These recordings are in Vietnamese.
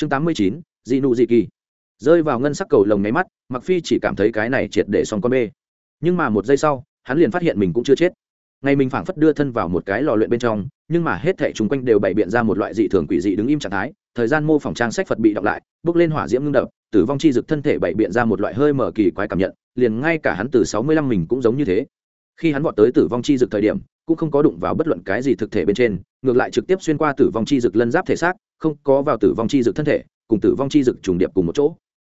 chương tám mươi chín dị nụ dị kỳ rơi vào ngân sắc cầu lồng nháy mắt mặc phi chỉ cảm thấy cái này triệt để xong con bê. Nhưng mà một giây sau, hắn liền phát hiện mình cũng chưa chết. Ngày mình phảng phất đưa thân vào một cái lò luyện bên trong, nhưng mà hết thảy chung quanh đều bày biện ra một loại dị thường quỷ dị đứng im trạng thái. Thời gian mô phỏng trang sách phật bị đọc lại, bước lên hỏa diễm ngưng đập, tử vong chi dực thân thể bày biện ra một loại hơi mở kỳ quái cảm nhận, liền ngay cả hắn từ sáu mươi lăm mình cũng giống như thế. Khi hắn vọt tới tử vong chi dực thời điểm cũng không có đụng vào bất luận cái gì thực thể bên trên, ngược lại trực tiếp xuyên qua tử vong chi dực lân giáp thể xác, không có vào tử vong chi dực thân thể, cùng tử vong chi dực trùng điệp cùng một chỗ.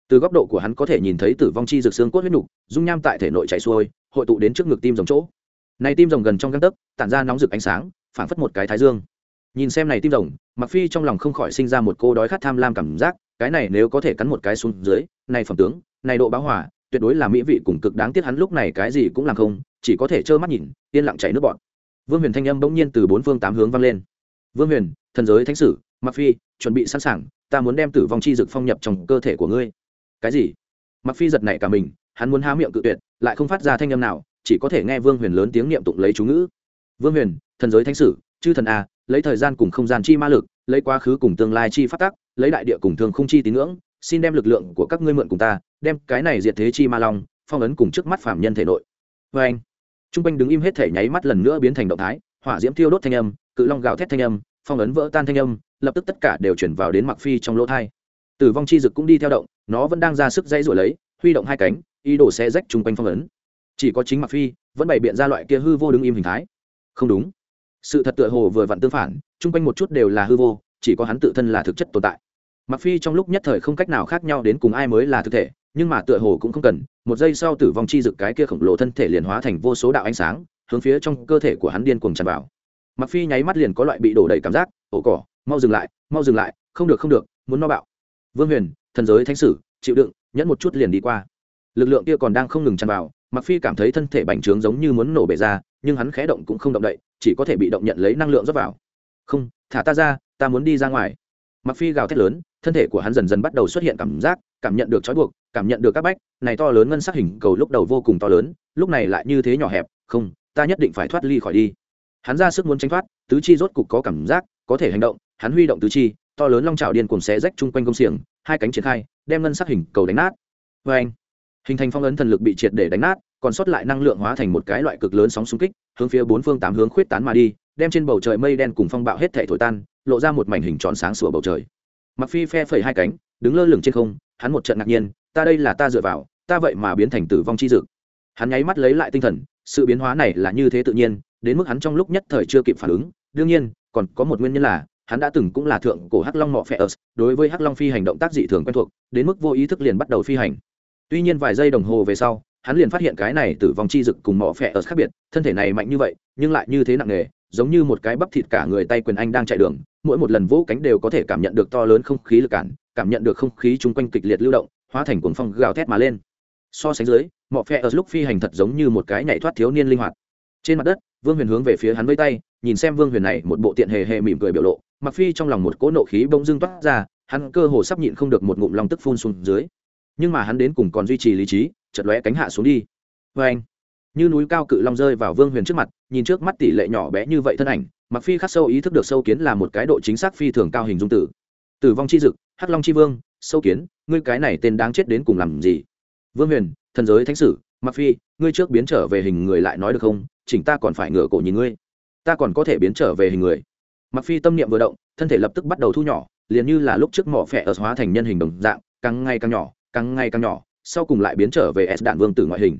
Từ góc độ của hắn có thể nhìn thấy tử vong chi dực xương cốt huyết nục, dung nham tại thể nội chạy xuôi, hội tụ đến trước ngực tim rồng chỗ. Này tim rồng gần trong găng tấc, tản ra nóng rực ánh sáng, phảng phất một cái thái dương. Nhìn xem này tim rồng mặc phi trong lòng không khỏi sinh ra một cô đói khát tham lam cảm giác, cái này nếu có thể cắn một cái xuống dưới, này phẩm tướng, này độ báo hỏa tuyệt đối là mỹ vị cùng cực đáng tiếc hắn lúc này cái gì cũng làm không, chỉ có thể trơ mắt nhìn, yên lặng chảy nước bọt vương huyền thanh âm bỗng nhiên từ bốn phương tám hướng vang lên. Vương huyền, thần giới thánh sử mặc phi, chuẩn bị sẵn sàng, ta muốn đem tử vong chi dực phong nhập trong cơ thể của ngươi. Cái gì? Mặc phi giật nảy cả mình, hắn muốn há miệng cự tuyệt, lại không phát ra thanh âm nào, chỉ có thể nghe vương huyền lớn tiếng niệm tụng lấy chú ngữ. Vương huyền, thần giới thánh sử, chư thần a lấy thời gian cùng không gian chi ma lực, lấy quá khứ cùng tương lai chi phát tắc, lấy đại địa cùng thường không chi tín ngưỡng, xin đem lực lượng của các ngươi mượn cùng ta, đem cái này diệt thế chi ma long, phong ấn cùng trước mắt phạm nhân thể nội. Vê anh t r u n g quanh đứng im hết thể nháy mắt lần nữa biến thành động thái, hỏa diễm thiêu đốt thanh âm, cự long gào thét thanh âm, phong ấn vỡ tan thanh âm, lập tức tất cả đều chuyển vào đến mặc phi trong lỗ thai. Tử vong chi dực cũng đi theo động, nó vẫn đang ra sức dãy rồi lấy, huy động hai cánh, ý đồ xe rách chung quanh phong ấn. Chỉ có chính mặc phi, vẫn bày biện ra loại kia hư vô đứng im hình thái. Không đúng. Sự thật tựa hồ vừa vặn tương phản, chung quanh một chút đều là hư vô, chỉ có hắn tự thân là thực chất tồn tại. Mặc phi trong lúc nhất thời không cách nào khác nhau đến cùng ai mới là thực thể nhưng mà tựa hồ cũng không cần, một giây sau tử vong chi dực cái kia khổng lồ thân thể liền hóa thành vô số đạo ánh sáng, hướng phía trong cơ thể của hắn điên cuồng tràn vào. Mặc phi nháy mắt liền có loại bị đổ đầy cảm giác, ổ cỏ, mau dừng lại, mau dừng lại, không được không được, muốn no bạo. Vương huyền, thần giới thánh sử, chịu đựng, nhẫn một chút liền đi qua. Lực lượng kia còn đang không ngừng tràn vào mặc phi cảm thấy thân thể bành trướng giống như muốn nổ bể ra, nhưng hắn khẽ động cũng không động đậy, chỉ có thể bị động nhận lấy năng lượng rót vào. Không, thả ta ra, ta muốn đi ra ngoài. Mặc phi gào thét lớn, thân thể của hắn dần dần bắt đầu xuất hiện cảm giác cảm nhận được trói buộc, cảm nhận được các bách, này to lớn ngân sắc hình cầu lúc đầu vô cùng to lớn, lúc này lại như thế nhỏ hẹp, không, ta nhất định phải thoát ly khỏi đi. Hắn ra sức muốn tránh thoát, tứ chi rốt cục có cảm giác, có thể hành động, hắn huy động tứ chi, to lớn long trào điên cuồng xé rách chung quanh công xiềng, hai cánh triển khai, đem ngân sắc hình cầu đánh nát. Vê anh hình thành phong ấn thần lực bị triệt để đánh nát, còn sót lại năng lượng hóa thành một cái loại cực lớn sóng xung kích, hướng phía bốn phương tám hướng khuyết tán mà đi, đem trên bầu trời mây đen cùng phong bạo hết thể thổi tan, lộ ra một mảnh hình tròn sáng sủa bầu trời. Mặc phi phe phẩy hai cánh, đứng lơ lửng trên không hắn một trận ngạc nhiên, ta đây là ta dựa vào, ta vậy mà biến thành tử vong chi dực hắn nháy mắt lấy lại tinh thần, sự biến hóa này là như thế tự nhiên, đến mức hắn trong lúc nhất thời chưa kịp phản ứng. Đương nhiên, còn có một nguyên nhân là, hắn đã từng cũng là thượng cổ hắc long mọ phe ớt, đối với hắc long phi hành động tác dị thường quen thuộc, đến mức vô ý thức liền bắt đầu phi hành. Tuy nhiên vài giây đồng hồ về sau, hắn liền phát hiện cái này tử vong chi dực cùng mọ phe ở khác biệt, thân thể này mạnh như vậy, nhưng lại như thế nặng nề, giống như một cái bắp thịt cả người tay quyền anh đang chạy đường, mỗi một lần vỗ cánh đều có thể cảm nhận được to lớn không khí lực cản cảm nhận được không khí chung quanh kịch liệt lưu động, hóa thành cuồng phong gào thét mà lên. So sánh dưới mỏ phe ở lúc phi hành thật giống như một cái nhảy thoát thiếu niên linh hoạt. Trên mặt đất, vương huyền hướng về phía hắn với tay, nhìn xem vương huyền này một bộ tiện hề hề mỉm cười biểu lộ mặc phi trong lòng một cỗ nộ khí bỗng dưng toát ra, hắn cơ hồ sắp nhịn không được một ngụm lòng tức phun xuống dưới. Nhưng mà hắn đến cùng còn duy trì lý trí chật lóe cánh hạ xuống đi. Vê anh, như núi cao cự long rơi vào vương huyền trước mặt, nhìn trước mắt tỷ lệ nhỏ bé như vậy thân ảnh mặc phi khắc sâu ý thức được sâu kiến là một cái độ chính xác phi thường cao hình dung tử. Tử vong chi dực hắc long chi vương, sâu kiến, ngươi cái này tên đáng chết đến cùng làm gì? Vương huyền, thần giới thánh sử mặc phi, ngươi trước biến trở về hình người lại nói được không? Chỉnh ta còn phải ngửa cổ nhìn ngươi. Ta còn có thể biến trở về hình người. Mặc phi tâm niệm vừa động, thân thể lập tức bắt đầu thu nhỏ, liền như là lúc trước mỏ phẹ ở hóa thành nhân hình đồng dạng, càng ngày càng nhỏ, càng ngày càng nhỏ, sau cùng lại biến trở về s đạn vương tử ngoại hình.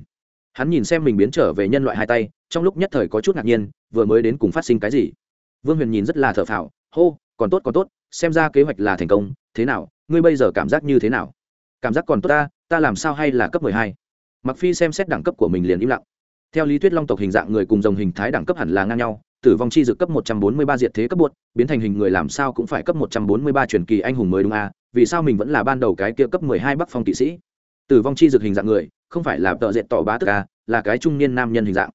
Hắn nhìn xem mình biến trở về nhân loại hai tay, trong lúc nhất thời có chút ngạc nhiên, vừa mới đến cùng phát sinh cái gì? Vương huyền nhìn rất là thở phào, hô, còn tốt còn tốt xem ra kế hoạch là thành công thế nào ngươi bây giờ cảm giác như thế nào? Cảm giác còn tốt ta ta làm sao hay là cấp mười hai? Mặc phi xem xét đẳng cấp của mình liền im lặng. Theo lý thuyết long tộc hình dạng người cùng dòng hình thái đẳng cấp hẳn là ngang nhau tử vong chi dược cấp một trăm bốn mươi ba diệt thế cấp buốt biến thành hình người làm sao cũng phải cấp một trăm bốn mươi ba truyền kỳ anh hùng mới đúng à vì sao mình vẫn là ban đầu cái kia cấp mười hai bắc phong kỵ sĩ? Tử vong chi dược hình dạng người không phải là tợ diện tỏ bá tức a, là cái trung niên nam nhân hình dạng.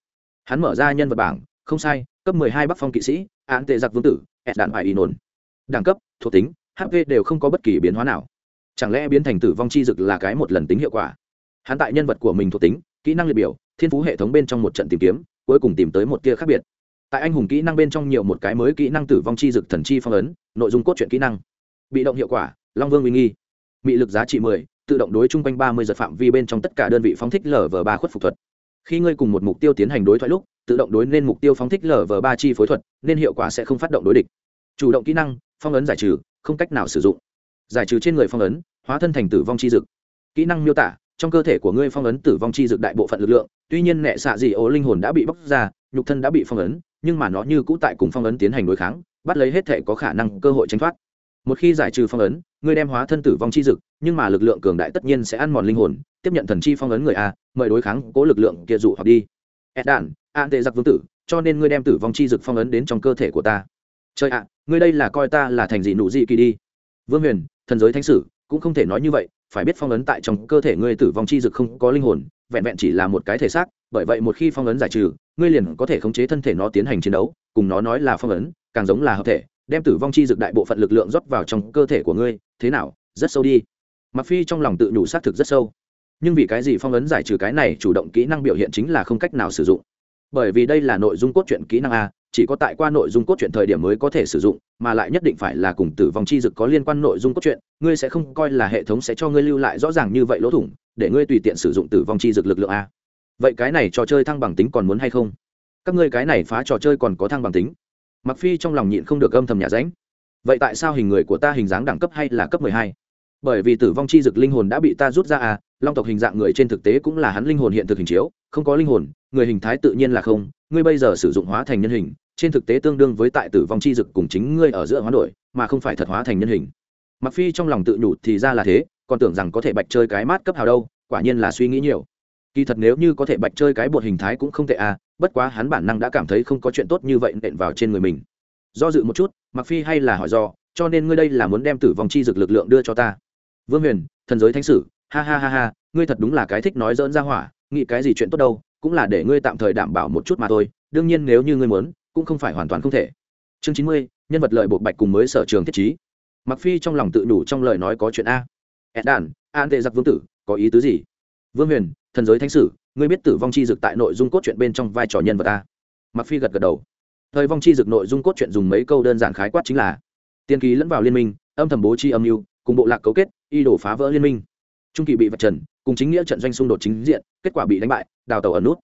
Hắn mở ra nhân vật bảng không sai cấp mười hai bắc phong kỵ sĩ án tệ giặc vương tử ẹt đạn hoài y nồn đẳng cấp, thuộc tính hp đều không có bất kỳ biến hóa nào. Chẳng lẽ biến thành tử vong chi dực là cái một lần tính hiệu quả? Hắn tại nhân vật của mình thuộc tính, kỹ năng liệt biểu, thiên phú hệ thống bên trong một trận tìm kiếm, cuối cùng tìm tới một tia khác biệt. Tại anh hùng kỹ năng bên trong nhiều một cái mới kỹ năng tử vong chi dực thần chi phong ấn, nội dung cốt truyện kỹ năng. Bị động hiệu quả, long vương uy nghi. Mị lực giá trị mười, tự động đối chung quanh ba mươi giật phạm vi bên trong tất cả đơn vị phóng thích lở vờ ba khuất phục thuật. Khi ngươi cùng một mục tiêu tiến hành đối thoại lúc, tự động đối nên mục tiêu phóng thích lở vờ ba chi phối thuật, nên hiệu quả sẽ không phát động đối địch. Chủ động kỹ năng phong ấn giải trừ, không cách nào sử dụng. Giải trừ trên người phong ấn, hóa thân thành tử vong chi dực. Kỹ năng miêu tả, trong cơ thể của ngươi phong ấn tử vong chi dực đại bộ phận lực lượng, tuy nhiên nệ xạ dị ố linh hồn đã bị bóc ra, nhục thân đã bị phong ấn, nhưng mà nó như cũ tại cùng phong ấn tiến hành đối kháng, bắt lấy hết thể có khả năng, cơ hội tranh thoát. Một khi giải trừ phong ấn, ngươi đem hóa thân tử vong chi dực, nhưng mà lực lượng cường đại tất nhiên sẽ ăn mòn linh hồn, tiếp nhận thần chi phong ấn người a, mời đối kháng, cố lực lượng kia dụ hoặc đi. Ed đạn an tệ giặc vương tử, cho nên ngươi đem tử vong chi dực phong ấn đến trong cơ thể của ta trời ạ, ngươi đây là coi ta là thành gì nụ gì kỳ đi. Vương huyền, thần giới thánh sử, cũng không thể nói như vậy, phải biết phong ấn tại trong cơ thể ngươi tử vong chi dực không có linh hồn, vẹn vẹn chỉ là một cái thể xác, bởi vậy một khi phong ấn giải trừ, ngươi liền có thể khống chế thân thể nó tiến hành chiến đấu, cùng nó nói là phong ấn, càng giống là hợp thể, đem tử vong chi dực đại bộ phận lực lượng rót vào trong cơ thể của ngươi, thế nào, rất sâu đi. Mặc phi trong lòng tự nhủ xác thực rất sâu. Nhưng vì cái gì phong ấn giải trừ cái này chủ động kỹ năng biểu hiện chính là không cách nào sử dụng? Bởi vì đây là nội dung cốt truyện kỹ năng a chỉ có tại qua nội dung cốt truyện thời điểm mới có thể sử dụng, mà lại nhất định phải là cùng tử vong chi dực có liên quan nội dung cốt truyện, ngươi sẽ không coi là hệ thống sẽ cho ngươi lưu lại rõ ràng như vậy lỗ thủng, để ngươi tùy tiện sử dụng tử vong chi dực lực lượng a. Vậy cái này trò chơi thăng bằng tính còn muốn hay không? Các ngươi cái này phá trò chơi còn có thăng bằng tính? Mặc phi trong lòng nhịn không được âm thầm nhà ránh. Vậy tại sao hình người của ta hình dáng đẳng cấp hay là cấp mười hai? Bởi vì tử vong chi dực linh hồn đã bị ta rút ra à long tộc hình dạng người trên thực tế cũng là hắn linh hồn hiện thực hình chiếu, không có linh hồn, người hình thái tự nhiên là không, ngươi bây giờ sử dụng hóa thành nhân hình trên thực tế tương đương với tại tử vong chi dực cùng chính ngươi ở giữa hoán đổi, mà không phải thật hóa thành nhân hình. Mặc phi trong lòng tự nhủ thì ra là thế, còn tưởng rằng có thể bạch chơi cái mát cấp hào đâu, quả nhiên là suy nghĩ nhiều. Kỳ thật nếu như có thể bạch chơi cái bột hình thái cũng không tệ à bất quá hắn bản năng đã cảm thấy không có chuyện tốt như vậy nện vào trên người mình. Do dự một chút mặc phi hay là hỏi do, cho nên ngươi đây là muốn đem tử vong chi dực lực lượng đưa cho ta. Vương huyền, thần giới thánh sử, ha ha ha ha, ngươi thật đúng là cái thích nói dỡn ra hỏa, nghĩ cái gì chuyện tốt đâu, cũng là để ngươi tạm thời đảm bảo một chút mà thôi, đương nhiên nếu như ngươi muốn cũng không phải hoàn toàn không thể. Chương chín mươi, nhân vật lợi bộ bạch cùng mới sở trường thiết trí. Mặc phi trong lòng tự đủ trong lời nói có chuyện a. Ed đàn an tệ giặc vương tử, có ý tứ gì? Vương huyền, thần giới thánh sử, ngươi biết tử vong chi dực tại nội dung cốt truyện bên trong vai trò nhân vật a? Mặc phi gật gật đầu. Thời vong chi dực nội dung cốt truyện dùng mấy câu đơn giản khái quát chính là tiên ký lẫn vào liên minh, âm thầm bố chi âm mưu, cùng bộ lạc cấu kết, y đổ phá vỡ liên minh. Trung kỳ bị vật trần, cùng chính nghĩa trận doanh xung đột chính diện, kết quả bị đánh bại, đào tàu ở nút.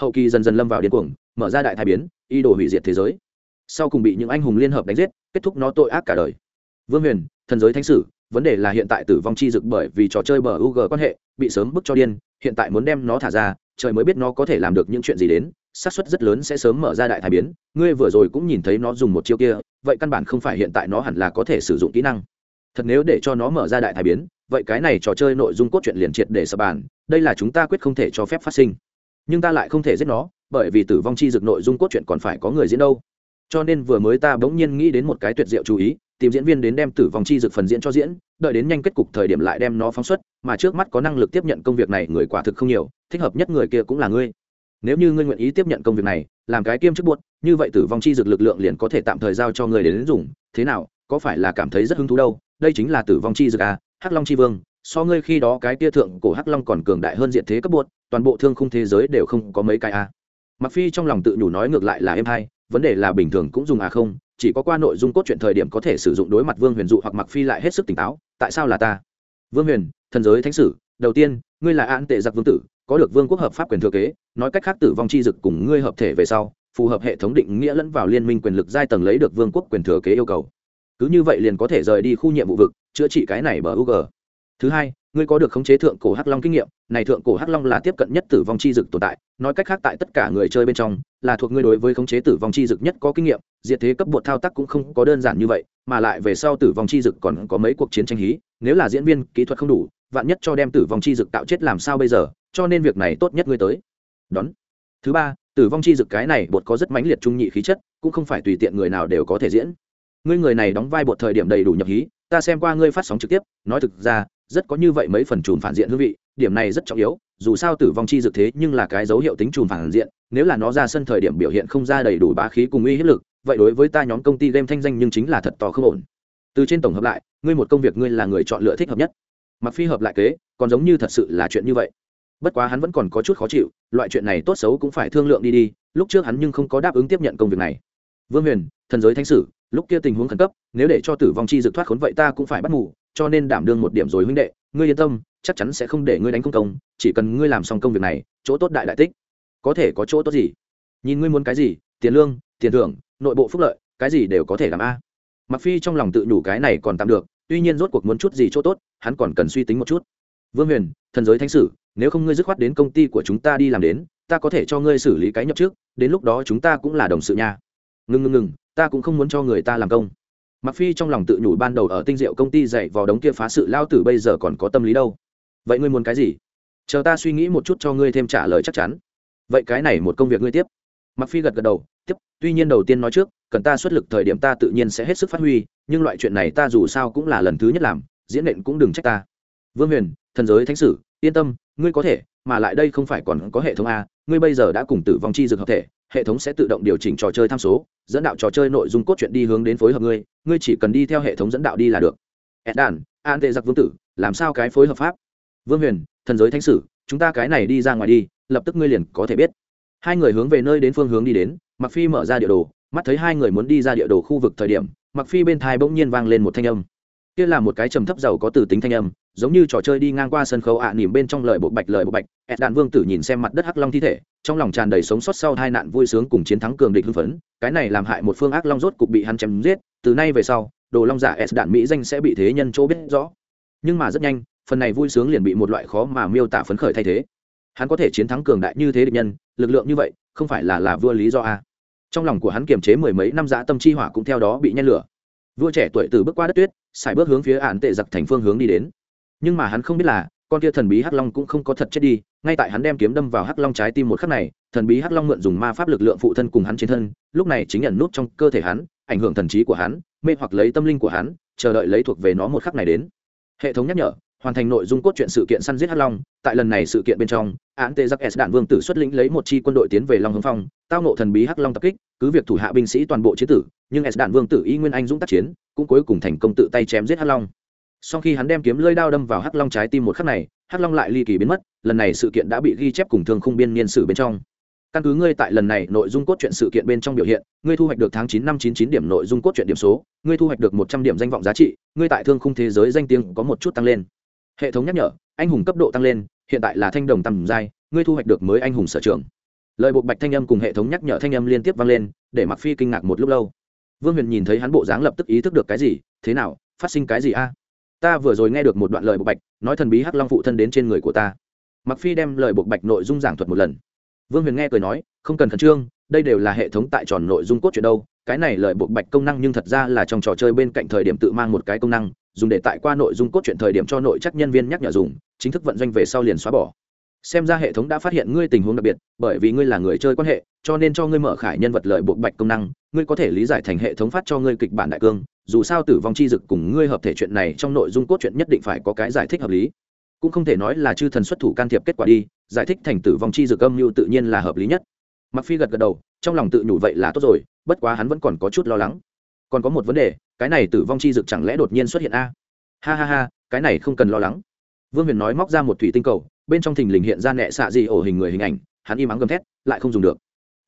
Hậu kỳ dần dần lâm vào điên cuồng mở ra đại thái biến y đổ hủy diệt thế giới. Sau cùng bị những anh hùng liên hợp đánh giết, kết thúc nó tội ác cả đời. Vương huyền, thần giới thánh sử, vấn đề là hiện tại tử vong chi dực bởi vì trò chơi bờ UG quan hệ, bị sớm bức cho điên, hiện tại muốn đem nó thả ra, trời mới biết nó có thể làm được những chuyện gì đến, xác suất rất lớn sẽ sớm mở ra đại thái biến, ngươi vừa rồi cũng nhìn thấy nó dùng một chiêu kia, vậy căn bản không phải hiện tại nó hẳn là có thể sử dụng kỹ năng. Thật nếu để cho nó mở ra đại thái biến, vậy cái này trò chơi nội dung cốt truyện liền triệt để sập bàn, đây là chúng ta quyết không thể cho phép phát sinh. Nhưng ta lại không thể giết nó bởi vì tử vong chi dực nội dung cốt truyện còn phải có người diễn đâu. Cho nên vừa mới ta bỗng nhiên nghĩ đến một cái tuyệt diệu chú ý, tìm diễn viên đến đem tử vong chi dực phần diễn cho diễn, đợi đến nhanh kết cục thời điểm lại đem nó phóng xuất, mà trước mắt có năng lực tiếp nhận công việc này người quả thực không nhiều, thích hợp nhất người kia cũng là ngươi. Nếu như ngươi nguyện ý tiếp nhận công việc này, làm cái kiêm chức buốt như vậy tử vong chi dực lực lượng liền có thể tạm thời giao cho người đến dùng. Thế nào, có phải là cảm thấy rất hứng thú đâu? Đây chính là tử vong chi dực à hắc long chi vương, so ngươi khi đó cái kia thượng cổ hắc long còn cường đại hơn diện thế cấp buốt toàn bộ thương khung thế giới đều không có mấy cái à mặc phi trong lòng tự nhủ nói ngược lại là em hai, vấn đề là bình thường cũng dùng à không, chỉ có qua nội dung cốt truyện thời điểm có thể sử dụng đối mặt vương huyền dụ hoặc mặc phi lại hết sức tỉnh táo, tại sao là ta? Vương huyền, thần giới thánh sử, đầu tiên, ngươi là an tệ giặc vương tử, có được vương quốc hợp pháp quyền thừa kế, nói cách khác tử vong chi dực cùng ngươi hợp thể về sau, phù hợp hệ thống định nghĩa lẫn vào liên minh quyền lực giai tầng lấy được vương quốc quyền thừa kế yêu cầu. Cứ như vậy liền có thể rời đi khu nhiệm vụ vực, chữa trị cái này bờ u g thứ hai ngươi có được khống chế thượng cổ hắc long kinh nghiệm, này thượng cổ hắc long là tiếp cận nhất tử vong chi dực tồn tại, nói cách khác tại tất cả người chơi bên trong, là thuộc ngươi đối với khống chế tử vong chi dực nhất có kinh nghiệm, diệt thế cấp bột thao tác cũng không có đơn giản như vậy, mà lại về sau tử vong chi dực còn có mấy cuộc chiến tranh hí, nếu là diễn viên kỹ thuật không đủ, vạn nhất cho đem tử vong chi dực tạo chết làm sao bây giờ, cho nên việc này tốt nhất ngươi tới. Đón. Thứ ba, tử vong chi dực cái này bột có rất mãnh liệt trung nhị khí chất, cũng không phải tùy tiện người nào đều có thể diễn. Ngươi người này đóng vai bột thời điểm đầy đủ nhập hí, ta xem qua ngươi phát sóng trực tiếp, nói thực ra rất có như vậy mấy phần chùm phản diện hương vị, điểm này rất trọng yếu, dù sao tử vong chi dược thế nhưng là cái dấu hiệu tính chùm phản diện, nếu là nó ra sân thời điểm biểu hiện không ra đầy đủ bá khí cùng uy hiếp lực, vậy đối với ta nhóm công ty game thanh danh nhưng chính là thật to không ổn. Từ trên tổng hợp lại, ngươi một công việc ngươi là người chọn lựa thích hợp nhất. Mặc phi hợp lại kế, còn giống như thật sự là chuyện như vậy. Bất quá hắn vẫn còn có chút khó chịu, loại chuyện này tốt xấu cũng phải thương lượng đi đi, lúc trước hắn nhưng không có đáp ứng tiếp nhận công việc này. Vương huyền, thần giới thánh sử, lúc kia tình huống khẩn cấp, nếu để cho tử vong chi dực thoát khốn vậy ta cũng phải bắt ngủ cho nên đảm đương một điểm rồi huynh đệ, ngươi yên tâm, chắc chắn sẽ không để ngươi đánh công công, chỉ cần ngươi làm xong công việc này, chỗ tốt đại đại tích. Có thể có chỗ tốt gì? Nhìn ngươi muốn cái gì, tiền lương, tiền thưởng, nội bộ phúc lợi, cái gì đều có thể làm a. Mặc phi trong lòng tự nhủ cái này còn tạm được, tuy nhiên rốt cuộc muốn chút gì chỗ tốt, hắn còn cần suy tính một chút. Vương huyền, thần giới thánh sử, nếu không ngươi dứt khoát đến công ty của chúng ta đi làm đến, ta có thể cho ngươi xử lý cái nhập trước đến lúc đó chúng ta cũng là đồng sự nha. Ngừng ngừng ngừng ta cũng không muốn cho người ta làm công mặc phi trong lòng tự nhủ ban đầu ở tinh diệu công ty dạy vào đống kia phá sự lao tử bây giờ còn có tâm lý đâu. Vậy ngươi muốn cái gì? Chờ ta suy nghĩ một chút cho ngươi thêm trả lời chắc chắn. Vậy cái này một công việc ngươi tiếp. Mặc phi gật gật đầu, tiếp. Tuy nhiên đầu tiên nói trước, cần ta xuất lực thời điểm ta tự nhiên sẽ hết sức phát huy, nhưng loại chuyện này ta dù sao cũng là lần thứ nhất làm, diễn nện cũng đừng trách ta. Vương huyền, thần giới thánh sử yên tâm, ngươi có thể, mà lại đây không phải còn có hệ thống a, ngươi bây giờ đã cùng tử vong chi dược hợp thể, hệ thống sẽ tự động điều chỉnh trò chơi tham số, dẫn đạo trò chơi nội dung cốt truyện đi hướng đến phối hợp ngươi ngươi chỉ cần đi theo hệ thống dẫn đạo đi là được. Ed đàn an tệ giặc vương tử, làm sao cái phối hợp pháp? Vương huyền, thần giới thánh sử, chúng ta cái này đi ra ngoài đi, lập tức ngươi liền có thể biết. Hai người hướng về nơi đến phương hướng đi đến mặc phi mở ra địa đồ, mắt thấy hai người muốn đi ra địa đồ khu vực thời điểm mặc phi bên thai bỗng nhiên vang lên một thanh âm. Kia là một cái trầm thấp giàu có từ tính thanh âm giống như trò chơi đi ngang qua sân khấu ạ à, nỉm bên trong lời bộ bạch lời bộ bạch. Ẹt đạn vương tử nhìn xem mặt đất hắc long thi thể trong lòng tràn đầy sống sót sau hai nạn vui sướng cùng chiến thắng cường địch hưng phấn. Cái này làm hại một phương ác long rốt cục bị hắn chém giết. Từ nay về sau đồ long giả s đạn mỹ danh sẽ bị thế nhân chỗ biết rõ. Nhưng mà rất nhanh phần này vui sướng liền bị một loại khó mà miêu tả phấn khởi thay thế. Hắn có thể chiến thắng cường đại như thế địch nhân lực lượng như vậy không phải là là vua lý do a. Trong lòng của hắn kiềm chế mười mấy năm dã tâm chi hỏa cũng theo đó bị nhen lửa. Vua trẻ tuổi từ bước qua đất tuyết xài bước hướng phía ạn tệ giặc thành phương hướng đi đến nhưng mà hắn không biết là, con kia thần bí hắc long cũng không có thật chết đi, ngay tại hắn đem kiếm đâm vào hắc long trái tim một khắc này, thần bí hắc long mượn dùng ma pháp lực lượng phụ thân cùng hắn trên thân, lúc này chính nhận nút trong cơ thể hắn, ảnh hưởng thần trí của hắn, mê hoặc lấy tâm linh của hắn, chờ đợi lấy thuộc về nó một khắc này đến. Hệ thống nhắc nhở, hoàn thành nội dung cốt truyện sự kiện săn giết hắc long, tại lần này sự kiện bên trong, án tê giác s đạn vương tử xuất lĩnh lấy một chi quân đội tiến về long hướng phong, tao nộ thần bí hắc long tập kích, cứ việc thủ hạ binh sĩ toàn bộ chế tử, nhưng s đạn vương tử y nguyên anh dũng tác chiến, cũng cuối cùng thành công tự tay chém giết hắc long sau khi hắn đem kiếm lưỡi đao đâm vào hắc long trái tim một khắc này, hắc long lại ly kỳ biến mất, lần này sự kiện đã bị ghi chép cùng thương khung biên niên sử bên trong. Căn cứ ngươi tại lần này nội dung cốt truyện sự kiện bên trong biểu hiện, ngươi thu hoạch được tháng chín năm chín chín điểm nội dung cốt truyện điểm số, ngươi thu hoạch được một trăm điểm danh vọng giá trị, ngươi tại thương khung thế giới danh tiếng có một chút tăng lên. Hệ thống nhắc nhở, anh hùng cấp độ tăng lên, hiện tại là thanh đồng tầm giai, ngươi thu hoạch được mới anh hùng sở trường. Lời bộc bạch thanh âm cùng hệ thống nhắc nhở thanh âm liên tiếp vang lên, để mặc phi kinh ngạc một lúc lâu. Vương huyền nhìn thấy hắn bộ dáng lập tức ý thức được cái gì, thế nào, phát sinh cái gì a? Ta vừa rồi nghe được một đoạn lời bộc bạch, nói thần bí hắc long phụ thân đến trên người của ta. Mặc phi đem lời bộc bạch nội dung giảng thuật một lần. Vương huyền nghe cười nói, không cần khẩn trương, đây đều là hệ thống tại tròn nội dung cốt truyện đâu, cái này lời bộc bạch công năng nhưng thật ra là trong trò chơi bên cạnh thời điểm tự mang một cái công năng, dùng để tại qua nội dung cốt truyện thời điểm cho nội chắc nhân viên nhắc nhở dùng, chính thức vận doanh về sau liền xóa bỏ. Xem ra hệ thống đã phát hiện ngươi tình huống đặc biệt, bởi vì ngươi là người chơi quan hệ, cho nên cho ngươi mở khải nhân vật lời buộc bạch công năng, ngươi có thể lý giải thành hệ thống phát cho ngươi kịch bản đại cương dù sao tử vong chi dực cùng ngươi hợp thể chuyện này trong nội dung cốt truyện nhất định phải có cái giải thích hợp lý. Cũng không thể nói là chư thần xuất thủ can thiệp kết quả đi, giải thích thành tử vong chi dực âm mưu tự nhiên là hợp lý nhất. Mặc phi gật gật đầu, trong lòng tự nhủ vậy là tốt rồi, bất quá hắn vẫn còn có chút lo lắng. Còn có một vấn đề, cái này tử vong chi dực chẳng lẽ đột nhiên xuất hiện a? Ha ha ha, cái này không cần lo lắng. Vương huyền nói móc ra một thủy tinh cầu, bên trong thình lình hiện ra nẹ xạ gì ổ hình người hình ảnh, hắn im ắng gầm thét, lại không dùng được.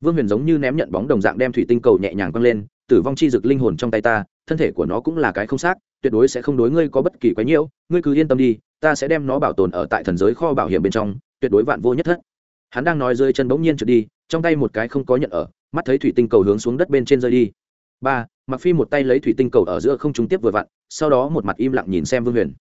Vương huyền giống như ném nhận bóng đồng dạng đem thủy tinh cầu nhẹ nhàng quăng lên, tử vong chi dực linh hồn trong tay ta thân thể của nó cũng là cái không xác, tuyệt đối sẽ không đối ngươi có bất kỳ quái nhiễu, ngươi cứ yên tâm đi, ta sẽ đem nó bảo tồn ở tại thần giới kho bảo hiểm bên trong, tuyệt đối vạn vô nhất thất. Hắn đang nói rơi chân bỗng nhiên trượt đi, trong tay một cái không có nhận ở, mắt thấy thủy tinh cầu hướng xuống đất bên trên rơi đi. Ba mặc phi một tay lấy thủy tinh cầu ở giữa không trung tiếp vừa vặn, sau đó một mặt im lặng nhìn xem vương huyền.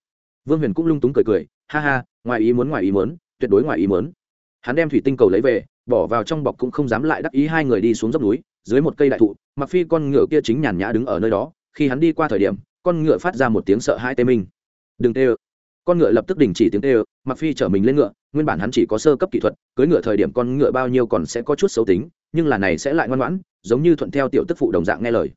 Vương huyền cũng lung túng cười cười, ha ha, ngoài ý muốn, ngoài ý muốn, tuyệt đối ngoài ý muốn. Hắn đem thủy tinh cầu lấy về, bỏ vào trong bọc cũng không dám lại đắc ý hai người đi xuống dốc núi, dưới một cây đại thụ mặc phi con ngựa kia chính nhàn nhã đứng ở nơi đó khi hắn đi qua thời điểm, con ngựa phát ra một tiếng sợ hai tê minh. Đừng tê ơ. Con ngựa lập tức đình chỉ tiếng tê ơ, mặc phi chở mình lên ngựa, nguyên bản hắn chỉ có sơ cấp kỹ thuật cưới ngựa thời điểm con ngựa bao nhiêu còn sẽ có chút xấu tính, nhưng là này sẽ lại ngoan ngoãn, giống như thuận theo tiểu tức phụ đồng dạng nghe lời.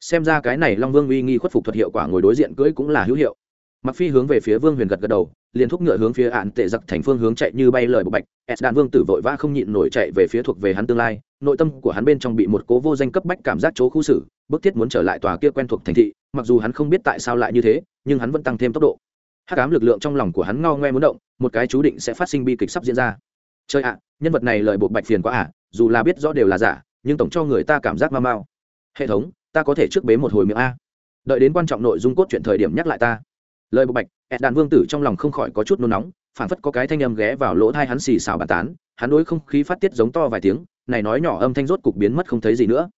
Xem ra cái này long vương uy nghi khuất phục thuật hiệu quả ngồi đối diện cưỡi cũng là hữu hiệu. Mặc phi hướng về phía vương huyền gật gật đầu, liền thúc ngựa hướng phía ạn tệ giặc thành phương hướng chạy như bay lời bộ bạch. S đàn vương tử vội vã không nhịn nổi chạy về phía thuộc về hắn tương lai, nội tâm của hắn bên trong bị một cố vô danh cấp bách cảm giác chỗ khu xử bức thiết muốn trở lại tòa kia quen thuộc thành thị, mặc dù hắn không biết tại sao lại như thế, nhưng hắn vẫn tăng thêm tốc độ. Hát cám lực lượng trong lòng của hắn ngao ngoe muốn động, một cái chú định sẽ phát sinh bi kịch sắp diễn ra. Chơi ạ, nhân vật này lời buộc bạch phiền quá ạ dù là biết rõ đều là giả, nhưng tổng cho người ta cảm giác mau mau. Hệ thống, ta có thể trước bế một hồi miệng a. Đợi đến quan trọng nội dung cốt chuyện thời điểm nhắc lại ta. Lời bộ bạch, ẹt đàn vương tử trong lòng không khỏi có chút nôn nóng phản phất có cái thanh âm ghé vào lỗ thai hắn xì xào bàn tán, hắn đối không khí phát tiết giống to vài tiếng, này nói nhỏ âm thanh rốt cục biến mất không thấy gì nữa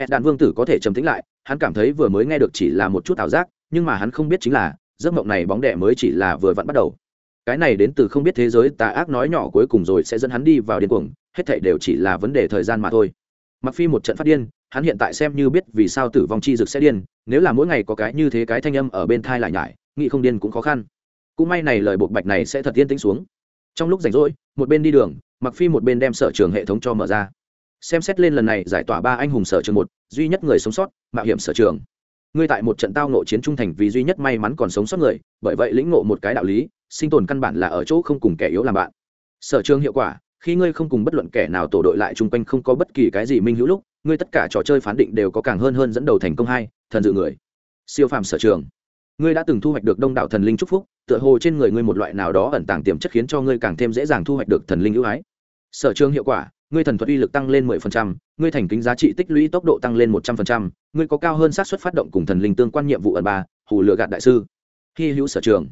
ed đàn vương tử có thể trầm tĩnh lại, hắn cảm thấy vừa mới nghe được chỉ là một chút ảo giác, nhưng mà hắn không biết chính là, giấc mộng này bóng đẻ mới chỉ là vừa vặn bắt đầu. Cái này đến từ không biết thế giới, tà ác nói nhỏ cuối cùng rồi sẽ dẫn hắn đi vào điên cuồng, hết thảy đều chỉ là vấn đề thời gian mà thôi. Mặc phi một trận phát điên, hắn hiện tại xem như biết vì sao tử vong chi dực sẽ điên, nếu là mỗi ngày có cái như thế cái thanh âm ở bên thai lại nhải, nghĩ không điên cũng khó khăn. Cũng may này lời buộc bạch này sẽ thật tiên tĩnh xuống. Trong lúc rảnh rỗi, một bên đi đường mặc phi một bên đem sở trường hệ thống cho mở ra xem xét lên lần này giải tỏa ba anh hùng sở trường một, duy nhất người sống sót, mạo hiểm sở trường. Ngươi tại một trận tao nộ chiến trung thành vì duy nhất may mắn còn sống sót người, bởi vậy lĩnh ngộ một cái đạo lý, sinh tồn căn bản là ở chỗ không cùng kẻ yếu làm bạn. Sở trường hiệu quả, khi ngươi không cùng bất luận kẻ nào tổ đội lại chung quanh không có bất kỳ cái gì minh hữu lúc, ngươi tất cả trò chơi phán định đều có càng hơn hơn dẫn đầu thành công hai, thần dự người. Siêu phàm sở trường. Ngươi đã từng thu hoạch được đông đảo thần linh chúc phúc, tựa hồ trên người ngươi một loại nào đó ẩn tàng tiềm chất khiến cho ngươi càng thêm dễ dàng thu hoạch được thần linh ưu ái. Sở trường hiệu quả ngươi thần thuật uy lực tăng lên 10%, ngươi thành kính giá trị tích lũy tốc độ tăng lên 100%, ngươi có cao hơn xác suất phát động cùng thần linh tương quan nhiệm vụ ẩn ba, hù lựa gạt đại sư. Khi hữu sở trường,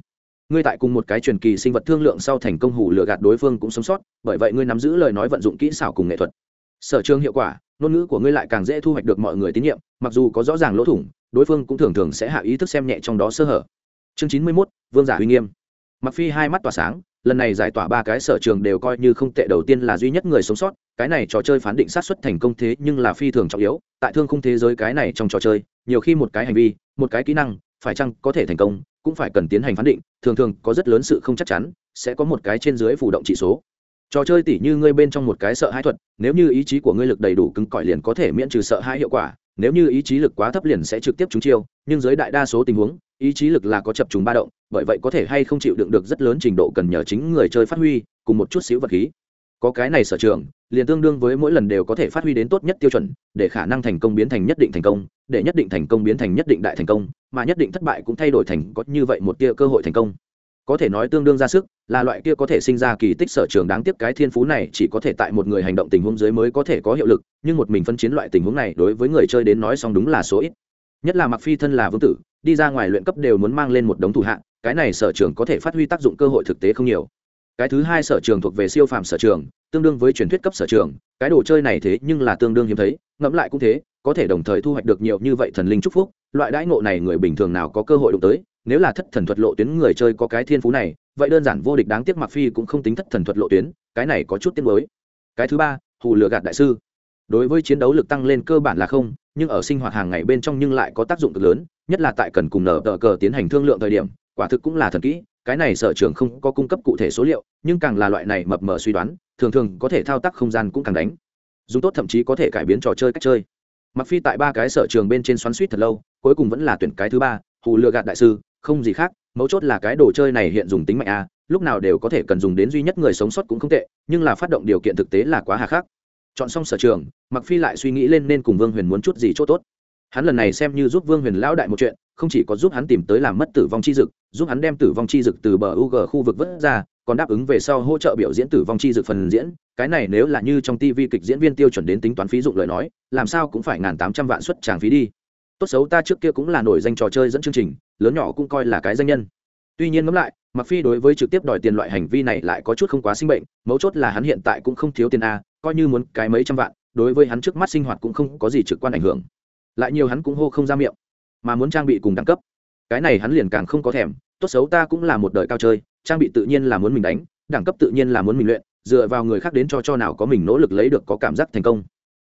ngươi tại cùng một cái truyền kỳ sinh vật thương lượng sau thành công hù lựa gạt đối phương cũng sống sót, bởi vậy ngươi nắm giữ lời nói vận dụng kỹ xảo cùng nghệ thuật. Sở trường hiệu quả, ngôn ngữ của ngươi lại càng dễ thu hoạch được mọi người tín nhiệm, mặc dù có rõ ràng lỗ thủng, đối phương cũng thường thường sẽ hạ ý thức xem nhẹ trong đó sơ hở. Chương 91, Vương giả uy nghiêm. Mặc Phi hai mắt tỏa sáng, lần này giải tỏa ba cái sở trường đều coi như không tệ đầu tiên là duy nhất người sống sót cái này trò chơi phán định sát xuất thành công thế nhưng là phi thường trọng yếu, tại thương khung thế giới cái này trong trò chơi, nhiều khi một cái hành vi, một cái kỹ năng, phải chăng có thể thành công, cũng phải cần tiến hành phán định, thường thường có rất lớn sự không chắc chắn, sẽ có một cái trên dưới phủ động trị số. Trò chơi tỉ như ngươi bên trong một cái sợ hãi thuật, nếu như ý chí của ngươi lực đầy đủ cứng cỏi liền có thể miễn trừ sợ hãi hiệu quả, nếu như ý chí lực quá thấp liền sẽ trực tiếp trúng chiêu, nhưng dưới đại đa số tình huống, ý chí lực là có chập trùng ba động, bởi vậy có thể hay không chịu đựng được rất lớn trình độ cần nhờ chính người chơi phát huy, cùng một chút xíu vật khí. Có cái này sở trường liền tương đương với mỗi lần đều có thể phát huy đến tốt nhất tiêu chuẩn, để khả năng thành công biến thành nhất định thành công, để nhất định thành công biến thành nhất định đại thành công, mà nhất định thất bại cũng thay đổi thành có như vậy một tia cơ hội thành công. Có thể nói tương đương ra sức, là loại kia có thể sinh ra kỳ tích sở trường đáng tiếc cái thiên phú này chỉ có thể tại một người hành động tình huống dưới mới có thể có hiệu lực, nhưng một mình phân chiến loại tình huống này đối với người chơi đến nói xong đúng là số ít. Nhất là mặc phi thân là vương tử, đi ra ngoài luyện cấp đều muốn mang lên một đống thủ hạng cái này sở trường có thể phát huy tác dụng cơ hội thực tế không nhiều cái thứ hai sở trường thuộc về siêu phàm sở trường, tương đương với truyền thuyết cấp sở trường. Cái đồ chơi này thế nhưng là tương đương hiếm thấy, ngẫm lại cũng thế, có thể đồng thời thu hoạch được nhiều như vậy thần linh chúc phúc. Loại đãi ngộ này người bình thường nào có cơ hội đụng tới, nếu là thất thần thuật lộ tuyến người chơi có cái thiên phú này, vậy đơn giản vô địch đáng tiếc mặc phi cũng không tính thất thần thuật lộ tuyến, cái này có chút tiếc mới cái thứ ba, hù lừa gạt đại sư. Đối với chiến đấu lực tăng lên cơ bản là không, nhưng ở sinh hoạt hàng ngày bên trong nhưng lại có tác dụng cực lớn, nhất là tại cần cùng nở tờ cờ tiến hành thương lượng thời điểm, quả thực cũng là thần kỹ cái này sở trường không có cung cấp cụ thể số liệu, nhưng càng là loại này mập mờ suy đoán, thường thường có thể thao tác không gian cũng càng đánh. Dùng tốt thậm chí có thể cải biến trò chơi cách chơi. Mặc phi tại ba cái sở trường bên trên xoắn suýt thật lâu, cuối cùng vẫn là tuyển cái thứ ba hù lừa gạt đại sư, không gì khác, mấu chốt là cái đồ chơi này hiện dùng tính mạnh a, lúc nào đều có thể cần dùng đến duy nhất người sống sót cũng không tệ, nhưng là phát động điều kiện thực tế là quá hà khắc. Chọn xong sở trường, mặc phi lại suy nghĩ lên nên cùng vương huyền muốn chút gì chỗ tốt hắn lần này xem như giúp vương huyền lão đại một chuyện, không chỉ có giúp hắn tìm tới làm mất tử vong chi dực, giúp hắn đem tử vong chi dực từ bờ u g khu vực vớt ra, còn đáp ứng về sau hỗ trợ biểu diễn tử vong chi dực phần diễn. Cái này nếu là như trong tv kịch diễn viên tiêu chuẩn đến tính toán phí dụng lời nói, làm sao cũng phải ngàn tám trăm vạn suất tràng phí đi. Tốt xấu ta trước kia cũng là nổi danh trò chơi dẫn chương trình, lớn nhỏ cũng coi là cái danh nhân. Tuy nhiên ngẫm lại mặc phi đối với trực tiếp đòi tiền loại hành vi này lại có chút không quá sinh bệnh mấu chốt là hắn hiện tại cũng không thiếu tiền a, coi như muốn cái mấy trăm vạn, đối với hắn trước mắt sinh hoạt cũng không có gì trực quan ảnh hưởng lại nhiều hắn cũng hô không ra miệng, mà muốn trang bị cùng đẳng cấp. Cái này hắn liền càng không có thèm, tốt xấu ta cũng là một đời cao chơi, trang bị tự nhiên là muốn mình đánh, đẳng cấp tự nhiên là muốn mình luyện, dựa vào người khác đến cho cho nào có mình nỗ lực lấy được có cảm giác thành công.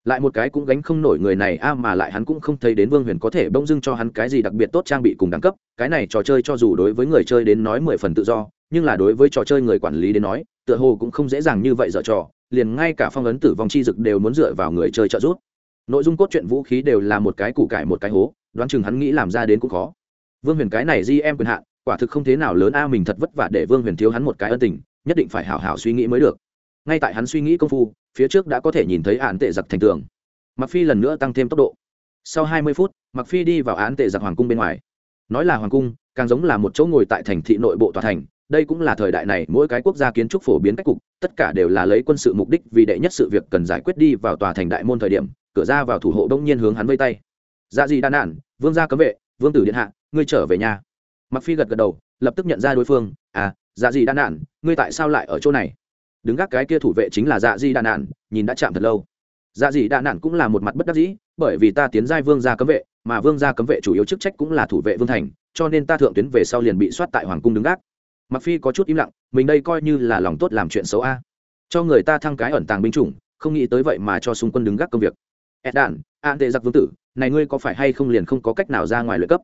Lại một cái cũng gánh không nổi người này, a, mà lại hắn cũng không thấy đến vương huyền có thể bỗng dưng cho hắn cái gì đặc biệt tốt trang bị cùng đẳng cấp. Cái này trò chơi cho dù đối với người chơi đến nói mười phần tự do, nhưng là đối với trò chơi người quản lý đến nói, tựa hồ cũng không dễ dàng như vậy dở trò, liền ngay cả phong ấn tử vong chi dực đều muốn dựa vào người chơi trợ giúp nội dung cốt truyện vũ khí đều là một cái củ cải một cái hố, đoán chừng hắn nghĩ làm ra đến cũng khó. Vương huyền cái này di em quyền hạn, quả thực không thế nào lớn a, mình thật vất vả để vương huyền thiếu hắn một cái ân tình, nhất định phải hảo hảo suy nghĩ mới được. Ngay tại hắn suy nghĩ công phu, phía trước đã có thể nhìn thấy án tệ giặc thành tường. Mặc phi lần nữa tăng thêm tốc độ. Sau hai mươi phút mặc phi đi vào án tệ giặc hoàng cung bên ngoài. Nói là hoàng cung, càng giống là một chỗ ngồi tại thành thị nội bộ tòa thành, đây cũng là thời đại này mỗi cái quốc gia kiến trúc phổ biến cách cục, tất cả đều là lấy quân sự mục đích vì đệ nhất sự việc cần giải quyết đi vào tòa thành đại môn thời điểm cửa ra vào thủ hộ đông nhiên hướng hắn vây tay. Dạ gì đan nạn vương gia cấm vệ, vương tử điện hạ, ngươi trở về nhà. Mặc phi gật gật đầu, lập tức nhận ra đối phương. À dạ gì đan nạn ngươi tại sao lại ở chỗ này? Đứng gác cái kia thủ vệ chính là dạ di đan nạn nhìn đã chạm thật lâu. Dạ dị đan nạn cũng là một mặt bất đắc dĩ, bởi vì ta tiến giai vương gia cấm vệ, mà vương gia cấm vệ chủ yếu chức trách cũng là thủ vệ vương thành, cho nên ta thượng tuyến về sau liền bị soát tại hoàng cung đứng gác. Mặc phi có chút im lặng, mình đây coi như là lòng tốt làm chuyện xấu a. Cho người ta thăng cái ẩn tàng binh chủng, không nghĩ tới vậy mà cho xung quân đứng gác công việc ed đạn an tệ giặc vương tử này ngươi có phải hay không liền không có cách nào ra ngoài lợi cấp?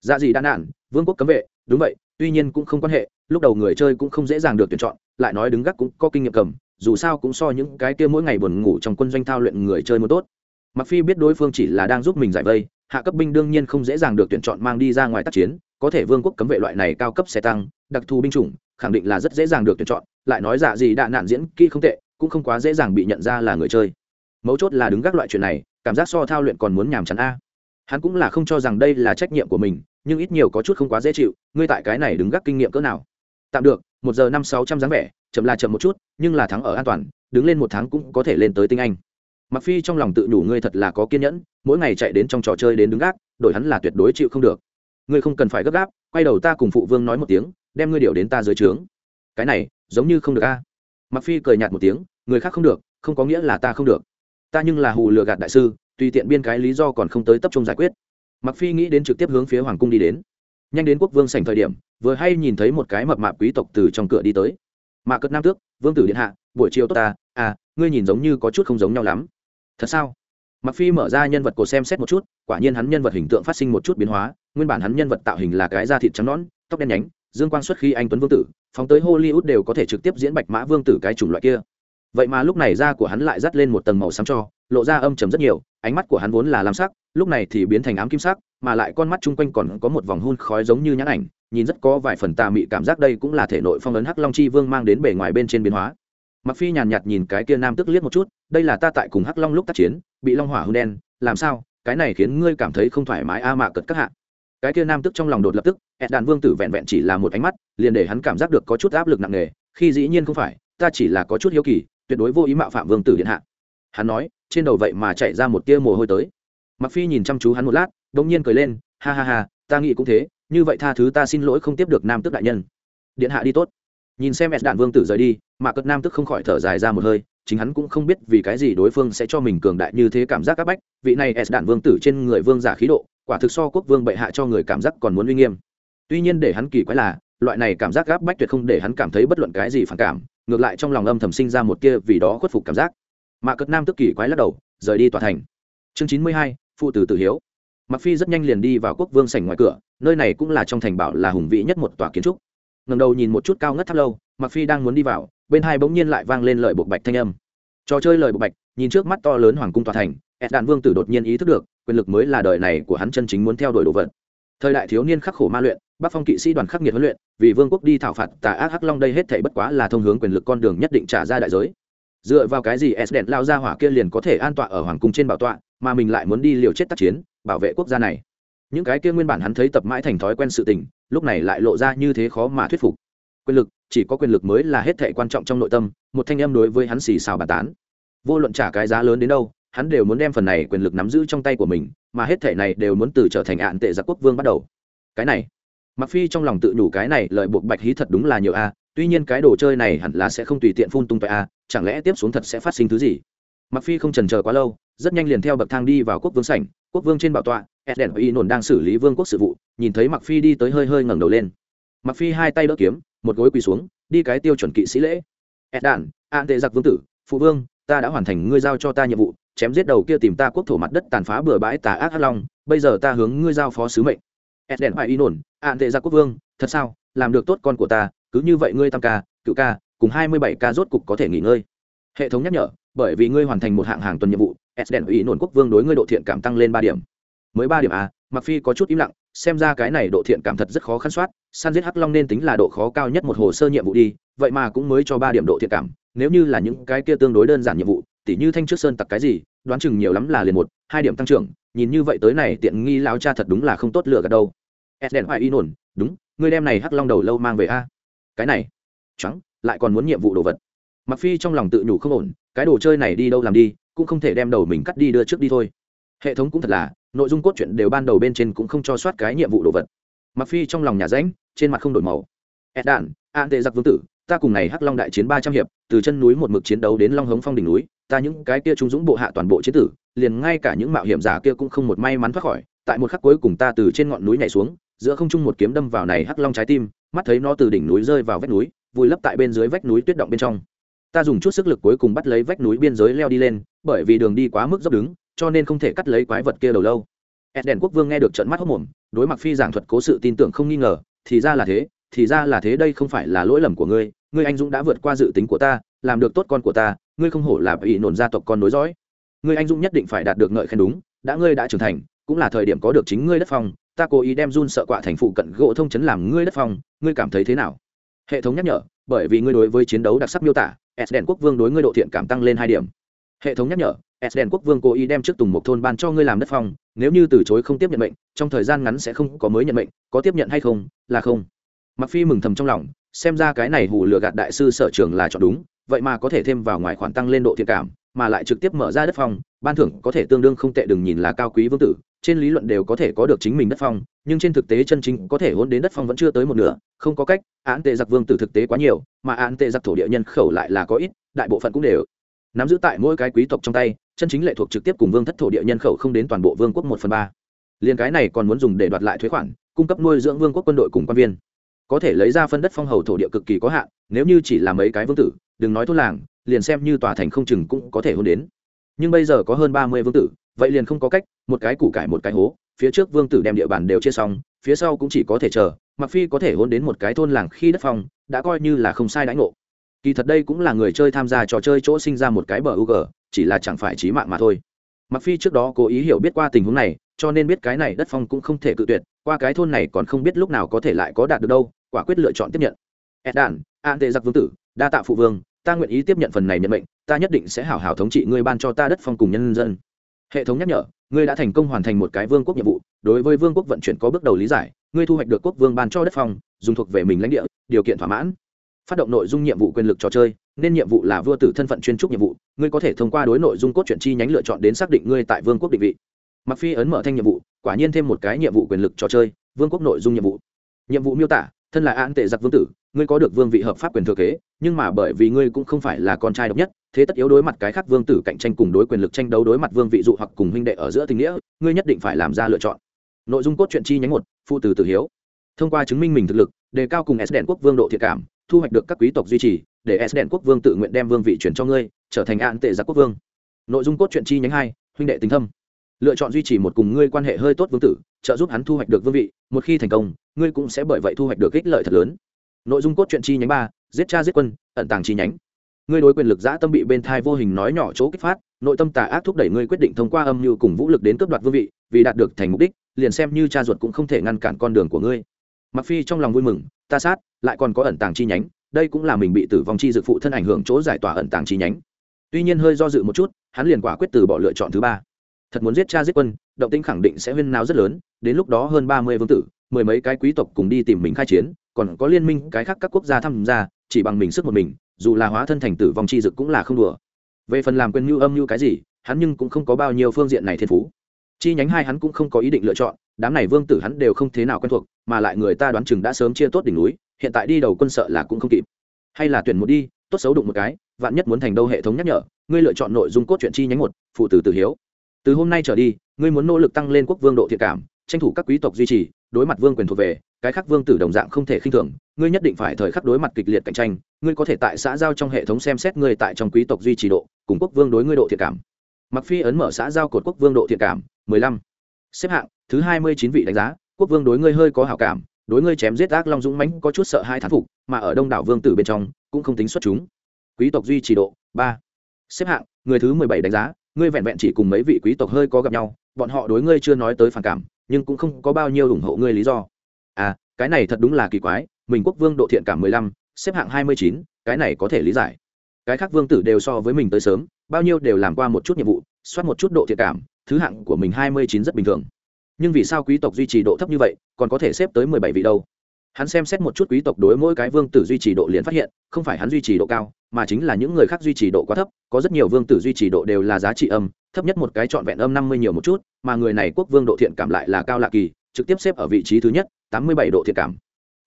Dạ gì đan nạn, vương quốc cấm vệ đúng vậy tuy nhiên cũng không quan hệ lúc đầu người chơi cũng không dễ dàng được tuyển chọn lại nói đứng gác cũng có kinh nghiệm cầm dù sao cũng so những cái kia mỗi ngày buồn ngủ trong quân doanh thao luyện người chơi muốn tốt. Mặc phi biết đối phương chỉ là đang giúp mình giải vây hạ cấp binh đương nhiên không dễ dàng được tuyển chọn mang đi ra ngoài tác chiến có thể vương quốc cấm vệ loại này cao cấp xe tăng đặc thù binh chủng khẳng định là rất dễ dàng được tuyển chọn lại nói dạ gì đạn nạn diễn kỹ không tệ cũng không quá dễ dàng bị nhận ra là người chơi mấu chốt là đứng gác loại chuyện này, cảm giác so thao luyện còn muốn nhàm chán a. Hắn cũng là không cho rằng đây là trách nhiệm của mình, nhưng ít nhiều có chút không quá dễ chịu, ngươi tại cái này đứng gác kinh nghiệm cỡ nào? Tạm được, một giờ năm sáu trăm dáng vẻ, chậm là chậm một chút, nhưng là thắng ở an toàn, đứng lên một tháng cũng có thể lên tới tinh anh. Mặc phi trong lòng tự nhủ ngươi thật là có kiên nhẫn, mỗi ngày chạy đến trong trò chơi đến đứng gác, đổi hắn là tuyệt đối chịu không được. Ngươi không cần phải gấp gáp, quay đầu ta cùng phụ vương nói một tiếng, đem ngươi điều đến ta dưới trướng. Cái này, giống như không được a. Mặc phi cười nhạt một tiếng, người khác không được, không có nghĩa là ta không được ta nhưng là hù lừa gạt đại sư, tùy tiện biên cái lý do còn không tới tập trung giải quyết. Mặc phi nghĩ đến trực tiếp hướng phía hoàng cung đi đến. Nhanh đến quốc vương sảnh thời điểm, vừa hay nhìn thấy một cái mập mạp quý tộc từ trong cửa đi tới. Mạ cất nam tước, vương tử điện hạ, buổi chiều tốt ta à ngươi nhìn giống như có chút không giống nhau lắm. Thật sao? Mặc phi mở ra nhân vật cổ xem xét một chút, quả nhiên hắn nhân vật hình tượng phát sinh một chút biến hóa, nguyên bản hắn nhân vật tạo hình là cái da thịt trắng nõn, tóc đen nhánh, dương quang xuất khi anh tuấn vương tử, phóng tới hollywood đều có thể trực tiếp diễn bạch mã vương tử cái chủng loại kia vậy mà lúc này da của hắn lại dắt lên một tầng màu xám cho, lộ ra âm trầm rất nhiều, ánh mắt của hắn vốn là lam sắc, lúc này thì biến thành ám kim sắc, mà lại con mắt chung quanh còn có một vòng hun khói giống như nhãn ảnh, nhìn rất có vài phần tà mị cảm giác đây cũng là thể nội phong ấn hắc long chi vương mang đến bề ngoài bên trên biến hóa. Mặc phi nhàn nhạt nhìn cái kia nam tức liếc một chút, đây là ta tại cùng hắc long lúc tác chiến, bị long hỏa hưng đen, làm sao? Cái này khiến ngươi cảm thấy không thoải mái a à mạ cật các hạ. Cái kia nam tức trong lòng đột lập tức, ẹt đàn vương tử vẹn vẹn chỉ là một ánh mắt, liền để hắn cảm giác được có chút áp lực nặng nề, khi dĩ nhiên không phải, ta chỉ là có chút hiếu kỳ tuyệt đối vô ý mạo phạm vương tử điện hạ. Hắn nói, trên đầu vậy mà chạy ra một tia mồ hôi tới. Mặc phi nhìn chăm chú hắn một lát đ nhiên cười lên, ha ha ha, ta nghĩ cũng thế, như vậy tha thứ ta xin lỗi không tiếp được nam tức đại nhân. Điện hạ đi tốt. Nhìn xem ẹt đạn vương tử rời đi mà cất nam tức không khỏi thở dài ra một hơi, chính hắn cũng không biết vì cái gì đối phương sẽ cho mình cường đại như thế cảm giác áp bách, vị này s đạn vương tử trên người vương giả khí độ, quả thực so quốc vương bệ hạ cho người cảm giác còn muốn uy nghiêm. Tuy nhiên để hắn kỳ quái là, loại này cảm giác gáp bách tuyệt không để hắn cảm thấy bất luận cái gì phản cảm ngược lại trong lòng âm thầm sinh ra một kia vì đó khuất phục cảm giác. Mạ cất nam tức kỳ quái lắc đầu, rời đi tòa thành. Chương chín mươi hai, phụ tử tử hiếu. Mặc phi rất nhanh liền đi vào quốc vương sảnh ngoài cửa, nơi này cũng là trong thành bảo là hùng vĩ nhất một tòa kiến trúc. Ngầm đầu nhìn một chút cao ngất tháp lâu mặc phi đang muốn đi vào, bên hai bỗng nhiên lại vang lên lời bộc bạch thanh âm. Trò chơi lời bộc bạch, nhìn trước mắt to lớn hoàng cung tòa thành ed đạn vương tử đột nhiên ý thức được, quyền lực mới là đời này của hắn chân chính muốn theo đuổi đồ vật thời đại thiếu niên khắc khổ ma luyện, bắc phong kỵ sĩ đoàn khắc nghiệt huấn luyện, vì vương quốc đi thảo phạt tà ác hắc long đây hết thảy bất quá là thông hướng quyền lực con đường nhất định trả ra đại giới. Dựa vào cái gì s đèn lao ra hỏa kia liền có thể an tọa ở hoàng cung trên bảo tọa, mà mình lại muốn đi liều chết tác chiến, bảo vệ quốc gia này. Những cái kia nguyên bản hắn thấy tập mãi thành thói quen sự tình, lúc này lại lộ ra như thế khó mà thuyết phục. Quyền lực, chỉ có quyền lực mới là hết thệ quan trọng trong nội tâm, một thanh âm đối với hắn xì xào bàn tán. Vô luận trả cái giá lớn đến đâu hắn đều muốn đem phần này quyền lực nắm giữ trong tay của mình, mà hết thể này đều muốn từ trở thành ạn tệ giặc quốc vương bắt đầu. Cái này mặc phi trong lòng tự nhủ cái này lợi buộc bạch hí thật đúng là nhiều a, tuy nhiên cái đồ chơi này hẳn là sẽ không tùy tiện phun tung tại a, chẳng lẽ tiếp xuống thật sẽ phát sinh thứ gì? Mặc phi không trần chờ quá lâu, rất nhanh liền theo bậc thang đi vào quốc vương sảnh, quốc vương trên bảo tọa edden y nổn đang xử lý vương quốc sự vụ, nhìn thấy mặc phi đi tới hơi hơi ngẩng đầu lên. Mặc phi hai tay đỡ kiếm, một gối quỳ xuống, đi cái tiêu chuẩn kỵ sĩ lễ. Eddan an tệ giặc vương tử, phụ vương ta đã hoàn thành, ngươi giao cho ta nhiệm vụ, chém giết đầu kia tìm ta quốc thổ mặt đất, tàn phá bừa bãi tà ác hắc long, bây giờ ta hướng ngươi giao phó sứ mệnh. Edden hoài y nổn ạn tệ giặc quốc vương, thật sao? Làm được tốt con của ta, cứ như vậy ngươi tam ca, cựu ca, cùng hai mươi bảy ca rốt cục có thể nghỉ ngơi. Hệ thống nhắc nhở, bởi vì ngươi hoàn thành một hạng hàng tuần nhiệm vụ ed đèn ủy nổn quốc vương đối ngươi độ thiện cảm tăng lên ba điểm. Mới ba điểm à mặc phi có chút im lặng, xem ra cái này độ thiện cảm thật rất khó khăn soát, săn giết hắc long nên tính là độ khó cao nhất một hồ sơ nhiệm vụ đi vậy mà cũng mới cho ba điểm độ thiện cảm, nếu như là những cái kia tương đối đơn giản nhiệm vụ, tỉ như thanh trước sơn tặc cái gì, đoán chừng nhiều lắm là liền một, hai điểm tăng trưởng, nhìn như vậy tới này tiện nghi lao cha thật đúng là không tốt lựa gạt đâu. S đèn hoài y nổn, đúng, ngươi đem này hắc long đầu lâu mang về a. Cái này? Trắng, lại còn muốn nhiệm vụ đồ vật. Mặc phi trong lòng tự nhủ không ổn, cái đồ chơi này đi đâu làm đi, cũng không thể đem đầu mình cắt đi đưa trước đi thôi. Hệ thống cũng thật là, nội dung cốt truyện đều ban đầu bên trên cũng không cho soát cái nhiệm vụ đồ vật. Mặc phi trong lòng nhà rãnh, trên mặt không đổi màu. Ed đạn an tệ giặc vương tử ta cùng này hắc long đại chiến ba trăm hiệp, từ chân núi một mực chiến đấu đến long hống phong đỉnh núi, ta những cái kia trung dũng bộ hạ toàn bộ chiến tử, liền ngay cả những mạo hiểm giả kia cũng không một may mắn thoát khỏi, tại một khắc cuối cùng ta từ trên ngọn núi nhảy xuống, giữa không trung một kiếm đâm vào này hắc long trái tim, mắt thấy nó từ đỉnh núi rơi vào vách núi, vùi lấp tại bên dưới vách núi tuyết động bên trong. Ta dùng chút sức lực cuối cùng bắt lấy vách núi biên giới leo đi lên, bởi vì đường đi quá mức dốc đứng, cho nên không thể cắt lấy quái vật kia đầu lâu. Ed đèn quốc vương nghe được trận mắt hốc mồm, đối mặt phi giảng thuật cố sự tin tưởng không nghi ngờ, thì ra là thế thì ra là thế đây không phải là lỗi lầm của ngươi ngươi anh dũng đã vượt qua dự tính của ta, làm được tốt con của ta, ngươi không hổ là bị nổn gia tộc con nối dõi. Ngươi anh dũng nhất định phải đạt được ngợi khen đúng, đã ngươi đã trưởng thành, cũng là thời điểm có được chính ngươi đất phong, ta cố ý đem run sợ quạ thành phụ cận gỗ thông chấn làm ngươi đất phong, ngươi cảm thấy thế nào? Hệ thống nhắc nhở, bởi vì ngươi đối với chiến đấu đặc sắc miêu tả, s đèn quốc vương đối ngươi độ thiện cảm tăng lên hai điểm. Hệ thống nhắc nhở, s đèn quốc vương cố ý đem trước tùng một thôn ban cho ngươi làm đất phong, nếu như từ chối không tiếp nhận mệnh, trong thời gian ngắn sẽ không có mới nhận mệnh, có tiếp nhận hay không, là không mặc phi mừng thầm trong lòng, xem ra cái này hù lừa gạt đại sư sở trường là chọn đúng, vậy mà có thể thêm vào ngoài khoản tăng lên độ thiện cảm, mà lại trực tiếp mở ra đất phong, ban thưởng có thể tương đương không tệ đừng nhìn là cao quý vương tử, trên lý luận đều có thể có được chính mình đất phong, nhưng trên thực tế chân chính có thể hôn đến đất phong vẫn chưa tới một nửa, không có cách, án tệ giặc vương tử thực tế quá nhiều, mà án tệ giặc thổ địa nhân khẩu lại là có ít, đại bộ phận cũng đều nắm giữ tại mỗi cái quý tộc trong tay, chân chính lệ thuộc trực tiếp cùng vương thất thổ địa nhân khẩu không đến toàn bộ vương quốc một phần ba. Liền cái này còn muốn dùng để đoạt lại thuế khoản, cung cấp nuôi dưỡng vương quốc quân đội cùng quan viên có thể lấy ra phân đất phong hầu thổ địa cực kỳ có hạn, nếu như chỉ là mấy cái vương tử, đừng nói thôn làng, liền xem như tòa thành không chừng cũng có thể hôn đến. Nhưng bây giờ có hơn ba mươi vương tử, vậy liền không có cách, một cái củ cải một cái hố, phía trước vương tử đem địa bàn đều chia xong, phía sau cũng chỉ có thể chờ, mặc phi có thể hôn đến một cái thôn làng khi đất phong, đã coi như là không sai đãi ngộ. Kỳ thật đây cũng là người chơi tham gia trò chơi chỗ sinh ra một cái bờ u g chỉ là chẳng phải trí mạng mà thôi. Mặc phi trước đó cố ý hiểu biết qua tình huống này cho nên biết cái này đất phong cũng không thể cự tuyệt, qua cái thôn này còn không biết lúc nào có thể lại có đạt được đâu, quả quyết lựa chọn tiếp nhận. Ed đàn an tệ giặc vương tử, đa tạ phụ vương, ta nguyện ý tiếp nhận phần này nhận mệnh, ta nhất định sẽ hảo hảo thống trị ngươi ban cho ta đất phong cùng nhân dân. Hệ thống nhắc nhở, ngươi đã thành công hoàn thành một cái vương quốc nhiệm vụ, đối với vương quốc vận chuyển có bước đầu lý giải, ngươi thu hoạch được quốc vương ban cho đất phong, dùng thuộc về mình lãnh địa, điều kiện thỏa mãn. Phát động nội dung nhiệm vụ quyền lực trò chơi, nên nhiệm vụ là vua tử thân phận chuyên trúc nhiệm vụ, ngươi có thể thông qua đối nội dung cốt truyện chi nhánh lựa chọn đến xác định ngươi tại vương quốc định vị mặc phi ấn mở thanh nhiệm vụ, quả nhiên thêm một cái nhiệm vụ quyền lực trò chơi, vương quốc nội dung nhiệm vụ. Nhiệm vụ miêu tả, thân là an tệ giặc vương tử, ngươi có được vương vị hợp pháp quyền thừa kế, nhưng mà bởi vì ngươi cũng không phải là con trai độc nhất, thế tất yếu đối mặt cái khác vương tử cạnh tranh cùng đối quyền lực tranh đấu đối mặt vương vị dụ hoặc cùng huynh đệ ở giữa tình nghĩa, ngươi nhất định phải làm ra lựa chọn. Nội dung cốt truyện chi nhánh một, phụ tử tử hiếu. Thông qua chứng minh mình thực lực, đề cao cùng s đèn quốc vương độ thiện cảm, thu hoạch được các quý tộc duy trì, để s đèn quốc vương tự nguyện đem vương vị chuyển cho ngươi, trở thành an tệ giặc quốc vương. Nội dung cốt truyện chi nhánh hai, huynh đệ tình thâm lựa chọn duy trì một cùng ngươi quan hệ hơi tốt vương tử, trợ giúp hắn thu hoạch được vương vị, một khi thành công, ngươi cũng sẽ bởi vậy thu hoạch được ích lợi thật lớn. Nội dung cốt truyện chi nhánh ba, giết cha giết quân, ẩn tàng chi nhánh. Ngươi đối quyền lực giã tâm bị bên thai vô hình nói nhỏ chỗ kích phát, nội tâm tà ác thúc đẩy ngươi quyết định thông qua âm mưu cùng vũ lực đến cướp đoạt vương vị, vì đạt được thành mục đích, liền xem như cha ruột cũng không thể ngăn cản con đường của ngươi. Mặc phi trong lòng vui mừng, ta sát, lại còn có ẩn tàng chi nhánh, đây cũng là mình bị tử vong chi dự phụ thân ảnh hưởng chỗ giải tỏa ẩn tàng chi nhánh. Tuy nhiên hơi do dự một chút, hắn liền quả quyết từ bỏ lựa chọn thứ ba thật muốn giết cha giết quân, động tinh khẳng định sẽ huyên nào rất lớn, đến lúc đó hơn ba mươi vương tử, mười mấy cái quý tộc cùng đi tìm mình khai chiến, còn có liên minh cái khác các quốc gia tham gia, chỉ bằng mình sức một mình, dù là hóa thân thành tử vong chi dực cũng là không đùa. Về phần làm quên mưu âm mưu cái gì, hắn nhưng cũng không có bao nhiêu phương diện này thiên phú. Chi nhánh hai hắn cũng không có ý định lựa chọn, đám này vương tử hắn đều không thế nào quen thuộc, mà lại người ta đoán chừng đã sớm chia tốt đỉnh núi, hiện tại đi đầu quân sợ là cũng không kịp. Hay là tuyển một đi, tốt xấu đụng một cái, vạn nhất muốn thành đâu hệ thống nhắc nhở, ngươi lựa chọn nội dung cốt truyện chi nhánh một, phụ tử tử hiếu từ hôm nay trở đi, ngươi muốn nỗ lực tăng lên quốc vương độ thiện cảm, tranh thủ các quý tộc duy trì, đối mặt vương quyền thuộc về, cái khác vương tử đồng dạng không thể khinh thường, ngươi nhất định phải thời khắc đối mặt kịch liệt cạnh tranh, ngươi có thể tại xã giao trong hệ thống xem xét ngươi tại trong quý tộc duy trì độ, cùng quốc vương đối ngươi độ thiện cảm mặc phi ấn mở xã giao cột quốc vương độ thiện cảm 15. xếp hạng, thứ 29 vị đánh giá, quốc vương đối ngươi hơi có hảo cảm, đối ngươi chém giết ác long dũng mãnh có chút sợ hai thán phục, mà ở đông đảo vương tử bên trong, cũng không tính xuất chúng quý tộc duy trì độ 3. xếp hạng, người thứ 17 đánh giá ngươi vẹn vẹn chỉ cùng mấy vị quý tộc hơi có gặp nhau, bọn họ đối ngươi chưa nói tới phản cảm, nhưng cũng không có bao nhiêu ủng hộ ngươi lý do. À cái này thật đúng là kỳ quái, mình quốc vương độ thiện cảm mười lăm, xếp hạng hai mươi chín, cái này có thể lý giải. Cái khác vương tử đều so với mình tới sớm, bao nhiêu đều làm qua một chút nhiệm vụ, soát một chút độ thiện cảm, thứ hạng của mình hai mươi chín rất bình thường. Nhưng vì sao quý tộc duy trì độ thấp như vậy, còn có thể xếp tới mười bảy vị đâu? Hắn xem xét một chút quý tộc đối mỗi cái vương tử duy trì độ liền phát hiện, không phải hắn duy trì độ cao, mà chính là những người khác duy trì độ quá thấp, có rất nhiều vương tử duy trì độ đều là giá trị âm, thấp nhất một cái trọn vẹn âm năm mươi nhiều một chút, mà người này quốc vương độ thiện cảm lại là cao lạ kỳ, trực tiếp xếp ở vị trí thứ nhất, tám mươi bảy độ thiện cảm.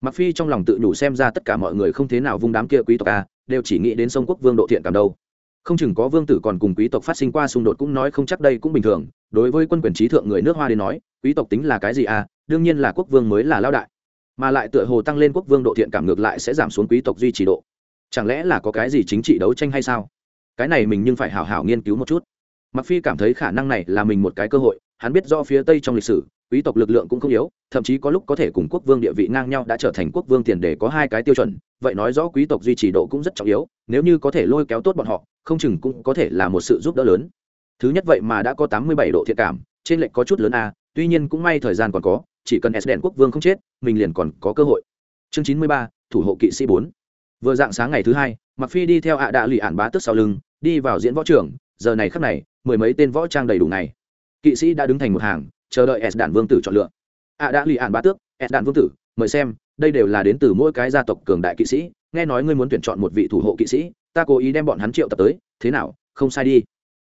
Mặc phi trong lòng tự nhủ xem ra tất cả mọi người không thế nào vung đám kia quý tộc a, đều chỉ nghĩ đến sông quốc vương độ thiện cảm đâu. Không chừng có vương tử còn cùng quý tộc phát sinh qua xung đột cũng nói không chắc đây cũng bình thường, đối với quân quyền trí thượng người nước hoa đến nói, quý tộc tính là cái gì à đương nhiên là quốc vương mới là lao đại mà lại tựa hồ tăng lên quốc vương độ thiện cảm ngược lại sẽ giảm xuống quý tộc duy trì độ. Chẳng lẽ là có cái gì chính trị đấu tranh hay sao? Cái này mình nhưng phải hảo hảo nghiên cứu một chút. Mặc phi cảm thấy khả năng này là mình một cái cơ hội, hắn biết do phía tây trong lịch sử, quý tộc lực lượng cũng không yếu, thậm chí có lúc có thể cùng quốc vương địa vị ngang nhau đã trở thành quốc vương tiền để có hai cái tiêu chuẩn, vậy nói rõ quý tộc duy trì độ cũng rất trọng yếu, nếu như có thể lôi kéo tốt bọn họ, không chừng cũng có thể là một sự giúp đỡ lớn. Thứ nhất vậy mà đã có tám mươi bảy độ thiện cảm, trên lệnh có chút lớn a tuy nhiên cũng may thời gian còn có chỉ cần s đèn quốc vương không chết mình liền còn có cơ hội. Chương chín mươi ba thủ hộ kỵ sĩ bốn. Vừa dạng sáng ngày thứ hai mặc phi đi theo ạ đạ lụy ản bá tức sau lưng đi vào diễn võ trưởng giờ này khắc này mười mấy tên võ trang đầy đủ này, kỵ sĩ đã đứng thành một hàng chờ đợi s đạn vương tử chọn lựa. Ạ đạ lụy ản bá tước s đạn vương tử mời xem đây đều là đến từ mỗi cái gia tộc cường đại kỵ sĩ. Nghe nói ngươi muốn tuyển chọn một vị thủ hộ kỵ sĩ ta cố ý đem bọn hắn triệu tập tới thế nào không sai đi.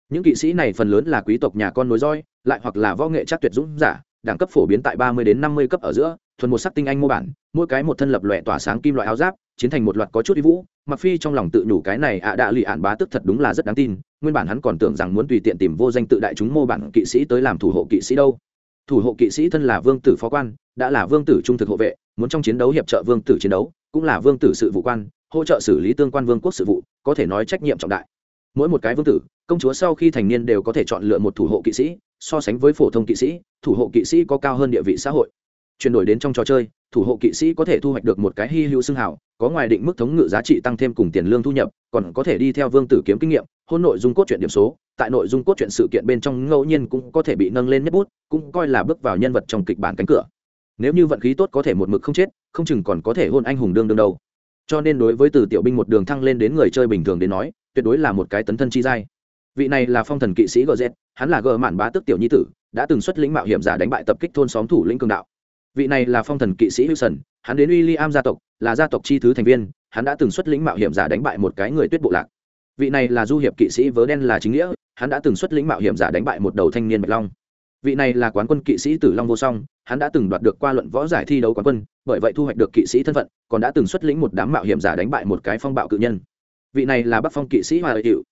Những kỵ sĩ này phần lớn là quý tộc nhà con nối roi lại hoặc là võ nghệ chắc tuyệt dũng giả đẳng cấp phổ biến tại ba mươi đến năm mươi cấp ở giữa, thuần một sắc tinh anh mô bản, mỗi cái một thân lập lòe tỏa sáng kim loại áo giáp, chiến thành một loạt có chút uy vũ. Mặc phi trong lòng tự nhủ cái này ạ à đã lì ạn bá tức thật đúng là rất đáng tin, nguyên bản hắn còn tưởng rằng muốn tùy tiện tìm vô danh tự đại chúng mô bản kỵ sĩ tới làm thủ hộ kỵ sĩ đâu. Thủ hộ kỵ sĩ thân là vương tử phó quan, đã là vương tử trung thực hộ vệ, muốn trong chiến đấu hiệp trợ vương tử chiến đấu, cũng là vương tử sự vụ quan, hỗ trợ xử lý tương quan vương quốc sự vụ, có thể nói trách nhiệm trọng đại. Mỗi một cái vương tử, công chúa sau khi thành niên đều có thể chọn lựa một thủ hộ kỵ sĩ so sánh với phổ thông kỵ sĩ, thủ hộ kỵ sĩ có cao hơn địa vị xã hội. Chuyển đổi đến trong trò chơi, thủ hộ kỵ sĩ có thể thu hoạch được một cái hy hữu xưng hào, có ngoài định mức thống ngự giá trị tăng thêm cùng tiền lương thu nhập, còn có thể đi theo vương tử kiếm kinh nghiệm, hôn nội dung cốt truyện điểm số, tại nội dung cốt truyện sự kiện bên trong ngẫu nhiên cũng có thể bị nâng lên nhất bút, cũng coi là bước vào nhân vật trong kịch bản cánh cửa. Nếu như vận khí tốt có thể một mực không chết, không chừng còn có thể hôn anh hùng đương đương đâu. Cho nên đối với từ tiểu binh một đường thăng lên đến người chơi bình thường đến nói, tuyệt đối là một cái tấn thân chi giai vị này là phong thần kỵ sĩ gz hắn là gờ mạn bá tức tiểu nhi tử đã từng xuất lĩnh mạo hiểm giả đánh bại tập kích thôn xóm thủ lĩnh cường đạo vị này là phong thần kỵ sĩ Wilson, hắn đến William gia tộc, là gia tộc chi thứ thành viên, hắn đã từng xuất lĩnh mạo hiểm giả đánh bại một cái người tuyết bộ lạc. Vị này là du hiệp kỵ sĩ vớ đen là chính nghĩa, hắn đã từng xuất lĩnh mạo hiểm giả đánh bại một đầu thanh niên bạch long. Vị này là quán quân kỵ sĩ Tử Long vô song, hắn đã từng đoạt được qua luận võ giải thi đấu quán quân, bởi vậy thu hoạch được kỵ sĩ thân phận, còn đã từng xuất lĩnh một đám mạo hiểm giả đánh bại một cái phong bạo cự nhân. Vị này là Bắc Phong kỵ sĩ Hoa Hiệu.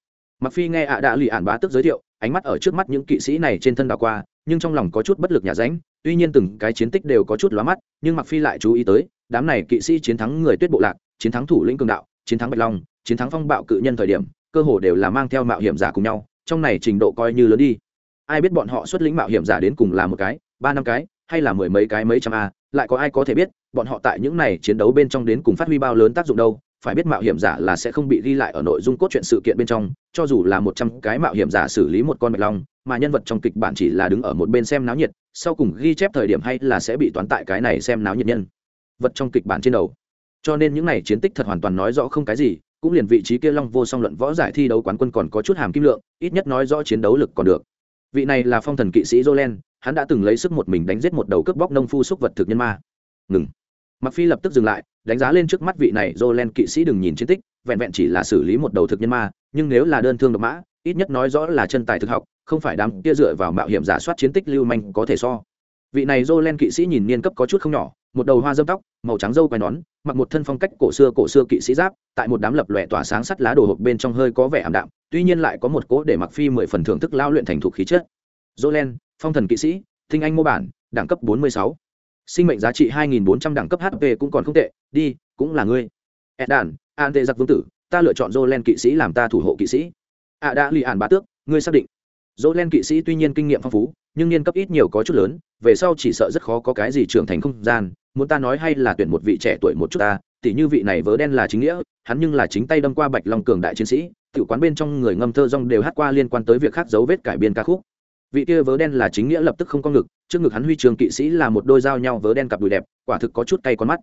Mặc Phi nghe ạ đã lì ản bá tức giới thiệu, ánh mắt ở trước mắt những kỵ sĩ này trên thân đảo qua, nhưng trong lòng có chút bất lực nhà ránh. Tuy nhiên từng cái chiến tích đều có chút lóa mắt nhưng mặc phi lại chú ý tới đám này kỵ sĩ chiến thắng người tuyết bộ lạc chiến thắng thủ lĩnh cường đạo chiến thắng bạch long chiến thắng phong bạo cự nhân thời điểm cơ hồ đều là mang theo mạo hiểm giả cùng nhau trong này trình độ coi như lớn đi. Ai biết bọn họ xuất lĩnh mạo hiểm giả đến cùng là một cái ba năm cái hay là mười mấy cái mấy trăm a lại có ai có thể biết bọn họ tại những này chiến đấu bên trong đến cùng phát huy bao lớn tác dụng đâu phải biết mạo hiểm giả là sẽ không bị ghi lại ở nội dung cốt truyện sự kiện bên trong, cho dù là một trăm cái mạo hiểm giả xử lý một con bạch long, mà nhân vật trong kịch bản chỉ là đứng ở một bên xem náo nhiệt, sau cùng ghi chép thời điểm hay là sẽ bị toán tại cái này xem náo nhiệt nhân. Vật trong kịch bản trên đầu. Cho nên những này chiến tích thật hoàn toàn nói rõ không cái gì, cũng liền vị trí kia long vô song luận võ giải thi đấu quán quân còn có chút hàm kim lượng, ít nhất nói rõ chiến đấu lực còn được. Vị này là phong thần kỵ sĩ jolen hắn đã từng lấy sức một mình đánh giết một đầu cướp bóc nông phu xúc vật thực nhân ma. Ngừng mặc phi lập tức dừng lại, đánh giá lên trước mắt vị này jolen kỵ sĩ đừng nhìn chiến tích, vẹn vẹn chỉ là xử lý một đầu thực nhân ma, nhưng nếu là đơn thương độc mã, ít nhất nói rõ là chân tài thực học, không phải đám kia dựa vào mạo hiểm giả soát chiến tích lưu manh có thể so. Vị này dô len kỵ sĩ nhìn niên cấp có chút không nhỏ, một đầu hoa dâm tóc, màu trắng dâu quai nón, mặc một thân phong cách cổ xưa cổ xưa kỵ sĩ giáp, tại một đám lập lòe tỏa sáng sắt lá đồ hộp bên trong hơi có vẻ ảm đạm, tuy nhiên lại có một cố để mặc phi mười phần thưởng thức lao luyện thành thục khí chất. Dô len phong thần kỵ sĩ tinh anh mô bản, đẳng cấp bốn mươi sáu sinh mệnh giá trị hai nghìn bốn trăm đẳng cấp hp cũng còn không tệ, đi, cũng là ngươi. Ed đàn, an tệ giặc vương tử, ta lựa chọn jolen kỵ sĩ làm ta thủ hộ kỵ sĩ. Ạ đã, lì ản bá tước, ngươi xác định. Jolen kỵ sĩ tuy nhiên kinh nghiệm phong phú, nhưng niên cấp ít nhiều có chút lớn, về sau chỉ sợ rất khó có cái gì trưởng thành không gian. Muốn ta nói hay là tuyển một vị trẻ tuổi một chút ta, tỉ như vị này vớ đen là chính nghĩa, hắn nhưng là chính tay đâm qua bạch long cường đại chiến sĩ, tiểu quán bên trong người ngâm thơ rong đều hát qua liên quan tới việc khác dấu vết cải biên ca khúc vị kia vớ đen là chính nghĩa lập tức không có ngực, trước ngực hắn huy trường kỵ sĩ là một đôi dao nhau vớ đen cặp đùi đẹp, quả thực có chút cay con mắt.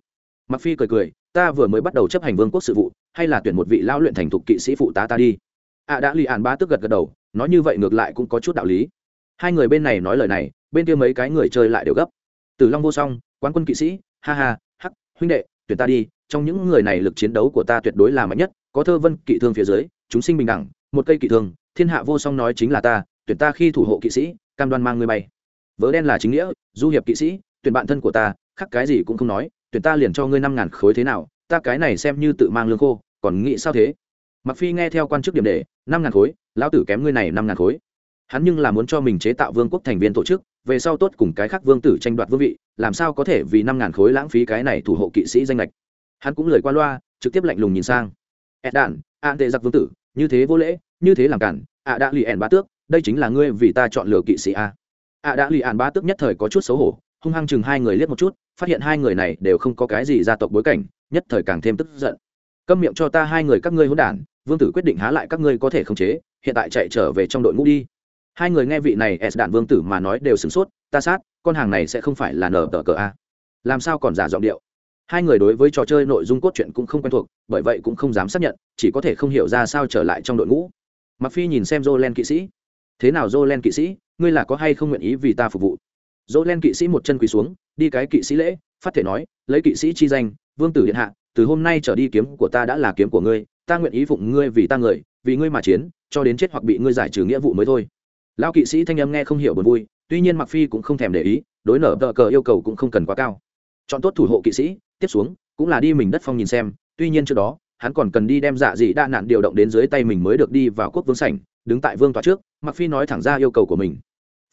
Mặc phi cười cười, ta vừa mới bắt đầu chấp hành vương quốc sự vụ, hay là tuyển một vị lao luyện thành thục kỵ sĩ phụ tá ta đi. Ạ đã lì ạn ba tức gật gật đầu, nói như vậy ngược lại cũng có chút đạo lý. Hai người bên này nói lời này, bên kia mấy cái người chơi lại đều gấp. Từ long vô song, quán quân kỵ sĩ, ha ha, hắc, huynh đệ, tuyển ta đi, trong những người này lực chiến đấu của ta tuyệt đối là mạnh nhất, có thơ vân kỵ thương phía dưới, chúng sinh bình đẳng, một cây kỵ thương, thiên hạ vô song nói chính là ta tuyển ta khi thủ hộ kỵ sĩ, cam đoan mang ngươi bay. Vớ đen là chính nghĩa, du hiệp kỵ sĩ, tuyển bạn thân của ta khắc cái gì cũng không nói, tuyển ta liền cho ngươi năm ngàn khối thế nào, ta cái này xem như tự mang lương khô, còn nghĩ sao thế? Mặc phi nghe theo quan chức điểm đề, năm ngàn khối, lão tử kém ngươi này năm ngàn khối. Hắn nhưng là muốn cho mình chế tạo vương quốc thành viên tổ chức, về sau tốt cùng cái khác vương tử tranh đoạt vương vị, làm sao có thể vì năm ngàn khối lãng phí cái này thủ hộ kỵ sĩ danh lệch hắn cũng lời qua loa, trực tiếp lạnh lùng nhìn sang. Ed đạn an tệ giặc vương tử, như thế vô lễ như thế làm cản, ạ đã lì ẻn bá tước, đây chính là ngươi vì ta chọn lựa kỵ sĩ a. Ạ đã lì ẻn bá tước nhất thời có chút xấu hổ, hung hăng chừng hai người liếc một chút, phát hiện hai người này đều không có cái gì gia tộc bối cảnh, nhất thời càng thêm tức giận. Câm miệng cho ta hai người các ngươi hỗn đản, vương tử quyết định há lại các ngươi có thể khống chế, hiện tại chạy trở về trong đội ngũ đi. Hai người nghe vị này s đạn vương tử mà nói đều sửng sốt, ta sát, con hàng này sẽ không phải là nở tờ cờ a. Làm sao còn giả giọng điệu? Hai người đối với trò chơi nội dung cốt truyện cũng không quen thuộc, bởi vậy cũng không dám xác nhận, chỉ có thể không hiểu ra sao trở lại trong đội ngũ mặc phi nhìn xem jolen kỵ sĩ. Thế nào jolen kỵ sĩ, ngươi là có hay không nguyện ý vì ta phục vụ? Jolen kỵ sĩ một chân quỳ xuống, đi cái kỵ sĩ lễ, phát thể nói, lấy kỵ sĩ chi danh, vương tử điện hạ, từ hôm nay trở đi kiếm của ta đã là kiếm của ngươi, ta nguyện ý phụng ngươi vì ta người, vì ngươi mà chiến, cho đến chết hoặc bị ngươi giải trừ nghĩa vụ mới thôi. Lão kỵ sĩ thanh âm nghe không hiểu buồn vui, tuy nhiên mặc phi cũng không thèm để ý, đối nở tờ cờ yêu cầu cũng không cần quá cao. Chọn tốt thủ hộ kỵ sĩ, tiếp xuống, cũng là đi mình đất phong nhìn xem, tuy nhiên trước đó hắn còn cần đi đem dạ dị đa nạn điều động đến dưới tay mình mới được đi vào quốc vương sảnh, đứng tại vương tòa trước mặc phi nói thẳng ra yêu cầu của mình.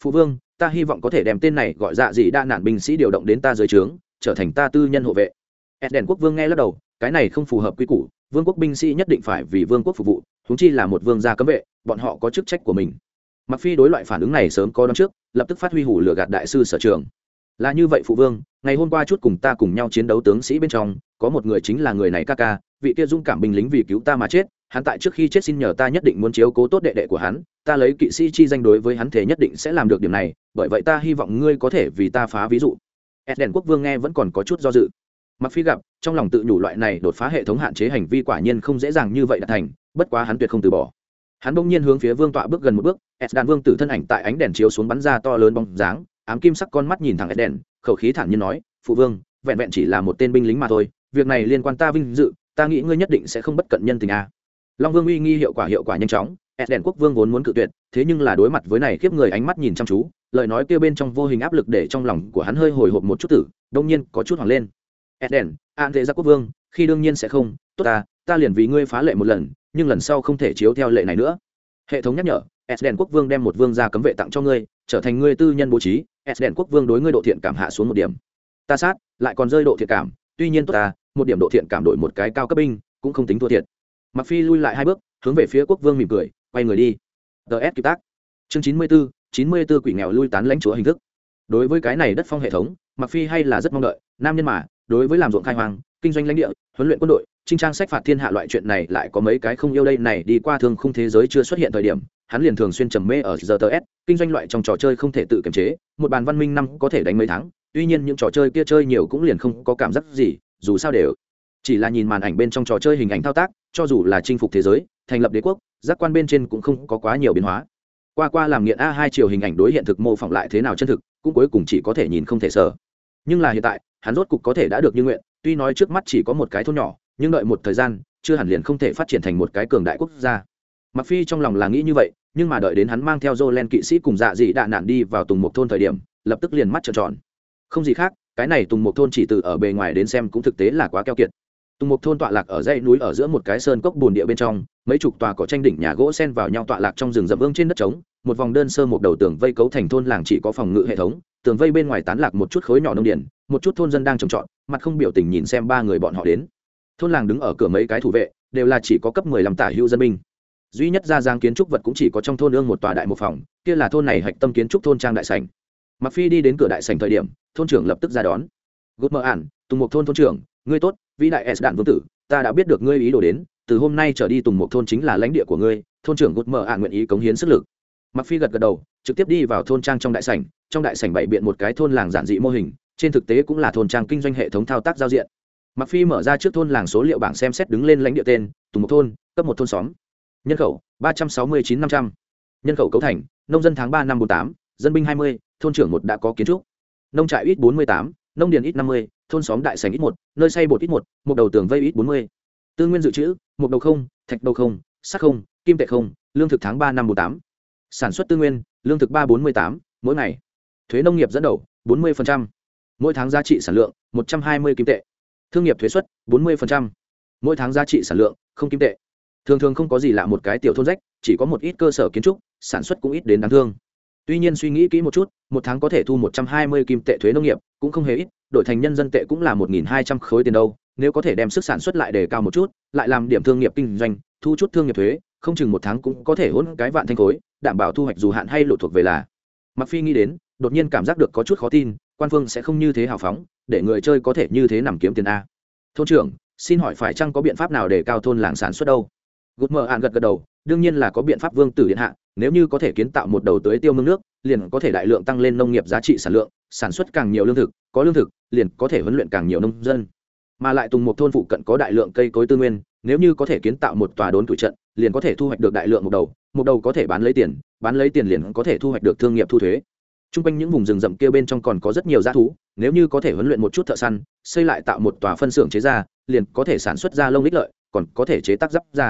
Phụ vương, ta hy vọng có thể đem tên này gọi dạ dị đa nạn binh sĩ điều động đến ta dưới trướng, trở thành ta tư nhân hộ vệ. Ed quốc vương nghe lắc đầu, cái này không phù hợp quy củ, vương quốc binh sĩ nhất định phải vì vương quốc phục vụ húng chi là một vương gia cấm vệ, bọn họ có chức trách của mình. Mặc phi đối loại phản ứng này sớm có đón trước, lập tức phát huy hủ lửa gạt đại sư sở trường là như vậy phụ vương, ngày hôm qua chút cùng ta cùng nhau chiến đấu tướng sĩ bên trong, có một người chính là người này ca ca, vị kia dung cảm binh lính vì cứu ta mà chết, hắn tại trước khi chết xin nhờ ta nhất định muốn chiếu cố tốt đệ đệ của hắn, ta lấy kỵ sĩ chi danh đối với hắn thể nhất định sẽ làm được điểm này, bởi vậy ta hy vọng ngươi có thể vì ta phá ví dụ. Ed quốc vương nghe vẫn còn có chút do dự. Mặc phi gặp, trong lòng tự nhủ loại này đột phá hệ thống hạn chế hành vi quả nhiên không dễ dàng như vậy đã thành, bất quá hắn tuyệt không từ bỏ. Hắn bỗng nhiên hướng phía vương tọa bước gần một bước s đàn vương tử thân ảnh tại ánh đèn chiếu xuống bắn ra to lớn bóng dáng ám kim sắc con mắt nhìn thẳng Eden, khẩu khí thản nhiên nói phụ vương vẹn vẹn chỉ là một tên binh lính mà thôi việc này liên quan ta vinh dự ta nghĩ ngươi nhất định sẽ không bất cận nhân tình a. Long vương uy nghi hiệu quả hiệu quả nhanh chóng Eden quốc vương vốn muốn cự tuyệt thế nhưng là đối mặt với này khiếp người ánh mắt nhìn chăm chú lời nói kia bên trong vô hình áp lực để trong lòng của hắn hơi hồi hộp một chút tử đương nhiên có chút hoảng lên. Eden, đèn an thế gia quốc vương khi đương nhiên sẽ không tốt ta ta liền vì ngươi phá lệ một lần nhưng lần sau không thể chiếu theo lệ này nữa. Hệ thống nhắc nhở Eden quốc vương đem một vương gia cấm vệ tặng cho ngươi trở thành ngươi tư nhân bố trí s đèn quốc vương đối ngươi độ thiện cảm hạ xuống một điểm. Ta sát lại còn rơi độ thiện cảm tuy nhiên tốt ta một điểm độ thiện cảm đổi một cái cao cấp binh cũng không tính thua thiệt. Mặc phi lui lại hai bước hướng về phía quốc vương mỉm cười quay người đi. Ts kịp tác. Chương chín mươi 94, 94 quỷ nghèo lui tán lãnh chúa hình thức. Đối với cái này đất phong hệ thống mặc phi hay là rất mong đợi nam nhân mà đối với làm ruộng khai hoang kinh doanh lãnh địa huấn luyện quân đội trinh trang sách phạt thiên hạ loại chuyện này lại có mấy cái không yêu đây này đi qua thường khung thế giới chưa xuất hiện thời điểm hắn liền thường xuyên trầm mê ở giờ tờ s, kinh doanh loại trong trò chơi không thể tự kiềm chế, một bàn văn minh năm có thể đánh mấy tháng, tuy nhiên những trò chơi kia chơi nhiều cũng liền không có cảm giác gì, dù sao đều chỉ là nhìn màn ảnh bên trong trò chơi hình ảnh thao tác, cho dù là chinh phục thế giới, thành lập đế quốc, giác quan bên trên cũng không có quá nhiều biến hóa. Qua qua làm nghiện a hai chiều hình ảnh đối hiện thực mô phỏng lại thế nào chân thực, cũng cuối cùng chỉ có thể nhìn không thể sờ. Nhưng là hiện tại, hắn rốt cục có thể đã được như nguyện, tuy nói trước mắt chỉ có một cái thôn nhỏ, nhưng đợi một thời gian, chưa hẳn liền không thể phát triển thành một cái cường đại quốc gia. Mặc phi trong lòng là nghĩ như vậy nhưng mà đợi đến hắn mang theo Jolen kỵ sĩ cùng dạ dị đạ nạn đi vào tùng Mục thôn thời điểm, lập tức liền mắt trợn tròn. Không gì khác, cái này tùng Mục thôn chỉ từ ở bề ngoài đến xem cũng thực tế là quá keo kiệt. Tùng Mục thôn tọa lạc ở dãy núi ở giữa một cái sơn cốc bồn địa bên trong, mấy chục tòa có tranh đỉnh nhà gỗ sen vào nhau tọa lạc trong rừng rậm ương trên đất trống, một vòng đơn sơ một đầu tường vây cấu thành thôn làng chỉ có phòng ngự hệ thống, tường vây bên ngoài tán lạc một chút khối nhỏ nông điển, một chút thôn dân đang trồng trọt, mặt không biểu tình nhìn xem ba người bọn họ đến. Thôn làng đứng ở cửa mấy cái thủ vệ, đều là chỉ có cấp mười lăm tả hữu dân binh duy nhất ra giang kiến trúc vật cũng chỉ có trong thôn ương một tòa đại một phòng, kia là thôn này hạch tâm kiến trúc thôn trang đại sành mặc phi đi đến cửa đại sành thời điểm, thôn trưởng lập tức ra đón. Gút mơ ản, tùng một thôn thôn trưởng, ngươi tốt, vĩ đại s đạn vương tử, ta đã biết được ngươi ý đồ đến, từ hôm nay trở đi tùng một thôn chính là lãnh địa của ngươi, thôn trưởng gút mơ ản nguyện ý cống hiến sức lực. Mặc phi gật gật đầu, trực tiếp đi vào thôn trang trong đại sảnh, trong đại sảnh bày biện một cái thôn làng giản dị mô hình, trên thực tế cũng là thôn trang kinh doanh hệ thống thao tác giao diện. Mặc phi mở ra trước thôn làng số liệu bảng xem xét đứng lên lãnh địa tên, tùng một thôn, cấp một thôn xóm nhân khẩu, ba trăm sáu mươi chín năm trăm. Nhân khẩu cấu thành, nông dân tháng ba năm bốn tám, dân binh hai mươi, thôn trưởng một đã có kiến trúc. Nông trại ít bốn mươi tám, nông điền ít năm mươi, thôn xóm đại sành ít một, nơi xây bột ít một một đầu tường vây ít bốn mươi. Tư nguyên dự trữ, một đầu không, thạch đầu không, sắt không, kim tệ không, lương thực tháng ba năm bốn tám. Sản xuất tư nguyên, lương thực ba bốn mươi tám, mỗi ngày. Thuế nông nghiệp dẫn đầu, bốn mươi mỗi tháng giá trị sản lượng, một trăm hai mươi kim tệ. Thương nghiệp thuế suất bốn mươi mỗi tháng giá trị sản lượng, không kim tệ thường thường không có gì lạ một cái tiểu thôn rách, chỉ có một ít cơ sở kiến trúc, sản xuất cũng ít đến đáng thương. Tuy nhiên suy nghĩ kỹ một chút, một tháng có thể thu một trăm hai mươi kim tệ thuế nông nghiệp, cũng không hề ít, đổi thành nhân dân tệ cũng là một nghìn hai trăm khối tiền đâu, nếu có thể đem sức sản xuất lại đề cao một chút, lại làm điểm thương nghiệp kinh doanh, thu chút thương nghiệp thuế, không chừng một tháng cũng có thể hôn cái vạn thanh khối, đảm bảo thu hoạch dù hạn hay lộ thuộc về là. Mặc phi nghĩ đến, đột nhiên cảm giác được có chút khó tin, quan phương sẽ không như thế hào phóng, để người chơi có thể như thế nằm kiếm tiền a. Thôn trưởng, xin hỏi phải chăng có biện pháp nào để cao thôn làng sản xuất đâu? Gút mờ ạn gật gật đầu đương nhiên là có biện pháp vương tử điện hạ nếu như có thể kiến tạo một đầu tới tiêu mương nước liền có thể đại lượng tăng lên nông nghiệp giá trị sản lượng sản xuất càng nhiều lương thực có lương thực liền có thể huấn luyện càng nhiều nông dân mà lại tùng một thôn phụ cận có đại lượng cây cối tư nguyên nếu như có thể kiến tạo một tòa đốn tuổi trận liền có thể thu hoạch được đại lượng một đầu một đầu có thể bán lấy tiền bán lấy tiền liền có thể thu hoạch được thương nghiệp thu thuế t r u n g quanh những vùng rừng rậm kia bên trong còn có rất nhiều g thú nếu như có thể huấn luyện một chút thợ săn xây lại tạo một tòa phân xưởng chế ra liền có thể sản xuất ra lông đích lợi còn có thể chế tác giáp ra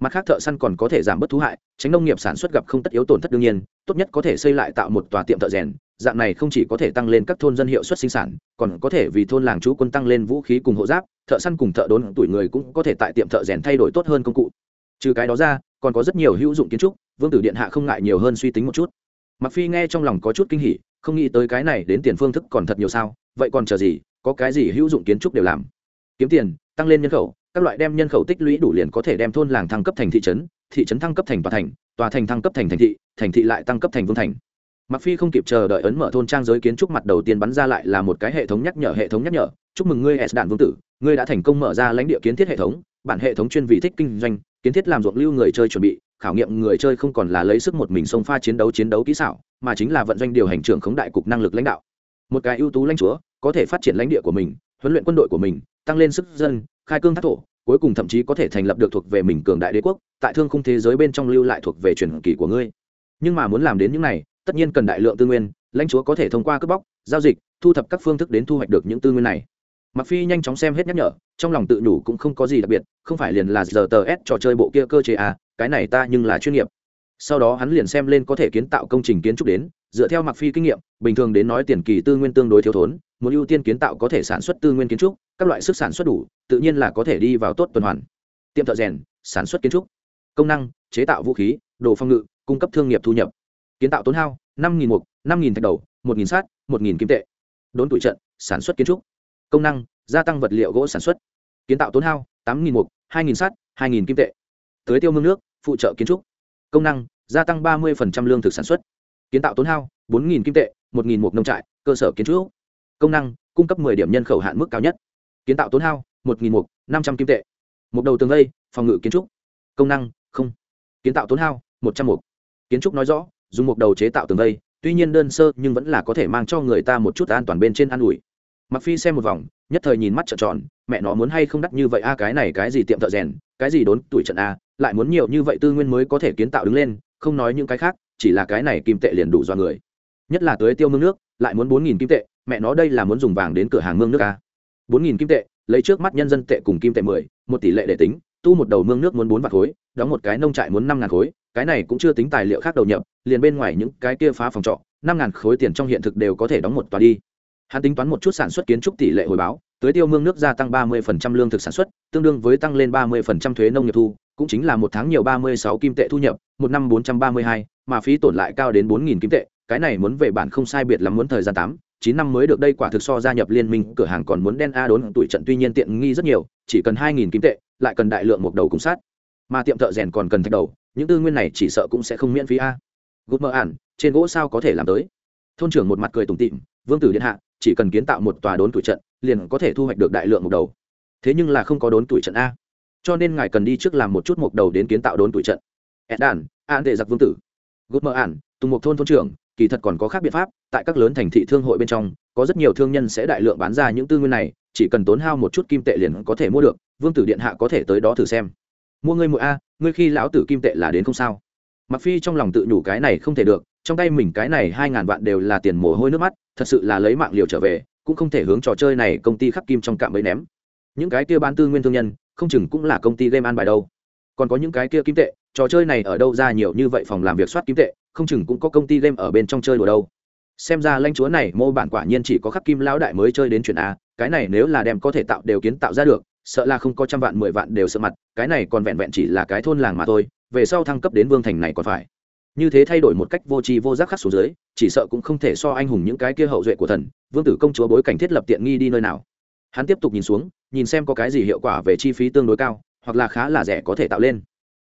mặt khác thợ săn còn có thể giảm bớt thú hại, tránh nông nghiệp sản xuất gặp không tất yếu tổn thất đương nhiên, tốt nhất có thể xây lại tạo một tòa tiệm thợ rèn, dạng này không chỉ có thể tăng lên các thôn dân hiệu suất sinh sản, còn có thể vì thôn làng chú quân tăng lên vũ khí cùng hộ giáp, thợ săn cùng thợ đốn tuổi người cũng có thể tại tiệm thợ rèn thay đổi tốt hơn công cụ. Trừ cái đó ra, còn có rất nhiều hữu dụng kiến trúc, vương tử điện hạ không ngại nhiều hơn suy tính một chút. Mặc phi nghe trong lòng có chút kinh hỉ, không nghĩ tới cái này đến tiền phương thức còn thật nhiều sao, vậy còn chờ gì, có cái gì hữu dụng kiến trúc đều làm. Kiếm tiền, tăng lên nhân khẩu các loại đem nhân khẩu tích lũy đủ liền có thể đem thôn làng thăng cấp thành thị trấn thị trấn thăng cấp thành tòa thành tòa thành thăng cấp thành thành thị thành thị lại tăng cấp thành vương thành. Mặc phi không kịp chờ đợi ấn mở thôn trang giới kiến trúc mặt đầu tiên bắn ra lại là một cái hệ thống nhắc nhở, hệ thống nhắc nhở, chúc mừng ngươi, s đạn vương tử, ngươi đã thành công mở ra lãnh địa kiến thiết hệ thống, bản hệ thống chuyên vị thích kinh doanh, kiến thiết làm ruộng lưu người chơi chuẩn bị, khảo nghiệm người chơi không còn là lấy sức một mình xông pha chiến đấu chiến đấu kỹ xảo, mà chính là vận doanh điều hành trưởng khống đại cục năng lực lãnh đạo. Một cái ưu tú lãnh chúa, có thể phát triển lãnh địa của mình, huấn luyện quân đội của mình, tăng lên sức dân khai cương thác thổ, cuối cùng thậm chí có thể thành lập được thuộc về mình cường đại đế quốc, tại thương khung thế giới bên trong lưu lại thuộc về truyền kỳ của ngươi. Nhưng mà muốn làm đến những này, tất nhiên cần đại lượng tư nguyên, lãnh chúa có thể thông qua cướp bóc, giao dịch, thu thập các phương thức đến thu hoạch được những tư nguyên này. Mặc phi nhanh chóng xem hết nhắc nhở, trong lòng tự nhủ cũng không có gì đặc biệt, không phải liền là giờ tờ s trò chơi bộ kia cơ chế à cái này ta nhưng là chuyên nghiệp. Sau đó hắn liền xem lên có thể kiến tạo công trình kiến trúc đến, dựa theo mặc phi kinh nghiệm, bình thường đến nói tiền kỳ tư nguyên tương đối thiếu thốn, muốn ưu tiên kiến tạo có thể sản xuất tư nguyên kiến trúc các loại sức sản xuất đủ, tự nhiên là có thể đi vào tốt tuần hoàn. Tiệm thợ rèn, sản xuất kiến trúc, công năng, chế tạo vũ khí, đồ phong ngự, cung cấp thương nghiệp thu nhập. Kiến tạo tốn hao, năm nghìn mục, năm nghìn thạch đầu, một nghìn sát một nghìn kim tệ. Đốn tuổi trận, sản xuất kiến trúc. Công năng, gia tăng vật liệu gỗ sản xuất. Kiến tạo tốn hao, tám nghìn mục, hai nghìn sát hai nghìn kim tệ. Tưới tiêu mương nước, phụ trợ kiến trúc. Công năng, gia tăng ba mươi lương thực sản xuất. Kiến tạo tốn hao, bốn nghìn kim tệ, một nghìn mục nông trại, cơ sở kiến trúc. Công năng, cung cấp 10 điểm nhân khẩu hạn mức cao nhất kiến tạo tốn hao, một nghìn mục, năm trăm kim tệ. Một đầu tường lây phòng ngự kiến trúc. Công năng, không. Kiến tạo tốn hao, một trăm mục. Kiến trúc nói rõ, dùng một đầu chế tạo tường lây tuy nhiên đơn sơ nhưng vẫn là có thể mang cho người ta một chút an toàn bên trên an ủi. Mặc phi xem một vòng, nhất thời nhìn mắt trợn tròn, mẹ nó muốn hay không đắt như vậy a, cái này cái gì tiệm thợ rèn, cái gì đốn tuổi trận a, lại muốn nhiều như vậy tư nguyên mới có thể kiến tạo đứng lên, không nói những cái khác, chỉ là cái này kim tệ liền đủ do người. Nhất là tới tiêu mương nước, lại muốn bốn nghìn kim tệ, mẹ nó đây là muốn dùng vàng đến cửa hàng mương nước a bốn nghìn kim tệ, lấy trước mắt nhân dân tệ cùng kim tệ mười, một tỷ lệ để tính, tu một đầu mương nước muốn bốn vạn khối, đóng một cái nông trại muốn năm ngàn khối, cái này cũng chưa tính tài liệu khác đầu nhập, liền bên ngoài những cái kia phá phòng trọ, năm ngàn khối tiền trong hiện thực đều có thể đóng một tòa đi. Hắn tính toán một chút sản xuất kiến trúc tỷ lệ hồi báo tới tiêu mương nước gia tăng ba mươi lương thực sản xuất, tương đương với tăng lên ba mươi thuế nông nghiệp thu, cũng chính là một tháng nhiều ba mươi sáu kim tệ thu nhập, một năm bốn trăm ba mươi hai, mà phí tổn lại cao đến bốn nghìn kim tệ, cái này muốn về bản không sai biệt lắm muốn thời gian tám chín năm mới được đây quả thực so gia nhập liên minh cửa hàng còn muốn đen a đốn, tuổi trận tuy nhiên tiện nghi rất nhiều, chỉ cần hai nghìn kim tệ, lại cần đại lượng một đầu cùng sát. Mà tiệm thợ rèn còn cần thạch đầu, những tư nguyên này chỉ sợ cũng sẽ không miễn phí a. Gút mơ ản, trên gỗ sao có thể làm tới? Thôn trưởng một mặt cười tủm tịm vương tử điện hạ, chỉ cần kiến tạo một tòa đốn tuổi trận, liền có thể thu hoạch được đại lượng một đầu. Thế nhưng là không có đốn tuổi trận a. Cho nên ngài cần đi trước làm một chút một đầu đến kiến tạo đốn tuổi trận. Ed đàn an tệ giặc vương tử. Gút mơ ản, tùng một thôn thôn trưởng kỳ thật còn có khác biện pháp, tại các lớn thành thị thương hội bên trong, có rất nhiều thương nhân sẽ đại lượng bán ra những tư nguyên này, chỉ cần tốn hao một chút kim tệ liền có thể mua được, vương tử điện hạ có thể tới đó thử xem. Mua ngươi mỗi a, ngươi khi lão tử kim tệ là đến không sao. Mặc phi trong lòng tự nhủ cái này không thể được, trong tay mình cái này hai ngàn vạn đều là tiền mồ hôi nước mắt, thật sự là lấy mạng liều trở về, cũng không thể hướng trò chơi này công ty khắc kim trong cạm bẫy ném. Những cái kia bán tư nguyên thương nhân, không chừng cũng là công ty game an bài đâu. Còn có những cái kia kim tệ, trò chơi này ở đâu ra nhiều như vậy phòng làm việc soát kim tệ không chừng cũng có công ty game ở bên trong chơi đùa đâu. Xem ra lãnh chúa này, mô bản quả nhiên chỉ có khắc kim lão đại mới chơi đến chuyện a, cái này nếu là đem có thể tạo đều kiến tạo ra được, sợ là không có trăm vạn, mười vạn đều sợ mặt, cái này còn vẹn vẹn chỉ là cái thôn làng mà thôi, về sau thăng cấp đến vương thành này còn phải. Như thế thay đổi một cách vô tri vô giác khắc xuống dưới, chỉ sợ cũng không thể so anh hùng những cái kia hậu duệ của thần, vương tử công chúa bối cảnh thiết lập tiện nghi đi nơi nào. Hắn tiếp tục nhìn xuống, nhìn xem có cái gì hiệu quả về chi phí tương đối cao, hoặc là khá là rẻ có thể tạo lên.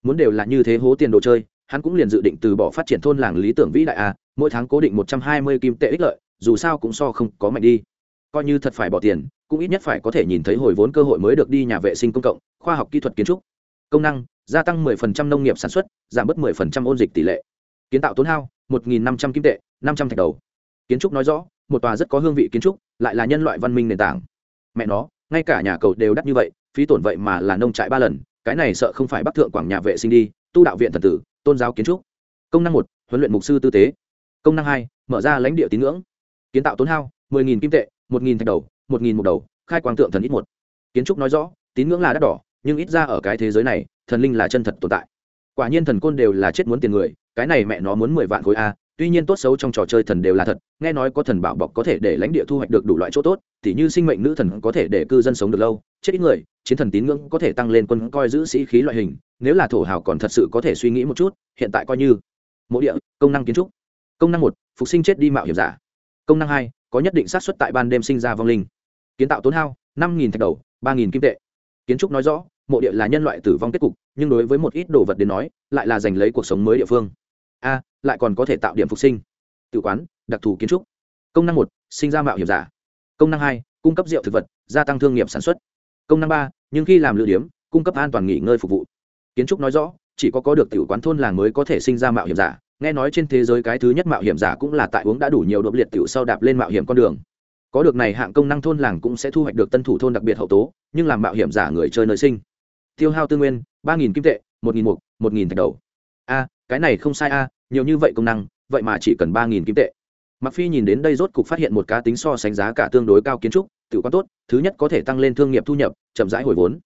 Muốn đều là như thế hố tiền đồ chơi hắn cũng liền dự định từ bỏ phát triển thôn làng lý tưởng vĩ đại a, mỗi tháng cố định một trăm hai mươi kim tệ ích lợi, dù sao cũng so không có mạnh đi. Coi như thật phải bỏ tiền, cũng ít nhất phải có thể nhìn thấy hồi vốn cơ hội mới được đi nhà vệ sinh công cộng, khoa học kỹ thuật kiến trúc. Công năng, gia tăng 10% nông nghiệp sản xuất, giảm bớt 10% ôn dịch tỷ lệ. Kiến tạo tốn hao 1.500 kim tệ 500 thạch đầu. Kiến trúc nói rõ, một tòa rất có hương vị kiến trúc, lại là nhân loại văn minh nền tảng. Mẹ nó, ngay cả nhà cầu đều đắt như vậy, phí tổn vậy mà là nông trại ba lần, cái này sợ không phải bắc thượng quảng nhà vệ sinh đi, tu đạo viện thần tử tôn giáo kiến trúc. Công năng một, huấn luyện mục sư tư tế. Công năng hai, mở ra lãnh địa tín ngưỡng. Kiến tạo tốn hao, mười nghìn kim tệ 1.000 thạch đầu 1.000 một đầu, khai quang tượng thần ít một. Kiến trúc nói rõ, tín ngưỡng là đắt đỏ, nhưng ít ra ở cái thế giới này, thần linh là chân thật tồn tại. Quả nhiên thần côn đều là chết muốn tiền người, cái này mẹ nó muốn mười vạn khối a tuy nhiên tốt xấu trong trò chơi thần đều là thật, nghe nói có thần bảo bọc có thể để lãnh địa thu hoạch được đủ loại chỗ tốt thì như sinh mệnh nữ thần có thể để cư dân sống được lâu, chết ít người, chiến thần tín ngưỡng có thể tăng lên quân coi giữ sĩ khí loại hình, nếu là thổ hào còn thật sự có thể suy nghĩ một chút, hiện tại coi như mộ địa, công năng kiến trúc. Công năng một, phục sinh chết đi mạo hiểm giả. Công năng hai, có nhất định xác suất tại ban đêm sinh ra vong linh. Kiến tạo tốn hao, năm nghìn thạch đầu, ba nghìn kim tệ. Kiến trúc nói rõ, mộ địa là nhân loại tử vong kết cục, nhưng đối với một ít đồ vật đến nói, lại là giành lấy cuộc sống mới địa phương a, lại còn có thể tạo điểm phục sinh. Tự quán, đặc thù kiến trúc. Công năng một, sinh ra mạo hiểm giả. Công năng hai, cung cấp rượu thực vật, gia tăng thương nghiệp sản xuất. Công năng ba, nhưng khi làm lựa điếm, cung cấp an toàn nghỉ ngơi phục vụ. Kiến trúc nói rõ, chỉ có có được tiểu quán thôn làng mới có thể sinh ra mạo hiểm giả. Nghe nói trên thế giới cái thứ nhất mạo hiểm giả cũng là tại uống đã đủ nhiều đột liệt tiểu sau đạp lên mạo hiểm con đường. Có được này hạng công năng thôn làng cũng sẽ thu hoạch được tân thủ thôn đặc biệt hậu tố, nhưng làm mạo hiểm giả người chơi nơi sinh. Tiêu hao tư nguyên, ba nghìn kim tệ, một nghìn mục, một nghìn thạch đầu. A cái này không sai a, nhiều như vậy công năng, vậy mà chỉ cần ba nghìn kim tệ. Mặc phi nhìn đến đây rốt cục phát hiện một cá tính so sánh giá cả tương đối cao kiến trúc, tự quan tốt, thứ nhất có thể tăng lên thương nghiệp thu nhập, chậm rãi hồi vốn.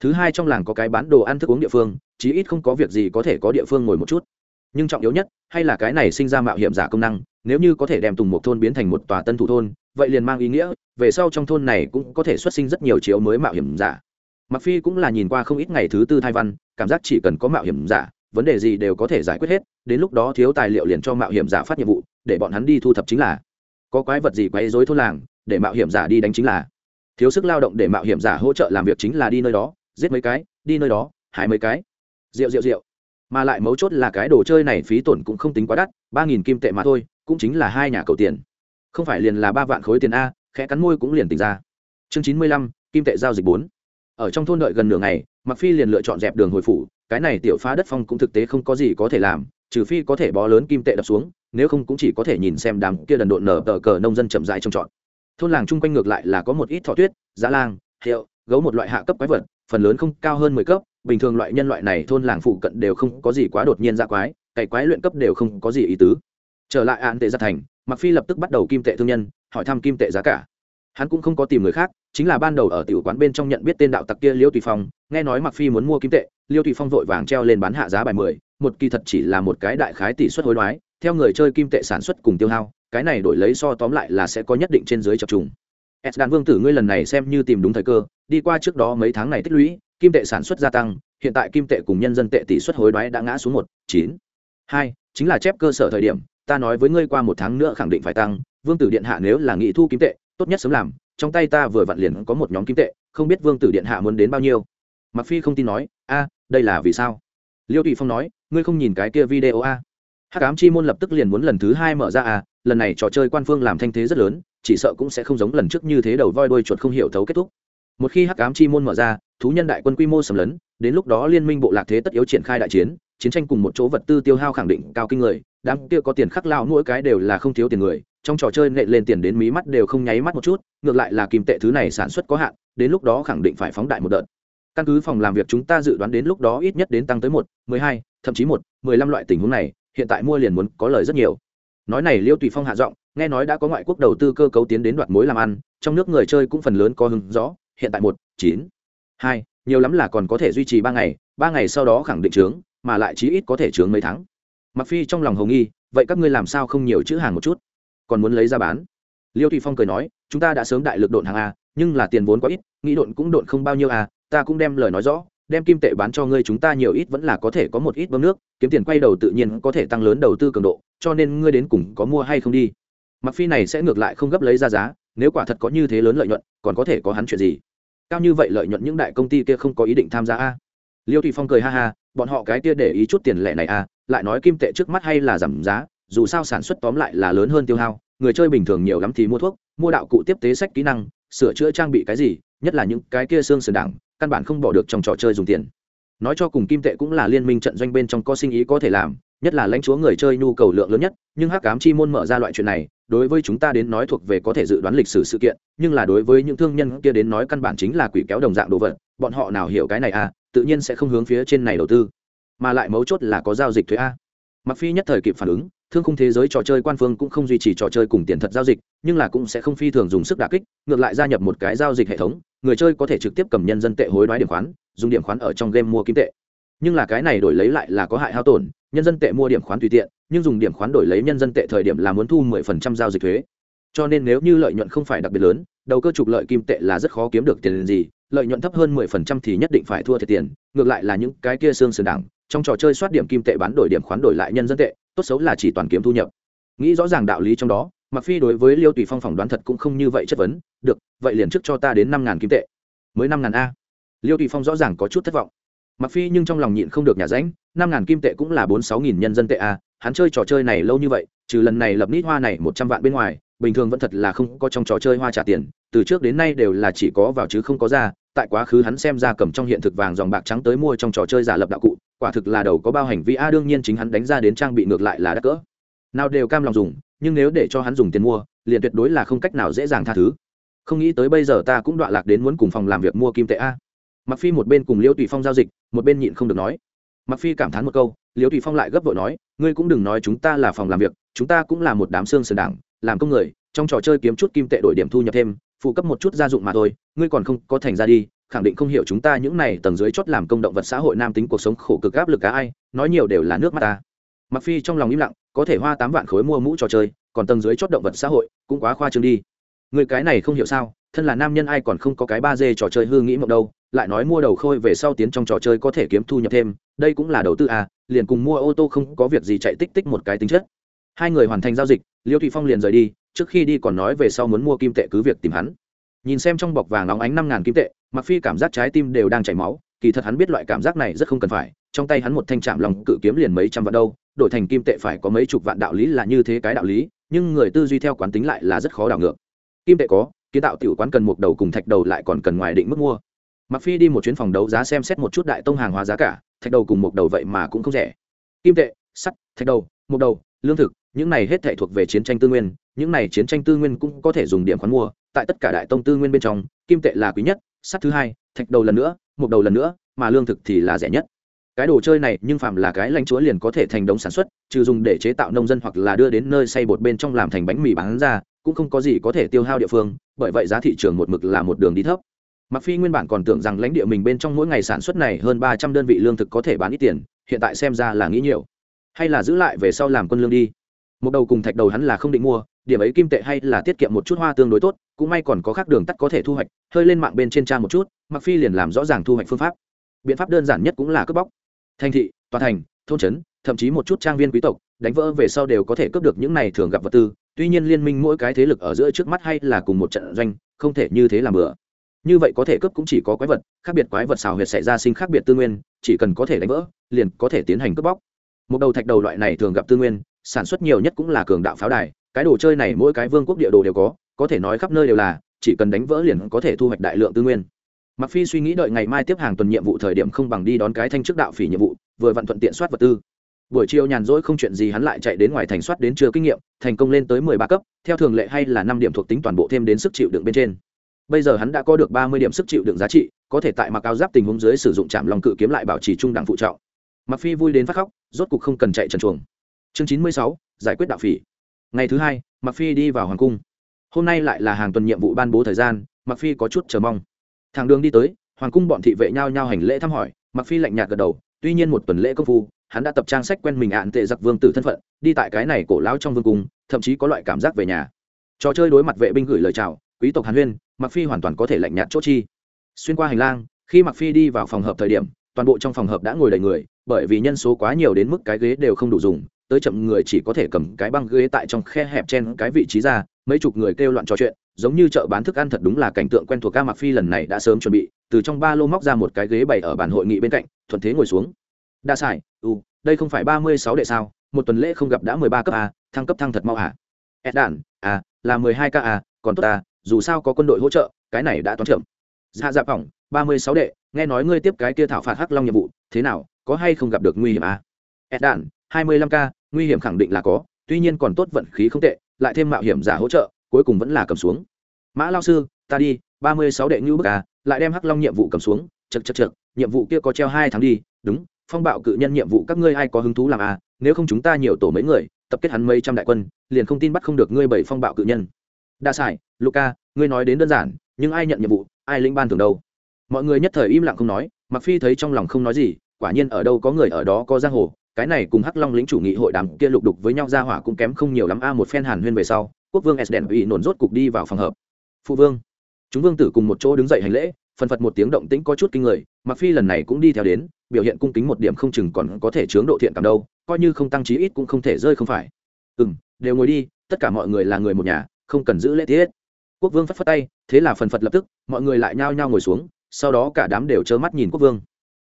Thứ hai trong làng có cái bán đồ ăn thức uống địa phương, chí ít không có việc gì có thể có địa phương ngồi một chút. Nhưng trọng yếu nhất, hay là cái này sinh ra mạo hiểm giả công năng, nếu như có thể đem tùng một thôn biến thành một tòa tân thủ thôn, vậy liền mang ý nghĩa, về sau trong thôn này cũng có thể xuất sinh rất nhiều chiếu mới mạo hiểm giả. Mặc phi cũng là nhìn qua không ít ngày thứ tư thai văn, cảm giác chỉ cần có mạo hiểm giả vấn đề gì đều có thể giải quyết hết, đến lúc đó thiếu tài liệu liền cho mạo hiểm giả phát nhiệm vụ, để bọn hắn đi thu thập chính là. Có quái vật gì quấy rối thôn làng, để mạo hiểm giả đi đánh chính là. Thiếu sức lao động để mạo hiểm giả hỗ trợ làm việc chính là đi nơi đó, giết mấy cái, đi nơi đó, hại mấy cái. Rượu rượu rượu. Mà lại mấu chốt là cái đồ chơi này phí tổn cũng không tính quá đắt, ba nghìn kim tệ mà thôi, cũng chính là hai nhà cầu tiền. Không phải liền là ba vạn khối tiền a, khẽ cắn môi cũng liền tỉnh ra. Chương chín mươi lăm, kim tệ giao dịch bốn. Ở trong thôn đợi gần nửa ngày mặc phi liền lựa chọn dẹp đường hồi phủ, cái này tiểu phá đất phong cũng thực tế không có gì có thể làm, trừ phi có thể bó lớn kim tệ đập xuống, nếu không cũng chỉ có thể nhìn xem đám kia đần độn nở tờ cờ nông dân chậm rãi trồng trọt. Thôn làng chung quanh ngược lại là có một ít thọ tuyết giá lang, hiệu, gấu một loại hạ cấp quái vật, phần lớn không cao hơn mười cấp, bình thường loại nhân loại này thôn làng phụ cận đều không có gì quá đột nhiên ra quái, cày quái luyện cấp đều không có gì ý tứ. Trở lại an tệ gia thành mặc phi lập tức bắt đầu kim tệ thương nhân, hỏi thăm kim tệ giá cả hắn cũng không có tìm người khác, chính là ban đầu ở tiểu quán bên trong nhận biết tên đạo tặc kia liêu tùy phong, nghe nói mặc phi muốn mua kim tệ, liêu tùy phong vội vàng treo lên bán hạ giá bài mười, một kỳ thật chỉ là một cái đại khái tỷ suất hối đoái, theo người chơi kim tệ sản xuất cùng tiêu hao, cái này đổi lấy so tóm lại là sẽ có nhất định trên dưới chập trùng. S đàn vương tử ngươi lần này xem như tìm đúng thời cơ, đi qua trước đó mấy tháng này tích lũy, kim tệ sản xuất gia tăng, hiện tại kim tệ cùng nhân dân tệ tỷ suất hối đoái đã ngã xuống một, chín. Hai, chính là chép cơ sở thời điểm, ta nói với ngươi qua một tháng nữa khẳng định phải tăng, vương tử điện hạ nếu là nghị thu kim tệ tốt nhất sớm làm trong tay ta vừa vặn liền có một nhóm kim tệ không biết vương tử điện hạ muốn đến bao nhiêu. Mặc phi không tin nói a đây là vì sao? Liêu tùy phong nói ngươi không nhìn cái kia video a? Hắc ám chi môn lập tức liền muốn lần thứ hai mở ra à, lần này trò chơi quan phương làm thanh thế rất lớn chỉ sợ cũng sẽ không giống lần trước như thế đầu voi đuôi chuột không hiểu thấu kết thúc. Một khi hắc ám chi môn mở ra thú nhân đại quân quy mô sầm lớn, đến lúc đó liên minh bộ lạc thế tất yếu triển khai đại chiến chiến tranh cùng một chỗ vật tư tiêu hao khẳng định cao kinh người đám kia có tiền khắc lao mỗi cái đều là không thiếu tiền người trong trò chơi nệ lên tiền đến mí mắt đều không nháy mắt một chút, ngược lại là kim tệ thứ này sản xuất có hạn, đến lúc đó khẳng định phải phóng đại một đợt. Căn cứ phòng làm việc chúng ta dự đoán đến lúc đó ít nhất đến tăng tới một, mười hai, thậm chí một, mười lăm loại tình huống này, hiện tại mua liền muốn có lời rất nhiều. Nói này liêu tùy phong hạ giọng, nghe nói đã có ngoại quốc đầu tư cơ cấu tiến đến đoạt mối làm ăn, trong nước người chơi cũng phần lớn có hứng rõ hiện tại một, chín, hai, nhiều lắm là còn có thể duy trì ba ngày ba ngày sau đó khẳng định trướng, mà lại chí ít có thể trướng mấy tháng. Mặc phi trong lòng hồng nghi, vậy các ngươi làm sao không nhiều chữ hàng một chút? Còn muốn lấy ra bán. Liêu thụy phong cười nói chúng ta đã sớm đại lực độn hàng a nhưng là tiền vốn quá ít nghĩ độn cũng độn không bao nhiêu a, ta cũng đem lời nói rõ đem kim tệ bán cho ngươi chúng ta nhiều ít vẫn là có thể có một ít bơm nước kiếm tiền quay đầu tự nhiên có thể tăng lớn đầu tư cường độ cho nên ngươi đến cùng có mua hay không đi. Mặc phi này sẽ ngược lại không gấp lấy ra giá nếu quả thật có như thế lớn lợi nhuận còn có thể có hắn chuyện gì? Cao như vậy lợi nhuận những đại công ty kia không có ý định tham gia a. Liêu thụy phong cười ha ha bọn họ cái kia để ý chút tiền lẻ này a lại nói kim tệ trước mắt hay là giảm giá dù sao sản xuất tóm lại là lớn hơn tiêu hao, người chơi bình thường nhiều lắm thì mua thuốc, mua đạo cụ tiếp tế sách kỹ năng, sửa chữa trang bị cái gì, nhất là những cái kia xương sườn đảng, căn bản không bỏ được trong trò chơi dùng tiền. Nói cho cùng kim tệ cũng là liên minh trận doanh bên trong có sinh ý có thể làm, nhất là lãnh chúa người chơi nhu cầu lượng lớn nhất, nhưng hắc cám chi môn mở ra loại chuyện này, đối với chúng ta đến nói thuộc về có thể dự đoán lịch sử sự kiện, nhưng là đối với những thương nhân kia đến nói căn bản chính là quỷ kéo đồng dạng đồ vật, bọn họ nào hiểu cái này à tự nhiên sẽ không hướng phía trên này đầu tư, mà lại mấu chốt là có giao dịch thuế a. Mặc phi nhất thời kịp phản ứng thương khung thế giới trò chơi quan phương cũng không duy trì trò chơi cùng tiền thật giao dịch, nhưng là cũng sẽ không phi thường dùng sức đả kích, ngược lại gia nhập một cái giao dịch hệ thống, người chơi có thể trực tiếp cầm nhân dân tệ hối đoái điểm khoán, dùng điểm khoán ở trong game mua kim tệ. Nhưng là cái này đổi lấy lại là có hại hao tổn, nhân dân tệ mua điểm khoán tùy tiện, nhưng dùng điểm khoán đổi lấy nhân dân tệ thời điểm là muốn thu 10% giao dịch thuế. Cho nên nếu như lợi nhuận không phải đặc biệt lớn, đầu cơ trục lợi kim tệ là rất khó kiếm được tiền gì, lợi nhuận thấp hơn 10% thì nhất định phải thua thiệt tiền, ngược lại là những cái kia xương sườn đảng, trong trò chơi soát điểm kim tệ bán đổi điểm khoán đổi lại nhân dân tệ tốt xấu là chỉ toàn kiếm thu nhập. Nghĩ rõ ràng đạo lý trong đó mặc phi đối với liêu tùy phong phỏng đoán thật cũng không như vậy chất vấn, được, vậy liền trước cho ta đến năm ngàn kim tệ. Mới năm ngàn a? Liêu tùy phong rõ ràng có chút thất vọng. Mặc phi nhưng trong lòng nhịn không được nhà ránh năm ngàn kim tệ cũng là bốn sáu nghìn nhân dân tệ a, hắn chơi trò chơi này lâu như vậy, trừ lần này lập nít hoa này một trăm vạn bên ngoài, bình thường vẫn thật là không có trong trò chơi hoa trả tiền, từ trước đến nay đều là chỉ có vào chứ không có ra, tại quá khứ hắn xem ra cầm trong hiện thực vàng dòng bạc trắng tới mua trong trò chơi giả lập đạo cụ quả thực là đầu có bao hành vi. A, đương nhiên chính hắn đánh ra đến trang bị ngược lại là đắt cỡ. Nào đều cam lòng dùng, nhưng nếu để cho hắn dùng tiền mua, liền tuyệt đối là không cách nào dễ dàng tha thứ. Không nghĩ tới bây giờ ta cũng đọa lạc đến muốn cùng phòng làm việc mua kim tệ a. Mặc phi một bên cùng liêu tùy phong giao dịch, một bên nhịn không được nói. Mặc phi cảm thán một câu liêu tùy phong lại gấp vội nói, ngươi cũng đừng nói chúng ta là phòng làm việc, chúng ta cũng là một đám xương sườn đảng, làm công người, trong trò chơi kiếm chút kim tệ đổi điểm thu nhập thêm, phụ cấp một chút gia dụng mà thôi, ngươi còn không có thành ra đi khẳng định không hiểu chúng ta những này tầng dưới chót làm công động vật xã hội nam tính cuộc sống khổ cực áp lực cả ai, nói nhiều đều là nước mắt ta. Mặc phi trong lòng im lặng, có thể hoa tám vạn khối mua mũ trò chơi, còn tầng dưới chót động vật xã hội, cũng quá khoa trương đi. Người cái này không hiểu sao, thân là nam nhân ai còn không có cái ba d trò chơi hư nghĩ mộng đâu, lại nói mua đầu khôi về sau tiến trong trò chơi có thể kiếm thu nhập thêm, đây cũng là đầu tư à liền cùng mua ô tô không có việc gì chạy tích tích một cái tính chất. Hai người hoàn thành giao dịch, liêu thụy phong liền rời đi, trước khi đi còn nói về sau muốn mua kim tệ cứ việc tìm hắn nhìn xem trong bọc vàng nóng ánh năm ngàn kim tệ mặc phi cảm giác trái tim đều đang chảy máu, kỳ thật hắn biết loại cảm giác này rất không cần phải, trong tay hắn một thanh trạm lòng cự kiếm liền mấy trăm vạn đâu, đổi thành kim tệ phải có mấy chục vạn đạo lý là như thế cái đạo lý, nhưng người tư duy theo quán tính lại là rất khó đảo ngược. Kim tệ có, kiến tạo tiểu quán cần một đầu cùng thạch đầu lại còn cần ngoài định mức mua. Mặc phi đi một chuyến phòng đấu giá xem xét một chút đại tông hàng hóa giá cả, thạch đầu cùng một đầu vậy mà cũng không rẻ. Kim tệ, sắt, thạch đầu, một đầu, lương thực, những này hết thảy thuộc về chiến tranh tư nguyên, những này chiến tranh tư nguyên cũng có thể dùng điểm khoán mua tại tất cả đại tông tư nguyên bên trong, kim tệ là quý nhất, sắt thứ hai, thạch đầu lần nữa một đầu lần nữa, mà lương thực thì là rẻ nhất. Cái đồ chơi này nhưng phạm là cái lãnh chúa liền có thể thành đống sản xuất, trừ dùng để chế tạo nông dân hoặc là đưa đến nơi xây bột bên trong làm thành bánh mì bán ra, cũng không có gì có thể tiêu hao địa phương, bởi vậy giá thị trường một mực là một đường đi thấp. Mặc phi nguyên bản còn tưởng rằng lãnh địa mình bên trong mỗi ngày sản xuất này hơn ba trăm đơn vị lương thực có thể bán ít tiền, hiện tại xem ra là nghĩ nhiều. Hay là giữ lại về sau làm quân lương đi. Một đầu cùng thạch đầu hắn là không định mua điểm ấy kim tệ hay là tiết kiệm một chút hoa tương đối tốt, cũng may còn có khác đường tắt có thể thu hoạch, hơi lên mạng bên trên trang một chút mặc phi liền làm rõ ràng thu hoạch phương pháp. Biện pháp đơn giản nhất cũng là cướp bóc. Thành thị, tòa thành, thôn trấn, thậm chí một chút trang viên quý tộc, đánh vỡ về sau đều có thể cướp được những này thường gặp vật tư. Tuy nhiên liên minh mỗi cái thế lực ở giữa trước mắt hay là cùng một trận doanh, không thể như thế làm bừa. Như vậy có thể cướp cũng chỉ có quái vật, khác biệt quái vật xào huyệt xảy ra sinh khác biệt tư nguyên, chỉ cần có thể đánh vỡ, liền có thể tiến hành cướp bóc. Một đầu thạch đầu loại này thường gặp tư nguyên, sản xuất nhiều nhất cũng là cường đạo pháo đài cái đồ chơi này mỗi cái vương quốc địa đồ đều có có thể nói khắp nơi đều là, chỉ cần đánh vỡ liền có thể thu hoạch đại lượng tư nguyên. Mặc phi suy nghĩ đợi ngày mai tiếp hàng tuần nhiệm vụ thời điểm không bằng đi đón cái thanh chức đạo phỉ nhiệm vụ, vừa vặn thuận tiện soát vật tư. Buổi chiều nhàn rỗi không chuyện gì hắn lại chạy đến ngoài thành soát đến chưa kinh nghiệm, thành công lên tới mười ba cấp, theo thường lệ hay là năm điểm thuộc tính toàn bộ thêm đến sức chịu đựng bên trên. Bây giờ hắn đã có được ba mươi điểm sức chịu đựng giá trị, có thể tại mặc áo giáp tình huống dưới sử dụng chạm lòng cự kiếm lại bảo trì trung đẳng phụ trọng. Mặc phi vui đến phát khóc, rốt cục không cần chạy trần chuồng. Chương chín mươi sáu, giải quyết đạo phỉ ngày thứ hai mặc phi đi vào hoàng cung. Hôm nay lại là hàng tuần nhiệm vụ ban bố thời gian mặc phi có chút chờ mong. Thằng đường đi tới, hoàng cung bọn thị vệ nhau nhau hành lễ thăm hỏi mặc phi lạnh nhạt gật đầu, tuy nhiên một tuần lễ công phu, hắn đã tập trang sách quen mình ạn tệ giặc vương tử thân phận, đi tại cái này cổ lão trong vương cung, thậm chí có loại cảm giác về nhà. Trò chơi đối mặt vệ binh gửi lời chào, quý tộc hàn huyên mặc phi hoàn toàn có thể lạnh nhạt chốt chi. Xuyên qua hành lang, khi mặc phi đi vào phòng hợp thời điểm, toàn bộ trong phòng hợp đã ngồi đầy người, bởi vì nhân số quá nhiều đến mức cái ghế đều không đủ dùng tới chậm người chỉ có thể cầm cái băng ghế tại trong khe hẹp trên cái vị trí ra, mấy chục người kêu loạn trò chuyện, giống như chợ bán thức ăn thật đúng là cảnh tượng quen thuộc ca mặc phi lần này đã sớm chuẩn bị, từ trong ba lô móc ra một cái ghế bày ở bàn hội nghị bên cạnh, thuận thế ngồi xuống. Đa sải ừ đây không phải ba mươi sáu đệ sao, một tuần lễ không gặp đã mười ba cấp a, thăng cấp thăng thật mau à ed đản à là mười hai k a, còn tốt à dù sao có quân đội hỗ trợ, cái này đã toán trưởng dạ dạ phỏng, ba mươi sáu đệ, nghe nói ngươi tiếp cái kia thảo phạt hắc long nhiệm vụ, thế nào, có hay không gặp được nguy hiểm à ed đản, hai mươi lăm k nguy hiểm khẳng định là có, tuy nhiên còn tốt vận khí không tệ, lại thêm mạo hiểm giả hỗ trợ, cuối cùng vẫn là cầm xuống. Mã lao sư, ta đi, ba mươi sáu đệ ngữ bức à lại đem hắc long nhiệm vụ cầm xuống. Chật chật chật nhiệm vụ kia có treo hai tháng đi. Đúng, phong bạo cự nhân nhiệm vụ các ngươi ai có hứng thú làm à? Nếu không chúng ta nhiều tổ mấy người, tập kết hắn mấy trăm đại quân, liền không tin bắt không được ngươi bảy phong bạo cự nhân. Đa sải luca ngươi nói đến đơn giản, nhưng ai nhận nhiệm vụ, ai linh ban thường đâu? Mọi người nhất thời im lặng không nói mặc phi thấy trong lòng không nói gì, quả nhiên ở đâu có người ở đó có giang hồ cái này cùng hắc long lĩnh chủ nghị hội đàm kia lục đục với nhau ra hỏa cũng kém không nhiều lắm. A, một phen hàn huyên về sau, quốc vương s đèn ủy nổn rốt cục đi vào phòng hợp phụ vương, chúng vương tử cùng một chỗ đứng dậy hành lễ, phần phật một tiếng động tĩnh có chút kinh người mặc phi lần này cũng đi theo đến, biểu hiện cung kính một điểm không chừng còn có thể chướng độ thiện cảm đâu, coi như không tăng trí ít cũng không thể rơi không phải. Ừ đều ngồi đi, tất cả mọi người là người một nhà, không cần giữ lễ tiết. Quốc vương phất phất tay, thế là phần phật lập tức, mọi người lại nhao nhao ngồi xuống, sau đó cả đám đều trơ mắt nhìn quốc vương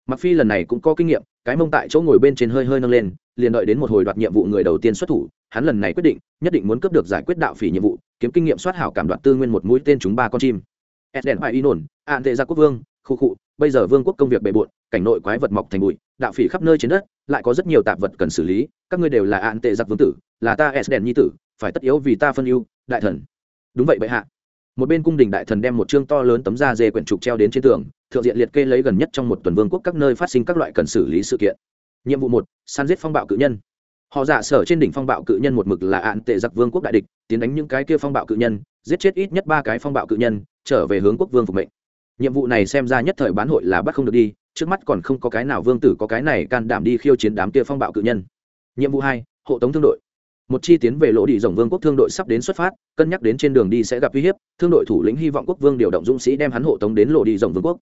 mặc phi lần này cũng có kinh nghiệm cái mông tại chỗ ngồi bên trên hơi hơi nâng lên liền đợi đến một hồi đoạt nhiệm vụ người đầu tiên xuất thủ hắn lần này quyết định nhất định muốn cướp được giải quyết đạo phỉ nhiệm vụ kiếm kinh nghiệm soát hảo cảm đoạt tư nguyên một mũi tên chúng ba con chim. Edden hoài y nổn an tệ gia quốc vương khu cụ, bây giờ vương quốc công việc bề bộn cảnh nội quái vật mọc thành bụi đạo phỉ khắp nơi trên đất lại có rất nhiều tạp vật cần xử lý các ngươi đều là an tệ giặc vương tử là ta edden nhi tử phải tất yếu vì ta phân ưu đại thần. Đúng vậy bệ hạ một bên cung đình đại thần đem một chương to lớn tấm da dê quyển trục treo đến trên tường, thượng diện liệt kê lấy gần nhất trong một tuần vương quốc các nơi phát sinh các loại cần xử lý sự kiện. Nhiệm vụ một, săn giết phong bạo cự nhân. Họ giả sở trên đỉnh phong bạo cự nhân một mực là ạn tệ giặc vương quốc đại địch, tiến đánh những cái kia phong bạo cự nhân, giết chết ít nhất ba cái phong bạo cự nhân, trở về hướng quốc vương phục mệnh. Nhiệm vụ này xem ra nhất thời bán hội là bắt không được đi, trước mắt còn không có cái nào vương tử có cái này can đảm đi khiêu chiến đám kia phong bạo cự nhân. Nhiệm vụ hai, hộ tống thương đội một chi tiến về lỗ đi rồng vương quốc thương đội sắp đến xuất phát, cân nhắc đến trên đường đi sẽ gặp uy hiếp, thương đội thủ lĩnh hy vọng quốc vương điều động dũng sĩ đem hắn hộ tống đến lỗ đi rồng vương quốc.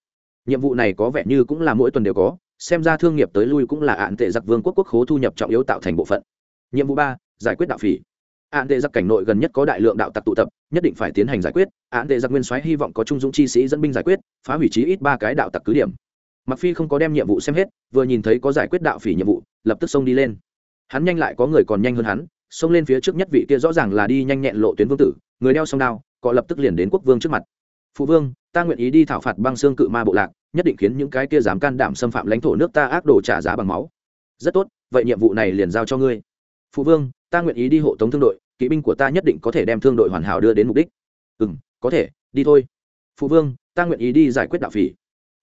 Nhiệm vụ này có vẻ như cũng là mỗi tuần đều có, xem ra thương nghiệp tới lui cũng là ạn tệ giặc vương quốc quốc khố thu nhập trọng yếu tạo thành bộ phận. Nhiệm vụ ba, giải quyết đạo phỉ. Ạn tệ giặc cảnh nội gần nhất có đại lượng đạo tặc tụ tập, nhất định phải tiến hành giải quyết ạn tệ giặc nguyên soái hy vọng có trung dũng chi sĩ dẫn binh giải quyết, phá hủy trí ít ba cái đạo tặc cứ điểm. Mặc phi không có đem nhiệm vụ xem hết, vừa nhìn thấy có giải quyết đạo phỉ nhiệm vụ, lập tức xông đi lên. Hắn nhanh lại có người còn nhanh hơn hắn xông lên phía trước nhất vị kia rõ ràng là đi nhanh nhẹn lộ tuyến vương tử, người đeo song đao, cọ lập tức liền đến quốc vương trước mặt. Phụ vương, ta nguyện ý đi thảo phạt băng xương cự ma bộ lạc, nhất định khiến những cái kia dám can đảm xâm phạm lãnh thổ nước ta ác đồ trả giá bằng máu. Rất tốt, vậy nhiệm vụ này liền giao cho ngươi. Phụ vương, ta nguyện ý đi hộ tống thương đội, kỵ binh của ta nhất định có thể đem thương đội hoàn hảo đưa đến mục đích. Ừ m có thể, đi thôi. Phụ vương, ta nguyện ý đi giải quyết đạo phỉ.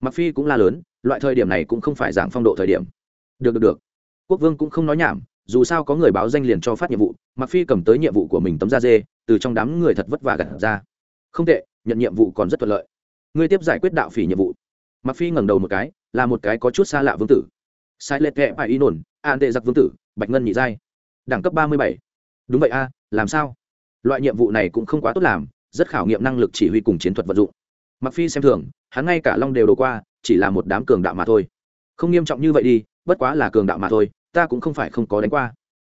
Mặc phi cũng là lớn, loại thời điểm này cũng không phải giảng phong độ thời điểm. Được được được. Quốc vương cũng không nói nhảm dù sao có người báo danh liền cho phát nhiệm vụ mặc phi cầm tới nhiệm vụ của mình tấm da dê, từ trong đám người thật vất vả gặt ra. Không tệ, nhận nhiệm vụ còn rất thuận lợi. Ngươi tiếp giải quyết đạo phỉ nhiệm vụ. Mặc phi ngẩng đầu một cái, là một cái có chút xa lạ vương tử. Sai lệ kệ phải y nổn an tệ giặc vương tử, bạch ngân nhị giai. Đẳng cấp ba mươi bảy. Đúng vậy a, làm sao? Loại nhiệm vụ này cũng không quá tốt làm, rất khảo nghiệm năng lực chỉ huy cùng chiến thuật vận dụng. Mặc phi xem thường, hắn ngay cả long đều đổ qua, chỉ là một đám cường đạo mà thôi. Không nghiêm trọng như vậy đi, bất quá là cường đạo mà thôi ta cũng không phải không có đánh qua.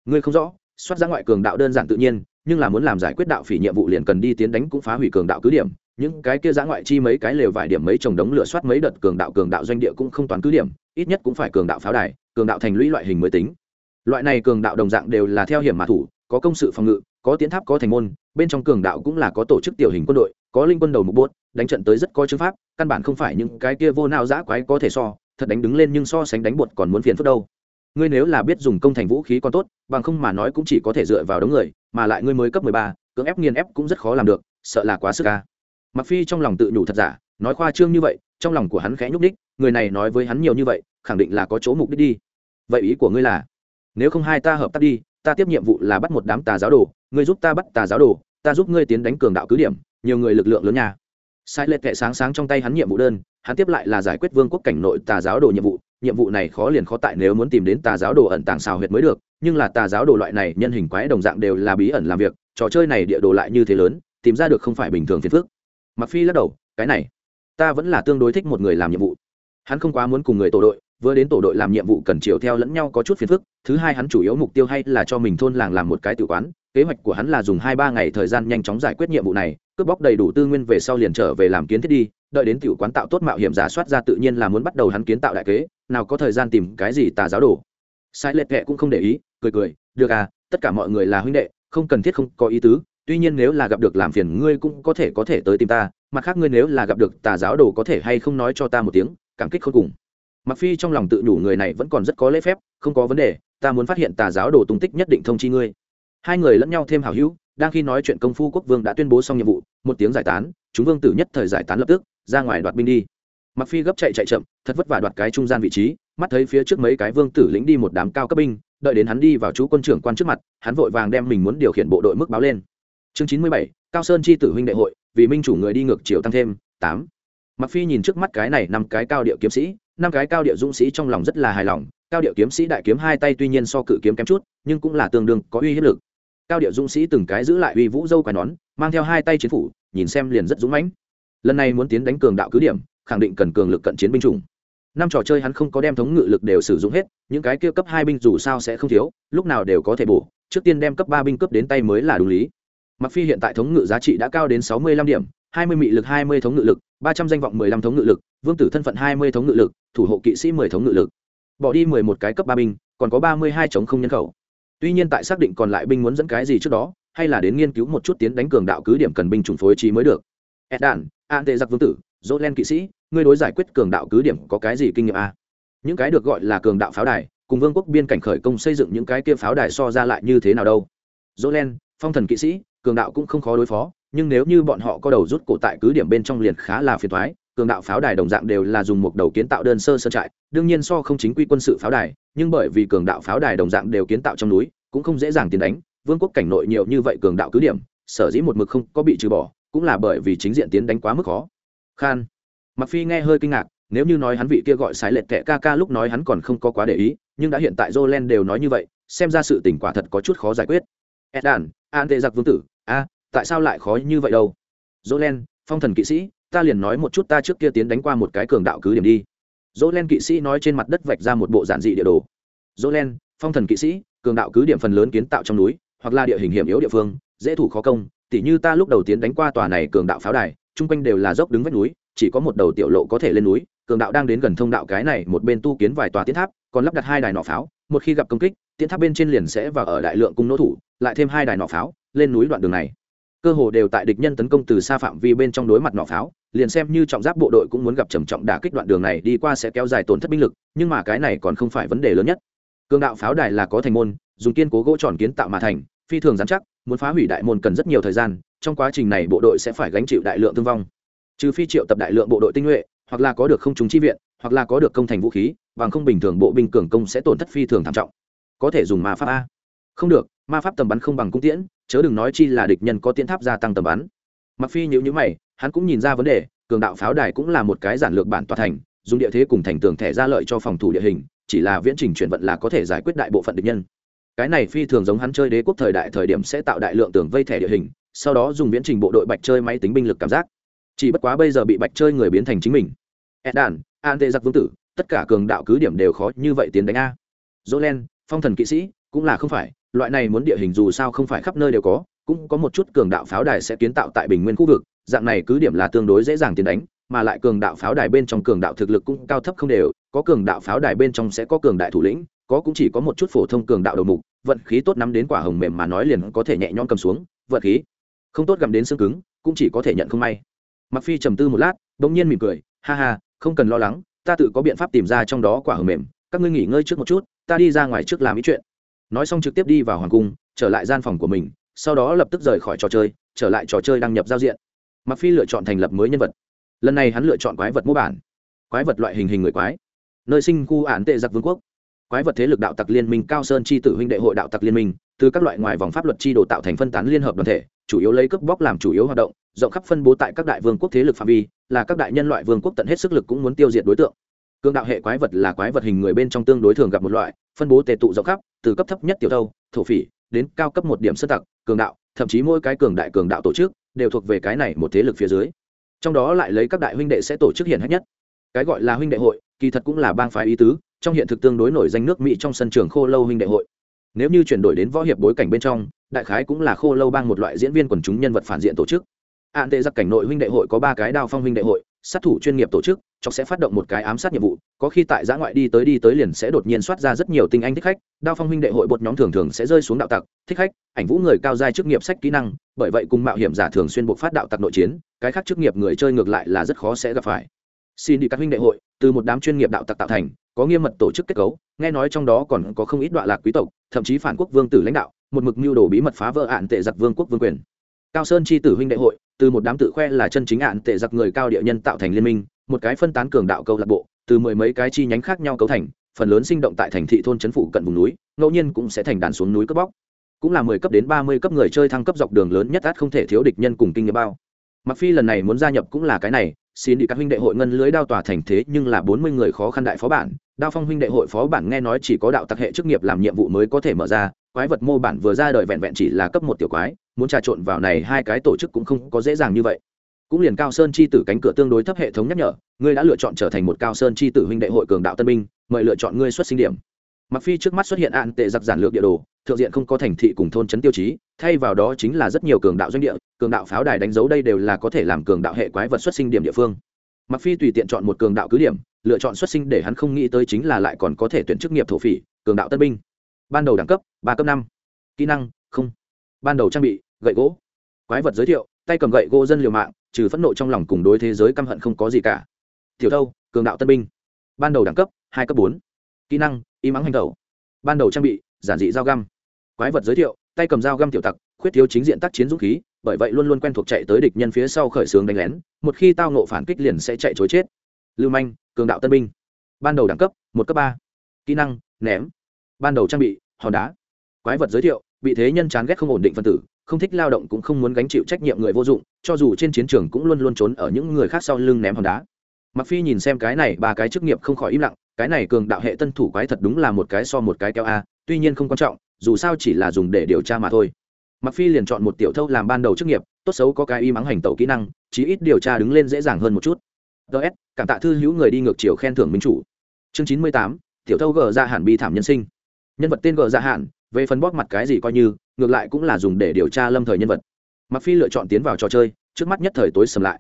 Ngươi không rõ, soát ra ngoại cường đạo đơn giản tự nhiên, nhưng là muốn làm giải quyết đạo phỉ nhiệm vụ liền cần đi tiến đánh cũng phá hủy cường đạo cứ điểm. Những cái kia giã ngoại chi mấy cái lều vài điểm mấy trồng đống lửa soát mấy đợt cường đạo cường đạo doanh địa cũng không toàn cứ điểm, ít nhất cũng phải cường đạo pháo đài, cường đạo thành lũy loại hình mới tính. Loại này cường đạo đồng dạng đều là theo hiểm mã thủ, có công sự phòng ngự, có tiến tháp, có thành môn, bên trong cường đạo cũng là có tổ chức tiểu hình quân đội, có linh quân đầu mục bốt đánh trận tới rất có chứng pháp, căn bản không phải những cái kia vô nào giã quái có thể so, thật đánh đứng lên nhưng so sánh đánh bột còn muốn phiền phức đâu ngươi nếu là biết dùng công thành vũ khí còn tốt, bằng không mà nói cũng chỉ có thể dựa vào đống người, mà lại ngươi mới cấp mười ba, cưỡng ép nghiền ép cũng rất khó làm được, sợ là quá sức ca mặc phi trong lòng tự nhủ thật giả, nói khoa trương như vậy, trong lòng của hắn khẽ nhúc đích người này nói với hắn nhiều như vậy, khẳng định là có chỗ mục đích đi. Vậy ý của ngươi là, nếu không hai ta hợp tác đi, ta tiếp nhiệm vụ là bắt một đám tà giáo đồ, ngươi giúp ta bắt tà giáo đồ, ta giúp ngươi tiến đánh cường đạo cứ điểm, nhiều người lực lượng lớn nhà sai lệch kệ sáng sáng trong tay hắn nhiệm vụ đơn, hắn tiếp lại là giải quyết vương quốc cảnh nội tà giáo đồ nhiệm vụ nhiệm vụ này khó liền khó tại nếu muốn tìm đến tà giáo đồ ẩn tàng xào huyệt mới được, nhưng là tà giáo đồ loại này nhân hình quái đồng dạng đều là bí ẩn làm việc, trò chơi này địa đồ lại như thế lớn, tìm ra được không phải bình thường phiền phức. Mặc phi lắc đầu, cái này, ta vẫn là tương đối thích một người làm nhiệm vụ. Hắn không quá muốn cùng người tổ đội, vừa đến tổ đội làm nhiệm vụ cần chiều theo lẫn nhau có chút phiền phức, thứ hai hắn chủ yếu mục tiêu hay là cho mình thôn làng làm một cái tự quán, kế hoạch của hắn là dùng hai ba ngày thời gian nhanh chóng giải quyết nhiệm vụ này, cướp bóc đầy đủ tư nguyên về sau liền trở về làm kiến thiết đi, đợi đến tiểu quán tạo tốt mạo hiểm giả soát ra tự nhiên là muốn bắt đầu hắn kiến tạo đại kế nào có thời gian tìm cái gì tà giáo đồ. Sai lệch kệ cũng không để ý, cười cười, được à tất cả mọi người là huynh đệ, không cần thiết không có ý tứ, tuy nhiên nếu là gặp được làm phiền ngươi cũng có thể có thể tới tìm ta, mặt khác ngươi nếu là gặp được tà giáo đồ có thể hay không nói cho ta một tiếng, cảm kích khôn cùng. Mặc phi trong lòng tự nhủ người này vẫn còn rất có lễ phép, không có vấn đề, ta muốn phát hiện tà giáo đồ tung tích nhất định thông chi ngươi. Hai người lẫn nhau thêm hảo hữu, đang khi nói chuyện công phu quốc vương đã tuyên bố xong nhiệm vụ, một tiếng giải tán, chúng vương tử nhất thời giải tán lập tức, ra ngoài đoạt binh đi mặc phi gấp chạy chạy chậm, thật vất vả đoạt cái trung gian vị trí, mắt thấy phía trước mấy cái vương tử lĩnh đi một đám cao cấp binh, đợi đến hắn đi vào chú quân trưởng quan trước mặt, hắn vội vàng đem mình muốn điều khiển bộ đội mức báo lên. Chương chín mươi bảy, cao sơn chi tử huynh đại hội, vì minh chủ người đi ngược chiều tăng thêm, tám. Mặc phi nhìn trước mắt cái này năm cái cao địa kiếm sĩ, năm cái cao địa dũng sĩ trong lòng rất là hài lòng. Cao địa kiếm sĩ đại kiếm hai tay tuy nhiên so cự kiếm kém chút, nhưng cũng là tương đương có uy hiếp lực. Cao địa dũng sĩ từng cái giữ lại uy vũ dâu quai nón, mang theo hai tay chiến phủ, nhìn xem liền rất dũng mãnh. Lần này muốn tiến đánh cường đạo cứ điểm khẳng định cần cường lực cận chiến binh chủng. Năm trò chơi hắn không có đem thống ngự lực đều sử dụng hết, những cái kia cấp hai binh dù sao sẽ không thiếu, lúc nào đều có thể bổ, trước tiên đem cấp ba binh cấp đến tay mới là đúng lý. Mặc phi hiện tại thống ngự giá trị đã cao đến sáu mươi lăm điểm, hai mươi mị lực, hai mươi thống ngự lực, ba trăm danh vọng, mười lăm thống ngự lực, vương tử thân phận hai mươi thống ngự lực, thủ hộ kỵ sĩ mười thống ngự lực. Bỏ đi mười một cái cấp ba binh, còn có ba mươi hai chống không nhân khẩu. Tuy nhiên tại xác định còn lại binh muốn dẫn cái gì trước đó, hay là đến nghiên cứu một chút tiến đánh cường đạo cứ điểm cần binh chủng phối trí mới được. Ed an tệ giặc vương tử dỗ len kỵ sĩ, ngươi đối giải quyết cường đạo cứ điểm có cái gì kinh nghiệm a? À? những cái được gọi là cường đạo pháo đài, cùng vương quốc biên cảnh khởi công xây dựng những cái kia pháo đài so ra lại như thế nào đâu? Dỗ len, phong thần kỵ sĩ, cường đạo cũng không khó đối phó, nhưng nếu như bọn họ có đầu rút cổ tại cứ điểm bên trong liền khá là phiền thoái cường đạo pháo đài đồng dạng đều là dùng một đầu kiến tạo đơn sơ sơ trại, đương nhiên so không chính quy quân sự pháo đài, nhưng bởi vì cường đạo pháo đài đồng dạng đều kiến tạo trong núi, cũng không dễ dàng tiến đánh. Vương quốc cảnh nội nhiều như vậy cường đạo cứ điểm, sở dĩ một mực không có bị trừ bỏ cũng là bởi vì chính diện tiến đánh quá mức khó. Khan. Mặc phi nghe hơi kinh ngạc, nếu như nói hắn vị kia gọi sái lệch kệ ca ca lúc nói hắn còn không có quá để ý, nhưng đã hiện tại jolen đều nói như vậy, xem ra sự tình quả thật có chút khó giải quyết. Edan, an tệ giặc vương tử, a, tại sao lại khó như vậy đâu? Jolen phong thần kỵ sĩ, ta liền nói một chút ta trước kia tiến đánh qua một cái cường đạo cứ điểm đi. Jolen kỵ sĩ nói trên mặt đất vạch ra một bộ giản dị địa đồ. Jolen phong thần kỵ sĩ, cường đạo cứ điểm phần lớn kiến tạo trong núi, hoặc là địa hình hiểm yếu địa phương, dễ thủ khó công tỉ như ta lúc đầu tiến đánh qua tòa này cường đạo pháo đài, chung quanh đều là dốc đứng vách núi, chỉ có một đầu tiểu lộ có thể lên núi, cường đạo đang đến gần thông đạo cái này một bên tu kiến vài tòa tiến tháp, còn lắp đặt hai đài nỏ pháo, một khi gặp công kích, tiến tháp bên trên liền sẽ vào ở đại lượng cung nỗ thủ, lại thêm hai đài nỏ pháo, lên núi đoạn đường này. Cơ hồ đều tại địch nhân tấn công từ xa phạm vi bên trong đối mặt nỏ pháo, liền xem như trọng giáp bộ đội cũng muốn gặp trầm trọng đả kích đoạn đường này đi qua sẽ kéo dài tổn thất binh lực, nhưng mà cái này còn không phải vấn đề lớn nhất. Cường đạo pháo đài là có thành môn, dùng kiên cố gỗ tròn kiến tạo mà thành, phi thường giám chắc muốn phá hủy đại môn cần rất nhiều thời gian, trong quá trình này bộ đội sẽ phải gánh chịu đại lượng thương vong. Trừ phi triệu tập đại lượng bộ đội tinh nhuệ, hoặc là có được không chúng chi viện, hoặc là có được công thành vũ khí, bằng không bình thường bộ binh cường công sẽ tổn thất phi thường thảm trọng. Có thể dùng ma pháp a. Không được, ma pháp tầm bắn không bằng cung tiễn, chớ đừng nói chi là địch nhân có tiễn tháp gia tăng tầm bắn. Mặc phi nhữ nhữ mày, hắn cũng nhìn ra vấn đề, cường đạo pháo đài cũng là một cái giản lược bản tòa thành, dùng địa thế cùng thành tường thẻ ra lợi cho phòng thủ địa hình, chỉ là viễn trình chuyển vận là có thể giải quyết đại bộ phận địch nhân cái này phi thường giống hắn chơi đế quốc thời đại, thời điểm sẽ tạo đại lượng tường vây thẻ địa hình, sau đó dùng viễn trình bộ đội bạch chơi máy tính binh lực cảm giác. Chỉ bất quá bây giờ bị bạch chơi người biến thành chính mình. Edan an tê giặc vương tử, tất cả cường đạo cứ điểm đều khó như vậy tiến đánh a. Jolen phong thần kỵ sĩ, cũng là không phải, loại này muốn địa hình dù sao không phải khắp nơi đều có, cũng có một chút cường đạo pháo đài sẽ kiến tạo tại bình nguyên khu vực, dạng này cứ điểm là tương đối dễ dàng tiến đánh, mà lại cường đạo pháo đài bên trong cường đạo thực lực cũng cao thấp không đều, có cường đạo pháo đài bên trong sẽ có cường đại thủ lĩnh có cũng chỉ có một chút phổ thông cường đạo đầu mục, vận khí tốt nắm đến quả hồng mềm mà nói liền có thể nhẹ nhõm cầm xuống, vận khí không tốt gặm đến xương cứng, cũng chỉ có thể nhận không may. Mặc phi trầm tư một lát, bỗng nhiên mỉm cười, ha ha, không cần lo lắng, ta tự có biện pháp tìm ra trong đó quả hồng mềm, các ngươi nghỉ ngơi trước một chút, ta đi ra ngoài trước làm ý chuyện. Nói xong trực tiếp đi vào hoàng cung, trở lại gian phòng của mình, sau đó lập tức rời khỏi trò chơi, trở lại trò chơi đăng nhập giao diện. Mặc phi lựa chọn thành lập mới nhân vật. Lần này hắn lựa chọn quái vật mô bản, quái vật loại hình hình người quái. Nơi sinh khu án tệ giặc vương quốc quái vật thế lực đạo tặc liên minh, cao sơn chi tử huynh đệ hội đạo tặc liên minh, từ các loại ngoài vòng pháp luật chi đồ tạo thành phân tán liên hợp đoàn thể, chủ yếu lấy cướp bóc làm chủ yếu hoạt động, rộng khắp phân bố tại các đại vương quốc thế lực phạm vi, là các đại nhân loại vương quốc tận hết sức lực cũng muốn tiêu diệt đối tượng. Cường đạo hệ quái vật là quái vật hình người bên trong tương đối thường gặp một loại, phân bố tề tụ rộng khắp, từ cấp thấp nhất tiểu thâu, thổ phỉ, đến cao cấp một điểm sơ tặc, cường đạo, thậm chí mỗi cái cường đại cường đạo tổ chức, đều thuộc về cái này một thế lực phía dưới. Trong đó lại lấy các đại huynh đệ sẽ tổ chức hiển hách nhất. Cái gọi là huynh đệ hội, kỳ thật cũng là bang phái ý tứ trong hiện thực tương đối nổi danh nước mỹ trong sân trường khô lâu huynh đệ hội. Nếu như chuyển đổi đến võ hiệp bối cảnh bên trong, đại khái cũng là khô lâu bang một loại diễn viên quần chúng nhân vật phản diện tổ chức. Ạn tệ giặc cảnh nội huynh đệ hội có ba cái đao phong huynh đệ hội, sát thủ chuyên nghiệp tổ chức, chọc sẽ phát động một cái ám sát nhiệm vụ, có khi tại giã ngoại đi tới đi tới liền sẽ đột nhiên soát ra rất nhiều tinh anh thích khách, đao phong huynh đệ hội bột nhóm thường thường sẽ rơi xuống đạo tặc, thích khách, ảnh vũ người cao giai chức nghiệp sách kỹ năng, bởi vậy cùng mạo hiểm giả thường xuyên buộc phát đạo tặc nội chiến, cái khác chức nghiệp người chơi ngược lại là rất khó sẽ gặp phải. Xin đi các huynh đệ hội, từ một đám chuyên nghiệp đạo tặc tạo thành có nghiêm mật tổ chức kết cấu, nghe nói trong đó còn có không ít đoạn lạc quý tộc, thậm chí phản quốc vương tử lãnh đạo, một mực mưu đồ bí mật phá vỡ ạn tệ giặc vương quốc vương quyền. Cao sơn chi tử huynh đệ hội, từ một đám tự khoe là chân chính ạn tệ giặc người cao địa nhân tạo thành liên minh, một cái phân tán cường đạo câu lạc bộ, từ mười mấy cái chi nhánh khác nhau cấu thành, phần lớn sinh động tại thành thị thôn trấn phủ cận vùng núi, ngẫu nhiên cũng sẽ thành đàn xuống núi cướp bóc. Cũng là mười cấp đến ba mươi cấp người chơi thăng cấp dọc đường lớn nhất át không thể thiếu địch nhân cùng kinh nghiệm bao. Mặc phi lần này muốn gia nhập cũng là cái này, xin đi các huynh đệ hội ngân lưới đao tòa thành thế nhưng là bốn mươi người khó khăn đại phó bản đao phong huynh đệ hội phó bản nghe nói chỉ có đạo tặc hệ chức nghiệp làm nhiệm vụ mới có thể mở ra, quái vật mô bản vừa ra đời vẹn vẹn chỉ là cấp một tiểu quái, muốn trà trộn vào này hai cái tổ chức cũng không có dễ dàng như vậy. Cũng liền cao sơn chi tử cánh cửa tương đối thấp hệ thống nhắc nhở, ngươi đã lựa chọn trở thành một cao sơn chi tử huynh đệ hội cường đạo tân binh, mời lựa chọn ngươi xuất sinh điểm. Mặc phi trước mắt xuất hiện ạn tệ giặc giản lược địa đồ, thượng diện không có thành thị cùng thôn trấn tiêu chí, thay vào đó chính là rất nhiều cường đạo doanh địa, cường đạo pháo đài đánh dấu đây đều là có thể làm cường đạo hệ quái vật xuất sinh điểm địa phương. Mặc phi tùy tiện chọn một cường đạo cứ điểm lựa chọn xuất sinh để hắn không nghĩ tới chính là lại còn có thể tuyển chức nghiệp thổ phỉ, cường đạo tân binh. Ban đầu đẳng cấp, ba cấp năm. Kỹ năng, không. Ban đầu trang bị, gậy gỗ. Quái vật giới thiệu, tay cầm gậy gỗ dân liều mạng, trừ phẫn nộ trong lòng cùng đối thế giới căm hận không có gì cả. Tiểu thâu, cường đạo tân binh. Ban đầu đẳng cấp, hai cấp bốn. Kỹ năng, y mắng hành tẩu. Ban đầu trang bị, giản dị dao găm. Quái vật giới thiệu, tay cầm dao găm tiểu tặc, khuyết thiếu chính diện tác chiến dũng khí, bởi vậy luôn luôn quen thuộc chạy tới địch nhân phía sau khởi xướng đánh lén, một khi tao nộ phản kích liền sẽ chạy chối chết lưu manh, cường đạo tân binh. Ban đầu đẳng cấp, một cấp ba. Kỹ năng, ném. Ban đầu trang bị, hòn đá. Quái vật giới thiệu, bị thế nhân chán ghét không ổn định phân tử, không thích lao động cũng không muốn gánh chịu trách nhiệm người vô dụng, cho dù trên chiến trường cũng luôn luôn trốn ở những người khác sau lưng ném hòn đá. Mặc phi nhìn xem cái này, ba cái chức nghiệp không khỏi im lặng, cái này cường đạo hệ tân thủ quái thật đúng là một cái so một cái kéo a, tuy nhiên không quan trọng, dù sao chỉ là dùng để điều tra mà thôi. Mặc phi liền chọn một tiểu thâu làm ban đầu chức nghiệp, tốt xấu có cái y mắng hành tẩu kỹ năng, chí ít điều tra đứng lên dễ dàng hơn một chút ts cảm tạ thư hữu người đi ngược chiều khen thưởng minh chủ. Chương chín mươi tám, tiểu thâu gờ dạ ra hạn bi thảm nhân sinh. Nhân vật tên gờ dạ ra hạn về phần bóp mặt cái gì coi như, ngược lại cũng là dùng để điều tra lâm thời nhân vật. Mặc phi lựa chọn tiến vào trò chơi, trước mắt nhất thời tối sầm lại.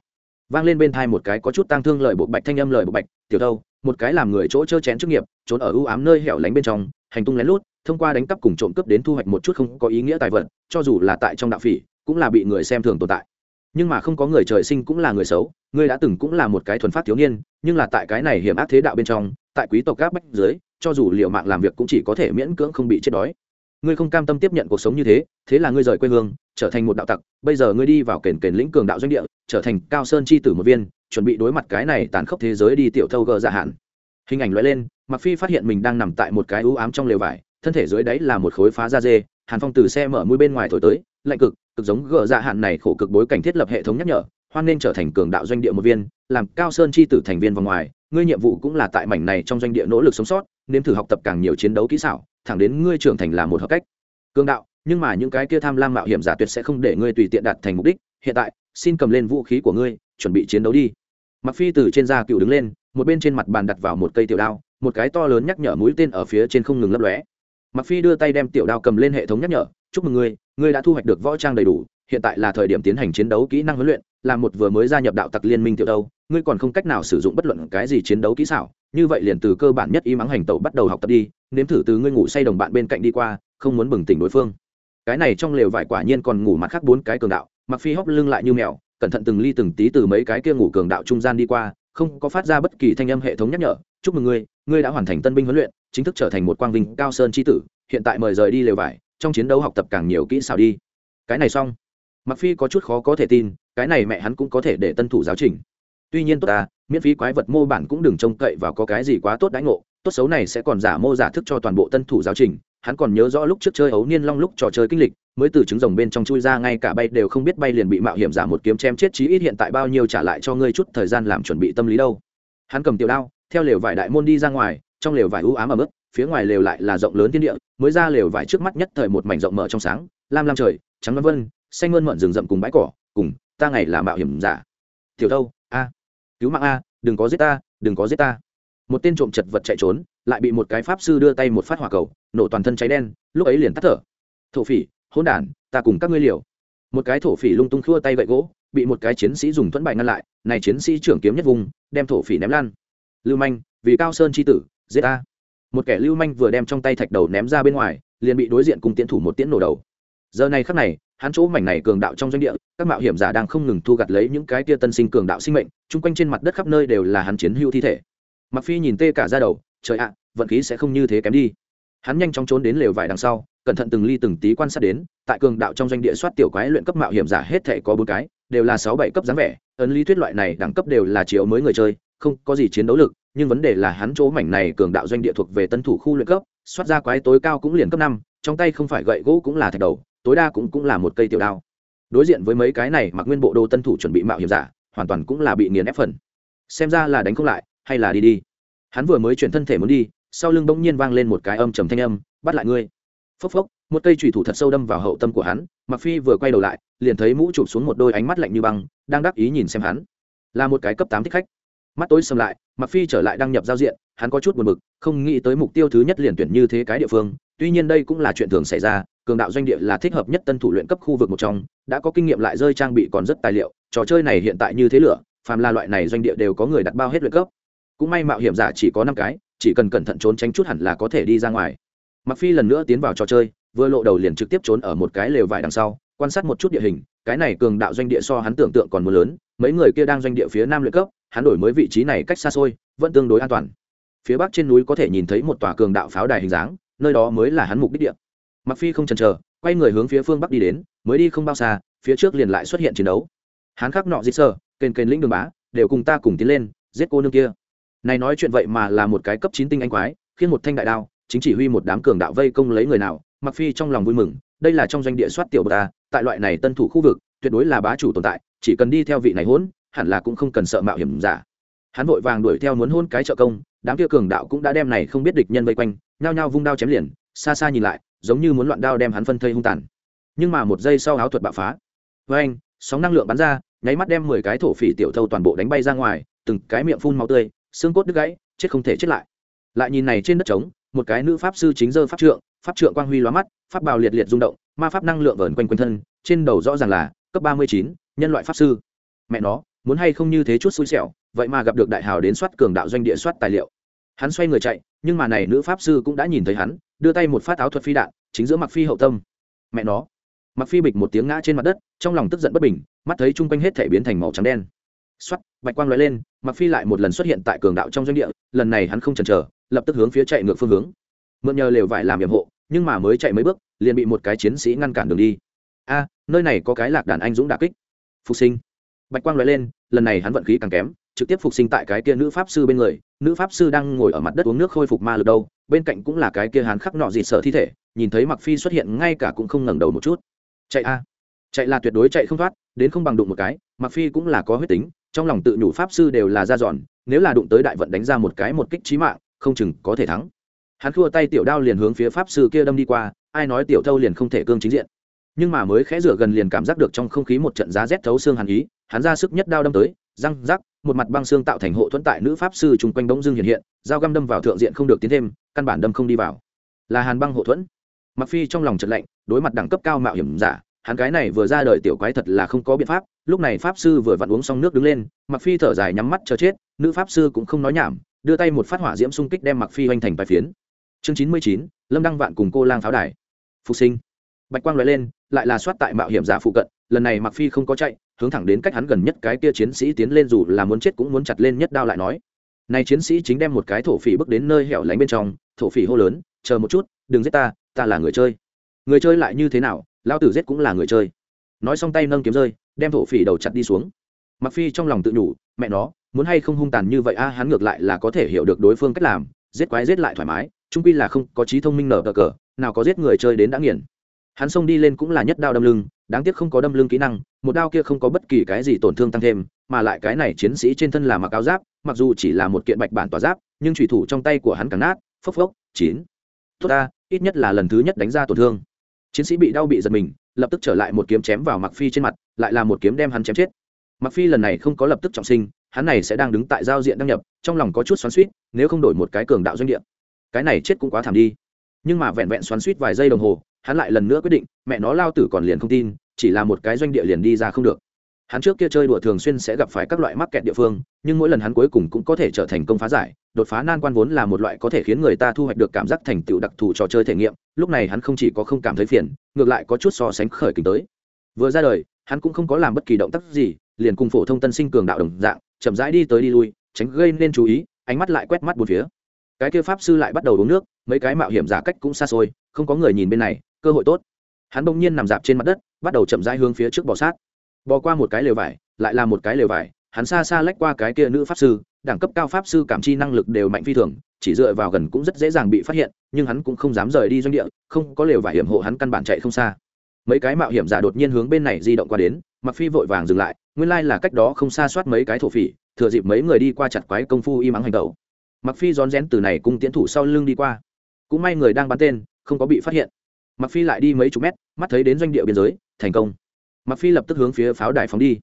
Vang lên bên thai một cái có chút tang thương lời bộ bạch thanh âm lời bộ bạch, tiểu thâu, một cái làm người chỗ chơ chén chức nghiệp, trốn ở ưu ám nơi hẻo lánh bên trong, hành tung lén lút, thông qua đánh cắp cùng trộm cướp đến thu hoạch một chút không có ý nghĩa tài vật, cho dù là tại trong đạo phỉ, cũng là bị người xem thường tồn tại nhưng mà không có người trời sinh cũng là người xấu, ngươi đã từng cũng là một cái thuần phát thiếu niên, nhưng là tại cái này hiểm ác thế đạo bên trong, tại quý tộc gác bách dưới, cho dù liệu mạng làm việc cũng chỉ có thể miễn cưỡng không bị chết đói. Ngươi không cam tâm tiếp nhận cuộc sống như thế thế là ngươi rời quê hương, trở thành một đạo tặc, bây giờ ngươi đi vào kền kền lĩnh cường đạo doanh địa, trở thành cao sơn chi tử một viên, chuẩn bị đối mặt cái này tàn khốc thế giới đi tiểu thâu gờ dạ hạn. Hình ảnh loại lên mặc phi phát hiện mình đang nằm tại một cái ưu ám trong lều vải, thân thể dưới đáy là một khối phá da dê, hàn phong từ xe mở mũi bên ngoài thổi tới, lạnh cực cực giống gỡ dạ hạn này khổ cực bối cảnh thiết lập hệ thống nhắc nhở, hoan nên trở thành cường đạo doanh địa một viên, làm cao sơn chi tử thành viên vòng ngoài. Ngươi nhiệm vụ cũng là tại mảnh này trong doanh địa nỗ lực sống sót nên thử học tập càng nhiều chiến đấu kỹ xảo, thẳng đến ngươi trưởng thành là một hợp cách. Cường đạo, nhưng mà những cái kia tham lam mạo hiểm giả tuyệt sẽ không để ngươi tùy tiện đạt thành mục đích. Hiện tại, xin cầm lên vũ khí của ngươi, chuẩn bị chiến đấu đi. Mặc phi từ trên da cựu đứng lên, một bên trên mặt bàn đặt vào một cây tiểu đao, một cái to lớn nhắc nhở mũi tên ở phía trên không ngừng lấp lóe. Mặc phi đưa tay đem tiểu đao cầm lên hệ thống nhắc nhở, chúc mừng ngươi ngươi đã thu hoạch được võ trang đầy đủ, hiện tại là thời điểm tiến hành chiến đấu kỹ năng huấn luyện, là một vừa mới gia nhập đạo tặc liên minh tiểu đâu, ngươi còn không cách nào sử dụng bất luận cái gì chiến đấu kỹ xảo, như vậy liền từ cơ bản nhất y mắng hành tẩu bắt đầu học tập đi, nếm thử từ ngươi ngủ say đồng bạn bên cạnh đi qua, không muốn bừng tỉnh đối phương. Cái này trong lều vải quả nhiên còn ngủ mặt khác bốn cái cường đạo, mặc phi hóc lưng lại như mèo, cẩn thận từng ly từng tí từ mấy cái kia ngủ cường đạo trung gian đi qua, không có phát ra bất kỳ thanh âm hệ thống nhắc nhở, chúc mừng ngươi ngươi đã hoàn thành tân binh huấn luyện, chính thức trở thành một quang vinh cao sơn chi tử, hiện tại mời rời đi lều vải trong chiến đấu học tập càng nhiều kỹ xảo đi. Cái này xong. Mặc phi có chút khó có thể tin, cái này mẹ hắn cũng có thể để tân thủ giáo trình. Tuy nhiên tốt ta, miễn phí quái vật mô bản cũng đừng trông cậy và có cái gì quá tốt đãi ngộ, tốt xấu này sẽ còn giả mô giả thức cho toàn bộ tân thủ giáo trình. Hắn còn nhớ rõ lúc trước chơi ấu niên long lúc trò chơi kinh lịch, mới từ trứng rồng bên trong chui ra ngay cả bay đều không biết bay liền bị mạo hiểm giả một kiếm chém chết chí ít hiện tại bao nhiêu trả lại cho ngươi chút thời gian làm chuẩn bị tâm lý đâu. Hắn cầm tiểu đao, theo lều vải đại môn đi ra ngoài, trong lều vải u ám ở mức phía ngoài lều lại là rộng lớn thiên địa, mới ra lều vải trước mắt nhất thời một mảnh rộng mở trong sáng, lam lam trời, trắng vân vân, xanh mơn mận rừng rậm cùng bãi cỏ, cùng, ta ngày là mạo hiểm giả. Tiểu đâu a, cứu mạng a, đừng có giết ta, đừng có giết ta. Một tên trộm chật vật chạy trốn, lại bị một cái pháp sư đưa tay một phát hỏa cầu, nổ toàn thân cháy đen, lúc ấy liền tắt thở. Thổ phỉ, hỗn đản, ta cùng các ngươi liều. Một cái thổ phỉ lung tung khua tay gậy gỗ, bị một cái chiến sĩ dùng thuẫn bại ngăn lại, này chiến sĩ trưởng kiếm nhất vùng, đem thổ phỉ ném lan. Lưu manh, vì cao sơn chi tử, giết ta một kẻ lưu manh vừa đem trong tay thạch đầu ném ra bên ngoài, liền bị đối diện cùng tiến thủ một tiễn nổ đầu. Giờ này khắc này, hắn chỗ mảnh này cường đạo trong doanh địa, các mạo hiểm giả đang không ngừng thu gặt lấy những cái tia tân sinh cường đạo sinh mệnh, chung quanh trên mặt đất khắp nơi đều là hắn chiến hưu thi thể. Mặc phi nhìn tê cả ra đầu, trời ạ, vận khí sẽ không như thế kém đi. Hắn nhanh chóng trốn đến lều vải đằng sau, cẩn thận từng ly từng tí quan sát đến, tại cường đạo trong doanh địa soát tiểu quái luyện cấp mạo hiểm giả hết thể có bốn cái, đều là sáu bảy cấp dáng vẻ, ấn lý thuyết loại này đẳng cấp đều là chiếu mới người chơi, không có gì chiến đấu lực nhưng vấn đề là hắn chỗ mảnh này cường đạo doanh địa thuộc về tân thủ khu luyện cấp xuất ra quái tối cao cũng liền cấp năm, trong tay không phải gậy gỗ cũng là thạch đầu, tối đa cũng cũng là một cây tiểu đao. Đối diện với mấy cái này mặc nguyên bộ đồ tân thủ chuẩn bị mạo hiểm giả, hoàn toàn cũng là bị nghiền ép phần. Xem ra là đánh không lại, hay là đi đi. Hắn vừa mới chuyển thân thể muốn đi, sau lưng bỗng nhiên vang lên một cái âm trầm thanh âm, bắt lại ngươi. Phốc phốc, một cây trùy thủ thật sâu đâm vào hậu tâm của hắn mặc phi vừa quay đầu lại, liền thấy mũ chụp xuống một đôi ánh mắt lạnh như băng, đang đắc ý nhìn xem hắn. Là một cái cấp tám thích khách. Mắt tối sầm lại mặc phi trở lại đăng nhập giao diện, hắn có chút buồn bực, không nghĩ tới mục tiêu thứ nhất liền tuyển như thế cái địa phương. Tuy nhiên đây cũng là chuyện thường xảy ra, cường đạo doanh địa là thích hợp nhất tân thủ luyện cấp khu vực một trong, đã có kinh nghiệm lại rơi trang bị còn rất tài liệu, trò chơi này hiện tại như thế lửa, phàm là loại này doanh địa đều có người đặt bao hết luyện cấp. Cũng may mạo hiểm giả chỉ có năm cái, chỉ cần cẩn thận trốn tránh chút hẳn là có thể đi ra ngoài. Mặc phi lần nữa tiến vào trò chơi, vừa lộ đầu liền trực tiếp trốn ở một cái lều vải đằng sau, quan sát một chút địa hình, cái này cường đạo doanh địa so hắn tưởng tượng còn mưa lớn, mấy người kia đang doanh địa phía nam luyện cấp hắn đổi mới vị trí này cách xa xôi, vẫn tương đối an toàn. Phía bắc trên núi có thể nhìn thấy một tòa cường đạo pháo đài hình dáng, nơi đó mới là hắn mục đích địa. Mặc phi không chần chờ, quay người hướng phía phương bắc đi đến, mới đi không bao xa, phía trước liền lại xuất hiện chiến đấu. Hắn khắc nọ dịch sơ kền kền lĩnh đường bá, đều cùng ta cùng tiến lên, giết cô nương kia. Này nói chuyện vậy mà là một cái cấp chín tinh anh quái khiến một thanh đại đao, chính chỉ huy một đám cường đạo vây công lấy người nào mặc phi trong lòng vui mừng, đây là trong doanh địa soát tiểu bờ ta, tại loại này tân thủ khu vực, tuyệt đối là bá chủ tồn tại, chỉ cần đi theo vị này hỗn hẳn là cũng không cần sợ mạo hiểm giả. Hắn vội vàng đuổi theo muốn hôn cái trợ công, đám kia cường đạo cũng đã đem này không biết địch nhân vây quanh, nhao nhao vung đao chém liền, xa xa nhìn lại, giống như muốn loạn đao đem hắn phân thây hung tàn. Nhưng mà một giây sau áo thuật bạo phá. Với anh sóng năng lượng bắn ra, nháy mắt đem mười cái thổ phỉ tiểu thâu toàn bộ đánh bay ra ngoài, từng cái miệng phun máu tươi, xương cốt đứt gãy, chết không thể chết lại. Lại nhìn này trên đất trống, một cái nữ pháp sư chính dơ pháp trượng pháp trượng quang huy lóa mắt, pháp bào liệt liệt rung động, ma pháp năng lượng vờn quanh quanh thân, trên đầu rõ ràng là cấp ba mươi chín, nhân loại pháp sư. Mẹ nó muốn hay không như thế chút xui xẻo, vậy mà gặp được đại hào đến soát cường đạo doanh địa soát tài liệu. Hắn xoay người chạy, nhưng mà này nữ pháp sư cũng đã nhìn thấy hắn, đưa tay một phát áo thuật phi đạn, chính giữa mặc phi hậu tâm. Mẹ nó. Mặc phi bịch một tiếng ngã trên mặt đất, trong lòng tức giận bất bình, mắt thấy chung quanh hết thể biến thành màu trắng đen. Xoắt bạch quang lóe lên mặc phi lại một lần xuất hiện tại cường đạo trong doanh địa, lần này hắn không chần chờ, lập tức hướng phía chạy ngược phương hướng. Mượn nhờ lều vải làm nhiệm hộ, nhưng mà mới chạy mấy bước, liền bị một cái chiến sĩ ngăn cản đường đi. A, nơi này có cái lạc đàn anh dũng đà kích. Phục sinh bạch quang lóe lên, lần này hắn vận khí càng kém, trực tiếp phục sinh tại cái kia nữ pháp sư bên người. Nữ pháp sư đang ngồi ở mặt đất uống nước khôi phục ma lực đâu, bên cạnh cũng là cái kia hắn khắc nọ dịt sợ thi thể, nhìn thấy mặc phi xuất hiện ngay cả cũng không ngẩng đầu một chút. Chạy a, chạy là tuyệt đối chạy không thoát, đến không bằng đụng một cái mặc phi cũng là có huyết tính, trong lòng tự nhủ pháp sư đều là ra dọn nếu là đụng tới đại vận đánh ra một cái một kích trí mạng, không chừng có thể thắng. Hắn khua tay tiểu đao liền hướng phía pháp sư kia đâm đi qua, ai nói tiểu thâu liền không thể cương chính diện. Nhưng mà mới khẽ rửa gần liền cảm giác được trong không khí một trận giá rét thấu xương hàn ý hắn ra sức nhất đao đâm tới, răng rắc, một mặt băng xương tạo thành hộ thuẫn tại nữ pháp sư chung quanh bỗng dưng hiện hiện, dao găm đâm vào thượng diện không được tiến thêm, căn bản đâm không đi vào. Là hàn băng hộ thuẫn. Mặc phi trong lòng trận lạnh, đối mặt đẳng cấp cao mạo hiểm giả, hắn cái này vừa ra đời tiểu quái thật là không có biện pháp, lúc này pháp sư vừa vặn uống xong nước đứng lên mặc phi thở dài nhắm mắt chờ chết, nữ pháp sư cũng không nói nhảm, đưa tay một phát hỏa diễm xung kích đem mặc phi hoành thành bài phiến. Chương chín mươi chín, lâm đăng vạn cùng cô lang pháo đài. Phục sinh. Bạch quang loại lên, lại là soát tại mạo hiểm giả phụ cận lần này mặc phi không có chạy, hướng thẳng đến cách hắn gần nhất cái kia chiến sĩ tiến lên dù là muốn chết cũng muốn chặt lên nhất đao lại nói. Này chiến sĩ chính đem một cái thổ phỉ bước đến nơi hẻo lánh bên trong, thổ phỉ hô lớn, chờ một chút, đừng giết ta ta là người chơi. Người chơi lại như thế nào lao tử giết cũng là người chơi. Nói xong tay nâng kiếm rơi, đem thổ phỉ đầu chặt đi xuống. Mặc phi trong lòng tự nhủ, mẹ nó, muốn hay không hung tàn như vậy a, hắn ngược lại là có thể hiểu được đối phương cách làm, giết quái giết lại thoải mái trung quy là không có trí thông minh nở cờ cờ, nào có giết người chơi đến đã nghiền hắn xông đi lên cũng là nhất đao đâm lưng, đáng tiếc không có đâm lưng kỹ năng, một đao kia không có bất kỳ cái gì tổn thương tăng thêm, mà lại cái này chiến sĩ trên thân là mặc áo giáp, mặc dù chỉ là một kiện bạch bản tỏa giáp, nhưng thủy thủ trong tay của hắn càng nát, phốc phốc, chín. Tốt ta, ít nhất là lần thứ nhất đánh ra tổn thương. Chiến sĩ bị đau bị giật mình, lập tức trở lại một kiếm chém vào mặc phi trên mặt, lại là một kiếm đem hắn chém chết. Mặc phi lần này không có lập tức trọng sinh, hắn này sẽ đang đứng tại giao diện đăng nhập, trong lòng có chút xoắn suýt nếu không đổi một cái cường đạo doanh địa, cái này chết cũng quá thảm đi. Nhưng mà vẹn vẹn xoắn suýt vài giây đồng hồ hắn lại lần nữa quyết định, mẹ nó lao tử còn liền không tin, chỉ là một cái doanh địa liền đi ra không được. Hắn trước kia chơi đùa thường xuyên sẽ gặp phải các loại mắc kẹt địa phương, nhưng mỗi lần hắn cuối cùng cũng có thể trở thành công phá giải, đột phá nan quan vốn là một loại có thể khiến người ta thu hoạch được cảm giác thành tựu đặc thù trò chơi thể nghiệm, lúc này hắn không chỉ có không cảm thấy phiền, ngược lại có chút so sánh khởi kính tới. Vừa ra đời, hắn cũng không có làm bất kỳ động tác gì, liền cùng phổ thông tân sinh cường đạo đồng dạng, chậm rãi đi tới đi lui, tránh gây nên chú ý, ánh mắt lại quét mắt bốn phía. Cái kia pháp sư lại bắt đầu uống nước, mấy cái mạo hiểm giả cách cũng xa xôi, không có người nhìn bên này cơ hội tốt. Hắn bỗng nhiên nằm dạp trên mặt đất, bắt đầu chậm rãi hướng phía trước bò sát. Bò qua một cái lều vải, lại là một cái lều vải, hắn xa xa lách qua cái kia nữ pháp sư, đẳng cấp cao pháp sư cảm chi năng lực đều mạnh phi thường, chỉ dựa vào gần cũng rất dễ dàng bị phát hiện, nhưng hắn cũng không dám rời đi doanh địa, không có lều vải hiểm hộ hắn căn bản chạy không xa. Mấy cái mạo hiểm giả đột nhiên hướng bên này di động qua đến, mặc phi vội vàng dừng lại, nguyên lai là cách đó không xa soát mấy cái thổ phỉ, thừa dịp mấy người đi qua chặt quái công phu y mắng hành tẩu. Mặc phi rón rén từ này cung tiến thủ sau lưng đi qua. Cũng may người đang bắn tên, không có bị phát hiện mặc phi lại đi mấy chục mét, mắt thấy đến doanh địa biên giới, thành công. Mặc phi lập tức hướng phía pháo đài phóng đi.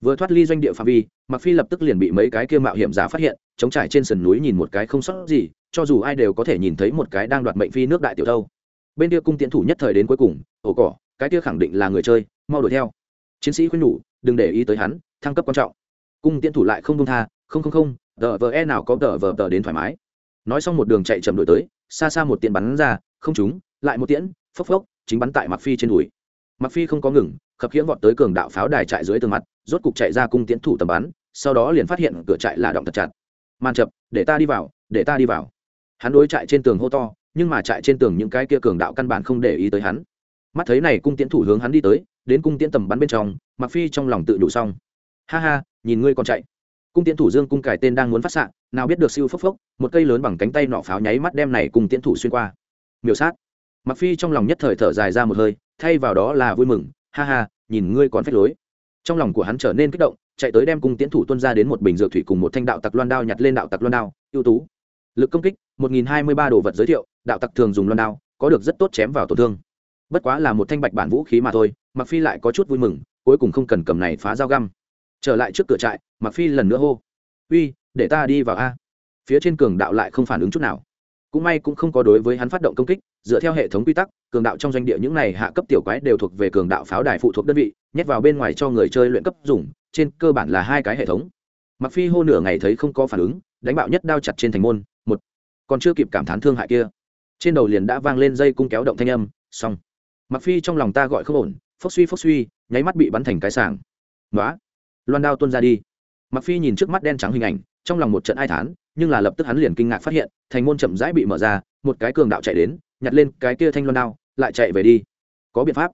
Vừa thoát ly doanh địa phạm vi mặc phi lập tức liền bị mấy cái kia mạo hiểm giả phát hiện, chống trải trên sườn núi nhìn một cái không sót gì, cho dù ai đều có thể nhìn thấy một cái đang đoạt mệnh phi nước đại tiểu thâu. Bên kia cung tiến thủ nhất thời đến cuối cùng, ổ cỏ, cái kia khẳng định là người chơi, mau đuổi theo. Chiến sĩ khuyên nhủ, đừng để ý tới hắn, thăng cấp quan trọng. Cung tiến thủ lại không thông tha, không không không, tờ vờ e nào có tờ vờ tờ đến thoải mái. Nói xong một đường chạy chậm đổi tới, xa xa một tiện bắn ra, không trúng, lại một tiễn phốc phốc, chính bắn tại mặc phi trên đùi. Mặc phi không có ngừng, khập khiễng vọt tới cường đạo pháo đài chạy dưới tường mặt, rốt cục chạy ra cung tiến thủ tầm bắn, sau đó liền phát hiện cửa trại là động thật chặt. Màn chập để ta đi vào, để ta đi vào. Hắn đối chạy trên tường hô to, nhưng mà chạy trên tường những cái kia cường đạo căn bản không để ý tới hắn. Mắt thấy này cung tiến thủ hướng hắn đi tới, đến cung tiến tầm bắn bên trong mặc phi trong lòng tự đủ xong. Ha ha, nhìn ngươi còn chạy. Cung tiến thủ dương cung cải tên đang muốn phát xạ, nào biết được siêu phốc phốc, một cây lớn bằng cánh tay nọ pháo nháy mắt đem này cung tiến thủ xuyên qua. Miểu sát mặc phi trong lòng nhất thời thở dài ra một hơi, thay vào đó là vui mừng, ha ha, nhìn ngươi còn phép lối. Trong lòng của hắn trở nên kích động, chạy tới đem cung tiến thủ tuân ra đến một bình dược thủy cùng một thanh đạo tặc loan đao nhặt lên đạo tặc loan đao, ưu tú. Lực công kích 1023 đồ vật giới thiệu, đạo tặc thường dùng loan đao, có được rất tốt chém vào tổn thương. Bất quá là một thanh bạch bản vũ khí mà thôi mặc phi lại có chút vui mừng, cuối cùng không cần cầm này phá dao găm. Trở lại trước cửa trại mặc phi lần nữa hô, uy, để ta đi vào a. Phía trên cường đạo lại không phản ứng chút nào cũng may cũng không có đối với hắn phát động công kích, dựa theo hệ thống quy tắc, cường đạo trong doanh địa những này hạ cấp tiểu quái đều thuộc về cường đạo pháo đài phụ thuộc đơn vị, nhét vào bên ngoài cho người chơi luyện cấp dùng, trên cơ bản là hai cái hệ thống. Mặc phi hô nửa ngày thấy không có phản ứng, đánh bạo nhất đao chặt trên thành môn, một. Còn chưa kịp cảm thán thương hại kia. Trên đầu liền đã vang lên dây cung kéo động thanh âm, xong. Mặc phi trong lòng ta gọi không ổn, phốc suy phốc suy, nháy mắt bị bắn thành cái sàng nói loan đao tuôn ra đi mặc phi nhìn trước mắt đen trắng hình ảnh, trong lòng một trận ai thán, nhưng là lập tức hắn liền kinh ngạc phát hiện, thành môn chậm rãi bị mở ra, một cái cường đạo chạy đến, nhặt lên cái kia thanh loan đao, lại chạy về đi. Có biện pháp.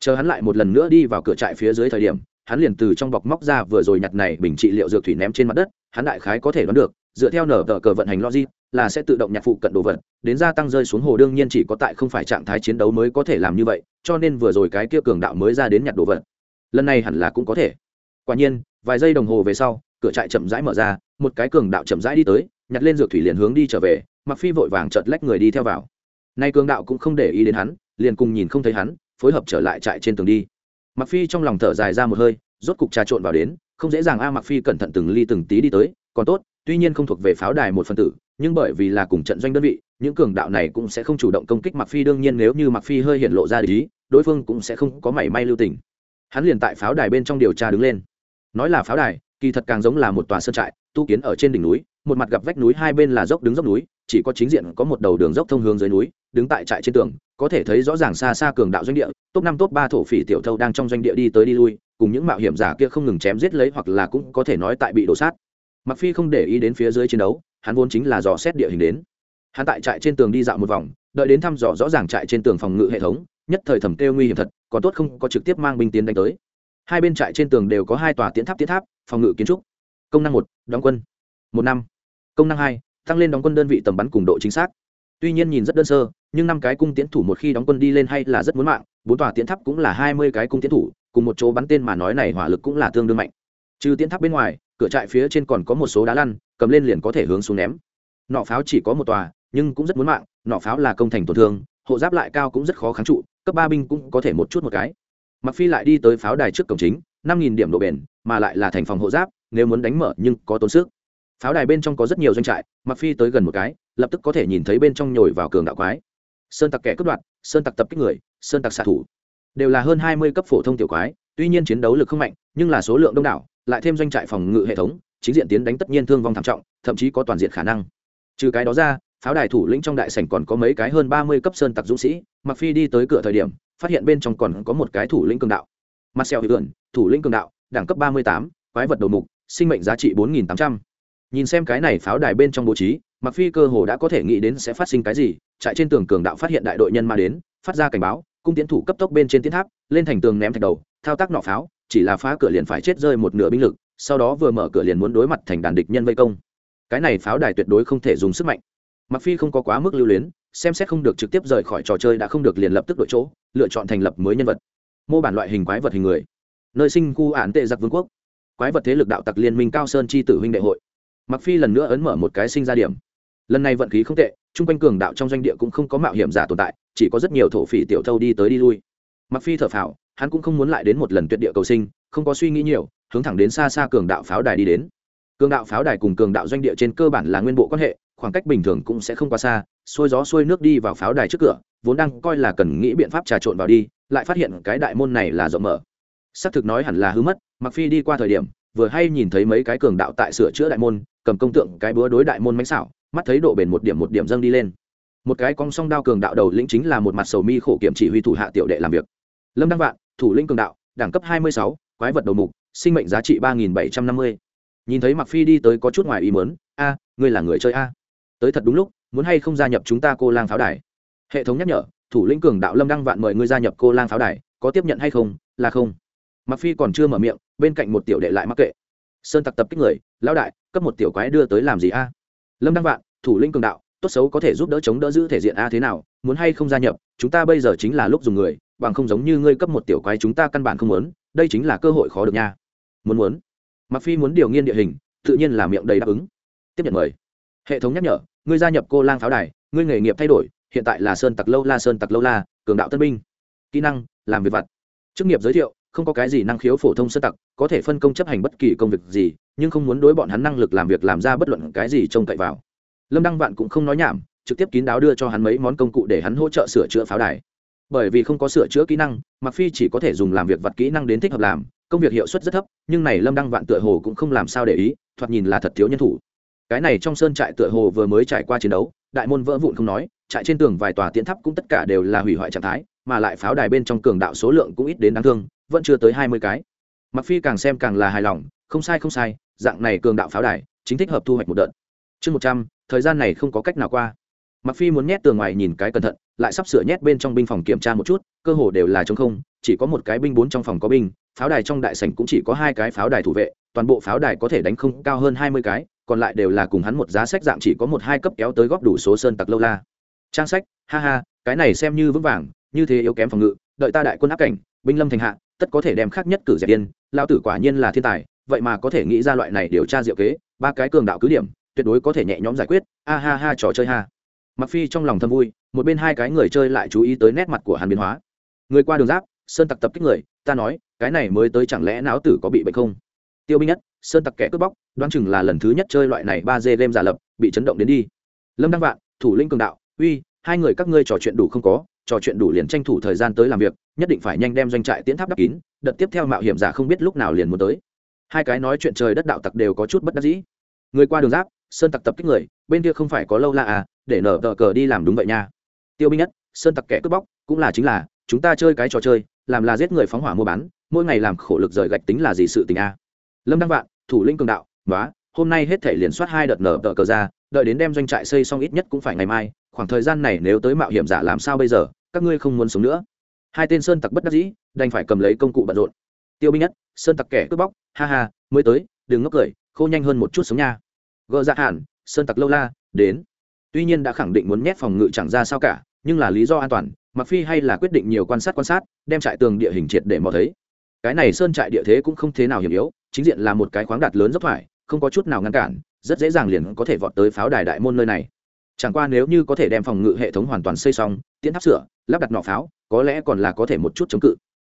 Chờ hắn lại một lần nữa đi vào cửa trại phía dưới thời điểm, hắn liền từ trong bọc móc ra vừa rồi nhặt này bình trị liệu dược thủy ném trên mặt đất, hắn đại khái có thể đoán được, dựa theo nở tờ cờ vận hành logic, là sẽ tự động nhặt phụ cận đồ vật, đến gia tăng rơi xuống hồ đương nhiên chỉ có tại không phải trạng thái chiến đấu mới có thể làm như vậy, cho nên vừa rồi cái kia cường đạo mới ra đến nhặt đồ vật. Lần này hẳn là cũng có thể. Quả nhiên vài giây đồng hồ về sau, cửa trại chậm rãi mở ra, một cái cường đạo chậm rãi đi tới, nhặt lên dược thủy liền hướng đi trở về mặc phi vội vàng chợt lách người đi theo vào. Nay cường đạo cũng không để ý đến hắn, liền cùng nhìn không thấy hắn, phối hợp trở lại trại trên tường đi. Mặc phi trong lòng thở dài ra một hơi, rốt cục trà trộn vào đến, không dễ dàng a mặc phi cẩn thận từng ly từng tí đi tới, còn tốt, tuy nhiên không thuộc về pháo đài một phần tử, nhưng bởi vì là cùng trận doanh đơn vị, những cường đạo này cũng sẽ không chủ động công kích mặc phi, đương nhiên nếu như mặc phi hơi hiện lộ ra lý đối phương cũng sẽ không có mảy may lưu tình. Hắn liền tại pháo đài bên trong điều tra đứng lên nói là pháo đài, kỳ thật càng giống là một tòa sơn trại, tu kiến ở trên đỉnh núi, một mặt gặp vách núi, hai bên là dốc đứng dốc núi, chỉ có chính diện có một đầu đường dốc thông hướng dưới núi, đứng tại trại trên tường, có thể thấy rõ ràng xa xa cường đạo doanh địa, top năm, top ba thổ phỉ tiểu thâu đang trong doanh địa đi tới đi lui, cùng những mạo hiểm giả kia không ngừng chém giết lấy hoặc là cũng có thể nói tại bị đổ sát. Mặc phi không để ý đến phía dưới chiến đấu, hắn vốn chính là dò xét địa hình đến. Hắn tại trại trên tường đi dạo một vòng, đợi đến thăm dò rõ ràng trại trên tường phòng ngự hệ thống, nhất thời thẩm kêu nguy hiểm thật, còn tốt không có trực tiếp mang binh tiến đánh tới hai bên trại trên tường đều có hai tòa tiến tháp tiến tháp, phòng ngự kiến trúc. Công năng một, đóng quân. Một năm. Công năng hai, tăng lên đóng quân đơn vị tầm bắn cùng độ chính xác. Tuy nhiên nhìn rất đơn sơ, nhưng năm cái cung tiến thủ một khi đóng quân đi lên hay là rất muốn mạng, bốn tòa tiến tháp cũng là hai mươi cái cung tiến thủ, cùng một chỗ bắn tên mà nói này hỏa lực cũng là tương đương mạnh. Trừ tiến tháp bên ngoài, cửa trại phía trên còn có một số đá lăn, cầm lên liền có thể hướng xuống ném. Nọ pháo chỉ có một tòa, nhưng cũng rất muốn mạng, nọ pháo là công thành tổn thương, hộ giáp lại cao cũng rất khó kháng trụ, cấp ba binh cũng có thể một chút một cái mặc phi lại đi tới pháo đài trước cổng chính, năm nghìn điểm độ bền, mà lại là thành phòng hộ giáp, nếu muốn đánh mở nhưng có tốn sức. Pháo đài bên trong có rất nhiều doanh trại mặc phi tới gần một cái, lập tức có thể nhìn thấy bên trong nhồi vào cường đạo quái. Sơn tặc kẻ cướp đoạt, sơn tặc tập kích người, sơn tặc xạ thủ. Đều là hơn hai mươi cấp phổ thông tiểu quái, tuy nhiên chiến đấu lực không mạnh, nhưng là số lượng đông đảo, lại thêm doanh trại phòng ngự hệ thống, chính diện tiến đánh tất nhiên thương vong thảm trọng, thậm chí có toàn diện khả năng. Trừ cái đó ra, pháo đài thủ lĩnh trong đại sảnh còn có mấy cái hơn ba mươi cấp sơn tặc dũng sĩ mặc phi đi tới cửa thời điểm phát hiện bên trong còn có một cái thủ lĩnh cường đạo. Marcel hữu thủ lĩnh cường đạo, đẳng cấp ba mươi tám, quái vật đầu mục, sinh mệnh giá trị bốn nghìn tám trăm. Nhìn xem cái này pháo đài bên trong bố trí mặc phi cơ hồ đã có thể nghĩ đến sẽ phát sinh cái gì, chạy trên tường cường đạo phát hiện đại đội nhân ma đến, phát ra cảnh báo, cung tiến thủ cấp tốc bên trên tiến tháp, lên thành tường ném thạch đầu, thao tác nọ pháo, chỉ là phá cửa liền phải chết rơi một nửa binh lực, sau đó vừa mở cửa liền muốn đối mặt thành đàn địch nhân vây công. Cái này pháo đài tuyệt đối không thể dùng sức mạnh. Mặc phi không có quá mức lưu luyến xem xét không được trực tiếp rời khỏi trò chơi đã không được liền lập tức đổi chỗ, lựa chọn thành lập mới nhân vật. Mô bản loại hình quái vật hình người. Nơi sinh khu án tệ giặc vương quốc. Quái vật thế lực đạo tặc liên minh cao sơn chi tử huynh đệ hội. Mặc phi lần nữa ấn mở một cái sinh ra điểm. Lần này vận khí không tệ, chung quanh cường đạo trong doanh địa cũng không có mạo hiểm giả tồn tại, chỉ có rất nhiều thổ phỉ tiểu thâu đi tới đi lui. Mặc phi thở phào, hắn cũng không muốn lại đến một lần tuyệt địa cầu sinh, không có suy nghĩ nhiều, hướng thẳng đến xa xa cường đạo pháo đài đi đến. Cường đạo pháo đài cùng cường đạo doanh địa trên cơ bản là nguyên bộ quan hệ khoảng cách bình thường cũng sẽ không quá xa xuôi gió xuôi nước đi vào pháo đài trước cửa vốn đang coi là cần nghĩ biện pháp trà trộn vào đi lại phát hiện cái đại môn này là rộng mở. Xác thực nói hẳn là hư mất mặc phi đi qua thời điểm vừa hay nhìn thấy mấy cái cường đạo tại sửa chữa đại môn cầm công tượng cái búa đối đại môn mánh xảo mắt thấy độ bền một điểm một điểm dâng đi lên. Một cái cong song đao cường đạo đầu lĩnh chính là một mặt sầu mi khổ kiểm chỉ huy thủ hạ tiểu đệ làm việc. Lâm đăng vạn thủ lĩnh cường đạo đẳng cấp hai mươi sáu, quái vật đầu mục sinh mệnh giá trị ba nghìn bảy trăm năm mươi. Nhìn thấy mặc phi đi tới có chút ngoài ý muốn a ngươi là người chơi a? Tới thật đúng lúc, muốn hay không gia nhập chúng ta cô lang pháo đài? Hệ thống nhắc nhở, thủ lĩnh cường đạo lâm đăng vạn mời ngươi gia nhập cô lang pháo đài, có tiếp nhận hay không, là không. Mặc phi còn chưa mở miệng, bên cạnh một tiểu đệ lại mắc kệ. Sơn tặc tập kích người, lão đại, cấp một tiểu quái đưa tới làm gì a? Lâm đăng vạn, thủ lĩnh cường đạo, tốt xấu có thể giúp đỡ chống đỡ giữ thể diện a thế nào, muốn hay không gia nhập, chúng ta bây giờ chính là lúc dùng người, bằng không giống như ngươi cấp một tiểu quái chúng ta căn bản không muốn, đây chính là cơ hội khó được nha. Muốn muốn. Mặc phi muốn điều nghiên địa hình, tự nhiên là miệng đầy đáp ứng. Tiếp nhận mời hệ thống nhắc nhở, ngươi gia nhập cô lang pháo đài, ngươi nghề nghiệp thay đổi, hiện tại là sơn tặc lâu la, sơn tặc lâu la, cường đạo tân binh. Kỹ năng, làm việc vặt. Chức nghiệp giới thiệu, không có cái gì năng khiếu phổ thông sơn tặc, có thể phân công chấp hành bất kỳ công việc gì, nhưng không muốn đối bọn hắn năng lực làm việc làm ra bất luận cái gì trông cậy vào. Lâm đăng vạn cũng không nói nhảm, trực tiếp kín đáo đưa cho hắn mấy món công cụ để hắn hỗ trợ sửa chữa pháo đài. Bởi vì không có sửa chữa kỹ năng mặc phi chỉ có thể dùng làm việc vặt kỹ năng đến thích hợp làm, công việc hiệu suất rất thấp, nhưng này lâm đăng vạn tựa hồ cũng không làm sao để ý, thoạt nhìn là thật thiếu nhân thủ cái này trong sơn trại tựa hồ vừa mới trải qua chiến đấu, đại môn vỡ vụn không nói, trại trên tường vài tòa tiến tháp cũng tất cả đều là hủy hoại trạng thái, mà lại pháo đài bên trong cường đạo số lượng cũng ít đến đáng thương, vẫn chưa tới hai mươi cái. Mặc phi càng xem càng là hài lòng, không sai không sai, dạng này cường đạo pháo đài, chính thích hợp thu hoạch một đợt. Chương một trăm, thời gian này không có cách nào qua. Mặc phi muốn nhét tường ngoài nhìn cái cẩn thận, lại sắp sửa nhét bên trong binh phòng kiểm tra một chút, cơ hồ đều là trống không, chỉ có một cái binh bốn trong phòng có binh, pháo đài trong đại sảnh cũng chỉ có hai cái pháo đài thủ vệ, toàn bộ pháo đài có thể đánh không cao hơn hai mươi cái còn lại đều là cùng hắn một giá sách dạng chỉ có một hai cấp kéo tới góp đủ số sơn tặc lâu la. Trang sách, ha ha, cái này xem như vững vàng, như thế yếu kém phòng ngự, đợi ta đại quân áp cảnh, binh lâm thành hạ, tất có thể đem khác nhất cử dẹp điên lao tử quả nhiên là thiên tài, vậy mà có thể nghĩ ra loại này điều tra diệu kế, ba cái cường đạo cứ điểm, tuyệt đối có thể nhẹ nhõm giải quyết, a ha ha, trò chơi ha. Mặc phi trong lòng thầm vui, một bên hai cái người chơi lại chú ý tới nét mặt của hắn biến hóa. Người qua đường giáp, sơn tặc tập kích người, ta nói, cái này mới tới chẳng lẽ não tử có bị bệnh không? Tiêu binh nhất sơn tặc kẻ cướp bóc, đoán chừng là lần thứ nhất chơi loại này ba d game giả lập, bị chấn động đến đi. Lâm đăng vạn, thủ linh cường đạo, uy, hai người các ngươi trò chuyện đủ không có, trò chuyện đủ liền tranh thủ thời gian tới làm việc, nhất định phải nhanh đem doanh trại tiến tháp đắp kín, đợt tiếp theo mạo hiểm giả không biết lúc nào liền muốn tới. Hai cái nói chuyện trời đất đạo tặc đều có chút bất đắc dĩ. Người qua đường giáp, sơn tặc tập kích người, bên kia không phải có lâu la à để nở tờ cờ đi làm đúng vậy nha. Tiêu binh nhất, sơn tặc kẻ cướp bóc, cũng là chính là, chúng ta chơi cái trò chơi, làm là giết người phóng hỏa mua bán, mỗi ngày làm khổ lực rời gạch tính là gì sự tình a? Lâm đăng vạn, thủ linh cường đạo nói hôm nay hết thể liền soát hai đợt nở tờ cờ ra, đợi đến đem doanh trại xây xong ít nhất cũng phải ngày mai, khoảng thời gian này nếu tới mạo hiểm giả làm sao bây giờ, các ngươi không muốn sống nữa. Hai tên sơn tặc bất đắc dĩ, đành phải cầm lấy công cụ bận rộn. Tiêu binh nhất, sơn tặc kẻ cướp bóc, ha ha, mới tới, đừng ngốc cười, khô nhanh hơn một chút sống nha. Gờ dạ hẳn sơn tặc lâu la, đến. Tuy nhiên đã khẳng định muốn nhét phòng ngự chẳng ra sao cả, nhưng là lý do an toàn mặc phi hay là quyết định nhiều quan sát quan sát, đem trại tường địa hình triệt để mò thấy. Cái này sơn trại địa thế cũng không thế nào hiểm yếu chính diện là một cái khoáng đạt lớn dốc thoải, không có chút nào ngăn cản, rất dễ dàng liền có thể vọt tới pháo đài đại môn nơi này. Chẳng qua nếu như có thể đem phòng ngự hệ thống hoàn toàn xây xong tiến tháp sửa, lắp đặt nỏ pháo, có lẽ còn là có thể một chút chống cự.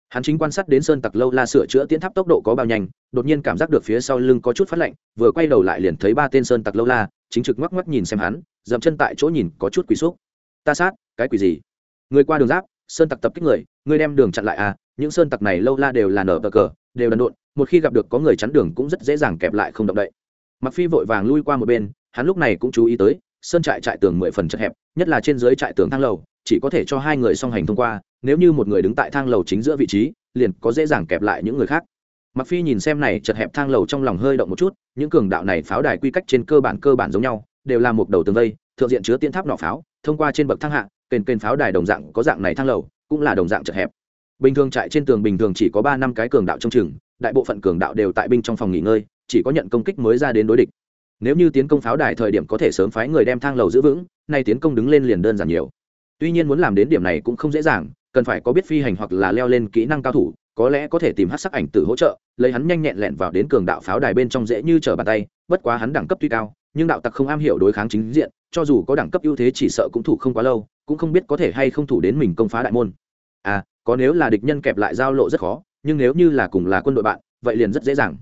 Hắn chính quan sát đến sơn tặc lâu la sửa chữa tiến tháp tốc độ có bao nhanh, đột nhiên cảm giác được phía sau lưng có chút phát lạnh, vừa quay đầu lại liền thấy ba tên sơn tặc lâu la, chính trực ngoắc ngoắc nhìn xem hắn, dậm chân tại chỗ nhìn có chút quỷ xúc. Ta sát, cái quỷ gì? Người qua đường giáp, sơn tặc tập kích người người đem đường chặn lại à những sơn tặc này lâu la đều là nở bờ cờ, đều đần độn một khi gặp được có người chắn đường cũng rất dễ dàng kẹp lại không động đậy mặc phi vội vàng lui qua một bên, hắn lúc này cũng chú ý tới, sơn trại trại tường mười phần chật hẹp, nhất là trên dưới trại tường thang lầu, chỉ có thể cho hai người song hành thông qua, nếu như một người đứng tại thang lầu chính giữa vị trí, liền có dễ dàng kẹp lại những người khác mặc phi nhìn xem này chật hẹp thang lầu trong lòng hơi động một chút, những cường đạo này pháo đài quy cách trên cơ bản cơ bản giống nhau, đều là một đầu tường vây, thượng diện chứa tiên tháp nỏ pháo, thông qua trên bậc thang hạ, kền kền pháo đài đồng dạng có dạng này thang lầu, cũng là đồng dạng chật hẹp bình thường trại trên tường bình thường chỉ có ba năm cái cường đạo trong chừng đại bộ phận cường đạo đều tại binh trong phòng nghỉ ngơi, chỉ có nhận công kích mới ra đến đối địch. Nếu như tiến công pháo đài thời điểm có thể sớm phái người đem thang lầu giữ vững, nay tiến công đứng lên liền đơn giản nhiều. Tuy nhiên muốn làm đến điểm này cũng không dễ dàng, cần phải có biết phi hành hoặc là leo lên kỹ năng cao thủ, có lẽ có thể tìm hát sắc ảnh tử hỗ trợ, lấy hắn nhanh nhẹn lẹn vào đến cường đạo pháo đài bên trong dễ như trở bàn tay, bất quá hắn đẳng cấp tuy cao, nhưng đạo tặc không am hiểu đối kháng chính diện, cho dù có đẳng cấp ưu thế chỉ sợ cũng thủ không quá lâu, cũng không biết có thể hay không thủ đến mình công phá đại môn. À có nếu là địch nhân kẹp lại giao lộ rất khó nhưng nếu như là cùng là quân đội bạn, vậy liền rất dễ dàng.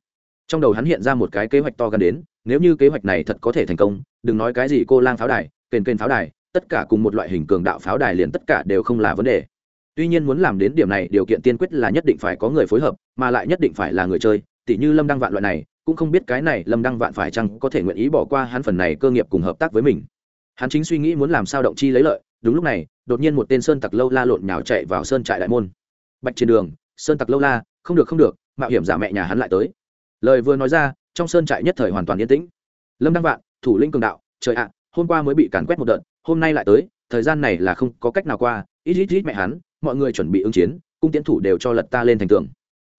Trong đầu hắn hiện ra một cái kế hoạch to gần đến, nếu như kế hoạch này thật có thể thành công, đừng nói cái gì cô lang pháo đài, kền kền pháo đài, tất cả cùng một loại hình cường đạo pháo đài liền tất cả đều không là vấn đề. Tuy nhiên muốn làm đến điểm này, điều kiện tiên quyết là nhất định phải có người phối hợp, mà lại nhất định phải là người chơi, tỉ như lâm đăng vạn loại này, cũng không biết cái này lâm đăng vạn phải chăng có thể nguyện ý bỏ qua hắn phần này cơ nghiệp cùng hợp tác với mình. Hắn chính suy nghĩ muốn làm sao động chi lấy lợi, đúng lúc này, đột nhiên một tên sơn tặc lâu la lộn nhào chạy vào sơn trại đại môn. Bạch trên đường sơn tặc lâu la, không được không được, mạo hiểm giả mẹ nhà hắn lại tới. Lời vừa nói ra, trong sơn trại nhất thời hoàn toàn yên tĩnh. Lâm đăng vạn, thủ lĩnh cường đạo, trời ạ, hôm qua mới bị càn quét một đợt, hôm nay lại tới, thời gian này là không có cách nào qua, ít ít ít mẹ hắn, mọi người chuẩn bị ứng chiến, cung tiến thủ đều cho lật ta lên thành tường.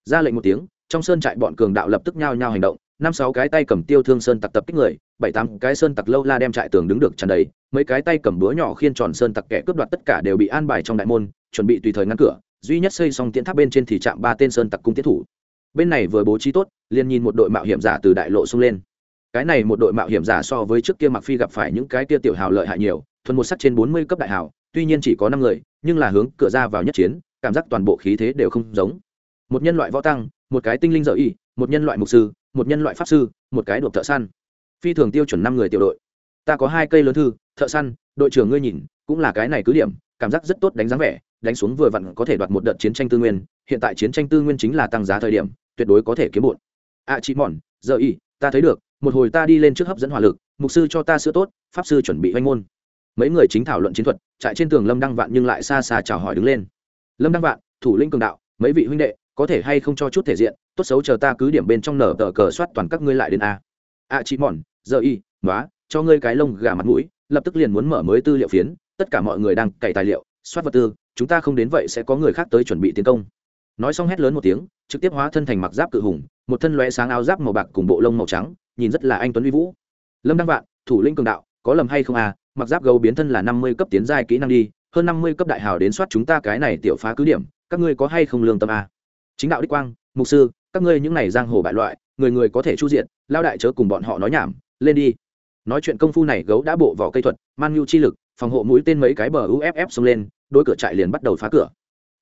Ra lệnh một tiếng, trong sơn trại bọn cường đạo lập tức nhao nhao hành động, năm sáu cái tay cầm tiêu thương sơn tặc tập kích người, bảy tám cái sơn tặc lâu la đem trại tường đứng được tràn đầy, mấy cái tay cầm búa nhỏ khiên tròn sơn tặc kẻ cướp đoạt tất cả đều bị an bài trong đại môn, chuẩn bị tùy thời ngăn cửa duy nhất xây xong tiễn tháp bên trên thì chạm ba tên sơn tặc cung tiến thủ. Bên này vừa bố trí tốt, liền nhìn một đội mạo hiểm giả từ đại lộ xông lên. Cái này một đội mạo hiểm giả so với trước kia mặc phi gặp phải những cái kia tiểu hào lợi hại nhiều, thuần một sắt trên bốn mươi cấp đại hào, tuy nhiên chỉ có năm người, nhưng là hướng cửa ra vào nhất chiến, cảm giác toàn bộ khí thế đều không giống. Một nhân loại võ tăng, một cái tinh linh dở y, một nhân loại mục sư, một nhân loại pháp sư, một cái đột thợ săn. Phi thường tiêu chuẩn năm người tiểu đội. Ta có hai cây lớn thư, thợ săn, đội trưởng ngươi nhìn, cũng là cái này cứ điểm, cảm giác rất tốt đánh dáng vẻ đánh xuống vừa vặn có thể đoạt một đợt chiến tranh tư nguyên hiện tại chiến tranh tư nguyên chính là tăng giá thời điểm tuyệt đối có thể kiếm bụn. A à, chị mòn giờ y ta thấy được một hồi ta đi lên trước hấp dẫn hỏa lực mục sư cho ta sữa tốt pháp sư chuẩn bị oanh môn. Mấy người chính thảo luận chiến thuật trại trên tường lâm đăng vạn nhưng lại xa xa chào hỏi đứng lên. Lâm đăng vạn thủ lĩnh cường đạo mấy vị huynh đệ có thể hay không cho chút thể diện tốt xấu chờ ta cứ điểm bên trong nở tờ cờ soát toàn các ngươi lại đến a. A chị mòn giờ y nói cho ngươi cái lông gà mặt mũi lập tức liền muốn mở mới tư liệu phiến tất cả mọi người đang cày tài liệu soát vật tư chúng ta không đến vậy sẽ có người khác tới chuẩn bị tiến công. Nói xong hét lớn một tiếng, trực tiếp hóa thân thành mặc giáp cự hùng, một thân lóe sáng áo giáp màu bạc cùng bộ lông màu trắng, nhìn rất là anh tuấn uy vũ. Lâm đăng vạn, thủ lĩnh cường đạo, có lầm hay không à mặc giáp gấu biến thân là năm mươi cấp tiến giai kỹ năng đi, hơn năm mươi cấp đại hào đến soát chúng ta cái này tiểu phá cứ điểm, các ngươi có hay không lương tâm à? chính đạo đích quang, mục sư, các ngươi những này giang hồ bại loại, người người có thể chu diện, lao đại chớ cùng bọn họ nói nhảm, lên đi. Nói chuyện công phu này gấu đã bộ vỏ cây thuật, man nhu chi lực phòng hộ mũi tên mấy cái bờ uff xông lên, đôi cửa trại liền bắt đầu phá cửa.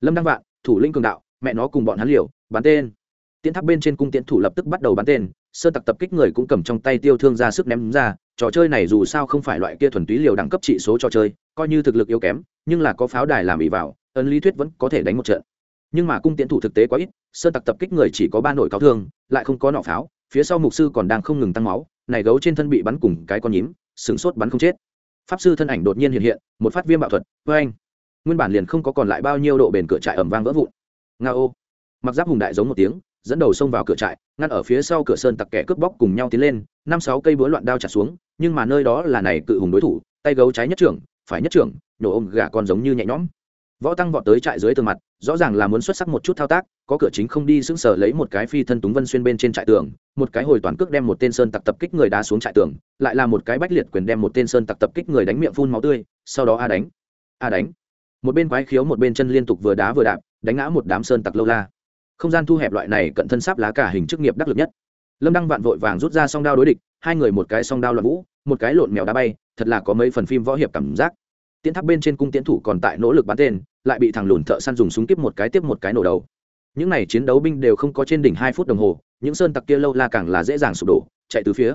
Lâm đăng vạn, thủ linh cường đạo, mẹ nó cùng bọn hắn liều, bắn tên. Tiến tháp bên trên cung tiến thủ lập tức bắt đầu bắn tên sơn tặc tập kích người cũng cầm trong tay tiêu thương ra sức ném ra, trò chơi này dù sao không phải loại kia thuần túy liều đẳng cấp trị số trò chơi, coi như thực lực yếu kém, nhưng là có pháo đài làm ỉ vào, ấn lý thuyết vẫn có thể đánh một trận. Nhưng mà cung tiến thủ thực tế quá ít sơn tặc tập kích người chỉ có ba nổi cáo thương, lại không có nọ pháo, phía sau mục sư còn đang không ngừng tăng máu, này gấu trên thân bị bắn cùng cái con nhím sửng sốt bắn không chết pháp sư thân ảnh đột nhiên hiện hiện, một phát viêm bạo thuật với anh nguyên bản liền không có còn lại bao nhiêu độ bền cửa trại ẩm vang vỡ vụn. Nga ô mặc giáp hùng đại giống một tiếng, dẫn đầu xông vào cửa trại, ngăn ở phía sau cửa sơn tặc kẻ cướp bóc cùng nhau tiến lên, năm sáu cây búa loạn đao trả xuống, nhưng mà nơi đó là này cự hùng đối thủ, tay gấu trái nhất trưởng, phải nhất trưởng nhổ ôm gà con giống như nhẹ nhõm võ tăng vọt tới trại dưới tường mặt, rõ ràng là muốn xuất sắc một chút thao tác, có cửa chính không đi sững sờ lấy một cái phi thân túng vân xuyên bên trên trại tường, một cái hồi toàn cước đem một tên sơn tặc tập kích người đá xuống trại tường, lại là một cái bách liệt quyền đem một tên sơn tặc tập kích người đánh miệng phun máu tươi, sau đó a đánh a đánh. Một bên quái khiếu, một bên chân liên tục vừa đá vừa đạp, đánh ngã một đám sơn tặc lâu la. Không gian thu hẹp loại này cận thân sáp lá cả hình chức nghiệp đắc lực nhất. Lâm đăng vạn vội vàng rút ra song đao đối địch, hai người một cái song đao loạn vũ, một cái lộn mèo đá bay, thật là có mấy phần phim võ hiệp cảm giác tiến tháp bên trên cung tiến thủ còn tại nỗ lực bắn tên, lại bị thằng lùn thợ săn dùng súng kíp một cái tiếp một cái nổ đầu. Những n à y chiến đấu binh đều không có trên đỉnh hai phút đồng hồ, những sơn tặc kia lâu la càng là dễ dàng sụp đổ, chạy từ phía.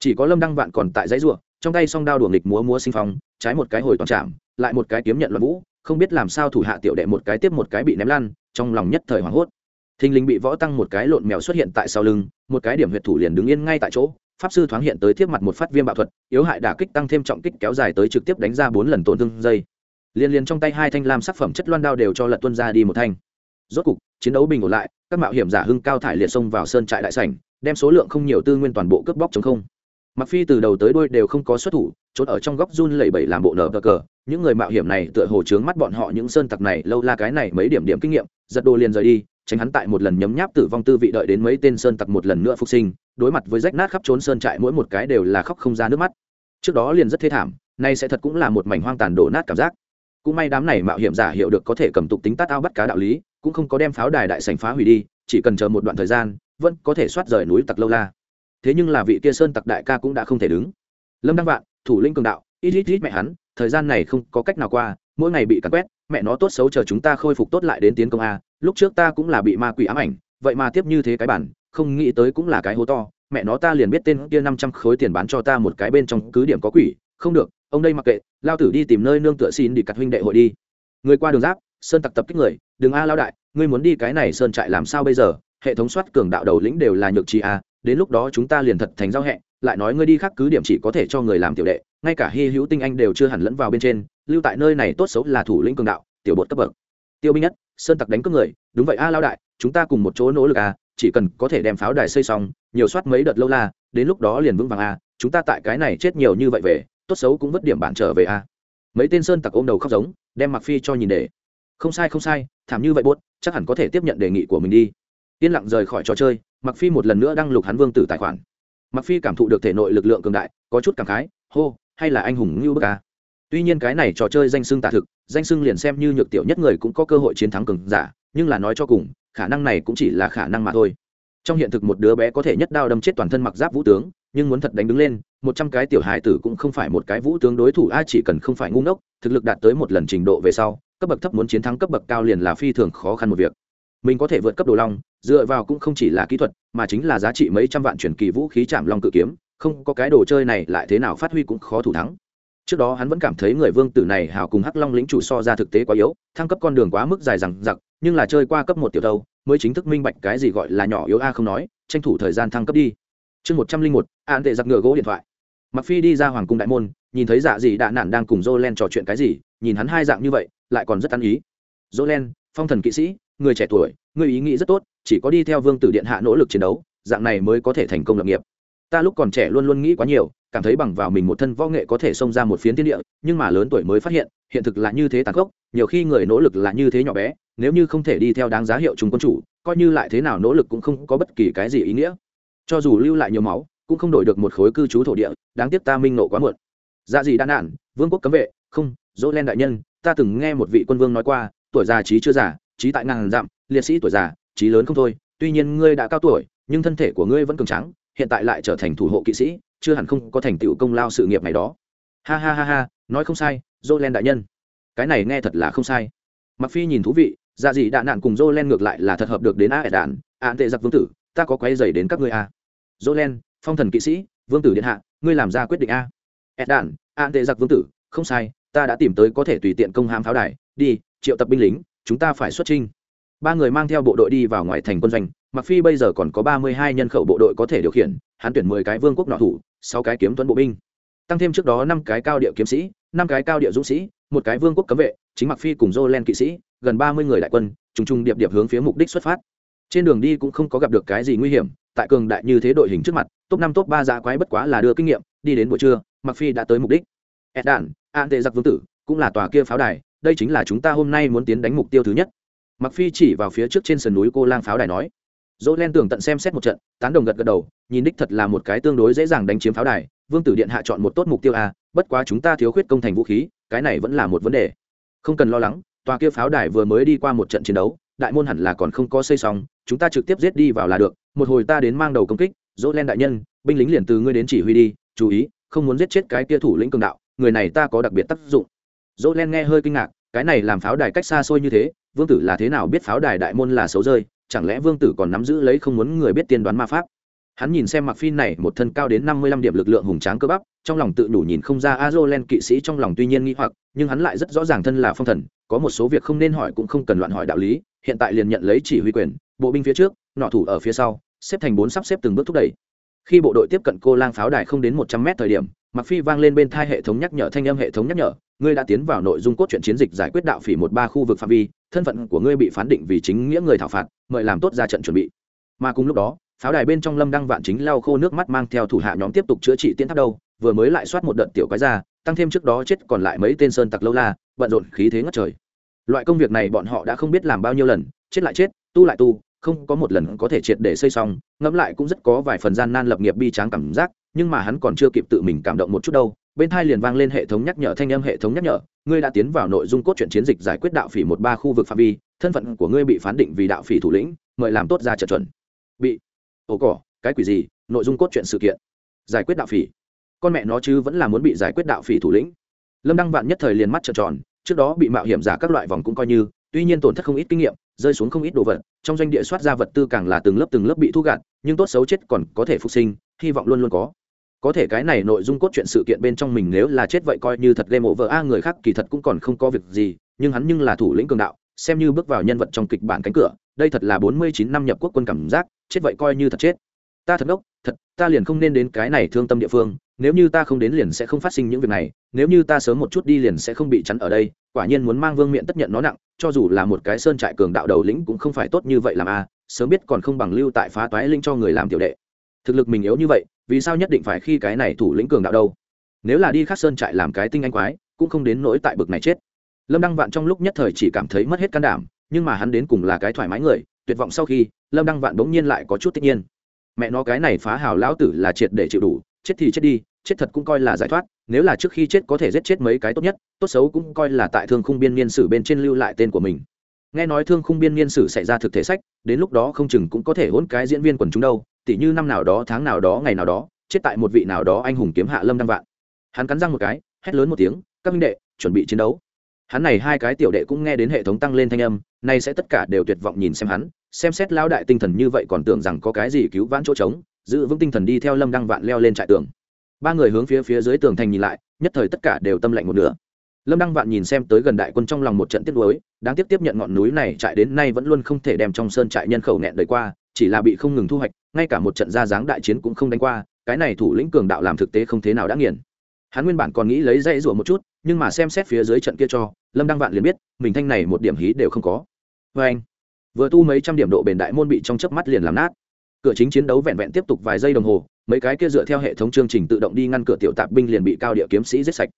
Chỉ có lâm đăng vạn còn tại dãy ruộng, trong tay song đao đuổi nghịch múa múa sinh phong, trái một cái hồi toàn chạm lại một cái kiếm nhận loạn vũ, không biết làm sao thủ hạ tiểu đệ một cái tiếp một cái bị ném lan trong lòng nhất thời hoảng hốt. Thình lình bị võ tăng một cái lộn mèo xuất hiện tại sau lưng, một cái điểm huyệt thủ liền đứng yên ngay tại chỗ pháp sư thoáng hiện tới tiếp mặt một phát viêm bạo thuật, yếu hại đả kích tăng thêm trọng kích kéo dài tới trực tiếp đánh ra bốn lần tổn thương dây. Liên liên trong tay hai thanh lam sắc phẩm chất loan đao đều cho lật tuân ra đi một thanh. Rốt cục, chiến đấu bình ổn lại, các mạo hiểm giả hưng cao thải liệt xông vào sơn trại đại sảnh, đem số lượng không nhiều tư nguyên toàn bộ cướp bóc chống không. Mặc phi từ đầu tới đuôi đều không có xuất thủ, trốn ở trong góc run lẩy bẩy làm bộ nở cờ cờ. Những người mạo hiểm này tựa hồ trướng mắt bọn họ những sơn tặc này, lâu la cái này mấy điểm điểm kinh nghiệm, giật đồ liền rời đi tránh hắn tại một lần nhấm nháp tử vong tư vị đợi đến mấy tên sơn tặc một lần nữa phục sinh, đối mặt với rách nát khắp trốn sơn trại mỗi một cái đều là khóc không ra nước mắt. Trước đó liền rất thê thảm, nay sẽ thật cũng là một mảnh hoang tàn đổ nát cảm giác. Cũng may đám này mạo hiểm giả hiệu được có thể cầm tục tính tát ao bắt cá đạo lý, cũng không có đem pháo đài đại sành phá hủy đi, chỉ cần chờ một đoạn thời gian, vẫn có thể soát rời núi tặc lâu la. Thế nhưng là vị kia sơn tặc đại ca cũng đã không thể đứng. Lâm đăng vạn, thủ lĩnh cường đạo, ít ít ít mẹ hắn, thời gian này không có cách nào qua, mỗi ngày bị cắn quét, mẹ nó tốt xấu chờ chúng ta khôi phục tốt lại đến tiến công a lúc trước ta cũng là bị ma quỷ ám ảnh, vậy mà tiếp như thế cái bản, không nghĩ tới cũng là cái hố to, mẹ nó ta liền biết tên kia năm trăm khối tiền bán cho ta một cái bên trong cứ điểm có quỷ, không được, ông đây mặc kệ, lao tử đi tìm nơi nương tựa xin đi cặt huynh đệ hội đi. Người qua đường giáp, sơn tặc tập kích người, đừng a lao đại, ngươi muốn đi cái này sơn trại làm sao bây giờ, hệ thống soát cường đạo đầu lĩnh đều là nhược trí a, đến lúc đó chúng ta liền thật thành giao hẹ, lại nói ngươi đi khác cứ điểm chỉ có thể cho người làm tiểu đệ, ngay cả hy hữu tinh anh đều chưa hẳn lẫn vào bên trên, lưu tại nơi này tốt xấu là thủ lĩnh cường đạo, tiểu bột cấp bậc. Tiêu binh nhất sơn tặc đánh cướp người, đúng vậy a, lao đại, chúng ta cùng một chỗ nỗ lực a, chỉ cần có thể đem pháo đài xây xong, nhiều soát mấy đợt lâu la, đến lúc đó liền vững vàng a, chúng ta tại cái này chết nhiều như vậy về, tốt xấu cũng vứt điểm bản trở về a. Mấy tên sơn tặc ôm đầu khóc giống, đem mặc phi cho nhìn để. Không sai không sai, thảm như vậy buốt, chắc hẳn có thể tiếp nhận đề nghị của mình đi. Yên lặng rời khỏi trò chơi mặc phi một lần nữa đăng lục hắn vương tử tài khoản. Mặc phi cảm thụ được thể nội lực lượng cường đại, có chút cảm khái, hô, hay là anh hùng như bức a? Tuy nhiên cái này trò chơi danh xưng tả thực, danh xưng liền xem như nhược tiểu nhất người cũng có cơ hội chiến thắng cường giả, nhưng là nói cho cùng, khả năng này cũng chỉ là khả năng mà thôi. Trong hiện thực một đứa bé có thể nhất đao đâm chết toàn thân mặc giáp vũ tướng, nhưng muốn thật đánh đứng lên, một trăm cái tiểu hài tử cũng không phải một cái vũ tướng đối thủ ai chỉ cần không phải ngu ngốc, thực lực đạt tới một lần trình độ về sau, cấp bậc thấp muốn chiến thắng cấp bậc cao liền là phi thường khó khăn một việc. Mình có thể vượt cấp đồ long, dựa vào cũng không chỉ là kỹ thuật, mà chính là giá trị mấy trăm vạn truyền kỳ vũ khí chạm long cự kiếm, không có cái đồ chơi này lại thế nào phát huy cũng khó thủ thắng trước đó hắn vẫn cảm thấy người vương tử này hào cùng hắc long lĩnh chủ so ra thực tế quá yếu, thăng cấp con đường quá mức dài rằng giặc nhưng là chơi qua cấp một tiểu thâu mới chính thức minh bạch cái gì gọi là nhỏ yếu a không nói, tranh thủ thời gian thăng cấp đi. Chương một trăm linh một, an tệ giặc ngựa gỗ điện thoại. Mặc phi đi ra hoàng cung đại môn, nhìn thấy dạ gì đạ nạn đang cùng jolen trò chuyện cái gì, nhìn hắn hai dạng như vậy, lại còn rất ăn ý. Jolen phong thần kỵ sĩ, người trẻ tuổi, người ý nghĩ rất tốt, chỉ có đi theo vương tử điện hạ nỗ lực chiến đấu, dạng này mới có thể thành công lập nghiệp ta lúc còn trẻ luôn luôn nghĩ quá nhiều, cảm thấy bằng vào mình một thân võ nghệ có thể xông ra một phiến thiên địa, nhưng mà lớn tuổi mới phát hiện hiện thực là như thế tàn khốc, nhiều khi người nỗ lực là như thế nhỏ bé, nếu như không thể đi theo đáng giá hiệu chúng quân chủ, coi như lại thế nào nỗ lực cũng không có bất kỳ cái gì ý nghĩa. Cho dù lưu lại nhiều máu, cũng không đổi được một khối cư trú thổ địa, đáng tiếc ta minh nộ quá muộn. Dạ gì đan nạn vương quốc cấm vệ, không, dỗ len đại nhân, ta từng nghe một vị quân vương nói qua, tuổi già trí chưa già, trí tại ngàn dặm, liệt sĩ tuổi già, trí lớn không thôi, tuy nhiên ngươi đã cao tuổi, nhưng thân thể của ngươi vẫn cường trắng hiện tại lại trở thành thủ hộ kỵ sĩ, chưa hẳn không có thành tựu công lao sự nghiệp này đó. Ha ha ha ha, nói không sai dô len đại nhân. Cái này nghe thật là không sai. Mặc phi nhìn thú vị dạ dị đạn nạn cùng dô len ngược lại là thật hợp được đến a ẻ đạn. Ạn tệ giặc vương tử, ta có quay dày đến các ngươi a. Dô len phong thần kỵ sĩ, vương tử điện hạ, ngươi làm ra quyết định a. Ẻ đạn ạn tệ giặc vương tử, không sai, ta đã tìm tới có thể tùy tiện công hãm pháo đài. Đi, triệu tập binh lính, chúng ta phải xuất trinh ba người mang theo bộ đội đi vào ngoài thành quân doanh mặc phi bây giờ còn có ba mươi hai nhân khẩu bộ đội có thể điều khiển, hắn tuyển mười cái vương quốc nọ thủ, sáu cái kiếm tuấn bộ binh. Tăng thêm trước đó năm cái cao địa kiếm sĩ, năm cái cao địa dũng sĩ, một cái vương quốc cấm vệ, chính mặc phi cùng dô len kỵ sĩ, gần ba mươi người đại quân, trùng trùng điệp điệp hướng phía mục đích xuất phát. Trên đường đi cũng không có gặp được cái gì nguy hiểm, tại cường đại như thế đội hình trước mặt, top năm, top ba giá quái bất quá là đưa kinh nghiệm, đi đến buổi trưa mặc phi đã tới mục đích. Ed đạn an tệ giặc vương tử, cũng là tòa kia pháo đài, đây chính là chúng ta hôm nay muốn tiến đánh mục tiêu thứ nhất mặc phi chỉ vào phía trước trên sườn núi cô lang pháo đài nói, dỗ len tưởng tận xem xét một trận. Tán đồng gật gật đầu, nhìn đích thật là một cái tương đối dễ dàng đánh chiếm pháo đài. Vương tử điện hạ chọn một tốt mục tiêu a, bất quá chúng ta thiếu khuyết công thành vũ khí, cái này vẫn là một vấn đề. Không cần lo lắng, tòa kia pháo đài vừa mới đi qua một trận chiến đấu, đại môn hẳn là còn không có xây xong, chúng ta trực tiếp giết đi vào là được, một hồi ta đến mang đầu công kích, dỗ len đại nhân, binh lính liền từ ngươi đến chỉ huy đi, chú ý, không muốn giết chết cái kia thủ lĩnh cường đạo, người này ta có đặc biệt tác dụng. Dỗ len nghe hơi kinh ngạc, cái này làm pháo đài cách xa xôi như thế vương tử là thế nào biết pháo đài đại môn là xấu rơi, chẳng lẽ vương tử còn nắm giữ lấy không muốn người biết tiên đoán ma pháp? Hắn nhìn xem mặc phi này, một thân cao đến năm mươi lăm điểm lực lượng hùng tráng cơ bắp, trong lòng tự đủ nhìn không ra azolen kỵ sĩ trong lòng tuy nhiên nghĩ hoặc, nhưng hắn lại rất rõ ràng thân là phong thần, có một số việc không nên hỏi cũng không cần loạn hỏi đạo lý, hiện tại liền nhận lấy chỉ huy quyền, bộ binh phía trước, nọ thủ ở phía sau, xếp thành bốn sắp xếp từng bước thúc đẩy. Khi bộ đội tiếp cận cô lang pháo đài không đến một trăm mét thời điểm mặc phi vang lên bên thai hệ thống nhắc nhở, thanh âm hệ thống nhắc nhở, ngươi đã tiến vào nội dung cốt truyện chiến dịch giải quyết đạo phỉ một ba khu vực phạm vi thân phận của ngươi bị phán định vì chính nghĩa người thảo phạt, mời làm tốt ra trận chuẩn bị. Mà cùng lúc đó, pháo đài bên trong lâm đăng vạn chính lau khô nước mắt mang theo thủ hạ nhóm tiếp tục chữa trị tiến tháp đâu, vừa mới lại soát một đợt tiểu quái ra, tăng thêm trước đó chết còn lại mấy tên sơn tặc lâu la, bận rộn khí thế ngất trời. Loại công việc này bọn họ đã không biết làm bao nhiêu lần, chết lại chết, tu lại tu, không có một lần có thể triệt để xây xong, ngẫm lại cũng rất có vài phần gian nan lập nghiệp bi tráng cảm giác, nhưng mà hắn còn chưa kịp tự mình cảm động một chút đâu bên thai liền vang lên hệ thống nhắc nhở thanh âm hệ thống nhắc nhở, ngươi đã tiến vào nội dung cốt truyện chiến dịch giải quyết đạo phỉ một ba khu vực phạm vi, thân phận của ngươi bị phán định vì đạo phỉ thủ lĩnh, mời làm tốt ra trật chuẩn. Bị, ồ cỏ, cái quỷ gì, nội dung cốt truyện sự kiện, giải quyết đạo phỉ. Con mẹ nó chứ vẫn là muốn bị giải quyết đạo phỉ thủ lĩnh. Lâm đăng vạn nhất thời liền mắt trợn tròn, trước đó bị mạo hiểm giả các loại vòng cũng coi như, tuy nhiên tổn thất không ít kinh nghiệm, rơi xuống không ít đồ vật, trong doanh địa soát ra vật tư càng là từng lớp từng lớp bị thu gạt, nhưng tốt xấu chết còn có thể phục sinh, hy vọng luôn luôn có có thể cái này nội dung cốt truyện sự kiện bên trong mình nếu là chết vậy coi như thật game over. A, người khác kỳ thật cũng còn không có việc gì, nhưng hắn nhưng là thủ lĩnh cường đạo, xem như bước vào nhân vật trong kịch bản cánh cửa, đây thật là bốn mươi chín năm nhập quốc quân cảm giác, chết vậy coi như thật chết. Ta thật ngốc, thật, ta liền không nên đến cái này thương tâm địa phương, nếu như ta không đến liền sẽ không phát sinh những việc này, nếu như ta sớm một chút đi liền sẽ không bị chắn ở đây, quả nhiên muốn mang vương miện tất nhận nó nặng, cho dù là một cái sơn trại cường đạo đầu lĩnh cũng không phải tốt như vậy làm a, sớm biết còn không bằng lưu tại phá toái linh cho người làm tiểu đệ. Thực lực mình yếu như vậy vì sao nhất định phải khi cái này thủ lĩnh cường đạo đâu? Nếu là đi khắc sơn trại làm cái tinh anh quái, cũng không đến nỗi tại bực này chết. Lâm đăng vạn trong lúc nhất thời chỉ cảm thấy mất hết can đảm, nhưng mà hắn đến cùng là cái thoải mái người, tuyệt vọng sau khi, lâm đăng vạn bỗng nhiên lại có chút tất nhiên. Mẹ nó, cái này phá hào lão tử là triệt để chịu đủ, chết thì chết đi, chết thật cũng coi là giải thoát, nếu là trước khi chết có thể giết chết mấy cái tốt nhất, tốt xấu cũng coi là tại thương khung biên niên sử bên trên lưu lại tên của mình. Nghe nói thương khung biên niên sử xảy ra thực thể sách, đến lúc đó không chừng cũng có thể hôn cái diễn viên quần chúng đâu tỉ như năm nào đó, tháng nào đó, ngày nào đó, chết tại một vị nào đó anh hùng kiếm hạ lâm đăng vạn. Hắn cắn răng một cái, hét lớn một tiếng, các minh đệ, chuẩn bị chiến đấu. Hắn này hai cái tiểu đệ cũng nghe đến hệ thống tăng lên thanh âm, nay sẽ tất cả đều tuyệt vọng nhìn xem hắn, xem xét lão đại tinh thần như vậy còn tưởng rằng có cái gì cứu vãn chỗ trống, giữ vững tinh thần đi theo lâm đăng vạn leo lên trại tường. Ba người hướng phía phía dưới tường thành nhìn lại, nhất thời tất cả đều tâm lạnh một nửa. Lâm đăng vạn nhìn xem tới gần đại quân trong lòng một trận tiếp nối đáng tiếp tiếp nhận ngọn núi này, trại đến nay vẫn luôn không thể đem trong sơn trại nhân khẩu nẹn đời qua, chỉ là bị không ngừng thu hoạch ngay cả một trận ra dáng đại chiến cũng không đánh qua, cái này thủ lĩnh cường đạo làm thực tế không thế nào đã nghiền. Hắn nguyên bản còn nghĩ lấy dây rủa một chút, nhưng mà xem xét phía dưới trận kia cho, lâm đăng vạn liền biết, mình thanh này một điểm hí đều không có. Vê anh, vừa tu mấy trăm điểm độ bền đại môn bị trong chớp mắt liền làm nát. Cửa chính chiến đấu vẹn vẹn tiếp tục vài giây đồng hồ, mấy cái kia dựa theo hệ thống chương trình tự động đi ngăn cửa tiểu tạp binh liền bị cao địa kiếm sĩ giết sạch.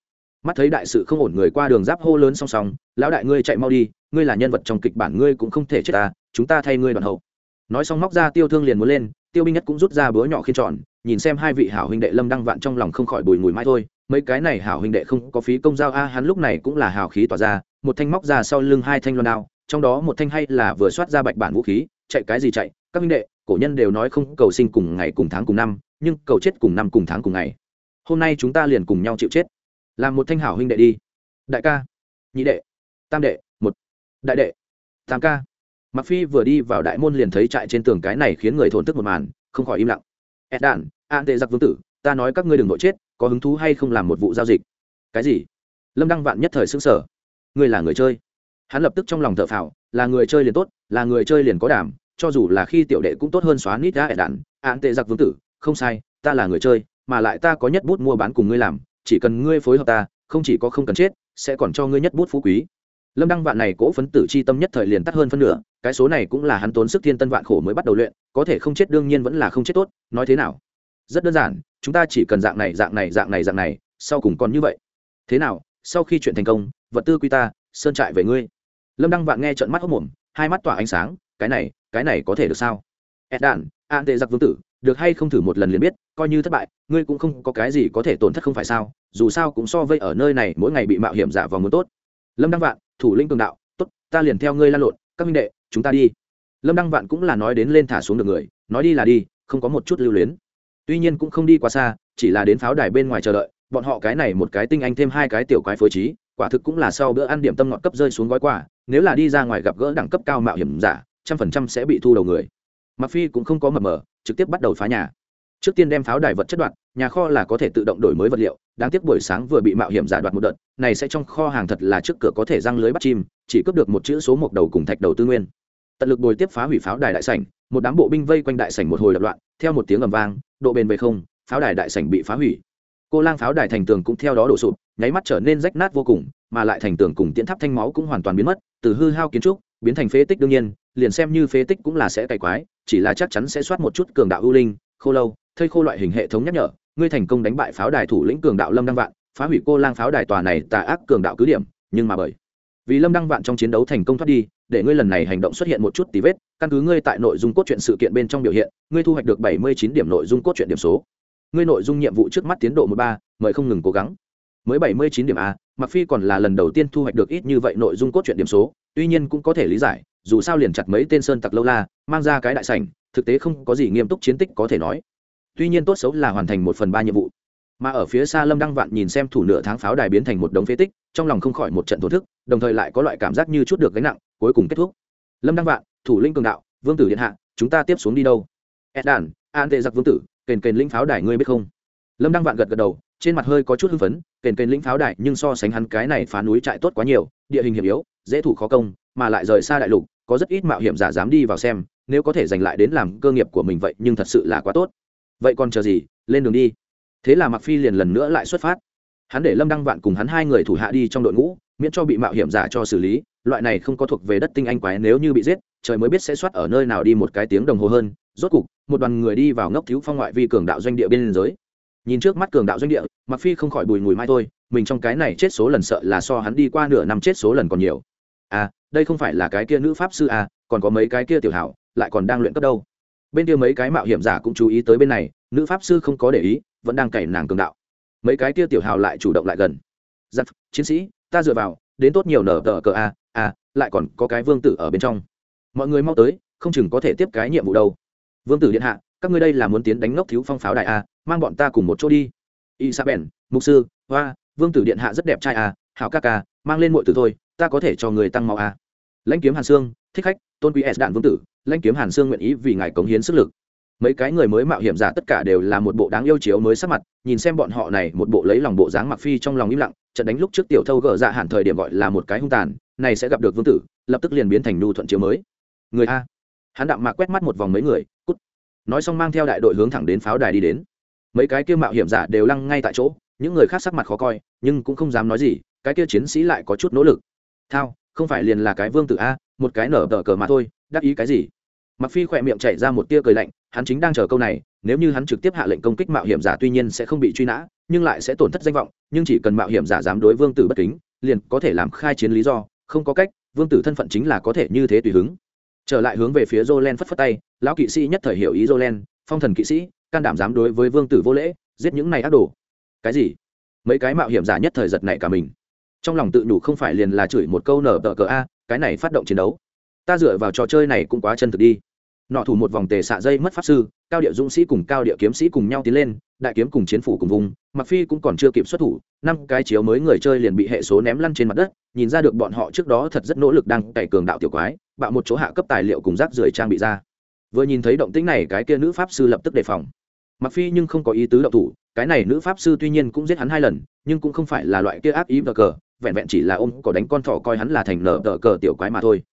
Mắt thấy đại sự không ổn người qua đường giáp hô lớn song song, lão đại ngươi chạy mau đi, ngươi là nhân vật trong kịch bản, ngươi cũng không thể chết ta, chúng ta thay ngươi đoàn hậu. Nói xong móc ra tiêu thương liền muốn lên tiêu binh nhất cũng rút ra búa nhỏ khiên tròn, nhìn xem hai vị hảo huynh đệ lâm đăng vạn trong lòng không khỏi bùi mùi mai thôi. Mấy cái này hảo huynh đệ không có phí công giao a, hắn lúc này cũng là hào khí tỏa ra, một thanh móc ra sau lưng hai thanh loan đao, trong đó một thanh hay là vừa soát ra bạch bản vũ khí, chạy cái gì chạy, các huynh đệ, cổ nhân đều nói không, cầu sinh cùng ngày cùng tháng cùng năm, nhưng cầu chết cùng năm cùng tháng cùng ngày. Hôm nay chúng ta liền cùng nhau chịu chết. Làm một thanh hảo huynh đệ đi. Đại ca, nhị đệ, tam đệ, một. Đại đệ, tam ca mặc phi vừa đi vào đại môn liền thấy trại trên tường cái này khiến người thổn thức một màn, không khỏi im lặng. Ed đạn an tệ giặc vương tử, ta nói các ngươi đừng nội chết, có hứng thú hay không làm một vụ giao dịch? Cái gì? Lâm đăng vạn nhất thời xứng sở ngươi là người chơi? Hắn lập tức trong lòng thợ phào, là người chơi liền tốt, là người chơi liền có đảm, cho dù là khi tiểu đệ cũng tốt hơn xóa nít đã ed đạn. An tệ giặc vương tử, không sai, ta là người chơi, mà lại ta có nhất bút mua bán cùng ngươi làm, chỉ cần ngươi phối hợp ta, không chỉ có không cần chết, sẽ còn cho ngươi nhất bút phú quý lâm đăng vạn này cỗ phấn tử chi tâm nhất thời liền tắt hơn phân nửa, cái số này cũng là hắn tốn sức thiên tân vạn khổ mới bắt đầu luyện, có thể không chết đương nhiên vẫn là không chết tốt, nói thế nào? Rất đơn giản, chúng ta chỉ cần dạng này dạng này dạng này dạng này, sau cùng còn như vậy. Thế nào, sau khi chuyện thành công, vật tư quy ta, sơn trại về ngươi. Lâm đăng vạn nghe trận mắt hốc mồm, hai mắt tỏa ánh sáng, cái này cái này có thể được sao? Ed đạn an tệ giặc vương tử, được hay không thử một lần liền biết, coi như thất bại, ngươi cũng không có cái gì có thể tổn thất không phải sao? Dù sao cũng so vây ở nơi này, mỗi ngày bị mạo hiểm giả vào muốn tốt. Lâm đăng vạn thủ lĩnh cường đạo, tốt, ta liền theo ngươi lan lộn, các minh đệ, chúng ta đi. Lâm đăng vạn cũng là nói đến lên thả xuống được người, nói đi là đi, không có một chút lưu luyến. Tuy nhiên cũng không đi quá xa, chỉ là đến pháo đài bên ngoài chờ đợi, bọn họ cái này một cái tinh anh thêm hai cái tiểu quái phối trí, quả thực cũng là sau bữa ăn điểm tâm ngọt cấp rơi xuống gói quả nếu là đi ra ngoài gặp gỡ đẳng cấp cao mạo hiểm giả, trăm phần trăm sẽ bị thu đầu người. Mặc phi cũng không có mập mờ, trực tiếp bắt đầu phá nhà. Trước tiên đem pháo đài vật chất đoạn nhà kho là có thể tự động đổi mới vật liệu, đáng tiếc buổi sáng vừa bị mạo hiểm giả đoạt một đợt, này sẽ trong kho hàng thật là trước cửa có thể răng lưới bắt chim, chỉ cướp được một chữ số một đầu cùng thạch đầu tư nguyên. Tận lực bồi tiếp phá hủy pháo đài đại sảnh, một đám bộ binh vây quanh đại sảnh một hồi đập loạn, theo một tiếng ầm vang, độ bền về không, pháo đài đại sảnh bị phá hủy. Cô lang pháo đài thành tường cũng theo đó đổ sụp, nháy mắt trở nên rách nát vô cùng, mà lại thành tường cùng tiễn tháp thanh máu cũng hoàn toàn biến mất, từ hư hao kiến trúc, biến thành phế tích đương nhiên, liền xem như phế tích cũng là sẽ cày quái, chỉ là chắc chắn sẽ soát một chút cường đạo ưu linh, khô lâu, thây khô loại hình hệ thống nhắc nhở ngươi thành công đánh bại pháo đài thủ lĩnh cường đạo lâm đăng vạn, phá hủy cô lang pháo đài tòa này tà ác cường đạo cứ điểm, nhưng mà bởi vì lâm đăng vạn trong chiến đấu thành công thoát đi, để ngươi lần này hành động xuất hiện một chút tí vết, căn cứ ngươi tại nội dung cốt truyện sự kiện bên trong biểu hiện, ngươi thu hoạch được bảy mươi chín điểm nội dung cốt truyện điểm số. Ngươi nội dung nhiệm vụ trước mắt tiến độ một ba, mời không ngừng cố gắng. Mới bảy mươi chín điểm a mặc phi còn là lần đầu tiên thu hoạch được ít như vậy nội dung cốt truyện điểm số, tuy nhiên cũng có thể lý giải, dù sao liền chặt mấy tên sơn tặc lâu la, mang ra cái đại sảnh, thực tế không có gì nghiêm túc chiến tích có thể nói tuy nhiên tốt xấu là hoàn thành một phần ba nhiệm vụ, mà ở phía xa lâm đăng vạn nhìn xem thủ nửa tháng pháo đài biến thành một đống phế tích, trong lòng không khỏi một trận thổ thức, đồng thời lại có loại cảm giác như chút được gánh nặng, cuối cùng kết thúc. Lâm đăng vạn, thủ linh cường đạo, vương tử điện hạ, chúng ta tiếp xuống đi đâu? Ed đàn an tệ giặc vương tử, kền kền linh pháo đài ngươi biết không? Lâm đăng vạn gật gật đầu, trên mặt hơi có chút hưng phấn, kền kền lĩnh pháo đài nhưng so sánh hắn cái này phá núi trại tốt quá nhiều, địa hình hiểm yếu, dễ thủ khó công, mà lại rời xa đại lục, có rất ít mạo hiểm giả dám đi vào xem, nếu có thể giành lại đến làm cơ nghiệp của mình vậy nhưng thật sự là quá tốt vậy còn chờ gì? Lên đường đi. Thế là mặc phi liền lần nữa lại xuất phát. Hắn để lâm đăng vạn cùng hắn hai người thủ hạ đi trong đội ngũ, miễn cho bị mạo hiểm giả cho xử lý. Loại này không có thuộc về đất tinh anh quái nếu như bị giết, trời mới biết sẽ soát ở nơi nào đi một cái tiếng đồng hồ hơn. Rốt cục, một đoàn người đi vào ngốc thiếu phong ngoại vi cường đạo doanh địa biên giới nhìn trước mắt cường đạo doanh địa mặc phi không khỏi bùi ngùi mai thôi. Mình trong cái này chết số lần sợ là so hắn đi qua nửa năm chết số lần còn nhiều. À đây không phải là cái kia nữ pháp sư à còn có mấy cái kia tiểu hảo, lại còn đang luyện cấp đâu bên kia mấy cái mạo hiểm giả cũng chú ý tới bên này, nữ pháp sư không có để ý, vẫn đang cày nàng cường đạo. Mấy cái kia tiểu hào lại chủ động lại gần. Giặc chiến sĩ, ta dựa vào, đến tốt nhiều nở tờ cờ a a, lại còn có cái vương tử ở bên trong. Mọi người mau tới, không chừng có thể tiếp cái nhiệm vụ đâu. Vương tử điện hạ, các ngươi đây là muốn tiến đánh ngốc thiếu phong pháo đại a, mang bọn ta cùng một chỗ đi. Isabel, mục sư, hoa, vương tử điện hạ rất đẹp trai a, hảo ca ca, mang lên mọi từ thôi, ta có thể cho người tăng màu a lãnh kiếm hàn sương thích khách, tôn quý s đạn vương tử, lãnh kiếm hàn sương nguyện ý vì ngài cống hiến sức lực. Mấy cái người mới mạo hiểm giả tất cả đều là một bộ đáng yêu chiếu mới sắc mặt, nhìn xem bọn họ này một bộ lấy lòng bộ dáng mặc phi trong lòng im lặng, trận đánh lúc trước tiểu thâu gỡ dạ hạn thời điểm gọi là một cái hung tàn, này sẽ gặp được vương tử, lập tức liền biến thành nhu thuận chiếu mới. Người a. Hắn đạm mạc quét mắt một vòng mấy người, cút. Nói xong mang theo đại đội hướng thẳng đến pháo đài đi đến. Mấy cái kia mạo hiểm giả đều lăng ngay tại chỗ, những người khác sắc mặt khó coi, nhưng cũng không dám nói gì, cái kia chiến sĩ lại có chút nỗ lực. Thao không phải liền là cái vương tử a, một cái nở tờ cờ mà thôi, đắc ý cái gì? Mặc phi khỏe miệng chạy ra một tia cười lạnh, hắn chính đang chờ câu này, nếu như hắn trực tiếp hạ lệnh công kích mạo hiểm giả tuy nhiên sẽ không bị truy nã, nhưng lại sẽ tổn thất danh vọng, nhưng chỉ cần mạo hiểm giả dám đối vương tử bất kính, liền có thể làm khai chiến lý do, không có cách, vương tử thân phận chính là có thể như thế tùy hứng. Trở lại hướng về phía jolen phất phất tay, lão kỵ sĩ nhất thời hiểu ý jolen phong thần kỵ sĩ, can đảm dám đối với vương tử vô lễ, giết những này ác đồ. Cái gì? Mấy cái mạo hiểm giả nhất thời giật này cả mình trong lòng tự đủ không phải liền là chửi một câu nở tờ cờ a, cái này phát động chiến đấu. Ta dựa vào trò chơi này cũng quá chân thực đi. Nọ thủ một vòng tề xạ dây mất pháp sư, cao địa dũng sĩ cùng cao địa kiếm sĩ cùng nhau tiến lên, đại kiếm cùng chiến phủ cùng vùng mặc phi cũng còn chưa kịp xuất thủ, năm cái chiếu mới người chơi liền bị hệ số ném lăn trên mặt đất, nhìn ra được bọn họ trước đó thật rất nỗ lực đang cày cường đạo tiểu quái, bạo một chỗ hạ cấp tài liệu cùng rác rưởi trang bị ra. Vừa nhìn thấy động tĩnh này, cái kia nữ pháp sư lập tức đề phòng. Mặc phi nhưng không có ý tứ động thủ, cái này nữ pháp sư tuy nhiên cũng giết hắn hai lần, nhưng cũng không phải là loại kia ác ý vờ cờ vẹn vẹn chỉ là ôm có đánh con thỏ coi hắn là thành nở tờ cờ tiểu quái mà thôi.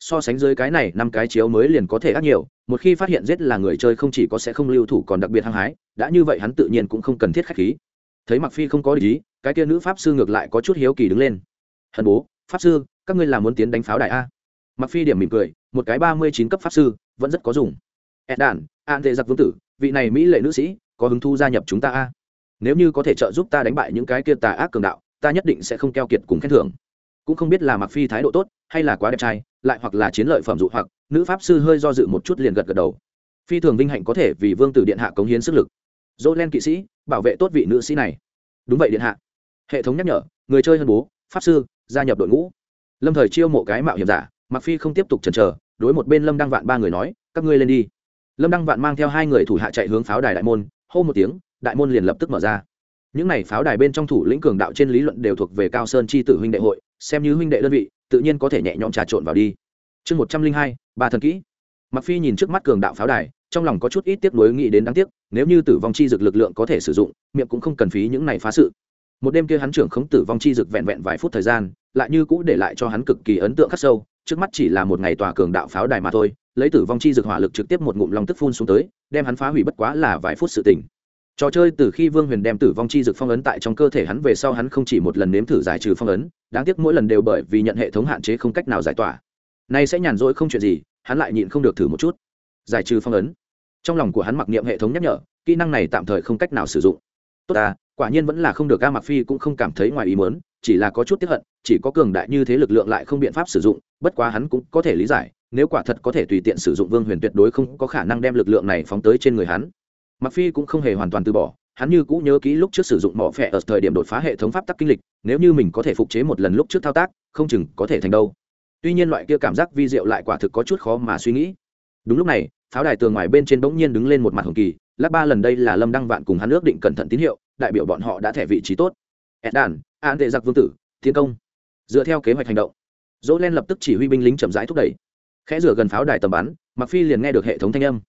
So sánh dưới cái này, năm cái chiếu mới liền có thể ác nhiều, một khi phát hiện giết là người chơi không chỉ có sẽ không lưu thủ còn đặc biệt hăng hái, đã như vậy hắn tự nhiên cũng không cần thiết khách khí. Thấy mặc phi không có lý cái kia nữ pháp sư ngược lại có chút hiếu kỳ đứng lên. Hần bố, pháp sư, các ngươi là muốn tiến đánh pháo đại a? Mặc phi điểm mỉm cười, một cái ba mươi chín cấp pháp sư, vẫn rất có dùng. Ed đản an tệ giặc vương tử, vị này mỹ lệ nữ sĩ, có hứng thu gia nhập chúng ta a? Nếu như có thể trợ giúp ta đánh bại những cái kia tà ác cường đạo ta nhất định sẽ không keo kiệt cùng khen thưởng. Cũng không biết là mặc phi thái độ tốt, hay là quá đẹp trai, lại hoặc là chiến lợi phẩm dụ hoặc, nữ pháp sư hơi do dự một chút liền gật gật đầu. Phi thường vinh hạnh có thể vì vương tử điện hạ cống hiến sức lực. Dỗ len kỵ sĩ, bảo vệ tốt vị nữ sĩ này. Đúng vậy điện hạ. Hệ thống nhắc nhở, người chơi hơn bố, pháp sư, gia nhập đội ngũ. Lâm thời chiêu mộ cái mạo hiểm giả mặc phi không tiếp tục chần chờ, đối một bên lâm đăng vạn ba người nói, các ngươi lên đi. Lâm đăng vạn mang theo hai người thủ hạ chạy hướng pháo đài đại môn, hô một tiếng, đại môn liền lập tức mở ra những này pháo đài bên trong thủ lĩnh cường đạo trên lý luận đều thuộc về cao sơn chi tử huynh đệ hội, xem như huynh đệ đơn vị, tự nhiên có thể nhẹ nhõm trà trộn vào đi. Chương một trăm linh hai, ba thần kỹ. Mặc phi nhìn trước mắt cường đạo pháo đài, trong lòng có chút ít tiếc nuối nghĩ đến đáng tiếc, nếu như tử vong chi dực lực lượng có thể sử dụng, miệng cũng không cần phí những này phá sự. Một đêm kia hắn trưởng khống tử vong chi dực vẹn vẹn vài phút thời gian, lại như cũ để lại cho hắn cực kỳ ấn tượng khắc sâu, trước mắt chỉ là một ngày tòa cường đạo pháo đài mà thôi, lấy tử vong chi dực hỏa lực trực tiếp một ngụm long tức phun xuống tới, đem hắn phá hủy bất quá là vài phút sự tình trò chơi từ khi vương huyền đem tử vong chi dực phong ấn tại trong cơ thể hắn về sau hắn không chỉ một lần nếm thử giải trừ phong ấn, đáng tiếc mỗi lần đều bởi vì nhận hệ thống hạn chế không cách nào giải tỏa. Nay sẽ nhàn rỗi không chuyện gì, hắn lại nhịn không được thử một chút. Giải trừ phong ấn. Trong lòng của hắn mặc niệm hệ thống nhắc nhở, kỹ năng này tạm thời không cách nào sử dụng. Tốt à quả nhiên vẫn là không được ca mặc phi cũng không cảm thấy ngoài ý muốn, chỉ là có chút tiếp hận, chỉ có cường đại như thế lực lượng lại không biện pháp sử dụng, bất quá hắn cũng có thể lý giải, nếu quả thật có thể tùy tiện sử dụng vương huyền tuyệt đối không có khả năng đem lực lượng này phóng tới trên người hắn mặc phi cũng không hề hoàn toàn từ bỏ, hắn như cũ nhớ kỹ lúc trước sử dụng mỏ phẹ ở thời điểm đột phá hệ thống pháp tắc kinh lịch, nếu như mình có thể phục chế một lần lúc trước thao tác, không chừng có thể thành đâu. Tuy nhiên loại kia cảm giác vi diệu lại quả thực có chút khó mà suy nghĩ. Đúng lúc này, pháo đài tường ngoài bên trên bỗng nhiên đứng lên một mặt hồng kỳ lắc ba lần đây là lâm đăng vạn cùng hắn ước định cẩn thận tín hiệu, đại biểu bọn họ đã thẻ vị trí tốt. Ed đàn an tệ giặc vương tử tiến công. Dựa theo kế hoạch hành động, dỗ len lập tức chỉ huy binh lính chậm rãi thúc đẩy. Khẽ rửa gần pháo đài tầm bắn mặc phi liền nghe được hệ thống thanh âm.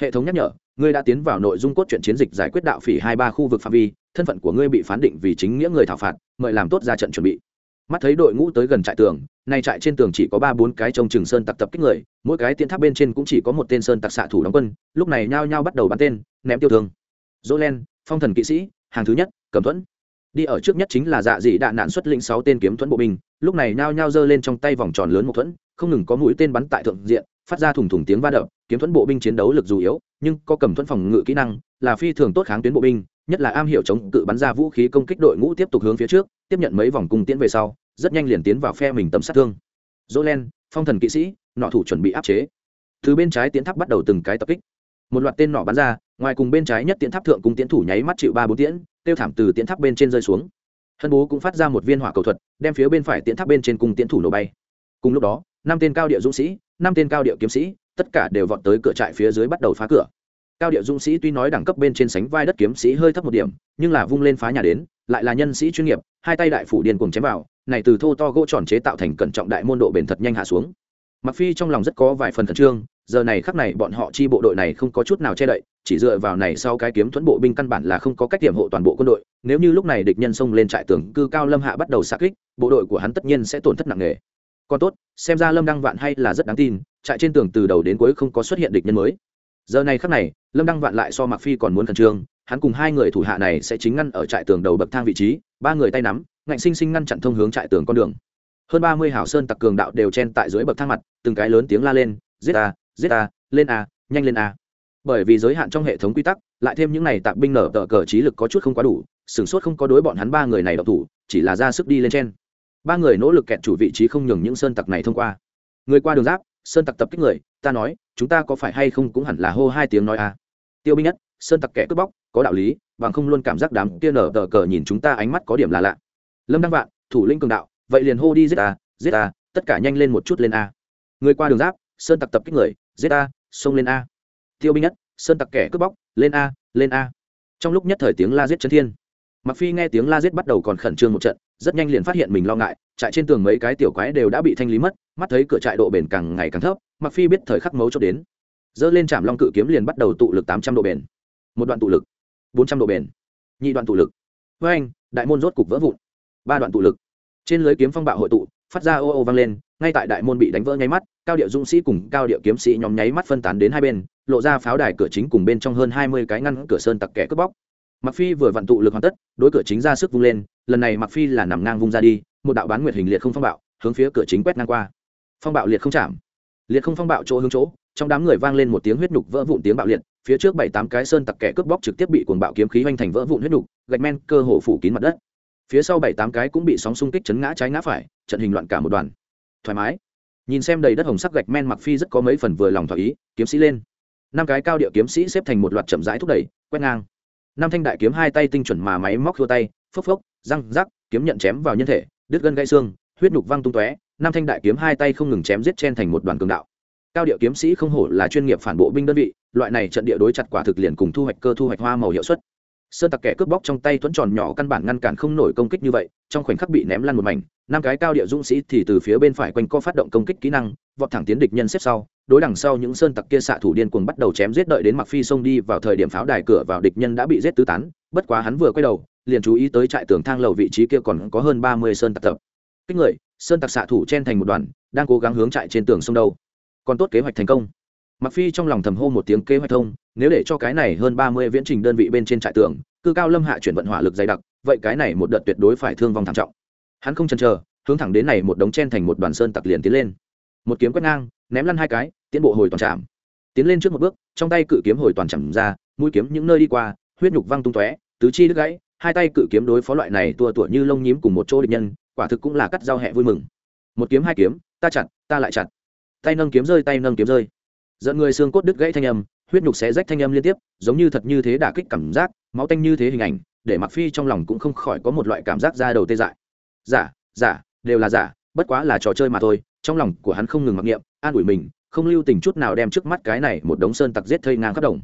Hệ thống nhắc nhở ngươi đã tiến vào nội dung cốt truyện chiến dịch giải quyết đạo phỉ hai ba khu vực phạm vi, thân phận của ngươi bị phán định vì chính nghĩa người thảo phạt, mời làm tốt ra trận chuẩn bị. Mắt thấy đội ngũ tới gần trại tường, nay trại trên tường chỉ có ba bốn cái trông chừng sơn tặc tập kích người, mỗi cái tiến tháp bên trên cũng chỉ có một tên sơn tặc xạ thủ đóng quân, lúc này nhao nhao bắt đầu bắn tên, ném tiêu thương. Dỗ len phong thần kỵ sĩ, hàng thứ nhất, cầm thuẫn. Đi ở trước nhất chính là dạ dị đạn nạn xuất lĩnh sáu tên kiếm thuẫn bộ binh, lúc này nhao nhao giơ lên trong tay vòng tròn lớn một thuẫn, không ngừng có mũi tên bắn tại thượng diện, phát ra thủng thủng tiếng va đập, kiếm thuẫn bộ binh chiến đấu lực dù yếu nhưng có cầm thuẫn phòng ngự kỹ năng, là phi thường tốt kháng tuyến bộ binh, nhất là am hiểu chống cự bắn ra vũ khí công kích đội ngũ tiếp tục hướng phía trước, tiếp nhận mấy vòng cung tiễn về sau, rất nhanh liền tiến vào phe mình tầm sát thương. Dỗ len phong thần kỵ sĩ, nọ thủ chuẩn bị áp chế. Từ bên trái tiến tháp bắt đầu từng cái tập kích. Một loạt tên nọ bắn ra, ngoài cùng bên trái nhất tiến tháp thượng cùng tiến thủ nháy mắt chịu ba bốn tiễn, tiêu thảm từ tiến tháp bên trên rơi xuống. Hân bố cũng phát ra một viên hỏa cầu thuật, đem phía bên phải tiến tháp bên trên cùng tiến thủ nổ bay. Cùng lúc đó, năm tên cao địa dũng sĩ, năm tên cao địa kiếm sĩ tất cả đều vọt tới cửa trại phía dưới bắt đầu phá cửa. Cao địa dũng sĩ tuy nói đẳng cấp bên trên sánh vai đất kiếm sĩ hơi thấp một điểm, nhưng là vung lên phá nhà đến, lại là nhân sĩ chuyên nghiệp, hai tay đại phủ điên cùng chém vào, này từ thô to gỗ tròn chế tạo thành cẩn trọng đại môn độ bền thật nhanh hạ xuống. Mặc phi trong lòng rất có vài phần khẩn trương, giờ này khắc này bọn họ chi bộ đội này không có chút nào che đậy, chỉ dựa vào này sau cái kiếm thuẫn bộ binh căn bản là không có cách tiềm hộ toàn bộ quân đội, nếu như lúc này địch nhân xông lên trại tường, cư cao lâm hạ bắt đầu xạ kích, bộ đội của hắn tất nhiên sẽ tổn thất nặng nề còn tốt, xem ra lâm đăng vạn hay là rất đáng tin, trại trên tường từ đầu đến cuối không có xuất hiện địch nhân mới. Giờ này khắc này, lâm đăng vạn lại so mặc phi còn muốn khẩn trương, hắn cùng hai người thủ hạ này sẽ chính ngăn ở trại tường đầu bậc thang vị trí, ba người tay nắm, ngạnh sinh sinh ngăn chặn thông hướng trại tường con đường. Hơn ba mươi hảo sơn tặc cường đạo đều chen tại dưới bậc thang mặt, từng cái lớn tiếng la lên, giết a giết a lên a, nhanh lên a. Bởi vì giới hạn trong hệ thống quy tắc, lại thêm những này tạc binh nở tờ cờ trí lực có chút không quá đủ, sửng sốt không có đối bọn hắn ba người này độc thủ, chỉ là ra sức đi lên trên ba người nỗ lực kẹt chủ vị trí không nhường những sơn tặc này thông qua. Người qua đường giáp, sơn tặc tập kích người, ta nói, chúng ta có phải hay không cũng hẳn là hô hai tiếng nói a. Tiêu binh nhất, sơn tặc kẻ cướp bóc, có đạo lý, bằng không luôn cảm giác đám kia nở tờ cờ nhìn chúng ta ánh mắt có điểm là lạ. Lâm đăng vạn, thủ lĩnh cường đạo, vậy liền hô đi giết a giết a tất cả nhanh lên một chút lên a. Người qua đường giáp, sơn tặc tập kích người, giết a xông lên a. Tiêu binh nhất, sơn tặc kẻ cướp bóc, lên a lên a. Trong lúc nhất thời tiếng la giết chân thiên. Mặc phi nghe tiếng la giết bắt đầu còn khẩn trương một trận rất nhanh liền phát hiện mình lo ngại, trại trên tường mấy cái tiểu quái đều đã bị thanh lý mất, mắt thấy cửa trại độ bền càng ngày càng thấp mặc phi biết thời khắc mấu chốt đến. Dơ lên trạm long cự kiếm liền bắt đầu tụ lực tám trăm độ bền. Một đoạn tụ lực, bốn trăm độ bền. Nhị đoạn tụ lực. Với anh, đại môn rốt cục vỡ vụn. Ba đoạn tụ lực. Trên lưới kiếm phong bạo hội tụ, phát ra ô ô vang lên, ngay tại đại môn bị đánh vỡ nháy mắt, cao điệu dũng sĩ cùng cao điệu kiếm sĩ nhóm nháy mắt phân tán đến hai bên, lộ ra pháo đài cửa chính cùng bên trong hơn hai mươi cái ngăn cửa sơn tặc kẻ cướp bóc mặc phi vừa vận tụ lực hoàn tất, đối cửa chính ra sức vung lên, lần này mặc phi là nằm ngang vung ra đi, một đạo bán nguyệt hình liệt không phong bạo, hướng phía cửa chính quét ngang qua. Phong bạo liệt không chạm. Liệt không phong bạo chỗ hướng chỗ, trong đám người vang lên một tiếng huyết nhục vỡ vụn tiếng bạo liệt, phía trước bảy tám cái sơn tặc kẻ cướp bóc trực tiếp bị cuồng bạo kiếm khí hoành thành vỡ vụn huyết nhục, gạch men cơ hồ phủ kín mặt đất. Phía sau bảy tám cái cũng bị sóng xung kích chấn ngã trái ngã phải, trận hình loạn cả một đoàn. Thoải mái. Nhìn xem đầy đất hồng sắc gạch men mặc phi rất có mấy phần vừa lòng thỏa ý, kiếm sĩ lên. Năm cái cao địa kiếm sĩ xếp thành một loạt chậm rãi thúc đẩy, quét ngang năm thanh đại kiếm hai tay tinh chuẩn mà máy móc thua tay, phốc phốc, răng rắc, kiếm nhận chém vào nhân thể, đứt gân gãy xương, huyết nhục văng tung tóe năm thanh đại kiếm hai tay không ngừng chém giết chen thành một đoàn cường đạo. Cao điệu kiếm sĩ không hổ là chuyên nghiệp phản bộ binh đơn vị, loại này trận địa đối chặt quả thực liền cùng thu hoạch cơ thu hoạch hoa màu hiệu suất. Sơn tặc kẻ cướp bóc trong tay thuẫn tròn nhỏ căn bản ngăn cản không nổi công kích như vậy, trong khoảnh khắc bị ném lăn một mảnh, năm cái cao địa dũng sĩ thì từ phía bên phải quanh co phát động công kích kỹ năng, vọt thẳng tiến địch nhân xếp sau đối đằng sau những sơn tặc kia xạ thủ điên cuồng bắt đầu chém giết đợi đến mặc phi xông đi vào thời điểm pháo đài cửa vào địch nhân đã bị giết tứ tán, bất quá hắn vừa quay đầu, liền chú ý tới trại tường thang lầu vị trí kia còn có hơn ba mươi sơn tặc tập. Kích người, sơn tặc xạ thủ chen thành một đoàn, đang cố gắng hướng trại trên tường sông đâu. Còn tốt kế hoạch thành công. Mặc phi trong lòng thầm hô một tiếng kế hoạch thông, nếu để cho cái này hơn ba mươi viễn trình đơn vị bên trên trại tường, cư cao lâm hạ chuyển vận hỏa lực dày đặc, vậy cái này một đợt tuyệt đối phải thương vong thảm trọng. Hắn không chần chờ, hướng thẳng đến này một đống chen thành một đoàn sơn tặc liền tiến lên. Một kiếm quét ngang, ném lăn hai cái tiến bộ hồi toàn trạm. Tiến lên trước một bước, trong tay cự kiếm hồi toàn chạm ra, mũi kiếm những nơi đi qua, huyết nhục văng tung tóe, tứ chi đứt gãy, hai tay cự kiếm đối phó loại này tua tủa như lông nhím cùng một chỗ địch nhân, quả thực cũng là cắt dao hẹ vui mừng. Một kiếm hai kiếm, ta chặt, ta lại chặt. Tay nâng kiếm rơi, tay nâng kiếm rơi. Dẫn người xương cốt đứt gãy thanh âm, huyết nhục xé rách thanh âm liên tiếp, giống như thật như thế đả kích cảm giác, máu tanh như thế hình ảnh, để mặc phi trong lòng cũng không khỏi có một loại cảm giác ra đầu tê dại. Giả giả đều là giả bất quá là trò chơi mà thôi, trong lòng của hắn không ngừng mặc niệm, an ủi mình không lưu tình chút nào đem trước mắt cái này một đống sơn tặc giết thây ngang khắp đồng.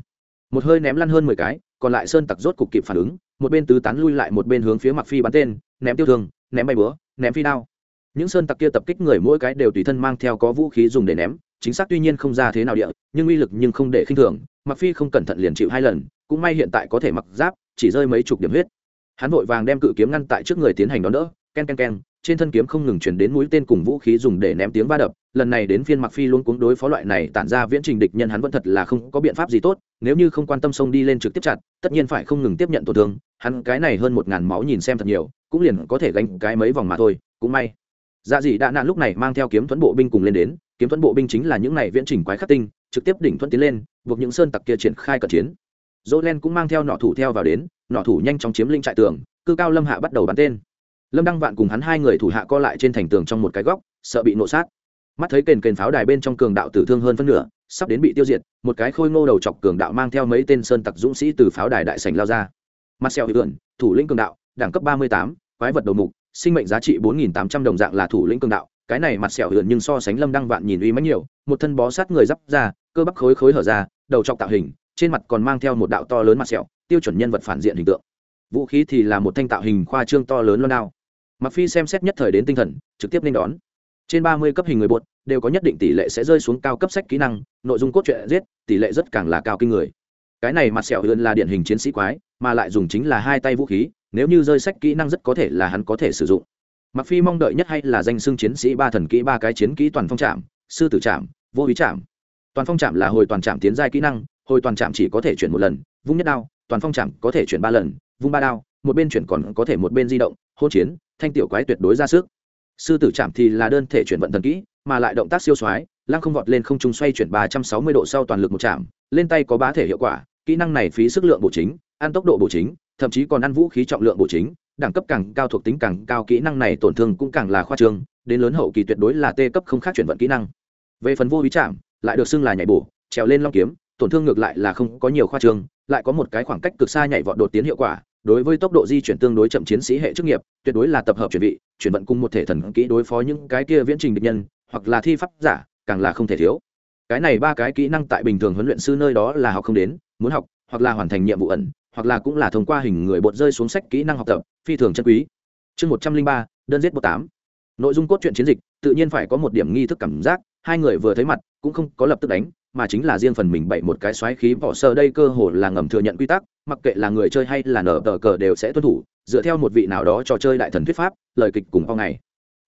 Một hơi ném lăn hơn mười cái, còn lại sơn tặc rốt cục kịp phản ứng, một bên tứ tán lui lại một bên hướng phía mặc phi bắn tên, ném tiêu thương, ném bay búa, ném phi đao. Những sơn tặc kia tập kích người mỗi cái đều tùy thân mang theo có vũ khí dùng để ném, chính xác tuy nhiên không ra thế nào địa, nhưng uy lực nhưng không để khinh thường mặc phi không cẩn thận liền chịu hai lần, cũng may hiện tại có thể mặc giáp, chỉ rơi mấy chục điểm huyết. Hắn vội vàng đem cự kiếm ngăn tại trước người tiến hành đón đỡ, ken ken ken trên thân kiếm không ngừng chuyển đến mũi tên cùng vũ khí dùng để ném tiếng va đập, lần này đến phiên mặc phi luôn cuống đối phó loại này tản ra viễn trình địch nhân hắn vẫn thật là không có biện pháp gì tốt, nếu như không quan tâm sông đi lên trực tiếp chặt tất nhiên phải không ngừng tiếp nhận tổn thương, hắn cái này hơn một ngàn máu nhìn xem thật nhiều, cũng liền có thể gánh cái mấy vòng mà thôi, cũng may. Dạ dị đã nạn lúc này mang theo kiếm thuẫn bộ binh cùng lên đến, kiếm thuẫn bộ binh chính là những này viễn trình quái khắc tinh, trực tiếp đỉnh thuẫn tiến lên, buộc những sơn tặc kia triển khai cận chiến. Dỗ len cũng mang theo nọ thủ theo vào đến, nọ thủ nhanh chóng chiếm linh trại tường, cư cao lâm hạ bắt đầu bắn tên lâm đăng vạn cùng hắn hai người thủ hạ co lại trên thành tường trong một cái góc, sợ bị nộ sát. Mắt thấy kền kền pháo đài bên trong cường đạo tử thương hơn phân nửa, sắp đến bị tiêu diệt, một cái khôi ngô đầu chọc cường đạo mang theo mấy tên sơn tặc dũng sĩ từ pháo đài đại sành lao ra. Mặt xèo hữu thủ lĩnh cường đạo, đẳng cấp ba mươi tám, quái vật đầu mục, sinh mệnh giá trị bốn nghìn tám trăm đồng dạng là thủ lĩnh cường đạo. Cái này mặt sẹo hượn nhưng so sánh lâm đăng vạn nhìn uy mãnh nhiều, một thân bó sát người d ra, cơ bắp khối khối hở ra, đầu chọc tạo hình, trên mặt còn mang theo một đạo to lớn mặt sẹo, tiêu chuẩn nhân vật phản diện hình tượng. Vũ khí thì là một thanh tạo hình khoa trương to lớn loan đao mặc phi xem xét nhất thời đến tinh thần, trực tiếp nên đón. Trên ba mươi cấp hình người bột, đều có nhất định tỷ lệ sẽ rơi xuống cao cấp sách kỹ năng, nội dung cốt truyện giết, tỷ lệ rất càng là cao kinh người. Cái này mặt sẹo hơn là điển hình chiến sĩ quái, mà lại dùng chính là hai tay vũ khí, nếu như rơi sách kỹ năng rất có thể là hắn có thể sử dụng. Mặc phi mong đợi nhất hay là danh xưng chiến sĩ ba thần kỹ ba cái chiến kỹ toàn phong trạm, sư tử trạm, vô ý trạm. Toàn phong trạm là hồi toàn trạm tiến giai kỹ năng, hồi toàn trạm chỉ có thể chuyển một lần, vung nhất đao, toàn phong trạm có thể chuyển ba lần, vung ba đao, một bên chuyển còn có thể một bên di động hôn chiến thanh tiểu quái tuyệt đối ra sức. Sư tử chạm thì là đơn thể chuyển vận thần kỹ, mà lại động tác siêu soái, lăng không vọt lên không trung xoay chuyển ba trăm sáu mươi độ sau toàn lực một chạm, lên tay có bá thể hiệu quả, kỹ năng này phí sức lượng bổ chính, ăn tốc độ bổ chính, thậm chí còn ăn vũ khí trọng lượng bổ chính, đẳng cấp càng cao thuộc tính càng cao kỹ năng này tổn thương cũng càng là khoa trương, đến lớn hậu kỳ tuyệt đối là tê cấp không khác chuyển vận kỹ năng. Về phần vô ý chạm, lại được xưng là nhảy bổ, trèo lên long kiếm, tổn thương ngược lại là không có nhiều khoa trương, lại có một cái khoảng cách cực xa nhảy vọt đột tiến hiệu quả đối với tốc độ di chuyển tương đối chậm chiến sĩ hệ chức nghiệp, tuyệt đối là tập hợp chuẩn bị chuyển vận cùng một thể thần kỹ đối phó những cái kia viễn trình địch nhân, hoặc là thi pháp giả, càng là không thể thiếu. Cái này ba cái kỹ năng tại bình thường huấn luyện sư nơi đó là học không đến, muốn học, hoặc là hoàn thành nhiệm vụ ẩn, hoặc là cũng là thông qua hình người bột rơi xuống sách kỹ năng học tập, phi thường chân quý. Chương một trăm linh ba, đơn giết bột tám. Nội dung cốt truyện chiến dịch, tự nhiên phải có một điểm nghi thức cảm giác, hai người vừa thấy mặt, cũng không có lập tức đánh mà chính là riêng phần mình bậy một cái xoáy khí bỏ sơ đây cơ hồ là ngầm thừa nhận quy tắc mặc kệ là người chơi hay là nở tờ cờ đều sẽ tuân thủ dựa theo một vị nào đó trò chơi đại thần thuyết pháp lời kịch cùng bao ngày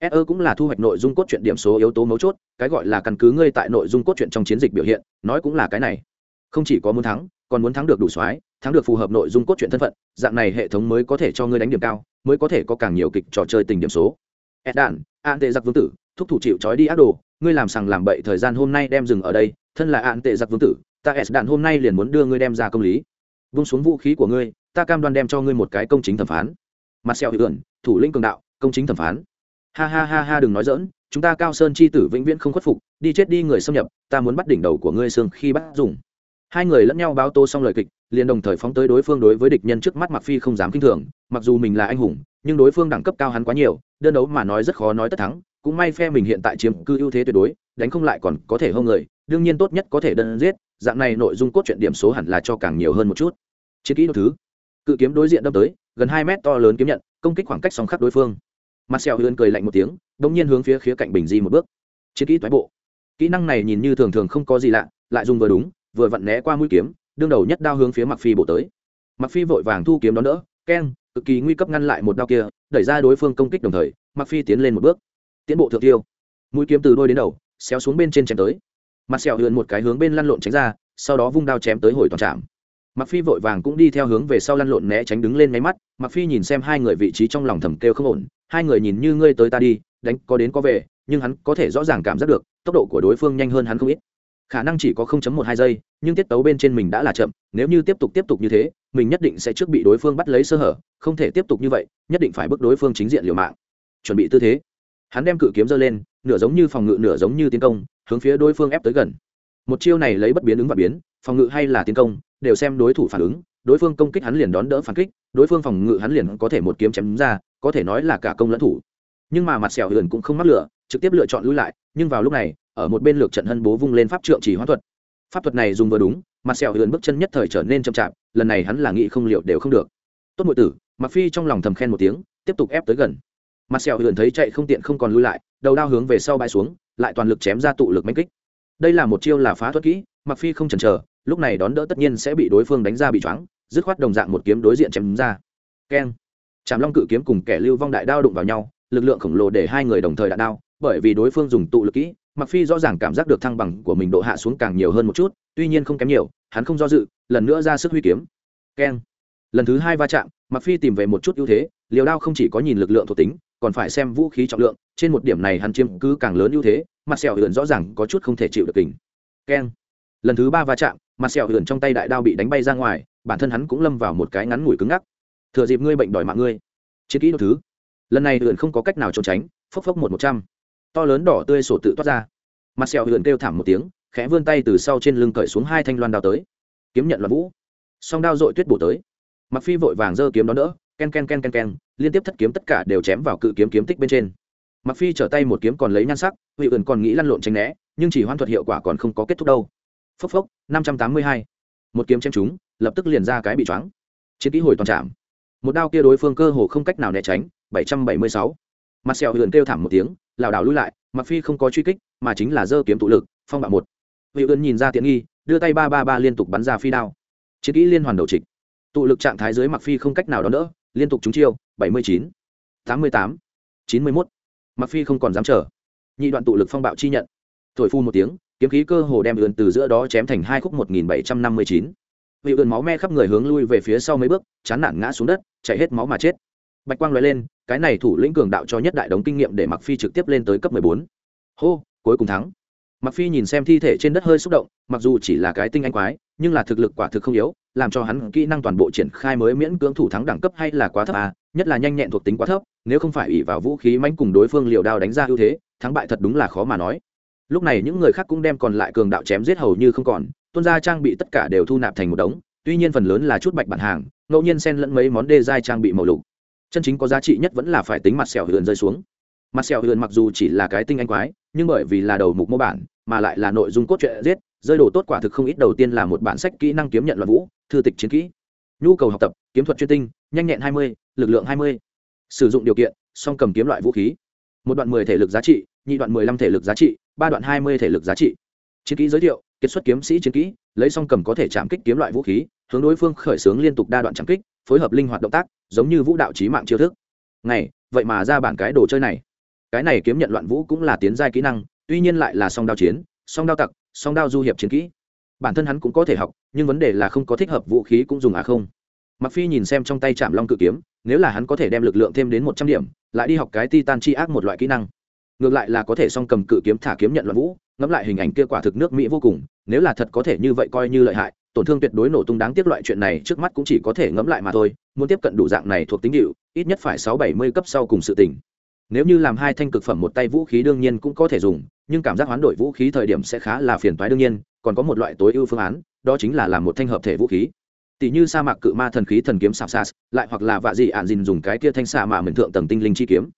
SE cũng là thu hoạch nội dung cốt truyện điểm số yếu tố mấu chốt, cái gọi là căn cứ ngươi tại nội dung cốt truyện trong chiến dịch biểu hiện, nói cũng là cái này. Không chỉ có muốn thắng, còn muốn thắng được đủ soái, thắng được phù hợp nội dung cốt truyện thân phận dạng này hệ thống mới có thể cho ngươi đánh điểm cao mới có thể có càng nhiều kịch trò chơi tình điểm số ed đạn an tệ giặc vương tử thúc thủ chịu trói đi ác đồ ngươi làm sằng làm bậy thời gian hôm nay đem dừng ở đây thân là ạn tệ giặc vương tử, ta s đạn hôm nay liền muốn đưa ngươi đem ra công lý. Vung xuống vũ khí của ngươi, ta cam đoan đem cho ngươi một cái công chính thẩm phán. Mặt sẹo hữu thủ lĩnh cường đạo, công chính thẩm phán. Ha ha ha ha, đừng nói dỡn chúng ta cao sơn chi tử vĩnh viễn không khuất phục, đi chết đi người xâm nhập, ta muốn bắt đỉnh đầu của ngươi xương khi bắt dùng. Hai người lẫn nhau báo tô xong lời kịch, liền đồng thời phóng tới đối phương đối với địch nhân trước mắt mặc phi không dám kinh thường, mặc dù mình là anh hùng, nhưng đối phương đẳng cấp cao hắn quá nhiều, đơn đấu mà nói rất khó nói tất thắng, cũng may phe mình hiện tại chiếm cư ưu thế tuyệt đối, đánh không lại còn có thể hông người đương nhiên tốt nhất có thể đơn giết, dạng này nội dung cốt truyện điểm số hẳn là cho càng nhiều hơn một chút. Chiến kỹ đồ thứ, cự kiếm đối diện đâm tới, gần hai mét to lớn kiếm nhận, công kích khoảng cách song khắc đối phương. Mặt sẹo hươn cười lạnh một tiếng đ ỗ n g nhiên hướng phía khía cạnh bình di một bước. Chiến kỹ toái bộ. Kỹ năng này nhìn như thường thường không có gì lạ, lại dùng vừa đúng, vừa vặn né qua mũi kiếm, đương đầu nhất đao hướng phía mặc phi bổ tới. Mặc phi vội vàng thu kiếm đón đỡ, keng, cực kỳ nguy cấp ngăn lại một đao kia, đẩy ra đối phương công kích đồng thời mặc phi tiến lên một bước. Tiến bộ thượng tiêu. Mũi kiếm từ đôi đến đầu, xéo xuống bên trên chém tới mặt sẹo hườn một cái hướng bên lăn lộn tránh ra, sau đó vung đao chém tới hồi toàn trạm. Mặc phi vội vàng cũng đi theo hướng về sau lăn lộn né tránh đứng lên máy mắt. Mặc phi nhìn xem hai người vị trí trong lòng thầm kêu không ổn. Hai người nhìn như ngươi tới ta đi, đánh có đến có về, nhưng hắn có thể rõ ràng cảm giác được, tốc độ của đối phương nhanh hơn hắn không ít. Khả năng chỉ có 0.12 giây, nhưng tiết tấu bên trên mình đã là chậm. Nếu như tiếp tục tiếp tục như thế, mình nhất định sẽ trước bị đối phương bắt lấy sơ hở. Không thể tiếp tục như vậy, nhất định phải bước đối phương chính diện liều mạng. Chuẩn bị tư thế. Hắn đem cự kiếm giơ lên nửa giống như phòng ngự, nửa giống như tiến công, hướng phía đối phương ép tới gần. Một chiêu này lấy bất biến ứng và biến, phòng ngự hay là tiến công, đều xem đối thủ phản ứng. Đối phương công kích hắn liền đón đỡ phản kích, đối phương phòng ngự hắn liền có thể một kiếm chém ra, có thể nói là cả công lẫn thủ. Nhưng mà mặt sẹo hườn cũng không mắc lửa, trực tiếp lựa chọn lui lại, nhưng vào lúc này, ở một bên lược trận hân bố vung lên pháp trượng chỉ hoán thuật. Pháp thuật này dùng vừa đúng, mặt sẹo hườn bước chân nhất thời trở nên chậm chạp, lần này hắn là nghĩ không liệu đều không được. Tốt ngụy tử mặc phi trong lòng thầm khen một tiếng, tiếp tục ép tới gần mặt sẹo hưởng thấy chạy không tiện không còn lui lại, đầu đao hướng về sau bãi xuống, lại toàn lực chém ra tụ lực manh kích. Đây là một chiêu là phá thuật kỹ mặc phi không chần chờ, lúc này đón đỡ tất nhiên sẽ bị đối phương đánh ra bị choáng, dứt khoát đồng dạng một kiếm đối diện chém ra. Keng. Trảm long cự kiếm cùng kẻ lưu vong đại đao đụng vào nhau, lực lượng khổng lồ để hai người đồng thời đạn đao, bởi vì đối phương dùng tụ lực kỹ mặc phi rõ ràng cảm giác được thăng bằng của mình độ hạ xuống càng nhiều hơn một chút, tuy nhiên không kém nhiều, hắn không do dự, lần nữa ra sức huy kiếm. Keng lần thứ hai va chạm mặc phi tìm về một chút ưu thế, liều đao không chỉ có nhìn lực lượng thuộc tính, còn phải xem vũ khí trọng lượng, trên một điểm này hắn chiếm cứ càng lớn ưu thế, mặt sẹo hưởng rõ ràng có chút không thể chịu được kình. Keng. Lần thứ ba va chạm, mặt sẹo hưởng trong tay đại đao bị đánh bay ra ngoài, bản thân hắn cũng lâm vào một cái ngắn ngủi cứng ngắc. Thừa dịp ngươi bệnh đòi mạng ngươi. Chiến kỹ đồ thứ. Lần này hưởng không có cách nào trốn tránh, phốc phốc một một trăm. To lớn đỏ tươi sổ tự toát ra. Mặt sẹo hưởng kêu thảm một tiếng, khẽ vươn tay từ sau trên lưng cởi xuống hai thanh loan đao tới. Kiếm nhận loạn vũ. Song đao dội tuyết bổ tới mặc phi vội vàng giơ kiếm đó đỡ, ken ken ken ken ken, liên tiếp thất kiếm tất cả đều chém vào cự kiếm kiếm tích bên trên. Mặc phi trở tay một kiếm còn lấy nhan sắc vị ẩn còn nghĩ lăn lộn tránh né, nhưng chỉ hoan thuật hiệu quả còn không có kết thúc đâu. Phốc phốc, năm trăm tám mươi hai. Một kiếm chém chúng lập tức liền ra cái bị choáng. Chiến kỹ hồi toàn trạm. Một đao kia đối phương cơ hồ không cách nào né tránh, bảy trăm bảy mươi sáu. Mặt sẹo huyền kêu thảm một tiếng, lảo đảo lui lại mặc phi không có truy kích, mà chính là dơ kiếm tụ lực, phong bạo một. Vị ươn nhìn ra tiện nghi, đưa tay ba ba ba liên tục bắn ra phi đao. Chiến kỹ liên hoàn đầu trịch tụ lực trạng thái dưới mặc phi không cách nào đón đỡ, liên tục trúng chiêu, bảy mươi chín, tám mươi tám, chín mươi mốt. Mặc phi không còn dám chờ. Nhị đoạn tụ lực phong bạo chi nhận. Thổi phu một tiếng, kiếm khí cơ hồ đem ươn từ giữa đó chém thành hai khúc một nghìn bảy trăm năm mươi chín. Vị ươn máu me khắp người hướng lui về phía sau mấy bước, chán nản ngã xuống đất, chạy hết máu mà chết. Bạch quang loại lên, cái này thủ lĩnh cường đạo cho nhất đại đống kinh nghiệm để mặc phi trực tiếp lên tới cấp mười bốn. Hô, cuối cùng thắng. Mặc phi nhìn xem thi thể trên đất hơi xúc động, mặc dù chỉ là cái tinh anh quái, nhưng là thực lực quả thực không yếu làm cho hắn kỹ năng toàn bộ triển khai mới miễn cưỡng thủ thắng đẳng cấp hay là quá thấp à nhất là nhanh nhẹn thuộc tính quá thấp, nếu không phải ỷ vào vũ khí mãnh cùng đối phương liều đao đánh ra ưu thế, thắng bại thật đúng là khó mà nói. Lúc này những người khác cũng đem còn lại cường đạo chém giết hầu như không còn tuân gia trang bị tất cả đều thu nạp thành một đống, tuy nhiên phần lớn là chút bạch bản hàng, ngẫu nhiên xen lẫn mấy món đê giai trang bị màu lục. Chân chính có giá trị nhất vẫn là phải tính mặt sẹo hườn rơi xuống. Mặt sẹo hườn mặc dù chỉ là cái tinh anh quái, nhưng bởi vì là đầu mục mô bản, mà lại là nội dung cốt truyện giết, rơi đồ tốt quả thực không ít, đầu tiên là một bản sách kỹ năng kiếm nhận loạn vũ thư tịch chiến kỹ. Nhu cầu học tập, kiếm thuật chuyên tinh, nhanh nhẹn hai mươi, lực lượng hai mươi. Sử dụng điều kiện, song cầm kiếm loại vũ khí. Một đoạn mười thể lực giá trị, nhị đoạn mười lăm thể lực giá trị, ba đoạn hai mươi thể lực giá trị. Chiến kỹ giới thiệu kết xuất kiếm sĩ chiến kỹ, lấy song cầm có thể chạm kích kiếm loại vũ khí, hướng đối phương khởi xướng liên tục đa đoạn chạm kích, phối hợp linh hoạt động tác, giống như vũ đạo trí mạng chiêu thức. Này, vậy mà ra bản cái đồ chơi này. Cái này kiếm nhận loạn vũ cũng là tiến giai kỹ năng, tuy nhiên lại là song đao chiến, song đao tặc, song đao du hiệp chiến kỹ. Bản thân hắn cũng có thể học nhưng vấn đề là không có thích hợp vũ khí cũng dùng à không? Mặc phi nhìn xem trong tay chạm long cự kiếm, nếu là hắn có thể đem lực lượng thêm đến một trăm điểm, lại đi học cái titan chi ác một loại kỹ năng. Ngược lại là có thể song cầm cự kiếm thả kiếm nhận loạn vũ, ngẫm lại hình ảnh kia quả thực nước mỹ vô cùng, nếu là thật có thể như vậy coi như lợi hại, tổn thương tuyệt đối nổ tung đáng tiếc loại chuyện này trước mắt cũng chỉ có thể ngẫm lại mà thôi, muốn tiếp cận đủ dạng này thuộc tính hiệu ít nhất phải sáu bảy mươi cấp sau cùng sự tỉnh nếu như làm hai thanh cực phẩm một tay vũ khí đương nhiên cũng có thể dùng, nhưng cảm giác hoán đổi vũ khí thời điểm sẽ khá là phiền toái đương nhiên, còn có một loại tối ưu phương án đó chính là làm một thanh hợp thể vũ khí. Tỷ như sa mạc cự ma thần khí thần kiếm sạp sas lại hoặc là vạ dị ạn dìn dùng cái kia thanh xạ mạ mình thượng tầng tinh linh chi kiếm.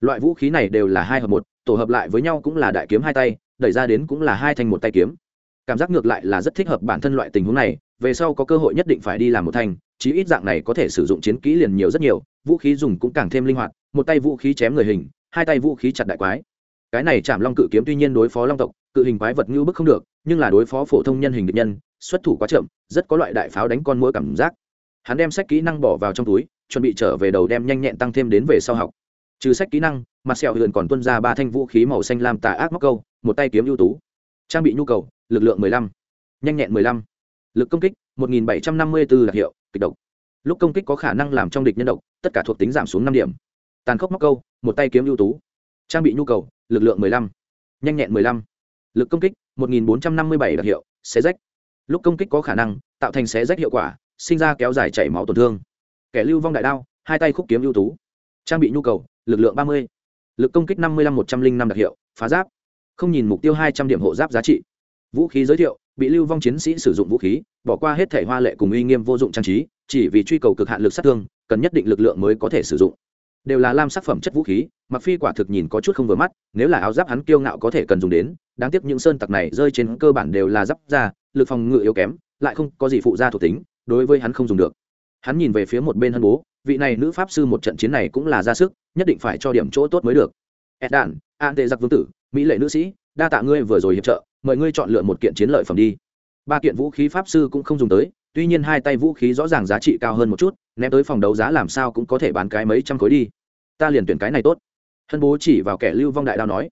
Loại vũ khí này đều là hai hợp một, tổ hợp lại với nhau cũng là đại kiếm hai tay, đẩy ra đến cũng là hai thanh một tay kiếm. Cảm giác ngược lại là rất thích hợp bản thân loại tình huống này, về sau có cơ hội nhất định phải đi làm một thanh, chí ít dạng này có thể sử dụng chiến kỹ liền nhiều rất nhiều, vũ khí dùng cũng càng thêm linh hoạt, một tay vũ khí chém người hình, hai tay vũ khí chặt đại quái cái này chạm long cự kiếm tuy nhiên đối phó long tộc, cự hình quái vật ngưu bức không được, nhưng là đối phó phổ thông nhân hình địch nhân, xuất thủ quá chậm, rất có loại đại pháo đánh con mũi cảm giác hắn đem sách kỹ năng bỏ vào trong túi, chuẩn bị trở về đầu đem nhanh nhẹn tăng thêm đến về sau học trừ sách kỹ năng, mặt sẹo huyền còn tuân ra ba thanh vũ khí màu xanh lam tà ác móc câu, một tay kiếm ưu tú trang bị nhu cầu, lực lượng 15. nhanh nhẹn 15. lực công kích 1754 đặc hiệu, kịch độc lúc công kích có khả năng làm trong địch nhân độc, tất cả thuộc tính giảm xuống năm điểm tàn khốc móc câu, một tay kiếm ưu tú trang bị nhu cầu lực lượng 15. nhanh nhẹn 15. lực công kích 1457 đặc hiệu, xé rách lúc công kích có khả năng tạo thành xé rách hiệu quả, sinh ra kéo dài chảy máu tổn thương kẻ lưu vong đại đao, hai tay khúc kiếm ưu tú trang bị nhu cầu, lực lượng 30. lực công kích 55 105 đặc hiệu, phá giáp không nhìn mục tiêu 200 điểm hộ giáp giá trị vũ khí giới thiệu, bị lưu vong chiến sĩ sử dụng vũ khí, bỏ qua hết thể hoa lệ cùng uy nghiêm vô dụng trang trí, chỉ vì truy cầu cực hạn lực sát thương, cần nhất định lực lượng mới có thể sử dụng đều là lam sắc phẩm chất vũ khí mặc phi quả thực nhìn có chút không vừa mắt, nếu là áo giáp hắn kiêu ngạo có thể cần dùng đến, đáng tiếc những sơn tặc này rơi trên cơ bản đều là giáp da, lực phòng ngự yếu kém, lại không có gì phụ gia thuộc tính, đối với hắn không dùng được. Hắn nhìn về phía một bên hân bố, vị này nữ pháp sư một trận chiến này cũng là ra sức, nhất định phải cho điểm chỗ tốt mới được. Ed đản an tệ giặc vương tử, mỹ lệ nữ sĩ, đa tạ ngươi vừa rồi hiệp trợ, mời ngươi chọn lựa một kiện chiến lợi phẩm đi. Ba kiện vũ khí pháp sư cũng không dùng tới tuy nhiên hai tay vũ khí rõ ràng giá trị cao hơn một chút, ném tới phòng đấu giá làm sao cũng có thể bán cái mấy trăm khối đi. Ta liền tuyển cái này tốt. Hân bố chỉ vào kẻ lưu vong đại đao nói.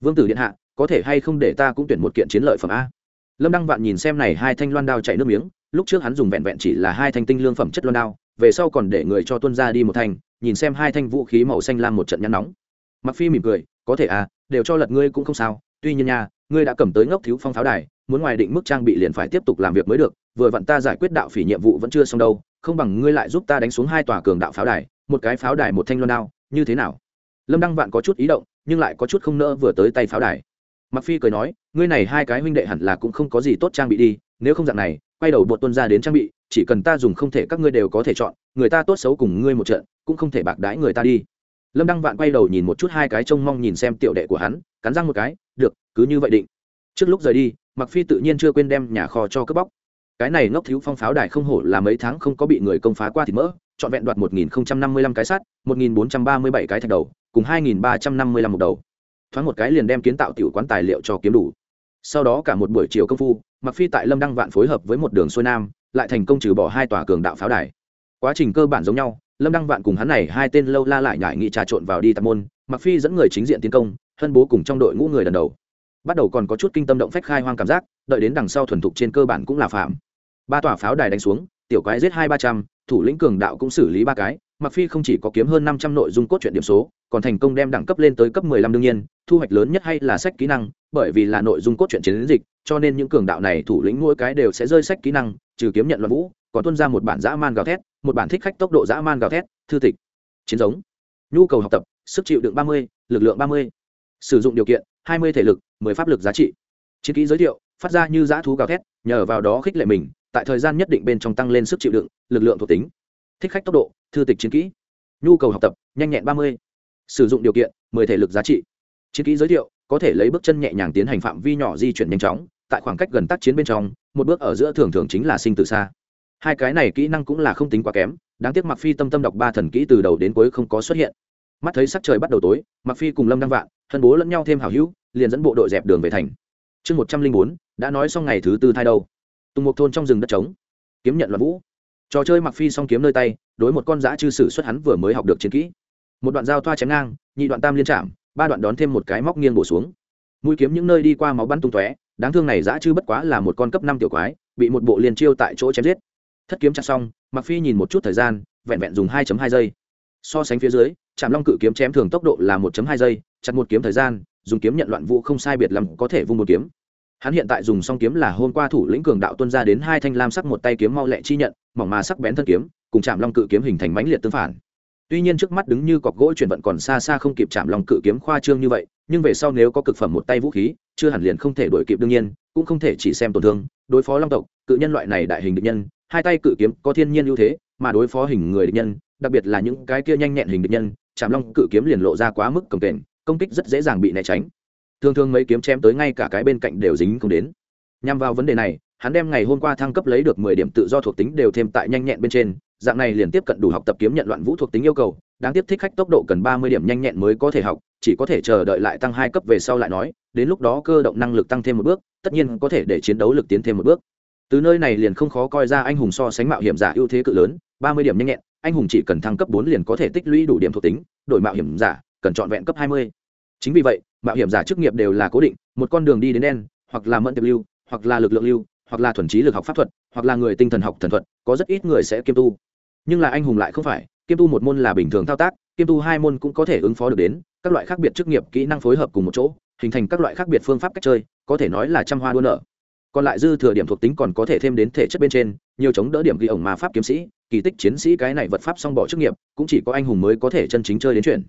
Vương tử điện hạ, có thể hay không để ta cũng tuyển một kiện chiến lợi phẩm a? Lâm đăng vạn nhìn xem này hai thanh loan đao chạy nước miếng, lúc trước hắn dùng vẹn vẹn chỉ là hai thanh tinh lương phẩm chất loan đao, về sau còn để người cho tuân ra đi một thanh, nhìn xem hai thanh vũ khí màu xanh lam một trận nhăn nóng. Mặc phi mỉm cười, có thể à đều cho lật ngươi cũng không sao, tuy nhiên nha, ngươi đã cầm tới ngốc thiếu phong pháo đài muốn ngoài định mức trang bị liền phải tiếp tục làm việc mới được, vừa vặn ta giải quyết đạo phỉ nhiệm vụ vẫn chưa xong đâu, không bằng ngươi lại giúp ta đánh xuống hai tòa cường đạo pháo đài, một cái pháo đài một thanh loan đao, như thế nào? Lâm đăng vạn có chút ý động, nhưng lại có chút không nỡ vừa tới tay pháo đài. Mặc phi cười nói, ngươi này hai cái huynh đệ hẳn là cũng không có gì tốt trang bị đi, nếu không dạng này, quay đầu bột tuân ra đến trang bị, chỉ cần ta dùng không thể các ngươi đều có thể chọn, người ta tốt xấu cùng ngươi một trận, cũng không thể bạc đãi người ta đi. Lâm đăng vạn quay đầu nhìn một chút hai cái trông mong nhìn xem tiểu đệ của hắn, cắn răng một cái, được, cứ như vậy định trước lúc rời đi mặc phi tự nhiên chưa quên đem nhà kho cho cướp bóc. Cái này ngốc thiếu phong pháo đài không hổ là mấy tháng không có bị người công phá qua thì mỡ, trọn vẹn đoạt 1055 cái sắt 1437 cái thạch đầu, cùng 2355 một đầu. Thoáng một cái liền đem kiến tạo tiểu quán tài liệu cho kiếm đủ. Sau đó cả một buổi chiều công phu mặc phi tại lâm đăng vạn phối hợp với một đường xuôi nam, lại thành công trừ bỏ hai tòa cường đạo pháo đài. Quá trình cơ bản giống nhau, lâm đăng vạn cùng hắn này hai tên lâu la lại nhại nghị trà trộn vào đi tạp môn mặc phi dẫn người chính diện tiến công, hân bố cùng trong đội ngũ người lần đầu bắt đầu còn có chút kinh tâm động phách khai hoang cảm giác, đợi đến đằng sau thuần thục trên cơ bản cũng là phạm. Ba tòa pháo đài đánh xuống, tiểu quái giết hai ba trăm, thủ lĩnh cường đạo cũng xử lý ba cái mặc phi không chỉ có kiếm hơn năm trăm nội dung cốt truyện điểm số, còn thành công đem đẳng cấp lên tới cấp mười lăm đương nhiên, thu hoạch lớn nhất hay là sách kỹ năng, bởi vì là nội dung cốt truyện chiến dịch, cho nên những cường đạo này thủ lĩnh mỗi cái đều sẽ rơi sách kỹ năng, trừ kiếm nhận loạn vũ, còn tuân ra một bản dã man gào thét, một bản thích khách tốc độ dã man gào thét, thư tịch, chiến giống. Nhu cầu học tập, sức chịu đựng ba mươi, lực lượng ba mươi. Sử dụng điều kiện hai mươi thể lực, mười pháp lực giá trị. Chiến kỹ giới thiệu, phát ra như dã thú gào thét, nhờ vào đó khích lệ mình, tại thời gian nhất định bên trong tăng lên sức chịu đựng, lực lượng thuộc tính. Thích khách tốc độ, thư tịch chiến kỹ. Nhu cầu học tập, nhanh nhẹn ba mươi. Sử dụng điều kiện, mười thể lực giá trị. Chiến kỹ giới thiệu, có thể lấy bước chân nhẹ nhàng tiến hành phạm vi nhỏ di chuyển nhanh chóng, tại khoảng cách gần tác chiến bên trong, một bước ở giữa thường thường chính là sinh từ xa. Hai cái này kỹ năng cũng là không tính quá kém, đáng tiếc mặc phi tâm tâm đọc ba thần kỹ từ đầu đến cuối không có xuất hiện. Mắt thấy sắc trời bắt đầu tối mặc phi cùng lâm đăng vạn thân bố lẫn nhau thêm hảo hữu liền dẫn bộ đội dẹp đường về thành. Chương một trăm linh bốn, đã nói xong ngày thứ tư thai đâu. Tùng một thôn trong rừng đất trống. Kiếm nhận loạn vũ. Trò chơi mặc phi song kiếm nơi tay, đối một con dã chư sử xuất hắn vừa mới học được chiến kỹ. Một đoạn giao thoa chém ngang, nhị đoạn tam liên trạm ba đoạn đón thêm một cái móc nghiêng bổ xuống. Mũi kiếm những nơi đi qua máu bắn tung tóe, đáng thương này dã chư bất quá là một con cấp năm tiểu quái, bị một bộ liền chiêu tại chỗ chém giết. Thất kiếm chặt xong mặc phi nhìn một chút thời gian, vẹn vẹn dùng 2 hai giây. So sánh phía dưới chạm long cự kiếm chém thường tốc độ là 1 hai giây, chặt một kiếm thời gian dùng kiếm nhận loạn vũ không sai biệt lắm có thể vung một kiếm. Hắn hiện tại dùng song kiếm là hôm qua thủ lĩnh cường đạo tuân ra đến hai thanh lam sắc một tay kiếm mau lẹ chi nhận, mỏng mà sắc bén thân kiếm, cùng chạm long cự kiếm hình thành mãnh liệt tương phản. Tuy nhiên trước mắt đứng như cọc gỗ chuyển vận còn xa xa không kịp chạm long cự kiếm khoa trương như vậy, nhưng về sau nếu có cực phẩm một tay vũ khí, chưa hẳn liền không thể đổi kịp đương nhiên, cũng không thể chỉ xem tổn thương, đối phó long tộc, cự nhân loại này đại hình địch nhân, hai tay cự kiếm có thiên nhiên ưu thế, mà đối phó hình người địch nhân, đặc biệt là những cái kia nhanh nhẹn hình địch nhân, chạm long cự kiếm liền lộ ra quá mức cầm kềnh công kích rất dễ dàng bị né tránh. Thường thường mấy kiếm chém tới ngay cả cái bên cạnh đều dính không đến. Nhằm vào vấn đề này, hắn đem ngày hôm qua thăng cấp lấy được mười điểm tự do thuộc tính đều thêm tại nhanh nhẹn bên trên, dạng này liền tiếp cận đủ học tập kiếm nhận loạn vũ thuộc tính yêu cầu, đáng tiếp thích khách tốc độ cần ba mươi điểm nhanh nhẹn mới có thể học, chỉ có thể chờ đợi lại tăng hai cấp về sau lại nói, đến lúc đó cơ động năng lực tăng thêm một bước, tất nhiên có thể để chiến đấu lực tiến thêm một bước. Từ nơi này liền không khó coi ra anh hùng so sánh mạo hiểm giả ưu thế cự lớn, ba mươi điểm nhanh nhẹn, anh hùng chỉ cần thăng cấp bốn liền có thể tích lũy đủ điểm thuộc tính, đổi mạo hiểm giả, cần chọn vẹn cấp hai mươi chính vì vậy, mạo hiểm giả chức nghiệp đều là cố định, một con đường đi đến đen, hoặc là mẫn tiệp lưu, hoặc là lực lượng lưu, hoặc là thuần trí lực học pháp thuật, hoặc là người tinh thần học thần thuật, có rất ít người sẽ kiêm tu. Nhưng là anh hùng lại không phải, kiêm tu một môn là bình thường thao tác, kiêm tu hai môn cũng có thể ứng phó được đến, các loại khác biệt chức nghiệp kỹ năng phối hợp cùng một chỗ, hình thành các loại khác biệt phương pháp cách chơi, có thể nói là trăm hoa đua nở. Còn lại dư thừa điểm thuộc tính còn có thể thêm đến thể chất bên trên, nhiều chống đỡ điểm ghi ổng mà pháp kiếm sĩ, kỳ tích chiến sĩ cái này vật pháp song bỏ chức nghiệp, cũng chỉ có anh hùng mới có thể chân chính chơi đến chuyện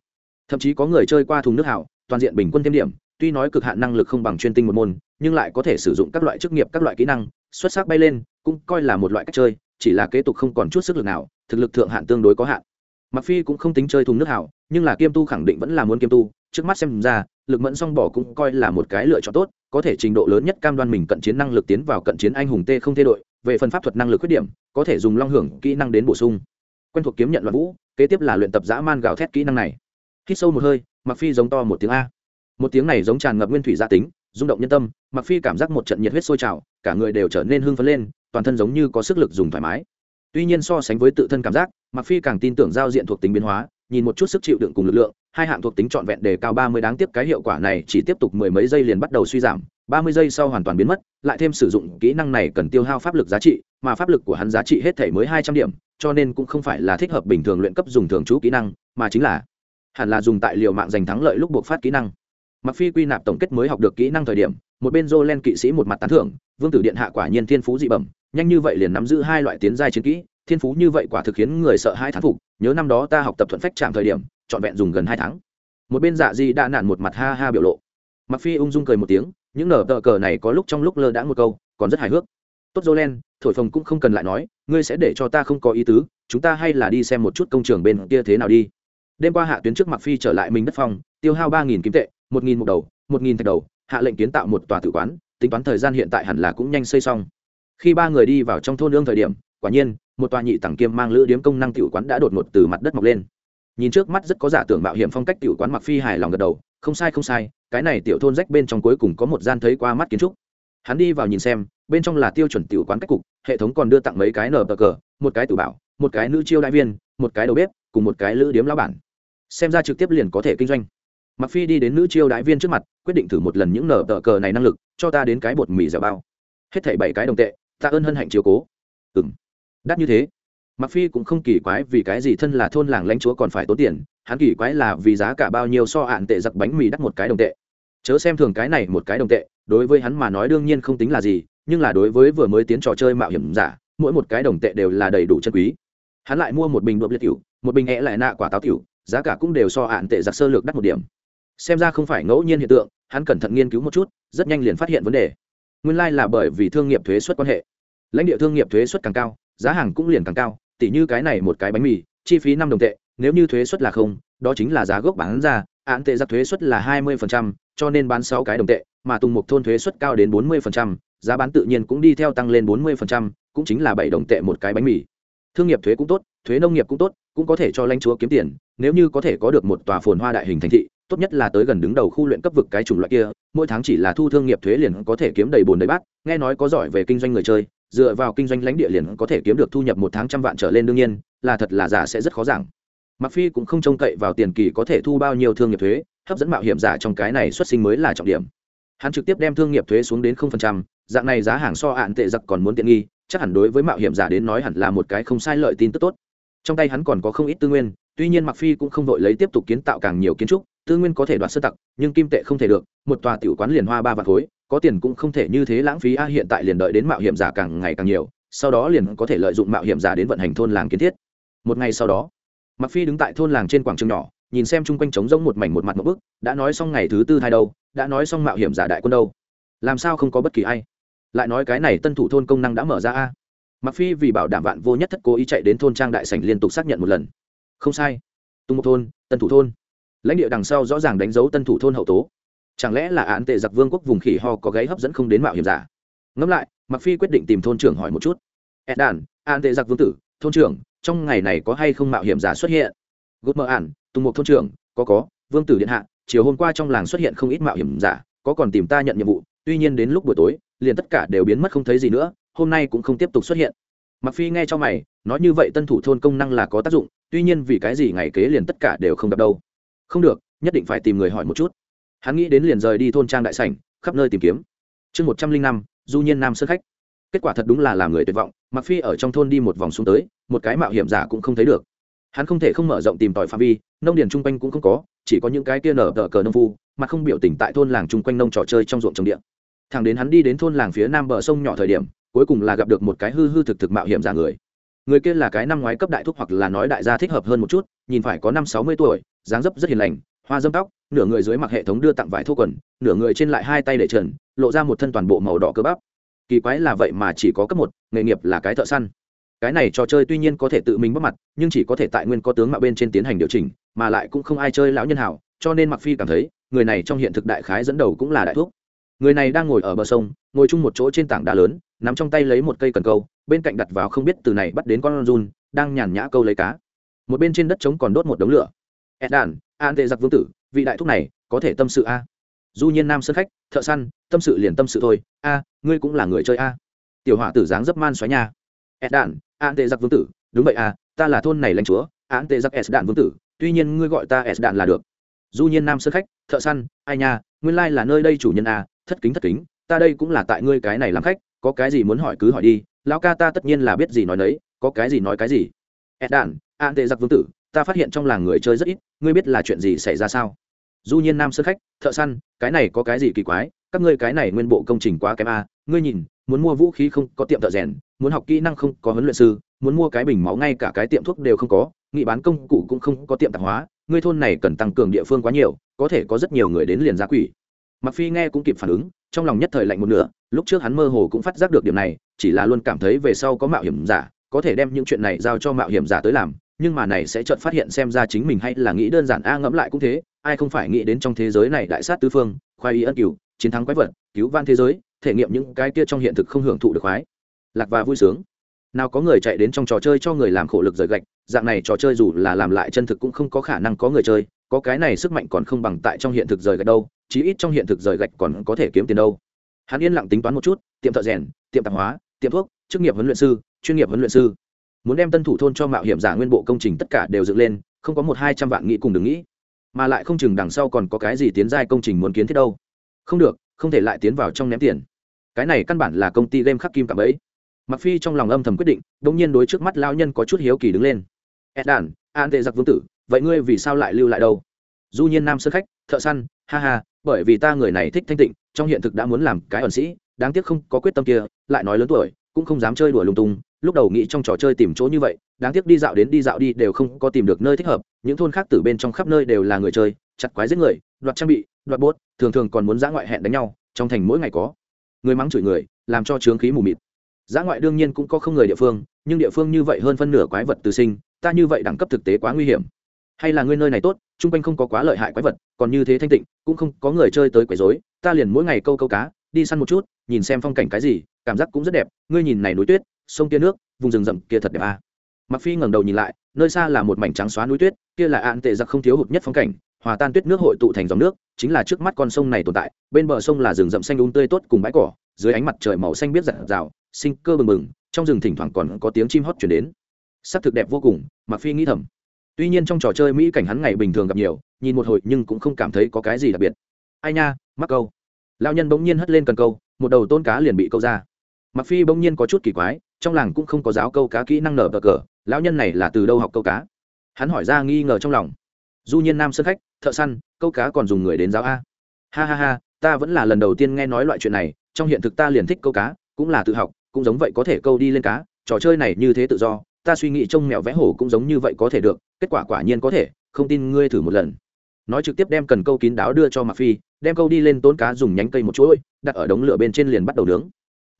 thậm chí có người chơi qua thùng nước hảo, toàn diện bình quân thêm điểm, tuy nói cực hạn năng lực không bằng chuyên tinh một môn, nhưng lại có thể sử dụng các loại chức nghiệp, các loại kỹ năng, xuất sắc bay lên, cũng coi là một loại cách chơi, chỉ là kế tục không còn chút sức lực nào, thực lực thượng hạn tương đối có hạn. Mặc phi cũng không tính chơi thùng nước hảo, nhưng là kiêm tu khẳng định vẫn là muốn kiêm tu, trước mắt xem ra, lực mẫn song bỏ cũng coi là một cái lựa chọn tốt, có thể trình độ lớn nhất cam đoan mình cận chiến năng lực tiến vào cận chiến anh hùng t không thay đổi về phần pháp thuật năng lực khuyết điểm, có thể dùng long hưởng kỹ năng đến bổ sung. Quen thuộc kiếm nhận loạn vũ, kế tiếp là luyện tập dã man gào thét kỹ năng này hít sâu một hơi mặc phi giống to một tiếng a. Một tiếng này giống tràn ngập nguyên thủy gia tính, rung động nhân tâm mặc phi cảm giác một trận nhiệt huyết sôi trào, cả người đều trở nên hưng phấn lên, toàn thân giống như có sức lực dùng thoải mái. Tuy nhiên so sánh với tự thân cảm giác mặc phi càng tin tưởng giao diện thuộc tính biến hóa, nhìn một chút sức chịu đựng cùng lực lượng, hai hạng thuộc tính trọn vẹn đề cao ba mươi đáng tiếc cái hiệu quả này chỉ tiếp tục mười mấy giây liền bắt đầu suy giảm, ba mươi giây sau hoàn toàn biến mất, lại thêm sử dụng kỹ năng này cần tiêu hao pháp lực giá trị, mà pháp lực của hắn giá trị hết thể mới hai trăm điểm, cho nên cũng không phải là thích hợp bình thường luyện cấp dùng thường trú kỹ năng, mà chính là hẳn là dùng tại liệu mạng giành thắng lợi lúc buộc phát kỹ năng. Mặc phi quy nạp tổng kết mới học được kỹ năng thời điểm, một bên Jolen kỵ sĩ một mặt tán thưởng, vương tử điện hạ quả nhiên thiên phú dị bẩm, nhanh như vậy liền nắm giữ hai loại tiến giai chiến kỹ, thiên phú như vậy quả thực khiến người sợ hai thán phục, nhớ năm đó ta học tập thuận phách chạm thời điểm, trọn vẹn dùng gần hai tháng. Một bên dạ di đã nản một mặt ha ha biểu lộ. Mặc phi ung dung cười một tiếng, những nở tờ cờ này có lúc trong lúc lơ đãng một câu, còn rất hài hước. Tốt Jolen thổi phồng cũng không cần lại nói, ngươi sẽ để cho ta không có ý tứ, chúng ta hay là đi xem một chút công trường bên kia thế nào đi đêm qua hạ tuyến trước mặc phi trở lại mình đất phong, tiêu hao ba nghìn kim tệ, một nghìn một đầu, một nghìn thạch đầu, hạ lệnh kiến tạo một tòa tử quán, tính toán thời gian hiện tại hẳn là cũng nhanh xây xong. Khi ba người đi vào trong thôn lương thời điểm, quả nhiên, một tòa nhị tầng kiêm mang lữ điếm công năng tiểu quán đã đột ngột từ mặt đất mọc lên. Nhìn trước mắt rất có giả tưởng mạo hiểm phong cách tiểu quán mặc phi hài lòng gật đầu, không sai không sai, cái này tiểu thôn rách bên trong cuối cùng có một gian thấy qua mắt kiến trúc. Hắn đi vào nhìn xem, bên trong là tiêu chuẩn tiểu quán cách cục, hệ thống còn đưa tặng mấy cái nở cờ, một cái tử bảo, một cái nữ chiêu đại viên, một cái đầu bếp, cùng một cái lữ điếm lão bản xem ra trực tiếp liền có thể kinh doanh. Mặc phi đi đến nữ chiêu đại viên trước mặt, quyết định thử một lần những nở tờ cờ này năng lực, cho ta đến cái bột mì dẻo bao. Hết thảy bảy cái đồng tệ, ta ơn hân hạnh chiếu cố. Ừm. Đắt như thế. Mặc phi cũng không kỳ quái vì cái gì thân là thôn làng lãnh chúa còn phải tốn tiền, hắn kỳ quái là vì giá cả bao nhiêu so hạn tệ giặc bánh mì đắt một cái đồng tệ. Chớ xem thường cái này một cái đồng tệ, đối với hắn mà nói đương nhiên không tính là gì, nhưng là đối với vừa mới tiến trò chơi mạo hiểm giả, mỗi một cái đồng tệ đều là đầy đủ chân quý. Hắn lại mua một bình bột liệt tiểu, một bình é lại nạ quả táo tiểu giá cả cũng đều so hạn tệ giặc sơ lược đắt một điểm. Xem ra không phải ngẫu nhiên hiện tượng, hắn cẩn thận nghiên cứu một chút, rất nhanh liền phát hiện vấn đề. Nguyên lai、like、là bởi vì thương nghiệp thuế xuất quan hệ. Lãnh địa thương nghiệp thuế xuất càng cao, giá hàng cũng liền càng cao, tỉ như cái này một cái bánh mì, chi phí năm đồng tệ, nếu như thuế xuất là không, đó chính là giá gốc bán ra án tệ giặc thuế xuất là hai mươi cho nên bán sáu cái đồng tệ, mà tùng mục thôn thuế xuất cao đến bốn mươi giá bán tự nhiên cũng đi theo tăng lên bốn mươi cũng chính là bảy đồng tệ một cái bánh mì. Thương nghiệp thuế cũng tốt thuế nông nghiệp cũng tốt, cũng có thể cho lãnh chúa kiếm tiền, nếu như có thể có được một tòa phồn hoa đại hình thành thị, tốt nhất là tới gần đứng đầu khu luyện cấp vực cái chủng loại kia, mỗi tháng chỉ là thu thương nghiệp thuế liền có thể kiếm đầy bồn đầy bát, nghe nói có giỏi về kinh doanh người chơi, dựa vào kinh doanh lãnh địa liền có thể kiếm được thu nhập một tháng trăm vạn trở lên đương nhiên, là thật là giả sẽ rất khó giảng. Mặc phi cũng không trông cậy vào tiền kỳ có thể thu bao nhiêu thương nghiệp thuế, hấp dẫn mạo hiểm giả trong cái này xuất sinh mới là trọng điểm. Hắn trực tiếp đem thương nghiệp thuế xuống đến không phần trăm, dạng này giá hàng so hạn tệ giặc còn muốn tiện nghi, chắc hẳn đối với mạo hiểm giả đến nói hẳn là một cái không sai lợi tin tức tốt trong tay hắn còn có không ít tư nguyên, tuy nhiên mặc phi cũng không đội lấy tiếp tục kiến tạo càng nhiều kiến trúc, tư nguyên có thể đoạt sơ tặc, nhưng kim tệ không thể được, một tòa tiểu quán liền hoa ba vạn khối, có tiền cũng không thể như thế lãng phí, a, hiện tại liền đợi đến mạo hiểm giả càng ngày càng nhiều, sau đó liền có thể lợi dụng mạo hiểm giả đến vận hành thôn làng kiến thiết. Một ngày sau đó mặc phi đứng tại thôn làng trên quảng trường nhỏ, nhìn xem chung quanh trống rỗng một mảnh một mặt một bức, đã nói xong ngày thứ tư hai đâu, đã nói xong mạo hiểm giả đại quân đâu. Làm sao không có bất kỳ ai? Lại nói cái này tân thủ thôn công năng đã mở ra a mặc phi vì bảo đảm vạn vô nhất thất cố ý chạy đến thôn trang đại sảnh liên tục xác nhận một lần. Không sai. Tung một thôn, tân thủ thôn. Lãnh địa đằng sau rõ ràng đánh dấu tân thủ thôn hậu tố. Chẳng lẽ là án tệ giặc vương quốc vùng khỉ ho có gáy hấp dẫn không đến mạo hiểm giả? Ngẫm lại mặc phi quyết định tìm thôn trưởng hỏi một chút. Ed đàn an tệ giặc vương tử, thôn trưởng, trong ngày này có hay không mạo hiểm giả xuất hiện? Gút mơ ản tùng một thôn trưởng, có có, vương tử điện hạ, chiều hôm qua trong làng xuất hiện không ít mạo hiểm giả, có còn tìm ta nhận nhiệm vụ, tuy nhiên đến lúc buổi tối, liền tất cả đều biến mất không thấy gì nữa hôm nay cũng không tiếp tục xuất hiện. Mặc phi nghe cho mày, nói như vậy tân thủ thôn công năng là có tác dụng, tuy nhiên vì cái gì ngày kế liền tất cả đều không gặp đâu. Không được, nhất định phải tìm người hỏi một chút. Hắn nghĩ đến liền rời đi thôn trang đại sảnh, khắp nơi tìm kiếm. Chương một trăm linh năm, du nhiên nam sơn khách. Kết quả thật đúng là làm người tuyệt vọng mặc phi ở trong thôn đi một vòng xuống tới, một cái mạo hiểm giả cũng không thấy được. Hắn không thể không mở rộng tìm tòi phạm vi, nông điền chung quanh cũng không có, chỉ có những cái kia nở tờ cờ nông phu, mà không biểu tình tại thôn làng chung quanh nông trò chơi trong ruộng trồng điện thẳng đến hắn đi đến thôn làng phía nam bờ sông nhỏ thời điểm cuối cùng là gặp được một cái hư hư thực thực mạo hiểm giả người. Người kia là cái năm ngoái cấp đại thúc hoặc là nói đại gia thích hợp hơn một chút, nhìn phải có năm sáu mươi tuổi, dáng dấp rất hiền lành, hoa dâm tóc, nửa người dưới mặc hệ thống đưa tặng vải thô quần, nửa người trên lại hai tay để trần, lộ ra một thân toàn bộ màu đỏ cơ bắp. Kỳ quái là vậy mà chỉ có cấp một, nghề nghiệp là cái thợ săn. Cái này trò chơi tuy nhiên có thể tự mình bóc mặt, nhưng chỉ có thể tại nguyên có tướng mạo bên trên tiến hành điều chỉnh, mà lại cũng không ai chơi lão nhân hảo, cho nên mặc phi cảm thấy, người này trong hiện thực đại khái dẫn đầu cũng là đại thuốc người này đang ngồi ở bờ sông, ngồi chung một chỗ trên tảng đá lớn nắm trong tay lấy một cây cần câu, bên cạnh đặt vào không biết từ này bắt đến con run, đang nhàn nhã câu lấy cá. Một bên trên đất trống còn đốt một đống lửa. Ed đàn, an tệ giặc vương tử, vị đại thúc này có thể tâm sự a? Du nhiên nam sơn khách, thợ săn, tâm sự liền tâm sự thôi. A, ngươi cũng là người chơi a. Tiểu hỏa tử dáng dấp man xoáy nha. Ed đàn, an tệ giặc vương tử, đúng vậy a, ta là thôn này lãnh chúa, an tệ giặc s đạn vương tử, tuy nhiên ngươi gọi ta s đạn là được. Du nhiên nam sơn khách, thợ săn, ai nha, nguyên lai là nơi đây chủ nhân a, thất kính thất kính, ta đây cũng là tại ngươi cái này làm khách có cái gì muốn hỏi cứ hỏi đi, lão ca ta tất nhiên là biết gì nói nấy, có cái gì nói cái gì. Ed đàn an tệ giặc vương tử, ta phát hiện trong làng người chơi rất ít, ngươi biết là chuyện gì xảy ra sao? Du nhiên nam sơn khách, thợ săn, cái này có cái gì kỳ quái, các ngươi cái này nguyên bộ công trình quá kém a, ngươi nhìn, muốn mua vũ khí không có tiệm thợ rèn, muốn học kỹ năng không có huấn luyện sư, muốn mua cái bình máu ngay cả cái tiệm thuốc đều không có, nghị bán công cụ cũng không có tiệm tạp hóa, ngươi thôn này cần tăng cường địa phương quá nhiều, có thể có rất nhiều người đến liền giá quỷ. Mặc phi nghe cũng kịp phản ứng trong lòng nhất thời lạnh một nửa, lúc trước hắn mơ hồ cũng phát giác được điểm này, chỉ là luôn cảm thấy về sau có mạo hiểm giả, có thể đem những chuyện này giao cho mạo hiểm giả tới làm, nhưng mà này sẽ chợt phát hiện xem ra chính mình hay là nghĩ đơn giản a ngẫm lại cũng thế, ai không phải nghĩ đến trong thế giới này đại sát tứ phương, khoai y ân cửu, chiến thắng quái vật, cứu van thế giới, thể nghiệm những cái kia trong hiện thực không hưởng thụ được khoái. Lạc và vui sướng. Nào có người chạy đến trong trò chơi cho người làm khổ lực rời gạch, dạng này trò chơi dù là làm lại chân thực cũng không có khả năng có người chơi, có cái này sức mạnh còn không bằng tại trong hiện thực rời gạch đâu chí ít trong hiện thực rời gạch còn có thể kiếm tiền đâu. Hắn yên lặng tính toán một chút, tiệm thợ rèn, tiệm tạp hóa, tiệm thuốc, chức nghiệp huấn luyện sư, chuyên nghiệp huấn luyện sư. Muốn đem tân thủ thôn cho mạo hiểm giả nguyên bộ công trình tất cả đều dựng lên, không có một hai trăm vạn nghĩ cùng đừng nghĩ. Mà lại không chừng đằng sau còn có cái gì tiến giai công trình muốn kiến thiết đâu. Không được, không thể lại tiến vào trong ném tiền. Cái này căn bản là công ty game khắc kim cả bấy mặc phi trong lòng âm thầm quyết định đông nhiên đối trước mắt lao nhân có chút hiếu kỳ đứng lên. Ed đàn an tệ giặc vương tử, vậy ngươi vì sao lại lưu lại đâu? Du nhiên nam sơn khách, thợ săn, ha ha bởi vì ta người này thích thanh tịnh, trong hiện thực đã muốn làm cái ẩn sĩ, đáng tiếc không có quyết tâm kia, lại nói lớn tuổi, cũng không dám chơi đùa lung tung, lúc đầu nghĩ trong trò chơi tìm chỗ như vậy, đáng tiếc đi dạo đến đi dạo đi đều không có tìm được nơi thích hợp, những thôn khác từ bên trong khắp nơi đều là người chơi, chặt quái giết người, đoạt trang bị, đoạt bốt, thường thường còn muốn giã ngoại hẹn đánh nhau, trong thành mỗi ngày có người mắng chửi người, làm cho trướng khí mù mịt. Giã ngoại đương nhiên cũng có không người địa phương, nhưng địa phương như vậy hơn phân nửa quái vật từ sinh, ta như vậy đẳng cấp thực tế quá nguy hiểm hay là ngươi nơi này tốt, chung quanh không có quá lợi hại quái vật, còn như thế thanh tịnh, cũng không có người chơi tới quấy rối, ta liền mỗi ngày câu câu cá, đi săn một chút, nhìn xem phong cảnh cái gì, cảm giác cũng rất đẹp, ngươi nhìn này núi tuyết, sông kia nước, vùng rừng rậm kia thật đẹp à. mặc phi ngẩng đầu nhìn lại, nơi xa là một mảnh trắng xóa núi tuyết, kia là ạn tệ giặc không thiếu hụt nhất phong cảnh, hòa tan tuyết nước hội tụ thành dòng nước, chính là trước mắt con sông này tồn tại, bên bờ sông là rừng rậm xanh um tươi tốt cùng bãi cỏ, dưới ánh mặt trời màu xanh biết rạng rào sinh cơ bừng bừng, trong rừng thỉnh thoảng còn có tiếng chim hót chuyển đến sắc thực đẹp vô cùng mặc phi nghĩ thầm tuy nhiên trong trò chơi mỹ cảnh hắn ngày bình thường gặp nhiều, nhìn một hồi nhưng cũng không cảm thấy có cái gì đặc biệt. Ai nha, mắc câu. Lao nhân bỗng nhiên hất lên cần câu, một đầu tôn cá liền bị câu ra. Mặc phi bỗng nhiên có chút kỳ quái, trong làng cũng không có giáo câu cá kỹ năng nở bờ cờ, lão nhân này là từ đâu học câu cá? Hắn hỏi ra nghi ngờ trong lòng. Du nhiên nam sân khách, thợ săn, câu cá còn dùng người đến giáo a. Ha ha ha, ta vẫn là lần đầu tiên nghe nói loại chuyện này, trong hiện thực ta liền thích câu cá, cũng là tự học, cũng giống vậy có thể câu đi lên cá, trò chơi này như thế tự do, ta suy nghĩ trông mèo vẽ hổ cũng giống như vậy có thể được kết quả quả nhiên có thể, không tin ngươi thử một lần. Nói trực tiếp đem cần câu kín đáo đưa cho mặc phi, đem câu đi lên tốn cá dùng nhánh cây một chuỗi, đặt ở đống lửa bên trên liền bắt đầu nướng.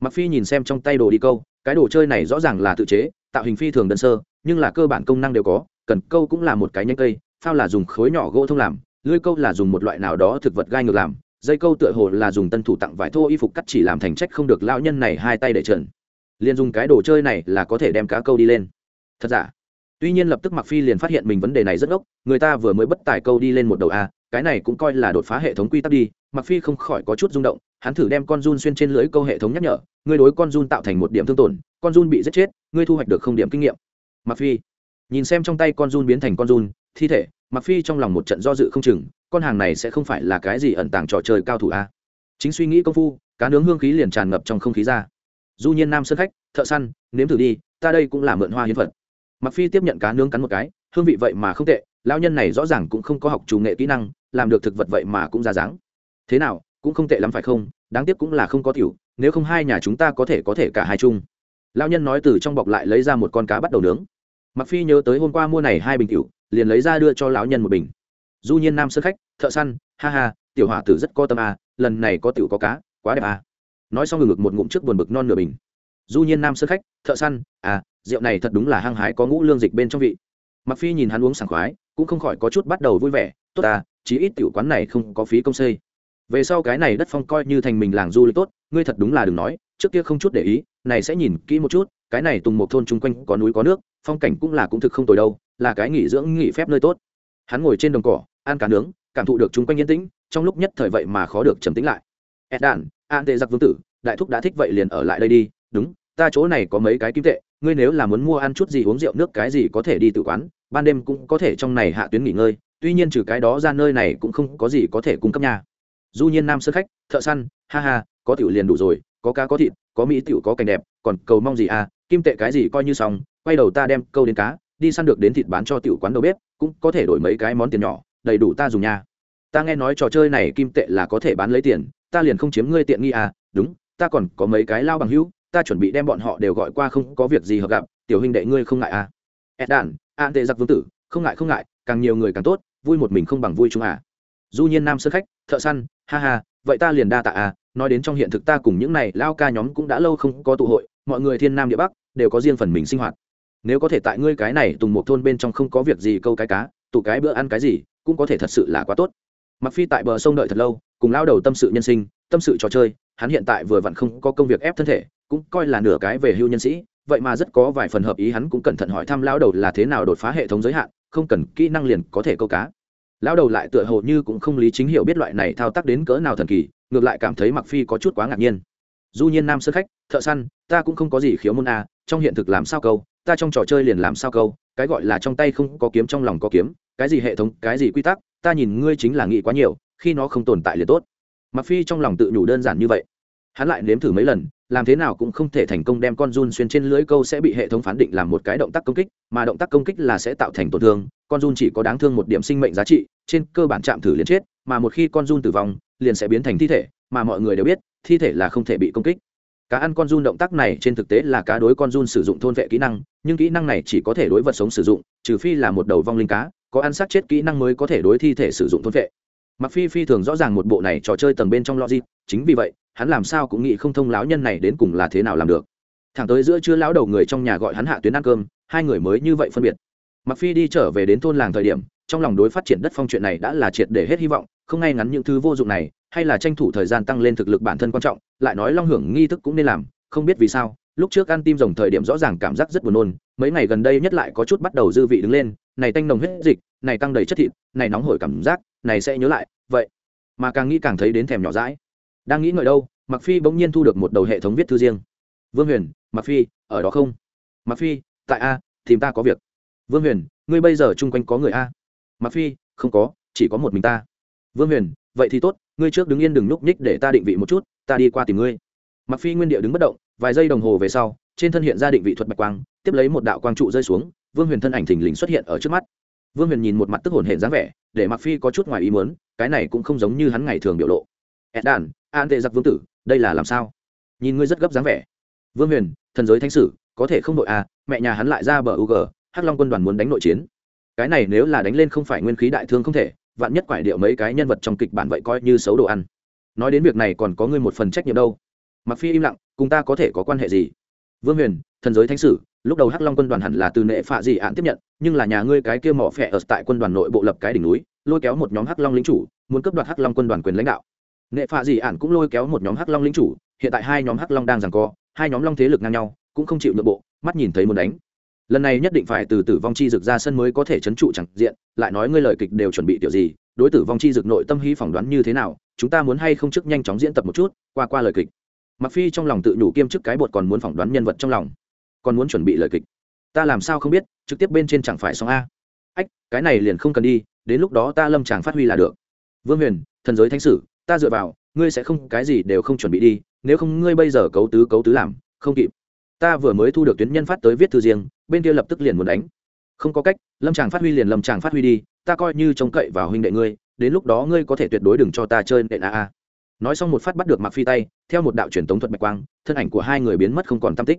Mặc phi nhìn xem trong tay đồ đi câu, cái đồ chơi này rõ ràng là tự chế, tạo hình phi thường đơn sơ, nhưng là cơ bản công năng đều có, cần câu cũng là một cái nhánh cây, phao là dùng khối nhỏ gỗ thông làm, lưới câu là dùng một loại nào đó thực vật gai ngược làm, dây câu tựa hồ là dùng tân thủ tặng vải thô y phục cắt chỉ làm thành trách không được lão nhân này hai tay để trần. Liền dùng cái đồ chơi này là có thể đem cá câu đi lên. Thật giả? Tuy nhiên lập tức mặc phi liền phát hiện mình vấn đề này rất ốc người ta vừa mới bất tài câu đi lên một đầu a, cái này cũng coi là đột phá hệ thống quy tắc đi. Mặc phi không khỏi có chút rung động, hắn thử đem con run xuyên trên lưới câu hệ thống nhắc nhở ngươi đối con run tạo thành một điểm thương tổn, con run bị giết chết ngươi thu hoạch được không điểm kinh nghiệm. Mặc phi nhìn xem trong tay con run biến thành con run, thi thể mặc phi trong lòng một trận do dự không chừng, con hàng này sẽ không phải là cái gì ẩn tàng trò chơi cao thủ a. Chính suy nghĩ công phu, cá nướng hương khí liền tràn ngập trong không khí ra. Du nhiên nam sơn khách, thợ săn, nếm thử đi, ta đây cũng là mượn hoa hiến vật mặc phi tiếp nhận cá nướng cắn một cái hương vị vậy mà không tệ lão nhân này rõ ràng cũng không có học chủ nghệ kỹ năng làm được thực vật vậy mà cũng ra dáng. Thế nào cũng không tệ lắm phải không? Đáng tiếc cũng là không có tiểu nếu không hai nhà chúng ta có thể có thể cả hai chung. Lão nhân nói từ trong bọc lại lấy ra một con cá bắt đầu nướng. Mặc phi nhớ tới hôm qua mua này hai bình tiểu liền lấy ra đưa cho lão nhân một bình. Du nhiên nam sơn khách thợ săn ha ha tiểu hỏa tử rất có tâm à, lần này có tiểu có cá quá đẹp à. nói xong ngực một ngụm trước buồn bực non nửa bình. Du nhiên nam sơn khách thợ săn à rượu này thật đúng là hăng hái có ngũ lương dịch bên trong vị. Mặc phi nhìn hắn uống sảng khoái, cũng không khỏi có chút bắt đầu vui vẻ, tốt à chí ít tiểu quán này không có phí công xây. Về sau cái này đất phong coi như thành mình làng du lịch tốt, ngươi thật đúng là đừng nói, trước kia không chút để ý, này sẽ nhìn kỹ một chút, cái này tùng một thôn chung quanh có núi có nước, phong cảnh cũng là cũng thực không tồi đâu, là cái nghỉ dưỡng nghỉ phép nơi tốt. Hắn ngồi trên đồng cỏ, ăn cá nướng, cảm thụ được chung quanh yên tĩnh, trong lúc nhất thời vậy mà khó được trầm tĩnh lại. Ed đàn an tệ giặc vương tử, đại thúc đã thích vậy liền ở lại đây đi, đúng ta chỗ này có mấy cái kim tệ, ngươi nếu là muốn mua ăn chút gì uống rượu nước cái gì có thể đi tự quán, ban đêm cũng có thể trong này hạ tuyến nghỉ ngơi, tuy nhiên trừ cái đó ra nơi này cũng không có gì có thể cung cấp nhà du nhiên nam sơn khách, thợ săn, ha ha, có tiểu liền đủ rồi, có cá có thịt, có mỹ tiểu có cảnh đẹp, còn cầu mong gì à kim tệ cái gì coi như xong, quay đầu ta đem câu đến cá, đi săn được đến thịt bán cho tiểu quán đầu bếp, cũng có thể đổi mấy cái món tiền nhỏ, đầy đủ ta dùng nha. Ta nghe nói trò chơi này kim tệ là có thể bán lấy tiền, ta liền không chiếm ngươi tiện nghi à đúng, ta còn có mấy cái lao bằng hữu ta chuẩn bị đem bọn họ đều gọi qua không có việc gì hợp gặp, tiểu huynh đệ ngươi không ngại à? Ed đàn an tệ giặc vương tử, không ngại không ngại, càng nhiều người càng tốt, vui một mình không bằng vui chúng à? Du nhiên nam sơn khách, thợ săn, ha ha, vậy ta liền đa tạ à nói đến trong hiện thực ta cùng những này lao ca nhóm cũng đã lâu không có tụ hội, mọi người thiên nam địa bắc, đều có riêng phần mình sinh hoạt. Nếu có thể tại ngươi cái này tùng một thôn bên trong không có việc gì câu cái cá, tụ cái bữa ăn cái gì, cũng có thể thật sự là quá tốt. Mặc phi tại bờ sông đợi thật lâu, cùng lao đầu tâm sự nhân sinh, tâm sự trò chơi, hắn hiện tại vừa vặn không có công việc ép thân thể cũng coi là nửa cái về hưu nhân sĩ, vậy mà rất có vài phần hợp ý hắn cũng cẩn thận hỏi thăm lao đầu là thế nào đột phá hệ thống giới hạn, không cần kỹ năng liền có thể câu cá. Lao đầu lại tựa hồ như cũng không lý chính hiểu biết loại này thao tác đến cỡ nào thần kỳ, ngược lại cảm thấy mặc phi có chút quá ngạc nhiên. Du nhiên nam sơn khách, thợ săn, ta cũng không có gì khiếu môn a trong hiện thực làm sao câu, ta trong trò chơi liền làm sao câu, cái gọi là trong tay không có kiếm trong lòng có kiếm, cái gì hệ thống, cái gì quy tắc, ta nhìn ngươi chính là nghĩ quá nhiều, khi nó không tồn tại liền tốt. Mặc phi trong lòng tự nhủ đơn giản như vậy. Hắn lại nếm thử mấy lần làm thế nào cũng không thể thành công đem con run xuyên trên lưới câu sẽ bị hệ thống phán định làm một cái động tác công kích, mà động tác công kích là sẽ tạo thành tổn thương, con run chỉ có đáng thương một điểm sinh mệnh giá trị, trên cơ bản chạm thử liền chết, mà một khi con run tử vong, liền sẽ biến thành thi thể, mà mọi người đều biết, thi thể là không thể bị công kích. Cá ăn con run động tác này trên thực tế là cá đối con run sử dụng thôn vệ kỹ năng, nhưng kỹ năng này chỉ có thể đối vật sống sử dụng, trừ phi là một đầu vong linh cá, có ăn sát chết kỹ năng mới có thể đối thi thể sử dụng thôn vệ mặc phi phi thường rõ ràng một bộ này trò chơi tầng bên trong logic, chính vì vậy, hắn làm sao cũng nghĩ không thông lão nhân này đến cùng là thế nào làm được. Thẳng tới giữa trưa lão đầu người trong nhà gọi hắn hạ tuyến ăn cơm, hai người mới như vậy phân biệt. Mặc phi đi trở về đến thôn làng thời điểm, trong lòng đối phát triển đất phong chuyện này đã là triệt để hết hy vọng, không ngay ngắn những thứ vô dụng này, hay là tranh thủ thời gian tăng lên thực lực bản thân quan trọng, lại nói long hưởng nghi thức cũng nên làm, không biết vì sao, lúc trước ăn tim rồng thời điểm rõ ràng cảm giác rất buồn nôn, mấy ngày gần đây nhất lại có chút bắt đầu dư vị đứng lên, này tanh nồng huyết dịch, này tăng đầy chất thịt, này nóng hổi cảm giác này sẽ nhớ lại, vậy. Mà càng nghĩ càng thấy đến thèm nhỏ dãi. Đang nghĩ ngợi đâu mặc phi bỗng nhiên thu được một đầu hệ thống viết thư riêng. Vương huyền mặc phi, ở đó không? Mặc phi, tại a, tìm ta có việc. Vương huyền, ngươi bây giờ chung quanh có người a? Mặc phi, không có, chỉ có một mình ta. Vương huyền, vậy thì tốt, ngươi trước đứng yên đừng núp ních để ta định vị một chút, ta đi qua tìm ngươi. Mặc phi nguyên địa đứng bất động, vài giây đồng hồ về sau, trên thân hiện ra định vị thuật bạch quang, tiếp lấy một đạo quang trụ rơi xuống, vương huyền thân ảnh thình lình xuất hiện ở trước mắt vương huyền nhìn một mặt tức hồn hển dáng vẻ, để mặc phi có chút ngoài ý muốn, cái này cũng không giống như hắn ngày thường biểu lộ. Ed đàn an tệ giặc vương tử, đây là làm sao? Nhìn ngươi rất gấp dáng vẻ. Vương huyền, thần giới thánh sử, có thể không đội à mẹ nhà hắn lại ra bờ ug hắc long quân đoàn muốn đánh nội chiến. Cái này nếu là đánh lên không phải nguyên khí đại thương không thể, vạn nhất quải điệu mấy cái nhân vật trong kịch bản vậy coi như xấu đồ ăn. Nói đến việc này còn có ngươi một phần trách nhiệm đâu. Mặc phi im lặng, cùng ta có thể có quan hệ gì? Vương huyền, thần giới thánh sử lúc đầu hắc long quân đoàn hẳn là từ nệ phạ dị ạn tiếp nhận, nhưng là nhà ngươi cái kia mỏ phẹ ở tại quân đoàn nội bộ lập cái đỉnh núi, lôi kéo một nhóm hắc long lính chủ, muốn cấp đoạt hắc long quân đoàn quyền lãnh đạo. Nệ phạ dị ản cũng lôi kéo một nhóm hắc long lính chủ, hiện tại hai nhóm hắc long đang giằng co, hai nhóm long thế lực ngang nhau, cũng không chịu nội bộ, mắt nhìn thấy muốn đánh. Lần này nhất định phải từ tử vong chi dực ra sân mới có thể chấn trụ chẳng diện, lại nói ngươi lời kịch đều chuẩn bị tiểu gì, đối tử vong chi dực nội tâm hy phỏng đoán như thế nào, chúng ta muốn hay không trước nhanh chóng diễn tập một chút, qua qua lời kịch. Mặc phi trong lòng tự nhủ kiêm chức cái bột còn muốn phỏng đoán nhân vật trong lòng còn muốn chuẩn bị lời kịch. Ta làm sao không biết, trực tiếp bên trên chẳng phải xong a. Ách, cái này liền không cần đi, đến lúc đó ta lâm chàng phát huy là được. Vương huyền, thần giới thánh sử, ta dựa vào, ngươi sẽ không, cái gì đều không chuẩn bị đi, nếu không ngươi bây giờ cấu tứ cấu tứ làm, không kịp. Ta vừa mới thu được tuyến nhân phát tới viết thư riêng, bên kia lập tức liền muốn đánh. Không có cách, lâm chàng phát huy liền lâm chàng phát huy đi, ta coi như trông cậy vào huynh đệ ngươi, đến lúc đó ngươi có thể tuyệt đối đừng cho ta chơi nện a a. Nói xong một phát bắt được mặc phi tay, theo một đạo truyền tống thuật bạch quang, thân ảnh của hai người biến mất không còn tam tích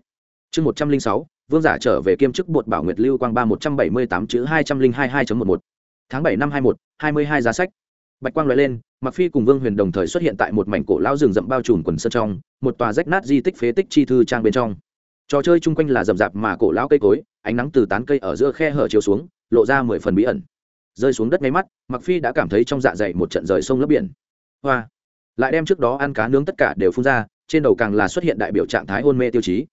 chương một trăm linh sáu, vương giả trở về kiêm chức bột bảo nguyệt lưu quang ba một trăm bảy mươi tám chữ hai trăm linh hai hai một một. Tháng bảy năm hai một hai mươi hai giá sách. Bạch quang loại lên mặc phi cùng vương huyền đồng thời xuất hiện tại một mảnh cổ lão rừng rậm bao trùm quần sơn trong, một tòa rách nát di tích phế tích chi thư trang bên trong. Trò chơi chung quanh là rậm rạp mà cổ lão cây cối, ánh nắng từ tán cây ở giữa khe hở chiếu xuống, lộ ra mười phần bí ẩn. Rơi xuống đất ngay mắt mặc phi đã cảm thấy trong dạ dày một trận rời sông lấp biển. Hoa! Lại đem trước đó ăn cá nướng tất cả đều phun ra, trên đầu càng là xuất hiện đại biểu trạng thái hôn mê tiêu chí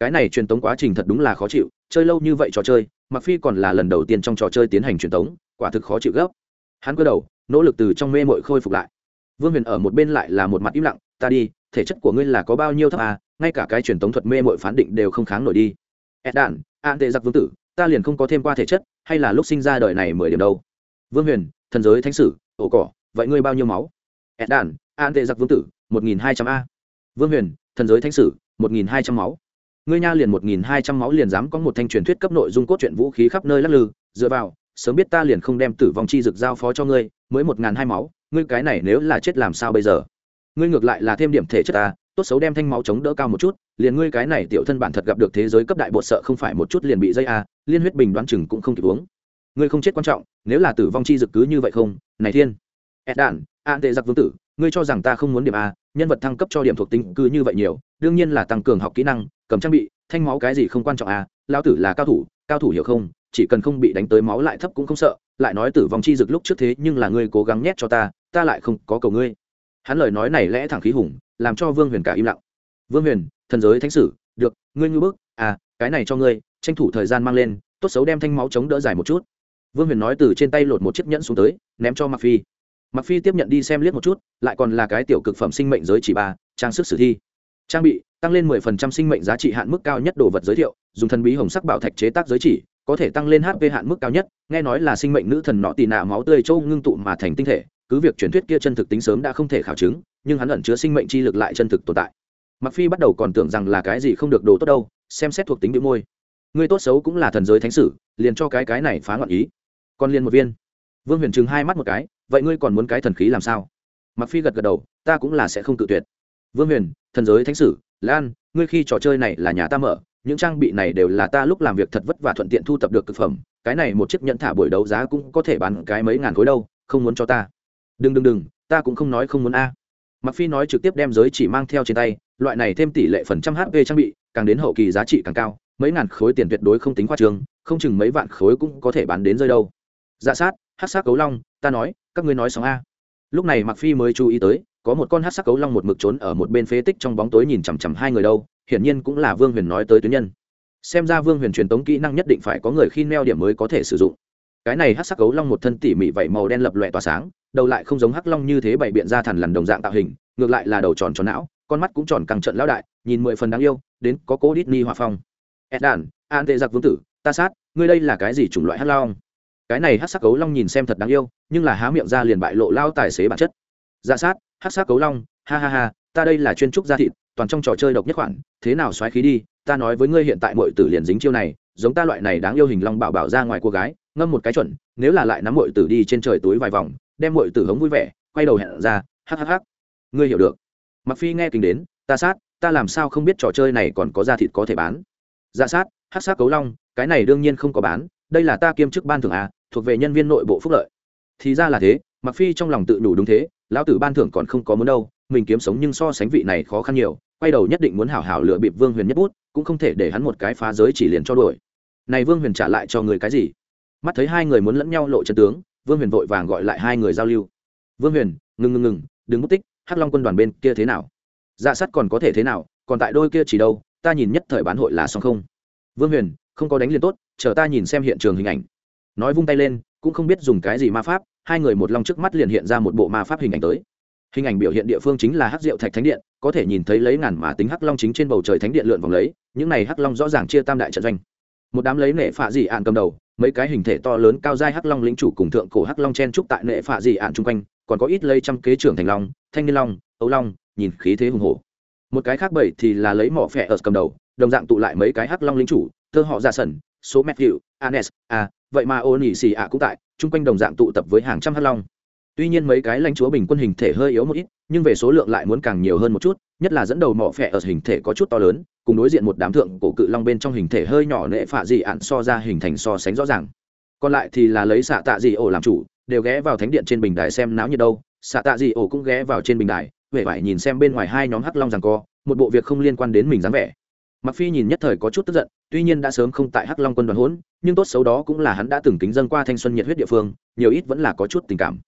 cái này truyền tống quá trình thật đúng là khó chịu, chơi lâu như vậy trò chơi mặc phi còn là lần đầu tiên trong trò chơi tiến hành truyền tống, quả thực khó chịu gấp. Hắn cơ đầu, nỗ lực từ trong mê mội khôi phục lại. Vương huyền ở một bên lại là một mặt im lặng, ta đi, thể chất của ngươi là có bao nhiêu thấp à ngay cả cái truyền tống thuật mê mội phán định đều không kháng nổi đi. Ed đạn, an tệ giặc vương tử, ta liền không có thêm qua thể chất, hay là lúc sinh ra đời này mười điểm đâu. Vương huyền, thần giới thánh sử, ổ cỏ, vậy ngươi bao nhiêu máu? Ed đạn, an tệ giặc vương tử, một nghìn hai trăm a. Vương huyền, thần giới thánh sử, một nghìn hai trăm máu ngươi nha liền một nghìn hai trăm máu liền dám có một thanh truyền thuyết cấp nội dung cốt truyện vũ khí khắp nơi lắc lư, dựa vào, sớm biết ta liền không đem tử vong chi dực giao phó cho ngươi, mới một ngàn hai máu, ngươi cái này nếu là chết làm sao bây giờ? Ngươi ngược lại là thêm điểm thể chất ta, tốt xấu đem thanh máu chống đỡ cao một chút, liền ngươi cái này tiểu thân bản thật gặp được thế giới cấp đại bột sợ không phải một chút liền bị dây a, liên huyết bình đoán chừng cũng không kịp uống. Ngươi không chết quan trọng, nếu là tử vong chi dực cứ như vậy không, này thiên. Ed đản an tệ giặc vương tử, ngươi cho rằng ta không muốn điểm a, nhân vật thăng cấp cho điểm thuộc tính cứ như vậy nhiều, đương nhiên là tăng cường học kỹ năng cầm trang bị, thanh máu cái gì không quan trọng à? lao tử là cao thủ cao thủ hiểu không, chỉ cần không bị đánh tới máu lại thấp cũng không sợ, lại nói tử vong chi dực lúc trước thế nhưng là ngươi cố gắng nhét cho ta ta lại không có cầu ngươi. Hắn lời nói này lẽ thẳng khí hùng, làm cho vương huyền cả im lặng. Vương huyền, thần giới thánh sử, được, ngươi ngư bức à cái này cho ngươi, tranh thủ thời gian mang lên, tốt xấu đem thanh máu chống đỡ dài một chút. Vương huyền nói từ trên tay lột một chiếc nhẫn xuống tới, ném cho mặc phi. Mặc phi tiếp nhận đi xem liếc một chút, lại còn là cái tiểu cực phẩm sinh mệnh giới chỉ ba, trang sức sử thi trang bị, tăng lên 10% sinh mệnh giá trị hạn mức cao nhất đồ vật giới thiệu, dùng thần bí hồng sắc bảo thạch chế tác giới chỉ, có thể tăng lên hp hạn mức cao nhất, nghe nói là sinh mệnh nữ thần nọ tì nạ máu tươi châu ngưng tụ mà thành tinh thể, cứ việc truyền thuyết kia chân thực tính sớm đã không thể khảo chứng, nhưng hắn ẩn chứa sinh mệnh chi lực lại chân thực tồn tại. Mặc phi bắt đầu còn tưởng rằng là cái gì không được đồ tốt đâu, xem xét thuộc tính bị môi. Người tốt xấu cũng là thần giới thánh sử, liền cho cái cái này phá ngọn ý. Còn liền một viên. Vương huyền trừng hai mắt một cái, vậy ngươi còn muốn cái thần khí làm sao? Mặc phi gật gật đầu, ta cũng là sẽ không tự tuyệt vương huyền thần giới thánh sử lan ngươi khi trò chơi này là nhà ta mở những trang bị này đều là ta lúc làm việc thật vất vả thuận tiện thu tập được thực phẩm cái này một chiếc nhẫn thả buổi đấu giá cũng có thể bán cái mấy ngàn khối đâu không muốn cho ta. Đừng đừng đừng ta cũng không nói không muốn a. Mặc phi nói trực tiếp đem giới chỉ mang theo trên tay loại này thêm tỷ lệ phần trăm hp trang bị càng đến hậu kỳ giá trị càng cao mấy ngàn khối tiền tuyệt đối không tính khoa trường, không chừng mấy vạn khối cũng có thể bán đến rơi đâu. Dạ sát hát sát cấu long ta nói các ngươi nói xong a. Lúc này mặc phi mới chú ý tới có một con hát sắc cấu long một mực trốn ở một bên phế tích trong bóng tối nhìn chằm chằm hai người đâu, hiển nhiên cũng là vương huyền nói tới tuyến nhân. Xem ra vương huyền truyền tống kỹ năng nhất định phải có người khi neo điểm mới có thể sử dụng. Cái này hát sắc cấu long một thân tỉ mỉ vảy màu đen lập lòe tỏa sáng, đầu lại không giống hắc long như thế bày biện ra thằn lằn đồng dạng tạo hình, ngược lại là đầu tròn tròn não, con mắt cũng tròn căng trận lão đại, nhìn mười phần đáng yêu, đến có cố đít ni hòa phong. Ed đàn an tệ giặc vương tử, ta sát, ngươi đây là cái gì chủng loại hắc long? Cái này hát sắc cấu long nhìn xem thật đáng yêu, nhưng là há miệng ra liền bại lộ lao tài xế bản chất. Ra sát hát xác cấu long, ha ha ha, ta đây là chuyên trúc gia thịt, toàn trong trò chơi độc nhất khoản, thế nào xoáy khí đi, ta nói với ngươi hiện tại mọi tử liền dính chiêu này, giống ta loại này đáng yêu hình long bảo bảo ra ngoài cô gái, ngâm một cái chuẩn, nếu là lại nắm mọi tử đi trên trời túi vài vòng, đem mọi tử hống vui vẻ, quay đầu hẹn ra hhh ngươi hiểu được. Mặc phi nghe kinh đến, ta sát, ta làm sao không biết trò chơi này còn có da thịt có thể bán? Dạ sát, hát sát cấu long, cái này đương nhiên không có bán, đây là ta kiêm chức ban thưởng à thuộc về nhân viên nội bộ phúc lợi. Thì ra là thế mặc phi trong lòng tự đủ đúng thế lão tử ban thưởng còn không có muốn đâu, mình kiếm sống nhưng so sánh vị này khó khăn nhiều, quay đầu nhất định muốn hảo hảo lựa bịp vương huyền nhất bút, cũng không thể để hắn một cái phá giới chỉ liền cho đuổi. Này vương huyền trả lại cho người cái gì? Mắt thấy hai người muốn lẫn nhau lộ chân tướng, vương huyền vội vàng gọi lại hai người giao lưu. Vương huyền, ngừng ngừng ngừng, đừng mất tích, hắc long quân đoàn bên kia thế nào? Dạ sắt còn có thể thế nào, còn tại đôi kia chỉ đâu, ta nhìn nhất thời bán hội là xong không? Vương huyền, không có đánh liền tốt, chờ ta nhìn xem hiện trường hình ảnh. Nói vung tay lên, cũng không biết dùng cái gì ma pháp hai người một long trước mắt liền hiện ra một bộ ma pháp hình ảnh tới. Hình ảnh biểu hiện địa phương chính là hắc diệu thạch thánh điện, có thể nhìn thấy lấy ngàn mà tính hắc long chính trên bầu trời thánh điện lượn vòng lấy, những này hắc long rõ ràng chia tam đại trận doanh. Một đám lấy nệ phạ dị ạn cầm đầu, mấy cái hình thể to lớn cao dai hắc long lĩnh chủ cùng thượng cổ hắc long chen trúc tại nệ phạ dị ạn chung quanh, còn có ít lây trăm kế trưởng thành long, thanh niên long, ấu long, nhìn khí thế hùng hổ. Một cái khác bảy thì là lấy mỏ phẹ ở cầm đầu, đồng dạng tụ lại mấy cái hắc long lĩnh chủ, thơ họ dạ ra sần số matthew, anes, a, vậy mà ô nỉ xì ạ cũng tại chung quanh đồng dạng tụ tập với hàng trăm hắc long. Tuy nhiên mấy cái lãnh chúa bình quân hình thể hơi yếu một ít, nhưng về số lượng lại muốn càng nhiều hơn một chút, nhất là dẫn đầu mỏ phẹ ở hình thể có chút to lớn, cùng đối diện một đám thượng cổ cự long bên trong hình thể hơi nhỏ nệ phạ dị ạn so ra hình thành so sánh rõ ràng. Còn lại thì là lấy xạ tạ dị ổ làm chủ, đều ghé vào thánh điện trên bình đài xem náo nhiệt đâu. Xạ tạ dị ổ cũng ghé vào trên bình đài huệ vải nhìn xem bên ngoài hai nhóm hắc long rằng co, một bộ việc không liên quan đến mình dáng vẻ mặc phi nhìn nhất thời có chút tức giận, tuy nhiên đã sớm không tại hắc long quân đoàn hỗn, nhưng tốt xấu đó cũng là hắn đã từng kính dân qua thanh xuân nhiệt huyết địa phương, nhiều ít vẫn là có chút tình cảm.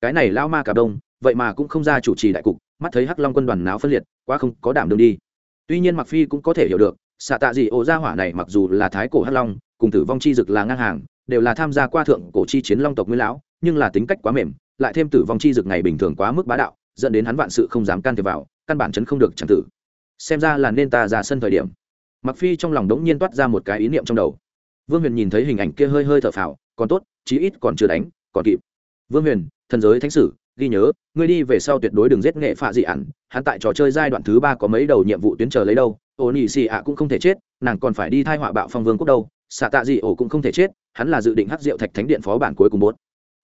Cái này lao ma cả đông, vậy mà cũng không ra chủ trì đại cục, mắt thấy hắc long quân đoàn náo phân liệt, quá không có đảm đương đi. Tuy nhiên mặc phi cũng có thể hiểu được, xạ tạ gì ổ gia hỏa này mặc dù là thái cổ hắc long, cùng tử vong chi dực là ngang hàng, đều là tham gia qua thượng cổ chi chiến long tộc nguyên lão, nhưng là tính cách quá mềm, lại thêm tử vong chi dực ngày bình thường quá mức bá đạo, dẫn đến hắn vạn sự không dám can thiệp vào, căn bản chấn không được chẳng tử. Xem ra là nên ta ra sân thời điểm mặc phi trong lòng đống nhiên toát ra một cái ý niệm trong đầu. Vương huyền nhìn thấy hình ảnh kia hơi hơi thở phào, còn tốt, chí ít còn chưa đánh, còn kịp. Vương huyền, thần giới thánh sử, ghi nhớ, ngươi đi về sau tuyệt đối đừng giết nghệ phạ dị ản, hắn tại trò chơi giai đoạn thứ ba có mấy đầu nhiệm vụ tuyến chờ lấy đâu ổ nỉ xì ạ cũng không thể chết, nàng còn phải đi thai họa bạo phong vương quốc đâu xạ tạ dị ổ cũng không thể chết, hắn là dự định hát rượu thạch thánh điện phó bản cuối cùng bốt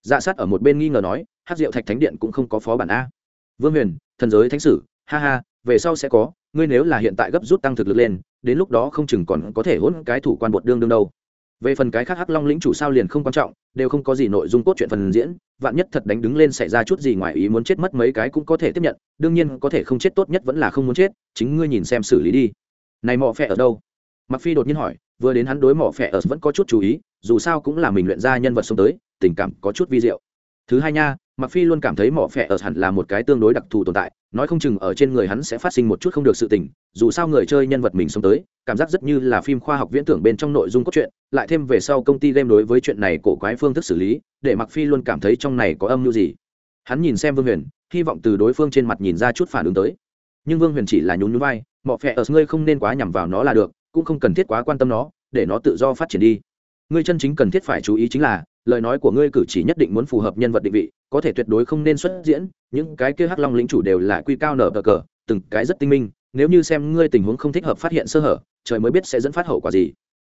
dạ sát ở một bên nghi ngờ nói hát rượu thạch thánh điện cũng không có phó bản a. Vương huyền, thần giới thánh sử, ha ha về sau sẽ có, ngươi nếu là hiện tại gấp rút tăng thực lực lên, đến lúc đó không chừng còn có thể hỗn cái thủ quan bột đương đương đâu. Về phần cái khác hắc long lĩnh chủ sao liền không quan trọng, đều không có gì nội dung cốt truyện phần diễn, vạn nhất thật đánh đứng lên xảy ra chút gì ngoài ý muốn chết mất mấy cái cũng có thể tiếp nhận, đương nhiên có thể không chết tốt nhất vẫn là không muốn chết, chính ngươi nhìn xem xử lý đi. Này mỏ phẹ ở đâu? Mặc phi đột nhiên hỏi, vừa đến hắn đối mỏ phẹ ở vẫn có chút chú ý, dù sao cũng là mình luyện ra nhân vật sống tới, tình cảm có chút vi diệu thứ hai nha mặc phi luôn cảm thấy mỏ phẹ ở hẳn là một cái tương đối đặc thù tồn tại, nói không chừng ở trên người hắn sẽ phát sinh một chút không được sự tình, dù sao người chơi nhân vật mình sống tới, cảm giác rất như là phim khoa học viễn tưởng bên trong nội dung cốt truyện, lại thêm về sau công ty game đối với chuyện này cổ quái phương thức xử lý, để mặc phi luôn cảm thấy trong này có âm mưu gì. Hắn nhìn xem vương huyền, hy vọng từ đối phương trên mặt nhìn ra chút phản ứng tới. Nhưng vương huyền chỉ là nhún nhún vai, mỏ phẹ ở ngươi không nên quá nhằm vào nó là được, cũng không cần thiết quá quan tâm nó, để nó tự do phát triển đi. Ngươi chân chính cần thiết phải chú ý chính là lời nói của ngươi cử chỉ nhất định muốn phù hợp nhân vật định vị, có thể tuyệt đối không nên xuất diễn, những cái kia hắc long lĩnh chủ đều là quy cao nở cờ cờ, từng cái rất tinh minh, nếu như xem ngươi tình huống không thích hợp phát hiện sơ hở, trời mới biết sẽ dẫn phát hậu quả gì.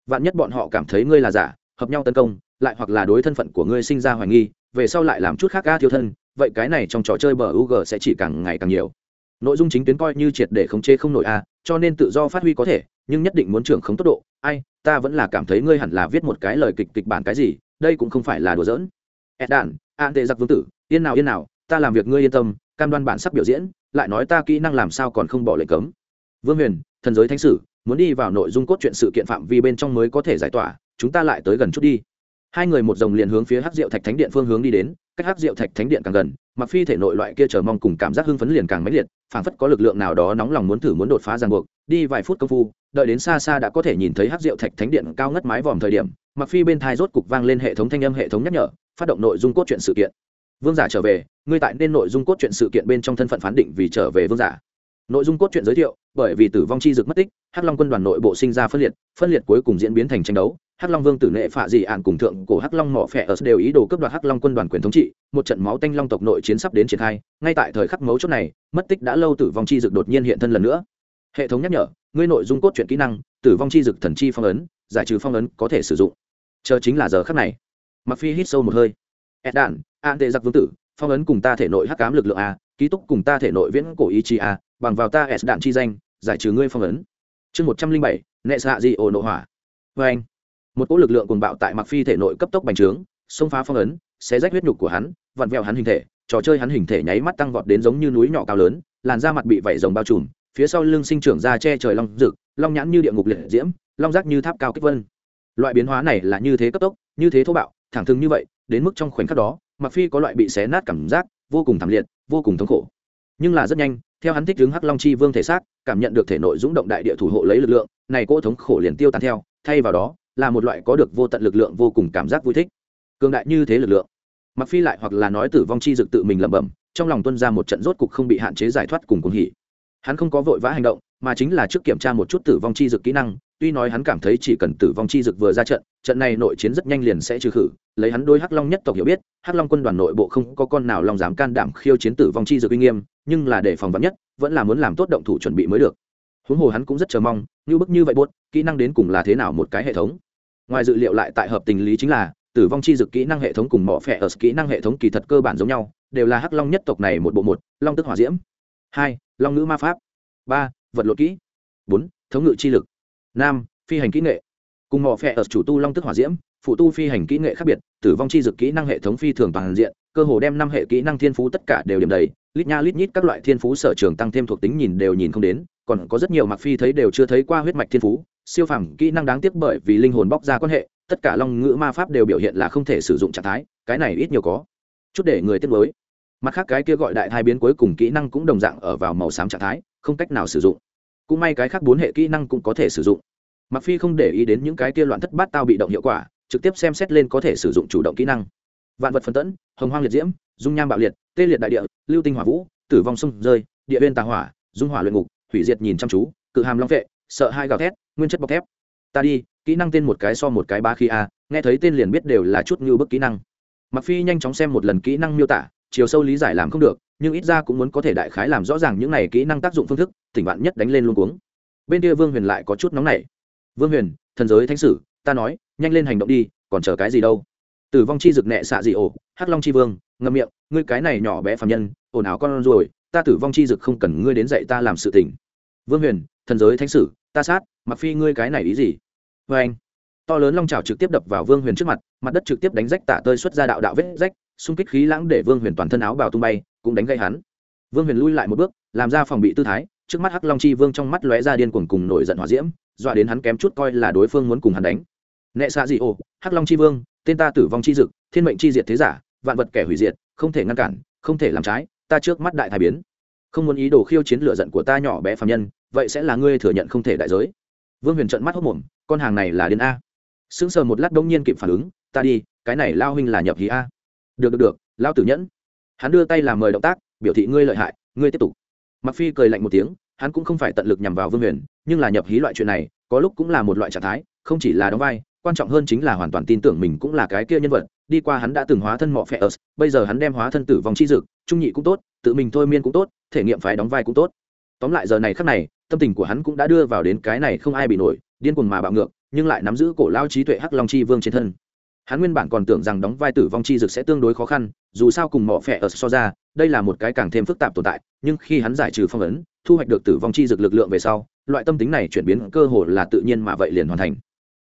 Vạn nhất bọn họ cảm thấy ngươi là giả, hợp nhau tấn công, lại hoặc là đối thân phận của ngươi sinh ra hoài nghi, về sau lại làm chút khác ga thiếu thân, vậy cái này trong trò chơi bờ u g sẽ chỉ càng ngày càng nhiều. Nội dung chính tuyến coi như triệt để khống chế không nổi a, cho nên tự do phát huy có thể, nhưng nhất định muốn trưởng khống tốc độ. Ai, ta vẫn là cảm thấy ngươi hẳn là viết một cái lời kịch kịch bản cái gì đây cũng không phải là đùa giỡn. Ed đản an tệ giặc vương tử, yên nào yên nào, ta làm việc ngươi yên tâm, cam đoan bản sắc biểu diễn, lại nói ta kỹ năng làm sao còn không bỏ lệnh cấm. Vương huyền, thần giới thánh sử, muốn đi vào nội dung cốt truyện sự kiện phạm vi bên trong mới có thể giải tỏa, chúng ta lại tới gần chút đi. Hai người một dòng liền hướng phía hắc diệu thạch thánh điện phương hướng đi đến, cách hắc diệu thạch thánh điện càng gần mặc phi thể nội loại kia chờ mong cùng cảm giác hưng phấn liền càng mãnh liệt, phảng phất có lực lượng nào đó nóng lòng muốn thử muốn đột phá ràng buộc, đi vài phút công phu, đợi đến xa xa đã có thể nhìn thấy hắc diệu thạch thánh điện cao ngất mái vòm thời điểm mặc phi bên thai rốt cục vang lên hệ thống thanh âm hệ thống nhắc nhở, phát động nội dung cốt truyện sự kiện. Vương giả trở về, ngươi tại nên nội dung cốt truyện sự kiện bên trong thân phận phán định vì trở về vương giả. Nội dung cốt truyện giới thiệu, bởi vì tử vong chi dực mất tích, hắc long quân đoàn nội bộ sinh ra phân liệt phân liệt cuối cùng diễn biến thành tranh đấu. Hắc long vương tử nệ phạ dị ạn cùng thượng cổ hắc long mỏ phẹ ở đều ý đồ cướp đoạt hắc long quân đoàn quyền thống trị, một trận máu tanh long tộc nội chiến sắp đến triển khai, ngay tại thời khắc mấu chốt này, mất tích đã lâu tử vong chi dực đột nhiên hiện thân lần nữa. Hệ thống nhắc nhở, ngươi nội dung cốt truyện kỹ năng, tử vong chi dực thần chi phong ấn, giải trừ phong ấn có thể sử dụng chờ chính là giờ khắc này. Mặc phi hít sâu một hơi. Ed đạn an tệ giặc vương tử, phong ấn cùng ta thể nội hắc cám lực lượng a, ký túc cùng ta thể nội viễn cổ ý chí a, bằng vào ta ed đạn chi danh, giải trừ ngươi phong ấn. Chương một trăm linh bảy, nệ xạ dị ổ nộ hỏa. Vê anh, một cỗ lực lượng cuồng bạo tại mặc phi thể nội cấp tốc bành trướng, xông phá phong ấn, xé rách huyết nhục của hắn, vặn vẹo hắn hình thể, trò chơi hắn hình thể nháy mắt tăng vọt đến giống như núi nhỏ cao lớn, làn da mặt bị vảy rồng bao trùm, phía sau lưng sinh trưởng ra che trời long rực, long nhãn như địa ngục liệt diễm, long giác như tháp cao kích vân loại biến hóa này là như thế cấp tốc, như thế thô bạo, thẳng thừng như vậy, đến mức trong khoảnh khắc đó mặc phi có loại bị xé nát cảm giác, vô cùng thảm liệt, vô cùng thống khổ. Nhưng là rất nhanh, theo hắn thích đứng hắc long chi vương thể xác, cảm nhận được thể nội dũng động đại địa thủ hộ lấy lực lượng, này cỗ thống khổ liền tiêu tan theo, thay vào đó, là một loại có được vô tận lực lượng vô cùng cảm giác vui thích. Cường đại như thế lực lượng. Mặc phi lại hoặc là nói tử vong chi dực tự mình lẩm bẩm, trong lòng tuân ra một trận rốt cục không bị hạn chế giải thoát cùng cuồng hỉ. Hắn không có vội vã hành động, mà chính là trước kiểm tra một chút tử vong chi dực kỹ năng tuy nói hắn cảm thấy chỉ cần tử vong chi dực vừa ra trận trận này nội chiến rất nhanh liền sẽ trừ khử, lấy hắn đôi hắc long nhất tộc hiểu biết, hắc long quân đoàn nội bộ không có con nào long dám can đảm khiêu chiến tử vong chi dực uy nghiêm, nhưng là để phòng vắn nhất, vẫn là muốn làm tốt động thủ chuẩn bị mới được. Huống hồ hắn cũng rất chờ mong, như bức như vậy buốt, kỹ năng đến cùng là thế nào một cái hệ thống. Ngoài dự liệu lại tại hợp tình lý chính là, tử vong chi dực kỹ năng hệ thống cùng mỏ phẻ ở kỹ năng hệ thống kỳ thật cơ bản giống nhau, đều là hắc long nhất tộc này một bộ một, long tức hỏa diễm. Hai, long nữ ma pháp. Ba, vật lộn kỹ. Bốn, thống ngự chi lực. Nam, phi hành kỹ nghệ. Cùng mỏ phẹ ở chủ tu long tức hỏa diễm, phụ tu phi hành kỹ nghệ khác biệt, tử vong chi dực kỹ năng hệ thống phi thường toàn diện, cơ hồ đem năm hệ kỹ năng thiên phú tất cả đều điểm đầy. Lít nha lít nhít các loại thiên phú sở trường tăng thêm thuộc tính nhìn đều nhìn không đến, còn có rất nhiều mặc phi thấy đều chưa thấy qua huyết mạch thiên phú, siêu phàm kỹ năng đáng tiếc bởi vì linh hồn bóc ra quan hệ, tất cả long ngữ ma pháp đều biểu hiện là không thể sử dụng trạng thái, cái này ít nhiều có. Chút để người tiết mới mặt khác cái kia gọi đại thai biến cuối cùng kỹ năng cũng đồng dạng ở vào màu xám trạng thái, không cách nào sử dụng cũng may cái khác bốn hệ kỹ năng cũng có thể sử dụng. Mặc phi không để ý đến những cái kia loạn thất bát tao bị động hiệu quả, trực tiếp xem xét lên có thể sử dụng chủ động kỹ năng. Vạn vật phân tẫn, hồng hoang liệt diễm, dung nham bạo liệt, tê liệt đại địa, lưu tinh hỏa vũ, tử vong sông rơi, địa viên tà hỏa, dung hỏa luyện ngục, hủy diệt nhìn chăm chú, cự hàm long vệ, sợ hai gào thét, nguyên chất bọc thép. Ta đi, kỹ năng tên một cái so một cái ba khi a, nghe thấy tên liền biết đều là chút như bức kỹ năng. Mặc phi nhanh chóng xem một lần kỹ năng miêu tả, chiều sâu lý giải làm không được nhưng ít ra cũng muốn có thể đại khái làm rõ ràng những này kỹ năng tác dụng phương thức, tỉnh bạn nhất đánh lên luôn cuống. Bên kia vương huyền lại có chút nóng nảy. Vương huyền, thần giới thánh sử, ta nói, nhanh lên hành động đi, còn chờ cái gì đâu? Tử vong chi rực nẹ xạ gì ổ, hắc long chi vương, ngậm miệng, ngươi cái này nhỏ bé phàm nhân, ồn ào con rồi, ta tử vong chi rực không cần ngươi đến dạy ta làm sự tình. Vương huyền, thần giới thánh sử, ta sát, mặc phi ngươi cái này ý gì? Vê anh. To lớn long trào trực tiếp đập vào vương huyền trước mặt mặt đất trực tiếp đánh rách tả tơi xuất ra đạo đạo vết rách, xung kích khí lãng để vương huyền toàn thân áo bào tung bay cũng đánh gây hắn. Vương huyền lui lại một bước, làm ra phòng bị tư thái, trước mắt hắc long chi vương trong mắt lóe ra điên cuồng cùng nổi giận hỏa diễm, dọa đến hắn kém chút coi là đối phương muốn cùng hắn đánh. Nệ xạ dị ô, hắc long chi vương, tên ta tử vong chi dực, thiên mệnh chi diệt thế giả, vạn vật kẻ hủy diệt, không thể ngăn cản, không thể làm trái, ta trước mắt đại thái biến. Không muốn ý đồ khiêu chiến lựa giận của ta nhỏ bé phạm nhân, vậy sẽ là ngươi thừa nhận không thể đại giới. Vương huyền trận mắt hốc mồm, con hàng này là điên a. Sững sờ một lát đông nhiên kịp phản ứng, ta đi, cái này lao huynh là nhập hí a. Được được được, lao tử nhẫn hắn đưa tay làm mời động tác, biểu thị ngươi lợi hại, ngươi tiếp tục. Mặc phi cười lạnh một tiếng, hắn cũng không phải tận lực nhằm vào vương huyền, nhưng là nhập hí loại chuyện này, có lúc cũng là một loại trạng thái, không chỉ là đóng vai, quan trọng hơn chính là hoàn toàn tin tưởng mình cũng là cái kia nhân vật. Đi qua hắn đã từng hóa thân mọ phe ớt, bây giờ hắn đem hóa thân tử vong chi dực trung nhị cũng tốt, tự mình thôi miên cũng tốt, thể nghiệm phải đóng vai cũng tốt. Tóm lại giờ này khắc này, tâm tình của hắn cũng đã đưa vào đến cái này không ai bị nổi, điên cuồng mà bạo ngược, nhưng lại nắm giữ cổ lao trí tuệ hắc long chi vương trên thân hắn nguyên bản còn tưởng rằng đóng vai tử vong chi dực sẽ tương đối khó khăn, dù sao cùng mỏ phẹ ở so ra, đây là một cái càng thêm phức tạp tồn tại, nhưng khi hắn giải trừ phong ấn, thu hoạch được tử vong chi dực lực lượng về sau, loại tâm tính này chuyển biến cơ hồ là tự nhiên mà vậy liền hoàn thành.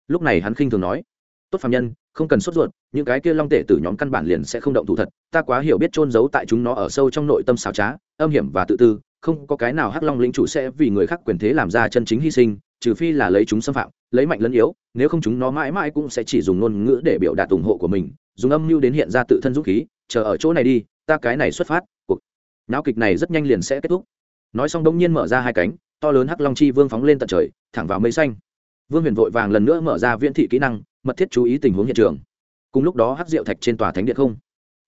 Lúc này hắn khinh thường nói, tốt phạm nhân, không cần sốt ruột, những cái kia long tể từ nhóm căn bản liền sẽ không động thủ thật, ta quá hiểu biết trôn giấu tại chúng nó ở sâu trong nội tâm xảo trá, âm hiểm và tự tư, không có cái nào hắc long lĩnh chủ sẽ vì người khác quyền thế làm ra chân chính hy sinh, trừ phi là lấy chúng xâm phạm, lấy mạnh lẫn yếu nếu không chúng nó mãi mãi cũng sẽ chỉ dùng ngôn ngữ để biểu đạt ủng hộ của mình, dùng âm mưu đến hiện ra tự thân dũng khí, chờ ở chỗ này đi, ta cái này xuất phát, cuộc náo kịch này rất nhanh liền sẽ kết thúc. Nói xong đông nhiên mở ra hai cánh, to lớn hắc long chi vương phóng lên tận trời, thẳng vào mây xanh. Vương huyền vội vàng lần nữa mở ra viễn thị kỹ năng, mật thiết chú ý tình huống hiện trường. Cùng lúc đó hắc diệu thạch trên tòa thánh điện không.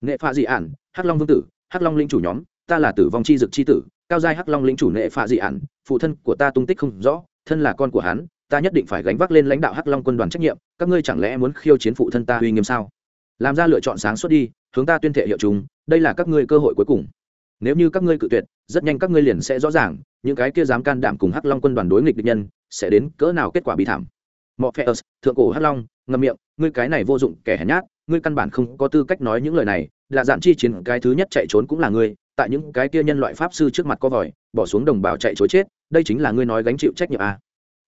Nghệ pha dị ản, hắc long vương tử, hắc long linh chủ nhóm, ta là tử vong chi dực chi tử, cao giai hắc long linh chủ nệ pha dị ản, phụ thân của ta tung tích không rõ, thân là con của hắn ta nhất định phải gánh vác lên lãnh đạo hắc long quân đoàn trách nhiệm, các ngươi chẳng lẽ muốn khiêu chiến phụ thân ta uy nghiêm sao? Làm ra lựa chọn sáng suốt đi, hướng ta tuyên thệ hiệu chúng, đây là các ngươi cơ hội cuối cùng. Nếu như các ngươi cự tuyệt, rất nhanh các ngươi liền sẽ rõ ràng, những cái kia dám can đảm cùng hắc long quân đoàn đối nghịch địch nhân, sẽ đến cỡ nào kết quả bi thảm. Mọ phe thượng cổ hắc long, ngậm miệng, ngươi cái này vô dụng, kẻ hèn nhát, ngươi căn bản không có tư cách nói những lời này, là dạn chi chiến, cái thứ nhất chạy trốn cũng là ngươi, tại những cái kia nhân loại pháp sư trước mặt có vòi, bỏ xuống đồng bào chạy chối chết, đây chính là ngươi nói gánh chịu trách nhiệm à.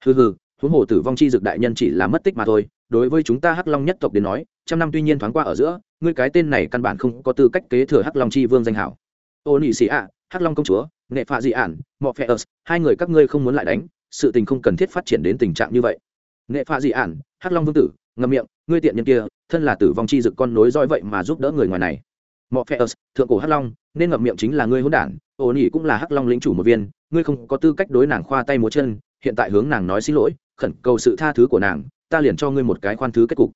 hừ hừ huống hồ tử vong chi dực đại nhân chỉ là mất tích mà thôi, đối với chúng ta hắc long nhất tộc đến nói, trăm năm tuy nhiên thoáng qua ở giữa, ngươi cái tên này căn bản không có tư cách kế thừa hắc long chi vương danh hảo. Ô nị sĩ ạ hắc long công chúa nghệ phạ dị ản mọ phe ớt hai người các ngươi không muốn lại đánh, sự tình không cần thiết phát triển đến tình trạng như vậy. Nghệ phạ dị ản hắc long vương tử ngâm miệng, ngươi tiện nhân kia, thân là tử vong chi dực con nối dõi vậy mà giúp đỡ người ngoài này. Mọ phe ớt thượng cổ hắc long, nên ngậm miệng chính là ngươi hỗn đản ô nị cũng là hắc long lĩnh chủ một viên, ngươi không có tư cách đối nàng khoa tay múa chân, hiện tại hướng nàng nói xin lỗi khẩn cầu sự tha thứ của nàng, ta liền cho ngươi một cái khoan thứ kết cục.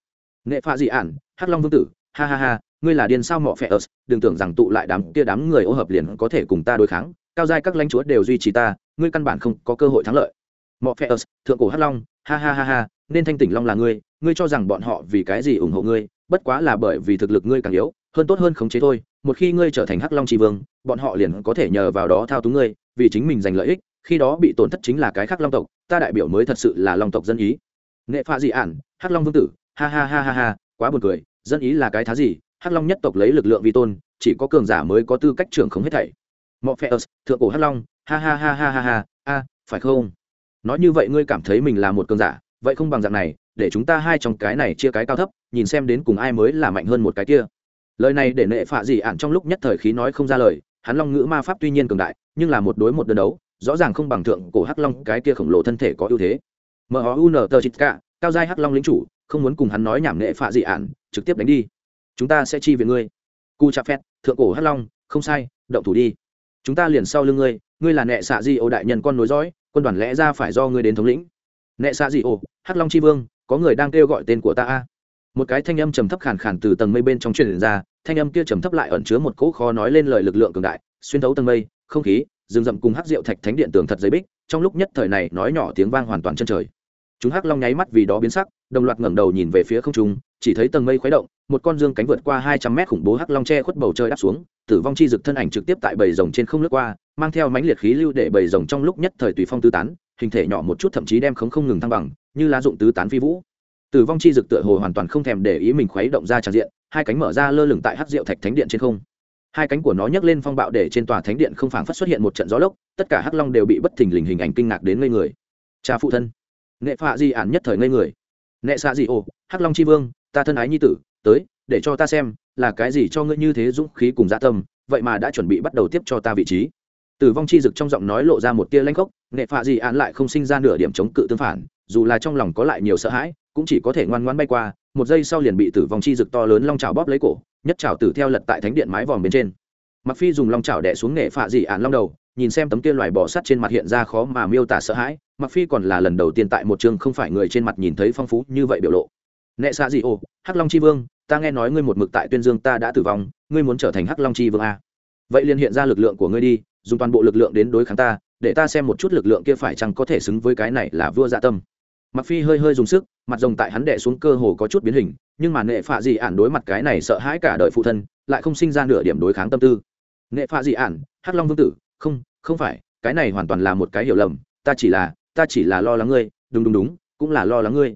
Nghệ pha dị ản, hắc long vương tử, ha ha ha, ngươi là điên sao mọ phe ớt, đừng tưởng rằng tụ lại đám kia đám người ô hợp liền có thể cùng ta đối kháng, cao giai các lãnh chúa đều duy trì ta, ngươi căn bản không có cơ hội thắng lợi. Mọ phe ớt, thượng cổ hắc long, ha ha ha ha, nên thanh tỉnh long là ngươi ngươi cho rằng bọn họ vì cái gì ủng hộ ngươi, bất quá là bởi vì thực lực ngươi càng yếu, hơn tốt hơn khống chế thôi, một khi ngươi trở thành hắc long tri vương, bọn họ liền có thể nhờ vào đó thao túng ngươi, vì chính mình giành lợi ích khi đó bị tổn thất chính là cái khác long tộc, ta đại biểu mới thật sự là long tộc dân ý. Nghệ pha dị ản, hắc long vương tử, ha ha ha ha ha, quá buồn cười, dân ý là cái thá gì, hắc long nhất tộc lấy lực lượng vi tôn, chỉ có cường giả mới có tư cách trưởng không hết thảy. Mọi phe thượng cổ hắc long, ha ha ha ha ha ha, a, phải không? Nói như vậy ngươi cảm thấy mình là một cường giả, vậy không bằng dạng này, để chúng ta hai trong cái này chia cái cao thấp, nhìn xem đến cùng ai mới là mạnh hơn một cái kia. Lời này để nệ phạ dị ạn trong lúc nhất thời khí nói không ra lời, hắn long ngữ ma pháp tuy nhiên cường đại, nhưng là một đối một đơn đấu rõ ràng không bằng thượng cổ hắc long, cái kia khổng lồ thân thể có ưu thế. Mun tờ chít cả cao giai hắc long lính chủ, không muốn cùng hắn nói nhảm nghệ phạ dị ản, trực tiếp đánh đi. Chúng ta sẽ chi về ngươi. Cu chạp phét, thượng cổ hắc long, không sai, động thủ đi. Chúng ta liền sau lưng ngươi ngươi là nệ xạ di ô đại nhân con nối dõi, quân đoàn lẽ ra phải do ngươi đến thống lĩnh. Nệ xạ di ô hắc long c h i vương, có người đang kêu gọi tên của ta a. Một cái thanh âm trầm thấp khàn khàn từ tầng mây bên trong truyền ra, thanh âm kia trầm thấp lại ẩn chứa một cỗ khó nói lên lời lực lượng cường đại, xuyên thấu tầng mây, không khí rừng rậm cùng hắc rượu thạch thánh điện tường thật giấy bích, trong lúc nhất thời này nói nhỏ tiếng vang hoàn toàn chân trời. Chúng hắc long nháy mắt vì đó biến sắc, đồng loạt ngẩng đầu nhìn về phía không trung, chỉ thấy tầng mây khuấy động, một con dương cánh vượt qua hai trăm mét khủng bố hắc long che khuất bầu trời đáp xuống, tử vong chi dực thân ảnh trực tiếp tại bầy rồng trên không lướt qua, mang theo mãnh liệt khí lưu để bầy rồng trong lúc nhất thời tùy phong tứ tán, hình thể nhỏ một chút thậm chí đem khống không ngừng thăng bằng, như lá dụng tứ tán phi vũ. Tử vong chi dực tựa hồ hoàn toàn không thèm để ý mình khuấy động ra tràn diện, hai cánh mở ra lơ lửng tại hắc diệu thạch thánh điện trên không hai cánh của nó nhấc lên phong bạo để trên tòa thánh điện không phảng phất xuất hiện một trận gió lốc, tất cả hắc long đều bị bất thình lình hình ảnh kinh ngạc đến ngây người. Cha phụ thân. Nghệ phạ di ản nhất thời ngây người. Nệ xạ di ồ hắc long c h i vương, ta thân ái nhi tử, tới, để cho ta xem, là cái gì cho ngươi như thế dũng khí cùng dạ tâm, vậy mà đã chuẩn bị bắt đầu tiếp cho ta vị trí. Tử vong chi dực trong giọng nói lộ ra một tia lanh khốc nghệ phạ di ản lại không sinh ra nửa điểm chống cự tương phản, dù là trong lòng có lại nhiều sợ hãi, cũng chỉ có thể ngoan ngoan bay qua một giây sau liền bị tử vong chi dực to lớn long trào bóp lấy cổ, nhất trào tử theo lật tại thánh điện mái vòm bên trên. Mặc phi dùng long trào đẻ xuống nghệ phạ dị ản long đầu, nhìn xem tấm kia loài bò sắt trên mặt hiện ra khó mà miêu tả sợ hãi mặc phi còn là lần đầu tiên tại một trường không phải người trên mặt nhìn thấy phong phú như vậy biểu lộ. Nệ xạ dị ồ hắc long chi vương, ta nghe nói ngươi một mực tại tuyên dương ta đã tử vong, ngươi muốn trở thành hắc long chi vương a vậy liền hiện ra lực lượng của ngươi đi, dùng toàn bộ lực lượng đến đối kháng ta, để ta xem một chút lực lượng kia phải chăng có thể xứng với cái này là vua dạ tâm mặc phi hơi hơi dùng sức, mặt rồng tại hắn đẻ xuống cơ hồ có chút biến hình, nhưng mà nệ phạ dị ản đối mặt cái này sợ hãi cả đời phụ thân, lại không sinh ra nửa điểm đối kháng tâm tư. Nệ phạ dị ản, hắc long vương tử, không không phải, cái này hoàn toàn là một cái hiểu lầm, ta chỉ là, ta chỉ là lo lắng ngươi, đúng đúng đúng, cũng là lo lắng ngươi.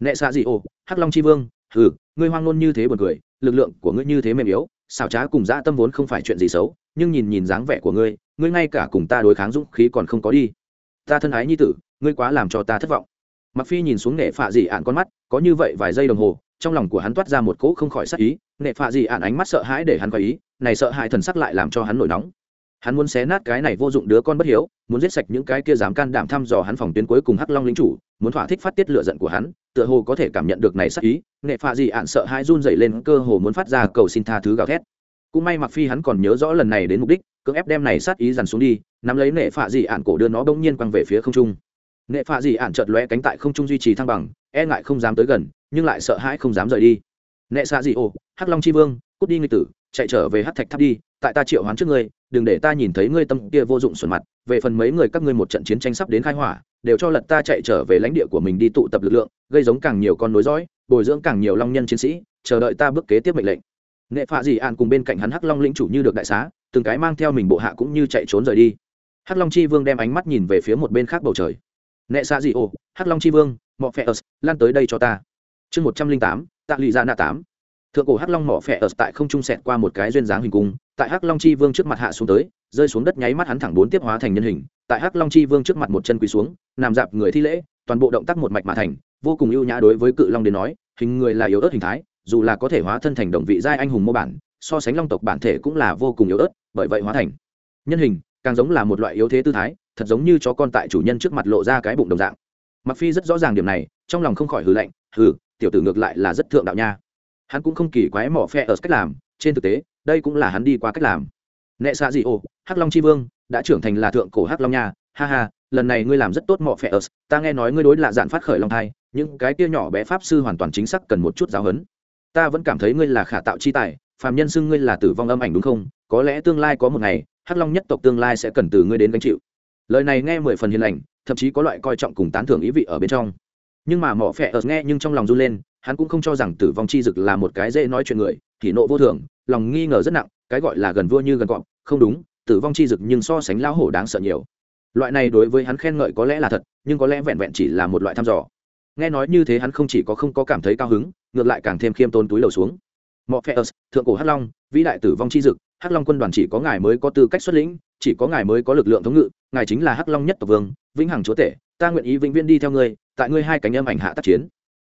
Nệ xạ dị ồ hắc long c h i vương ừ ngươi hoang ngôn như thế buồn cười, lực lượng của ngươi như thế mềm yếu, xảo trá cùng dã tâm vốn không phải chuyện gì xấu, nhưng nhìn nhìn dáng vẻ của ngươi ngươi ngay cả cùng ta đối kháng dũng khí còn không có đi. Ta thân ái nhi tử, ngươi quá làm cho ta thất vọng mặc phi nhìn xuống nệ phạ dị ạn con mắt, có như vậy vài giây đồng hồ, trong lòng của hắn toát ra một cỗ không khỏi sắc ý nệ phạ dị ạn ánh mắt sợ hãi để hắn có ý, này sợ hãi thần sắc lại làm cho hắn nổi nóng. Hắn muốn xé nát cái này vô dụng đứa con bất hiếu, muốn giết sạch những cái kia dám can đảm thăm dò hắn phòng tuyến cuối cùng hắc long lính chủ, muốn thỏa thích phát tiết lựa giận của hắn, tựa hồ có thể cảm nhận được này sắc ý Nệ phạ dị ạn sợ hãi run dậy lên, cơ hồ muốn phát ra cầu xin tha thứ gào thét. Cũng may mặc phi hắn còn nhớ rõ lần này đến mục đích, cưỡng ép đem này sát ý dằn xuống đi, nắm lấy nệ phạ dị ạn cổ đưa nó bỗng nhiên quăng về phía không trung nệ phạ dị ạn chợt lóe cánh tại không trung duy trì thăng bằng e ngại không dám tới gần, nhưng lại sợ hãi không dám rời đi. Nệ xạ dị ô hắc long chi vương, cút đi nghịch tử, chạy trở về hắc thạch tháp đi, tại ta triệu hoán trước ngươi, đừng để ta nhìn thấy ngươi tâm kia vô dụng xuẩn mặt, về phần mấy người các ngươi một trận chiến tranh sắp đến khai hỏa, đều cho lật ta chạy trở về lãnh địa của mình đi tụ tập lực lượng, gây giống càng nhiều con nối dõi, bồi dưỡng càng nhiều long nhân chiến sĩ, chờ đợi ta bước kế tiếp mệnh lệnh. Nệ phạ dị an cùng bên cạnh hắn hắc long lĩnh chủ như được đại xá, từng cái mang theo mình bộ hạ cũng như chạy trốn rời đi. Hắc long chi vương đem ánh mắt nhìn về phía một bên khác bầu trời nệ xạ dị ô, hắc long chi vương, mọ phe ớt, lan tới đây cho ta. Chương một trăm linh tám, tạ lụy ra nạ tám. Thượng cổ hắc long mỏ phẹ ớt tại không trung sẹt qua một cái duyên dáng hình cung, tại hắc long chi vương trước mặt hạ xuống tới, rơi xuống đất nháy mắt hắn thẳng bốn tiếp hóa thành nhân hình, tại hắc long chi vương trước mặt một chân quỳ xuống, nằm dạp người thi lễ, toàn bộ động tác một mạch mà thành, vô cùng ưu nhã đối với cự long đến nói, hình người là yếu ớt hình thái, dù là có thể hóa thân thành đồng vị giai anh hùng mô bản, so sánh long tộc bản thể cũng là vô cùng yếu ớt, bởi vậy hóa thành nhân hình, càng giống là một loại yếu thế tư thái thật giống như chó con tại chủ nhân trước mặt lộ ra cái bụng đồng dạng. Mặc phi rất rõ ràng điểm này, trong lòng không khỏi hừ lạnh, hừ, tiểu tử ngược lại là rất thượng đạo nha. Hắn cũng không kỳ quái mỏ phe ở cách làm, trên thực tế, đây cũng là hắn đi qua cách làm. Nệ xạ dị ồ hắc long c h i vương, đã trưởng thành là thượng cổ hắc long nha. Ha ha, lần này ngươi làm rất tốt mọ phe ớt ta nghe nói ngươi đối lạ dạn phát khởi long thai, những cái kia nhỏ bé pháp sư hoàn toàn chính xác cần một chút giáo huấn. Ta vẫn cảm thấy ngươi là khả tạo chi tài, phàm nhân xưng ngươi là tử vong âm ảnh đúng không? Có lẽ tương lai có một ngày, hắc long nhất tộc tương lai sẽ cần từ ngươi đến gánh chịu lời này nghe mười phần hiền lành, thậm chí có loại coi trọng cùng tán thưởng ý vị ở bên trong. Nhưng mà mỏ phẹ ớt nghe nhưng trong lòng run lên, hắn cũng không cho rằng tử vong chi dực là một cái dễ nói chuyện người thì nộ vô thường, lòng nghi ngờ rất nặng, cái gọi là gần vua như gần cọp, không đúng, tử vong chi dực nhưng so sánh lão hổ đáng sợ nhiều. Loại này đối với hắn khen ngợi có lẽ là thật, nhưng có lẽ vẹn vẹn chỉ là một loại thăm dò. Nghe nói như thế hắn không chỉ có không có cảm thấy cao hứng, ngược lại càng thêm khiêm tôn túi lầu xuống. Mọ phe thượng cổ hắc long, vĩ đại tử vong chi dực, hắc long quân đoàn chỉ có ngài mới có tư cách xuất lĩnh, chỉ có ngài mới có lực lượng thống ngự ngài chính là hắc long nhất tộc vương, vĩnh hằng chúa tể, ta nguyện ý vĩnh viễn đi theo ngươi, tại ngươi hai cánh âm ảnh hạ tác chiến.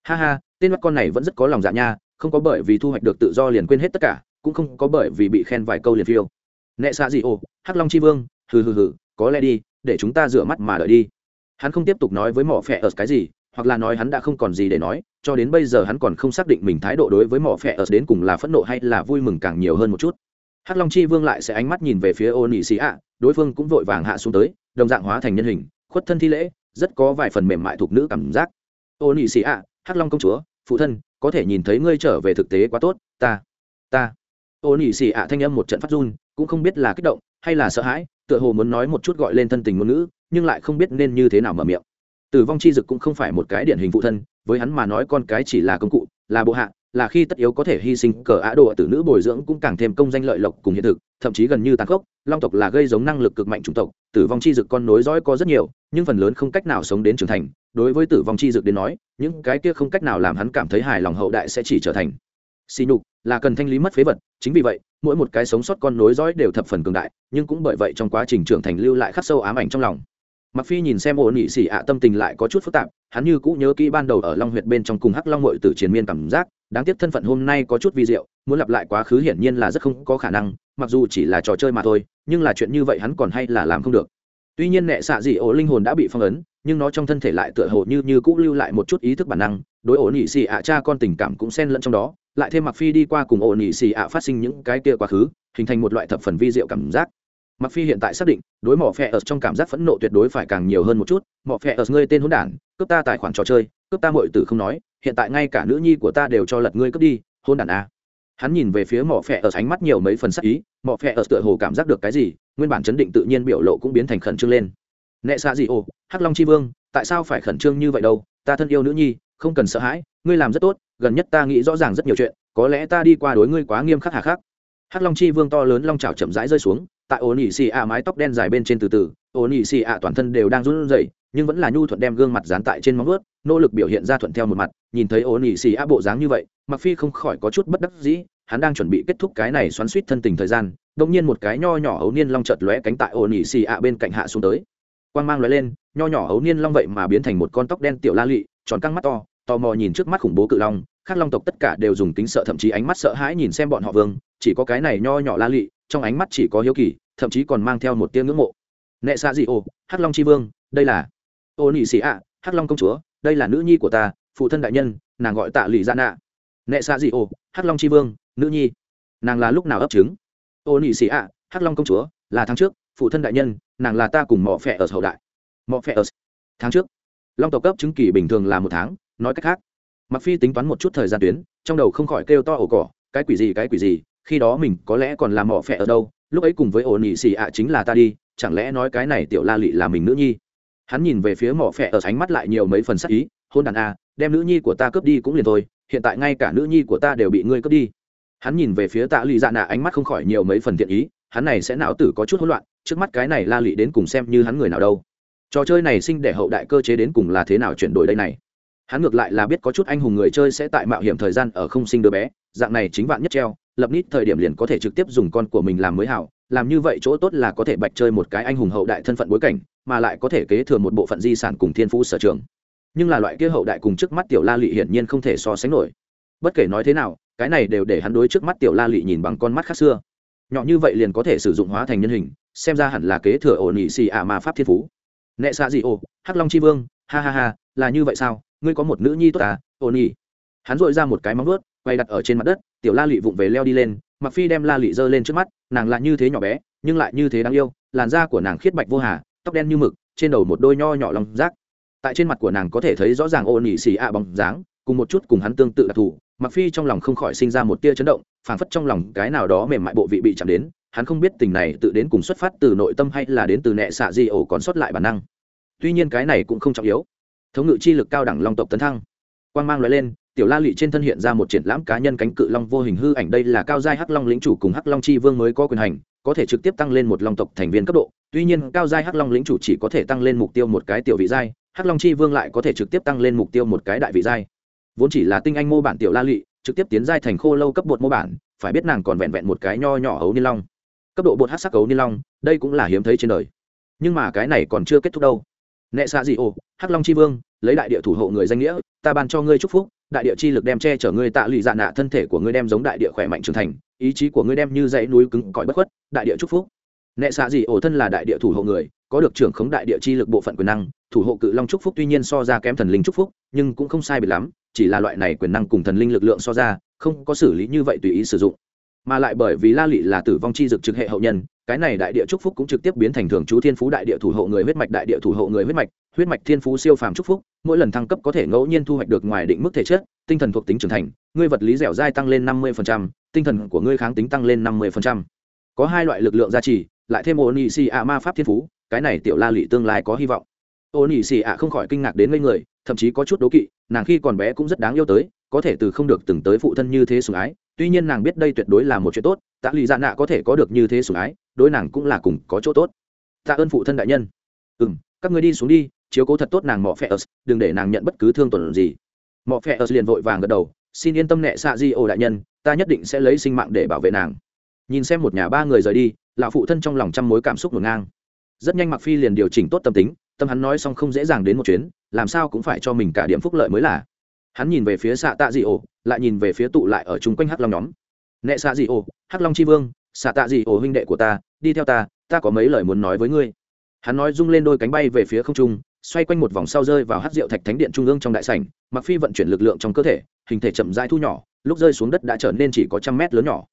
Ha ha, tên mắt con này vẫn rất có lòng dạ nha, không có bởi vì thu hoạch được tự do liền quên hết tất cả, cũng không có bởi vì bị khen vài câu liền phiêu. Nệ xạ gì ồ, hắc long chi vương, hừ hừ hừ, có lẽ đi, để chúng ta rửa mắt mà đợi đi. Hắn không tiếp tục nói với mỏ phẹ ở cái gì, hoặc là nói hắn đã không còn gì để nói, cho đến bây giờ hắn còn không xác định mình thái độ đối với mỏ phẹ ở đến cùng là phẫn nộ hay là vui mừng càng nhiều hơn một chút hắc long chi vương lại sẽ ánh mắt nhìn về phía ô nị xì ạ đối phương cũng vội vàng hạ xuống tới, đồng dạng hóa thành nhân hình, khuất thân thi lễ, rất có vài phần mềm mại thuộc nữ cảm giác. Ô nị xì ạ hắc long công chúa, phụ thân, có thể nhìn thấy ngươi trở về thực tế quá tốt, ta ta. Ô nị xì ạ thanh âm một trận phát run, cũng không biết là kích động hay là sợ hãi, tựa hồ muốn nói một chút gọi lên thân tình ngôn ngữ, nhưng lại không biết nên như thế nào mở miệng. Tử vong chi dực cũng không phải một cái điển hình phụ thân, với hắn mà nói con cái chỉ là công cụ, là bộ hạ là khi tất yếu có thể hy sinh cờ á độ tử nữ bồi dưỡng cũng càng thêm công danh lợi lộc cùng hiện thực, thậm chí gần như tàn khốc, long tộc là gây giống năng lực cực mạnh chủng tộc, tử vong chi dực con nối dõi có rất nhiều, nhưng phần lớn không cách nào sống đến trưởng thành. Đối với tử vong chi dực đến nói, những cái kia không cách nào làm hắn cảm thấy hài lòng hậu đại sẽ chỉ trở thành. Xì nhục là cần thanh lý mất phế vật, chính vì vậy, mỗi một cái sống sót con nối dõi đều thập phần cường đại, nhưng cũng bởi vậy trong quá trình trưởng thành lưu lại khắc sâu ám ảnh trong lòng. Mặc phi nhìn xem ổn nhị xỉ ạ, tâm tình lại có chút phức tạp hắn như cũ nhớ kỹ ban đầu ở long huyệt bên trong cùng hắc long hội tử chiến miên cảm giác, đáng tiếc thân phận hôm nay có chút vi diệu, muốn lặp lại quá khứ hiển nhiên là rất không có khả năng, mặc dù chỉ là trò chơi mà thôi, nhưng là chuyện như vậy hắn còn hay là làm không được. Tuy nhiên nệ xạ dị ổ linh hồn đã bị phong ấn, nhưng nó trong thân thể lại tựa hồ như như cũ lưu lại một chút ý thức bản năng, đối Ổ nhị xì ạ cha con tình cảm cũng xen lẫn trong đó, lại thêm mặc phi đi qua cùng Ổ nhị xì ạ phát sinh những cái kia quá khứ, hình thành một loại thập phần vi diệu cảm giác mặc phi hiện tại xác định, đối mỏ phe ở trong cảm giác phẫn nộ tuyệt đối phải càng nhiều hơn một chút. Mỏ phe ở ngươi tên hỗn đản, cướp ta tài khoản trò chơi, cướp ta mọi tử không nói, hiện tại ngay cả nữ nhi của ta đều cho lật ngươi cướp đi hôn đản a hắn nhìn về phía mỏ phe ở ánh mắt nhiều mấy phần sắc ý. Mỏ phe ở tựa hồ cảm giác được cái gì, nguyên bản chấn định tự nhiên biểu lộ cũng biến thành khẩn trương lên. Nệ xạ gì ồ hắc long chi vương, tại sao phải khẩn trương như vậy đâu? Ta thân yêu nữ nhi, không cần sợ hãi, ngươi làm rất tốt, gần nhất ta nghĩ rõ ràng rất nhiều chuyện, có lẽ ta đi qua đối ngươi quá nghiêm khắc hà khắc. Hắc long chi vương to lớn long trào chậm rãi rơi xuống tại ổn ỉ xì ạ mái tóc đen dài bên trên từ từ ổn ỉ xì ạ toàn thân đều đang run rẩy, nhưng vẫn là nhu thuận đem gương mặt dán tại trên móng vuốt, nỗ lực biểu hiện ra thuận theo một mặt, nhìn thấy ổn ỉ xì ạ bộ dáng như vậy mặc phi không khỏi có chút bất đắc dĩ, hắn đang chuẩn bị kết thúc cái này xoắn suýt thân tình thời gian đông nhiên một cái nho nhỏ ấu niên long chợt lóe cánh tại ổn ỉ xì ạ bên cạnh hạ xuống tới. Quang mang lóe lên, nho nhỏ ấu niên long vậy mà biến thành một con tóc đen tiểu la lị, tròn căng mắt to, tò mò nhìn trước mắt khủng bố cự long, khác long tộc tất cả đều dùng tính sợ thậm chí ánh mắt sợ hãi nhìn xem bọn họ vương, chỉ có cái này nho nhỏ la lị, trong ánh mắt chỉ có hiếu kỳ thậm chí còn mang theo một tiếng ngưỡng mộ. Nệ xạ dị ô, hắc long c vương, đây là ô nị sĩ ạ, hắc long công chúa, đây là nữ nhi của ta, phụ thân đại nhân, nàng gọi tạ lụy dạ nạ. Nệ xạ dị ô, hắc long c vương, nữ nhi. Nàng là lúc nào ấp trứng? Ô nị sĩ ạ, hắc long công chúa, là tháng trước, phụ thân đại nhân, nàng là ta cùng mọ phẹ ở hậu đại. Mọ phẹ ở, tháng trước. Long tộc cấp chứng kỳ bình thường là một tháng, nói cách khác. Mặc phi tính toán một chút thời gian tuyến, trong đầu không khỏi kêu to ổ cỏ, cái quỷ gì, cái quỷ gì? Khi đó mình có lẽ còn làm mỏ phẹ ở đâu, lúc ấy cùng với ổ nhị xì ạ chính là ta đi, chẳng lẽ nói cái này tiểu la lị là mình nữ nhi? Hắn nhìn về phía mỏ phẹ ở ánh mắt lại nhiều mấy phần sắc ý, hôn đàn a đem nữ nhi của ta cướp đi cũng liền thôi, hiện tại ngay cả nữ nhi của ta đều bị ngươi cướp đi. Hắn nhìn về phía tạ lụy dạ nạ ánh mắt không khỏi nhiều mấy phần thiện ý, hắn này sẽ não tử có chút hỗn loạn, trước mắt cái này la lị đến cùng xem như hắn người nào đâu. Trò chơi này sinh để hậu đại cơ chế đến cùng là thế nào chuyển đổi đây này? Hắn ngược lại là biết có chút anh hùng người chơi sẽ tại mạo hiểm thời gian ở không sinh đứa bé dạng này chính vạn nhất treo, lập nít thời điểm liền có thể trực tiếp dùng con của mình làm mới hảo, làm như vậy chỗ tốt là có thể bạch chơi một cái anh hùng hậu đại thân phận bối cảnh, mà lại có thể kế thừa một bộ phận di sản cùng thiên phú sở trường. Nhưng là loại kia hậu đại cùng trước mắt tiểu la lị hiển nhiên không thể so sánh nổi. Bất kể nói thế nào, cái này đều để hắn đối trước mắt tiểu la lị nhìn bằng con mắt khác xưa. Nhỏ như vậy liền có thể sử dụng hóa thành nhân hình, xem ra hẳn là kế thừa ổn ỉ xì ả mà pháp thiên phú. Nệ xạ gì ô hắc long c h i vương, ha ha ha, là như vậy sao? Ngươi có một nữ nhi tốt à ổn ỉ hắn dội ra một cái móng ướt quay đặt ở trên mặt đất, tiểu la lị vụng về leo đi lên mặc phi đem la lị giơ lên trước mắt, nàng lại như thế nhỏ bé, nhưng lại như thế đáng yêu, làn da của nàng khiết bạch vô hà, tóc đen như mực, trên đầu một đôi nho nhỏ lòng rác. Tại trên mặt của nàng có thể thấy rõ ràng ô nỉ xì ạ bóng dáng, cùng một chút cùng hắn tương tự đặc thù mặc phi trong lòng không khỏi sinh ra một tia chấn động, phảng phất trong lòng cái nào đó mềm mại bộ vị bị chạm đến, hắn không biết tình này tự đến cùng xuất phát từ nội tâm hay là đến từ nệ xạ di ổ còn sót lại bản năng. Tuy nhiên cái này cũng không trọng yếu. Thống ngự chi lực cao đẳng long tộc tấn thăng. Quang mang loại lên tiểu la lị trên thân hiện ra một triển lãm cá nhân cánh cự long vô hình hư ảnh, đây là cao giai hắc long lĩnh chủ cùng hắc long chi vương mới có quyền hành, có thể trực tiếp tăng lên một long tộc thành viên cấp độ. Tuy nhiên, cao giai hắc long lĩnh chủ chỉ có thể tăng lên mục tiêu một cái tiểu vị giai, hắc long chi vương lại có thể trực tiếp tăng lên mục tiêu một cái đại vị giai. Vốn chỉ là tinh anh mô bản tiểu la lị, trực tiếp tiến giai thành khô lâu cấp bột mô bản, phải biết nàng còn vẹn vẹn một cái nho nhỏ ấu ni long. Cấp độ bột hát sắc ấu ni long, đây cũng là hiếm thấy trên đời. Nhưng mà cái này còn chưa kết thúc đâu. Nệ xạ dị ô hắc long chi vương, lấy đại địa thủ hộ người danh nghĩa, ta ban cho ngươi chúc phúc đại địa chi lực đem che chở ngươi tạ lụy dạ nạ, thân thể của ngươi đem giống đại địa khỏe mạnh trưởng thành, ý chí của ngươi đem như dãy núi cứng cỏi bất khuất, đại địa chúc phúc. Nệ xạ dị ổ thân là đại địa thủ hộ người, có được trưởng khống đại địa chi lực bộ phận quyền năng, thủ hộ cự long chúc phúc tuy nhiên so ra kém thần linh chúc phúc, nhưng cũng không sai biệt lắm, chỉ là loại này quyền năng cùng thần linh lực lượng so ra, không có xử lý như vậy tùy ý sử dụng. Mà lại bởi vì la lị là tử vong chi dực trực hệ hậu nhân cái này đại địa chúc phúc cũng trực tiếp biến thành thường chú thiên phú đại địa thủ hộ người huyết mạch, đại địa thủ hộ người huyết mạch huyết mạch thiên phú siêu phàm chúc phúc, mỗi lần thăng cấp có thể ngẫu nhiên thu hoạch được ngoài định mức thể chất, tinh thần thuộc tính trưởng thành, ngươi vật lý dẻo dai tăng lên năm mươi tinh thần của ngươi kháng tính tăng lên năm mươi có hai loại lực lượng gia trì, lại thêm ổn ỉ xì ạ ma pháp thiên phú, cái này tiểu la lị tương lai có hy vọng. Ô ỉ xì ạ không khỏi kinh ngạc đến ngây người, thậm chí có chút đố kỵ, nàng khi còn bé cũng rất đáng yêu tới, có thể từ không được từng tới phụ thân như thế sủng ái, tuy nhiên nàng biết đây tuyệt đối là một chuyện tốt, tạ lụy dạ nạ có thể có được như thế sủng ái đối nàng cũng là cùng có chỗ tốt. Tạ ơn phụ thân đại nhân. Ừ m các người đi xuống đi, chiếu cố thật tốt nàng mọ phe ớt, đừng để nàng nhận bất cứ thương tổn gì. Mọ phe ớt liền vội vàng gật đầu, xin yên tâm nệ xạ di ô đại nhân, ta nhất định sẽ lấy sinh mạng để bảo vệ nàng. Nhìn xem một nhà ba người rời đi, lão phụ thân trong lòng trăm mối cảm xúc ngổn ngang. Rất nhanh mặc phi liền điều chỉnh tốt tâm tính, tâm hắn nói xong không dễ dàng đến một chuyến, làm sao cũng phải cho mình cả điểm phúc lợi mới là. Hắn nhìn về phía xạ tạ dị ổ lại nhìn về phía tụ lại ở chung quanh hắc long nhóm. Nệ xạ dị ổ hắc long c h i vương xạ tạ gì, ổ huynh đệ của ta, đi theo ta ta có mấy lời muốn nói với ngươi. Hắn nói rung lên đôi cánh bay về phía không trung, xoay quanh một vòng sau rơi vào hát rượu thạch thánh điện trung ương trong đại sảnh, mặc phi vận chuyển lực lượng trong cơ thể, hình thể chậm rãi thu nhỏ, lúc rơi xuống đất đã trở nên chỉ có trăm mét lớn nhỏ.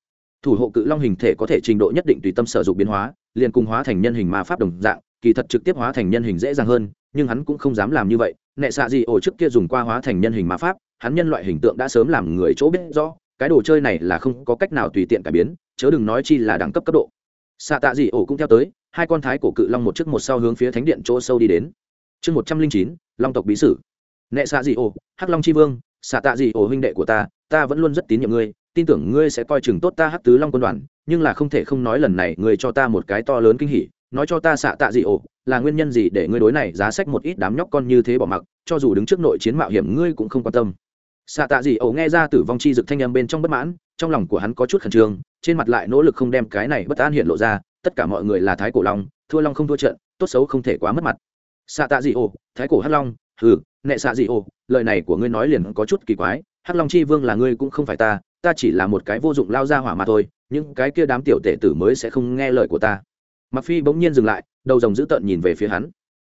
Thủ hộ cự long hình thể có thể trình độ nhất định tùy tâm sở dụng biến hóa, liền cùng hóa thành nhân hình ma pháp đồng dạng, kỳ thật trực tiếp hóa thành nhân hình dễ dàng hơn, nhưng hắn cũng không dám làm như vậy. Nệ xạ gì, ổ trước kia dùng qua hóa thành nhân hình ma pháp, hắn nhân loại hình tượng đã sớm làm người chỗ biết rõ cái đồ chơi này là không có cách nào tùy tiện cải biến, chớ đừng nói chi là đẳng cấp cấp độ. Xạ tạ gì ổ cũng theo tới, hai con thái cổ cự long một trước một sau hướng phía thánh điện chỗ sâu đi đến. Chương một trăm linh chín, long tộc bí sử. Nệ xạ gì ổ, hắc long c h i vương, xạ tạ gì ổ huynh đệ của ta ta vẫn luôn rất tín nhiệm ngươi, tin tưởng ngươi sẽ coi chừng tốt ta hắc tứ long quân đoàn, nhưng là không thể không nói lần này ngươi cho ta một cái to lớn kinh hỉ, nói cho ta xạ tạ gì ổ, là nguyên nhân gì để ngươi đối này giá sách một ít đám nhóc con như thế bỏ mặc, cho dù đứng trước nội chiến mạo hiểm ngươi cũng không quan tâm xạ tạ gì ẩu nghe ra tử vong chi dực thanh âm bên trong bất mãn, trong lòng của hắn có chút khẩn trương, trên mặt lại nỗ lực không đem cái này bất an hiện lộ ra, tất cả mọi người là thái cổ long, thua long không thua trận, tốt xấu không thể quá mất mặt. Xạ tạ gì ẩu thái cổ hắc long, hừ, nệ xạ gì ẩu lời này của ngươi nói liền có chút kỳ quái, hắc long chi vương là ngươi cũng không phải ta ta chỉ là một cái vô dụng lao ra hỏa mà thôi, những cái kia đám tiểu tể tử mới sẽ không nghe lời của ta. Mặc phi bỗng nhiên dừng lại, đầu rồng dữ tợn nhìn về phía hắn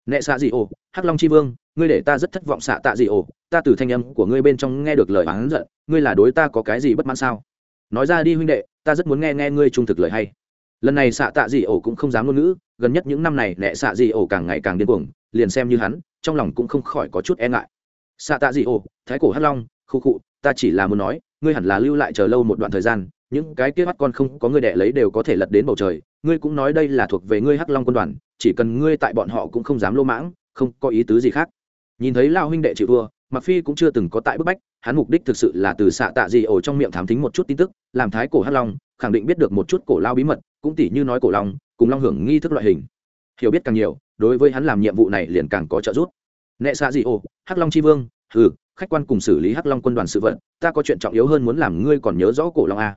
nệ xạ gì ổ, hắc long chi vương, ngươi để ta rất thất vọng xạ tạ gì ổ. Ta từ thanh âm của ngươi bên trong nghe được lời oán giận. Ngươi là đối ta có cái gì bất mãn sao? Nói ra đi huynh đệ, ta rất muốn nghe nghe ngươi trung thực lời hay. Lần này xạ tạ dị ổ cũng không dám ngôn ngữ. Gần nhất những năm này, nệ xạ dị ổ càng ngày càng điên cuồng. Liền xem như hắn, trong lòng cũng không khỏi có chút e ngại. Xạ tạ dị ổ, thái cổ hắc long, khu cụ ta chỉ là muốn nói, ngươi hẳn là lưu lại chờ lâu một đoạn thời gian. Những cái kia mắt con không có ngươi đẻ lấy đều có thể lật đến bầu trời. Ngươi cũng nói đây là thuộc về ngươi hắc long quân đoàn chỉ cần ngươi tại bọn họ cũng không dám lô mãng không có ý tứ gì khác. Nhìn thấy lao huynh đệ chịu thua mặc phi cũng chưa từng có tại bức bách hắn mục đích thực sự là từ xạ tạ gì ổ trong miệng thám thính một chút tin tức làm thái cổ hắc long khẳng định biết được một chút cổ lao bí mật cũng tỉ như nói cổ long cùng long hưởng nghi thức loại hình. Hiểu biết càng nhiều đối với hắn làm nhiệm vụ này liền càng có trợ giúp. Nệ xạ gì ổ hắc long chi vương ừ khách quan cùng xử lý hắc long quân đoàn sự vận ta có chuyện trọng yếu hơn muốn làm ngươi còn nhớ rõ cổ long a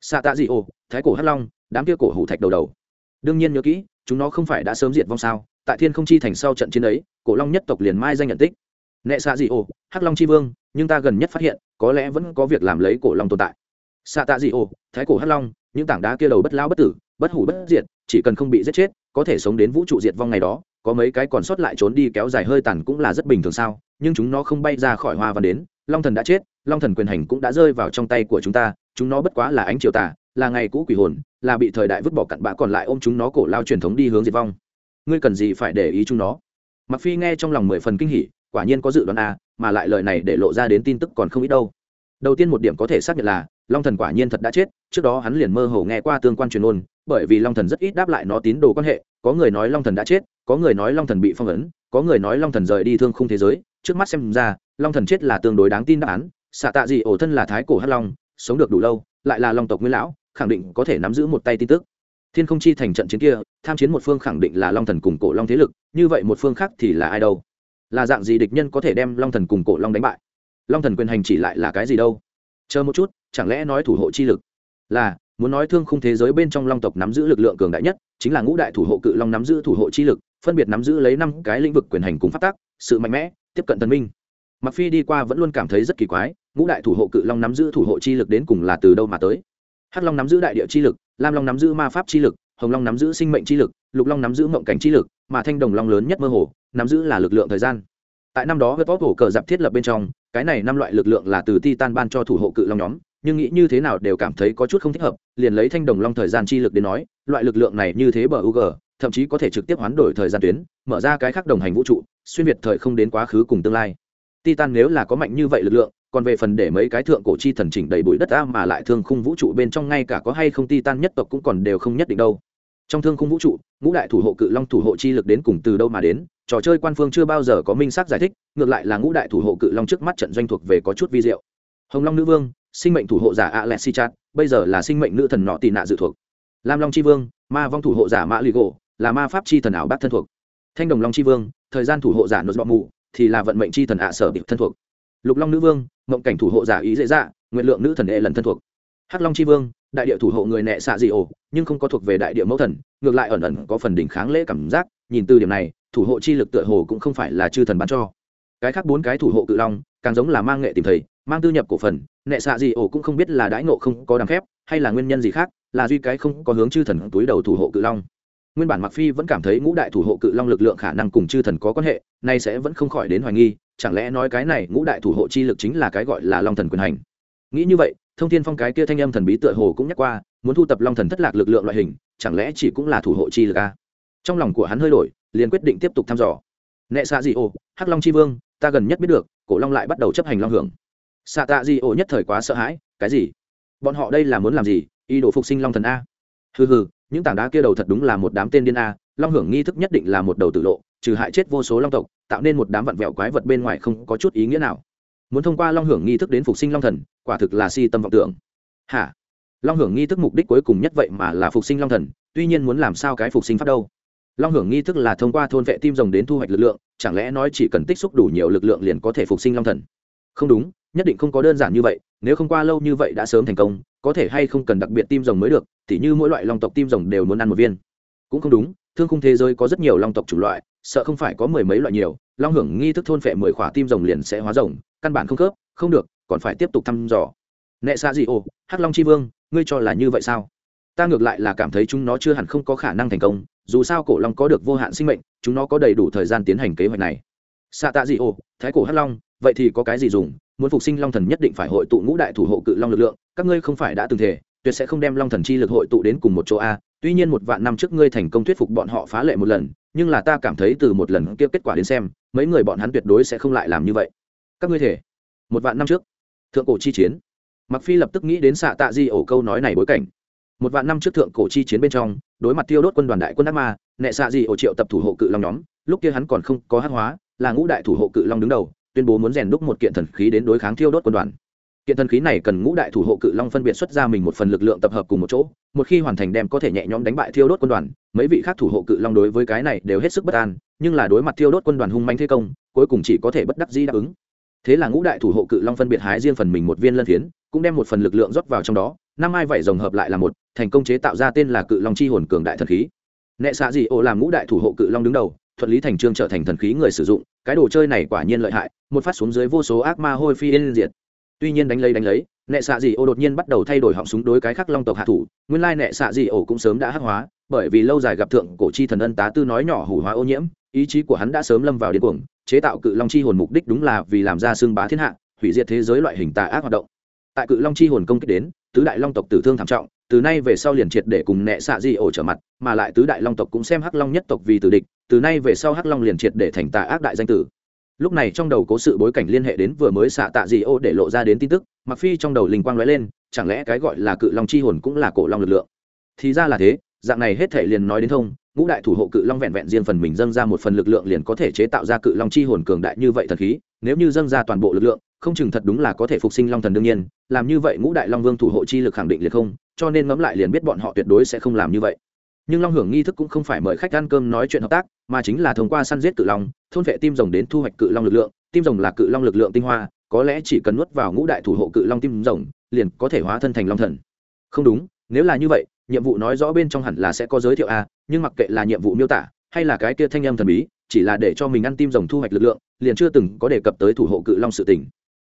xạ tạ dị ồ, thái cổ hắc long đám kia cổ hủ thạch đầu đầu. Đương nhiên nhớ kỹ chúng nó không phải đã sớm diệt vong sao? Tại thiên không chi thành sau trận chiến ấy, cổ long nhất tộc liền mai danh nhận tích. Nệ xạ dị ổ hắc long c h i vương, nhưng ta gần nhất phát hiện, có lẽ vẫn có việc làm lấy cổ long tồn tại. Xạ tạ dị ổ thái cổ hắc long, những tảng đá kia đầu bất lao bất tử, bất hủ bất diệt, chỉ cần không bị giết chết, có thể sống đến vũ trụ diệt vong ngày đó, có mấy cái còn sót lại trốn đi kéo dài hơi tàn cũng là rất bình thường sao? Nhưng chúng nó không bay ra khỏi hoa văn đến, long thần đã chết, long thần quyền hành cũng đã rơi vào trong tay của chúng ta, chúng nó bất quá là ánh triều tà là ngày cũ quỷ hồn, là bị thời đại vứt bỏ cặn bã còn lại ôm chúng nó cổ lao truyền thống đi hướng diệt vong. Ngươi cần gì phải để ý chúng nó? Mặc phi nghe trong lòng mười phần kinh hỉ, quả nhiên có dự đoán a, mà lại lời này để lộ ra đến tin tức còn không ít đâu. Đầu tiên một điểm có thể xác nhận là, long thần quả nhiên thật đã chết, trước đó hắn liền mơ hồ nghe qua tương quan truyền ôn bởi vì long thần rất ít đáp lại nó tín đồ quan hệ, có người nói long thần đã chết, có người nói long thần bị phong ấn, có người nói long thần rời đi thương khung thế giới, trước mắt xem ra, long thần chết là tương đối đáng tin đáp án xạ tạ gì ổ thân là thái cổ hắc long, sống được đủ lâu, lại là long tộc nguyên lão khẳng định có thể nắm giữ một tay tin tức. Thiên không chi thành trận chiến kia, tham chiến một phương khẳng định là long thần cùng cổ long thế lực, như vậy một phương khác thì là ai đâu? Là dạng gì địch nhân có thể đem long thần cùng cổ long đánh bại? Long thần quyền hành chỉ lại là cái gì đâu? Chờ một chút, chẳng lẽ nói thủ hộ chi lực? Là, muốn nói thương khung thế giới bên trong long tộc nắm giữ lực lượng cường đại nhất, chính là ngũ đại thủ hộ cự long nắm giữ thủ hộ chi lực, phân biệt nắm giữ lấy năm cái lĩnh vực quyền hành cùng phát tác sự mạnh mẽ, tiếp cận tân minh. Mặc phi đi qua vẫn luôn cảm thấy rất kỳ quái, ngũ đại thủ hộ cự long nắm giữ thủ hộ chi lực đến cùng là từ đâu mà tới? Hắc long nắm giữ đại địa chi lực, lam long nắm giữ ma pháp chi lực, hồng long nắm giữ sinh mệnh chi lực, lục long nắm giữ mộng cảnh chi lực, mà thanh đồng long lớn nhất mơ hồ, nắm giữ là lực lượng thời gian. Tại năm đó với tốt hổ cờ dạp thiết lập bên trong, cái này năm loại lực lượng là từ titan ban cho thủ hộ cự long nhóm, nhưng nghĩ như thế nào đều cảm thấy có chút không thích hợp, liền lấy thanh đồng long thời gian chi lực đến nói, loại lực lượng này như thế bờ u g thậm chí có thể trực tiếp hoán đổi thời gian tuyến, mở ra cái khác đồng hành vũ trụ, xuyên việt thời không đến quá khứ cùng tương lai. Titan nếu là có mạnh như vậy lực lượng còn về phần để mấy cái thượng cổ chi thần chỉnh đầy bụi đất a mà lại thương khung vũ trụ bên trong ngay cả có hay không ti tan nhất tộc cũng còn đều không nhất định đâu. Trong thương khung vũ trụ, ngũ đại thủ hộ cự long thủ hộ chi lực đến cùng từ đâu mà đến, trò chơi quan phương chưa bao giờ có minh xác giải thích, ngược lại là ngũ đại thủ hộ cự long trước mắt trận doanh thuộc về có chút vi diệu. Hồng long nữ vương, sinh mệnh thủ hộ giả a lexi chat bây giờ là sinh mệnh nữ thần nọ tị nạ dự thuộc. Lam long c h i vương, ma vong thủ hộ giả mã lì gỗ, là ma pháp c h i thần ảo bác thân thuộc. Thanh đồng long c h i vương, thời gian thủ hộ giả nốt bọ mù, thì là vận mệnh c h i thần ạ sở bị thân thuộc lục long nữ vương, mộng cảnh thủ hộ giả ý dễ dạ nguyện lượng nữ thần đệ lần thân thuộc. Hắc long c h i vương, đại địa thủ hộ người nẹ xạ dị ổ, nhưng không có thuộc về đại địa mẫu thần, ngược lại ẩn ẩn có phần đỉnh kháng lễ cảm giác, nhìn từ điểm này, thủ hộ chi lực tựa hồ cũng không phải là chư thần bán cho. Cái khác bốn cái thủ hộ cự long, càng giống là mang nghệ tìm thầy, mang tư nhập cổ phần, nẹ xạ dị ổ cũng không biết là đãi ngộ không có đằng phép, hay là nguyên nhân gì khác, là duy cái không có hướng chư thần túi đầu thủ hộ cự long. Nguyên bản mặc phi vẫn cảm thấy ngũ đại thủ hộ cự long lực lượng khả năng cùng chư thần có quan hệ, nay sẽ vẫn không khỏi đến hoài nghi chẳng lẽ nói cái này ngũ đại thủ hộ chi lực chính là cái gọi là long thần quyền hành? Nghĩ như vậy, thông thiên phong cái kia thanh âm thần bí tựa hồ cũng nhắc qua, muốn thu tập long thần thất lạc lực lượng loại hình, chẳng lẽ chỉ cũng là thủ hộ chi lực a trong lòng của hắn hơi đổi, liền quyết định tiếp tục thăm dò. Nệ xạ gì ô, hắc long chi vương, ta gần nhất biết được, cổ long lại bắt đầu chấp hành long hưởng. Xạ tạ di ô nhất thời quá sợ hãi, cái gì? Bọn họ đây là muốn làm gì? Y đồ phục sinh long thần a. Hừ hừ, những tảng đá kia đầu thật đúng là một đám tên điên a, long hưởng nghi thức nhất định là một đầu tử lộ trừ hại chết vô số long tộc, tạo nên một đám vặn vẹo quái vật bên ngoài không có chút ý nghĩa nào. Muốn thông qua long hưởng nghi thức đến phục sinh long thần, quả thực là si tâm vọng tưởng. Hả? Long hưởng nghi thức mục đích cuối cùng nhất vậy mà là phục sinh long thần, tuy nhiên muốn làm sao cái phục sinh phát đâu? Long hưởng nghi thức là thông qua thôn vệ tim rồng đến thu hoạch lực lượng, chẳng lẽ nói chỉ cần tích xúc đủ nhiều lực lượng liền có thể phục sinh long thần? Không đúng, nhất định không có đơn giản như vậy, nếu không qua lâu như vậy đã sớm thành công, có thể hay không cần đặc biệt tim rồng mới được thì như mỗi loại long tộc tim rồng đều muốn ăn một viên. Cũng không đúng, thương khung thế giới có rất nhiều long tộc chủng loại sợ không phải có mười mấy loại nhiều, long hưởng nghi thức thôn phệ mười khỏa tim rồng liền sẽ hóa rồng, căn bản không khớp, không được, còn phải tiếp tục thăm dò. Nệ xa gì ồ hắc long c h i vương, ngươi cho là như vậy sao? Ta ngược lại là cảm thấy chúng nó chưa hẳn không có khả năng thành công, dù sao cổ long có được vô hạn sinh mệnh, chúng nó có đầy đủ thời gian tiến hành kế hoạch này. Xạ tạ gì ồ thái cổ hắc long, vậy thì có cái gì dùng? Muốn phục sinh long thần nhất định phải hội tụ ngũ đại thủ hộ cự long lực lượng, các ngươi không phải đã từng thể tuyệt sẽ không đem long thần chi lực hội tụ đến cùng một chỗ a tuy nhiên một vạn năm trước ngươi thành công thuyết phục bọn họ phá lệ một lần, nhưng là ta cảm thấy từ một lần kia kết quả đến xem, mấy người bọn hắn tuyệt đối sẽ không lại làm như vậy. Các ngươi thể, một vạn năm trước, thượng cổ chi chiến. Mặc phi lập tức nghĩ đến xạ tạ di ổ câu nói này bối cảnh. Một vạn năm trước thượng cổ chi chiến bên trong, đối mặt tiêu đốt quân đoàn đại quân ác ma, nệ xạ di ổ triệu tập thủ hộ cự long nhóm, lúc kia hắn còn không có hát hóa, là ngũ đại thủ hộ cự long đứng đầu, tuyên bố muốn rèn đúc một kiện thần khí đến đối kháng thiêu đốt quân đoàn kiện thần khí này cần ngũ đại thủ hộ cự long phân biệt xuất ra mình một phần lực lượng tập hợp cùng một chỗ, một khi hoàn thành đem có thể nhẹ nhõm đánh bại thiêu đốt quân đoàn, mấy vị khác thủ hộ cự long đối với cái này đều hết sức bất an, nhưng là đối mặt thiêu đốt quân đoàn hung manh thế công, cuối cùng chỉ có thể bất đắc dĩ đáp ứng. Thế là ngũ đại thủ hộ cự long phân biệt hái riêng phần mình một viên lân phiến cũng đem một phần lực lượng rót vào trong đó, năm ai vậy rồng hợp lại là một, thành công chế tạo ra tên là cự long chi hồn cường đại thần khí. Nệ xạ dị ổ làm ngũ đại thủ hộ cự long đứng đầu, thuận lý thành trương trở thành thần khí người sử dụng, cái đồ chơi này quả nhiên lợi hại, một phát xuống dưới vô số ác ma hôi phi yên diệt tuy nhiên đánh lấy đánh lấy, nệ xạ dị ô đột nhiên bắt đầu thay đổi họng súng đối cái khác long tộc hạ thủ. Nguyên lai nệ xạ dị ổ cũng sớm đã hắc hóa, bởi vì lâu dài gặp thượng cổ chi thần ân tá tư nói nhỏ hủ hóa ô nhiễm, ý chí của hắn đã sớm lâm vào điên cuồng, chế tạo cự long chi hồn mục đích đúng là vì làm ra xương bá thiên hạ, hủy diệt thế giới loại hình tà ác hoạt động. Tại cự long chi hồn công kích đến, tứ đại long tộc tử thương thảm trọng, từ nay về sau liền triệt để cùng Nệ xạ di ổ trở mặt, mà lại tứ đại long tộc cũng xem hắc long nhất tộc vì tử địch, từ nay về sau hắc long liền triệt để thành tà ác đại danh tử lúc này trong đầu có sự bối cảnh liên hệ đến vừa mới xạ tạ dị ô để lộ ra đến tin tức mặc phi trong đầu linh quang lóe lên, chẳng lẽ cái gọi là cự long chi hồn cũng là cổ long lực lượng? Thì ra là thế, dạng này hết thể liền nói đến thông, ngũ đại thủ hộ cự long vẹn vẹn riêng phần mình dâng ra một phần lực lượng liền có thể chế tạo ra cự long chi hồn cường đại như vậy thật khí, nếu như dâng ra toàn bộ lực lượng, không chừng thật đúng là có thể phục sinh long thần đương nhiên, làm như vậy ngũ đại long vương thủ hộ chi lực khẳng định liệt không, cho nên ngẫm lại liền biết bọn họ tuyệt đối sẽ không làm như vậy nhưng long hưởng nghi thức cũng không phải mời khách ăn cơm nói chuyện hợp tác, mà chính là thông qua săn giết cự long, thôn vệ tim rồng đến thu hoạch cự long lực lượng. Tim rồng là cự long lực lượng tinh hoa, có lẽ chỉ cần nuốt vào ngũ đại thủ hộ cự long tim rồng, liền có thể hóa thân thành long thần. Không đúng, nếu là như vậy, nhiệm vụ nói rõ bên trong hẳn là sẽ có giới thiệu a, nhưng mặc kệ là nhiệm vụ miêu tả, hay là cái kia thanh âm thần bí, chỉ là để cho mình ăn tim rồng thu hoạch lực lượng, liền chưa từng có đề cập tới thủ hộ cự long sự tình.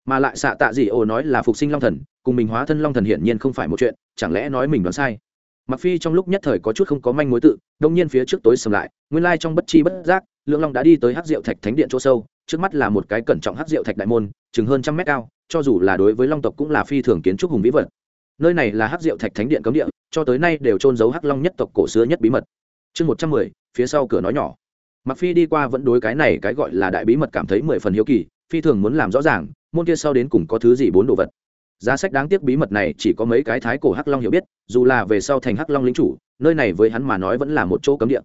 Mà lại xạ tạ gì ô nói là phục sinh long thần, cùng mình hóa thân long thần hiển nhiên không phải một chuyện, chẳng lẽ nói mình đoán sai? Mặc phi trong lúc nhất thời có chút không có manh mối tự, đông nhiên phía trước tối sầm lại, nguyên lai trong bất chi bất giác lượng long đã đi tới hắc diệu thạch thánh điện chỗ sâu, trước mắt là một cái cẩn trọng hắc diệu thạch đại môn, chừng hơn trăm mét cao, cho dù là đối với long tộc cũng là phi thường kiến trúc hùng vĩ vật. Nơi này là hắc diệu thạch thánh điện cấm địa, cho tới nay đều trôn giấu hắc long nhất tộc cổ xưa nhất bí mật. Chương một trăm mười, phía sau cửa nói nhỏ. Mặc phi đi qua vẫn đối cái này cái gọi là đại bí mật cảm thấy mười phần hiếu kỳ, phi thường muốn làm rõ ràng, môn kia sau đến cùng có thứ gì bốn đồ vật giá sách đáng tiếc bí mật này chỉ có mấy cái thái cổ hắc long hiểu biết, dù là về sau thành hắc long lính chủ, nơi này với hắn mà nói vẫn là một chỗ cấm địa.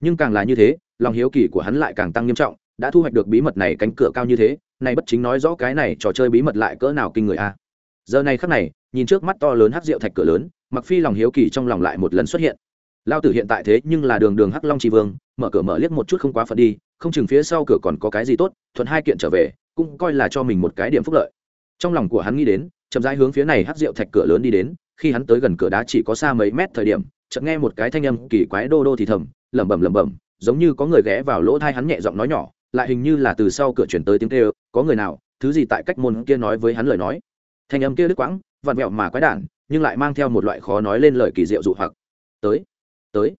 Nhưng càng là như thế, lòng hiếu kỳ của hắn lại càng tăng nghiêm trọng, đã thu hoạch được bí mật này cánh cửa cao như thế, này bất chính nói rõ cái này trò chơi bí mật lại cỡ nào kinh người a. Giờ này khắc này, nhìn trước mắt to lớn hắc rượu thạch cửa lớn mặc phi lòng hiếu kỳ trong lòng lại một lần xuất hiện. Lao tử hiện tại thế nhưng là đường đường hắc long tri vương, mở cửa mở liếc một chút không quá phận đi, không chừng phía sau cửa còn có cái gì tốt, thuận hai kiện trở về, cũng coi là cho mình một cái điểm phúc lợi. Trong lòng của hắn nghĩ đến chậm rãi hướng phía này hắc rượu thạch cửa lớn đi đến, khi hắn tới gần cửa đá chỉ có xa mấy mét thời điểm, chợt nghe một cái thanh âm kỳ quái đô đô thì thầm, lẩm bẩm lẩm bẩm, giống như có người ghé vào lỗ thai hắn nhẹ giọng nói nhỏ, lại hình như là từ sau cửa chuyển tới tiếng kêu, có người nào, thứ gì tại cách môn kia nói với hắn lời nói. Thanh âm kia đứt quãng, vặn vẹo mà quái đản, nhưng lại mang theo một loại khó nói lên lời kỳ diệu dụ hoặc. Tới tới,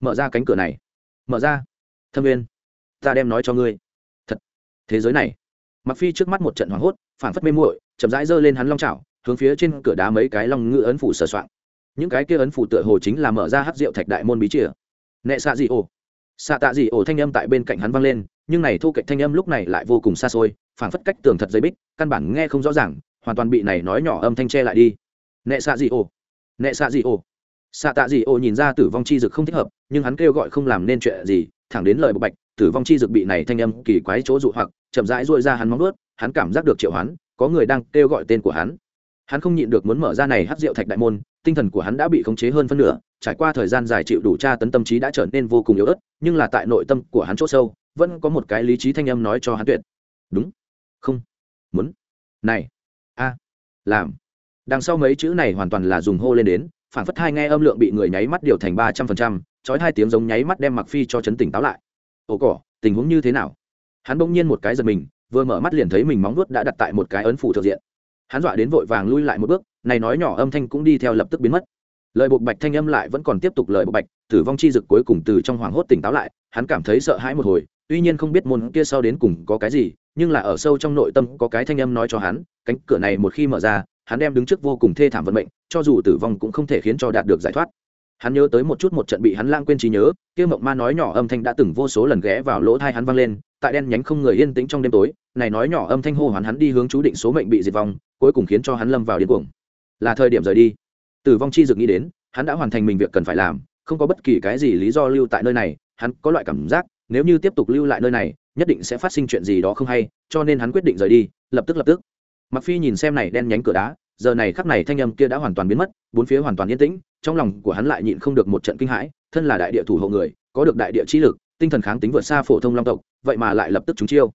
mở ra cánh cửa này, mở ra, thâm viên ta đem nói cho ngươi. Thật, thế giới này. Mặc phi trước mắt một trận hoảng hốt phản phất mê muội chậm rãi giơ lên hắn long chảo, hướng phía trên cửa đá mấy cái long ngư ấn phủ sờ soạn những cái kia ấn phủ tựa hồ chính là mở ra hát rượu thạch đại môn bí chìa. Nệ xạ dị ổ. Xạ tạ dị ổ thanh âm tại bên cạnh hắn vang lên, nhưng này thu cạnh thanh âm lúc này lại vô cùng xa xôi, phảng phất cách tường thật dày bích, căn bản nghe không rõ ràng, hoàn toàn bị này nói nhỏ âm thanh che lại đi. Nệ xạ dị ổ. Nệ xạ dị ổ. Xạ tạ dị ổ nhìn ra tử vong chi dực không thích hợp, nhưng hắn kêu gọi không làm nên chuyện gì, thẳng đến lời bộc bạch, tử vong chi dực bị này thanh âm kỳ quái chỗ dụ hoặc, chậm rãi duỗi ra hắn móng ướt hắn cảm giác được triệu hoán có người đang kêu gọi tên của hắn. Hắn không nhịn được muốn mở ra này hát rượu thạch đại môn, tinh thần của hắn đã bị khống chế hơn phân nửa, trải qua thời gian dài chịu đủ tra tấn tâm trí đã trở nên vô cùng yếu ớt, nhưng là tại nội tâm của hắn c h ỗ sâu, vẫn có một cái lý trí thanh âm nói cho hắn tuyệt. Đúng. Không. Muốn. Này. A. Làm. Đằng sau mấy chữ này hoàn toàn là dùng hô lên đến, phản phất hai nghe âm lượng bị người nháy mắt điều thành ba trăm phần trăm trói hai tiếng giống nháy mắt đem mặc phi cho chấn tỉnh táo lại. Ồ cỏ, tình huống như thế nào? Hắn bỗng nhiên một cái giật mình vừa mở mắt liền thấy mình móng vuốt đã đặt tại một cái ấn phủ thượng diện. Hắn dọa đến vội vàng lui lại một bước, này nói nhỏ âm thanh cũng đi theo lập tức biến mất. Lời bộc bạch thanh âm lại vẫn còn tiếp tục lời bộc bạch, tử vong chi dực cuối cùng từ trong hoảng hốt tỉnh táo lại, hắn cảm thấy sợ hãi một hồi, tuy nhiên không biết môn kia sau đến cùng có cái gì, nhưng là ở sâu trong nội tâm có cái thanh âm nói cho hắn, cánh cửa này một khi mở ra, hắn đem đứng trước vô cùng thê thảm vận mệnh, cho dù tử vong cũng không thể khiến cho đạt được giải thoát hắn nhớ tới một chút một trận bị hắn lãng quên trí nhớ, kia mộng ma nói nhỏ âm thanh đã từng vô số lần ghé vào lỗ thai hắn vang lên, tại đen nhánh không người yên tĩnh trong đêm tối, này nói nhỏ âm thanh hô hoán hắn đi hướng chú định số mệnh bị diệt vong, cuối cùng khiến cho hắn lâm vào điên cuồng. Là thời điểm rời đi. Tử vong chi dực nghĩ đến, hắn đã hoàn thành mình việc cần phải làm, không có bất kỳ cái gì lý do lưu tại nơi này, hắn có loại cảm giác, nếu như tiếp tục lưu lại nơi này, nhất định sẽ phát sinh chuyện gì đó không hay, cho nên hắn quyết định rời đi, lập tức lập tức. Mặc phi nhìn xem này đen nhánh cửa đá giờ này khắc này thanh âm kia đã hoàn toàn biến mất, bốn phía hoàn toàn yên tĩnh, trong lòng của hắn lại nhịn không được một trận kinh hãi, thân là đại địa thủ hộ người, có được đại địa chi lực, tinh thần kháng tính vượt xa phổ thông long tộc, vậy mà lại lập tức trúng chiêu.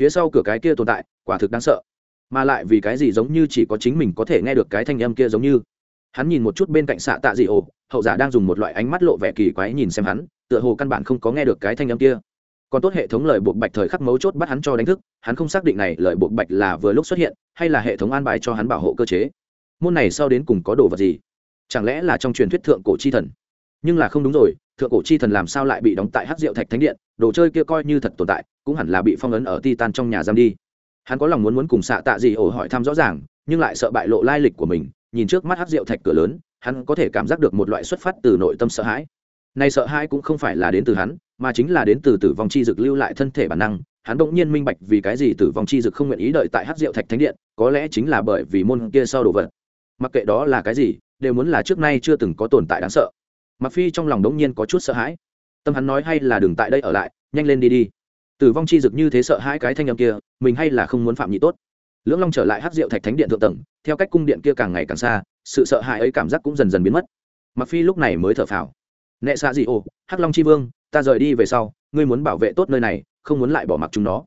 Phía sau cửa cái kia tồn tại, quả thực đáng sợ, mà lại vì cái gì giống như chỉ có chính mình có thể nghe được cái thanh âm kia giống như. Hắn nhìn một chút bên cạnh xạ tạ dị ồ hậu giả đang dùng một loại ánh mắt lộ vẻ kỳ quái nhìn xem hắn, tựa hồ căn bản không có nghe được cái thanh âm kia còn tốt hệ thống lời buộc bạch thời khắc mấu chốt bắt hắn cho đánh thức, hắn không xác định này lời buộc bạch là vừa lúc xuất hiện, hay là hệ thống an bài cho hắn bảo hộ cơ chế. Môn này sau đến cùng có đồ vật gì? Chẳng lẽ là trong truyền thuyết thượng cổ chi thần? Nhưng là không đúng rồi, thượng cổ chi thần làm sao lại bị đóng tại hát rượu thạch thánh điện, đồ chơi kia coi như thật tồn tại, cũng hẳn là bị phong ấn ở ti tan trong nhà giam đi. Hắn có lòng muốn muốn cùng xạ tạ gì ổ hỏi thăm rõ ràng, nhưng lại sợ bại lộ lai lịch của mình, nhìn trước mắt hát rượu thạch cửa lớn, hắn có thể cảm giác được một loại xuất phát từ nội tâm sợ hãi này sợ hãi cũng không phải là đến từ hắn, mà chính là đến từ tử vong chi dực lưu lại thân thể bản năng. Hắn bỗng nhiên minh bạch vì cái gì tử vong chi dực không nguyện ý đợi tại hát rượu thạch thánh điện, có lẽ chính là bởi vì môn kia sau đồ vật. Mặc kệ đó là cái gì, đều muốn là trước nay chưa từng có tồn tại đáng sợ. Mặc phi trong lòng đống nhiên có chút sợ hãi. Tâm hắn nói hay là đừng tại đây ở lại, nhanh lên đi đi. Tử vong chi dực như thế sợ hãi cái thanh âm kia, mình hay là không muốn phạm nhị tốt. Lưỡng long trở lại hát rượu thạch thánh điện thượng tầng, theo cách cung điện kia càng ngày càng xa, sự sợ hãi ấy cảm giác cũng dần dần biến mất. Mặc phi lúc này mới thở phào nệ xạ gì ô, hắc long chi vương ta rời đi về sau ngươi muốn bảo vệ tốt nơi này không muốn lại bỏ mặc chúng nó.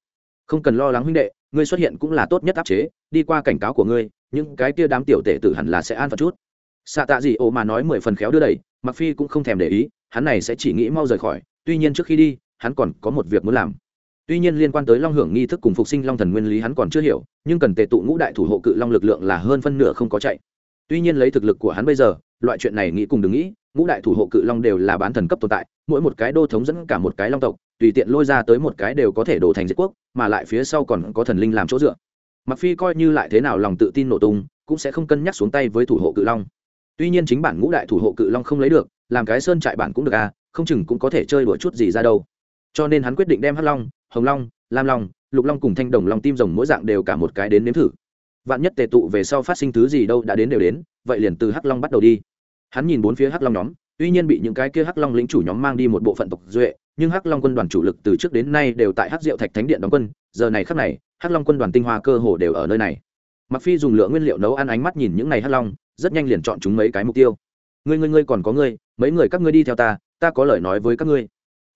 Không cần lo lắng huynh đệ ngươi xuất hiện cũng là tốt nhất áp chế đi qua cảnh cáo của ngươi những cái kia đám tiểu tể tử hẳn là sẽ an phận chút. Xạ tạ gì ô mà nói mười phần khéo đưa đẩy mặc phi cũng không thèm để ý hắn này sẽ chỉ nghĩ mau rời khỏi tuy nhiên trước khi đi hắn còn có một việc muốn làm. Tuy nhiên liên quan tới long hưởng nghi thức cùng phục sinh long thần nguyên lý hắn còn chưa hiểu nhưng cần tề tụ ngũ đại thủ hộ cự long lực lượng là hơn phân nửa không có chạy. Tuy nhiên lấy thực lực của hắn bây giờ loại chuyện này nghĩ cùng đừng nghĩ ngũ đại thủ hộ cự long đều là bán thần cấp tồn tại, mỗi một cái đô thống dẫn cả một cái long tộc, tùy tiện lôi ra tới một cái đều có thể đổ thành diệt quốc, mà lại phía sau còn có thần linh làm chỗ dựa. Mặc phi coi như lại thế nào lòng tự tin nổ tung, cũng sẽ không cân nhắc xuống tay với thủ hộ cự long. Tuy nhiên chính bản ngũ đại thủ hộ cự long không lấy được, làm cái sơn trại bản cũng được à không chừng cũng có thể chơi đùa chút gì ra đâu. Cho nên hắn quyết định đem hắc long, hồng long, lam long, lục long cùng thanh đồng long tim rồng mỗi dạng đều cả một cái đến nếm thử. Vạn nhất tề tụ về sau phát sinh thứ gì đâu đã đến đều đến, vậy liền từ hắc long bắt đầu đi hắn nhìn bốn phía hắc long nhóm, tuy nhiên bị những cái kia hắc long lĩnh chủ nhóm mang đi một bộ phận tộc duệ, nhưng hắc long quân đoàn chủ lực từ trước đến nay đều tại hắc diệu thạch thánh điện đóng quân, giờ này khắc này, hắc long quân đoàn tinh hoa cơ hồ đều ở nơi này. Mặc phi dùng lượng nguyên liệu nấu ăn ánh mắt nhìn những này hắc long, rất nhanh liền chọn chúng mấy cái mục tiêu. Ngươi ngươi ngươi còn có ngươi, mấy người các ngươi đi theo ta ta có lời nói với các ngươi.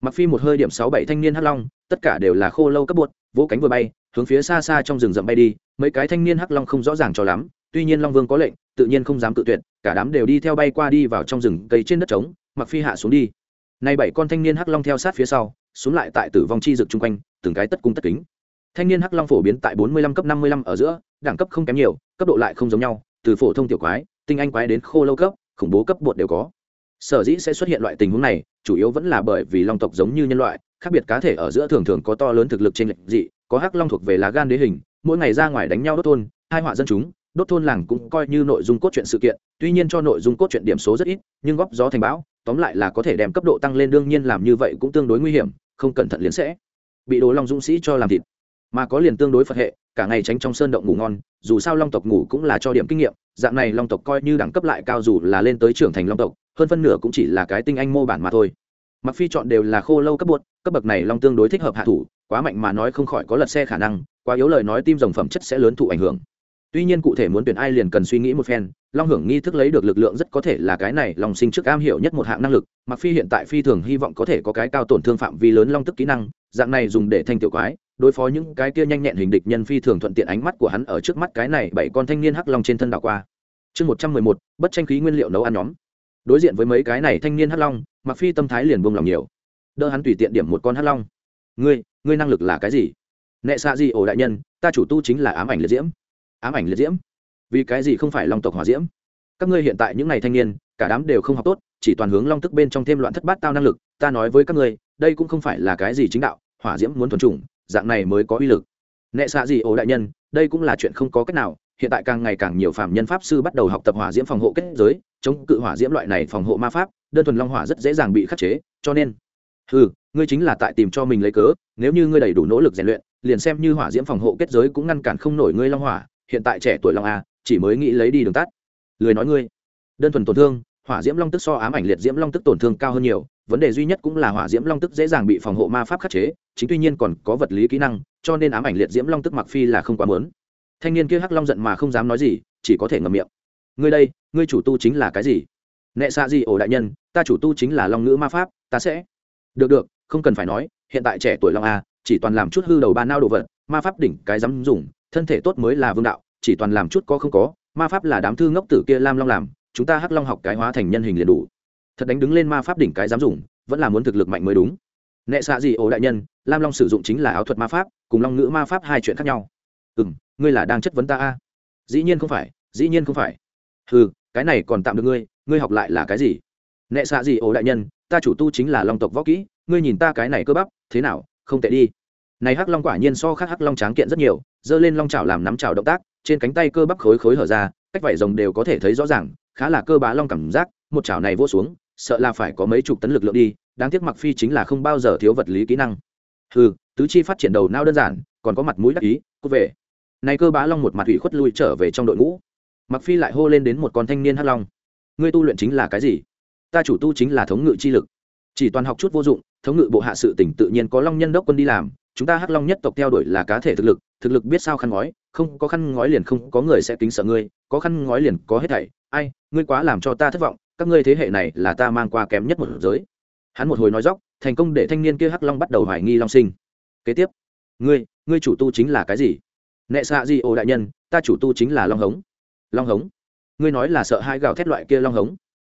Mặc phi một hơi điểm sáu bảy thanh niên hắc long, tất cả đều là khô lâu cấp bột, vỗ cánh vừa bay, hướng phía xa xa trong rừng rậm bay đi, mấy cái thanh niên hắc long không rõ ràng cho lắm tuy nhiên long vương có lệnh, tự nhiên không dám cự tuyệt, cả đám đều đi theo bay qua đi vào trong rừng cây trên đất trống, mặc phi hạ xuống đi. Nay bảy con thanh niên hắc long theo sát phía sau, xuống lại tại tử vong chi rực chung quanh, từng cái tất cung tất kính. Thanh niên hắc long phổ biến tại 45 cấp 55 ở giữa, đẳng cấp không kém nhiều, cấp độ lại không giống nhau, từ phổ thông tiểu quái, tinh anh quái đến khô lâu cấp, khủng bố cấp bột đều có. Sở dĩ sẽ xuất hiện loại tình huống này, chủ yếu vẫn là bởi vì long tộc giống như nhân loại, khác biệt cá thể ở giữa thường thường có to lớn thực lực trên lệch dị, có hắc long thuộc về lá gan đế hình, mỗi ngày ra ngoài đánh nhau đốt thôn, hai họa dân chúng đốt thôn làng cũng coi như nội dung cốt truyện sự kiện, tuy nhiên cho nội dung cốt truyện điểm số rất ít, nhưng góp gió thành bão, tóm lại là có thể đem cấp độ tăng lên đương nhiên làm như vậy cũng tương đối nguy hiểm, không cẩn thận liền sẽ bị đồ long dũng sĩ cho làm thịt. Mà có liền tương đối phật hệ, cả ngày tránh trong sơn động ngủ ngon, dù sao long tộc ngủ cũng là cho điểm kinh nghiệm, dạng này long tộc coi như đẳng cấp lại cao dù là lên tới trưởng thành long tộc, hơn phân nửa cũng chỉ là cái tinh anh mô bản mà thôi. Mặc phi chọn đều là khô lâu cấp bột, cấp bậc này long tương đối thích hợp hạ thủ, quá mạnh mà nói không khỏi có lật xe khả năng, quá yếu lời nói tim rồng phẩm chất sẽ lớn thụ ảnh hưởng tuy nhiên cụ thể muốn tuyển ai liền cần suy nghĩ một phen, long hưởng nghi thức lấy được lực lượng rất có thể là cái này lòng sinh trước am hiểu nhất một hạng năng lực mặc phi hiện tại phi thường hy vọng có thể có cái cao tổn thương phạm vi lớn long tức kỹ năng, dạng này dùng để thanh tiểu quái, đối phó những cái kia nhanh nhẹn hình địch nhân phi thường thuận tiện ánh mắt của hắn ở trước mắt cái này bảy con thanh niên hắc long trên thân đảo qua. Chương một trăm mười một, bất tranh khí nguyên liệu nấu ăn nhóm. Đối diện với mấy cái này thanh niên hắc long mặc phi tâm thái liền buông lòng nhiều. Đỡ hắn tùy tiện điểm một con hắc long. Ngươi ngươi năng lực là cái gì? Nệ xạ gì ổ đại nhân, ta chủ tu chính là ám ảnh liệt diễm ám ảnh liệt diễm. Vì cái gì không phải long tộc hỏa diễm? Các ngươi hiện tại những ngày thanh niên, cả đám đều không học tốt, chỉ toàn hướng long tức bên trong thêm loạn thất bát tao năng lực, ta nói với các ngươi, đây cũng không phải là cái gì chính đạo, hỏa diễm muốn thuần chủng, dạng này mới có uy lực. Nệ xạ gì ổ đại nhân, đây cũng là chuyện không có cách nào, hiện tại càng ngày càng nhiều phạm nhân pháp sư bắt đầu học tập hỏa diễm phòng hộ kết giới, chống cự hỏa diễm loại này phòng hộ ma pháp, đơn thuần long hỏa rất dễ dàng bị khắc chế, cho nên ừ ngươi chính là tại tìm cho mình lấy cớ, nếu như ngươi đầy đủ nỗ lực rèn luyện, liền xem như hỏa diễm phòng hộ kết giới cũng ngăn cản không nổi ngươi long hỏa hiện tại trẻ tuổi long a, chỉ mới nghĩ lấy đi đường tắt. Lười nói ngươi. Đơn thuần tổn thương, hỏa diễm long tức so ám ảnh liệt diễm long tức tổn thương cao hơn nhiều, vấn đề duy nhất cũng là hỏa diễm long tức dễ dàng bị phòng hộ ma pháp khắc chế, chính tuy nhiên còn có vật lý kỹ năng, cho nên ám ảnh liệt diễm long tức mặc phi là không quá mớn thanh niên kia hắc long giận mà không dám nói gì, chỉ có thể ngậm miệng. Ngươi đây, ngươi chủ tu chính là cái gì? Nệ xạ gì ổ đại nhân, ta chủ tu chính là long ngữ ma pháp, ta sẽ. Được được, không cần phải nói, hiện tại trẻ tuổi long a, chỉ toàn làm chút hư đầu ba nao đồ vật, ma pháp đỉnh cái dám dùng thân thể tốt mới là vương đạo, chỉ toàn làm chút có không có, ma pháp là đám thư ngốc tử kia lam long làm, chúng ta hắc long học cái hóa thành nhân hình liền đủ. Thật đánh đứng lên ma pháp đỉnh cái dám dùng, vẫn là muốn thực lực mạnh mới đúng. Nệ xạ gì ổ đại nhân, lam long sử dụng chính là áo thuật ma pháp, cùng long ngữ ma pháp hai chuyện khác nhau. Ừ m ngươi là đang chất vấn ta a? Dĩ nhiên không phải, dĩ nhiên không phải. Ừ cái này còn tạm được ngươi ngươi học lại là cái gì? Nệ xạ gì ổ đại nhân, ta chủ tu chính là long tộc võ kỹ, ngươi nhìn ta cái này cơ bắp, thế nào, không tệ đi này hắc long quả nhiên so khác hắc long tráng kiện rất nhiều, giơ lên long chảo làm nắm chảo động tác, trên cánh tay cơ bắp khối khối hở ra, cách vải rồng đều có thể thấy rõ ràng, khá là cơ bá long cảm giác, một chảo này vô xuống, sợ là phải có mấy chục tấn lực lượng đi, đáng tiếc mặc phi chính là không bao giờ thiếu vật lý kỹ năng. Ừ tứ chi phát triển đầu não đơn giản, còn có mặt mũi đắc ý, cút về. Này cơ bá long một mặt ủy khuất lui trở về trong đội ngũ. Mặc phi lại hô lên đến một con thanh niên hắc long. Ngươi tu luyện chính là cái gì? Ta chủ tu chính là thống ngự chi lực. Chỉ toàn học chút vô dụng, thống ngự bộ hạ sự tỉnh tự nhiên có long nhân đốc quân đi làm chúng ta hắc long nhất tộc theo đuổi là cá thể thực lực thực lực biết sao khăn ngói, không có khăn ngói liền không có người sẽ kính sợ ngươi, có khăn ngói liền có hết thảy. Ai, ngươi quá làm cho ta thất vọng, các ngươi thế hệ này là ta mang qua kém nhất một giới. Hắn một hồi nói dóc thành công để thanh niên kia hắc long bắt đầu hoài nghi long sinh. Kế tiếp, ngươi ngươi chủ tu chính là cái gì? Nệ xạ di ô đại nhân, ta chủ tu chính là long hống. Long hống? Ngươi nói là sợ hai gào thét loại kia long hống?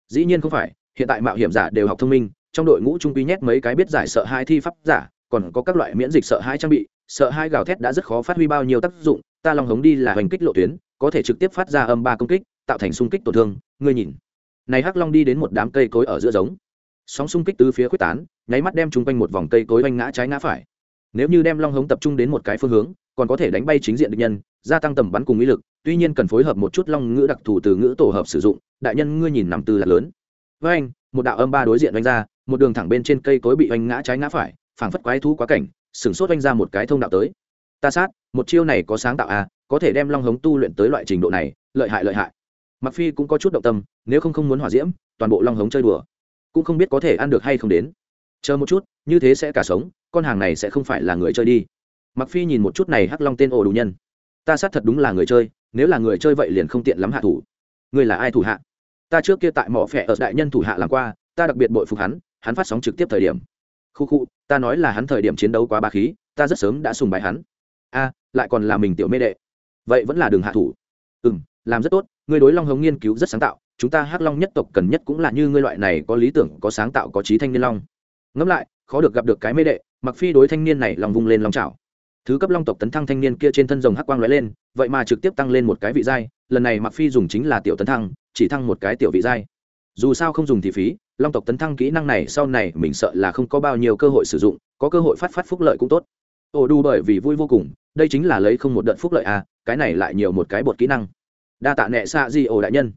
Dĩ nhiên không phải, hiện tại mạo hiểm giả đều học thông minh, trong đội ngũ trung quy nhét mấy cái biết giải sợ hai thi pháp giả còn có các loại miễn dịch sợ hai trang bị, sợ hai gào thét đã rất khó phát huy bao nhiêu tác dụng, ta long hống đi là hành kích lộ tuyến, có thể trực tiếp phát ra âm ba công kích, tạo thành xung kích tổn thương, ngươi nhìn. Này hắc long đi đến một đám cây cối ở giữa giống. Sóng xung kích từ phía quyết tán, nháy mắt đem chung quanh một vòng cây cối oanh ngã trái ngã phải. Nếu như đem long hống tập trung đến một cái phương hướng, còn có thể đánh bay chính diện địch nhân, gia tăng tầm bắn cùng ý lực, tuy nhiên cần phối hợp một chút long ngữ đặc thù từ ngữ tổ hợp sử dụng, đại nhân ngươi nhìn nằm từ là lớn. Với anh một đạo âm ba đối diện đánh ra, một đường thẳng bên trên cây cối bị oanh ngã trái ngã phải phảng phất quái thú quá cảnh sửng sốt oanh ra một cái thông đạo tới. Ta sát một chiêu này có sáng tạo à, có thể đem long hống tu luyện tới loại trình độ này lợi hại lợi hại. Mặc phi cũng có chút động tâm nếu không không muốn hỏa diễm toàn bộ long hống chơi đùa. Cũng không biết có thể ăn được hay không đến. Chờ một chút như thế sẽ cả sống con hàng này sẽ không phải là người chơi đi. Mặc phi nhìn một chút này hắc long tên ổ đủ nhân. Ta sát thật đúng là người chơi nếu là người chơi vậy liền không tiện lắm hạ thủ. Người là ai thủ hạ? Ta trước kia tại mỏ phẻ ở đại nhân thủ hạ làm qua ta đặc biệt bội phục hắn hắn phát sóng trực tiếp thời điểm khu khu, ta nói là hắn thời điểm chiến đấu quá ba khí, ta rất sớm đã sùng bái hắn. A, lại còn là mình tiểu mê đệ. Vậy vẫn là đường hạ thủ. Ừ m làm rất tốt, ngươi đối long hống nghiên cứu rất sáng tạo, chúng ta hắc long nhất tộc cần nhất cũng là như ngươi loại này có lý tưởng, có sáng tạo, có trí thanh niên long. Ngẫm lại, khó được gặp được cái mê đệ mặc phi đối thanh niên này lòng vung lên lòng chảo. Thứ cấp long tộc tấn thăng thanh niên kia trên thân rồng hắc quang lóe lên, vậy mà trực tiếp tăng lên một cái vị giai, lần này mặc phi dùng chính là tiểu tấn thăng, chỉ thăng một cái tiểu vị giai. Dù sao không dùng thì phí long tộc tấn thăng kỹ năng này, sau này mình sợ là không có bao nhiêu cơ hội sử dụng, có cơ hội phát phát phúc lợi cũng tốt. Ồ đu bởi vì vui vô cùng, đây chính là lấy không một đợt phúc lợi à cái này lại nhiều một cái bột kỹ năng. Đa tạ nệ xạ di ồ đại nhân.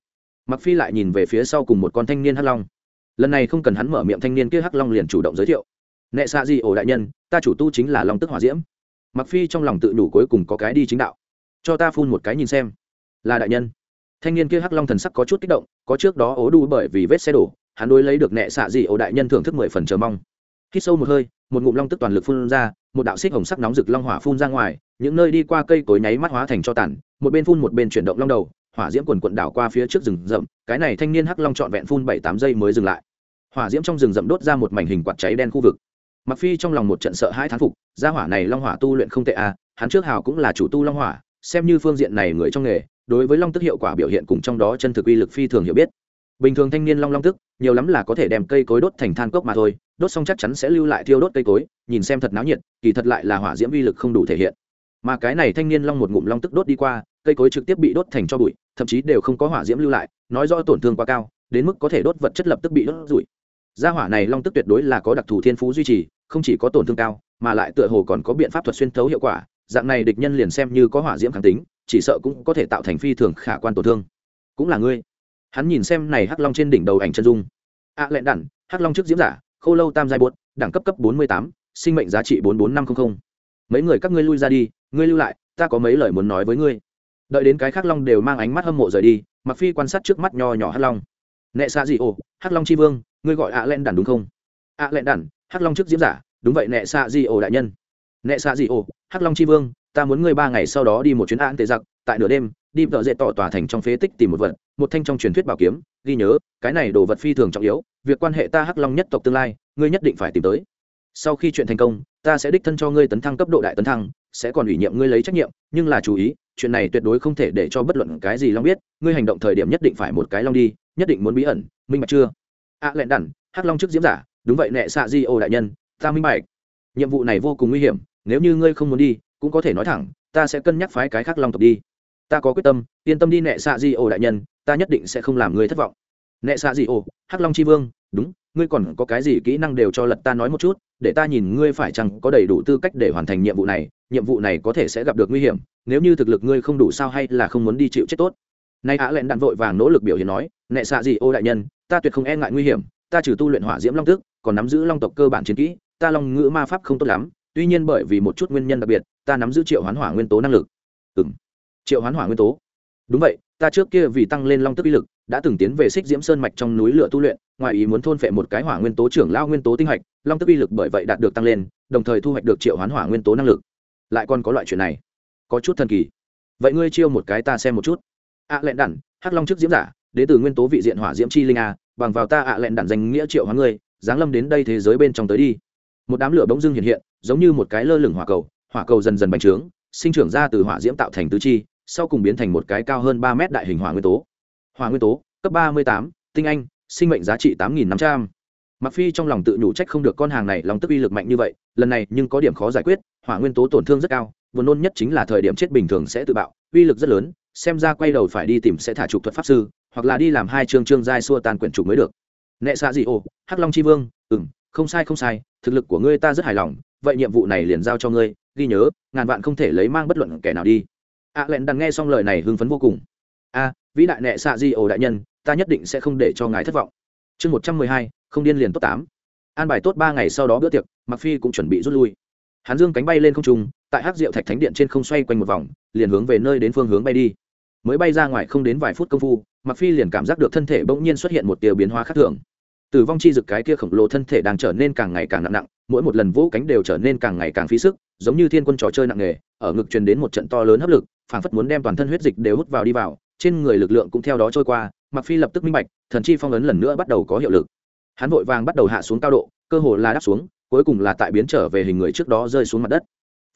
Mặc phi lại nhìn về phía sau cùng một con thanh niên hắc long. Lần này không cần hắn mở miệng thanh niên kia, hắc long liền chủ động giới thiệu. Nệ xạ di ồ đại nhân, ta chủ tu chính là long tức hỏa diễm. Mặc phi trong lòng tự đủ cuối cùng có cái đi chính đạo. Cho ta phun một cái nhìn xem. Là đại nhân. Thanh niên kia hắc long thần sắc có chút kích động, có trước đó ố đu bởi vì vết xe đổ hắn đối lấy được nệ xạ dị ổ đại nhân thưởng thức mười phần chờ mong. Khi sâu một hơi, một ngụm long tức toàn lực phun ra, một đạo xích hồng sắc nóng rực long hỏa phun ra ngoài, những nơi đi qua cây cối nháy mắt hóa thành cho tàn, một bên phun một bên chuyển động long đầu, hỏa diễm quần quận đảo qua phía trước rừng rậm, cái này thanh niên hắc long trọn vẹn phun bảy tám giây mới dừng lại. Hỏa diễm trong rừng rậm đốt ra một mảnh hình quạt cháy đen khu vực. Mặc phi trong lòng một trận sợ hai thán phục, gia hỏa này long hỏa tu luyện không tệ à hắn trước hào cũng là chủ tu long hỏa, xem như phương diện này người trong nghề, đối với long tức hiệu quả biểu hiện cùng trong đó chân thực uy lực phi thường hiểu biết bình thường thanh niên long long tức, nhiều lắm là có thể đem cây cối đốt thành than cốc mà thôi, đốt xong chắc chắn sẽ lưu lại thiêu đốt cây cối, nhìn xem thật náo nhiệt, kỳ thật lại là hỏa diễm uy lực không đủ thể hiện. Mà cái này thanh niên long một ngụm long tức đốt đi qua, cây cối trực tiếp bị đốt thành cho bụi, thậm chí đều không có hỏa diễm lưu lại, nói rõ tổn thương quá cao, đến mức có thể đốt vật chất lập tức bị đốt rủi gia hỏa này long tức tuyệt đối là có đặc thù thiên phú duy trì, không chỉ có tổn thương cao, mà lại tựa hồ còn có biện pháp thuật xuyên thấu hiệu quả, dạng này địch nhân liền xem như có hỏa diễm kháng tính, chỉ sợ cũng có thể tạo thành phi thường khả quan tổn thương. Cũng là ngươi hắn nhìn xem này hắc long trên đỉnh đầu ảnh chân dung. A à, lẹn đản hắc long trước diễm giả khô lâu tam giai bột đẳng cấp cấp bốn mươi tám sinh mệnh giá trị bốn bốn năm trăm linh mấy người các ngươi lui ra đi ngươi lưu lại ta có mấy lời muốn nói với ngươi. Đợi đến cái khắc long đều mang ánh mắt hâm mộ rời đi mặc phi quan sát trước mắt nho nhỏ hắc long. Nệ xa gì ồ hắc long tri vương ngươi gọi ạ à lẹn đản đúng không? Ạ à lẹn đản hắc long trước diễm giả đúng vậy nệ xa gì ồ đại nhân. Nệ xa gì ồ hắc long tri vương ta muốn ngươi ba ngày sau đó đi một chuyến án tệ giặc tại nửa đêm đi vợ dễ tỏ tòa thành trong phế tích tìm một vật một thanh trong truyền thuyết bảo kiếm ghi nhớ cái này đồ vật phi thường trọng yếu việc quan hệ ta hắc long nhất tộc tương lai ngươi nhất định phải tìm tới. Sau khi chuyện thành công ta sẽ đích thân cho ngươi tấn thăng cấp độ đại tấn thăng sẽ còn ủy nhiệm ngươi lấy trách nhiệm nhưng là chú ý chuyện này tuyệt đối không thể để cho bất luận cái gì long biết ngươi hành động thời điểm nhất định phải một cái long đi nhất định muốn bí ẩn minh bạch chưa? Ạ à, lẹn đẳn hắc long trước diễm giả đúng vậy nệ xạ di ô đại nhân ta minh bạch. Nhiệm vụ này vô cùng nguy hiểm nếu như ngươi không muốn đi cũng có thể nói thẳng ta sẽ cân nhắc phái cái khác long tộc đi ta có quyết tâm, yên tâm đi nệ xạ di ô đại nhân, ta nhất định sẽ không làm ngươi thất vọng. Nệ xạ di ô, hắc long c h i vương, đúng, ngươi còn có cái gì kỹ năng đều cho lật ta nói một chút, để ta nhìn ngươi phải chăng có đầy đủ tư cách để hoàn thành nhiệm vụ này, nhiệm vụ này có thể sẽ gặp được nguy hiểm, nếu như thực lực ngươi không đủ sao hay là không muốn đi chịu chết tốt. Nay á lẹn đạn vội vàng nỗ lực biểu hiện nói nệ xạ di ô đại nhân, ta tuyệt không e ngại nguy hiểm, ta trừ tu luyện hỏa diễm long tức còn nắm giữ long tộc cơ bản chiến kỹ, ta long ngữ ma pháp không tốt lắm, tuy nhiên bởi vì một chút nguyên nhân đặc biệt, ta nắm giữ triệu hoán hỏa nguyên tố năng lực triệu hoán hỏa nguyên tố. Đúng vậy, ta trước kia vì tăng lên long tức uy lực, đã từng tiến về xích diễm sơn mạch trong núi lửa tu luyện, ngoài ý muốn thôn phệ một cái hỏa nguyên tố trưởng lao nguyên tố tinh hạch, long tức uy lực bởi vậy đạt được tăng lên, đồng thời thu hoạch được triệu hoán hỏa nguyên tố năng lực. Lại còn có loại chuyện này. Có chút thần kỳ. Vậy ngươi chiêu một cái ta xem một chút. Ạ à lẹn đản, hắc long trước diễm giả đến từ nguyên tố vị diện hỏa diễm chi linh a, bằng vào ta ạ à lẹn đản danh nghĩa triệu hoán ngươi, giáng lâm đến đây thế giới bên trong tới đi. Một đám lửa bỗng dưng hiện hiện, giống như một cái lơ lửng hỏa cầu hỏa cầu dần dần bành trướng, sinh trưởng ra từ hỏa diễm tạo thành tứ chi sau cùng biến thành một cái cao hơn ba mét đại hình hỏa nguyên tố. Hỏa nguyên tố, cấp ba mươi tám, tinh anh, sinh mệnh giá trị tám nghìn năm trăm. Mặc phi trong lòng tự nhủ trách không được con hàng này lòng tức uy lực mạnh như vậy, lần này nhưng có điểm khó giải quyết, hỏa nguyên tố tổn thương rất cao, buồn nôn nhất chính là thời điểm chết bình thường sẽ tự bạo, uy lực rất lớn, xem ra quay đầu phải đi tìm sẽ thả trục thuật pháp sư, hoặc là đi làm hai chương chương giai xua tan quyển trục mới được. Nệ xạ gì ồ hắc long chi vương ừ m không sai không sai, thực lực của ngươi ta rất hài lòng, vậy nhiệm vụ này liền giao cho ngươi, ghi nhớ, ngàn vạn không thể lấy mang bất luận kẻ nào đi ạ à, lẹn đằng nghe xong lời này hưng phấn vô cùng. A vĩ đại nệ xạ di ổ đại nhân ta nhất định sẽ không để cho ngài thất vọng. Chương một trăm mười hai không điên liền tốt tám. An bài tốt ba ngày sau đó bữa tiệc mặc phi cũng chuẩn bị rút lui. Hắn dương cánh bay lên không trung tại hắc diệu thạch thánh điện trên không xoay quanh một vòng liền hướng về nơi đến phương hướng bay đi. Mới bay ra ngoài không đến vài phút công phu mặc phi liền cảm giác được thân thể bỗng nhiên xuất hiện một tia biến hóa khác thường. Tử vong chi dực cái kia khổng lồ thân thể đang trở nên càng ngày càng nặng nặng mỗi một lần vỗ cánh đều trở nên càng ngày càng phí sức giống như thiên quân trò chơi nặng nghề ở ngực truyền đến một trận to lớn hấp lực phảng phất muốn đem toàn thân huyết dịch đều hút vào đi vào, trên người lực lượng cũng theo đó trôi qua mặc phi lập tức minh bạch, thần chi phong ấn lần nữa bắt đầu có hiệu lực. Hắn vội vàng bắt đầu hạ xuống cao độ, cơ hồ là đáp xuống, cuối cùng là tại biến trở về hình người trước đó rơi xuống mặt đất.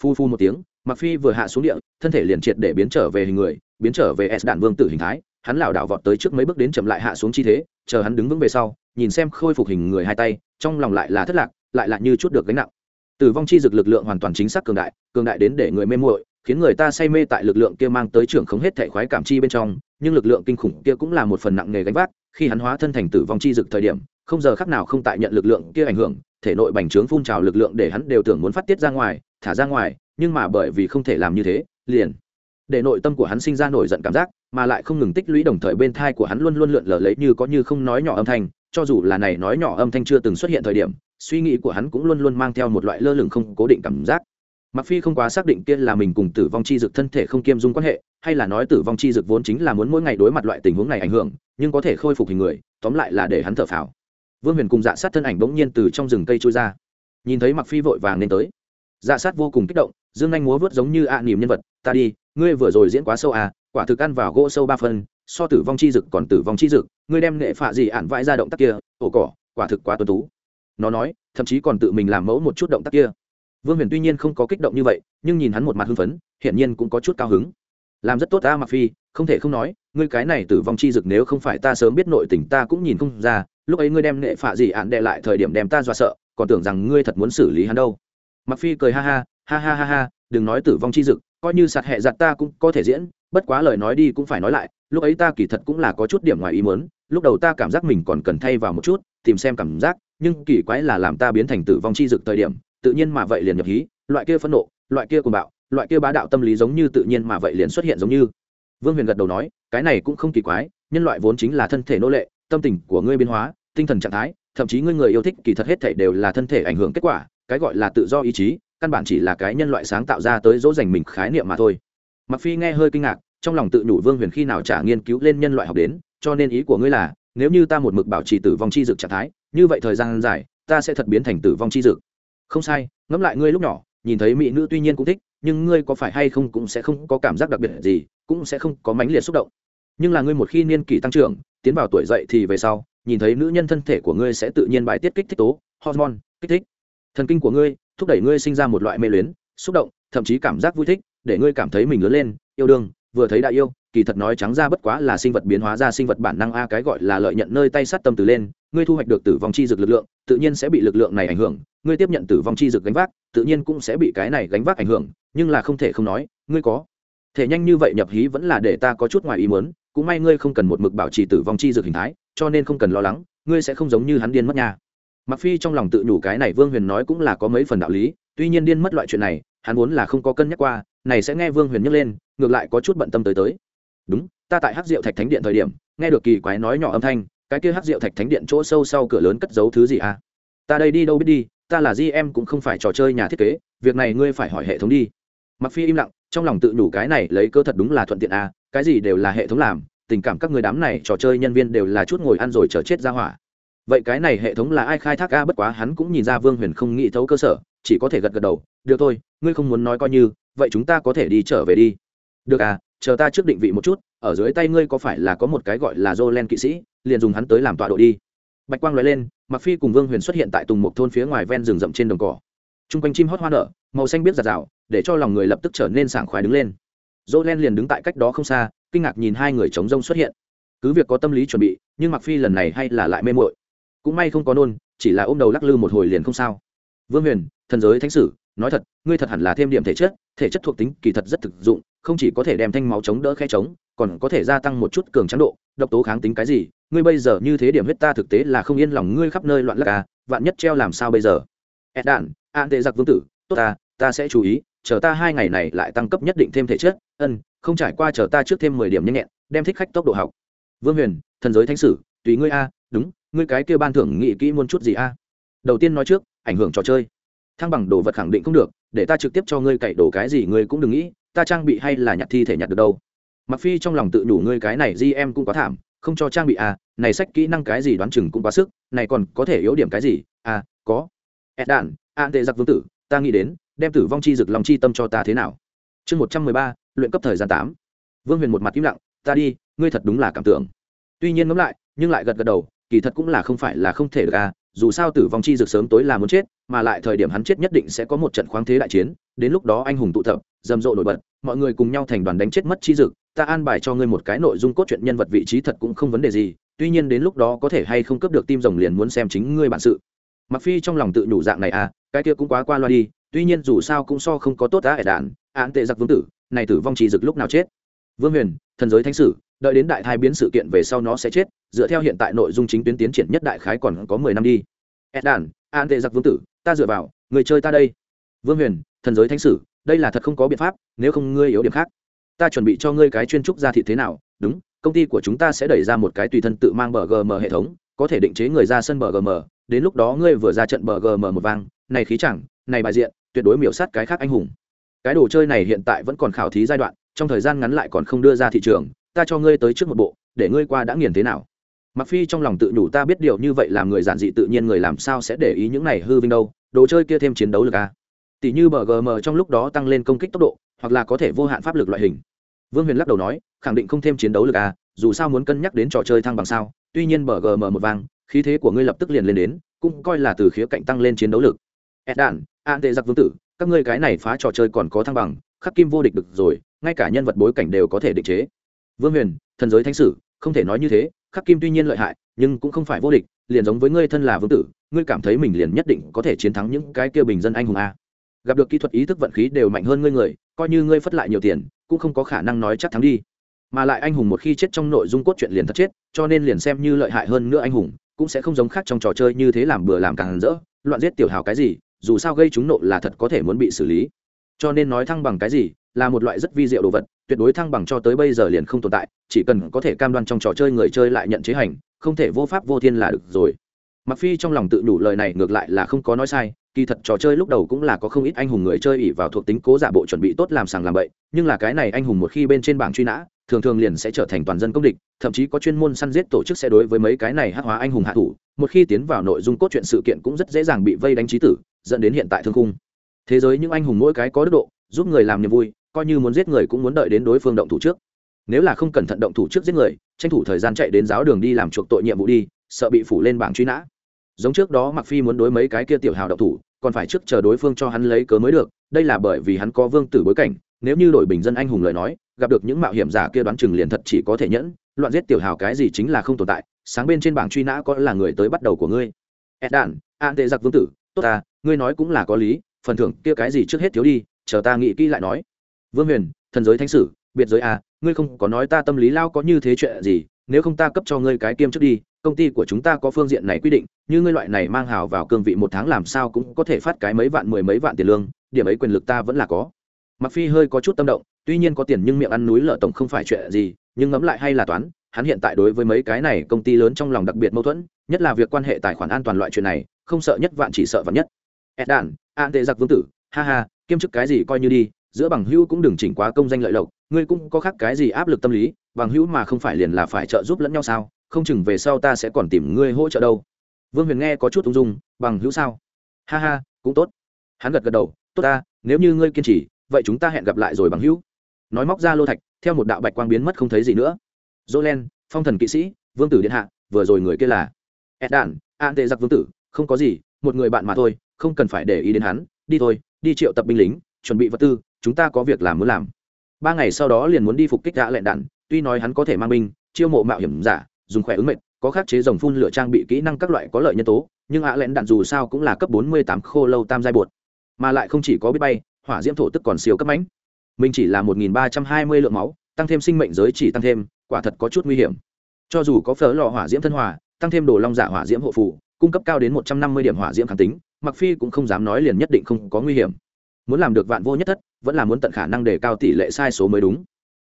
Phu phu một tiếng mặc phi vừa hạ xuống địa, thân thể liền triệt để biến trở về hình người, biến trở về s đạn vương tử hình thái. Hắn lảo đảo vọt tới trước mấy bước đến chậm lại hạ xuống chi thế, chờ hắn đứng vững về sau, nhìn xem khôi phục hình người hai tay, trong lòng lại là thất lạc, lại là như chút được gánh nặng. Tử vong chi dực lực lượng hoàn toàn chính xác cường đại cường đại đến để người mê muội khiến người ta say mê tại lực lượng kia mang tới trưởng không hết thể khoái cảm chi bên trong, nhưng lực lượng kinh khủng kia cũng là một phần nặng nghề gánh vác, khi hắn hóa thân thành tử vong chi dực thời điểm, không giờ khác nào không tại nhận lực lượng kia ảnh hưởng, thể nội bành trướng phun trào lực lượng để hắn đều tưởng muốn phát tiết ra ngoài, thả ra ngoài, nhưng mà bởi vì không thể làm như thế, liền để nội tâm của hắn sinh ra nổi giận cảm giác, mà lại không ngừng tích lũy đồng thời bên thai của hắn luôn luôn lượn lờ lấy như có như không nói nhỏ âm thanh, cho dù là này nói nhỏ âm thanh chưa từng xuất hiện thời điểm, suy nghĩ của hắn cũng luôn luôn mang theo một loại lơ lửng không cố định cảm giác mặc phi không quá xác định kia là mình cùng tử vong chi dực thân thể không kiêm dung quan hệ, hay là nói tử vong chi dực vốn chính là muốn mỗi ngày đối mặt loại tình huống này ảnh hưởng, nhưng có thể khôi phục hình người, tóm lại là để hắn thở phào. Vương huyền cùng dạ sát thân ảnh bỗng nhiên từ trong rừng cây trôi ra. Nhìn thấy mặc phi vội vàng nên tới. Dạ sát vô cùng kích động, dương anh múa vớt giống như ạ à niềm nhân vật, ta đi, ngươi vừa rồi diễn quá sâu à quả thực ăn vào gỗ sâu ba phân so tử vong chi dực còn tử vong chi dực, ngươi đem nghệ phạ gì ản vãi ra động tác kia, ổ cỏ, quả thực quá tuân tú. Nó nói, thậm chí còn tự mình làm mẫu một chút động tác kia vương huyền tuy nhiên không có kích động như vậy, nhưng nhìn hắn một mặt hưng phấn, hiển nhiên cũng có chút cao hứng. Làm rất tốt ta mặc phi, không thể không nói, ngươi cái này tử vong chi dực nếu không phải ta sớm biết nội tình ta cũng nhìn không ra, lúc ấy ngươi đem nghệ phạ gì ạn đệ lại thời điểm đem ta dọa sợ, còn tưởng rằng ngươi thật muốn xử lý hắn đâu. Mặc phi cười ha ha ha ha ha ha, đừng nói tử vong chi dực, coi như sạt hẹ giặt ta cũng có thể diễn, bất quá lời nói đi cũng phải nói lại, lúc ấy ta kỳ thật cũng là có chút điểm ngoài ý muốn, lúc đầu ta cảm giác mình còn cần thay vào một chút, tìm xem cảm giác, nhưng kỳ quái là làm ta biến thành tử vong chi dực thời điểm tự nhiên mà vậy liền nhập hí, loại kia phẫn nộ, loại kia cuồng bạo, loại kia bá đạo tâm lý giống như tự nhiên mà vậy liền xuất hiện giống như. Vương huyền gật đầu nói, cái này cũng không kỳ quái, nhân loại vốn chính là thân thể nô lệ, tâm tình của ngươi biến hóa, tinh thần trạng thái, thậm chí ngươi người yêu thích kỳ thật hết thể đều là thân thể ảnh hưởng kết quả, cái gọi là tự do ý chí, căn bản chỉ là cái nhân loại sáng tạo ra tới dỗ dành mình khái niệm mà thôi. Mặc phi nghe hơi kinh ngạc, trong lòng tự nhủ vương huyền khi nào trả nghiên cứu lên nhân loại học đến, cho nên ý của ngươi là, nếu như ta một mực bảo trì tử vong chi dực trạng thái, như vậy thời gian dài, ta sẽ thật biến thành tử vong chi dực không sai, ngẫm lại ngươi lúc nhỏ, nhìn thấy mỹ nữ tuy nhiên cũng thích, nhưng ngươi có phải hay không cũng sẽ không có cảm giác đặc biệt gì, cũng sẽ không có mãnh liệt xúc động. Nhưng là ngươi một khi niên kỷ tăng trưởng, tiến vào tuổi dậy thì về sau, nhìn thấy nữ nhân thân thể của ngươi sẽ tự nhiên bài tiết kích thích tố, hormone, kích thích. Thần kinh của ngươi thúc đẩy ngươi sinh ra một loại mê luyến, xúc động, thậm chí cảm giác vui thích, để ngươi cảm thấy mình lớn lên, yêu đương, vừa thấy đại yêu, kỳ thật nói trắng ra bất quá là sinh vật biến hóa ra sinh vật bản năng a, cái gọi là lợi nhận nơi tay sát tâm từ lên, ngươi thu hoạch được tử vong chi dược lực lượng, tự nhiên sẽ bị lực lượng này ảnh hưởng ngươi tiếp nhận tử vong chi dược gánh vác, tự nhiên cũng sẽ bị cái này gánh vác ảnh hưởng, nhưng là không thể không nói, ngươi có thể nhanh như vậy nhập hí vẫn là để ta có chút ngoài ý muốn, cũng may ngươi không cần một mực bảo trì tử vong chi dược hình thái, cho nên không cần lo lắng, ngươi sẽ không giống như hắn điên mất nhà. mặc phi trong lòng tự nhủ cái này vương huyền nói cũng là có mấy phần đạo lý, tuy nhiên điên mất loại chuyện này, hắn muốn là không có cân nhắc qua, này sẽ nghe vương huyền nhắc lên, ngược lại có chút bận tâm tới tới đúng, ta tại Hắc Diệu thạch thánh điện thời điểm, nghe được kỳ quái nói nhỏ âm thanh, cái kia Hắc Diệu thạch thánh điện chỗ sâu sau cửa lớn cất giấu thứ gì à ta đây đi đâu biết đi ta là di em cũng không phải trò chơi nhà thiết kế, việc này ngươi phải hỏi hệ thống đi. Mặc phi im lặng, trong lòng tự nhủ cái này lấy cơ thật đúng là thuận tiện à cái gì đều là hệ thống làm, tình cảm các người đám này trò chơi nhân viên đều là chút ngồi ăn rồi chờ chết ra hỏa. Vậy cái này hệ thống là ai khai thác a bất quá hắn cũng nhìn ra vương huyền không nghĩ thấu cơ sở, chỉ có thể gật gật đầu, được thôi, ngươi không muốn nói coi như, vậy chúng ta có thể đi trở về đi. Được à chờ ta trước định vị một chút, ở dưới tay ngươi có phải là có một cái gọi là dô len kỵ sĩ, liền dùng hắn tới làm tọa độ đi. Bạch quang nói lên mặc phi cùng vương huyền xuất hiện tại tùng một thôn phía ngoài ven rừng rậm trên đồng cỏ. T r u n g quanh chim hót hoa nở, màu xanh biết giạt rào, để cho lòng người lập tức trở nên sảng khoái đứng lên. Dỗ len liền đứng tại cách đó không xa, kinh ngạc nhìn hai người chống rông xuất hiện. Cứ việc có tâm lý chuẩn bị, nhưng mặc phi lần này hay là lại mê mội cũng may không có nôn, chỉ là ôm đầu lắc lư một hồi liền không sao. Vương huyền, thần giới thánh sử, nói thật, ngươi thật hẳn là thêm điểm thể chất thể chất thuộc tính kỳ thật rất thực dụng, không chỉ có thể đem thanh máu chống đỡ khe chống còn có thể gia tăng một chút cường trắng độ, độc tố kháng tính cái gì, ngươi bây giờ như thế điểm huyết ta thực tế là không yên lòng ngươi khắp nơi loạn lắc à vạn nhất treo làm sao bây giờ? Ed đạn an tệ giặc vương tử, tốt ta ta sẽ chú ý, chờ ta hai ngày này lại tăng cấp nhất định thêm thể chất, ân, không trải qua chờ ta trước thêm mười điểm nhanh nhẹn, đem thích khách tốc độ học. Vương huyền, thần giới thánh sử, tùy ngươi a, đúng, ngươi cái kia ban thưởng nghị kỹ muốn chút gì a? Đầu tiên nói trước, ảnh hưởng trò chơi. Thăng bằng đồ vật khẳng định không được, để ta trực tiếp cho ngươi cậy đồ cái gì ngươi cũng đừng nghĩ, ta trang bị hay là nhặt thi thể nhặt được đâu? Mặc phi trong lòng tự đủ ngươi cái này di em cũng quá thảm, không cho trang bị à này sách kỹ năng cái gì đoán chừng cũng quá sức, này còn có thể yếu điểm cái gì à có. Ed đạn an tệ giặc vương tử, ta nghĩ đến, đem tử vong chi rực lòng chi tâm cho ta thế nào? Chương một trăm mười ba, luyện cấp thời gian tám. Vương huyền một mặt im lặng, ta đi, ngươi thật đúng là cảm tưởng. Tuy nhiên ngẫm lại, nhưng lại gật gật đầu, kỳ thật cũng là không phải là không thể được à dù sao tử vong chi dược sớm tối là muốn chết, mà lại thời điểm hắn chết nhất định sẽ có một trận khoáng thế đại chiến, đến lúc đó anh hùng tụ tập, rầm rộ nổi bật, mọi người cùng nhau thành đoàn đánh chết mất chi dược ta an bài cho ngươi một cái nội dung cốt truyện nhân vật vị trí thật cũng không vấn đề gì, tuy nhiên đến lúc đó có thể hay không cấp được tim rồng liền muốn xem chính ngươi bản sự. Mặc phi trong lòng tự nhủ dạng này à cái kia cũng quá qua loa đi, tuy nhiên dù sao cũng so không có tốt đã ẻ đạn án tệ giặc vương tử, này tử vong chi rực lúc nào chết. Vương huyền, thần giới thánh sử, đợi đến đại thai biến sự kiện về sau nó sẽ chết, dựa theo hiện tại nội dung chính tuyến tiến triển nhất đại khái còn có mười năm đi. Ed đạn an tệ giặc vương tử, ta dựa vào, người chơi ta đây. Vương huyền, thần giới thánh sử, đây là thật không có biện pháp, nếu không ngươi yếu điểm khác ta chuẩn bị cho ngươi cái chuyên trúc ra thị thế nào? Đúng, công ty của chúng ta sẽ đẩy ra một cái tùy thân tự mang bờ gm hệ thống, có thể định chế người ra sân bờ gm. Đến lúc đó ngươi vừa ra trận bờ gm một vang, này khí chẳng, này bài diện, tuyệt đối miểu sát cái khác anh hùng. Cái đồ chơi này hiện tại vẫn còn khảo thí giai đoạn, trong thời gian ngắn lại còn không đưa ra thị trường, ta cho ngươi tới trước một bộ, để ngươi qua đã nghiền thế nào. Mặc phi trong lòng tự nhủ ta biết điều như vậy làm người giản dị tự nhiên người làm sao sẽ để ý những này hư vinh đâu, đồ chơi kia thêm chiến đấu lực à. tỷ như bờ gm trong lúc đó tăng lên công kích tốc độ hoặc là có thể vô hạn pháp lực loại hình. Vương huyền lắc đầu nói, khẳng định không thêm chiến đấu lực à dù sao muốn cân nhắc đến trò chơi thăng bằng sao, tuy nhiên bờ gm một vang, khí thế của ngươi lập tức liền lên đến, cũng coi là từ khía cạnh tăng lên chiến đấu lực. Ed đản an tệ giặc vương tử, các ngươi cái này phá trò chơi còn có thăng bằng, khắc kim vô địch được rồi, ngay cả nhân vật bối cảnh đều có thể định chế. Vương huyền, thần giới thánh sử, không thể nói như thế, khắc kim tuy nhiên lợi hại, nhưng cũng không phải vô địch, liền giống với ngươi thân là vương tử, ngươi cảm thấy mình liền nhất định có thể chiến thắng những cái kia bình dân anh hùng a. Gặp được kỹ thuật ý thức vận khí đều mạnh hơn ngươi người coi như ngươi phất lại nhiều tiền, cũng không có khả năng nói chắc thắng đi. Mà lại anh hùng một khi chết trong nội dung cốt truyện liền thật chết, cho nên liền xem như lợi hại hơn nữa anh hùng, cũng sẽ không giống khác trong trò chơi như thế làm bừa làm càng rỡ, loạn giết tiểu hào cái gì, dù sao gây chúng nộ là thật có thể muốn bị xử lý. Cho nên nói thăng bằng cái gì, là một loại rất vi diệu đồ vật, tuyệt đối thăng bằng cho tới bây giờ liền không tồn tại, chỉ cần có thể cam đoan trong trò chơi người chơi lại nhận chế hành, không thể vô pháp vô thiên là được rồi. Mặc phi trong lòng tự đủ lời này ngược lại là không có nói sai kỳ thật trò chơi lúc đầu cũng là có không ít anh hùng người chơi ỉ vào thuộc tính cố giả bộ chuẩn bị tốt làm sàng làm bậy, nhưng là cái này anh hùng một khi bên trên bảng truy nã, thường thường liền sẽ trở thành toàn dân công địch, thậm chí có chuyên môn săn giết tổ chức sẽ đối với mấy cái này hắc hóa anh hùng hạ thủ, một khi tiến vào nội dung cốt truyện sự kiện cũng rất dễ dàng bị vây đánh trí tử, dẫn đến hiện tại thương khung. Thế giới những anh hùng mỗi cái có đức độ, giúp người làm niềm vui, coi như muốn giết người cũng muốn đợi đến đối phương động thủ trước. Nếu là không cẩn thận động thủ trước giết người, tranh thủ thời gian chạy đến giáo đường đi làm chuộc tội nhiệm vụ đi, sợ bị phủ lên bảng truy nã. Giống trước đó mặc phi muốn đối mấy cái kia tiểu hào động thủ còn phải trước chờ đối phương cho hắn lấy cớ mới được, đây là bởi vì hắn có vương tử bối cảnh, nếu như đổi bình dân anh hùng lời nói, gặp được những mạo hiểm giả kia đoán chừng liền thật chỉ có thể nhẫn, loạn giết tiểu hào cái gì chính là không tồn tại, sáng bên trên bảng truy nã có là người tới bắt đầu của ngươi. Ed đản an tệ giặc vương tử, tốt ta, ngươi nói cũng là có lý, phần thưởng kia cái gì trước hết thiếu đi, chờ ta nghĩ kỹ lại nói. Vương huyền, thần giới thánh sử, biệt giới à ngươi không có nói ta tâm lý lao có như thế chuyện gì, nếu không ta cấp cho ngươi cái kiêm trước đi công ty của chúng ta có phương diện này quy định, như ngươi loại này mang hào vào cương vị một tháng làm sao cũng có thể phát cái mấy vạn, mười mấy vạn tiền lương, điểm ấy quyền lực ta vẫn là có. Mặc phi hơi có chút tâm động, tuy nhiên có tiền nhưng miệng ăn núi lở tổng không phải chuyện gì, nhưng ngẫm lại hay là toán, hắn hiện tại đối với mấy cái này công ty lớn trong lòng đặc biệt mâu thuẫn, nhất là việc quan hệ tài khoản an toàn loại chuyện này, không sợ nhất vạn chỉ sợ vạn nhất. Ed đàn an tệ giặc vương tử, ha ha, kiêm chức cái gì coi như đi, giữa bằng hữu cũng đừng chỉnh quá công danh lợi lộc, ngươi cũng có khác cái gì áp lực tâm lý bằng hữu mà không phải liền là phải trợ giúp lẫn nhau sao? Không chừng về sau ta sẽ còn tìm ngươi hỗ trợ đâu. Vương huyền nghe có chút ung dung, bằng hữu sao? Ha ha, cũng tốt. Hắn gật gật đầu, tốt ta, nếu như ngươi kiên trì, vậy chúng ta hẹn gặp lại rồi bằng hữu. Nói móc ra lô thạch, theo một đạo bạch quang biến mất không thấy gì nữa. Dỗ len phong thần kỵ sĩ, vương tử điện hạ, vừa rồi người kia là ed đản an tệ giặc vương tử, không có gì, một người bạn mà thôi, không cần phải để ý đến hắn, đi thôi, đi triệu tập binh lính, chuẩn bị vật tư, chúng ta có việc làm muốn làm. Ba ngày sau đó liền muốn đi phục kích gã lẹn đạn tuy nói hắn có thể mang binh, chiêu mộ mạo hiểm giả, dùng khỏe ứng mệnh, có khắc chế dòng phun lửa trang bị kỹ năng các loại có lợi nhân tố, nhưng ạ lẹn đạn dù sao cũng là cấp bốn mươi tám khô lâu tam giai bột. Mà lại không chỉ có biết bay, hỏa diễm thổ tức còn siêu cấp mãnh. Mình chỉ là một nghìn ba trăm hai mươi lượng máu, tăng thêm sinh mệnh giới chỉ tăng thêm, quả thật có chút nguy hiểm. Cho dù có phở lò hỏa diễm thân hòa, tăng thêm đồ long giả hỏa diễm hộ phụ cung cấp cao đến một trăm năm mươi điểm hỏa diễm kháng tính mặc phi cũng không dám nói liền nhất định không có nguy hiểm. Muốn làm được vạn vô nhất thất, vẫn là muốn tận khả năng để cao tỷ lệ sai số mới đúng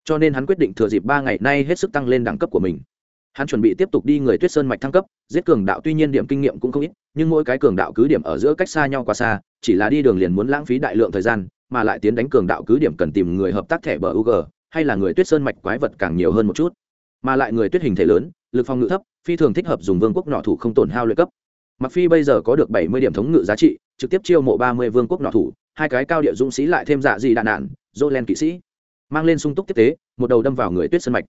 cho nên hắn quyết định thừa dịp ba ngày nay hết sức tăng lên đẳng cấp của mình. Hắn chuẩn bị tiếp tục đi người tuyết sơn mạch thăng cấp giết cường đạo tuy nhiên điểm kinh nghiệm cũng không ít nhưng mỗi cái cường đạo cứ điểm ở giữa cách xa nhau quá xa chỉ là đi đường liền muốn lãng phí đại lượng thời gian mà lại tiến đánh cường đạo cứ điểm cần tìm người hợp tác thẻ bờ UG, hay là người tuyết sơn mạch quái vật càng nhiều hơn một chút. Mà lại người tuyết hình thể lớn lực phòng ngự thấp phi thường thích hợp dùng vương quốc nọ thủ không tổn hao lợi cấp. Mặc phi bây giờ có được bảy mươi điểm thống ngự giá trị trực tiếp chiêu mộ ba mươi vương quốc nọ thủ hai cái cao địa dũng sĩ lại thêm dạ gì đạn nạn dô len kỵ sĩ mang lên sung túc tiếp tế, một đầu đâm vào người tuyết sơn mạch.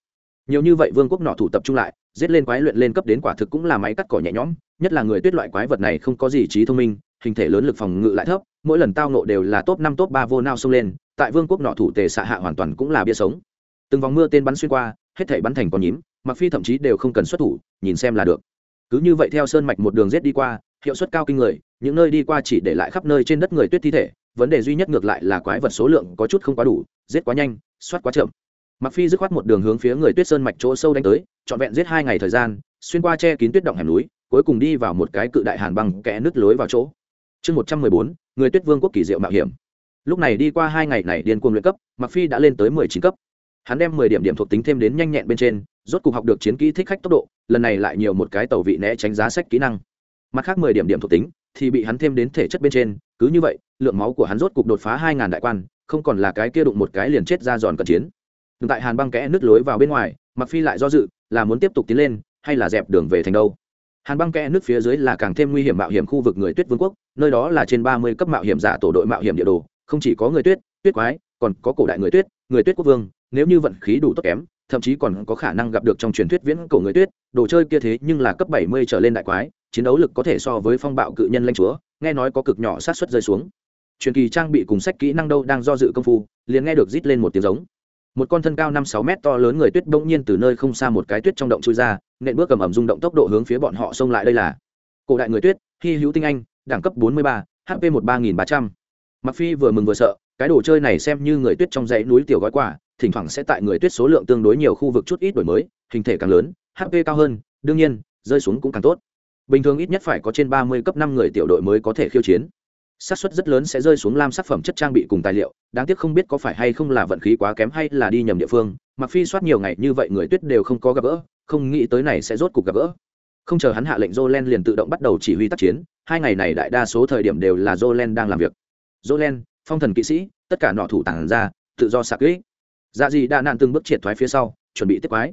Nhiều như vậy vương quốc nọ thủ tập trung lại, giết lên quái luyện lên cấp đến quả thực cũng là máy cắt cỏ nhẹ nhõm, nhất là người tuyết loại quái vật này không có gì trí thông minh, hình thể lớn lực phòng ngự lại thấp, mỗi lần tao nộ đều là top năm, top ba vô nao xông lên, tại vương quốc nọ thủ tề xạ hạ hoàn toàn cũng là bia sống. Từng vòng mưa tên bắn xuyên qua, hết thể bắn thành con nhím, mặc phi thậm chí đều không cần xuất thủ, nhìn xem là được. Cứ như vậy theo sơn mạch một đường rết đi qua, hiệu suất cao kinh người, những nơi đi qua chỉ để lại khắp nơi trên đất người tuyết thi thể, vấn đề duy nhất ngược lại là quái vật số lượng có chút không quá đủ, giết quá nhanh soát quá chậm. Mặc phi dứt khoát một đường hướng phía người tuyết sơn mạch chỗ sâu đánh tới, trọn vẹn giết hai ngày thời gian, xuyên qua che kín tuyết động hẻm núi, cuối cùng đi vào một cái cự đại hàn băng kẽ nứt lối vào chỗ. Chương một trăm mười bốn, người tuyết vương quốc kỳ diệu mạo hiểm. Lúc này đi qua hai ngày này điên cuồng luyện cấp mặc phi đã lên tới mười chín cấp. Hắn đem mười điểm điểm thuộc tính thêm đến nhanh nhẹn bên trên, rốt cục học được chiến kỹ thích khách tốc độ, lần này lại nhiều một cái tàu vị né tránh giá sách kỹ năng. Mặt khác mười điểm điểm thuộc tính thì bị hắn thêm đến thể chất bên trên, cứ như vậy, lượng máu của hắn rốt cục đột phá hai ngàn đại quan không còn là cái kia đụng một cái liền chết ra giòn cận chiến. Đừng tại hàn băng kẽ nứt lối vào bên ngoài mặc phi lại do dự, là muốn tiếp tục tiến lên, hay là dẹp đường về thành đâu? Hàn băng kẽ nứt phía dưới là càng thêm nguy hiểm mạo hiểm khu vực người tuyết vương quốc, nơi đó là trên ba mươi cấp mạo hiểm giả tổ đội mạo hiểm địa đồ, không chỉ có người tuyết tuyết quái, còn có cổ đại người tuyết người tuyết quốc vương, nếu như vận khí đủ tốt kém, thậm chí còn có khả năng gặp được trong truyền thuyết viễn cổ người tuyết, đồ chơi kia thế nhưng là cấp bảy mươi trở lên đại quái, chiến đấu lực có thể so với phong bạo cự nhân lanh chúa, nghe nói có cực nhỏ sát xuất rơi xuống truyền kỳ trang bị cùng sách kỹ năng đâu đang do dự công phu, liền nghe được rít lên một tiếng giống. Một con thân cao năm sáu mét to lớn người tuyết bỗng nhiên từ nơi không xa một cái tuyết trong động chui ra, nện bước cầm ẩm rung động tốc độ hướng phía bọn họ xông lại đây là. Cổ đại người tuyết, hy hữu tinh anh, đẳng cấp bốn mươi ba hp một ba nghìn ba trăm. Mặc phi vừa mừng vừa sợ, cái đồ chơi này xem như người tuyết trong dãy núi tiểu gói quả thỉnh thoảng sẽ tại người tuyết số lượng tương đối nhiều khu vực chút ít đổi mới, hình thể càng lớn hp cao hơn, đương nhiên, rơi xuống cũng càng tốt. Bình thường ít nhất phải có trên ba mươi cấp năm người tiểu đội mới có thể khiêu chiến xác suất rất lớn sẽ rơi xuống lam sắc phẩm chất trang bị cùng tài liệu, đáng tiếc không biết có phải hay không là vận khí quá kém hay là đi nhầm địa phương mặc phi soát nhiều ngày như vậy người tuyết đều không có gặp gỡ, không nghĩ tới này sẽ rốt cuộc gặp gỡ. Không chờ hắn hạ lệnh jolen liền tự động bắt đầu chỉ huy tác chiến, hai ngày này đại đa số thời điểm đều là jolen đang làm việc. Jolen phong thần kỵ sĩ, tất cả nọ thủ tản ra, tự do sạc kỹ. Dạ gì đã nạn từng bước triệt thoái phía sau, chuẩn bị tiếp quái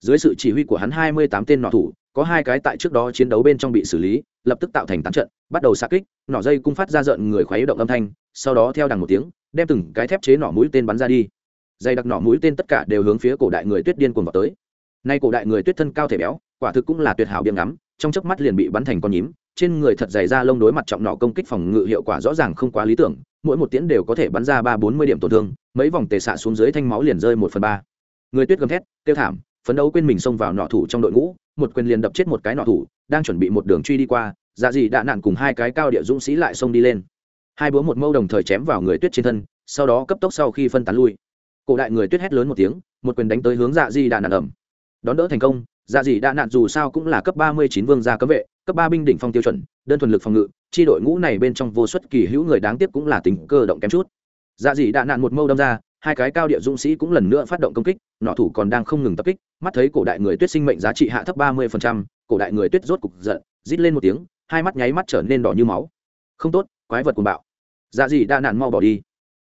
dưới sự chỉ huy của hắn hai mươi tám tên nọ thủ, có hai cái tại trước đó chiến đấu bên trong bị xử lý, lập tức tạo thành tán trận, bắt đầu xa kích, nỏ dây cung phát ra rợn người khoáy động âm thanh, sau đó theo đằng một tiếng, đem từng cái thép chế nỏ mũi tên bắn ra đi. Dây đặc nỏ mũi tên tất cả đều hướng phía cổ đại người tuyết điên cuồng vào tới. Nay cổ đại người tuyết thân cao thể béo, quả thực cũng là tuyệt hảo biếng ngắm, trong chớp mắt liền bị bắn thành con nhím, trên người thật dày ra lông đối mặt trọng nỏ công kích phòng ngự hiệu quả rõ ràng không quá lý tưởng, mỗi một tiễn đều có thể bắn ra ba bốn mươi điểm tổn thương, mấy vòng tề xạ xuống dưới thanh máu liền rơi một phần ba. Người tuyết gầm thét tiêu thảm phấn đấu quên mình xông vào nọ thủ trong đội ngũ, một quyền liền đập chết một cái nọ thủ, đang chuẩn bị một đường truy đi qua dạ dị đạ nạn cùng hai cái cao địa dũng sĩ lại xông đi lên. Hai búa một mâu đồng thời chém vào người tuyết trên thân, sau đó cấp tốc sau khi phân tán lui. Cổ đại người tuyết hét lớn một tiếng, một quyền đánh tới hướng dạ dị đạ nạn ẩm. Đón đỡ thành công dạ dị đạ nạn dù sao cũng là cấp ba mươi chín vương gia cấm vệ, cấp ba binh đỉnh phong tiêu chuẩn, đơn thuần lực phòng ngự, chi đội ngũ này bên trong vô suất kỳ hữu người đáng tiếc cũng là tính cơ động kém chút. Dạ dị đạ nạn một mâu đâm ra hai cái cao địa dũng sĩ cũng lần nữa phát động công kích nọ thủ còn đang không ngừng tập kích, mắt thấy cổ đại người tuyết sinh mệnh giá trị hạ thấp ba mươi cổ đại người tuyết rốt cục giận, rít lên một tiếng, hai mắt nháy mắt trở nên đỏ như máu. Không tốt, quái vật cuồng bạo. Dạ dị đa nạn mau bỏ đi.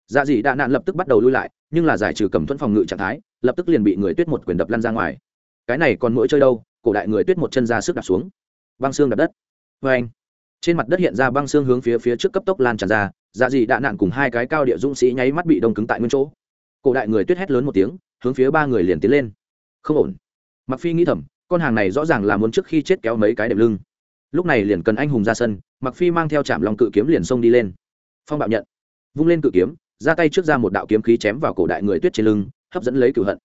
Dạ dị đa nạn lập tức bắt đầu lui lại, nhưng là giải trừ cầm thuẫn phòng ngự trạng thái, lập tức liền bị người tuyết một quyền đập lăn ra ngoài. Cái này còn mỗi chơi đâu, cổ đại người tuyết một chân ra sức đạp xuống. Băng xương đập đất. Vê anh, trên mặt đất hiện ra băng xương hướng phía phía trước cấp tốc lan tràn ra dạ dị đa nạn cùng hai cái cao địa dũng sĩ nháy mắt bị đông cứng tại nguyên chỗ cổ đại người tuyết hét lớn một tiếng, hướng phía ba người liền tiến lên. Không ổn. Mặc phi nghĩ thầm, con hàng này rõ ràng là muốn trước khi chết kéo mấy cái đệm lưng. Lúc này liền cần anh hùng ra sân mặc phi mang theo chạm lòng cự kiếm liền xông đi lên. Phong bạo nhận. Vung lên cự kiếm, ra tay trước ra một đạo kiếm khí chém vào cổ đại người tuyết trên lưng, hấp dẫn lấy cửu hận.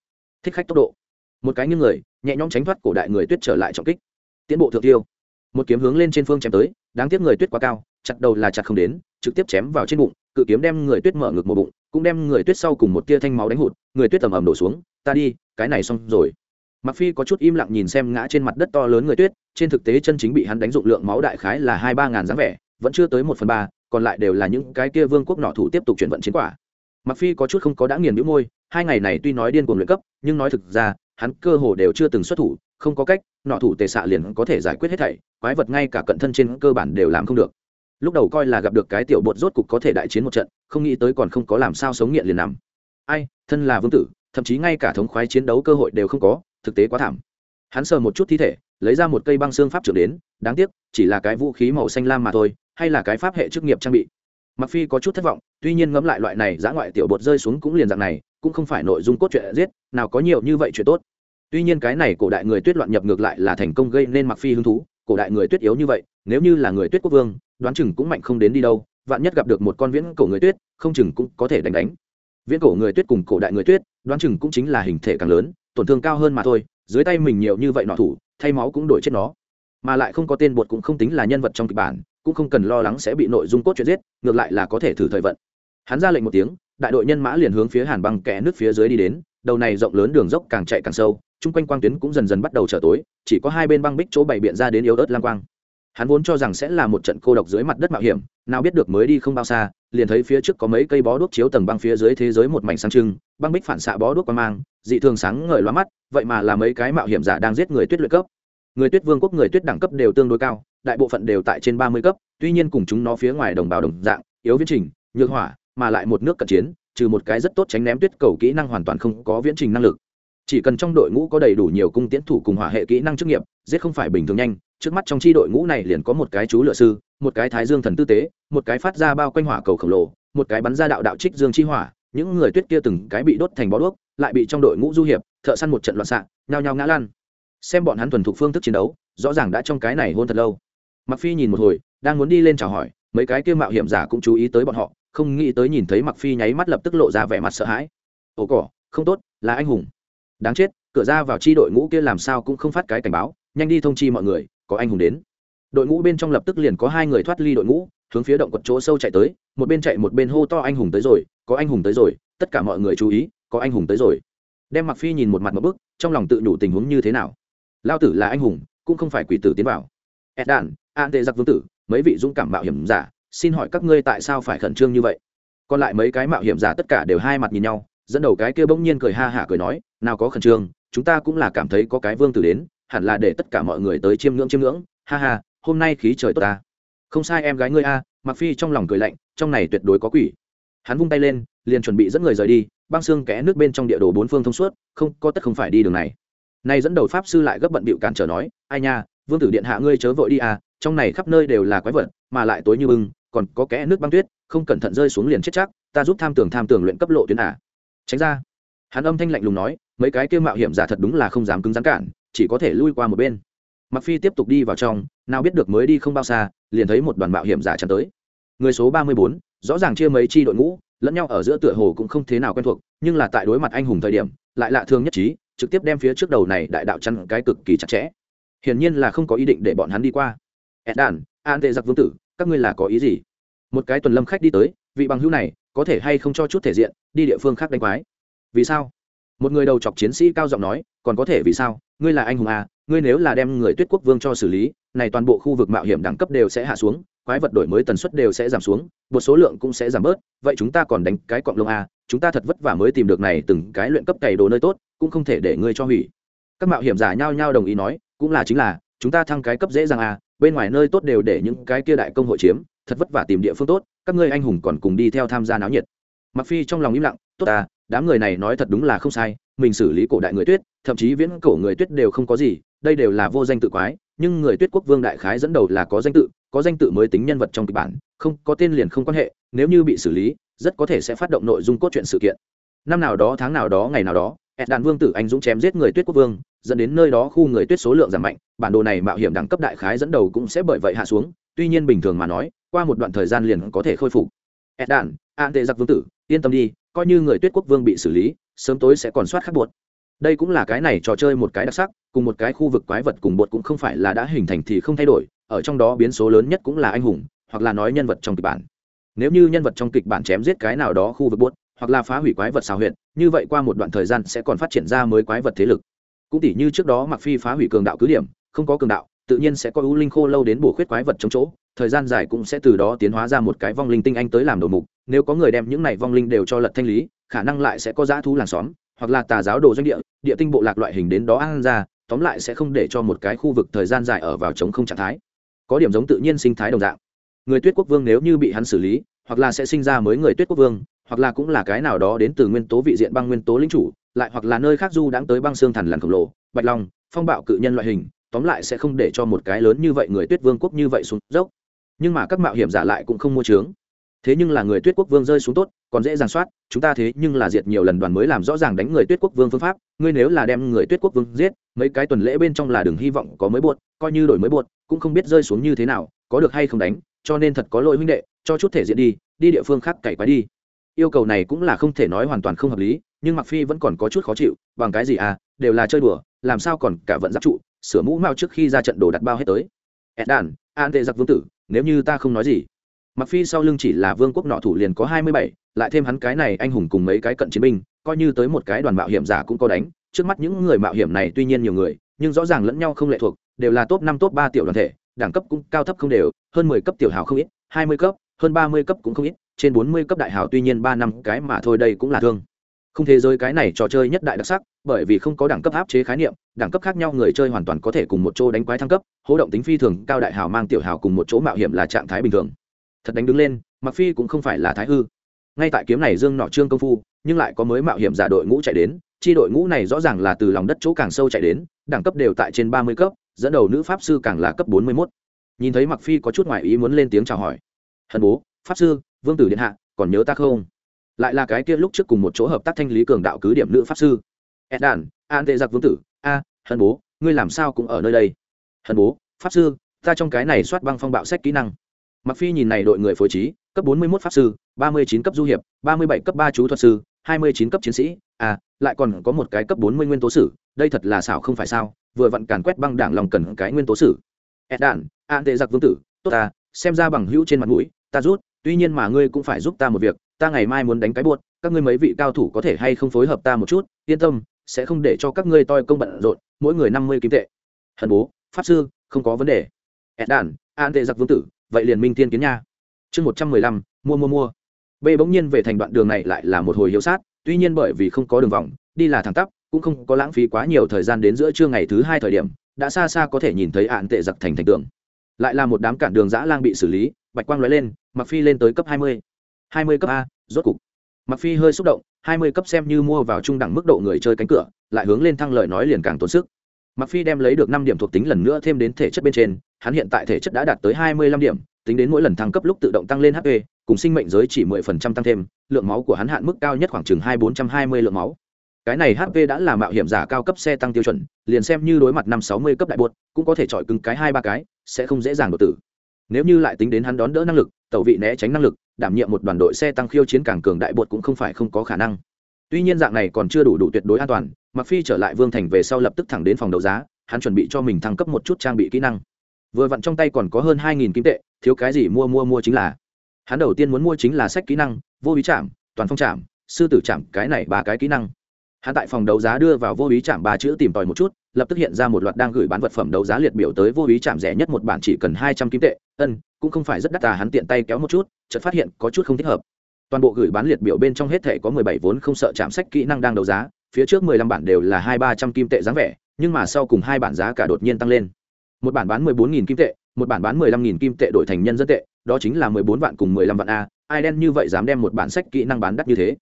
Thích khách tốc độ. Một cái như người, nhẹ nhõm tránh thoát cổ đại người tuyết trở lại trọng kích. Tiến bộ thượng tiêu. Một kiếm hướng lên trên phương chém tới, đáng tiếc người tuyết quá cao, chặt đầu là chặt không đến, trực tiếp chém vào trên bụng cự kiếm đem người tuyết mở ngực một bụng, cũng đem người tuyết sau cùng một tia thanh máu đánh hụt, người tuyết tầm ầm đổ xuống, ta đi, cái này xong rồi. Mặc phi có chút im lặng nhìn xem ngã trên mặt đất to lớn người tuyết, trên thực tế chân chính bị hắn đánh dụng lượng máu đại khái là hai ba ngàn dáng vẻ, vẫn chưa tới một phần ba, còn lại đều là những cái kia vương quốc nọ thủ tiếp tục chuyển vận chiến quả. Mặc phi có chút không có đã nghiền nhũ môi, hai ngày này tuy nói điên cuồng luyện cấp, nhưng nói thực ra, hắn cơ hồ đều chưa từng xuất thủ, không có cách, nọ thủ tề xạ liền có thể giải quyết hết thảy, quái vật ngay cả cận thân trên cơ bản đều làm không được lúc đầu coi là gặp được cái tiểu bột rốt cục có thể đại chiến một trận, không nghĩ tới còn không có làm sao sống nghiện liền nằm. Ai, thân là vương tử, thậm chí ngay cả thống khoái chiến đấu cơ hội đều không có, thực tế quá thảm. Hắn sờ một chút thi thể, lấy ra một cây băng xương pháp trưởng đến, đáng tiếc, chỉ là cái vũ khí màu xanh lam mà thôi, hay là cái pháp hệ chức nghiệp trang bị. Mặc phi có chút thất vọng, tuy nhiên ngẫm lại loại này giã ngoại tiểu bột rơi xuống cũng liền dạng này, cũng không phải nội dung cốt truyện giết, nào có nhiều như vậy chuyện tốt. Tuy nhiên cái này cổ đại người tuyết loạn nhập ngược lại là thành công gây nên mặc phi hứng thú, cổ đại người tuyết yếu như vậy, nếu như là người tuyết quốc vương đoán chừng cũng mạnh không đến đi đâu, vạn nhất gặp được một con viễn cổ người tuyết, không chừng cũng có thể đánh đánh. Viễn cổ người tuyết cùng cổ đại người tuyết, đoán chừng cũng chính là hình thể càng lớn, tổn thương cao hơn mà thôi, dưới tay mình nhiều như vậy nọ thủ, thay máu cũng đổi chết nó. Mà lại không có tên bột cũng không tính là nhân vật trong kịch bản, cũng không cần lo lắng sẽ bị nội dung cốt truyện giết, ngược lại là có thể thử thời vận. Hắn ra lệnh một tiếng, đại đội nhân mã liền hướng phía hàn băng kẽ nước phía dưới đi đến, đầu này rộng lớn đường dốc càng chạy càng sâu, chung quanh quang tuyến cũng dần dần bắt đầu trở tối, chỉ có hai bên băng bích chỗ bày biện ra đến yếu ớt lang quang hắn vốn cho rằng sẽ là một trận cô độc dưới mặt đất mạo hiểm, nào biết được mới đi không bao xa, liền thấy phía trước có mấy cây bó đuốc chiếu tầng băng phía dưới thế giới một mảnh sáng trưng, băng bích phản xạ bó đuốc qua mang, dị thường sáng ngời loa mắt, vậy mà là mấy cái mạo hiểm giả đang giết người tuyết luyện cấp. Người tuyết vương quốc, người tuyết đẳng cấp đều tương đối cao, đại bộ phận đều tại trên ba mươi cấp, tuy nhiên cùng chúng nó phía ngoài đồng bào đồng dạng, yếu viễn trình, nhược hỏa, mà lại một nước cận chiến, trừ một cái rất tốt tránh ném tuyết cầu kỹ năng hoàn toàn không có viễn trình năng lực. Chỉ cần trong đội ngũ có đầy đủ nhiều cung tiễn thủ cùng hỏa hệ kỹ năng chức nghiệp, giết không phải bình thường nhanh trước mắt trong chi đội ngũ này liền có một cái chú lựa sư, một cái thái dương thần tư tế, một cái phát ra bao quanh hỏa cầu khổng lồ, một cái bắn ra đạo đạo trích dương chi hỏa, những người tuyết kia từng cái bị đốt thành bó đuốc, lại bị trong đội ngũ du hiệp, thợ săn một trận loạn xạ, nhao nhao ngã lan xem bọn hắn thuần thục phương thức chiến đấu, rõ ràng đã trong cái này hôn thật lâu. Mặc phi nhìn một hồi, đang muốn đi lên chào hỏi, mấy cái kia mạo hiểm giả cũng chú ý tới bọn họ, không nghĩ tới nhìn thấy mặc phi nháy mắt lập tức lộ ra vẻ mặt sợ hãi. Ồ cỏ, không tốt, là anh hùng. Đáng chết, cửa ra vào chi đội ngũ kia làm sao cũng không phát cái cảnh báo, nhanh đi thông chi mọi người có anh hùng đến. Đội ngũ bên trong lập tức liền có hai người thoát ly đội ngũ, hướng phía động quật chỗ sâu chạy tới, một bên chạy một bên hô to anh hùng tới rồi, có anh hùng tới rồi, tất cả mọi người chú ý, có anh hùng tới rồi. Đem mặc phi nhìn một mặt một bức, trong lòng tự đủ tình huống như thế nào. Lao tử là anh hùng, cũng không phải quỷ tử tiến vào. Ed đàn an tệ giặc vương tử, mấy vị dũng cảm mạo hiểm giả, xin hỏi các ngươi tại sao phải khẩn trương như vậy? Còn lại mấy cái mạo hiểm giả tất cả đều hai mặt nhìn nhau, dẫn đầu cái kia bỗng nhiên cười ha hả cười nói, nào có khẩn trương, chúng ta cũng là cảm thấy có cái vương tử đến hẳn là để tất cả mọi người tới chiêm ngưỡng chiêm ngưỡng. Ha ha, hôm nay khí trời tốt ta. Không sai em gái ngươi a mặc phi trong lòng cười lạnh, trong này tuyệt đối có quỷ. Hắn vung tay lên, liền chuẩn bị dẫn người rời đi, băng xương kẽ nước bên trong địa đồ bốn phương thông suốt, không, có tất không phải đi đường này. Nay dẫn đầu pháp sư lại gấp bận bịu cản trở nói, ai nha, vương tử điện hạ ngươi chớ vội đi à trong này khắp nơi đều là quái vật, mà lại tối như bưng, còn có kẽ nước băng tuyết, không cẩn thận rơi xuống liền chết chắc, ta giúp tham tưởng tham tưởng luyện cấp lộ tuyến à. Tránh ra, hắn âm thanh lạnh lùng nói, mấy cái kêu mạo hiểm giả thật đúng là không dám cứng rắn cản chỉ có thể lui qua một bên. Mặc phi tiếp tục đi vào trong, nào biết được mới đi không bao xa, liền thấy một đoàn mạo hiểm giả chắn tới. Người số ba mươi bốn, rõ ràng chia mấy chi đội ngũ, lẫn nhau ở giữa tựa hồ cũng không thế nào quen thuộc, nhưng là tại đối mặt anh hùng thời điểm, lại lạ thường nhất trí, trực tiếp đem phía trước đầu này đại đạo chăn cái cực kỳ chặt chẽ. Hiển nhiên là không có ý định để bọn hắn đi qua. Ed đàn an tệ giặc vương tử, các ngươi là có ý gì? Một cái tuần lâm khách đi tới, vị bằng hữu này, có thể hay không cho chút thể diện, đi địa phương khác đánh quái? Vì sao? Một người đầu chọc chiến sĩ cao giọng nói, còn có thể vì sao? Ngươi là anh hùng à ngươi nếu là đem người tuyết quốc vương cho xử lý này toàn bộ khu vực mạo hiểm đẳng cấp đều sẽ hạ xuống quái vật đổi mới tần suất đều sẽ giảm xuống một số lượng cũng sẽ giảm bớt vậy chúng ta còn đánh cái cọng lông à? chúng ta thật vất vả mới tìm được này từng cái luyện cấp cày đồ nơi tốt cũng không thể để ngươi cho hủy các mạo hiểm giả nhao nhao đồng ý nói cũng là chính là chúng ta thăng cái cấp dễ dàng à? bên ngoài nơi tốt đều để những cái kia đại công hội chiếm thật vất vả tìm địa phương tốt các ngươi anh hùng còn cùng đi theo tham gia náo nhiệt mặc phi trong lòng im lặng tốt à, đám người này nói thật đúng là không sai mình xử lý cổ đại người tuyết, thậm chí viễn cổ người tuyết đều không có gì, đây đều là vô danh tự quái, nhưng người tuyết quốc vương đại khái dẫn đầu là có danh tự, có danh tự mới tính nhân vật trong kịch bản, không, có tên liền không quan hệ, nếu như bị xử lý, rất có thể sẽ phát động nội dung cốt truyện sự kiện. Năm nào đó, tháng nào đó, ngày nào đó ed đàn vương tử anh dũng chém giết người tuyết quốc vương, dẫn đến nơi đó khu người tuyết số lượng giảm mạnh, bản đồ này mạo hiểm đẳng cấp đại khái dẫn đầu cũng sẽ bởi vậy hạ xuống, tuy nhiên bình thường mà nói, qua một đoạn thời gian liền có thể khôi phục. Ed đàn an tệ giặc vương tử, yên tâm đi, coi như người tuyết quốc vương bị xử lý sớm tối sẽ còn soát khắc buột. đây cũng là cái này trò chơi một cái đặc sắc, cùng một cái khu vực quái vật cùng bột cũng không phải là đã hình thành thì không thay đổi, ở trong đó biến số lớn nhất cũng là anh hùng, hoặc là nói nhân vật trong kịch bản nếu như nhân vật trong kịch bản chém giết cái nào đó khu vực bột, hoặc là phá hủy quái vật xào huyện như vậy qua một đoạn thời gian sẽ còn phát triển ra mới quái vật thế lực cũng tỉ như trước đó mặc phi phá hủy cường đạo cứ điểm, không có cường đạo, tự nhiên sẽ có ưu linh khô lâu đến bổ khuyết quái vật trong chỗ, thời gian dài cũng sẽ từ đó tiến hóa ra một cái vong linh tinh anh tới làm đầu mục, nếu có người đem những này vong linh đều cho lật thanh lý khả năng lại sẽ có dã thú làng xóm, hoặc là tà giáo đồ doanh địa địa tinh bộ lạc loại hình đến đó ăn ra, tóm lại sẽ không để cho một cái khu vực thời gian dài ở vào chống không trạng thái. Có điểm giống tự nhiên sinh thái đồng dạng. Người tuyết quốc vương nếu như bị hắn xử lý, hoặc là sẽ sinh ra mới người tuyết quốc vương, hoặc là cũng là cái nào đó đến từ nguyên tố vị diện băng nguyên tố lính chủ, lại hoặc là nơi khác du đãng tới băng xương thần lằn khổng lồ, bạch long, phong bạo cự nhân loại hình, tóm lại sẽ không để cho một cái lớn như vậy người tuyết vương quốc như vậy xuống dốc. Nhưng mà các mạo hiểm giả lại cũng không mua trướng thế nhưng là người tuyết quốc vương rơi xuống tốt, còn dễ dàng soát, chúng ta thế nhưng là diệt nhiều lần đoàn mới làm rõ ràng đánh người tuyết quốc vương phương pháp, ngươi nếu là đem người tuyết quốc vương giết, mấy cái tuần lễ bên trong là đừng hy vọng có mới buột, coi như đổi mới buột, cũng không biết rơi xuống như thế nào, có được hay không đánh, cho nên thật có lỗi huynh đệ, cho chút thể diện đi đi địa phương khác cày quái đi. Yêu cầu này cũng là không thể nói hoàn toàn không hợp lý, nhưng mặc phi vẫn còn có chút khó chịu, bằng cái gì à đều là chơi đùa, làm sao còn cả vận giáp trụ, sửa mũ mao trước khi ra trận đồ đặt bao hết tới. Ed đàn, an tệ giặc vương tử, nếu như ta không nói gì mặc phi sau lưng chỉ là vương quốc nọ thủ liền có hai mươi bảy, lại thêm hắn cái này anh hùng cùng mấy cái cận chiến binh coi như tới một cái đoàn mạo hiểm giả cũng có đánh. Trước mắt những người mạo hiểm này tuy nhiên nhiều người nhưng rõ ràng lẫn nhau không lệ thuộc đều là top năm top ba tiểu đoàn thể đẳng cấp cũng cao thấp không đều hơn mười cấp tiểu hào không ít hai mươi cấp hơn ba mươi cấp cũng không ít trên bốn mươi cấp đại hào tuy nhiên ba năm cái mà thôi đây cũng là thương. Không thế giới cái này trò chơi nhất đại đặc sắc bởi vì không có đẳng cấp áp chế khái niệm đẳng cấp khác nhau người chơi hoàn toàn có thể cùng một chỗ đánh quái thăng cấp hỗ động tính phi thường cao đại hào mang tiểu hào cùng một chỗ mạo hiểm là trạng thái bình thường thật đánh đứng lên mặc phi cũng không phải là thái hư. Ngay tại kiếm này dương nọ trương công phu, nhưng lại có mới mạo hiểm giả đội ngũ chạy đến, chi đội ngũ này rõ ràng là từ lòng đất chỗ càng sâu chạy đến, đẳng cấp đều tại trên ba mươi cấp, dẫn đầu nữ pháp sư càng là cấp bốn mươi 41. nhìn thấy mặc phi có chút ngoại ý muốn lên tiếng chào hỏi. Hân bố, pháp sư, vương tử điện hạ, còn nhớ ta không? Lại là cái kia lúc trước cùng một chỗ hợp tác thanh lý cường đạo cứ điểm nữ pháp sư. Ed đàn an tệ giặc vương tử, a, hân bố, ngươi làm sao cũng ở nơi đây? Hân bố, pháp sư, ta trong cái này soát băng phong bạo sách kỹ năng mặc phi nhìn này đội người phối trí, cấp 41 pháp sư 39 cấp du hiệp 37 cấp ba chú thuật sư 29 cấp chiến sĩ. À lại còn có một cái cấp 40 nguyên tố sử, đây thật là xảo không phải sao, vừa vặn càn quét băng đảng lòng cần cái nguyên tố sử. Ed đàn an tệ giặc vương tử, tốt ta, xem ra bằng hữu trên mặt mũi, ta rút, tuy nhiên mà ngươi cũng phải giúp ta một việc, ta ngày mai muốn đánh cái buột, các ngươi mấy vị cao thủ có thể hay không phối hợp ta một chút, yên tâm, sẽ không để cho các ngươi toi công bận rộn, mỗi người năm mươi kim tệ. Hần bố, pháp sư, không có vấn đề. Ed đàn an tệ giặc vương tử vậy liền minh tiên kiến nha. Chương một trăm mười lăm, mua mua mua. B bỗng nhiên về thành đoạn đường này lại là một hồi hiếu sát, tuy nhiên bởi vì không có đường vòng, đi là thẳng tắp, cũng không có lãng phí quá nhiều thời gian đến giữa trưa ngày thứ hai thời điểm, đã xa xa có thể nhìn thấy ạn tệ giặc thành thành tường. Lại là một đám cản đường dã lang bị xử lý, bạch quang lóe lên mặc phi lên tới cấp hai mươi. Hai mươi cấp a, rốt cục. Mặc phi hơi xúc động, hai mươi cấp xem như mua vào trung đẳng mức độ người chơi cánh cửa, lại hướng lên thăng lợi nói liền càng tốn sức. Mặc phi đem lấy được năm điểm thuộc tính lần nữa thêm đến thể chất bên trên hắn hiện tại thể chất đã đạt tới hai mươi lăm điểm, tính đến mỗi lần thăng cấp lúc tự động tăng lên hp cùng sinh mệnh giới chỉ mười phần trăm tăng thêm, lượng máu của hắn hạn mức cao nhất khoảng chừng hai bốn trăm hai mươi lượng máu. Cái này hp đã là mạo hiểm giả cao cấp xe tăng tiêu chuẩn, liền xem như đối mặt năm sáu mươi cấp đại buột cũng có thể chọi cứng cái hai ba cái, sẽ không dễ dàng đột tử. Nếu như lại tính đến hắn đón đỡ năng lực, tẩu vị né tránh năng lực, đảm nhiệm một đoàn đội xe tăng khiêu chiến càng cường đại bột cũng không phải không có khả năng. Tuy nhiên dạng này còn chưa đủ đủ tuyệt đối an toàn mặc phi trở lại vương thành về sau lập tức thẳng đến phòng đấu giá, hắn chuẩn bị cho mình thăng cấp một chút trang bị kỹ năng vừa vặn trong tay còn có hơn hai nghìn kim tệ, thiếu cái gì mua mua mua chính là. Hắn đầu tiên muốn mua chính là sách kỹ năng, vô ý chạm toàn phong chạm sư tử chạm cái này ba cái kỹ năng. Hắn tại phòng đấu giá đưa vào vô ý chạm ba chữ tìm tòi một chút, lập tức hiện ra một loạt đang gửi bán vật phẩm đấu giá liệt biểu tới vô ý chạm rẻ nhất một bản chỉ cần hai trăm kim tệ. Ân, cũng không phải rất đắt tà hắn tiện tay kéo một chút, chợt phát hiện có chút không thích hợp. Toàn bộ gửi bán liệt biểu bên trong hết thể có mười bảy vốn không sợ chạm sách kỹ năng đang đấu giá, phía trước mười lăm bản đều là hai ba trăm kim tệ dáng vẻ, nhưng mà sau cùng hai bản giá cả đột nhiên tăng lên một bản bán mười bốn nghìn kim tệ một bản bán mười lăm nghìn kim tệ đổi thành nhân dân tệ đó chính là mười bốn vạn cùng mười lăm vạn a ai đen như vậy dám đem một bản sách kỹ năng bán đắt như thế?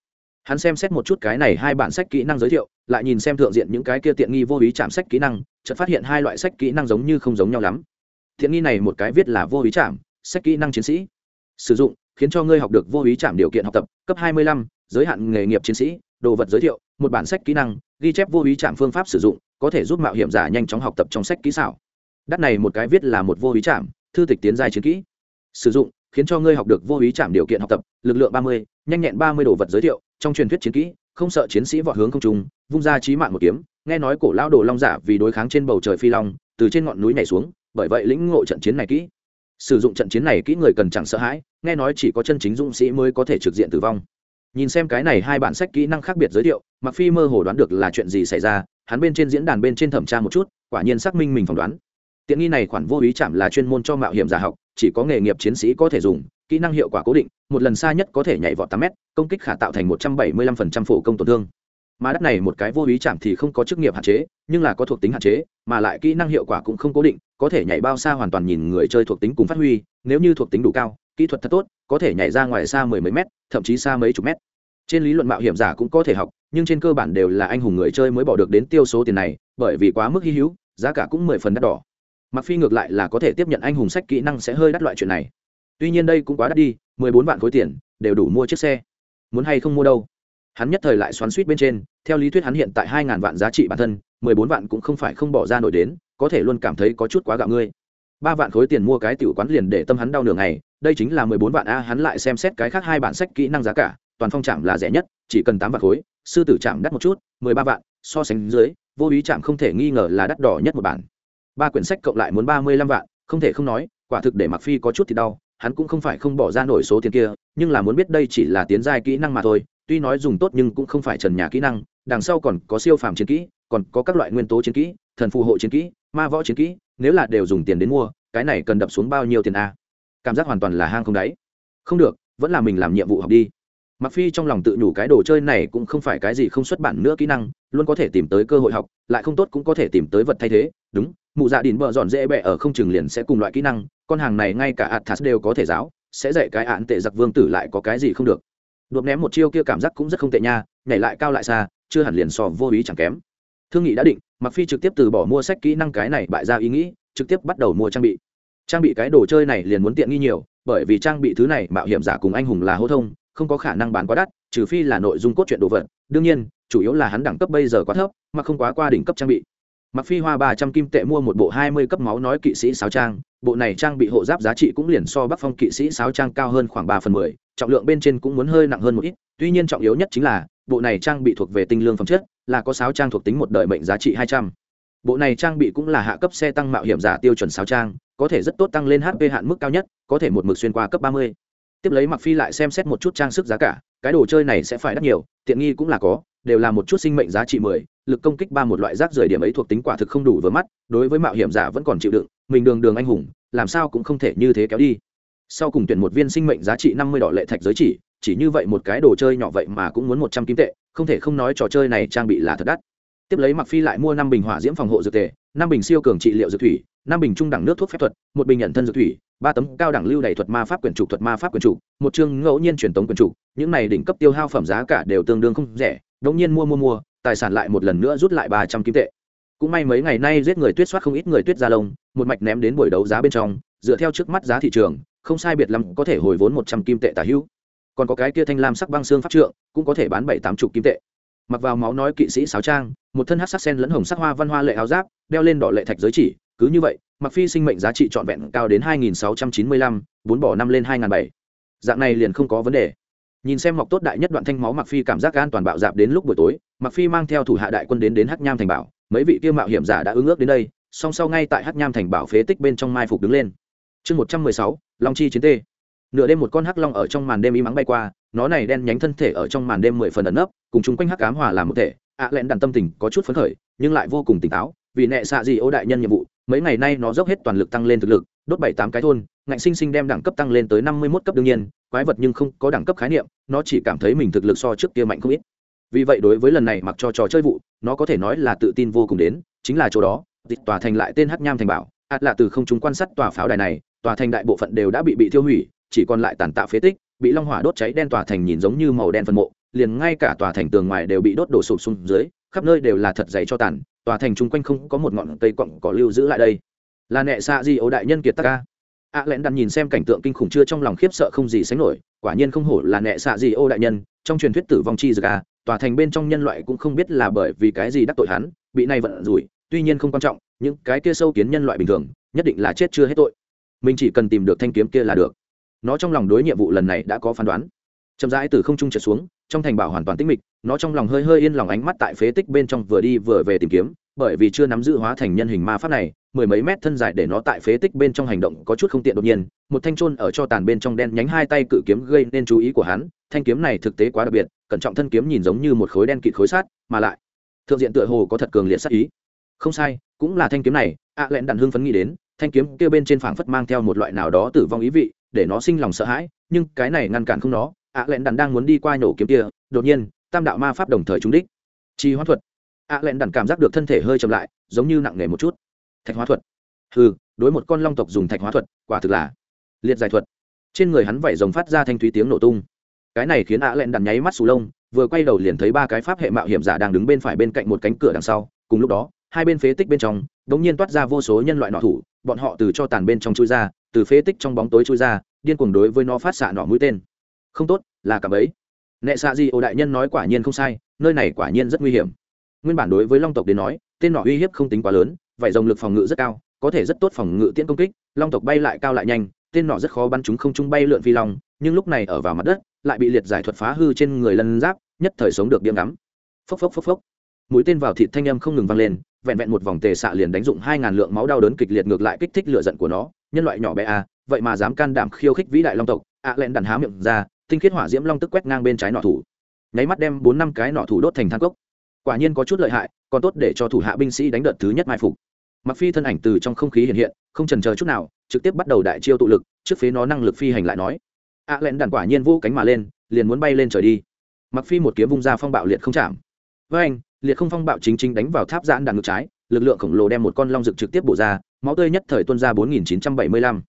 Hắn xem xét một chút cái này hai bản sách kỹ năng giới thiệu lại nhìn xem thượng diện những cái kia tiện nghi vô ý chạm sách kỹ năng chợt phát hiện hai loại sách kỹ năng giống như không giống nhau lắm. Thiện nghi này một cái viết là vô ý chạm sách kỹ năng chiến sĩ. Sử dụng khiến cho ngươi học được vô ý chạm điều kiện học tập cấp 25, giới hạn nghề nghiệp chiến sĩ đồ vật giới thiệu một bản sách kỹ năng ghi chép vô ý chạm phương pháp sử dụng có thể giúp mạo hiểm giả nhanh chóng học tập trong sách kỹ xảo đắt này một cái viết là một vô ý chạm thư tịch tiến giai chiến kỹ. Sử dụng khiến cho ngươi học được vô ý chạm điều kiện học tập lực lượng 30, nhanh nhẹn 30 đồ vật giới thiệu trong truyền thuyết chiến kỹ không sợ chiến sĩ vọt hướng không trung vung ra trí mạng một kiếm nghe nói cổ lao đồ long giả vì đối kháng trên bầu trời phi long từ trên ngọn núi nhảy xuống bởi vậy lĩnh ngộ trận chiến này kỹ. Sử dụng trận chiến này kỹ người cần chẳng sợ hãi nghe nói chỉ có chân chính dũng sĩ mới có thể trực diện tử vong. Nhìn xem cái này hai bản sách kỹ năng khác biệt giới thiệu mặc phi mơ hồ đoán được là chuyện gì xảy ra hắn bên trên diễn đàn bên trên thẩm tra một chút quả nhiên xác minh mình phỏng đoán tiện nghi này khoản vô ý chạm là chuyên môn cho mạo hiểm giả học, chỉ có nghề nghiệp chiến sĩ có thể dùng, kỹ năng hiệu quả cố định, một lần xa nhất có thể nhảy vọt tám mét, công kích khả tạo thành một trăm bảy mươi lăm phần trăm phổ công tổn thương. Mà đắt này một cái vô ý chạm thì không có chức nghiệp hạn chế, nhưng là có thuộc tính hạn chế, mà lại kỹ năng hiệu quả cũng không cố định, có thể nhảy bao xa hoàn toàn nhìn người chơi thuộc tính cùng phát huy, nếu như thuộc tính đủ cao, kỹ thuật thật tốt, có thể nhảy ra ngoài xa mười mấy mét, thậm chí xa mấy chục mét. Trên lý luận mạo hiểm giả cũng có thể học, nhưng trên cơ bản đều là anh hùng người chơi mới bỏ được đến tiêu số tiền này, bởi vì quá mức hy hữu, giá cả cũng mười phần đắt đỏ mặc phi ngược lại là có thể tiếp nhận anh hùng sách kỹ năng sẽ hơi đắt loại chuyện này. Tuy nhiên đây cũng quá đắt đi, mười bốn vạn khối tiền, đều đủ mua chiếc xe. Muốn hay không mua đâu? Hắn nhất thời lại xoắn suýt bên trên, theo lý thuyết hắn hiện tại hai ngàn vạn giá trị bản thân, mười bốn vạn cũng không phải không bỏ ra nổi đến, có thể luôn cảm thấy có chút quá gạo ngươi. Ba vạn khối tiền mua cái tiểu quán liền để tâm hắn đau nửa ngày, đây chính là mười bốn vạn a, hắn lại xem xét cái khác hai bản sách kỹ năng giá cả, toàn phong trạm là rẻ nhất, chỉ cần tám vạn khối, sư tử trạm đắt một chút, mười ba vạn, so sánh dưới, vô ý trạm không thể nghi ngờ là đắt đỏ nhất một bản ba quyển sách cộng lại muốn ba mươi lăm vạn, không thể không nói, quả thực để mặc phi có chút thì đau, hắn cũng không phải không bỏ ra nổi số tiền kia, nhưng là muốn biết đây chỉ là tiến giai kỹ năng mà thôi, tuy nói dùng tốt nhưng cũng không phải trần nhà kỹ năng, đằng sau còn có siêu phàm chiến kỹ, còn có các loại nguyên tố chiến kỹ, thần phù hộ chiến kỹ, ma võ chiến kỹ, nếu là đều dùng tiền đến mua, cái này cần đập xuống bao nhiêu tiền a? Cảm giác hoàn toàn là hang không đáy. Không được, vẫn là mình làm nhiệm vụ học đi. Mặc phi trong lòng tự nhủ cái đồ chơi này cũng không phải cái gì không xuất bản nữa kỹ năng, luôn có thể tìm tới cơ hội học, lại không tốt cũng có thể tìm tới vật thay thế, đúng mụ dạ đỉnh bờ dọn dễ bẹ ở không chừng liền sẽ cùng loại kỹ năng, con hàng này ngay cả athas đều có thể giáo, sẽ dạy cái án tệ giặc vương tử lại có cái gì không được. Đột ném một chiêu kia cảm giác cũng rất không tệ nha, nhảy lại cao lại xa, chưa hẳn liền so vô ý chẳng kém. Thương nghị đã định mặc phi trực tiếp từ bỏ mua sách kỹ năng cái này bại ra ý nghĩ, trực tiếp bắt đầu mua trang bị. Trang bị cái đồ chơi này liền muốn tiện nghi nhiều, bởi vì trang bị thứ này mạo hiểm giả cùng anh hùng là hô thông, không có khả năng bán quá đắt, trừ phi là nội dung cốt truyện đồ vật. Đương nhiên, chủ yếu là hắn đẳng cấp bây giờ quá thấp, mà không quá qua đỉnh cấp trang bị mặc phi hoa ba trăm kim tệ mua một bộ hai mươi cấp máu nói kỵ sĩ sáo trang. Bộ này trang bị hộ giáp giá trị cũng liền so bắc phong kỵ sĩ sáo trang cao hơn khoảng ba phần mười, trọng lượng bên trên cũng muốn hơi nặng hơn một ít. Tuy nhiên trọng yếu nhất chính là, bộ này trang bị thuộc về tinh lương phẩm chất, là có sáo trang thuộc tính một đời mệnh giá trị hai trăm. Bộ này trang bị cũng là hạ cấp xe tăng mạo hiểm giả tiêu chuẩn sáo trang, có thể rất tốt tăng lên hp hạn mức cao nhất, có thể một mực xuyên qua cấp ba mươi. Tiếp lấy mặc phi lại xem xét một chút trang sức giá cả, cái đồ chơi này sẽ phải đắt nhiều, tiện nghi cũng là có, đều là một chút sinh mệnh giá trị mười lực công kích ba một loại rác rưởi điểm ấy thuộc tính quả thực không đủ vừa mắt, đối với mạo hiểm giả vẫn còn chịu đựng, mình đường đường anh hùng, làm sao cũng không thể như thế kéo đi. Sau cùng tuyển một viên sinh mệnh giá trị năm mươi đỏ lệ thạch giới chỉ chỉ như vậy một cái đồ chơi nhỏ vậy mà cũng muốn một trăm kim tệ, không thể không nói trò chơi này trang bị là thật đắt. Tiếp lấy mặc phi lại mua năm bình hỏa diễm phòng hộ dược tề, năm bình siêu cường trị liệu dược thủy, năm bình trung đẳng nước thuốc phép thuật, một bình nhận thân dược thủy, ba tấm cao đẳng lưu đầy thuật ma pháp quyền trục thuật ma pháp quyền trục, một chương ngẫu nhiên truyền tống quyền trục, những này đỉnh cấp tiêu hao phẩm giá cả đều tương đương không rẻ, đống nhiên mua mua mua tài sản lại một lần nữa rút lại ba trăm kim tệ. Cũng may mấy ngày nay giết người tuyết soát không ít người tuyết ra lông, một mạch ném đến buổi đấu giá bên trong, dựa theo trước mắt giá thị trường, không sai biệt lắm có thể hồi vốn một trăm kim tệ tả hữu. Còn có cái kia thanh lam sắc băng xương pháp trượng, cũng có thể bán bảy tám chục kim tệ. Mặc vào máu nói kỵ sĩ sáo trang, một thân hát sắc sen lẫn hồng sắc hoa văn hoa lệ áo giáp, đeo lên đỏ lệ thạch giới chỉ, cứ như vậy, mặc phi sinh mệnh giá trị trọn vẹn cao đến hai nghìn sáu trăm chín mươi lăm, bốn bỏ năm lên hai nghìn bảy. Dạng này liền không có vấn đề nhìn xem mọc tốt đại nhất đoạn thanh máu mặc phi cảm giác an toàn bạo dạp đến lúc buổi tối mặc phi mang theo thủ hạ đại quân đến đến hắc nham thành bảo, mấy vị kia mạo hiểm giả đã ứng ước đến đây, song sau ngay tại hắc nham thành bảo phế tích bên trong mai phục đứng lên. Chương một trăm mười sáu, long chi chiến tê. Nửa đêm một con hắc long ở trong màn đêm im ắng bay qua, nó này đen nhánh thân thể ở trong màn đêm mười phần ẩn nấp, cùng chung quanh hắc cám hòa làm một thể, ạ lẹn đàn tâm tình có chút phấn khởi, nhưng lại vô cùng tỉnh táo, vì nệ xạ gì ô đại nhân nhiệm vụ, mấy ngày nay nó dốc hết toàn lực tăng lên thực lực, đốt bảy tám cái thôn, ngạnh sinh sinh đem đẳng cấp tăng lên tới năm mươi mốt cấp đương nhiên quái vật nhưng không có đẳng cấp khái niệm, nó chỉ cảm thấy mình thực lực so trước kia mạnh không ít. Vì vậy đối với lần này mặc cho trò chơi vụ, nó có thể nói là tự tin vô cùng đến, chính là chỗ đó, dịch tòa thành lại tên hát nham thành bảo ạt là từ không chúng quan sát tòa pháo đài này, tòa thành đại bộ phận đều đã bị bị tiêu hủy, chỉ còn lại tàn tạ phế tích, bị long hỏa đốt cháy đen tòa thành nhìn giống như màu đen phân mộ, liền ngay cả tòa thành tường ngoài đều bị đốt đổ sụp xuống dưới, khắp nơi đều là thật dày cho tàn, tòa thành chung quanh không có một ngọn cây cọng cỏ lưu giữ lại đây. Là nệ xạ di ấu đại nhân kiệt ta ca a lẽn đặt nhìn xem cảnh tượng kinh khủng chưa trong lòng khiếp sợ không gì sánh nổi, quả nhiên không hổ là nệ xạ gì ô đại nhân, trong truyền thuyết tử vong chi dược à, tòa thành bên trong nhân loại cũng không biết là bởi vì cái gì đắc tội hắn, bị này vận rủi, tuy nhiên không quan trọng, những cái kia sâu kiến nhân loại bình thường, nhất định là chết chưa hết tội. Mình chỉ cần tìm được thanh kiếm kia là được. Nó trong lòng đối nhiệm vụ lần này đã có phán đoán. Chậm rãi từ không trung trở xuống, trong thành bảo hoàn toàn tĩnh mịch, nó trong lòng hơi hơi yên lòng ánh mắt tại phế tích bên trong vừa đi vừa về tìm kiếm, bởi vì chưa nắm giữ hóa thành nhân hình ma pháp này mười mấy mét thân dài để nó tại phế tích bên trong hành động có chút không tiện đột nhiên, một thanh trôn ở cho tàn bên trong đen nhánh hai tay cự kiếm gây nên chú ý của hắn, thanh kiếm này thực tế quá đặc biệt, cẩn trọng thân kiếm nhìn giống như một khối đen kịt khối sát mà lại, thượng diện tựa hồ có thật cường liệt sát ý. Không sai, cũng là thanh kiếm này, ạ à lẹn đàn hưng phấn nghĩ đến, thanh kiếm kia bên trên phảng phất mang theo một loại nào đó tử vong ý vị, để nó sinh lòng sợ hãi, nhưng cái này ngăn cản không nó, ạ à lẹn đàn đang muốn đi qua nổ kiếm kia, đột nhiên, tam đạo ma pháp đồng thời trúng đích. Chi hóa thuật. ạ à lẹn đàn cảm giác được thân thể hơi chậm lại, giống như nặng nề một chút thạch hóa thuật. Ừ đối một con long tộc dùng thạch hóa thuật, quả thực là liệt giải thuật. Trên người hắn vẩy rồng phát ra thanh thúy tiếng nổ tung. Cái này khiến ạ lẹn đàn nháy mắt sù lông, vừa quay đầu liền thấy ba cái pháp hệ mạo hiểm giả đang đứng bên phải bên cạnh một cánh cửa đằng sau. Cùng lúc đó, hai bên phế tích bên trong đ ỗ n g nhiên toát ra vô số nhân loại nọ thủ, bọn họ từ cho tàn bên trong chui ra, từ phế tích trong bóng tối chui ra, điên cuồng đối với nó phát xạ nọ mũi tên. Không tốt, là cả ấy nệ xạ di ô đại nhân nói quả nhiên không sai, nơi này quả nhiên rất nguy hiểm. Nguyên bản đối với long tộc đến nói, tên nọ uy hiếp không tính quá lớn vậy dòng lực phòng ngự rất cao, có thể rất tốt phòng ngự tiễn công kích, long tộc bay lại cao lại nhanh, tên nọ rất khó bắn chúng không trung bay lượn phi long, nhưng lúc này ở vào mặt đất, lại bị liệt giải thuật phá hư trên người lân giáp, nhất thời sống được điểm ngắm. Phốc phốc phốc phốc. Mũi tên vào thịt thanh âm không ngừng vang lên, vẹn vẹn một vòng tề xạ liền đánh dụng hai ngàn lượng máu đau đớn kịch liệt ngược lại kích thích lửa giận của nó. Nhân loại nhỏ bé a vậy mà dám can đảm khiêu khích vĩ đại long tộc. Ạ à lẹn đàn há miệng ra, tinh khiết hỏa diễm long tức quét ngang bên trái nọ thủ. Nháy mắt đem bốn năm cái nọ thủ đốt thành thang cốc. Quả nhiên có chút lợi hại, còn tốt để cho thủ hạ binh sĩ đánh đợt thứ nhất mai phục mặc phi thân ảnh từ trong không khí hiện hiện, không trần chờ chút nào, trực tiếp bắt đầu đại chiêu tụ lực, trước phía nó năng lực phi hành lại nói. Ạ à lẹn đàn quả nhiên vô cánh mà lên, liền muốn bay lên trời đi. Mặc phi một kiếm vung ra phong bạo liệt không chạm. Với anh, liệt không phong bạo chính chính đánh vào tháp giãn đàn ngược trái, lực lượng khổng lồ đem một con long rực trực tiếp bổ ra, máu tươi nhất thời tuôn ra 4975.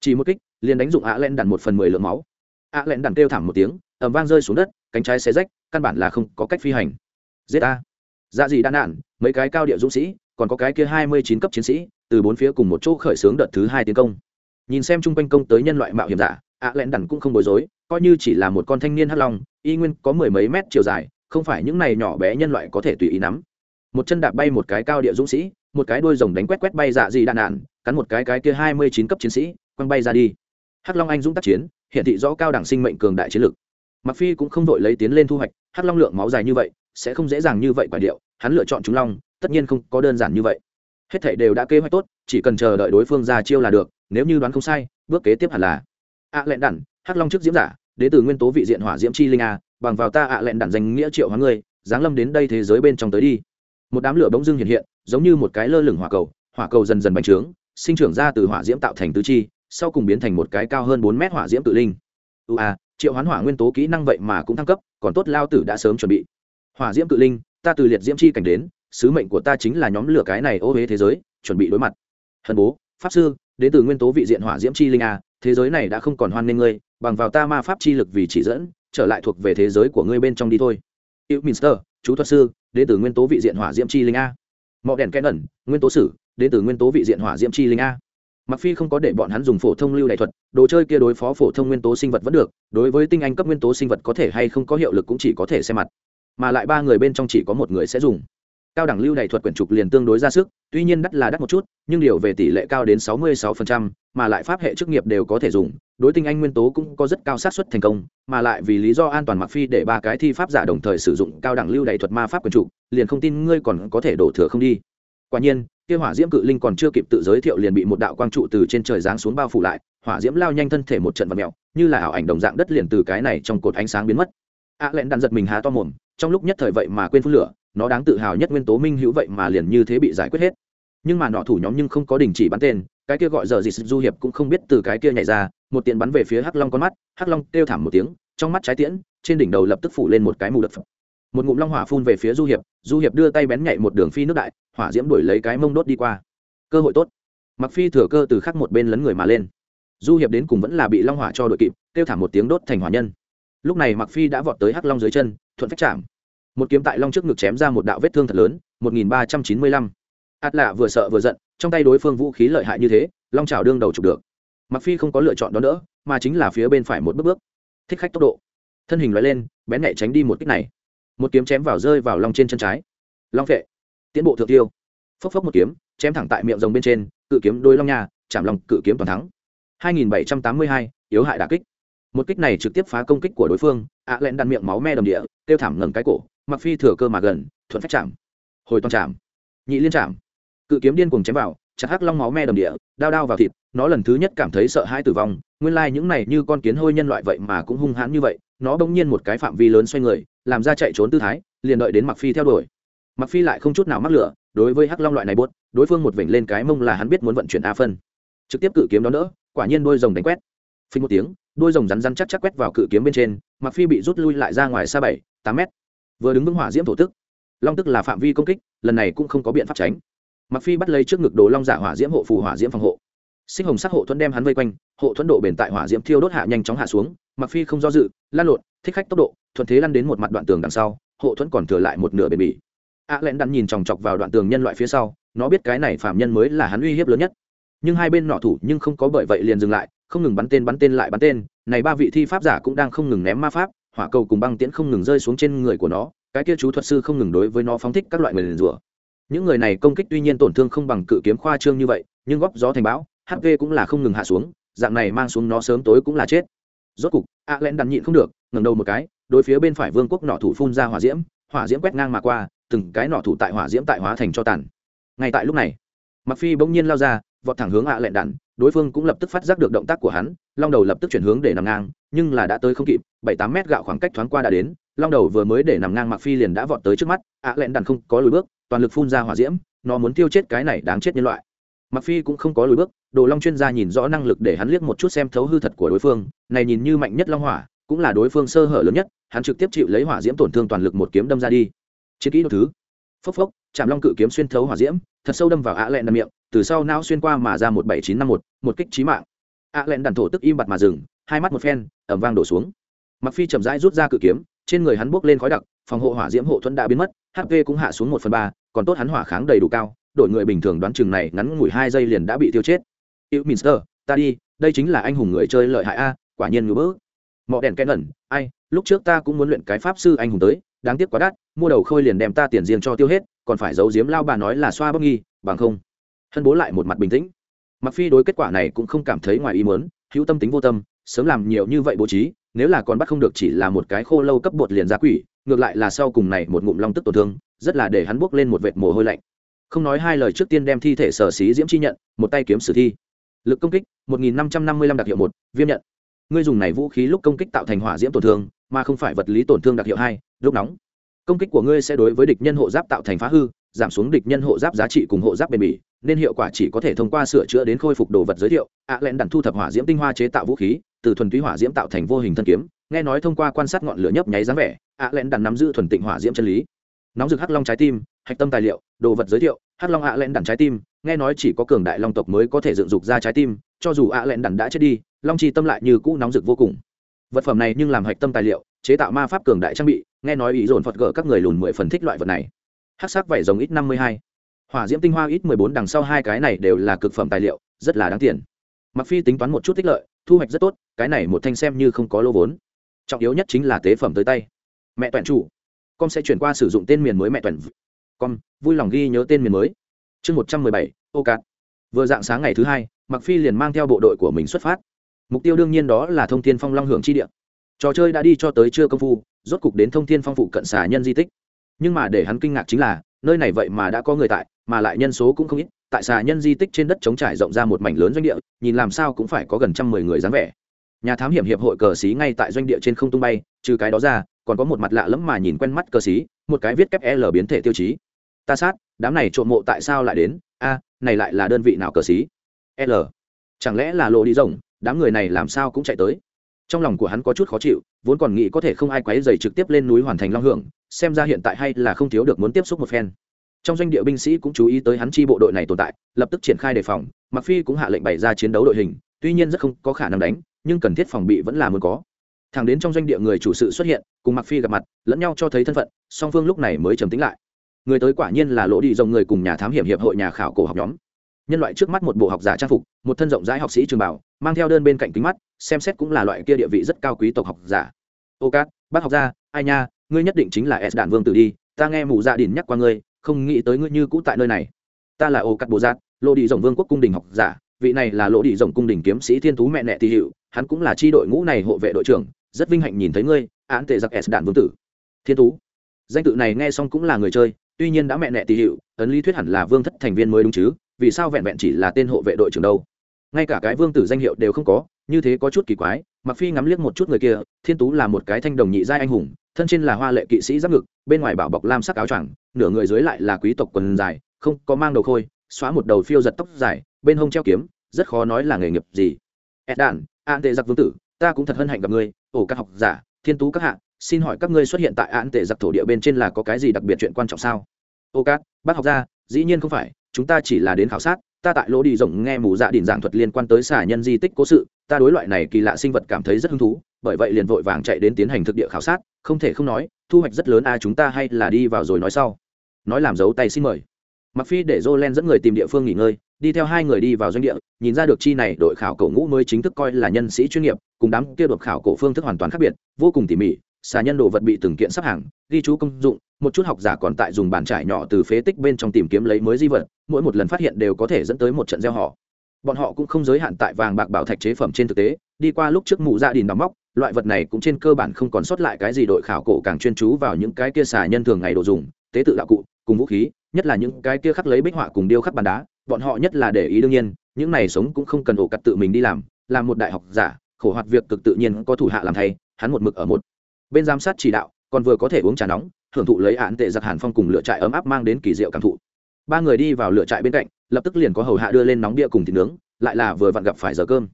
chỉ một kích, liền đánh dụng ạ lẹn đàn một phần mười lượng máu. Ạ lẹn đàn kêu thảm một tiếng, ầm vang rơi xuống đất, cánh trái xé rách, căn bản là không có cách phi hành. Giết a dạ gì đa nạn mấy cái cao địa dũng sĩ còn có cái kia hai mươi chín cấp chiến sĩ, từ bốn phía cùng một chỗ khởi xướng đợt thứ hai tiến công. Nhìn xem chung quanh công tới nhân loại mạo hiểm giả, ạ lẹn đẳng cũng không bối rối, coi như chỉ là một con thanh niên hắc long, y nguyên có mười mấy mét chiều dài, không phải những này nhỏ bé nhân loại có thể tùy ý nắm. Một chân đạp bay một cái cao địa dũng sĩ, một cái đuôi rồng đánh quét quét bay dạ gì đạn nạn cắn một cái cái kia hai mươi chín cấp chiến sĩ, quăng bay ra đi. Hắc long anh dũng tác chiến hiện thị rõ cao đẳng sinh mệnh cường đại chiến lực. Mặc phi cũng không vội lấy tiến lên thu hoạch, hắc long lượng máu dài như vậy, sẽ không dễ dàng như vậy quả điệu, hắn lựa chọn chúng long tất nhiên không có đơn giản như vậy. Hết thảy đều đã kế hoạch tốt, chỉ cần chờ đợi đối phương ra chiêu là được, nếu như đoán không sai, bước kế tiếp hẳn là ạ lẹn đản, hắc long trước diễm giả, đến từ nguyên tố vị diện hỏa diễm chi linh a, bằng vào ta ạ lẹn đản danh nghĩa triệu hóa ngươi, giáng lâm đến đây thế giới bên trong tới đi. Một đám lửa bỗng dưng hiện hiện, giống như một cái lơ lửng hỏa cầu hỏa cầu dần dần bành trướng, sinh trưởng ra từ hỏa diễm tạo thành tứ chi, sau cùng biến thành một cái cao hơn bốn mét hỏa diễm tự linh. Ưu a, triệu hoán hỏa nguyên tố kỹ năng vậy mà cũng thăng cấp, còn tốt lao tử đã sớm chuẩn bị. Hỏa diễm tự linh, ta từ liệt diễm chi cảnh đến sứ mệnh của ta chính là nhóm lửa cái này ô huế thế giới, chuẩn bị đối mặt. Hân bố, pháp sư, đến từ nguyên tố vị diện hỏa diễm chi linh a, thế giới này đã không còn hoan nghênh ngươi, bằng vào ta ma pháp chi lực vì chỉ dẫn, trở lại thuộc về thế giới của ngươi bên trong đi thôi. Yêu minster chú thuật sư, đến từ nguyên tố vị diện hỏa diễm chi linh a. Mọ đèn kẽ ẩn nguyên tố sử, đến từ nguyên tố vị diện hỏa diễm chi linh a. Mặc phi không có để bọn hắn dùng phổ thông lưu đại thuật, đồ chơi kia đối phó phổ thông nguyên tố sinh vật vẫn được, đối với tinh anh cấp nguyên tố sinh vật có thể hay không có hiệu lực cũng chỉ có thể xem mặt. Mà lại ba người bên trong chỉ có một người sẽ dùng cao đẳng lưu đầy thuật quyển trục liền tương đối ra sức tuy nhiên đắt là đắt một chút nhưng điều về tỷ lệ cao đến 66%, mà lại pháp hệ chức nghiệp đều có thể dùng đối tinh anh nguyên tố cũng có rất cao xác suất thành công mà lại vì lý do an toàn mặc phi để ba cái thi pháp giả đồng thời sử dụng cao đẳng lưu đầy thuật ma pháp quyển trục liền không tin ngươi còn có thể đổ thừa không đi. Quả nhiên kia hỏa diễm cự linh còn chưa kịp tự giới thiệu liền bị một đạo quang trụ từ trên trời giáng xuống bao phủ lại hỏa diễm lao nhanh thân thể một trận vật mèo như là ảo ảnh đồng dạng đất liền từ cái này trong cột ánh sáng biến mất. A à lẹn giật mình há to mồm trong lúc nhất thời vậy mà quên phun lửa nó đáng tự hào nhất nguyên tố minh hữu vậy mà liền như thế bị giải quyết hết. Nhưng mà nọ thủ nhóm nhưng không có đình chỉ bắn tên, cái kia gọi giờ gì du hiệp cũng không biết từ cái kia nhảy ra, một tiện bắn về phía hắc long con mắt, hắc long kêu thảm một tiếng, trong mắt trái tiễn, trên đỉnh đầu lập tức phủ lên một cái mù đập. Một ngụm long hỏa phun về phía du hiệp du hiệp đưa tay bén nhạy một đường phi nước đại, hỏa diễm đuổi lấy cái mông đốt đi qua. Cơ hội tốt. Mặc phi thừa cơ từ khắc một bên lấn người mà lên. Du hiệp đến cùng vẫn là bị long hỏa cho đội kịp, kêu thảm một tiếng đốt thành hỏa nhân. Lúc này mặc phi đã vọt tới hắc long dưới chân, thuận phách chạm một kiếm tại long trước ngực chém ra một đạo vết thương thật lớn 1395. ạt lạ vừa sợ vừa giận trong tay đối phương vũ khí lợi hại như thế long trào đương đầu chụp được. Mặc phi không có lựa chọn đó nữa mà chính là phía bên phải một bước bước. Thích khách tốc độ. Thân hình loại lên bén nhẹ tránh đi một kích này. Một kiếm chém vào rơi vào long trên chân trái. Long vệ. Tiến bộ thượng tiêu. Phốc phốc một kiếm chém thẳng tại miệng rồng bên trên cự kiếm đôi long nhà chạm lòng cự kiếm toàn thắng. 2782, yếu hại đả kích. Một kích này trực tiếp phá công kích của đối phương ạ à lẹn đạn miệng máu me đầm địa tiêu thảm ngẩng cái cổ mặc phi thừa cơ mà gần, thuận phách chạm. Hồi toàn chạm. Nhị liên chạm. Cự kiếm điên cuồng chém vào, chặt hắc long máu me đầm địa, đao đao vào thịt, nó lần thứ nhất cảm thấy sợ hãi tử vong. Nguyên lai like những này như con kiến hôi nhân loại vậy mà cũng hung hãn như vậy, nó bỗng nhiên một cái phạm vi lớn xoay người, làm ra chạy trốn tư thái, liền đợi đến mặc phi theo đuổi. Mặc phi lại không chút nào mắc lửa, đối với hắc long loại này buốt, đối phương một vểnh lên cái mông là hắn biết muốn vận chuyển a phân. Trực tiếp cự kiếm đó nữa quả nhiên đôi rồng đánh quét. Phình một tiếng, đôi rồng rắn rắn chắc chắc quét vào cự kiếm bên trên, mặc phi bị rút lui lại ra ngoài xa bảy, tám mét vừa đứng vững hỏa diễm thổ tức. Long tức là phạm vi công kích, lần này cũng không có biện pháp tránh. Mặc phi bắt lấy trước ngực đồ long giả hỏa diễm hộ phù hỏa diễm phòng hộ. Sinh hồng sắc hộ thuẫn đem hắn vây quanh, hộ thuẫn độ bền tại hỏa diễm thiêu đốt hạ nhanh chóng hạ xuống. Mặc phi không do dự, lan lộn, thích khách tốc độ, thuận thế lăn đến một mặt đoạn tường đằng sau, hộ thuẫn còn thừa lại một nửa bền bỉ. A à lẽn đắn nhìn chòng chọc vào đoạn tường nhân loại phía sau, nó biết cái này phạm nhân mới là hắn uy hiếp lớn nhất. Nhưng hai bên nọ thủ nhưng không có bởi vậy liền dừng lại, không ngừng bắn tên bắn tên lại bắn tên, này ba vị thi pháp giả cũng đang không ngừng ném ma pháp hỏa cầu cùng băng tiễn không ngừng rơi xuống trên người của nó, cái kia chú thuật sư không ngừng đối với nó phóng thích các loại người liền rủa. Những người này công kích tuy nhiên tổn thương không bằng cự kiếm khoa trương như vậy, nhưng góp gió thành bão hp cũng là không ngừng hạ xuống, dạng này mang xuống nó sớm tối cũng là chết. Rốt cục, a len đắn nhịn không được, ngẩng đầu một cái, đối phía bên phải vương quốc nọ thủ phun ra hỏa diễm hỏa diễm quét ngang mà qua, từng cái nọ thủ tại hỏa diễm tại hóa thành cho tàn. Ngay tại lúc này mặc phi bỗng nhiên lao ra vọt thẳng hướng ạ lẹn đạn, đối phương cũng lập tức phát giác được động tác của hắn, long đầu lập tức chuyển hướng để nằm ngang, nhưng là đã tới không kịp, bảy tám mét gạo khoảng cách thoáng qua đã đến, long đầu vừa mới để nằm ngang mặc phi liền đã vọt tới trước mắt, ạ lẹn đạn không có lùi bước, toàn lực phun ra hỏa diễm, nó muốn tiêu chết cái này đáng chết nhân loại. Mặc phi cũng không có lùi bước, đồ long chuyên gia nhìn rõ năng lực để hắn liếc một chút xem thấu hư thật của đối phương, này nhìn như mạnh nhất long hỏa, cũng là đối phương sơ hở lớn nhất, hắn trực tiếp chịu lấy hỏa diễm tổn thương toàn lực một kiếm đâm ra đi. Chiến kỹ đồ thứ. Phốc phốc chạm long cự kiếm xuyên thấu hỏa diễm thật sâu đâm vào ạ lẹn đàn miệng, từ sau não xuyên qua mà ra một bảy chín năm một một kích trí mạng. ạ lẹn đàn thổ tức im bặt mà dừng, hai mắt một phen ẩm vang đổ xuống. Mặc phi chậm rãi rút ra cự kiếm, trên người hắn bốc lên khói đặc, phòng hộ hỏa diễm hộ thuẫn đã biến mất hp cũng hạ xuống một phần ba, còn tốt hắn hỏa kháng đầy đủ cao, đội người bình thường đoán chừng này ngắn ngủi hai giây liền đã bị tiêu chết. Yêu minster ta đi, đây chính là anh hùng người chơi lợi hại a, quả nhiên ngứa bỡ mọ đèn kén ẩn, ai, lúc trước ta cũng muốn luyện cái pháp sư anh hùng tới, đáng tiếc quá đắt, mua đầu khôi liền đem ta tiền riêng cho tiêu hết còn phải giấu giếm lao bà nói là xoa bóc nghi, bằng không, hân bố lại một mặt bình tĩnh. Mặc phi đối kết quả này cũng không cảm thấy ngoài ý muốn, hữu tâm tính vô tâm, sớm làm nhiều như vậy bố trí, nếu là còn bắt không được chỉ là một cái khô lâu cấp bột liền ra quỷ, ngược lại là sau cùng này một ngụm long tức tổn thương, rất là để hắn buốc lên một vệt mồ hôi lạnh. Không nói hai lời trước tiên đem thi thể sở xí diễm chi nhận, một tay kiếm sử thi. Lực công kích 1555 đặc hiệu một, viêm nhận. Ngươi dùng này vũ khí lúc công kích tạo thành hỏa diễm tổn thương, mà không phải vật lý tổn thương đặc hiệu hai, lúc nóng công kích của ngươi sẽ đối với địch nhân hộ giáp tạo thành phá hư, giảm xuống địch nhân hộ giáp giá trị cùng hộ giáp bền bỉ, nên hiệu quả chỉ có thể thông qua sửa chữa đến khôi phục đồ vật giới thiệu. Ạ à lẹn đặn thu thập hỏa diễm tinh hoa chế tạo vũ khí, từ thuần túy hỏa diễm tạo thành vô hình thân kiếm, nghe nói thông qua quan sát ngọn lửa nhấp nháy dáng vẻ ạ à lẹn đặn nắm giữ thuần tịnh hỏa diễm chân lý. Nóng rực hắc long trái tim, hạch tâm tài liệu, đồ vật giới thiệu, hắc long ạ à lẹn đặn trái tim, nghe nói chỉ có cường đại long tộc mới có thể dựng dục ra trái tim, cho dù ạ len đặn đã chết đi, long chi tâm lại như cũ nóng rực vô cùng. Vật phẩm này nhưng làm hạch tâm tài liệu chế tạo ma pháp cường đại trang bị, nghe nói ý dồn phật gỡ các người lùn mười phần thích loại vật này. Hắc sắc vải rồng ít năm mươi hai. Hỏa diễm tinh hoa ít mười bốn đằng sau hai cái này đều là cực phẩm tài liệu, rất là đáng tiền. Mặc phi tính toán một chút tích lợi, thu hoạch rất tốt, cái này một thanh xem như không có lô vốn. Trọng yếu nhất chính là tế phẩm tới tay. Mẹ toàn chủ, con sẽ chuyển qua sử dụng tên miền mới mẹ toàn con, vui lòng ghi nhớ tên miền mới. Chương một trăm mười bảy, ô cạn vừa dạng sáng ngày thứ hai mặc phi liền mang theo bộ đội của mình xuất phát. Mục tiêu đương nhiên đó là thông thiên phong long hưởng chi địa trò chơi đã đi cho tới chưa công phu, rốt cục đến thông thiên phong phụ cận xà nhân di tích. Nhưng mà để hắn kinh ngạc chính là, nơi này vậy mà đã có người tại, mà lại nhân số cũng không ít. Tại xà nhân di tích trên đất chống trải rộng ra một mảnh lớn doanh địa, nhìn làm sao cũng phải có gần trăm mười người dáng vẻ. Nhà thám hiểm hiệp hội cờ xí ngay tại doanh địa trên không tung bay, trừ cái đó ra, còn có một mặt lạ lẫm mà nhìn quen mắt cờ xí, một cái viết kép l biến thể tiêu chí. Ta sát, đám này trộm mộ tại sao lại đến? A, này lại là đơn vị nào cờ xí? L. Chẳng lẽ là lộ đi rồng, đám người này làm sao cũng chạy tới? Trong lòng của hắn có chút khó chịu, vốn còn nghĩ có thể không ai quấy dày trực tiếp lên núi hoàn thành long hưởng, xem ra hiện tại hay là không thiếu được muốn tiếp xúc một phen. Trong doanh địa binh sĩ cũng chú ý tới hắn chi bộ đội này tồn tại, lập tức triển khai đề phòng mặc phi cũng hạ lệnh bày ra chiến đấu đội hình, tuy nhiên rất không có khả năng đánh, nhưng cần thiết phòng bị vẫn là muốn có. Thẳng đến trong doanh địa người chủ sự xuất hiện, cùng mặc phi gặp mặt, lẫn nhau cho thấy thân phận, song phương lúc này mới trầm tính lại. Người tới quả nhiên là lỗ đi dòng người cùng nhà thám hiểm hiệp hội nhà khảo cổ học nhóm nhân loại trước mắt một bộ học giả trang phục, một thân rộng rãi học sĩ trường bảo, mang theo đơn bên cạnh kính mắt, xem xét cũng là loại kia địa vị rất cao quý tộc học giả. Ô cát, bác học gia, ai nha, ngươi nhất định chính là s đạn vương tử đi, ta nghe mụ dạ gia đình nhắc qua ngươi, không nghĩ tới ngươi như cũ tại nơi này. Ta là ô cát bồ giác lỗ đi rồng vương quốc cung đình học giả, vị này là lỗ đi rồng cung đình kiếm sĩ thiên thú mẹ nẹ tỳ hiệu, hắn cũng là tri đội ngũ này hộ vệ đội trưởng, rất vinh hạnh nhìn thấy ngươi, án tệ giặc s đạn vương tử. Thiên thú. Danh tự này nghe xong cũng là người chơi tuy nhiên đã mẹ nẹ tỳ hiệu, ấn lý thuyết hẳn là vương thất thành viên mới đúng chứ, vì sao vẹn vẹn chỉ là tên hộ vệ đội trưởng đâu? Ngay cả cái vương tử danh hiệu đều không có, như thế có chút kỳ quái mặc phi ngắm liếc một chút người kia, thiên tú là một cái thanh đồng nhị giai anh hùng, thân trên là hoa lệ kỵ sĩ giáp ngực, bên ngoài bảo bọc lam sắc áo choàng, nửa người dưới lại là quý tộc quần dài, không có mang đầu khôi, xóa một đầu phiêu giật tóc dài, bên hông treo kiếm, rất khó nói là nghề nghiệp gì. Ed đàn an tệ giặc vương tử, ta cũng thật hân hạnh gặp ngươi, ổ các học giả, thiên tú các hạ xin hỏi các ngươi xuất hiện tại án tệ giặc thổ địa bên trên là có cái gì đặc biệt chuyện quan trọng sao? Ô cát, bác học gia, dĩ nhiên không phải, chúng ta chỉ là đến khảo sát, ta tại lỗ đi rộng nghe mù dạ đỉnh giảng thuật liên quan tới xả nhân di tích cố sự, ta đối loại này kỳ lạ sinh vật cảm thấy rất hứng thú, bởi vậy liền vội vàng chạy đến tiến hành thực địa khảo sát, không thể không nói, thu hoạch rất lớn a, chúng ta hay là đi vào rồi nói sau. Nói làm dấu tay xin mời. Mặc phi để jolen dẫn người tìm địa phương nghỉ ngơi, đi theo hai người đi vào doanh địa, nhìn ra được chi này đội khảo cổ ngũ mới chính thức coi là nhân sĩ chuyên nghiệp, cùng đám kia đột khảo cổ phương thức hoàn toàn khác biệt, vô cùng tỉ mỉ xà nhân đồ vật bị từng kiện sắp hàng, ghi chú công dụng, một chút học giả còn tại dùng bàn trải nhỏ từ phế tích bên trong tìm kiếm lấy mới di vật, mỗi một lần phát hiện đều có thể dẫn tới một trận gieo họ. Bọn họ cũng không giới hạn tại vàng bạc bảo thạch chế phẩm trên thực tế, đi qua lúc trước mụ dạ gia đình đóng móc, loại vật này cũng trên cơ bản không còn sót lại cái gì đội khảo cổ càng chuyên chú vào những cái kia xà nhân thường ngày đồ dùng, tế tự đạo cụ, cùng vũ khí, nhất là những cái kia khắc lấy bích họa cùng điêu khắc bàn đá, bọn họ nhất là để ý đương nhiên, những này sống cũng không cần ổ cặt tự mình đi làm làm một đại học giả, khổ hoạt việc cực tự nhiên có thủ hạ làm thay, hắn một mực ở một bên giám sát chỉ đạo còn vừa có thể uống trà nóng hưởng thụ lấy án tệ giặc hàn phong cùng lựa trại ấm áp mang đến kỳ diệu cảm thụ. Ba người đi vào lựa trại bên cạnh lập tức liền có hầu hạ đưa lên nóng bia cùng thịt nướng lại là vừa vặn gặp phải giờ cơm.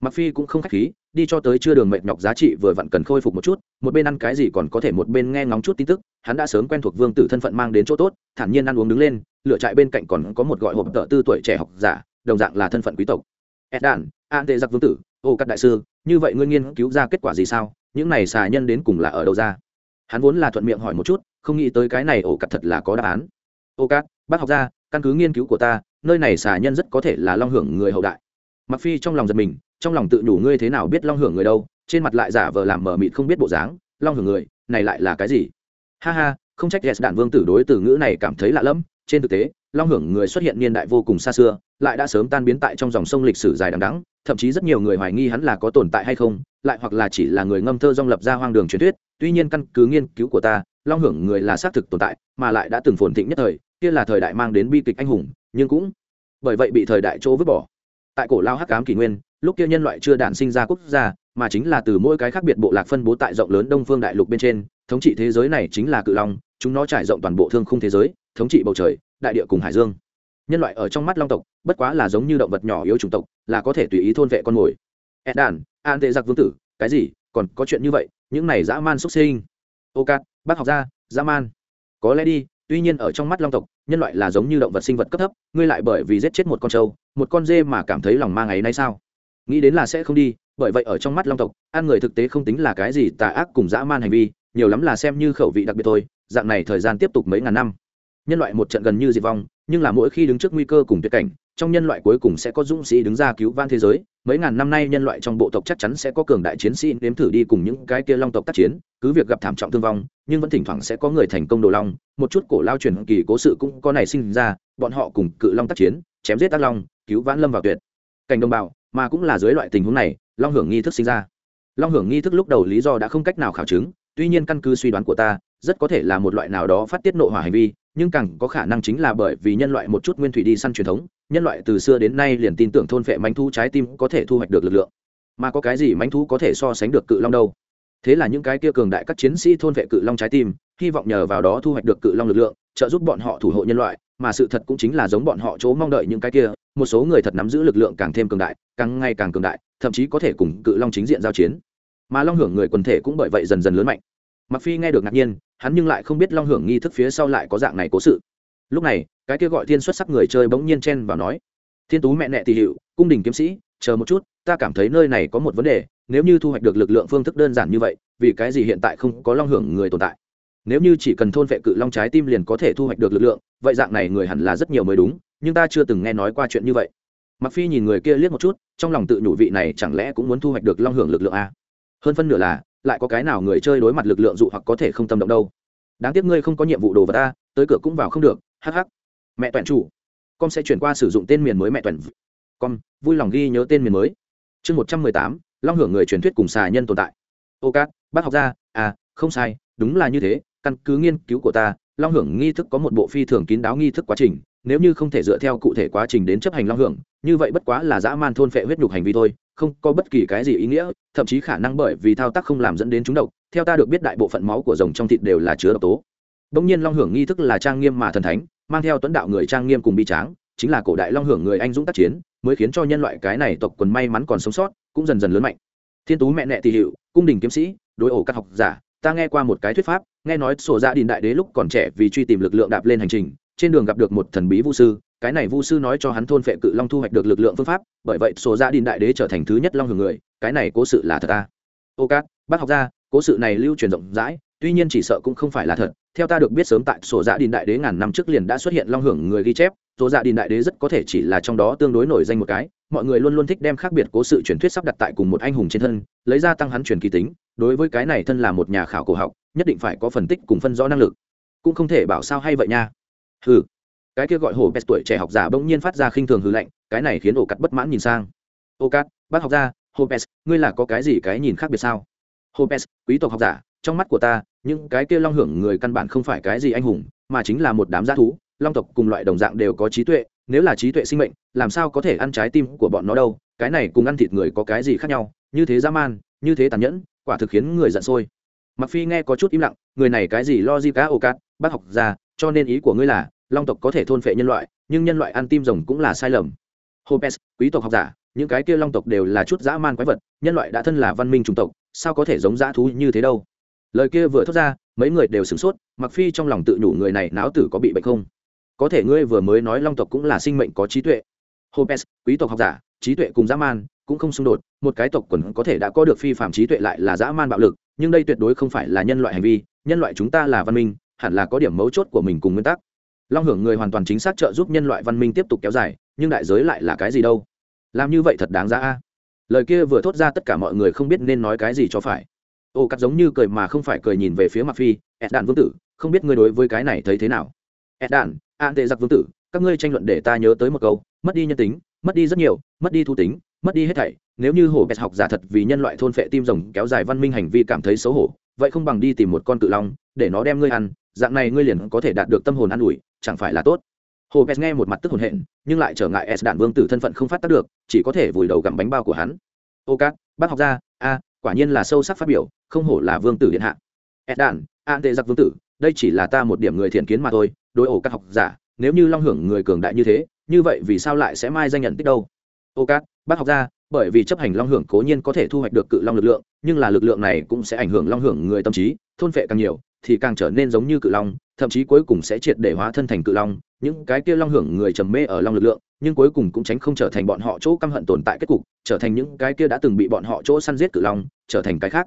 Mặc phi cũng không khách khí đi cho tới chưa đường mệt nhọc giá trị vừa vặn cần khôi phục một chút một bên ăn cái gì còn có thể một bên nghe ngóng chút tin tức hắn đã sớm quen thuộc vương tử thân phận mang đến chỗ tốt thản nhiên ăn uống đứng lên lựa trại bên cạnh còn có một gọi hộp tợ tư tuổi trẻ học giả đồng dạng là thân phận quý tộc. Ed đản, an tệ giặc vương tử ô các đại sư như vậy ngươi nghiên cứu ra kết quả gì sao? Những này xà nhân đến cùng là ở đâu ra? Hắn vốn là thuận miệng hỏi một chút, không nghĩ tới cái này ổ cắt thật là có đáp án. Ô cát, bác học gia căn cứ nghiên cứu của ta, nơi này xà nhân rất có thể là long hưởng người hậu đại. Mặc phi trong lòng giật mình, trong lòng tự nhủ ngươi thế nào biết long hưởng người đâu, trên mặt lại giả vờ làm mờ mịt không biết bộ dáng, long hưởng người, này lại là cái gì? Ha ha, không trách yes đạn vương tử đối từ ngữ này cảm thấy lạ lẫm, trên thực tế, long hưởng người xuất hiện niên đại vô cùng xa xưa, lại đã sớm tan biến tại trong dòng sông lịch sử dài đằng đẵng thậm chí rất nhiều người hoài nghi hắn là có tồn tại hay không, lại hoặc là chỉ là người ngâm thơ dong lập ra hoang đường truyền thuyết, tuy nhiên căn cứ nghiên cứu của ta, long hưởng người là xác thực tồn tại, mà lại đã từng phồn thịnh nhất thời, kia là thời đại mang đến bi kịch anh hùng, nhưng cũng bởi vậy bị thời đại chỗ vứt bỏ. Tại cổ lao hắc cám kỷ nguyên, lúc kia nhân loại chưa đản sinh ra quốc gia, mà chính là từ mỗi cái khác biệt bộ lạc phân bố tại rộng lớn đông phương đại lục bên trên, thống trị thế giới này chính là cự long, chúng nó trải rộng toàn bộ thương khung thế giới, thống trị bầu trời, đại địa cùng hải dương nhân loại ở trong mắt long tộc, bất quá là giống như động vật nhỏ yếu chủng tộc, là có thể tùy ý thôn vệ con mồi. Ed đàn an tệ giặc vương tử, cái gì? Còn có chuyện như vậy, những này dã man xuất sinh. Ô cát, bác học gia dã man. Có lẽ đi, tuy nhiên ở trong mắt long tộc, nhân loại là giống như động vật sinh vật cấp thấp, ngươi lại bởi vì giết chết một con trâu, một con dê mà cảm thấy lòng ma ngày nay sao? Nghĩ đến là sẽ không đi, bởi vậy ở trong mắt long tộc, ăn người thực tế không tính là cái gì tà ác cùng dã man hành vi, nhiều lắm là xem như khẩu vị đặc biệt thôi, dạng này thời gian tiếp tục mấy ngàn năm. Nhân loại một trận gần như diệt vong nhưng là mỗi khi đứng trước nguy cơ cùng tuyệt cảnh, trong nhân loại cuối cùng sẽ có dũng sĩ đứng ra cứu van thế giới. Mấy ngàn năm nay nhân loại trong bộ tộc chắc chắn sẽ có cường đại chiến sĩ nếm thử đi cùng những cái kia long tộc tác chiến, cứ việc gặp thảm trọng thương vong, nhưng vẫn thỉnh thoảng sẽ có người thành công đồ long. Một chút cổ lao truyền kỳ cố sự cũng có này sinh ra, bọn họ cùng cự long tác chiến, chém giết tác long, cứu vãn lâm vào tuyệt cảnh đồng bào, mà cũng là dưới loại tình huống này, long hưởng nghi thức sinh ra. Long hưởng nghi thức lúc đầu lý do đã không cách nào khảo chứng, tuy nhiên căn cứ suy đoán của ta rất có thể là một loại nào đó phát tiết nộ hỏa hành vi, nhưng càng có khả năng chính là bởi vì nhân loại một chút nguyên thủy đi săn truyền thống, nhân loại từ xưa đến nay liền tin tưởng thôn phệ manh thu trái tim có thể thu hoạch được lực lượng. Mà có cái gì manh thu có thể so sánh được cự long đâu? Thế là những cái kia cường đại các chiến sĩ thôn vệ cự long trái tim, hy vọng nhờ vào đó thu hoạch được cự long lực lượng, trợ giúp bọn họ thủ hộ nhân loại, mà sự thật cũng chính là giống bọn họ chỗ mong đợi những cái kia, một số người thật nắm giữ lực lượng càng thêm cường đại, càng ngày càng cường đại, thậm chí có thể cùng cự long chính diện giao chiến. Mà long hưởng người quần thể cũng bởi vậy dần dần lớn mạnh. Mặc phi nghe được ngạc nhiên hắn nhưng lại không biết long hưởng nghi thức phía sau lại có dạng này cố sự. Lúc này, cái kia gọi thiên xuất sắc người chơi bỗng nhiên chen vào nói, thiên tú mẹ nẹ tỷ hiệu cung đình kiếm sĩ, chờ một chút, ta cảm thấy nơi này có một vấn đề, nếu như thu hoạch được lực lượng phương thức đơn giản như vậy, vì cái gì hiện tại không có long hưởng người tồn tại? Nếu như chỉ cần thôn vệ cự long trái tim liền có thể thu hoạch được lực lượng, vậy dạng này người hẳn là rất nhiều mới đúng, nhưng ta chưa từng nghe nói qua chuyện như vậy. Mặc phi nhìn người kia liếc một chút, trong lòng tự nhủ vị này chẳng lẽ cũng muốn thu hoạch được long hưởng lực lượng a? Hơn phân nửa là lại có cái nào người chơi đối mặt lực lượng dụ hoặc có thể không tâm động đâu. Đáng tiếc ngươi không có nhiệm vụ đồ vật ta, tới cửa cũng vào không được hh mẹ toàn chủ, con sẽ chuyển qua sử dụng tên miền mới mẹ toàn con, vui lòng ghi nhớ tên miền mới. Chương một trăm mười tám, long hưởng người truyền thuyết cùng xà nhân tồn tại. Ô cát, bác học gia à không sai, đúng là như thế, căn cứ nghiên cứu của ta, long hưởng nghi thức có một bộ phi thường kín đáo nghi thức quá trình, nếu như không thể dựa theo cụ thể quá trình đến chấp hành long hưởng, như vậy bất quá là dã man thôn phệ huyết nhục hành vi thôi không có bất kỳ cái gì ý nghĩa, thậm chí khả năng bởi vì thao tác không làm dẫn đến chúng độc, theo ta được biết đại bộ phận máu của rồng trong thịt đều là chứa độc tố. Bỗng nhiên long hưởng nghi thức là trang nghiêm mà thần thánh, mang theo tuấn đạo người trang nghiêm cùng bi tráng, chính là cổ đại long hưởng người anh dũng tác chiến, mới khiến cho nhân loại cái này tộc quần may mắn còn sống sót, cũng dần dần lớn mạnh. Thiên tú mẹ nẹ tỷ hiệu cung đình kiếm sĩ, đối ổ các học giả, ta nghe qua một cái thuyết pháp, nghe nói sổ dạ gia đình đại đế lúc còn trẻ vì truy tìm lực lượng đạp lên hành trình, trên đường gặp được một thần bí vũ sư cái này vu sư nói cho hắn thôn phệ cự long thu hoạch được lực lượng phương pháp, bởi vậy sổ gia đình đại đế trở thành thứ nhất long hưởng người, cái này cố sự là thật ta ô cát, bác học gia cố sự này lưu truyền rộng rãi, tuy nhiên chỉ sợ cũng không phải là thật, theo ta được biết sớm tại sổ dạ đình đại đế ngàn năm trước liền đã xuất hiện long hưởng người ghi chép, sổ dạ đình đại đế rất có thể chỉ là trong đó tương đối nổi danh một cái, mọi người luôn luôn thích đem khác biệt cố sự truyền thuyết sắp đặt tại cùng một anh hùng trên thân, lấy ra tăng hắn truyền kỳ tính, đối với cái này thân là một nhà khảo cổ học, nhất định phải có phân tích cùng phân rõ năng lực. Cũng không thể bảo sao hay vậy nha. Hừ cái kia gọi hồ pest tuổi trẻ học giả bỗng nhiên phát ra khinh thường hư lạnh, cái này khiến ổ cắt bất mãn nhìn sang. Ô cắt, bác học gia, hồ pest ngươi là có cái gì cái nhìn khác biệt sao? Hồ pest quý tộc học giả, trong mắt của ta, những cái kia long hưởng người căn bản không phải cái gì anh hùng, mà chính là một đám g thú, long tộc cùng loại đồng dạng đều có trí tuệ, nếu là trí tuệ sinh mệnh, làm sao có thể ăn trái tim của bọn nó đâu? Cái này cùng ăn thịt người có cái gì khác nhau? Như thế dã man, như thế tàn nhẫn, quả thực khiến người giận sôi. Mặc phi nghe có chút im lặng, người này cái gì lo di cá ô cát bác học ra cho nên ý của ngươi là long tộc có thể thôn phệ nhân loại, nhưng nhân loại ăn tim rồng cũng là sai lầm. Hopes, quý tộc học giả, những cái kia long tộc đều là chút dã man quái vật, nhân loại đã thân là văn minh chủng tộc, sao có thể giống dã thú như thế đâu? Lời kia vừa thốt ra, mấy người đều sửng sốt mặc phi trong lòng tự nhủ người này náo tử có bị bệnh không? Có thể ngươi vừa mới nói long tộc cũng là sinh mệnh có trí tuệ. Hopes, quý tộc học giả, trí tuệ cùng dã man cũng không xung đột, một cái tộc quần có thể đã có được phi phạm trí tuệ lại là dã man bạo lực, nhưng đây tuyệt đối không phải là nhân loại hành vi, nhân loại chúng ta là văn minh, hẳn là có điểm mấu chốt của mình cùng nguyên tắc long hưởng người hoàn toàn chính xác trợ giúp nhân loại văn minh tiếp tục kéo dài, nhưng đại giới lại là cái gì đâu? Làm như vậy thật đáng giá a. Lời kia vừa thốt ra tất cả mọi người không biết nên nói cái gì cho phải. Ô cắt giống như cười mà không phải cười nhìn về phía mặt phi ed đạn vương tử, không biết ngươi đối với cái này thấy thế nào? Ed đạn an tệ giặc vương tử, các ngươi tranh luận để ta nhớ tới một câu, mất đi nhân tính, mất đi rất nhiều, mất đi thu tính, mất đi hết thảy, nếu như hổ bẹt học giả thật vì nhân loại thôn phệ tim rồng kéo dài văn minh hành vi cảm thấy xấu hổ, vậy không bằng đi tìm một con cự long, để nó đem ngươi ăn dạng này ngươi liền có thể đạt được tâm hồn an ủi, chẳng phải là tốt. Hồ bẹt nghe một mặt tức hồn hện, nhưng lại trở ngại s đạn vương tử thân phận không phát tác được, chỉ có thể vùi đầu gặm bánh bao của hắn. Ô cát, bác học gia, a, quả nhiên là sâu sắc phát biểu, không hổ là vương tử điện hạ. S đạn an tệ giặc vương tử, đây chỉ là ta một điểm người thiện kiến mà thôi, đối ổ các học giả, nếu như long hưởng người cường đại như thế, như vậy vì sao lại sẽ mai danh nhận tích đâu? Ô cát, bác học gia, bởi vì chấp hành long hưởng cố nhiên có thể thu hoạch được cự long lực lượng, nhưng là lực lượng này cũng sẽ ảnh hưởng long hưởng người tâm trí, thôn phệ càng nhiều thì càng trở nên giống như cự long, thậm chí cuối cùng sẽ triệt để hóa thân thành cự long. Những cái kia long hưởng người trầm mê ở long lực lượng, nhưng cuối cùng cũng tránh không trở thành bọn họ chỗ căm hận tồn tại kết cục, trở thành những cái kia đã từng bị bọn họ chỗ săn giết cự long, trở thành cái khác.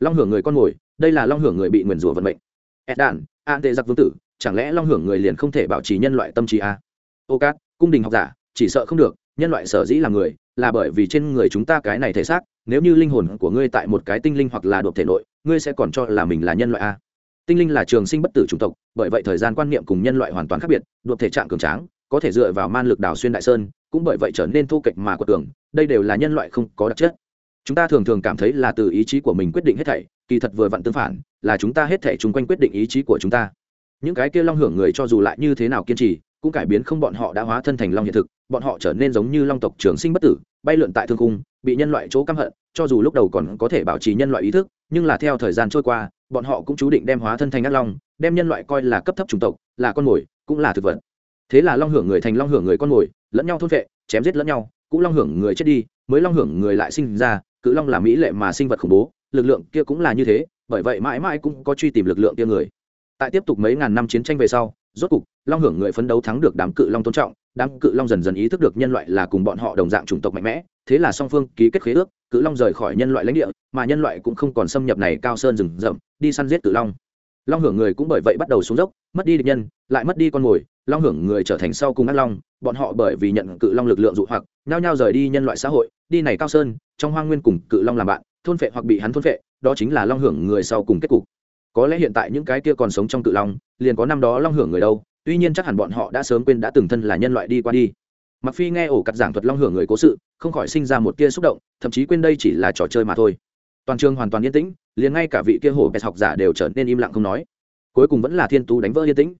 Long hưởng người con mồi, đây là long hưởng người bị nguyền rủa vận mệnh. Ed đàn an tệ giặc vương tử, chẳng lẽ long hưởng người liền không thể bảo trì nhân loại tâm trí à? ô cát cung đình học giả, chỉ sợ không được, nhân loại sở dĩ là người, là bởi vì trên người chúng ta cái này thể xác, nếu như linh hồn của ngươi tại một cái tinh linh hoặc là đột thể nội, ngươi sẽ còn cho là mình là nhân loại a tinh linh là trường sinh bất tử chủng tộc, bởi vậy thời gian quan niệm cùng nhân loại hoàn toàn khác biệt, đột thể trạng cường tráng, có thể dựa vào man lực đào xuyên đại sơn, cũng bởi vậy trở nên thu kịch mà quật tưởng đây đều là nhân loại không có đặc chất. Chúng ta thường thường cảm thấy là từ ý chí của mình quyết định hết thảy, kỳ thật vừa vặn tương phản, là chúng ta hết thảy chung quanh quyết định ý chí của chúng ta. Những cái kia long hưởng người cho dù lại như thế nào kiên trì, cũng cải biến không bọn họ đã hóa thân thành long hiện thực, bọn họ trở nên giống như long tộc trường sinh bất tử, bay lượn tại thương cung bị nhân loại chỗ căm hận, cho dù lúc đầu còn có thể bảo trì nhân loại ý thức, nhưng là theo thời gian trôi qua bọn họ cũng chú định đem hóa thân thành ác long, đem nhân loại coi là cấp thấp chủng tộc, là con mồi, cũng là thực vật. Thế là long hưởng người thành long hưởng người con mồi, lẫn nhau thôn vệ, chém giết lẫn nhau, cũng long hưởng người chết đi, mới long hưởng người lại sinh ra, cự long là mỹ lệ mà sinh vật khủng bố, lực lượng kia cũng là như thế, bởi vậy mãi mãi cũng có truy tìm lực lượng kia người. Tại tiếp tục mấy ngàn năm chiến tranh về sau, rốt cục long hưởng người phấn đấu thắng được đám cự long tôn trọng đám cự long dần dần ý thức được nhân loại là cùng bọn họ đồng dạng chủng tộc mạnh mẽ, thế là song phương ký kết khế ước, cự long rời khỏi nhân loại lãnh địa, mà nhân loại cũng không còn xâm nhập này cao sơn rừng rậm, đi săn giết cự long. Long hưởng người cũng bởi vậy bắt đầu xuống dốc, mất đi địch nhân, lại mất đi con mồi, long hưởng người trở thành sau cùng ác long, bọn họ bởi vì nhận cự long lực lượng dụ hoặc, nhao nhao rời đi nhân loại xã hội, đi này cao sơn, trong hoang nguyên cùng cự long làm bạn, thôn phệ hoặc bị hắn thôn phệ, đó chính là long hưởng người sau cùng kết cục. Có lẽ hiện tại những cái kia còn sống trong cự long, liền có năm đó long hưởng người đâu tuy nhiên chắc hẳn bọn họ đã sớm quên đã từng thân là nhân loại đi qua đi. Mặc phi nghe ổ cắt giảng thuật long hưởng người cố sự, không khỏi sinh ra một tia xúc động, thậm chí quên đây chỉ là trò chơi mà thôi. Toàn trường hoàn toàn yên tĩnh, liền ngay cả vị kia hổ bẹt học giả đều trở nên im lặng không nói. Cuối cùng vẫn là thiên tú đánh vỡ yên tĩnh.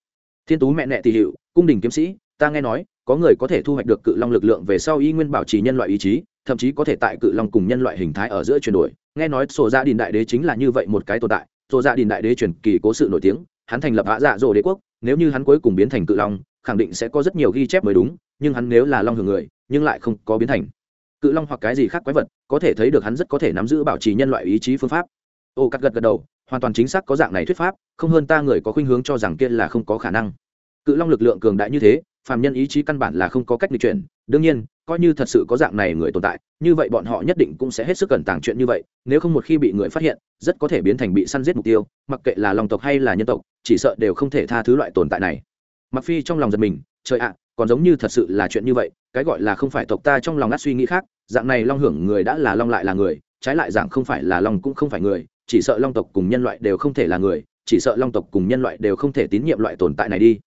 Thiên tú mẹ nẹ tỷ hiệu cung đình kiếm sĩ, ta nghe nói, có người có thể thu hoạch được cự long lực lượng về sau y nguyên bảo trì nhân loại ý chí, thậm chí có thể tại cự long cùng nhân loại hình thái ở giữa chuyển đổi. Nghe nói sổ gia đình đại đế chính là như vậy một cái tồn tại. Sổ gia đình đại đế truyền kỳ cố sự nổi tiếng, hắn thành lập hạ dạ dỗ đế quốc nếu như hắn cuối cùng biến thành cự long, khẳng định sẽ có rất nhiều ghi chép mới đúng, nhưng hắn nếu là long hưởng người, nhưng lại không có biến thành. Cự long hoặc cái gì khác quái vật, có thể thấy được hắn rất có thể nắm giữ bảo trì nhân loại ý chí phương pháp. Ô, cắt gật gật đầu, hoàn toàn chính xác có dạng này thuyết pháp, không hơn ta người có khuynh hướng cho rằng kia là không có khả năng. Cự long lực lượng cường đại như thế, phàm nhân ý chí căn bản là không có cách di chuyển, đương nhiên coi như thật sự có dạng này người tồn tại, như vậy bọn họ nhất định cũng sẽ hết sức cẩn tàng chuyện như vậy, nếu không một khi bị người phát hiện, rất có thể biến thành bị săn giết mục tiêu, mặc kệ là lòng tộc hay là nhân tộc, chỉ sợ đều không thể tha thứ loại tồn tại này. Mặc phi trong lòng giật mình, trời ạ, còn giống như thật sự là chuyện như vậy, cái gọi là không phải tộc ta trong lòng ngắt suy nghĩ khác, dạng này long hưởng người đã là long lại là người, trái lại dạng không phải là long cũng không phải người, chỉ sợ long tộc cùng nhân loại đều không thể là người, chỉ sợ long tộc cùng nhân loại đều không thể tín nhiệm loại tồn tại này đi.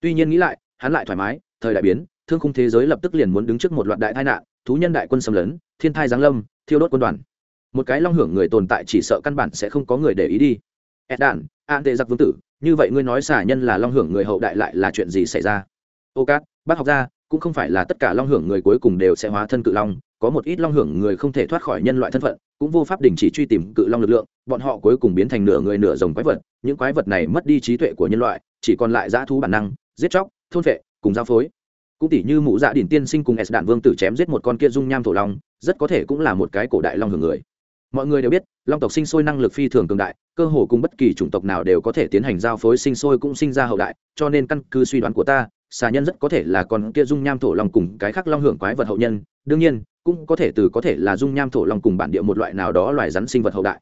Tuy nhiên nghĩ lại, hắn lại thoải mái, thời đại biến thương khung thế giới lập tức liền muốn đứng trước một loạt đại tai nạn, thú nhân đại quân xâm lấn, thiên thai giáng lâm, thiêu đốt quân đoàn. Một cái long hưởng người tồn tại chỉ sợ căn bản sẽ không có người để ý đi. Ed đản an tệ giặc vương tử, như vậy ngươi nói xả nhân là long hưởng người hậu đại lại là chuyện gì xảy ra? Ô cát, bác học ra cũng không phải là tất cả long hưởng người cuối cùng đều sẽ hóa thân cự long, có một ít long hưởng người không thể thoát khỏi nhân loại thân phận, cũng vô pháp đình chỉ truy tìm cự long lực lượng, bọn họ cuối cùng biến thành nửa người nửa rồng quái vật, những quái vật này mất đi trí tuệ của nhân loại, chỉ còn lại dã thú bản năng, giết chóc, thôn vệ, cùng giao phối cũng tỷ như mụ dạ đỉnh tiên sinh cùng s đạn vương tử chém giết một con kia dung nham thổ long, rất có thể cũng là một cái cổ đại long hưởng người. Mọi người đều biết, long tộc sinh sôi năng lực phi thường cường đại, cơ hồ cùng bất kỳ chủng tộc nào đều có thể tiến hành giao phối sinh sôi cũng sinh ra hậu đại, cho nên căn cứ suy đoán của ta, xà nhân rất có thể là con kia dung nham thổ long cùng cái khác long hưởng quái vật hậu nhân. Đương nhiên, cũng có thể từ có thể là dung nham thổ long cùng bản địa một loại nào đó loài rắn sinh vật hậu đại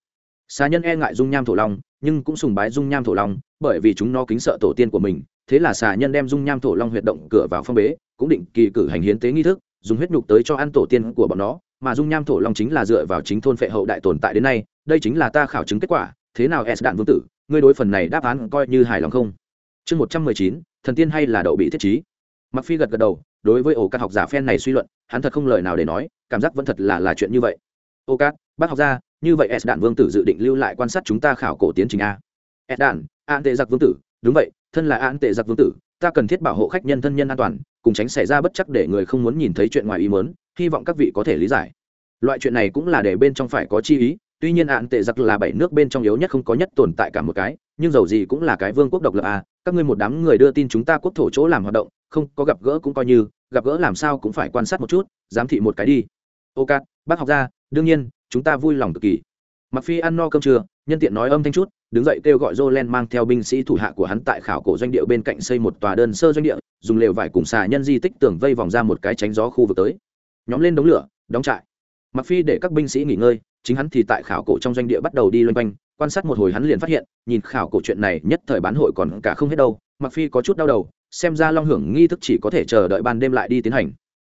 xà nhân e ngại dung nham thổ long, nhưng cũng sùng bái dung nham thổ long, bởi vì chúng nó kính sợ tổ tiên của mình, thế là xà nhân đem dung nham thổ long huyệt động cửa vào phong bế, cũng định kỳ cử hành hiến tế nghi thức, dùng huyết nhục tới cho ăn tổ tiên của bọn nó, mà dung nham thổ long chính là dựa vào chính thôn phệ hậu đại tồn tại đến nay, đây chính là ta khảo chứng kết quả, thế nào s đạn vương tử, ngươi đối phần này đáp án coi như hài lòng không? Chương một trăm mười chín, thần tiên hay là đậu bị thiết trí? Mặc phi gật gật đầu, đối với ổ các học giả phen này suy luận, hắn thật không lời nào để nói, cảm giác vẫn thật là là chuyện như vậy. Ô cát, bác học gia như vậy s đạn vương tử dự định lưu lại quan sát chúng ta khảo cổ tiến trình a. S đạn, an tệ giặc vương tử, đúng vậy, thân là an tệ giặc vương tử, ta cần thiết bảo hộ khách nhân thân nhân an toàn, cùng tránh xảy ra bất chắc để người không muốn nhìn thấy chuyện ngoài ý mớn hy vọng các vị có thể lý giải. Loại chuyện này cũng là để bên trong phải có chi ý, tuy nhiên ạn tệ giặc là bảy nước bên trong yếu nhất không có nhất tồn tại cả một cái, nhưng dầu gì cũng là cái vương quốc độc lập à các ngươi một đám người đưa tin chúng ta quốc thổ chỗ làm hoạt động, không có gặp gỡ cũng coi như, gặp gỡ làm sao cũng phải quan sát một chút, giám thị một cái đi. Ô cát bác học gia đương nhiên chúng ta vui lòng cực kỳ mặc phi ăn no cơm trưa nhân tiện nói âm thanh chút đứng dậy kêu gọi Jolen mang theo binh sĩ thủ hạ của hắn tại khảo cổ doanh địa bên cạnh xây một tòa đơn sơ doanh địa, dùng lều vải cùng xà nhân di tích tường vây vòng ra một cái tránh gió khu vực tới. Nhóm lên đống lửa, đóng trại. Mặc Phi để các binh sĩ nghỉ ngơi, chính hắn thì tại khảo cổ trong doanh địa bắt đầu đi loanh quanh, quan sát một hồi hắn liền phát hiện, nhìn khảo cổ chuyện này nhất thời bán hội còn cả không hết đâu. Mặc Phi có chút đau đầu, xem ra long hưởng nghi thức chỉ có thể chờ đợi ban đêm lại đi tiến hành.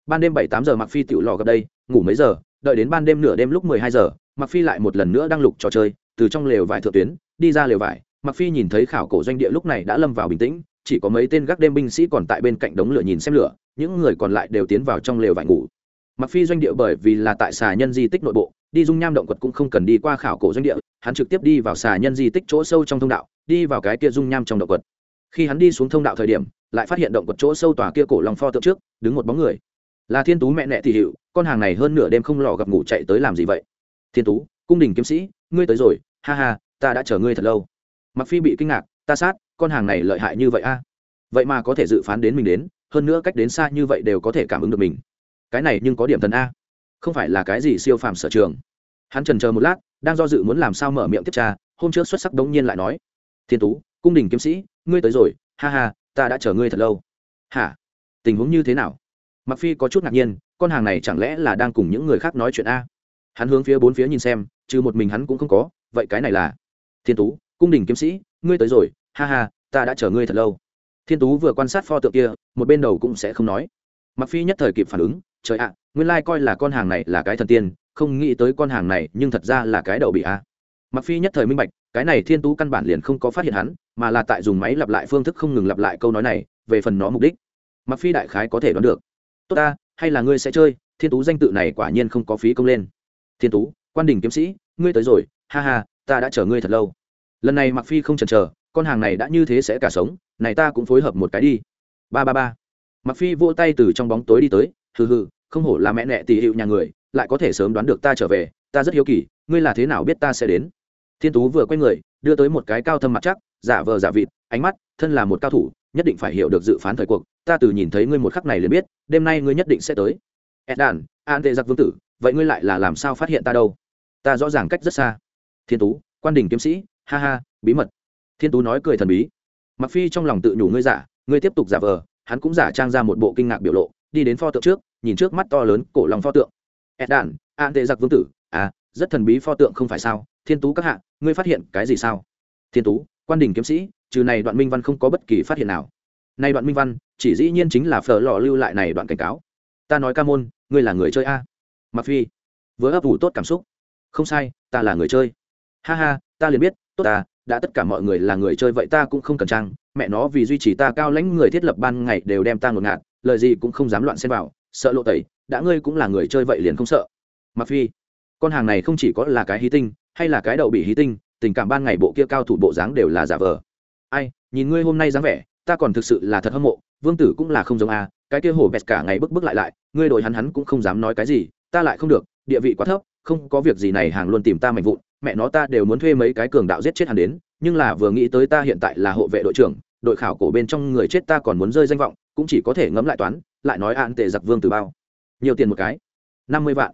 Ban đêm bảy tám giờ Mặc Phi tiểu lò gặp đây, ngủ mấy giờ, đợi đến ban đêm nửa đêm lúc mười hai giờ, Mặc Phi lại một lần nữa đăng lục trò chơi, từ trong lều vải thượng tuyến, đi ra lều vải. Mặc phi nhìn thấy khảo cổ doanh địa lúc này đã lâm vào bình tĩnh chỉ có mấy tên gác đêm binh sĩ còn tại bên cạnh đống lửa nhìn xem lửa những người còn lại đều tiến vào trong lều vải ngủ. Mặc phi doanh địa bởi vì là tại xà nhân di tích nội bộ đi dung nham động quật cũng không cần đi qua khảo cổ doanh địa hắn trực tiếp đi vào xà nhân di tích chỗ sâu trong thông đạo đi vào cái kia dung nham trong động quật. Khi hắn đi xuống thông đạo thời điểm lại phát hiện động quật chỗ sâu tòa kia cổ lòng pho tượng trước đứng một bóng người là thiên tú mẹ nẹ thì hiệu con hàng này hơn nửa đêm không lò gặp ngủ chạy tới làm gì vậy? Thiên tú, cung đình kiếm sĩ, ngươi tới rồi, ha ha, ta đã chờ ngươi thật lâu. Mặc phi bị kinh ngạc, ta sát, con hàng này lợi hại như vậy a? Vậy mà có thể dự phán đến mình đến, hơn nữa cách đến xa như vậy đều có thể cảm ứng được mình. Cái này nhưng có điểm thần a. Không phải là cái gì siêu phàm sở trường. Hắn trần chờ một lát, đang do dự muốn làm sao mở miệng tiếp tra, hôm trước xuất sắc đống nhiên lại nói. Thiên tú, cung đình kiếm sĩ, ngươi tới rồi, ha ha, ta đã chờ ngươi thật lâu. Hả? Tình huống như thế nào? Mặc phi có chút ngạc nhiên, con hàng này chẳng lẽ là đang cùng những người khác nói chuyện a? Hắn hướng phía bốn phía nhìn xem, trừ một mình hắn cũng không có, vậy cái này là? Thiên tú, cung đình kiếm sĩ, ngươi tới rồi, ha ha, ta đã chờ ngươi thật lâu. Thiên tú vừa quan sát pho tượng kia, một bên đầu cũng sẽ không nói. Mặc phi nhất thời kịp phản ứng, trời ạ, nguyên lai coi là con hàng này là cái thần tiên, không nghĩ tới con hàng này nhưng thật ra là cái đầu bị a. Mặc phi nhất thời minh bạch, cái này thiên tú căn bản liền không có phát hiện hắn, mà là tại dùng máy lặp lại phương thức không ngừng lặp lại câu nói này, về phần nó mục đích. Mặc phi đại khái có thể đoán được tốt ta, hay là ngươi sẽ chơi? Thiên tú danh tự này quả nhiên không có phí công lên. Thiên tú, quan đình kiếm sĩ, ngươi tới rồi, ha ha, ta đã chờ ngươi thật lâu. Lần này mặc phi không chần chờ, con hàng này đã như thế sẽ cả sống, này ta cũng phối hợp một cái đi. Ba ba ba. Mặc phi vỗ tay từ trong bóng tối đi tới, hừ hừ, không hổ là mẹ nẹ tỷ hiệu nhà người, lại có thể sớm đoán được ta trở về, ta rất hiếu kỳ, ngươi là thế nào biết ta sẽ đến? Thiên tú vừa quay người, đưa tới một cái cao thâm mặt chắc, giả vờ giả vịt, ánh mắt thân là một cao thủ, nhất định phải hiểu được dự phán thời cuộc, ta từ nhìn thấy ngươi một khắc này liền biết, đêm nay ngươi nhất định sẽ tới. Ed đàn an tệ giặc vương tử, vậy ngươi lại là làm sao phát hiện ta đâu? Ta rõ ràng cách rất xa. Thiên tú, quan đình kiếm sĩ, ha ha, bí mật. Thiên tú nói cười thần bí. Mặc phi trong lòng tự nhủ ngươi giả, ngươi tiếp tục giả vờ, hắn cũng giả trang ra một bộ kinh ngạc biểu lộ, đi đến pho tượng trước, nhìn trước mắt to lớn cổ lòng pho tượng. Ed đàn an tệ giặc vương tử à rất thần bí pho tượng không phải sao? Thiên tú các hạ, ngươi phát hiện cái gì sao? Thiên tú, quan đình kiếm sĩ trừ này đoạn minh văn không có bất kỳ phát hiện nào. Nay đoạn minh văn, chỉ dĩ nhiên chính là phở lò lưu lại này đoạn cảnh cáo. Ta nói ca môn, ngươi là người chơi a? Mặc phi, vừa ấp ủ tốt cảm xúc. Không sai, ta là người chơi. Ha ha, ta liền biết, tốt ta, đã tất cả mọi người là người chơi vậy ta cũng không cần trang. Mẹ nó, vì duy trì ta cao lãnh người thiết lập ban ngày đều đem ta ngột ngạt, lời gì cũng không dám loạn xen vào, sợ lộ tẩy, đã ngươi cũng là người chơi vậy liền không sợ. Mặc phi, con hàng này không chỉ có là cái hí tinh, hay là cái đậu bị hí tinh, tình cảm ban ngày bộ kia cao thủ bộ dáng đều là giả vờ ai, nhìn ngươi hôm nay dáng vẻ, ta còn thực sự là thật hâm mộ, vương tử cũng là không giống a, cái kia hổ bẹt cả ngày bức bức lại lại, ngươi đội hắn hắn cũng không dám nói cái gì, ta lại không được, địa vị quá thấp, không có việc gì này hàng luôn tìm ta mạnh vụn, mẹ nó ta đều muốn thuê mấy cái cường đạo giết chết hắn đến, nhưng là vừa nghĩ tới ta hiện tại là hộ vệ đội trưởng, đội khảo cổ bên trong người chết ta còn muốn rơi danh vọng, cũng chỉ có thể ngẫm lại toán, lại nói an tệ giặc vương từ bao. Nhiều tiền một cái. Năm mươi vạn.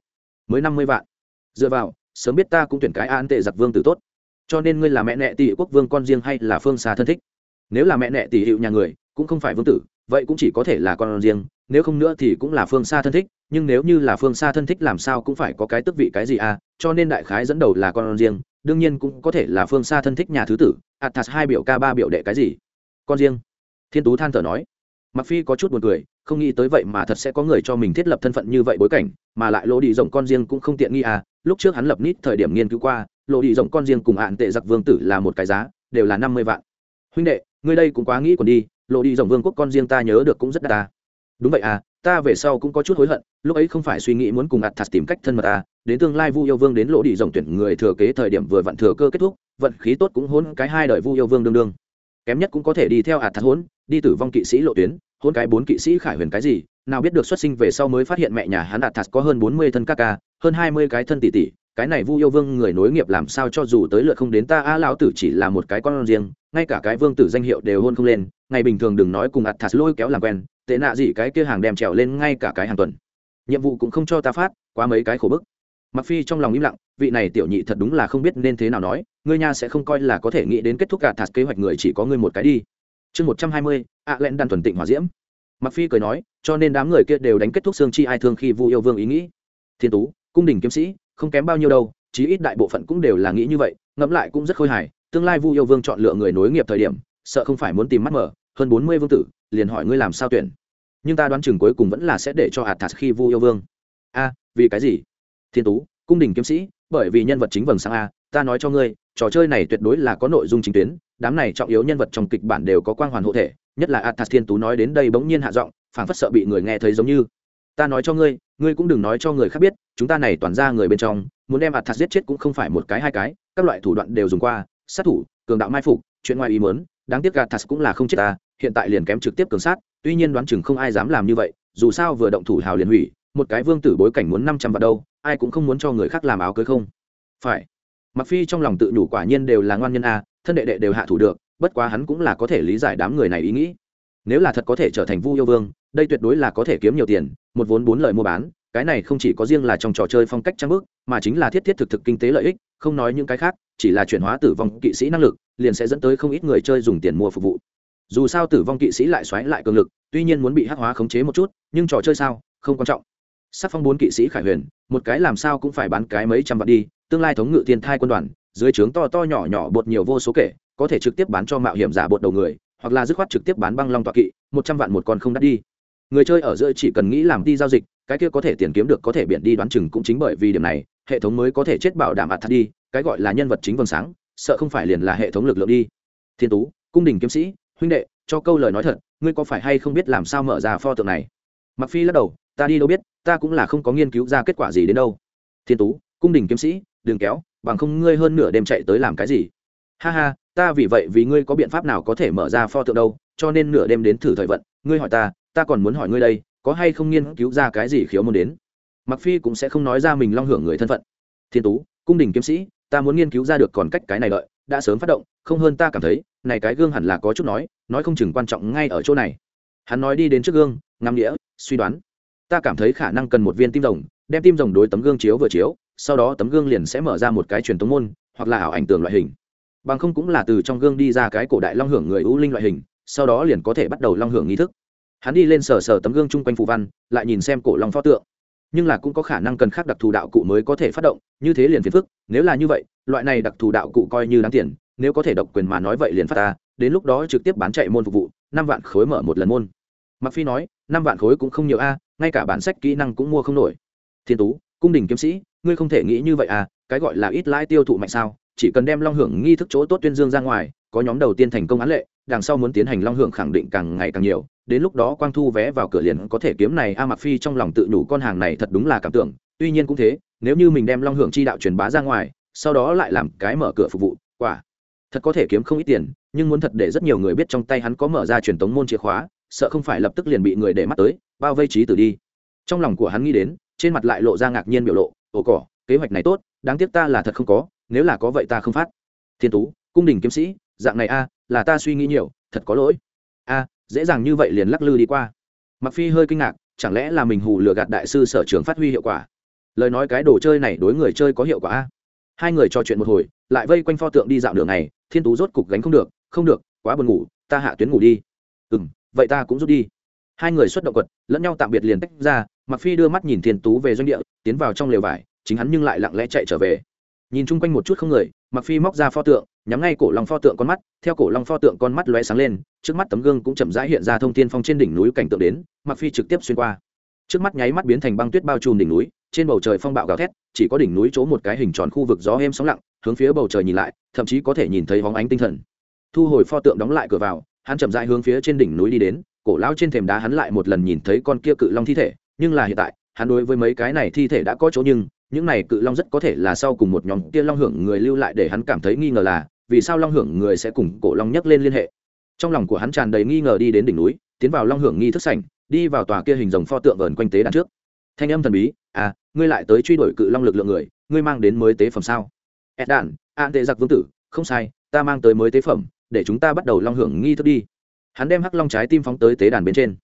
Mới năm mươi vạn. Dựa vào, sớm biết ta cũng tuyển cái an tệ giặc vương từ tốt cho nên ngươi là mẹ nẹ tỷ quốc vương con riêng hay là phương xa thân thích? Nếu là mẹ nẹ tỷ hiệu nhà người, cũng không phải vương tử, vậy cũng chỉ có thể là con riêng, nếu không nữa thì cũng là phương xa thân thích, nhưng nếu như là phương xa thân thích làm sao cũng phải có cái tức vị cái gì à? Cho nên đại khái dẫn đầu là con riêng, đương nhiên cũng có thể là phương xa thân thích nhà thứ tử, athas hai biểu ca ba biểu đệ cái gì? Con riêng. Thiên tú than thở nói. Mặc phi có chút buồn cười, không nghĩ tới vậy mà thật sẽ có người cho mình thiết lập thân phận như vậy bối cảnh, mà lại lỗ đi rộng con riêng cũng không tiện nghi à? Lúc trước hắn lập nít thời điểm nghiên cứu qua lộ đi rộng con riêng cùng hạn tệ giặc vương tử là một cái giá, đều là năm mươi vạn huynh đệ, ngươi đây cũng quá nghĩ còn đi, lộ đi rộng vương quốc con riêng ta nhớ được cũng rất đa. ta đúng vậy à ta về sau cũng có chút hối hận, lúc ấy không phải suy nghĩ muốn cùng ạt thật tìm cách thân mật à đến tương lai vu yêu vương đến lỗ đi rộng tuyển người thừa kế thời điểm vừa vặn thừa cơ kết thúc, vận khí tốt cũng hôn cái hai đời vu yêu vương đương đương kém nhất cũng có thể đi theo ạt thật hôn, đi tử vong kỵ sĩ lộ tuyến, hôn cái bốn kỵ sĩ khải huyền cái gì, nào biết được xuất sinh về sau mới phát hiện mẹ nhà hắn ạt thật có hơn bốn mươi thân ca ca, hơn hai mươi cái thân tỷ tỷ cái này vu yêu vương người nối nghiệp làm sao cho dù tới lượt không đến ta, a lão tử chỉ là một cái con riêng, ngay cả cái vương tử danh hiệu đều hôn không lên, ngày bình thường đừng nói cùng ạt thạt lôi kéo làm quen, tệ nạ gì cái kia hàng đem trèo lên ngay cả cái hàng tuần. Nhiệm vụ cũng không cho ta phát, quá mấy cái khổ bức. Mặc phi trong lòng im lặng, vị này tiểu nhị thật đúng là không biết nên thế nào nói, ngươi nha sẽ không coi là có thể nghĩ đến kết thúc cả thạt kế hoạch người chỉ có ngươi một cái đi. Chương một trăm hai mươi ạ lẹn đan thuần tịnh hòa diễm. Mặc phi cười nói, cho nên đám người kia đều đánh kết thúc xương chi ai thương khi vu yêu vương ý nghĩ. Thiên tú, cung đình kiếm sĩ không kém bao nhiêu đâu, chí ít đại bộ phận cũng đều là nghĩ như vậy, ngẫm lại cũng rất khôi hài. Tương lai vu yêu vương chọn lựa người nối nghiệp thời điểm, sợ không phải muốn tìm mắt mở, hơn bốn mươi vương tử, liền hỏi ngươi làm sao tuyển. Nhưng ta đoán chừng cuối cùng vẫn là sẽ để cho Hạt Thạt khi vu yêu vương. A, vì cái gì? Thiên tú, cung đình kiếm sĩ, bởi vì nhân vật chính vầng sáng a, ta nói cho ngươi, trò chơi này tuyệt đối là có nội dung chính tuyến, đám này trọng yếu nhân vật trong kịch bản đều có quang hoàn hộ thể, nhất là athas thiên tú nói đến đây bỗng nhiên hạ giọng, phảng phất sợ bị người nghe thấy giống như. Ta nói cho ngươi ngươi cũng đừng nói cho người khác biết, chúng ta này toàn ra người bên trong, muốn đem athas giết chết cũng không phải một cái hai cái, các loại thủ đoạn đều dùng qua, sát thủ, cường đạo mai phục, chuyện ngoài ý muốn, đáng tiếc athas cũng là không chết ta, hiện tại liền kém trực tiếp cường sát, tuy nhiên đoán chừng không ai dám làm như vậy, dù sao vừa động thủ hào liền hủy, một cái vương tử bối cảnh muốn năm trăm vạn đâu, ai cũng không muốn cho người khác làm áo cưới không. Phải. Mặc phi trong lòng tự nhủ quả nhiên đều là ngoan nhân a, thân đệ đệ đều hạ thủ được, bất quá hắn cũng là có thể lý giải đám người này ý nghĩ. Nếu là thật có thể trở thành vu yêu vương, đây tuyệt đối là có thể kiếm nhiều tiền một vốn bốn lời mua bán, cái này không chỉ có riêng là trong trò chơi phong cách trang bước mà chính là thiết thiết thực thực kinh tế lợi ích, không nói những cái khác, chỉ là chuyển hóa tử vong kỵ sĩ năng lực, liền sẽ dẫn tới không ít người chơi dùng tiền mua phục vụ. Dù sao tử vong kỵ sĩ lại xoáy lại cường lực, tuy nhiên muốn bị hắc hóa khống chế một chút, nhưng trò chơi sao, không quan trọng. Sắc phong bốn kỵ sĩ khải huyền, một cái làm sao cũng phải bán cái mấy trăm vạn đi, tương lai thống ngự thiên thai quân đoàn, dưới trướng to to nhỏ nhỏ bột nhiều vô số kể, có thể trực tiếp bán cho mạo hiểm giả bột đầu người, hoặc là dứt khoát trực tiếp bán băng long tọa kỵ, một trăm vạn một con không đắt đi người chơi ở giữa chỉ cần nghĩ làm đi giao dịch, cái kia có thể tiền kiếm được, có thể biển đi đoán chừng cũng chính bởi vì điểm này, hệ thống mới có thể chết bảo đảm ạt thật đi cái gọi là nhân vật chính vầng sáng, sợ không phải liền là hệ thống lực lượng đi. Thiên tú, cung đình kiếm sĩ, huynh đệ, cho câu lời nói thật, ngươi có phải hay không biết làm sao mở ra pho tượng này? Mặc phi lắc đầu, ta đi đâu biết, ta cũng là không có nghiên cứu ra kết quả gì đến đâu. Thiên tú, cung đình kiếm sĩ, đừng kéo, bằng không ngươi hơn nửa đêm chạy tới làm cái gì? Ha ha, ta vì vậy vì ngươi có biện pháp nào có thể mở ra pho tượng đâu, cho nên nửa đêm đến thử thời vận, ngươi hỏi ta ta còn muốn hỏi ngươi đây có hay không nghiên cứu ra cái gì khiếu muốn đến? Mặc phi cũng sẽ không nói ra mình long hưởng người thân phận. Thiên tú cung đình kiếm sĩ ta muốn nghiên cứu ra được còn cách cái này đợi đã sớm phát động không hơn ta cảm thấy này cái gương hẳn là có chút nói nói không chừng quan trọng ngay ở chỗ này. Hắn nói đi đến trước gương ngắm nghĩa, suy đoán. Ta cảm thấy khả năng cần một viên tim rồng đem tim rồng đối tấm gương chiếu vừa chiếu sau đó tấm gương liền sẽ mở ra một cái truyền tống môn hoặc là ảo ảnh tường loại hình. Bằng không cũng là từ trong gương đi ra cái cổ đại long hưởng người ưu linh loại hình sau đó liền có thể bắt đầu long hưởng nghi thức hắn đi lên sờ sờ tấm gương chung quanh phù văn, lại nhìn xem cổ long pho tượng. Nhưng là cũng có khả năng cần khác đặc thù đạo cụ mới có thể phát động, như thế liền phiền phức, nếu là như vậy, loại này đặc thù đạo cụ coi như đáng tiền, nếu có thể độc quyền mà nói vậy liền phát ta, đến lúc đó trực tiếp bán chạy môn phục vụ, năm vạn khối mở một lần môn. Mặc phi nói, năm vạn khối cũng không nhiều a, ngay cả bản sách kỹ năng cũng mua không nổi. Thiên tú, cung đình kiếm sĩ, ngươi không thể nghĩ như vậy à cái gọi là ít lãi tiêu thụ mạnh sao, chỉ cần đem long hưởng nghi thức chỗ tốt tuyên dương ra ngoài, có nhóm đầu tiên thành công án lệ, đằng sau muốn tiến hành long hưởng khẳng định càng ngày càng nhiều đến lúc đó quang thu vé vào cửa liền có thể kiếm này, a mặc phi trong lòng tự nhủ con hàng này thật đúng là cảm tưởng, tuy nhiên cũng thế, nếu như mình đem long hưởng chi đạo truyền bá ra ngoài, sau đó lại làm cái mở cửa phục vụ, quả, thật có thể kiếm không ít tiền, nhưng muốn thật để rất nhiều người biết trong tay hắn có mở ra truyền tống môn chìa khóa, sợ không phải lập tức liền bị người để mắt tới, bao vây trí tử đi. Trong lòng của hắn nghĩ đến, trên mặt lại lộ ra ngạc nhiên biểu lộ, ồ cỏ, kế hoạch này tốt, đáng tiếc ta là thật không có, nếu là có vậy ta không phát. Thiên tú, cung đình kiếm sĩ, dạng này a, là ta suy nghĩ nhiều, thật có lỗi. A dễ dàng như vậy liền lắc lư đi qua. Mặc phi hơi kinh ngạc, chẳng lẽ là mình hù lừa gạt đại sư sở trường phát huy hiệu quả? Lời nói cái đồ chơi này đối người chơi có hiệu quả a? Hai người trò chuyện một hồi, lại vây quanh pho tượng đi dạo đường này thiên tú rốt cục gánh không được không được, quá buồn ngủ, ta hạ tuyến ngủ đi. Ừ m vậy ta cũng rút đi. Hai người xuất động quật, lẫn nhau tạm biệt liền tách ra mặc phi đưa mắt nhìn thiên tú về doanh địa, tiến vào trong lều vải, chính hắn nhưng lại lặng lẽ chạy trở về nhìn chung quanh một chút không người mặc phi móc ra pho tượng, nhắm ngay cổ long pho tượng con mắt, theo cổ long pho tượng con mắt lóe sáng lên, trước mắt tấm gương cũng chậm rãi hiện ra thông thiên phong trên đỉnh núi cảnh tượng đến mặc phi trực tiếp xuyên qua. Trước mắt nháy mắt biến thành băng tuyết bao trùm đỉnh núi, trên bầu trời phong bạo gào thét, chỉ có đỉnh núi chỗ một cái hình tròn khu vực gió êm sóng lặng, hướng phía bầu trời nhìn lại, thậm chí có thể nhìn thấy hóng ánh tinh thần. Thu hồi pho tượng đóng lại cửa vào, hắn chậm rãi hướng phía trên đỉnh núi đi đến, cổ lão trên thềm đá hắn lại một lần nhìn thấy con kia cự long thi thể, nhưng là hiện tại, hắn đối với mấy cái này thi thể đã có chỗ nhưng những này cự long rất có thể là sau cùng một nhóm kia long hưởng người lưu lại để hắn cảm thấy nghi ngờ là, vì sao long hưởng người sẽ cùng cổ long nhấc lên liên hệ? Trong lòng của hắn tràn đầy nghi ngờ đi đến đỉnh núi, tiến vào long hưởng nghi thức sảnh, đi vào tòa kia hình rồng pho tượng vờn quanh tế đàn trước. Thanh âm thần bí à ngươi lại tới truy đuổi cự long lực lượng người, ngươi mang đến mới tế phẩm sao? Ed đản an tệ giặc vương tử, không sai, ta mang tới mới tế phẩm, để chúng ta bắt đầu long hưởng nghi thức đi. Hắn đem hắc long trái tim phóng tới tế đàn bên trên.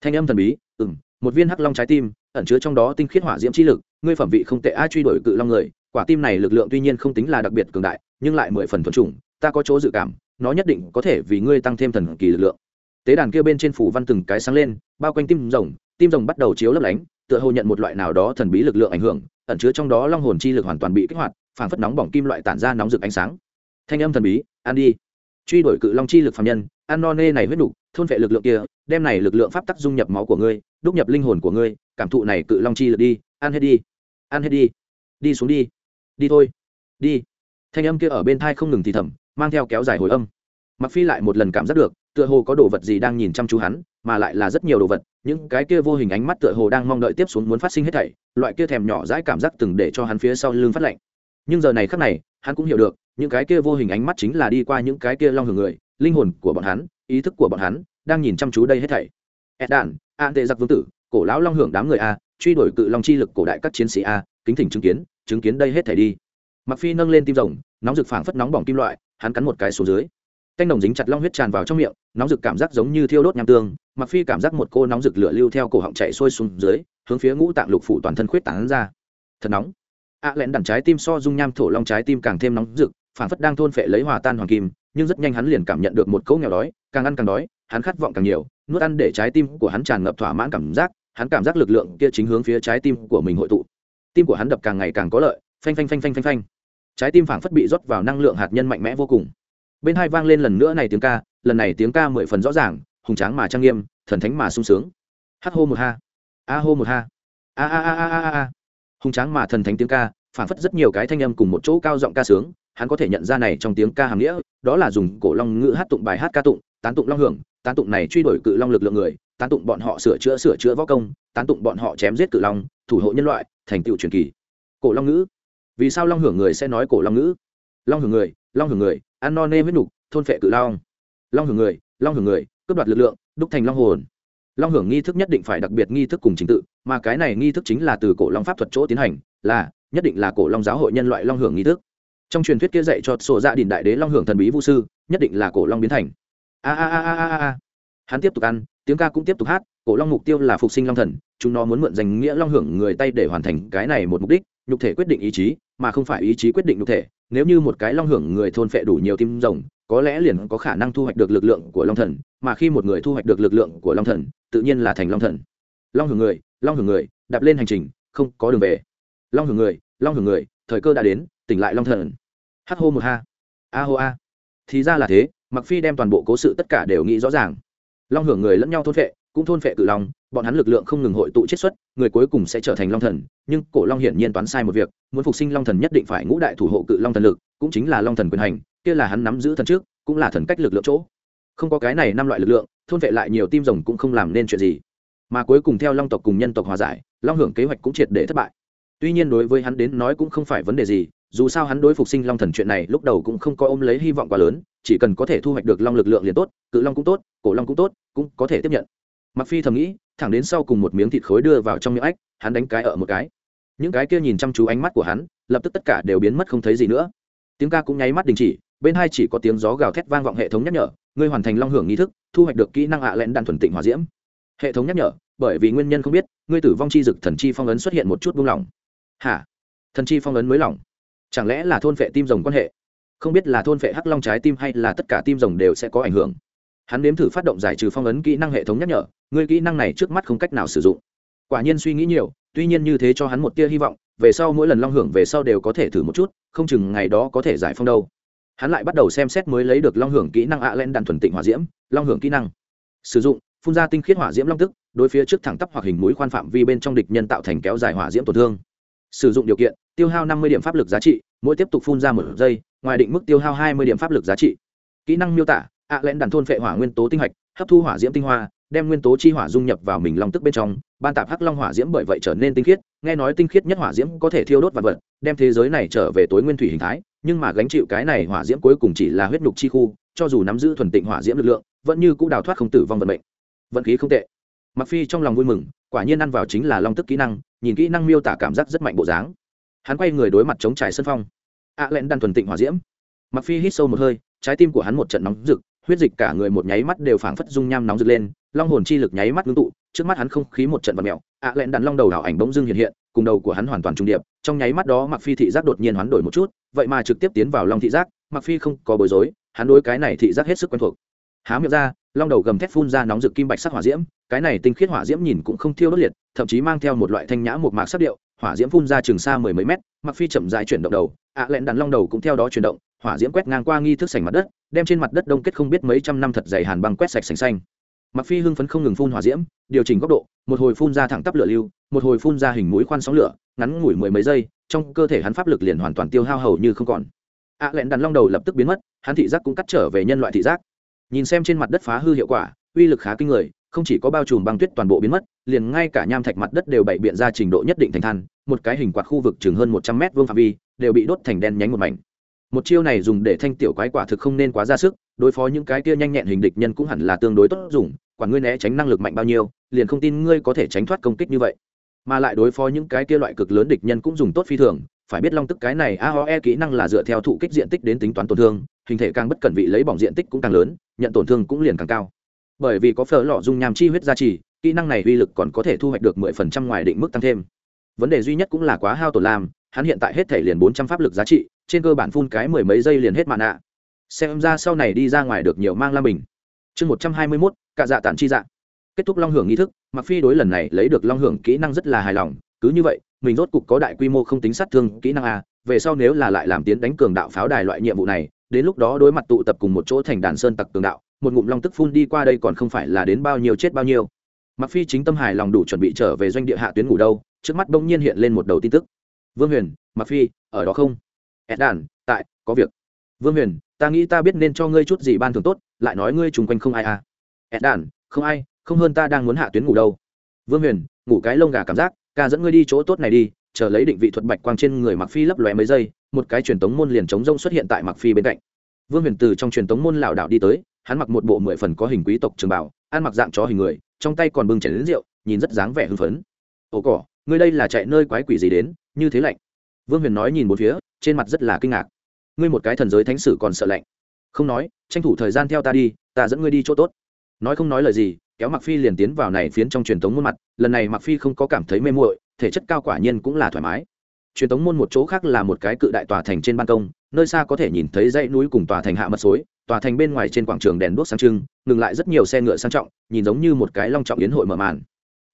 Thanh âm thần bí ừ m một viên hắc long trái tim, ẩn chứa trong đó tinh khiết hỏa diễm chi lực ngươi phẩm vị không tệ ai truy đuổi cự long người. Quả tim này lực lượng tuy nhiên không tính là đặc biệt cường đại, nhưng lại mười phần thuần chủng, ta có chỗ dự cảm, nó nhất định có thể vì ngươi tăng thêm thần kỳ lực lượng. Tế đàn kia bên trên phủ văn từng cái sáng lên, bao quanh tim rồng tim rồng bắt đầu chiếu lấp lánh, tựa hồ nhận một loại nào đó thần bí lực lượng ảnh hưởng, ẩn chứa trong đó long hồn chi lực hoàn toàn bị kích hoạt, phảng phất nóng bỏng kim loại tản ra nóng rực ánh sáng. Thanh âm thần bí, ăn đi. Truy đuổi cự long chi lực phạm nhân, ăn no nê này huyết đủ thôn vệ lực lượng kia, đem này lực lượng pháp tắc dung nhập máu của ngươi, đúc nhập linh hồn của ngươi, cảm thụ này cự long chi lực đi, ăn hết đi ăn hết đi. Đi xuống đi. Đi thôi. Đi. Thanh âm kia ở bên thai không ngừng thì thầm, mang theo kéo dài hồi âm. Mặc phi lại một lần cảm giác được, tựa hồ có đồ vật gì đang nhìn chăm chú hắn, mà lại là rất nhiều đồ vật. Những cái kia vô hình ánh mắt tựa hồ đang mong đợi tiếp xuống muốn phát sinh hết thảy, loại kia thèm nhỏ dãi cảm giác từng để cho hắn phía sau lưng phát lạnh. Nhưng giờ này khắc này, hắn cũng hiểu được, những cái kia vô hình ánh mắt chính là đi qua những cái kia long hưởng người, linh hồn của bọn hắn, ý thức của bọn hắn, đang nhìn chăm chú đây hết thảy. Ed đàn an tệ giặc vương tử, cổ lão long hưởng đám người a truy đuổi cự long chi lực cổ đại các chiến sĩ a, kính thỉnh chứng kiến chứng kiến đây hết thể đi. Mặc phi nâng lên tim rồng, nóng rực phảng phất nóng bỏng kim loại, hắn cắn một cái xuống dưới. Canh đồng dính chặt long huyết tràn vào trong miệng, nóng rực cảm giác giống như thiêu đốt nham tương. Mặc phi cảm giác một cô nóng rực lửa lưu theo cổ họng chạy sôi xuống dưới, hướng phía ngũ tạng lục phủ toàn thân khuyết tán ra. Thật nóng. Ạ à lẹn đặn trái tim so dung nham thổ long trái tim càng thêm nóng rực, phảng phất đang thôn phệ lấy hòa tan hoàng kim, nhưng rất nhanh hắn liền cảm nhận được một cỗ nghèo đói, càng ăn càng đói, hắn khát vọng càng nhiều, nuốt ăn để trái tim của hắn tràn ngập thỏa mãn cảm giác hắn cảm giác lực lượng kia chính hướng phía trái tim của mình hội tụ. Tim của hắn đập càng ngày càng có lợi, phanh phanh phanh phanh phanh phanh. Trái tim phảng phất bị rót vào năng lượng hạt nhân mạnh mẽ vô cùng. Bên hai vang lên lần nữa này tiếng ca, lần này tiếng ca mười phần rõ ràng, hùng tráng mà trang nghiêm, thần thánh mà sung sướng. Hát hô một ha, a hô một ha, a a a a a a. Hùng tráng mà thần thánh tiếng ca, phảng phất rất nhiều cái thanh âm cùng một chỗ cao giọng ca sướng, hắn có thể nhận ra này trong tiếng ca hàm nghĩa, đó là dùng cổ long ngữ hát tụng bài hát ca tụng, tán tụng long hưởng, tán tụng này truy đuổi cự long lực lượng người tán tụng bọn họ sửa chữa sửa chữa võ công, tán tụng bọn họ chém giết cự long, thủ hộ nhân loại, thành tựu truyền kỳ. Cổ long ngữ. Vì sao long hưởng người sẽ nói cổ long ngữ? Long hưởng người, long hưởng người, ăn no nê huyết nục thôn phệ cự long. Long hưởng người, long hưởng người, cướp đoạt lực lượng, đúc thành long hồn. Long hưởng nghi thức nhất định phải đặc biệt nghi thức cùng trình tự, mà cái này nghi thức chính là từ cổ long pháp thuật chỗ tiến hành, là, nhất định là cổ long giáo hội nhân loại long hưởng nghi thức. Trong truyền thuyết kia dạy cho sổ dạ đình đại đế long hưởng thần bí vũ sư, nhất định là cổ long biến thành. A a a a a a. Hắn tiếp tục ăn tiếng ca cũng tiếp tục hát, cổ long mục tiêu là phục sinh long thần, chúng nó muốn mượn danh nghĩa long hưởng người tay để hoàn thành cái này một mục đích, nhục thể quyết định ý chí, mà không phải ý chí quyết định nhục thể. Nếu như một cái long hưởng người thôn phệ đủ nhiều tim rồng, có lẽ liền có khả năng thu hoạch được lực lượng của long thần, mà khi một người thu hoạch được lực lượng của long thần, tự nhiên là thành long thần. Long hưởng người, long hưởng người, đạp lên hành trình, không có đường về. Long hưởng người, long hưởng người, thời cơ đã đến, tỉnh lại long thần. Hát hô một ha. A hô a. Thì ra là thế mặc phi đem toàn bộ cố sự tất cả đều nghĩ rõ ràng long hưởng người lẫn nhau thôn phệ, cũng thôn phệ cự long, bọn hắn lực lượng không ngừng hội tụ chiết xuất, người cuối cùng sẽ trở thành long thần, nhưng cổ long hiển nhiên toán sai một việc, muốn phục sinh long thần nhất định phải ngũ đại thủ hộ cự long thần lực, cũng chính là long thần quyền hành, kia là hắn nắm giữ thần trước, cũng là thần cách lực lượng chỗ. Không có cái này năm loại lực lượng, thôn vệ lại nhiều tim rồng cũng không làm nên chuyện gì. Mà cuối cùng theo long tộc cùng nhân tộc hòa giải, long hưởng kế hoạch cũng triệt để thất bại. Tuy nhiên đối với hắn đến nói cũng không phải vấn đề gì dù sao hắn đối phục sinh long thần chuyện này lúc đầu cũng không có ôm lấy hy vọng quá lớn, chỉ cần có thể thu hoạch được long lực lượng liền tốt, cự long cũng tốt, cổ long cũng tốt, cũng có thể tiếp nhận. Mặc phi thầm nghĩ, thẳng đến sau cùng một miếng thịt khối đưa vào trong miệng ách hắn đánh cái ở một cái. Những cái kia nhìn chăm chú ánh mắt của hắn, lập tức tất cả đều biến mất không thấy gì nữa. Tiếng ca cũng nháy mắt đình chỉ, bên hai chỉ có tiếng gió gào thét vang vọng hệ thống nhắc nhở, ngươi hoàn thành long hưởng nghi thức, thu hoạch được kỹ năng ạ à lẽn đạn thuần tịnh hòa diễm. Hệ thống nhắc nhở, bởi vì nguyên nhân không biết, ngươi tử vong chi dực thần chi phong ấn xuất hiện một chút buông lỏng. Hả? Thần chi phong ấn mới lỏng chẳng lẽ là thôn vệ tim rồng quan hệ? Không biết là thôn vệ hắc long trái tim hay là tất cả tim rồng đều sẽ có ảnh hưởng. Hắn nếm thử phát động giải trừ phong ấn kỹ năng hệ thống nhắc nhở, người kỹ năng này trước mắt không cách nào sử dụng. Quả nhiên suy nghĩ nhiều, tuy nhiên như thế cho hắn một tia hy vọng, về sau mỗi lần long hưởng về sau đều có thể thử một chút, không chừng ngày đó có thể giải phong đâu. Hắn lại bắt đầu xem xét mới lấy được long hưởng kỹ năng ạ len đạn thuần tịnh hỏa diễm, long hưởng kỹ năng. Sử dụng, phun ra tinh khiết hỏa diễm long tức, đối phía trước thẳng tắp hoặc hình mũi khoan phạm vi bên trong địch nhân tạo thành kéo dài hỏa diễm tổn thương. Sử dụng điều kiện, tiêu hao năm mươi điểm pháp lực giá trị mỗi tiếp tục phun ra một giây, ngoài định mức tiêu hao hai mươi điểm pháp lực giá trị. Kỹ năng miêu tả, ạ lẽn đàn thôn phệ hỏa nguyên tố tinh hạch, hấp thu hỏa diễm tinh hoa, đem nguyên tố chi hỏa dung nhập vào mình long tức bên trong, ban tạp hắc long hỏa diễm bởi vậy trở nên tinh khiết, nghe nói tinh khiết nhất hỏa diễm có thể thiêu đốt vật vật, đem thế giới này trở về tối nguyên thủy hình thái, nhưng mà gánh chịu cái này hỏa diễm cuối cùng chỉ là huyết nhục chi khu, cho dù nắm giữ thuần tịnh hỏa diễm lực lượng, vẫn như cũng đào thoát không tử vong vận mệnh. Vận khí không tệ. Mặc phi trong lòng vui mừng, quả nhiên ăn vào chính là long tức kỹ năng, nhìn kỹ năng miêu tả cảm giác rất mạnh bộ dáng hắn quay người đối mặt chống trải sân phong. Ạ à lẹn đan thuần tịnh hỏa diễm. Mặc phi hít sâu một hơi, trái tim của hắn một trận nóng rực, huyết dịch cả người một nháy mắt đều phảng phất dung nham nóng rực lên, long hồn chi lực nháy mắt ngưng tụ, trước mắt hắn không khí một trận vật mèo. Ạ à lẹn đan long đầu đảo ảnh bỗng dưng hiện hiện, cùng đầu của hắn hoàn toàn trung điệp, trong nháy mắt đó mặc phi thị giác đột nhiên hoán đổi một chút, vậy mà trực tiếp tiến vào long thị giác, mặc phi không có bối rối, hắn đối cái này thị giác hết sức quen thuộc. Há miệng ra, long đầu gầm thét phun ra nóng rực kim bạch sắc hỏa diễm, cái này tinh khiết hỏa diễm nhìn cũng không thiêu đốt liệt, thậm chí mang theo một loại thanh nhã một mạc sắc điệu hỏa diễm phun ra trường xa mười mấy mét mặc phi chậm dài chuyển động đầu, ạ à lẹn đàn long đầu cũng theo đó chuyển động, hỏa diễm quét ngang qua nghi thức sành mặt đất, đem trên mặt đất đông kết không biết mấy trăm năm thật dày hàn băng quét sạch sành xanh. Mặc phi hưng phấn không ngừng phun hỏa diễm, điều chỉnh góc độ, một hồi phun ra thẳng tắp lửa lưu, một hồi phun ra hình mũi khoan sóng lửa, ngắn ngủi mười mấy giây, trong cơ thể hắn pháp lực liền hoàn toàn tiêu hao hầu như không còn. Ạ à lẹn đàn long đầu lập tức biến mất, hắn thị giác cũng cắt trở về nhân loại thị giác. Nhìn xem trên mặt đất phá hư hiệu quả uy lực khá kinh người, không chỉ có bao trùm băng tuyết toàn bộ biến mất, liền ngay cả nham thạch mặt đất đều bày biện ra trình độ nhất định thành than, một cái hình quạt khu vực chừng hơn một trăm mét vuông phạm vi, đều bị đốt thành đen nhánh một mảnh. Một chiêu này dùng để thanh tiểu quái quả thực không nên quá ra sức, đối phó những cái kia nhanh nhẹn hình địch nhân cũng hẳn là tương đối tốt dùng, quả ngươi né tránh năng lực mạnh bao nhiêu, liền không tin ngươi có thể tránh thoát công kích như vậy. Mà lại đối phó những cái kia loại cực lớn địch nhân cũng dùng tốt phi thường, phải biết long tức cái này aoe kỹ năng là dựa theo thụ kích diện tích đến tính toán tổn thương, hình thể càng bất cẩn vị lấy bỏng diện tích cũng càng lớn, nhận tổn thương cũng liền càng cao bởi vì có phở lọ dung nham chi huyết gia trì, kỹ năng này uy lực còn có thể thu hoạch được mười phần trăm ngoài định mức tăng thêm. Vấn đề duy nhất cũng là quá hao tổn làm, hắn hiện tại hết thể liền bốn trăm pháp lực giá trị, trên cơ bản phun cái mười mấy giây liền hết mạn ạ. Xem ra sau này đi ra ngoài được nhiều mang la mình chương một trăm hai mươi mốt, cạ dạ tản chi dạ. Kết thúc long hưởng nghi thức mặc phi đối lần này lấy được long hưởng kỹ năng rất là hài lòng, cứ như vậy, mình rốt cục có đại quy mô không tính sát thương kỹ năng a, về sau nếu là lại làm tiến đánh cường đạo pháo đài loại nhiệm vụ này, đến lúc đó đối mặt tụ tập cùng một chỗ thành đàn sơn tặc cường đạo một ngụm long tức phun đi qua đây còn không phải là đến bao nhiêu chết bao nhiêu. Mặc phi chính tâm hài lòng đủ chuẩn bị trở về doanh địa hạ tuyến ngủ đâu, trước mắt bỗng nhiên hiện lên một đầu tin tức. Vương huyền mặc phi, ở đó không? Ed đàn tại, có việc. Vương huyền, ta nghĩ ta biết nên cho ngươi chút gì ban thường tốt, lại nói ngươi chung quanh không ai à. Ed đàn không ai, không hơn ta đang muốn hạ tuyến ngủ đâu. Vương huyền, ngủ cái lông gà cảm giác, ca dẫn ngươi đi chỗ tốt này đi, chờ lấy định vị thuật bạch quang trên người mặc phi lấp lóe mấy giây, một cái truyền tống môn liền chống rông xuất hiện tại mặc phi bên cạnh. Vương huyền từ trong truyền tống môn lảo đảo đi tới hắn mặc một bộ mười phần có hình quý tộc trường bảo ăn mặc dạng chó hình người, trong tay còn bưng chảy đến rượu, nhìn rất dáng vẻ hưng phấn. Ồ cỏ, ngươi đây là chạy nơi quái quỷ gì đến, như thế lạnh? Vương huyền nói nhìn một phía, trên mặt rất là kinh ngạc. Ngươi một cái thần giới thánh sử còn sợ lạnh. Không nói, tranh thủ thời gian theo ta đi, ta dẫn ngươi đi chỗ tốt. Nói không nói lời gì, kéo mặc phi liền tiến vào này phiến trong truyền thống môn mặt, lần này mặc phi không có cảm thấy mê muội, thể chất cao quả nhiên cũng là thoải mái. Truyền thống môn một chỗ khác là một cái cự đại tòa thành trên ban công, nơi xa có thể nhìn thấy dãy núi cùng tòa thành hạ mật suối tòa thành bên ngoài trên quảng trường đèn đuốc sáng trưng, ngừng lại rất nhiều xe ngựa sang trọng, nhìn giống như một cái long trọng yến hội mở màn.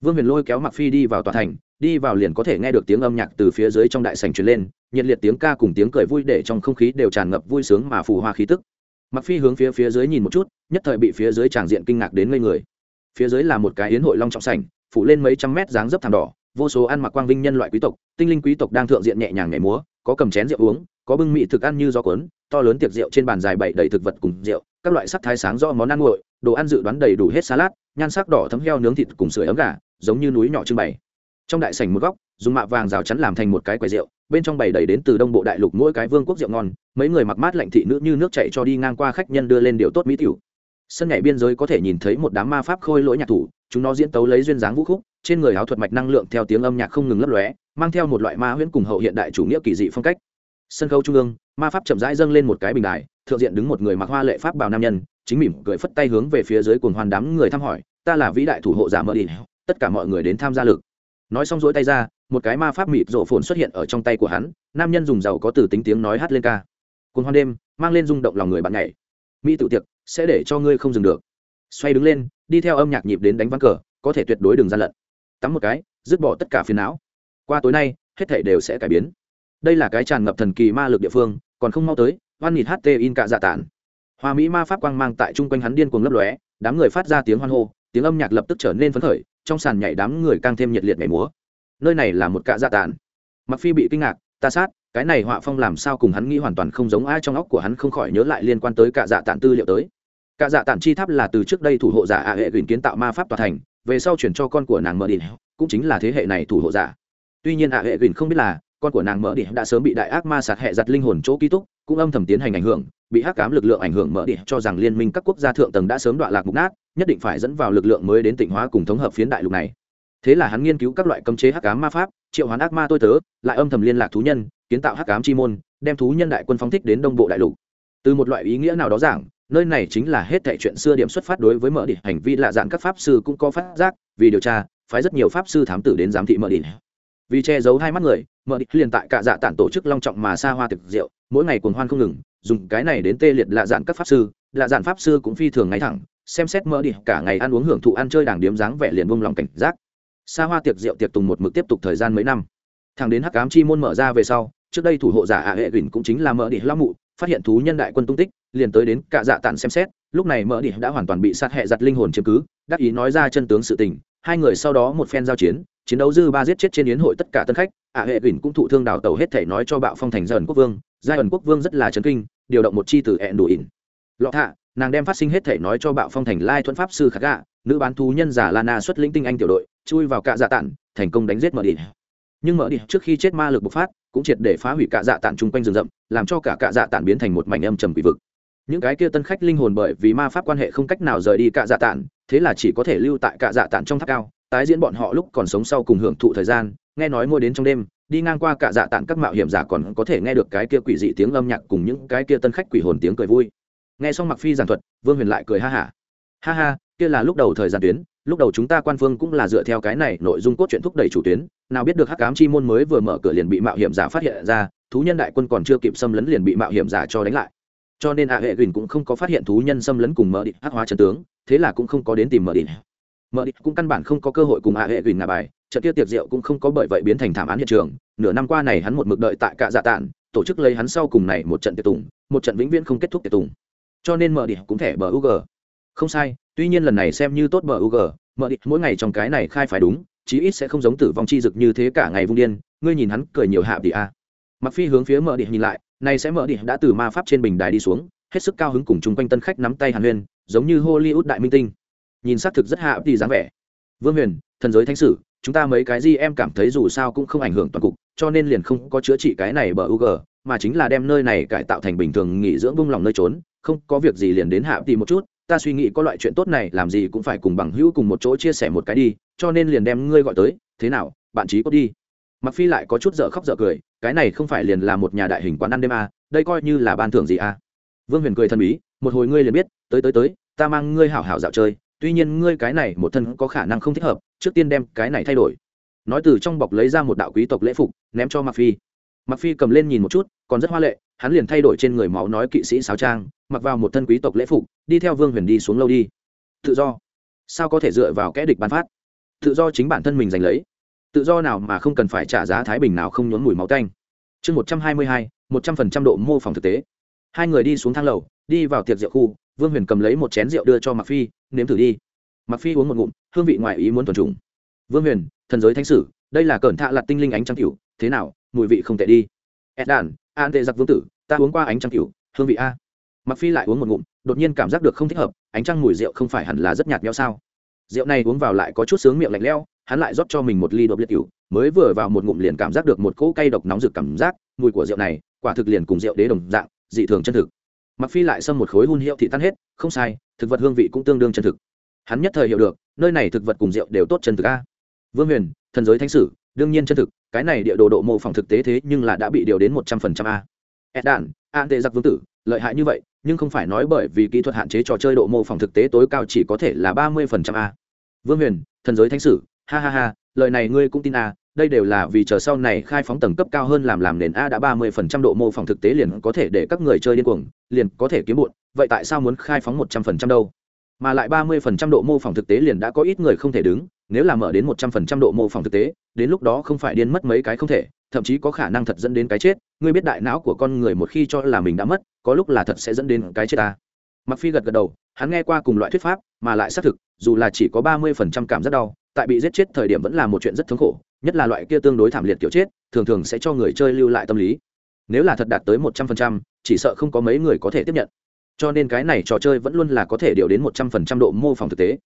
Vương huyền lôi kéo mặc phi đi vào tòa thành, đi vào liền có thể nghe được tiếng âm nhạc từ phía dưới trong đại sảnh truyền lên, nhiệt liệt tiếng ca cùng tiếng cười vui để trong không khí đều tràn ngập vui sướng mà phù hoa khí tức. Mặc phi hướng phía phía dưới nhìn một chút, nhất thời bị phía dưới tràng diện kinh ngạc đến ngây người. Phía dưới là một cái yến hội long trọng sảnh, phủ lên mấy trăm mét dáng dấp thảm đỏ, vô số ăn mặc quang vinh nhân loại quý tộc, tinh linh quý tộc đang thượng diện nhẹ nhàng nhảy múa có cầm chén rượu uống, có bưng mị thực ăn như gió cuốn, to lớn tiệc rượu trên bàn dài bảy đầy thực vật cùng rượu, các loại sắc thái sáng do món ăn nguội, đồ ăn dự đoán đầy đủ hết salad, nhan sắc đỏ thấm heo nướng thịt cùng sưởi ấm gà, giống như núi nhỏ trưng bày. Trong đại sảnh một góc, dùng mạ vàng rào chắn làm thành một cái quầy rượu, bên trong bày đầy đến từ đông bộ đại lục mỗi cái vương quốc rượu ngon, mấy người mặc mát lạnh thị nữ như nước chạy cho đi ngang qua khách nhân đưa lên điều tốt mỹ tiểu. Sân nhảy biên giới có thể nhìn thấy một đám ma pháp khôi lỗi nhạc thủ chúng nó diễn tấu lấy duyên dáng vũ khúc, trên người áo thuật mạch năng lượng theo tiếng âm nhạc không ngừng lấp lóe, mang theo một loại ma huyễn cùng hậu hiện đại chủ nghĩa kỳ dị phong cách. Sân khấu trung ương, ma pháp chậm rãi dâng lên một cái bình đài, thượng diện đứng một người mặc hoa lệ pháp bào nam nhân, chính mỉm cười phất tay hướng về phía dưới cuồng hoan đám người thăm hỏi, ta là vĩ đại thủ hộ giả mơ đi, tất cả mọi người đến tham gia lực. Nói xong rỗi tay ra, một cái ma pháp mịt rộ phồn xuất hiện ở trong tay của hắn, nam nhân dùng giàu có từ tính tiếng nói hát lên ca. Cuồng hoan đêm, mang lên rung động lòng người bạn nhảy. Mỹ tự tiệc, sẽ để cho ngươi không dừng được xoay đứng lên, đi theo âm nhạc nhịp đến đánh ván cờ, có thể tuyệt đối đừng gian lận. Tắm một cái, dứt bỏ tất cả phiền não. Qua tối nay, hết thể đều sẽ cải biến. Đây là cái tràn ngập thần kỳ ma lực địa phương, còn không mau tới hoan nghịt ht in cạ dạ tản. Hoa mỹ ma pháp quang mang tại chung quanh hắn điên cuồng lấp lóe, đám người phát ra tiếng hoan hô, tiếng âm nhạc lập tức trở nên phấn khởi, trong sàn nhảy đám người càng thêm nhiệt liệt nhảy múa. Nơi này là một cạ dạ tản. Mặc phi bị kinh ngạc, ta sát, cái này họa phong làm sao cùng hắn nghĩ hoàn toàn không giống ai trong óc của hắn không khỏi nhớ lại liên quan tới cạ dạ tản tư liệu tới. Cả dạ tản chi tháp là từ trước đây thủ hộ giả ạ hệ gửi kiến tạo ma pháp tòa thành, về sau chuyển cho con của nàng mở đi cũng chính là thế hệ này thủ hộ giả. Tuy nhiên ạ hệ gửi không biết là, con của nàng mở đi đã sớm bị đại ác ma sạt hệ giặt linh hồn chỗ ký túc, cũng âm thầm tiến hành ảnh hưởng, bị hắc cám lực lượng ảnh hưởng mở đi cho rằng liên minh các quốc gia thượng tầng đã sớm đoạn lạc mục nát, nhất định phải dẫn vào lực lượng mới đến tỉnh hóa cùng thống hợp phiến đại lục này. Thế là hắn nghiên cứu các loại cấm chế hắc cám ma pháp, triệu hoán ác ma tôi tớ, lại âm thầm liên lạc thú nhân, kiến tạo hắc cám chi môn, đem thú nhân đại quân phóng thích đến đông bộ đại lục. Từ một loại ý nghĩa nào đó giảng nơi này chính là hết thảy chuyện xưa điểm xuất phát đối với mở đi hành vi lạ dạng các pháp sư cũng có phát giác, vì điều tra, phái rất nhiều pháp sư thám tử đến giám thị mở đi vì che giấu hai mắt người, mở đi liền tại cả dạ tản tổ chức long trọng mà xa hoa thực rượu mỗi ngày cuồng hoan không ngừng, dùng cái này đến tê liệt lạ dạn các pháp sư, lạ dạn pháp sư cũng phi thường ngay thẳng, xem xét mở đi cả ngày ăn uống hưởng thụ ăn chơi đảng điếm dáng vẻ liền buông lòng cảnh giác. Xa hoa tiệc rượu tiệc tùng một mực tiếp tục thời gian mấy năm. Thằng đến hắc ám chi môn mở ra về sau, trước đây thủ hộ giả ạ hệ gửi cũng chính là mở đi lão mụ, phát hiện thú nhân đại quân tung tích liền tới đến cả dạ tản xem xét, lúc này mở đi đã hoàn toàn bị sát hệ giặt linh hồn chiếm cứ, đắc ý nói ra chân tướng sự tình, hai người sau đó một phen giao chiến chiến đấu dư ba giết chết trên yến hội tất cả tân khách, ạ hệ gửi cũng thụ thương đào tàu hết thể nói cho bạo phong thành dần quốc vương, giai ẩn quốc vương rất là chấn kinh, điều động một chi từ ẹn đủ ỉn. Lọ thạ, nàng đem phát sinh hết thể nói cho bạo phong thành lai thuẫn pháp sư khắc gạ, nữ bán thú nhân giả lana xuất lĩnh tinh anh tiểu đội, chui vào cạ dạ tản, thành công đánh giết mở đi nhưng mở đi trước khi chết ma lực bộc phát, cũng triệt để phá hủy cạ dạ tản chung quanh rừng rậm, làm cho cả cạ dạ tản biến thành một mảnh âm trầm quỷ vực những cái kia tân khách linh hồn bởi vì ma pháp quan hệ không cách nào rời đi cạ dạ tản thế là chỉ có thể lưu tại cạ dạ tản trong tháp cao, tái diễn bọn họ lúc còn sống sau cùng hưởng thụ thời gian, nghe nói mua đến trong đêm, đi ngang qua cạ dạ tản các mạo hiểm giả còn có thể nghe được cái kia quỷ dị tiếng âm nhạc cùng những cái kia tân khách quỷ hồn tiếng cười vui nghe xong mặc phi giảng thuật, vương huyền lại cười ha hả ha. ha ha kia là lúc đầu thời gian tuyến, lúc đầu chúng ta quan phương cũng là dựa theo cái này nội dung cốt truyện thúc đẩy chủ tuyến, nào biết được hắc ám chi môn mới vừa mở cửa liền bị mạo hiểm giả phát hiện ra, thú nhân đại quân còn chưa kịp xâm lấn liền bị mạo hiểm giả cho đánh lại cho nên a hệ gìn cũng không có phát hiện thú nhân xâm lấn cùng mở địch hắc hóa trận tướng, thế là cũng không có đến tìm mở địch mở địch cũng căn bản không có cơ hội cùng a hệ gìn ngà bài, trận kia tiệc rượu cũng không có bởi vậy biến thành thảm án hiện trường. Nửa năm qua này hắn một mực đợi tại cạ dạ tản tổ chức lấy hắn sau cùng này một trận tiệc tùng, một trận vĩnh viễn không kết thúc tiệc tùng. Cho nên mở địch cũng thẻ bờ ug không sai, tuy nhiên lần này xem như tốt bờ ug mở địch mỗi ngày trong cái này khai phải đúng, chí ít sẽ không giống tử vong chi dực như thế cả ngày vung điên. Ngươi nhìn hắn cười nhiều hạ đi a. Mặc phi hướng phía mở địch nhìn lại này sẽ mở đi đã từ ma pháp trên bình đài đi xuống hết sức cao hứng cùng chung quanh tân khách nắm tay hàn huyên giống như hollywood đại minh tinh. Nhìn xác thực rất hạ đi dáng vẻ. Vương huyền thần giới thánh sử chúng ta mấy cái gì em cảm thấy dù sao cũng không ảnh hưởng toàn cục cho nên liền không có chữa trị cái này bờ UG, mà chính là đem nơi này cải tạo thành bình thường nghỉ dưỡng vung lòng nơi trốn không có việc gì liền đến hạ tìm một chút ta suy nghĩ có loại chuyện tốt này làm gì cũng phải cùng bằng hữu cùng một chỗ chia sẻ một cái đi cho nên liền đem ngươi gọi tới thế nào bạn trí có đi. Mặc phi lại có chút dở khóc dở cười cái này không phải liền là một nhà đại hình quán ăn đêm à, đây coi như là ban thưởng gì à. vương huyền cười thần bí một hồi ngươi liền biết tới tới tới ta mang ngươi hảo hảo dạo chơi tuy nhiên ngươi cái này một thân có khả năng không thích hợp trước tiên đem cái này thay đổi. Nói từ trong bọc lấy ra một đạo quý tộc lễ phục ném cho mặc phi. Mặc phi cầm lên nhìn một chút còn rất hoa lệ hắn liền thay đổi trên người máu nói kỵ sĩ sáo trang mặc vào một thân quý tộc lễ phục đi theo vương huyền đi xuống lâu đi. Tự do. Sao có thể dựa vào kẽ địch ban phát? Tự do chính bản thân mình giành lấy tự do nào mà không cần phải trả giá thái bình nào không nhốn mùi máu canh chương một trăm hai mươi hai, một trăm phần trăm độ mô phỏng thực tế. Hai người đi xuống thang lầu, đi vào tiệc rượu khu, vương huyền cầm lấy một chén rượu đưa cho mặc phi, nếm thử đi. Mặc phi uống một ngụm, hương vị ngoại ý muốn thuần trùng vương huyền, thần giới thánh sử, đây là cẩn thạ lặt tinh linh ánh trăng cửu, thế nào, mùi vị không tệ đi. Ed đàn, an tệ giặc vương tử, ta uống qua ánh trăng cửu, hương vị a. Mặc phi lại uống một ngụm, đột nhiên cảm giác được không thích hợp, ánh trăng mùi rượu không phải hẳn là rất nhạt nhẽo sao? Rượu này uống vào lại có chút sướng miệng lạnh lẽo hắn lại rót cho mình một ly đột liệt cửu, mới vừa vào một ngụm liền cảm giác được một cỗ cay độc nóng rực cảm giác, mùi của rượu này, quả thực liền cùng rượu đế đồng dạng, dị thường chân thực. Mặc phi lại xâm một khối hun hiệu thị tan hết, không sai, thực vật hương vị cũng tương đương chân thực. Hắn nhất thời hiểu được, nơi này thực vật cùng rượu đều tốt chân thực a. Vương huyền, thần giới thánh sử, đương nhiên chân thực, cái này địa đồ độ mô phỏng thực tế thế nhưng là đã bị điều đến một trăm phần trăm a. Ed đạn an tệ giặc vương tử, lợi hại như vậy, nhưng không phải nói bởi vì kỹ thuật hạn chế trò chơi độ mô phỏng thực tế tối cao chỉ có thể là ba mươi phần trăm a. Vương huyền, thần giới thánh sử ha ha ha, lời này ngươi cũng tin à? đây đều là vì chờ sau này khai phóng tầng cấp cao hơn làm làm nền a đã ba mươi phần trăm độ mô phỏng thực tế liền có thể để các người chơi điên cuồng, liền có thể kiếm bụn, vậy tại sao muốn khai phóng một trăm phần trăm đâu mà lại ba mươi phần trăm độ mô phỏng thực tế liền đã có ít người không thể đứng, nếu là mở đến một trăm phần trăm độ mô phỏng thực tế, đến lúc đó không phải điên mất mấy cái không thể, thậm chí có khả năng thật dẫn đến cái chết, ngươi biết đại não của con người một khi cho là mình đã mất, có lúc là thật sẽ dẫn đến cái chết ta mặc phi gật gật đầu, hắn nghe qua cùng loại thuyết pháp, mà lại xác thực, dù là chỉ có ba mươi phần trăm cảm giác đau tại bị giết chết thời điểm vẫn là một chuyện rất thống khổ, nhất là loại kia tương đối thảm liệt kiểu chết, thường thường sẽ cho người chơi lưu lại tâm lý. Nếu là thật đạt tới một trăm phần trăm, chỉ sợ không có mấy người có thể tiếp nhận. Cho nên cái này trò chơi vẫn luôn là có thể điều đến một trăm phần trăm độ mô phỏng thực tế.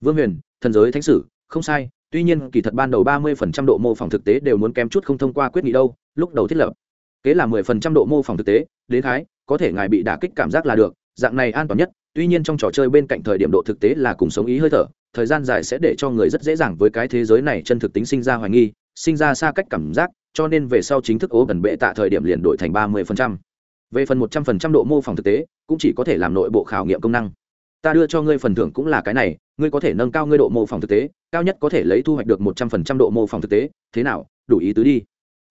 Vương huyền, thần giới thánh sử, không sai, tuy nhiên kỳ thật ban đầu ba mươi phần trăm độ mô phỏng thực tế đều muốn kém chút không thông qua quyết nghị đâu, lúc đầu thiết lập. Kế là mười phần trăm độ mô phỏng thực tế, đến thái có thể ngài bị đả kích cảm giác là được, dạng này an toàn nhất, tuy nhiên trong trò chơi bên cạnh thời điểm độ thực tế là cùng sống ý hơi thở thời gian dài sẽ để cho người rất dễ dàng với cái thế giới này chân thực tính sinh ra hoài nghi, sinh ra xa cách cảm giác, cho nên về sau chính thức ố gần bệ tạ thời điểm liền đổi thành ba mươi phần trăm. Về phần một trăm phần trăm độ mô phỏng thực tế, cũng chỉ có thể làm nội bộ khảo nghiệm công năng. Ta đưa cho ngươi phần thưởng cũng là cái này, ngươi có thể nâng cao ngươi độ mô phỏng thực tế, cao nhất có thể lấy thu hoạch được một trăm phần trăm độ mô phỏng thực tế. Thế nào, đủ ý tứ đi.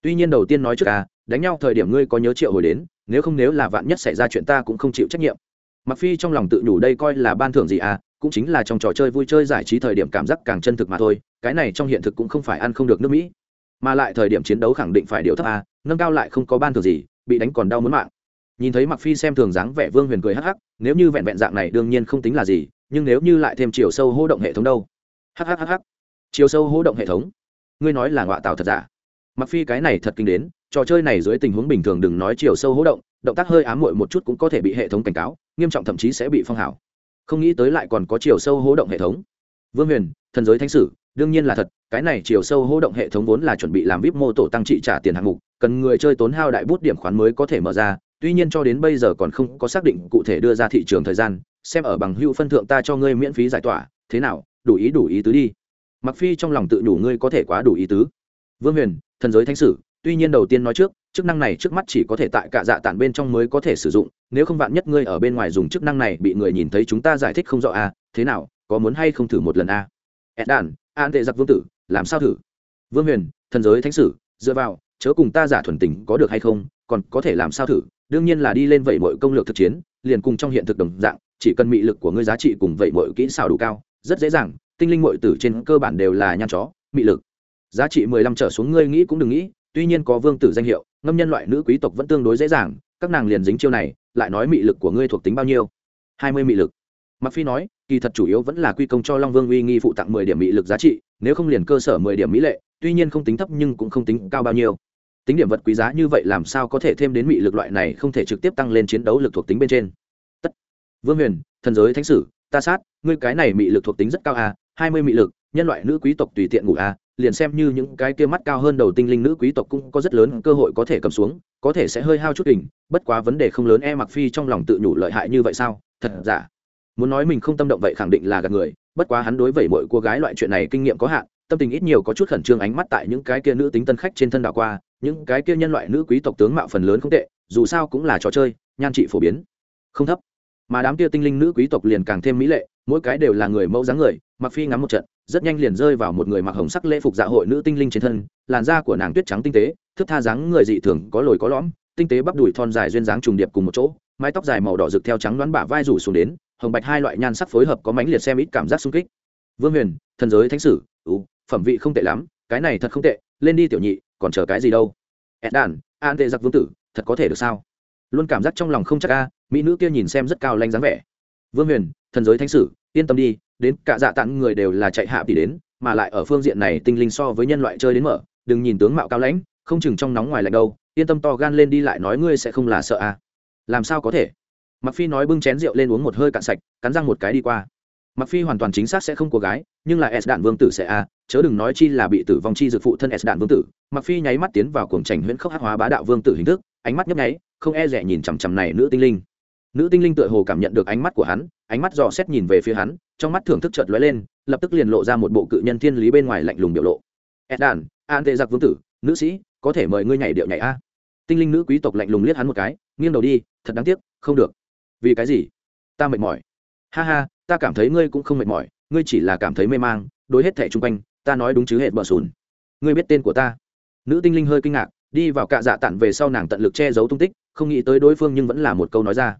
Tuy nhiên đầu tiên nói trước à đánh nhau thời điểm ngươi có nhớ triệu hồi đến, nếu không nếu là vạn nhất xảy ra chuyện ta cũng không chịu trách nhiệm. Mặc phi trong lòng tự nhủ đây coi là ban thưởng gì à cũng chính là trong trò chơi vui chơi giải trí thời điểm cảm giác càng chân thực mà thôi, cái này trong hiện thực cũng không phải ăn không được nước mỹ. Mà lại thời điểm chiến đấu khẳng định phải điều thấp à nâng cao lại không có ban thường gì, bị đánh còn đau muốn mạng. Nhìn thấy mặc phi xem thường dáng vẻ vương huyền cười hắc hắc, nếu như vẹn vẹn dạng này đương nhiên không tính là gì, nhưng nếu như lại thêm chiều sâu hô động hệ thống đâu? Hắc hắc hắc hắc. Chiều sâu hô động hệ thống? Ngươi nói là ngọa tạo thật giả? Mặc phi cái này thật kinh đến, trò chơi này dưới tình huống bình thường đừng nói chiều sâu hô động động tác hơi ám muội một chút cũng có thể bị hệ thống cảnh cáo, nghiêm trọng thậm chí sẽ bị phong hảo không nghĩ tới lại còn có chiều sâu hố động hệ thống. Vương huyền, thần giới thánh sử, đương nhiên là thật, cái này chiều sâu hố động hệ thống vốn là chuẩn bị làm vip mô tổ tăng trị trả tiền hạng mục, cần người chơi tốn hao đại bút điểm khoán mới có thể mở ra, tuy nhiên cho đến bây giờ còn không có xác định cụ thể đưa ra thị trường thời gian, xem ở bằng hữu phân thượng ta cho ngươi miễn phí giải tỏa, thế nào, đủ ý đủ ý tứ đi. Mặc phi trong lòng tự đủ ngươi có thể quá đủ ý tứ. Vương huyền, thần giới thánh sử, tuy nhiên đầu tiên nói trước, chức năng này trước mắt chỉ có thể tại cả dạ tản bên trong mới có thể sử dụng nếu không vạn nhất ngươi ở bên ngoài dùng chức năng này bị người nhìn thấy chúng ta giải thích không rõ a à, thế nào có muốn hay không thử một lần a à? ed đàn an tệ giặc vương tử làm sao thử? Vương huyền thần giới thánh sử dựa vào chớ cùng ta giả thuần tình có được hay không còn có thể làm sao thử? Đương nhiên là đi lên vậy mọi công lược thực chiến liền cùng trong hiện thực đồng dạng chỉ cần mị lực của ngươi giá trị cùng vậy mọi kỹ xảo đủ cao rất dễ dàng tinh linh mọi tử trên cơ bản đều là nhan chó mị lực. Giá trị mười lăm trở xuống ngươi nghĩ cũng đừng nghĩ tuy nhiên có vương tử danh hiệu ngâm nhân loại nữ quý tộc vẫn tương đối dễ dàng các nàng liền dính chiêu này lại nói mị lực của ngươi thuộc tính bao nhiêu? Hai mươi mị lực. Mặc phi nói kỳ thật chủ yếu vẫn là quy công cho long vương uy nghi phụ tặng mười điểm mị lực giá trị nếu không liền cơ sở mười điểm mỹ lệ tuy nhiên không tính thấp nhưng cũng không tính cao bao nhiêu. Tính điểm vật quý giá như vậy làm sao có thể thêm đến mị lực loại này không thể trực tiếp tăng lên chiến đấu lực thuộc tính bên trên? Tất. Vương huyền thần giới thánh sử ta sát ngươi cái này mị lực thuộc tính rất cao a à, hai mươi mị lực nhân loại nữ quý tộc tùy tiện ngủ a à, liền xem như những cái kia mắt cao hơn đầu tinh linh nữ quý tộc cũng có rất lớn cơ hội có thể cầm xuống, có thể sẽ hơi hao chút đỉnh bất quá vấn đề không lớn e mặc phi trong lòng tự nhủ lợi hại như vậy sao? Thật giả? Muốn nói mình không tâm động vậy khẳng định là gạt người, bất quá hắn đối với mỗi cô gái loại chuyện này kinh nghiệm có hạn, tâm tình ít nhiều có chút khẩn trương ánh mắt tại những cái kia nữ tính tân khách trên thân đảo qua, những cái kia nhân loại nữ quý tộc tướng mạo phần lớn không tệ, dù sao cũng là trò chơi, nhan trị phổ biến, không thấp. Mà đám kia tinh linh nữ quý tộc liền càng thêm mỹ lệ mỗi cái đều là người mẫu dáng người, mặc phi ngắm một trận, rất nhanh liền rơi vào một người mặc hồng sắc lễ phục dạ hội nữ tinh linh trên thân, làn da của nàng tuyết trắng tinh tế thức tha dáng người dị thường, có lồi có lõm, tinh tế bắp đùi thon dài duyên dáng trùng điệp cùng một chỗ, mái tóc dài màu đỏ rực theo trắng đoán bả vai rủ xuống đến, hồng bạch hai loại nhan sắc phối hợp có mánh liệt xem ít cảm giác sung kích. Vương huyền, thần giới thánh sử, ú, phẩm vị không tệ lắm, cái này thật không tệ, lên đi tiểu nhị, còn chờ cái gì đâu? Ed đàn an tệ giặc vương tử, thật có thể được sao? Luôn cảm giác trong lòng không chắc a, mỹ nữ kia nhìn xem rất cao lanh dáng vẻ vương huyền thần giới thánh sử yên tâm đi đến cả dạ tặng người đều là chạy hạ tỷ đến mà lại ở phương diện này tinh linh so với nhân loại chơi đến mở đừng nhìn tướng mạo cao lãnh không chừng trong nóng ngoài lạnh đâu yên tâm to gan lên đi lại nói ngươi sẽ không là sợ à. Làm sao có thể? Mặc phi nói bưng chén rượu lên uống một hơi cạn sạch cắn răng một cái đi qua. Mặc phi hoàn toàn chính xác sẽ không có gái nhưng là s đạn vương tử sẽ a à, chớ đừng nói chi là bị tử vong chi dược phụ thân s đạn vương tử. Mặc phi nháy mắt tiến vào cuồng trành huyễn khốc hát hóa bá đạo vương tử hình thức ánh mắt nhấp nháy không e rẻ nhìn chằm chằm này nữ tinh linh nữ tinh linh tựa hồ cảm nhận được ánh mắt của hắn, ánh mắt dò xét nhìn về phía hắn, trong mắt thưởng thức chợt lóe lên, lập tức liền lộ ra một bộ cự nhân thiên lý bên ngoài lạnh lùng biểu lộ. Ed đàn an tệ giặc vương tử, nữ sĩ, có thể mời ngươi nhảy điệu nhảy a. Tinh linh nữ quý tộc lạnh lùng liếc hắn một cái, nghiêng đầu đi, thật đáng tiếc, không được. Vì cái gì? Ta mệt mỏi. Ha ha, ta cảm thấy ngươi cũng không mệt mỏi, ngươi chỉ là cảm thấy mê mang, đối hết thẻ chung quanh, ta nói đúng chứ hệ bờ sùn. Ngươi biết tên của ta. Nữ tinh linh hơi kinh ngạc, đi vào cạ dạ tản về sau nàng tận lực che giấu tung tích, không nghĩ tới đối phương nhưng vẫn là một câu nói ra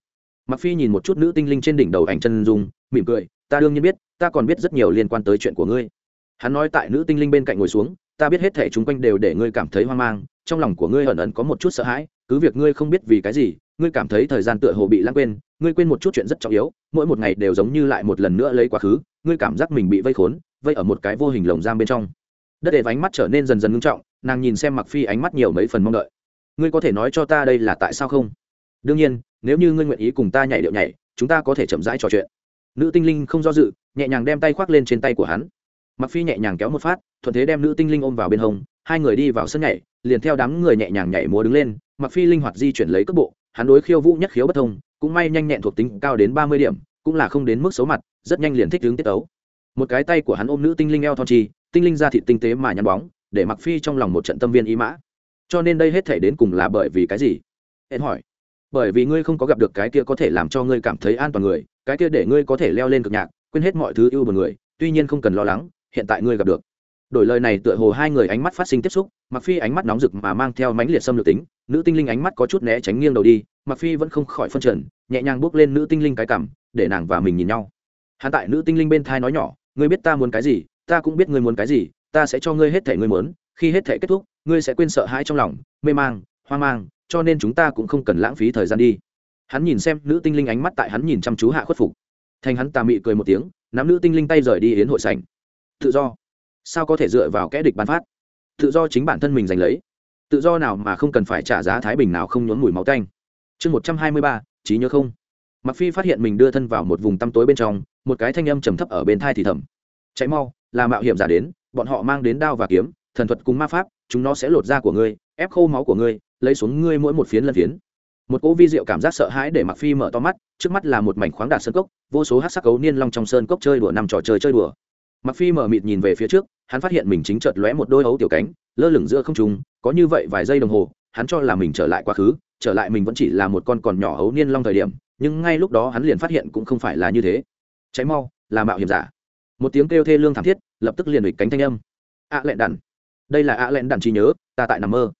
mặc phi nhìn một chút nữ tinh linh trên đỉnh đầu ảnh chân dung, mỉm cười, ta đương nhiên biết, ta còn biết rất nhiều liên quan tới chuyện của ngươi. Hắn nói tại nữ tinh linh bên cạnh ngồi xuống, ta biết hết thể chúng quanh đều để ngươi cảm thấy hoang mang, trong lòng của ngươi ẩn ẩn có một chút sợ hãi, cứ việc ngươi không biết vì cái gì, ngươi cảm thấy thời gian tựa hồ bị lãng quên, ngươi quên một chút chuyện rất trọng yếu, mỗi một ngày đều giống như lại một lần nữa lấy quá khứ, ngươi cảm giác mình bị vây khốn, vây ở một cái vô hình lồng giam bên trong. Đất để ánh mắt trở nên dần dần ngưng trọng, nàng nhìn xem mặc phi ánh mắt nhiều mấy phần mong đợi. Ngươi có thể nói cho ta đây là tại sao không? Đương nhiên, nếu như ngươi nguyện ý cùng ta nhảy điệu nhảy, chúng ta có thể chậm rãi trò chuyện. Nữ tinh linh không do dự, nhẹ nhàng đem tay khoác lên trên tay của hắn. Mặc phi nhẹ nhàng kéo một phát, thuận thế đem nữ tinh linh ôm vào bên hông, hai người đi vào sân nhảy, liền theo đám người nhẹ nhàng nhảy múa đứng lên mặc phi linh hoạt di chuyển lấy cước bộ, hắn đối khiêu vũ nhất khiếu bất thông, cũng may nhanh nhẹn thuộc tính cao đến ba mươi điểm, cũng là không đến mức xấu mặt, rất nhanh liền thích ứng tiết tấu. Một cái tay của hắn ôm nữ tinh linh eo thon chi, tinh linh ra thịt tinh tế mà nhắn bóng, để mặc phi trong lòng một trận tâm viên ý mã. Cho nên đây hết thể đến cùng là bởi vì cái gì? Hẹn hỏi bởi vì ngươi không có gặp được cái kia có thể làm cho ngươi cảm thấy an toàn người, cái kia để ngươi có thể leo lên cực nhạc, quên hết mọi thứ yêu một người, tuy nhiên không cần lo lắng, hiện tại ngươi gặp được. Đổi lời này tựa hồ hai người ánh mắt phát sinh tiếp xúc mặc phi ánh mắt nóng rực mà mang theo mãnh liệt xâm lược tính, nữ tinh linh ánh mắt có chút né tránh nghiêng đầu đi mặc phi vẫn không khỏi phân trần, nhẹ nhàng bước lên nữ tinh linh cái cằm, để nàng và mình nhìn nhau. Hắn tại nữ tinh linh bên thai nói nhỏ, ngươi biết ta muốn cái gì, ta cũng biết ngươi muốn cái gì, ta sẽ cho ngươi hết thể ngươi muốn, khi hết thể kết thúc, ngươi sẽ quên sợ hãi trong lòng, mê mang, hoang mang cho nên chúng ta cũng không cần lãng phí thời gian đi. Hắn nhìn xem nữ tinh linh ánh mắt tại hắn nhìn chăm chú hạ khuất phục. Thành hắn tà mị cười một tiếng, nắm nữ tinh linh tay rời đi hiến hội sảnh. Tự do. Sao có thể dựa vào kẽ địch ban phát? Tự do chính bản thân mình giành lấy. Tự do nào mà không cần phải trả giá thái bình nào không nhốn mùi máu tanh. Chương một trăm hai mươi ba, trí nhớ không. Mặc phi phát hiện mình đưa thân vào một vùng tăm tối bên trong, một cái thanh âm trầm thấp ở bên thai thì thầm. Chạy mau, là mạo hiểm giả đến, bọn họ mang đến đao và kiếm, thần thuật cùng ma pháp, chúng nó sẽ lột da của ngươi, ép khô máu của ngươi lấy xuống ngươi mỗi một phiến lân phiến. Một cỗ vi diệu cảm giác sợ hãi để mặc phi mở to mắt, trước mắt là một mảnh khoáng đạt sơn cốc, vô số hát sắc cấu niên long trong sơn cốc chơi đùa nằm trò chơi chơi đùa. Mặc phi mở mịt nhìn về phía trước, hắn phát hiện mình chính chợt lóe một đôi ấu tiểu cánh, lơ lửng giữa không trung, có như vậy vài giây đồng hồ, hắn cho là mình trở lại quá khứ, trở lại mình vẫn chỉ là một con còn nhỏ hấu niên long thời điểm, nhưng ngay lúc đó hắn liền phát hiện cũng không phải là như thế. Cháy mau, là mạo hiểm giả. Một tiếng kêu thê lương thảm thiết, lập tức liền ủy cánh thanh âm. Ạ lẹn đàn đây là ạ lẹn đàn trí nhớ, ta tại nằm mơ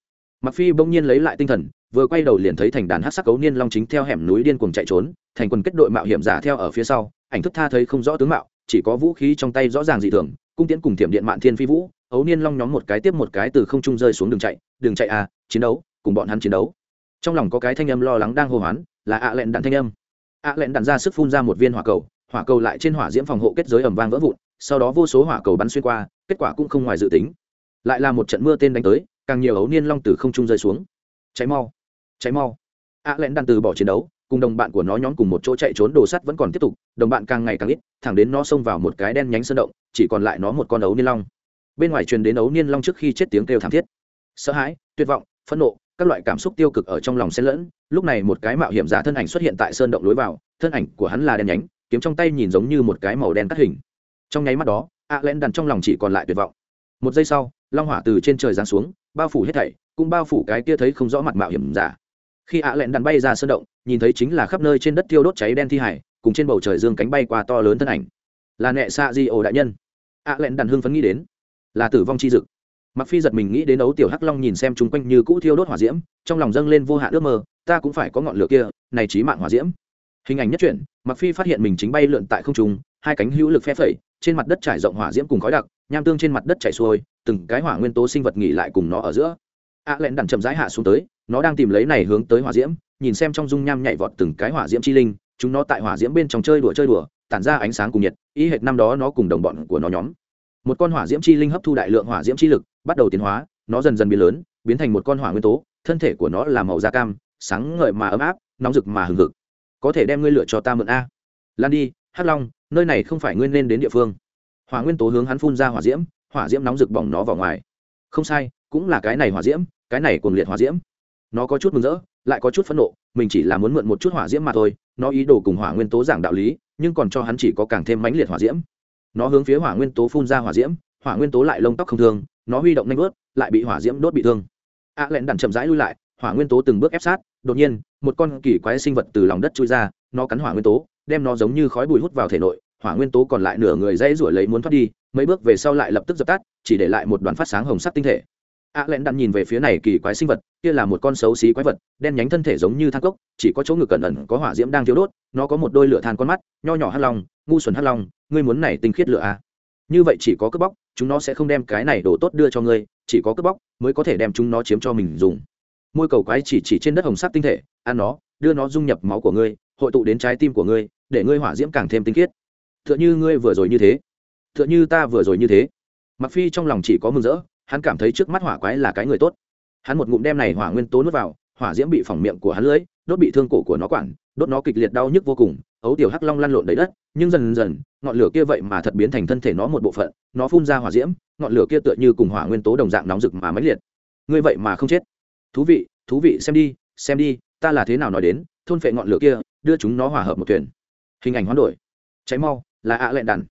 mặc phi bỗng nhiên lấy lại tinh thần, vừa quay đầu liền thấy thành đàn hát sắc cấu niên long chính theo hẻm núi điên cuồng chạy trốn, thành quần kết đội mạo hiểm giả theo ở phía sau, ảnh thức tha thấy không rõ tướng mạo, chỉ có vũ khí trong tay rõ ràng dị thường, cung tiễn cùng thiểm điện mạn thiên phi vũ, ấu niên long nhóm một cái tiếp một cái từ không trung rơi xuống đường chạy đường chạy à chiến đấu, cùng bọn hắn chiến đấu. Trong lòng có cái thanh âm lo lắng đang hô hoán, là ạ lẹn đạn thanh âm. Ạ lẹn đạn ra sức phun ra một viên hỏa cầu hỏa cầu lại trên hỏa diễm phòng hộ kết giới ẩm vang vỡ vụn, sau đó vô số hỏa cầu bắn xuyên qua, kết quả cũng không ngoài dự tính. Lại là một trận mưa tên đánh tới càng nhiều ấu niên long từ không trung rơi xuống. Cháy mau cháy mau. Ạ lẽn đan từ bỏ chiến đấu, cùng đồng bạn của nó nhóm cùng một chỗ chạy trốn, đồ sắt vẫn còn tiếp tục, đồng bạn càng ngày càng ít, thẳng đến nó xông vào một cái đen nhánh sơn động, chỉ còn lại nó một con ấu niên long. Bên ngoài truyền đến ấu niên long trước khi chết tiếng kêu thảm thiết. Sợ hãi, tuyệt vọng, phẫn nộ, các loại cảm xúc tiêu cực ở trong lòng xen lẫn, lúc này một cái mạo hiểm giả thân ảnh xuất hiện tại sơn động lối vào, thân ảnh của hắn là đen nhánh, kiếm trong tay nhìn giống như một cái màu đen cắt hình. Trong nháy mắt đó ạ lẽn đàn trong lòng chỉ còn lại tuyệt vọng. Một giây sau, long hỏa từ trên trời giáng xuống bao phủ hết thảy, cũng bao phủ cái kia thấy không rõ mặt mạo hiểm giả. Khi ạ lẹn đàn bay ra sơn động, nhìn thấy chính là khắp nơi trên đất tiêu đốt cháy đen thi hải, cùng trên bầu trời dương cánh bay qua to lớn thân ảnh. Là nẹ xạ di ổ đại nhân. ạ lẹn đàn hưng phấn nghĩ đến, là tử vong chi dực. Mặc phi giật mình nghĩ đến ấu tiểu hắc long nhìn xem chung quanh như cũ thiêu đốt hỏa diễm, trong lòng dâng lên vô hạn ước mơ, ta cũng phải có ngọn lửa kia, này trí mạng hỏa diễm. Hình ảnh nhất truyện mặc phi phát hiện mình chính bay lượn tại không trung, hai cánh hữu lực phe phẩy, trên mặt đất trải rộng hỏa diễm cùng khói đặc, nham tương trên mặt đất chảy xuôi từng cái hỏa nguyên tố sinh vật nghỉ lại cùng nó ở giữa. A à lẹn đặn chậm rãi hạ xuống tới, nó đang tìm lấy này hướng tới hỏa diễm, nhìn xem trong dung nham nhảy vọt từng cái hỏa diễm chi linh, chúng nó tại hỏa diễm bên trong chơi đùa chơi đùa, tản ra ánh sáng cùng nhiệt ý hệt năm đó nó cùng đồng bọn của nó nhóm. Một con hỏa diễm chi linh hấp thu đại lượng hỏa diễm chi lực, bắt đầu tiến hóa, nó dần dần biến lớn, biến thành một con hỏa nguyên tố, thân thể của nó là màu da cam, sáng ngời mà ấm áp, nóng rực mà hừng hực. Có thể đem ngươi lựa cho ta mượn a. Lan đi, hắc long, nơi này không phải ngươi nên đến địa phương. Hỏa nguyên tố hướng hắn phun ra hỏa diễm hỏa diễm nóng rực bỏng nó vào ngoài. Không sai, cũng là cái này hỏa diễm, cái này cuồng liệt hỏa diễm. Nó có chút mừng rỡ, lại có chút phẫn nộ, mình chỉ là muốn mượn một chút hỏa diễm mà thôi, nó ý đồ cùng hỏa nguyên tố giảng đạo lý, nhưng còn cho hắn chỉ có càng thêm mãnh liệt hỏa diễm. Nó hướng phía hỏa nguyên tố phun ra hỏa diễm, hỏa nguyên tố lại lông tóc không thương, nó huy động nanh vớt, lại bị hỏa diễm đốt bị thương. A à lẹn đặn chậm rãi lui lại, hỏa nguyên tố từng bước ép sát, đột nhiên, một con kỳ quái sinh vật từ lòng đất chui ra, nó cắn hỏa nguyên tố, đem nó giống như khói bụi hút vào thể nội hỏa nguyên tố còn lại nửa người dãy rủi lấy muốn thoát đi, mấy bước về sau lại lập tức dập tắt, chỉ để lại một đoàn phát sáng hồng sắc tinh thể. A à lẹn đặn nhìn về phía này kỳ quái sinh vật, kia là một con xấu xí quái vật, đen nhánh thân thể giống như than cốc, chỉ có chỗ ngực cẩn ẩn có hỏa diễm đang thiếu đốt, nó có một đôi lửa than con mắt, nho nhỏ hắt long, ngu xuẩn hắt long, ngươi muốn này tinh khiết lửa à. như vậy chỉ có cướp bóc, chúng nó sẽ không đem cái này đồ tốt đưa cho ngươi, chỉ có cướp bóc mới có thể đem chúng nó chiếm cho mình dùng. Môi cầu quái chỉ chỉ trên đất hồng sắc tinh thể, ăn nó, đưa nó dung nhập máu của ngươi, hội tụ đến trái tim của ngươi, để ngươi hỏa diễm càng thêm tinh khiết tựa như ngươi vừa rồi như thế. tựa như ta vừa rồi như thế. Mặc phi trong lòng chỉ có mừng rỡ, hắn cảm thấy trước mắt hỏa quái là cái người tốt. Hắn một ngụm đem này hỏa nguyên tố nuốt vào, hỏa diễm bị phỏng miệng của hắn lưỡi, đốt bị thương cổ của nó quản, đốt nó kịch liệt đau nhức vô cùng, ấu tiểu hắc long lăn lộn đầy đất, nhưng dần dần, ngọn lửa kia vậy mà thật biến thành thân thể nó một bộ phận, nó phun ra hỏa diễm, ngọn lửa kia tựa như cùng hỏa nguyên tố đồng dạng nóng rực mà mãnh liệt. Ngươi vậy mà không chết. Thú vị thú vị, xem đi xem đi, ta là thế nào nói đến, thôn phệ ngọn lửa kia, đưa chúng nó hòa hợp một thuyền. Hình ảnh hoán đổi. Cháy mau là ạ lẹn đạn,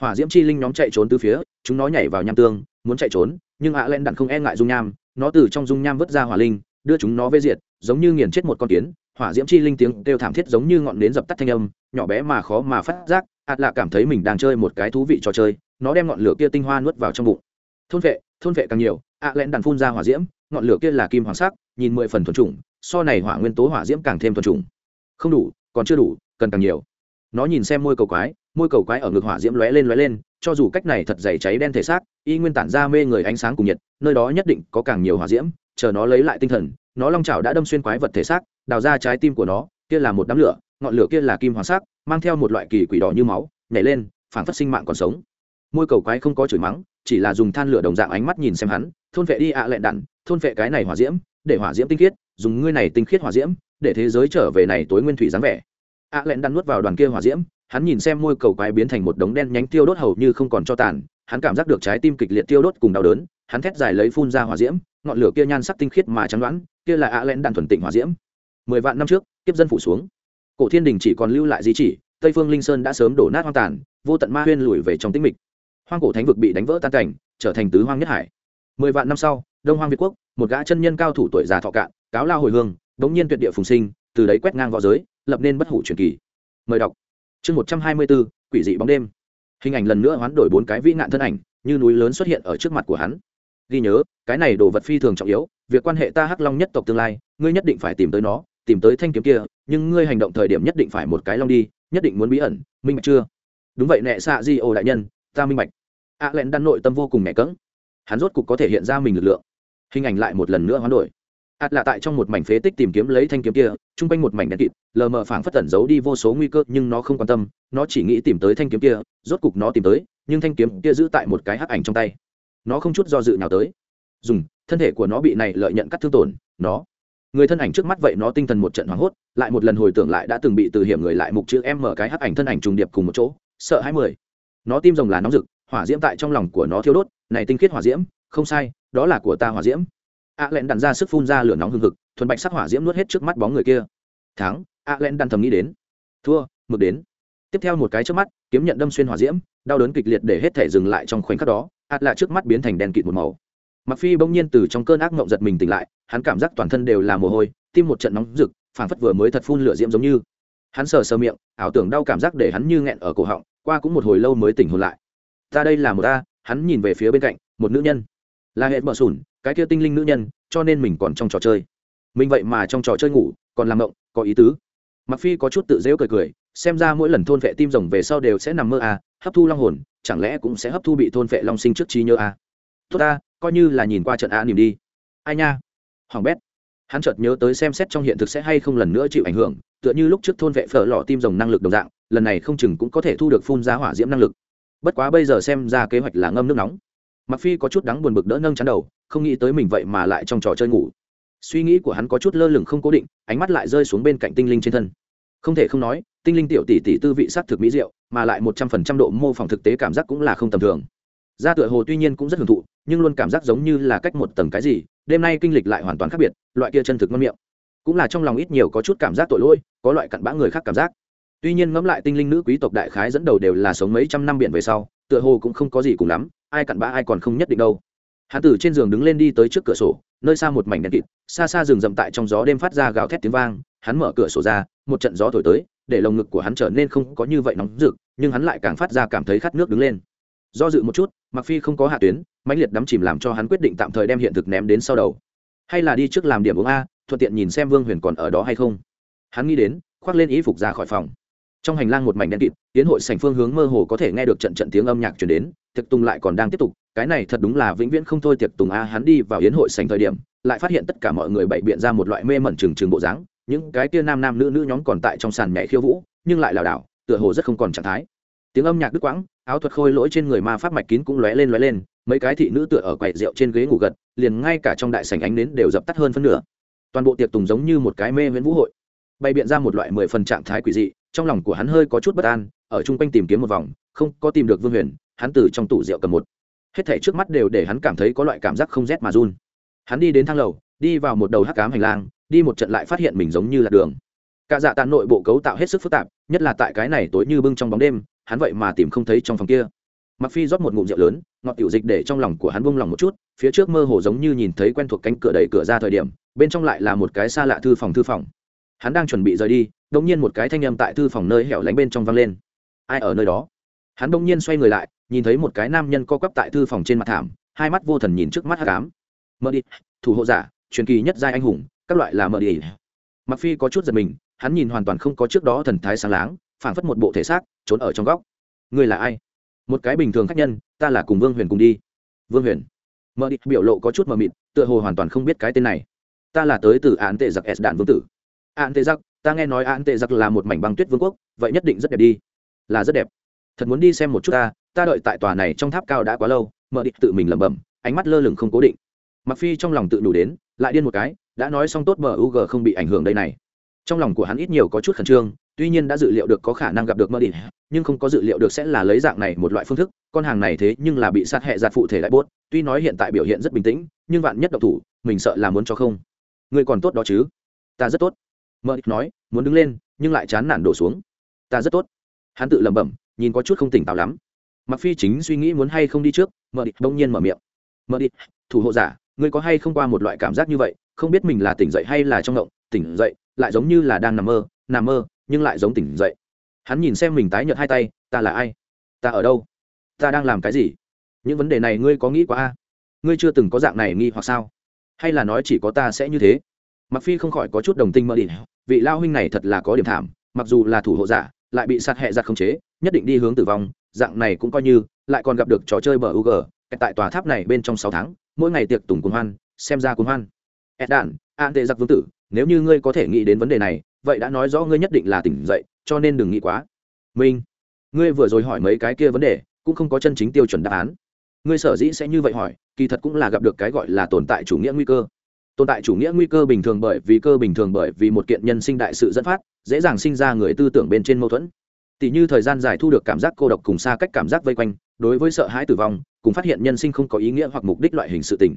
hỏa diễm chi linh nhóm chạy trốn từ phía chúng nó nhảy vào nham tương muốn chạy trốn nhưng ạ lẹn đạn không e ngại dung nham nó từ trong dung nham vứt ra hỏa linh đưa chúng nó vây diệt giống như nghiền chết một con kiến. Hỏa diễm chi linh tiếng kêu thảm thiết giống như ngọn nến dập tắt thanh âm nhỏ bé mà khó mà phát giác ạt lạ cảm thấy mình đang chơi một cái thú vị trò chơi nó đem ngọn lửa kia tinh hoa nuốt vào trong bụng. Thôn vệ thôn vệ càng nhiều ạ lẹn đàn phun ra hỏa diễm ngọn lửa kia là kim hoàng sắc nhìn mười phần thuần trùng so này hỏa nguyên tố hỏa diễm càng thêm thuần trùng không đủ còn chưa đủ cần càng nhiều. Nó nhìn xem môi cầu quái môi cầu quái ở ngực hỏa diễm lóe lên lóe lên, cho dù cách này thật dày cháy đen thể xác, y nguyên tản ra mê người ánh sáng cùng nhiệt, nơi đó nhất định có càng nhiều hỏa diễm, chờ nó lấy lại tinh thần, nó long chảo đã đâm xuyên quái vật thể xác, đào ra trái tim của nó, kia là một đám lửa, ngọn lửa kia là kim hoàng sắc, mang theo một loại kỳ quỷ đỏ như máu, nhảy lên, phản phát sinh mạng còn sống. Môi cầu quái không có chửi mắng, chỉ là dùng than lửa đồng dạng ánh mắt nhìn xem hắn, thôn vệ đi ạ à lẹn đặn thôn vệ cái này hỏa diễm, để hỏa diễm tinh khiết, dùng ngươi này tinh khiết hỏa diễm, để thế giới trở về này tối nguyên thủy dáng vẻ. ạ à lẹn đặn nuốt vào đoàn kia hỏa diễm hắn nhìn xem môi cầu quái biến thành một đống đen nhánh tiêu đốt hầu như không còn cho tàn, hắn cảm giác được trái tim kịch liệt tiêu đốt cùng đau đớn, hắn thét dài lấy phun ra hỏa diễm, ngọn lửa kia nhan sắc tinh khiết mà chắn đoán, kia là ạ à lẹn đạn thuần tịnh hỏa diễm. Mười vạn năm trước tiếp dân phủ xuống. Cổ thiên đình chỉ còn lưu lại di chỉ, tây phương linh sơn đã sớm đổ nát hoang tàn, vô tận ma huyên lùi về trong tĩnh mịch. Hoang cổ thánh vực bị đánh vỡ tan cảnh, trở thành tứ hoang nhất hải. Mười vạn năm sau, đông hoang việt quốc, một gã chân nhân cao thủ tuổi già thọ cạn, cáo lao hồi hương, đống nhiên tuyệt địa phùng sinh, từ đấy quét ngang v õ giới, lập nên bất hủ truyền kỳ. Mời đọc chương một trăm hai mươi bốn quỷ dị bóng đêm. Hình ảnh lần nữa hoán đổi bốn cái vĩ nạn thân ảnh, như núi lớn xuất hiện ở trước mặt của hắn. Ghi nhớ, cái này đồ vật phi thường trọng yếu, việc quan hệ ta hắc long nhất tộc tương lai, ngươi nhất định phải tìm tới nó, tìm tới thanh kiếm kia, nhưng ngươi hành động thời điểm nhất định phải một cái long đi, nhất định muốn bí ẩn, minh bạch chưa? Đúng vậy nẹ xạ di ô đại nhân, ta minh bạch. A à đan nội tâm vô cùng mẹ cỡng hắn rốt cục có thể hiện ra mình lực lượng. Hình ảnh lại một lần nữa hoán đổi ạt là tại trong một mảnh phế tích tìm kiếm lấy thanh kiếm kia, chung quanh một mảnh đèn kịt, lờ mờ phảng phất tẩn giấu đi vô số nguy cơ, nhưng nó không quan tâm, nó chỉ nghĩ tìm tới thanh kiếm kia, rốt cục nó tìm tới, nhưng thanh kiếm kia giữ tại một cái hắc ảnh trong tay. Nó không chút do dự nào tới. Dùng, thân thể của nó bị này lợi nhận cắt thương tổn, nó. Người thân ảnh trước mắt vậy nó tinh thần một trận hoảng hốt, lại một lần hồi tưởng lại đã từng bị từ hiểm người lại mục chữ em mở cái hắc ảnh thân ảnh trùng điệp cùng một chỗ, sợ hãi mười. Nó tim rồng là nóng rực, hỏa diễm tại trong lòng của nó thiêu đốt, này tinh khiết hỏa diễm, không sai, đó là của ta hỏa diễm a lẹn đàn ra sức phun ra lửa nóng hừng hực, thuần bạch sắc hỏa diễm nuốt hết trước mắt bóng người kia. Thắng, a lẹn đàn thầm nghĩ đến. Thua, mực đến. Tiếp theo một cái trước mắt, kiếm nhận đâm xuyên hỏa diễm, đau đớn kịch liệt để hết thể dừng lại trong khoảnh khắc đó ạt lạ trước mắt biến thành đèn kịt một màu. Mặc phi bỗng nhiên từ trong cơn ác mộng giật mình tỉnh lại, hắn cảm giác toàn thân đều là mồ hôi, tim một trận nóng rực, phảng phất vừa mới thật phun lửa diễm giống như. Hắn sờ sờ miệng, ảo tưởng đau cảm giác để hắn như nghẹn ở cổ họng, qua cũng một hồi lâu mới tỉnh hồn lại. Ta đây là một ta hắn nhìn về phía bên cạnh, một nữ nhân. Là hệ mở sùn cái kia tinh linh nữ nhân, cho nên mình còn trong trò chơi. Mình vậy mà trong trò chơi ngủ, còn làm động có ý tứ. Mặc phi có chút tự dễu cười cười, xem ra mỗi lần thôn vệ tim rồng về sau đều sẽ nằm mơ à hấp thu long hồn, chẳng lẽ cũng sẽ hấp thu bị thôn vệ long sinh trước trí nhớ à? Tốt ta, coi như là nhìn qua trận a niềm đi. Ai nha? Hoàng bét. Hắn chợt nhớ tới xem xét trong hiện thực sẽ hay không lần nữa chịu ảnh hưởng, tựa như lúc trước thôn vệ phở lọ tim rồng năng lực đồng dạng, lần này không chừng cũng có thể thu được phun ra hỏa diễm năng lực. Bất quá bây giờ xem ra kế hoạch là ngâm nước nóng mặc phi có chút đắng buồn bực đỡ nâng chắn đầu, không nghĩ tới mình vậy mà lại trong trò chơi ngủ. Suy nghĩ của hắn có chút lơ lửng không cố định, ánh mắt lại rơi xuống bên cạnh tinh linh trên thân. Không thể không nói, tinh linh tiểu tỷ tỷ tư vị sắc thực mỹ diệu, mà lại một trăm phần trăm độ mô phỏng thực tế cảm giác cũng là không tầm thường. Ra tựa hồ tuy nhiên cũng rất hưởng thụ, nhưng luôn cảm giác giống như là cách một tầng cái gì, đêm nay kinh lịch lại hoàn toàn khác biệt, loại kia chân thực ngon miệng. Cũng là trong lòng ít nhiều có chút cảm giác tội lỗi, có loại cặn bã người khác cảm giác. Tuy nhiên ngẫm lại tinh linh nữ quý tộc đại khái dẫn đầu đều là sống mấy trăm năm biển về sau tựa hồ cũng không có gì cùng lắm, ai cặn bã ai còn không nhất định đâu. Hắn từ trên giường đứng lên đi tới trước cửa sổ, nơi xa một mảnh đèn kịt, xa xa rừng rậm tại trong gió đêm phát ra gào thét tiếng vang, hắn mở cửa sổ ra, một trận gió thổi tới, để lồng ngực của hắn trở nên không có như vậy nóng rực, nhưng hắn lại càng phát ra cảm thấy khát nước đứng lên. Do dự một chút mặc phi không có hạ tuyến, mãnh liệt đắm chìm làm cho hắn quyết định tạm thời đem hiện thực ném đến sau đầu. Hay là đi trước làm điểm uống a, thuận tiện nhìn xem vương huyền còn ở đó hay không. Hắn nghĩ đến, khoác lên ý phục ra khỏi phòng trong hành lang một mảnh đen kịt, tiến hội sảnh phương hướng mơ hồ có thể nghe được trận trận tiếng âm nhạc chuyển đến, tiệc tùng lại còn đang tiếp tục, cái này thật đúng là vĩnh viễn không thôi tiệc tùng a, hắn đi vào yến hội sành thời điểm, lại phát hiện tất cả mọi người bày biện ra một loại mê mẩn trừng trừng bộ dáng, những cái kia nam nam nữ nữ nhóm còn tại trong sàn nhảy khiêu vũ, nhưng lại lảo đảo, tựa hồ rất không còn trạng thái. Tiếng âm nhạc đứt quãng, áo thuật khôi lỗi trên người ma pháp mạch kín cũng lóe lên lóe lên, mấy cái thị nữ tựa ở quầy rượu trên ghế ngủ gật, liền ngay cả trong đại sảnh ánh nến đều dập tắt hơn phân nửa. Toàn bộ tiệc tùng giống như một cái mê viễn vũ hội. Bày biện ra một loại mười phần trạng thái quỷ dị trong lòng của hắn hơi có chút bất an, ở chung quanh tìm kiếm một vòng, không có tìm được vương huyền, hắn từ trong tủ rượu cầm một. Hết thảy trước mắt đều để hắn cảm thấy có loại cảm giác không rét mà run. Hắn đi đến thang lầu, đi vào một đầu hắc cám hành lang, đi một trận lại phát hiện mình giống như là đường. Cả dạ tàn nội bộ cấu tạo hết sức phức tạp, nhất là tại cái này tối như bưng trong bóng đêm, hắn vậy mà tìm không thấy trong phòng kia. Mặc phi rót một ngụm rượu lớn, ngọt tiểu dịch để trong lòng của hắn buông lòng một chút, phía trước mơ hồ giống như nhìn thấy quen thuộc cánh cửa đẩy cửa ra thời điểm, bên trong lại là một cái xa lạ thư phòng thư phòng hắn đang chuẩn bị rời đi đông nhiên một cái thanh âm tại thư phòng nơi hẻo lánh bên trong vang lên. Ai ở nơi đó? Hắn đông nhiên xoay người lại, nhìn thấy một cái nam nhân co quắp tại thư phòng trên mặt thảm, hai mắt vô thần nhìn trước mắt hát cám mờ đi, thủ hộ giả, truyền kỳ nhất giai anh hùng, các loại là mờ đi. Mặc phi có chút giật mình, hắn nhìn hoàn toàn không có trước đó thần thái sáng láng, phảng phất một bộ thể xác, trốn ở trong góc. Ngươi là ai? Một cái bình thường khách nhân, ta là cùng vương huyền cùng đi. Vương huyền. Mờ đi, biểu lộ có chút mờ mịt, tựa hồ hoàn toàn không biết cái tên này. Ta là tới từ án tệ giặc s đạn vương tử an tê giặc ta nghe nói an tê giặc là một mảnh băng tuyết vương quốc vậy nhất định rất đẹp đi. Là rất đẹp. Thật muốn đi xem một chút ta ta đợi tại tòa này trong tháp cao đã quá lâu mợ địch tự mình lẩm bẩm ánh mắt lơ lửng không cố định. Mặc phi trong lòng tự đủ đến lại điên một cái đã nói xong tốt mờ ug không bị ảnh hưởng đây này. Trong lòng của hắn ít nhiều có chút khẩn trương tuy nhiên đã dự liệu được có khả năng gặp được mơ Đỉnh, nhưng không có dự liệu được sẽ là lấy dạng này một loại phương thức con hàng này thế nhưng là bị sát hẹ giạt phụ thể lại bốt tuy nói hiện tại biểu hiện rất bình tĩnh nhưng vạn nhất độc thủ mình sợ là muốn cho không. Người còn tốt đó chứ? Ta rất tốt mợ nói, muốn đứng lên, nhưng lại chán nản đổ xuống. Ta rất tốt. Hắn tự lẩm bẩm, nhìn có chút không tỉnh táo lắm. Mặc phi chính suy nghĩ muốn hay không đi trước mợ địch bỗng nhiên mở miệng. Mợ địch thủ hộ giả, ngươi có hay không qua một loại cảm giác như vậy? Không biết mình là tỉnh dậy hay là trong ngộng, tỉnh dậy, lại giống như là đang nằm mơ nằm mơ, nhưng lại giống tỉnh dậy. Hắn nhìn xem mình tái nhợt hai tay, ta là ai? Ta ở đâu? Ta đang làm cái gì? Những vấn đề này ngươi có nghĩ quá a? Ngươi chưa từng có dạng này nghi hoặc sao? Hay là nói chỉ có ta sẽ như thế? Mặc phi không khỏi có chút đồng tình mơ đi vị lao huynh này thật là có điểm thảm, mặc dù là thủ hộ giả, lại bị sát hẹ giặt khống chế, nhất định đi hướng tử vong, dạng này cũng coi như, lại còn gặp được trò chơi bờ u g tại tòa tháp này bên trong sáu tháng, mỗi ngày tiệc tùng cuốn hoan, xem ra cuốn hoan. Ed đạn an tệ giặc vương tử, nếu như ngươi có thể nghĩ đến vấn đề này, vậy đã nói rõ ngươi nhất định là tỉnh dậy, cho nên đừng nghĩ quá. Minh, ngươi vừa rồi hỏi mấy cái kia vấn đề, cũng không có chân chính tiêu chuẩn đáp án. Ngươi sở dĩ sẽ như vậy hỏi, kỳ thật cũng là gặp được cái gọi là tồn tại chủ nghĩa nguy cơ tồn tại chủ nghĩa nguy cơ bình thường bởi vì cơ bình thường bởi vì một kiện nhân sinh đại sự dẫn phát, dễ dàng sinh ra người tư tưởng bên trên mâu thuẫn. Tỷ như thời gian dài thu được cảm giác cô độc cùng xa cách cảm giác vây quanh, đối với sợ hãi tử vong, cùng phát hiện nhân sinh không có ý nghĩa hoặc mục đích loại hình sự tình.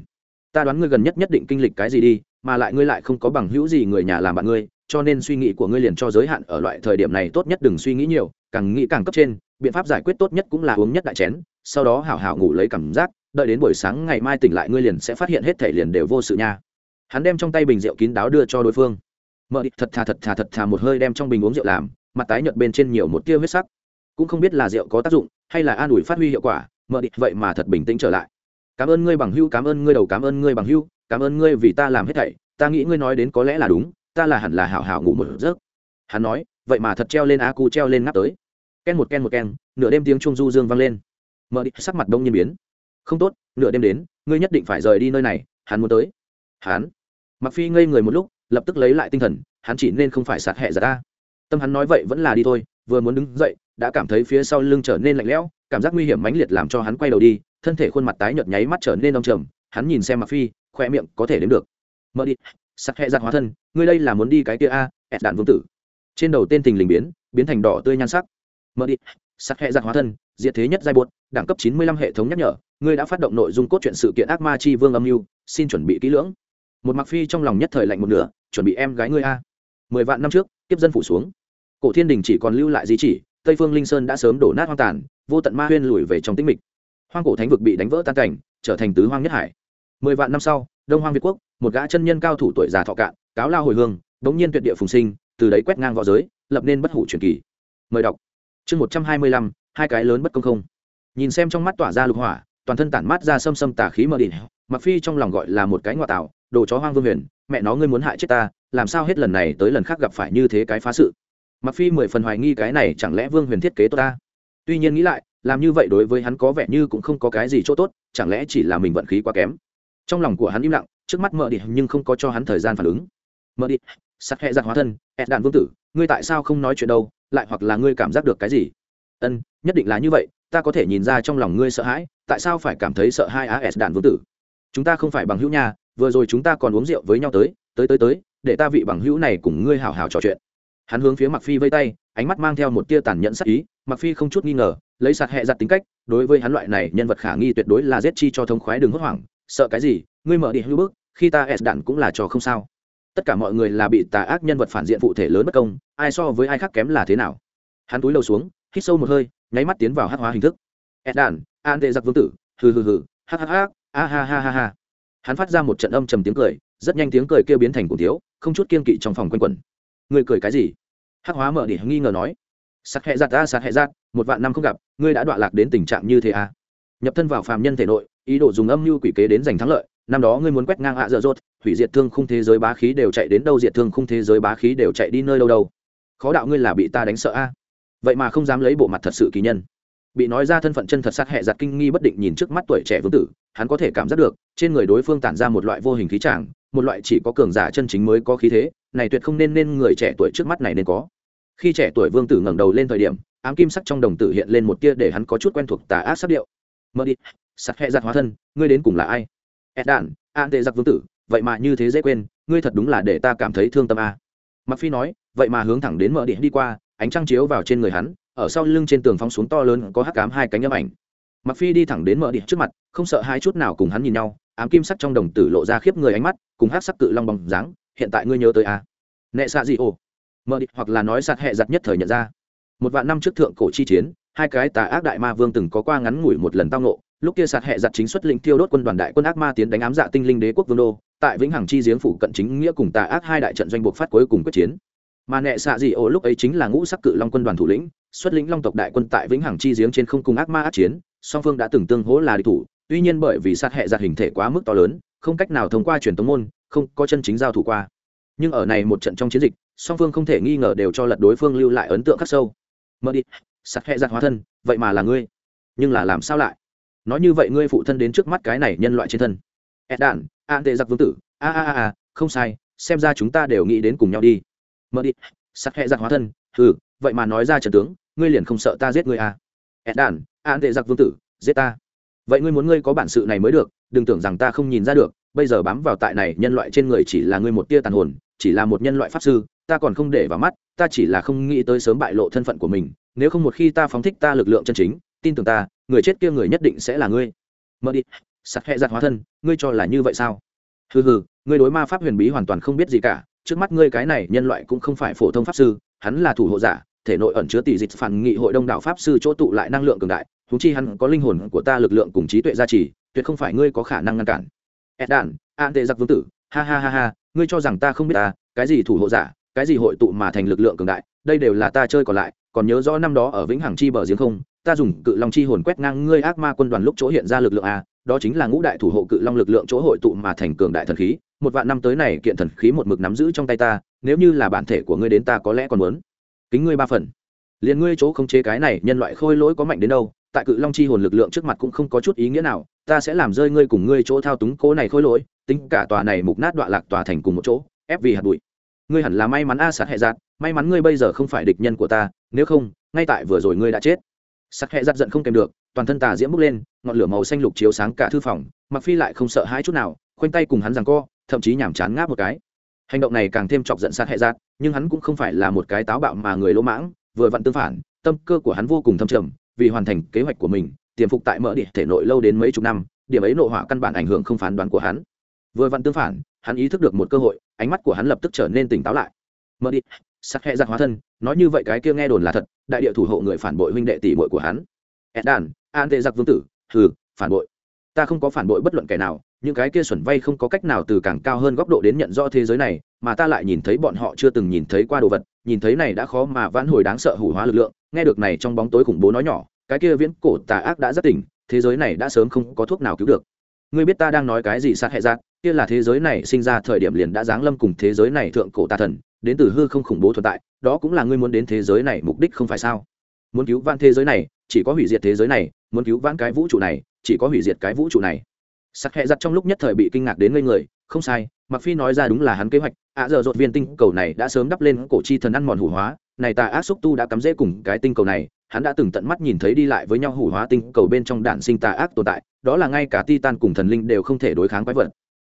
Ta đoán ngươi gần nhất nhất định kinh lịch cái gì đi, mà lại ngươi lại không có bằng hữu gì người nhà làm bạn ngươi, cho nên suy nghĩ của ngươi liền cho giới hạn ở loại thời điểm này tốt nhất đừng suy nghĩ nhiều, càng nghĩ càng cấp trên, biện pháp giải quyết tốt nhất cũng là uống nhất đại chén, sau đó hảo hảo ngủ lấy cảm giác, đợi đến buổi sáng ngày mai tỉnh lại ngươi liền sẽ phát hiện hết thể liền đều vô sự nha hắn đem trong tay bình rượu kín đáo đưa cho đối phương. Mợ đi, thật thà thật thà thật thà một hơi đem trong bình uống rượu làm, mặt tái nhợt bên trên nhiều một tia huyết sắc. Cũng không biết là rượu có tác dụng, hay là an ủi phát huy hiệu quả mợ đi, vậy mà thật bình tĩnh trở lại. Cảm ơn ngươi bằng hưu, cảm ơn ngươi đầu, cảm ơn ngươi bằng hưu, cảm ơn ngươi vì ta làm hết thảy. Ta nghĩ ngươi nói đến có lẽ là đúng, ta là hẳn là hảo hảo ngủ một giấc. Hắn nói, vậy mà thật treo lên á cu treo lên ngáp tới. Ken một ken một ken, nửa đêm tiếng trung du dương vang lên. Mợ đi, sắc mặt đông nhiên biến. Không tốt, nửa đêm đến, ngươi nhất định phải rời đi nơi này, hắn muốn tới. Hắn mặc phi ngây người một lúc, lập tức lấy lại tinh thần, hắn chỉ nên không phải sạt hẹ giả ta. Tâm hắn nói vậy vẫn là đi thôi, vừa muốn đứng dậy, đã cảm thấy phía sau lưng trở nên lạnh lẽo, cảm giác nguy hiểm mãnh liệt làm cho hắn quay đầu đi, thân thể khuôn mặt tái nhợt nháy mắt trở nên đông trầm, hắn nhìn xem mặc phi, khoe miệng có thể đến được. Mở đi, sạt hẹ giặt hóa thân, ngươi đây là muốn đi cái kia a, ẹt đạn vương tử. Trên đầu tên tình lình biến biến thành đỏ tươi nhan sắc. Mở đi, sạt hẹ giặt hóa thân, diệt thế nhất giai buột đẳng cấp 95 hệ thống nhắc nhở, ngươi đã phát động nội dung cốt truyện sự kiện ác ma chi vương âm mưu, xin chuẩn bị kỹ lưỡng một mặc phi trong lòng nhất thời lạnh một nửa, chuẩn bị em gái ngươi a. Mười vạn năm trước tiếp dân phủ xuống. Cổ thiên đình chỉ còn lưu lại di chỉ, tây phương linh sơn đã sớm đổ nát hoang tàn, vô tận ma huyên lùi về trong tĩnh mịch. Hoang cổ thánh vực bị đánh vỡ tan cảnh, trở thành tứ hoang nhất hải. Mười vạn năm sau, đông hoang việt quốc, một gã chân nhân cao thủ tuổi già thọ cạn, cáo lao hồi hương, đống nhiên tuyệt địa phùng sinh, từ đấy quét ngang võ giới, lập nên bất hủ truyền kỳ. Mời đọc. Chương một trăm hai mươi lăm, hai cái lớn bất công không. Nhìn xem trong mắt tỏa ra lục hỏa toàn thân tản mát ra xâm xâm tà khí mờ đỉnh. Mặc phi trong lòng gọi là một cái ngoại tạo, đồ chó hoang vương huyền, mẹ nó ngươi muốn hại chết ta, làm sao hết lần này tới lần khác gặp phải như thế cái phá sự? Mặc phi mười phần hoài nghi cái này chẳng lẽ vương huyền thiết kế tốt ta? Tuy nhiên nghĩ lại, làm như vậy đối với hắn có vẻ như cũng không có cái gì chỗ tốt, chẳng lẽ chỉ là mình vận khí quá kém? Trong lòng của hắn im lặng, trước mắt mợ đi nhưng không có cho hắn thời gian phản ứng. Mợ đi sắc hẹ giặc hóa thân ẹt đạn vương tử, ngươi tại sao không nói chuyện đâu, lại hoặc là ngươi cảm giác được cái gì? Ân, nhất định là như vậy, ta có thể nhìn ra trong lòng ngươi sợ hãi tại sao phải cảm thấy sợ hai as đạn vương tử? Chúng ta không phải bằng hữu nhà vừa rồi chúng ta còn uống rượu với nhau tới tới tới tới, để ta vị bằng hữu này cùng ngươi hào hào trò chuyện. Hắn hướng phía mặc phi vây tay, ánh mắt mang theo một tia tàn nhẫn sắc ý mặc phi không chút nghi ngờ, lấy sạt hẹ giặt tính cách, đối với hắn loại này nhân vật khả nghi tuyệt đối là giết chi cho thông khoái đừng hốt hoảng, sợ cái gì, ngươi mở đi hữu bước khi ta s đạn cũng là trò không sao. Tất cả mọi người là bị tà ác nhân vật phản diện phụ thể lớn bất công, ai so với ai khác kém là thế nào? Hắn túi đầu xuống, hít sâu một hơi, nháy mắt tiến vào hát hóa hình thức s đàn, an tệ giặc vương tử hừ hừ hừ ha ha ha a ha ha ha ha. Hắn phát ra một trận âm trầm tiếng cười rất nhanh tiếng cười kêu biến thành cổ thiếu không chút kiên kỵ trong phòng quanh quẩn. Người cười cái gì? Hắc hóa mở để nghi ngờ nói. Sạc hẹ giặt ta sạc hẹ giặt một vạn năm không gặp ngươi đã đọa lạc đến tình trạng như thế à? Nhập thân vào phàm nhân thể nội ý đồ dùng âm mưu quỷ kế đến giành thắng lợi năm đó ngươi muốn quét ngang hạ dở dốt hủy diệt thương khung thế giới bá khí đều chạy đến đâu diệt thương khung thế giới bá khí đều chạy đi nơi đâu đâu. Khó đạo ngươi là bị ta đánh sợ a. À? vậy mà không dám lấy bộ mặt thật sự kỳ nhân bị nói ra thân phận chân thật sát hệ giặt kinh nghi bất định nhìn trước mắt tuổi trẻ vương tử, hắn có thể cảm giác được, trên người đối phương tản ra một loại vô hình khí tràng, một loại chỉ có cường giả chân chính mới có khí thế, này tuyệt không nên nên người trẻ tuổi trước mắt này nên có. Khi trẻ tuổi vương tử ngẩng đầu lên thời điểm, ám kim sắc trong đồng tử hiện lên một tia để hắn có chút quen thuộc tà ác sắc điệu. Mơ đi sắc hệ giặt hóa thân, ngươi đến cùng là ai? Ed đản an tệ giặc vương tử, vậy mà như thế dễ quên, ngươi thật đúng là để ta cảm thấy thương tâm a. Mặc phi nói, vậy mà hướng thẳng đến mở điện đi qua, ánh trăng chiếu vào trên người hắn ở sau lưng trên tường phóng xuống to lớn có hắc cám hai cánh âm ảnh. Mặc phi đi thẳng đến mở điện trước mặt, không sợ hai chút nào cùng hắn nhìn nhau, ám kim sắc trong đồng tử lộ ra khiếp người ánh mắt, cùng hắc sắc cự long bóng dáng, hiện tại ngươi nhớ tới à? nệ xạ gì ồ mở điện hoặc là nói sạt hệ giặt nhất thời nhận ra. Một vạn năm trước thượng cổ chi chiến, hai cái tà ác đại ma vương từng có qua ngắn ngủi một lần tao nộ lúc kia sạt hệ giặt chính xuất linh tiêu đốt quân đoàn đại quân ác ma tiến đánh ám dạ tinh linh đế quốc vương đô, tại vĩnh hằng chi giếng phủ cận chính nghĩa cùng tà ác hai đại trận doanh buộc phát cuối cùng quyết chiến mà nệ xạ dị ổ lúc ấy chính là ngũ sắc cự long quân đoàn thủ lĩnh, xuất lĩnh long tộc đại quân tại vĩnh hằng chi giếng trên không cùng ác ma ác chiến, song phương đã từng tương hỗ là địch thủ. Tuy nhiên bởi vì sát hệ giặt hình thể quá mức to lớn, không cách nào thông qua truyền tống môn, không có chân chính giao thủ qua. Nhưng ở này một trận trong chiến dịch, song phương không thể nghi ngờ đều cho lật đối phương lưu lại ấn tượng khắc sâu. Mơ đi, sát hệ giặt hóa thân, vậy mà là ngươi. Nhưng là làm sao lại? Nói như vậy ngươi phụ thân đến trước mắt cái này nhân loại trên thân. Ed đạn an tệ giặc vương tử a a a, không sai, xem ra chúng ta đều nghĩ đến cùng nhau đi mờ đi. Sắc hẹ giặc hóa thân. Ừ vậy mà nói ra trận tướng, ngươi liền không sợ ta giết ngươi à? Ed đàn an tệ giặc vương tử, giết ta. Vậy ngươi muốn ngươi có bản sự này mới được, đừng tưởng rằng ta không nhìn ra được, bây giờ bám vào tại này, nhân loại trên người chỉ là ngươi một tia tàn hồn, chỉ là một nhân loại pháp sư, ta còn không để vào mắt, ta chỉ là không nghĩ tới sớm bại lộ thân phận của mình, nếu không một khi ta phóng thích ta lực lượng chân chính, tin tưởng ta, người chết kia người nhất định sẽ là ngươi. Mơ đi. Sặc hẹ giặt hóa thân, ngươi cho là như vậy sao? Hừ hừ, ngươi đối ma pháp huyền bí hoàn toàn không biết gì cả trước mắt ngươi cái này nhân loại cũng không phải phổ thông pháp sư, hắn là thủ hộ giả, thể nội ẩn chứa tỷ dịch phản nghị hội đông đảo pháp sư chỗ tụ lại năng lượng cường đại thú chi hắn có linh hồn của ta lực lượng cùng trí tuệ gia trì, tuyệt không phải ngươi có khả năng ngăn cản. Ed đản an tệ giặc vương tử, ha ha ha ha, ngươi cho rằng ta không biết ta, cái gì thủ hộ giả, cái gì hội tụ mà thành lực lượng cường đại, đây đều là ta chơi còn lại, còn nhớ rõ năm đó ở vĩnh hằng chi bờ giếng không, ta dùng cự long chi hồn quét ngang ngươi ác ma quân đoàn lúc chỗ hiện ra lực lượng a đó chính là ngũ đại thủ hộ cự long lực lượng chỗ hội tụ mà thành cường đại thần khí. Một vạn năm tới này kiện thần khí một mực nắm giữ trong tay ta, nếu như là bản thể của ngươi đến ta có lẽ còn muốn kính ngươi ba phần. Liền ngươi chỗ không chế cái này nhân loại khôi lỗi có mạnh đến đâu, tại cự long chi hồn lực lượng trước mặt cũng không có chút ý nghĩa nào, ta sẽ làm rơi ngươi cùng ngươi chỗ thao túng cố này khôi lỗi, tính cả tòa này mục nát đoạn lạc tòa thành cùng một chỗ, ép vì hạt bụi. Ngươi hẳn là may mắn a sát hệ giạt, may mắn ngươi bây giờ không phải địch nhân của ta, nếu không, ngay tại vừa rồi ngươi đã chết. Sát hệ giạt giận không kèm được toàn thân tà diễm bốc lên, ngọn lửa màu xanh lục chiếu sáng cả thư phòng mặc phi lại không sợ hãi chút nào, khoanh tay cùng hắn rằng co, thậm chí nhảm chán ngáp một cái. Hành động này càng thêm chọc giận sát hệ giặt nhưng hắn cũng không phải là một cái táo bạo mà người lỗ mãng, vừa vặn tương phản, tâm cơ của hắn vô cùng thâm trầm, vì hoàn thành kế hoạch của mình tiềm phục tại mỡ địa thể nội lâu đến mấy chục năm, điểm ấy nội hỏa căn bản ảnh hưởng không phán đoán của hắn. Vừa vặn tương phản, hắn ý thức được một cơ hội, ánh mắt của hắn lập tức trở nên tỉnh táo lại. Mỡ địa, sát hệ giặc hóa thân, nói như vậy cái kia nghe đồn là thật, đại địa thủ hộ người phản bội huynh đệ tỷ muội của hắn. Ed đàn an tệ giặc vương tử, hừ, phản bội. Ta không có phản bội bất luận kẻ nào, những cái kia xuẩn vay không có cách nào từ càng cao hơn góc độ đến nhận rõ thế giới này, mà ta lại nhìn thấy bọn họ chưa từng nhìn thấy qua đồ vật, nhìn thấy này đã khó mà vãn hồi đáng sợ hủ hóa lực lượng, nghe được này trong bóng tối khủng bố nói nhỏ, cái kia viễn cổ tà ác đã rất tỉnh, thế giới này đã sớm không có thuốc nào cứu được. Ngươi biết ta đang nói cái gì sát hệ giác, kia là thế giới này sinh ra thời điểm liền đã giáng lâm cùng thế giới này thượng cổ tà thần, đến từ hư không khủng bố tồn tại, đó cũng là ngươi muốn đến thế giới này mục đích không phải sao? Muốn cứu van thế giới này, chỉ có hủy diệt thế giới này muốn cứu vãn cái vũ trụ này, chỉ có hủy diệt cái vũ trụ này. Sắc hệ giặt trong lúc nhất thời bị kinh ngạc đến ngây người, không sai mặc phi nói ra đúng là hắn kế hoạch, ạ giờ dột viên tinh cầu này đã sớm đắp lên cổ chi thần ăn mòn hủ hóa, này tà ác xúc tu đã cắm rễ cùng cái tinh cầu này, hắn đã từng tận mắt nhìn thấy đi lại với nhau hủ hóa tinh cầu bên trong đạn sinh tà ác tồn tại, đó là ngay cả titan cùng thần linh đều không thể đối kháng quái vật.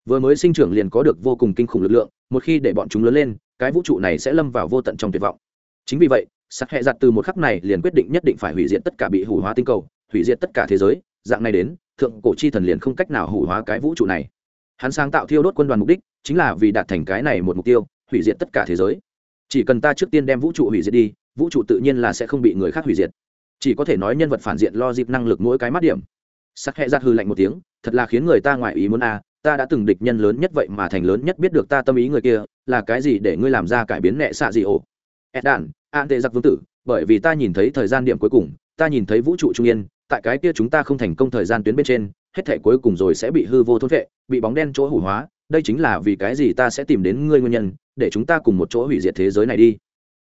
Vừa mới sinh trưởng liền có được vô cùng kinh khủng lực lượng, một khi để bọn chúng lớn lên, cái vũ trụ này sẽ lâm vào vô tận trong tuyệt vọng. Chính vì vậy sắc hệ giặt từ một khắc này liền quyết định nhất định phải hủy diệt tất cả bị hủ hóa tinh cầu hủy diệt tất cả thế giới dạng này đến thượng cổ chi thần liền không cách nào hủ hóa cái vũ trụ này. Hắn sáng tạo thiêu đốt quân đoàn mục đích chính là vì đạt thành cái này một mục tiêu hủy diệt tất cả thế giới. Chỉ cần ta trước tiên đem vũ trụ hủy diệt đi vũ trụ tự nhiên là sẽ không bị người khác hủy diệt. Chỉ có thể nói nhân vật phản diện lo dịp năng lực mỗi cái mắt điểm. Sắc hẹ giặt hư lạnh một tiếng thật là khiến người ta ngoại ý muốn a à, ta đã từng địch nhân lớn nhất vậy mà thành lớn nhất biết được ta tâm ý người kia là cái gì để ngươi làm ra cải biến nệ xạ gì ổ? Ed đản an tệ giặc vương tử bởi vì ta nhìn thấy thời gian điểm cuối cùng ta nhìn thấy vũ trụ trung yên tại cái kia chúng ta không thành công thời gian tuyến bên trên, hết thể cuối cùng rồi sẽ bị hư vô thôn vệ, bị bóng đen chỗ hủ hóa. Đây chính là vì cái gì ta sẽ tìm đến ngươi nguyên nhân, để chúng ta cùng một chỗ hủy diệt thế giới này đi.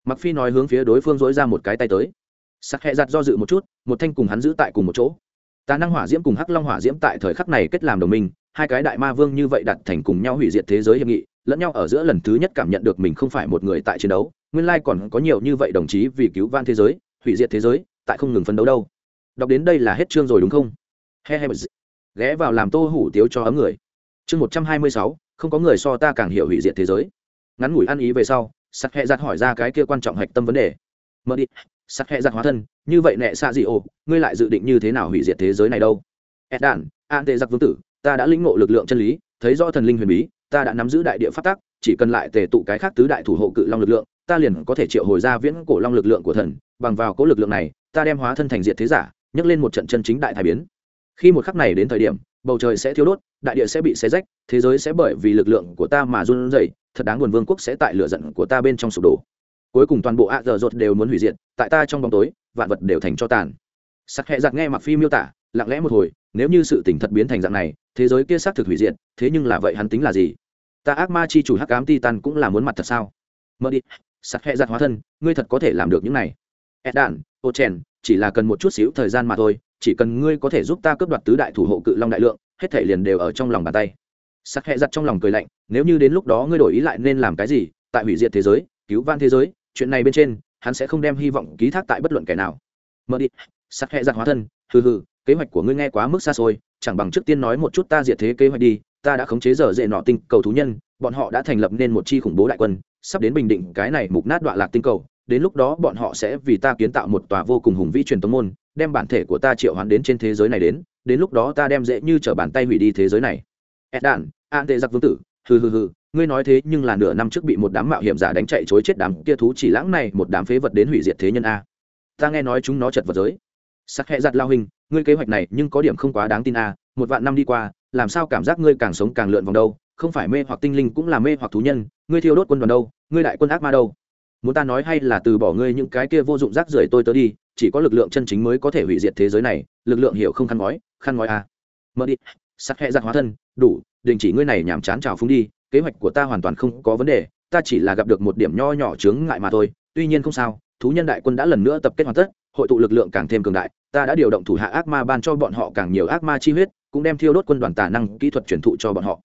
Mặc phi nói hướng phía đối phương dối ra một cái tay tới. Sắc hẹ giặt do dự một chút, một thanh cùng hắn giữ tại cùng một chỗ. Ta năng hỏa diễm cùng hắc long hỏa diễm tại thời khắc này kết làm đồng minh, hai cái đại ma vương như vậy đặt thành cùng nhau hủy diệt thế giới hiệp nghị, lẫn nhau ở giữa lần thứ nhất cảm nhận được mình không phải một người tại chiến đấu, nguyên lai còn có nhiều như vậy đồng chí vì cứu van thế giới, hủy diệt thế giới, tại không ngừng phấn đấu đâu đọc đến đây là hết chương rồi đúng không? He he ghé vào làm tô hủ tiếu cho ấm người. Chương một trăm hai mươi sáu, không có người so ta càng hiểu hủy diệt thế giới. Ngắn ngủi ăn ý về sau sắc hẹ giặt hỏi ra cái kia quan trọng hạch tâm vấn đề. Mơ đi. Sắc hẹ giặt hóa thân. Như vậy nệ xạ gì ồ ngươi lại dự định như thế nào hủy diệt thế giới này đâu? Ed đản an tê giặc vương tử, ta đã lĩnh ngộ lực lượng chân lý, thấy rõ thần linh huyền bí, ta đã nắm giữ đại địa phát tác chỉ cần lại tề tụ cái khác tứ đại thủ hộ cự long lực lượng, ta liền có thể triệu hồi ra viễn cổ long lực lượng của thần, bằng vào cố lực lượng này, ta đem hóa thân thành diệt thế giả nhấc lên một trận chân chính đại thái biến. Khi một khắc này đến thời điểm, bầu trời sẽ thiếu đốt, đại địa sẽ bị xé rách, thế giới sẽ bởi vì lực lượng của ta mà run rẩy, thật đáng buồn vương quốc sẽ tại lửa giận của ta bên trong sụp đổ. Cuối cùng toàn bộ ạ dở dột đều muốn hủy diệt, tại ta trong bóng tối, vạn vật đều thành cho tàn. Sắc hẹ giặt nghe mặc phi miêu tả, lặng lẽ một hồi, nếu như sự tỉnh thật biến thành dạng này, thế giới kia xác thực hủy diệt, thế nhưng là vậy hắn tính là gì? Ta ác ma chi chủ hắc ám titan cũng là muốn mặt thật sao? Mơ đi, sắc hẹ giặt hóa thân, ngươi thật có thể làm được những này. Ed đạn ô chèn chỉ là cần một chút xíu thời gian mà thôi, chỉ cần ngươi có thể giúp ta cướp đoạt tứ đại thủ hộ cự long đại lượng, hết thể liền đều ở trong lòng bàn tay. Sắc hẹ giặt trong lòng cười lạnh, nếu như đến lúc đó ngươi đổi ý lại nên làm cái gì? Tại hủy diệt thế giới, cứu van thế giới, chuyện này bên trên, hắn sẽ không đem hy vọng ký thác tại bất luận kẻ nào. Mơ đi. Sắc hẹ giặt hóa thân, hừ hừ, kế hoạch của ngươi nghe quá mức xa xôi, chẳng bằng trước tiên nói một chút ta diệt thế kế hoạch đi, ta đã khống chế dở dễ nọ tinh cầu thú nhân, bọn họ đã thành lập nên một chi khủng bố đại quân, sắp đến bình định, cái này mục nát đoạn lạc tinh cầu đến lúc đó bọn họ sẽ vì ta kiến tạo một tòa vô cùng hùng vĩ truyền tông môn, đem bản thể của ta triệu hoán đến trên thế giới này đến đến lúc đó ta đem dễ như trở bàn tay hủy đi thế giới này. Ed đạn, an tệ giặc vương tử, hừ hừ hừ, ngươi nói thế nhưng là nửa năm trước bị một đám mạo hiểm giả đánh chạy chối chết đám kia thú chỉ lãng này, một đám phế vật đến hủy diệt thế nhân a. Ta nghe nói chúng nó chật vật giới. Sắc hẹ giặt lao hình, ngươi kế hoạch này nhưng có điểm không quá đáng tin a, một vạn năm đi qua, làm sao cảm giác ngươi càng sống càng lượn vòng đâu, không phải mê hoặc tinh linh cũng là mê hoặc thú nhân, ngươi thiêu đốt quân đoàn đâu, ngươi đại quân ác ma đâu muốn ta nói hay là từ bỏ ngươi những cái kia vô dụng rác rưởi tôi tớ đi, chỉ có lực lượng chân chính mới có thể hủy diệt thế giới này, lực lượng hiểu không khăn ngói khăn ngói à. Mở đi sắc hẹ giặc hóa thân, đủ, đình chỉ ngươi này nhảm chán trào phúng đi, kế hoạch của ta hoàn toàn không có vấn đề, ta chỉ là gặp được một điểm nho nhỏ chướng ngại mà thôi, tuy nhiên không sao, thú nhân đại quân đã lần nữa tập kết hoàn tất, hội tụ lực lượng càng thêm cường đại, ta đã điều động thủ hạ ác ma ban cho bọn họ càng nhiều ác ma chi huyết, cũng đem thiêu đốt quân đoàn tà năng kỹ thuật truyền thụ cho bọn họ.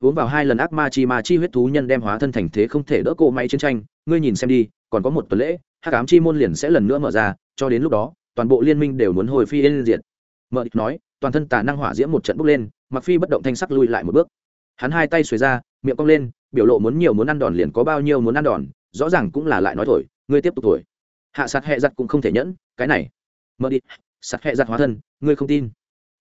Uống vào hai lần ác ma chi ma chi huyết thú nhân đem hóa thân thành thế không thể đỡ cỗ máy chiến tranh ngươi nhìn xem đi, còn có một tuần lễ, hắc ám chi môn liền sẽ lần nữa mở ra, cho đến lúc đó, toàn bộ liên minh đều muốn hồi phi yên diệt. Mợ địch nói, toàn thân tà năng hỏa diễm một trận bốc lên mặc phi bất động thanh sắc lui lại một bước. Hắn hai tay xuề ra, miệng cong lên, biểu lộ muốn nhiều muốn ăn đòn liền có bao nhiêu muốn ăn đòn, rõ ràng cũng là lại nói thổi, ngươi tiếp tục thổi. Hạ sạt hẹ giặt cũng không thể nhẫn, cái này mợ đi sạt hẹ giặt hóa thân, ngươi không tin.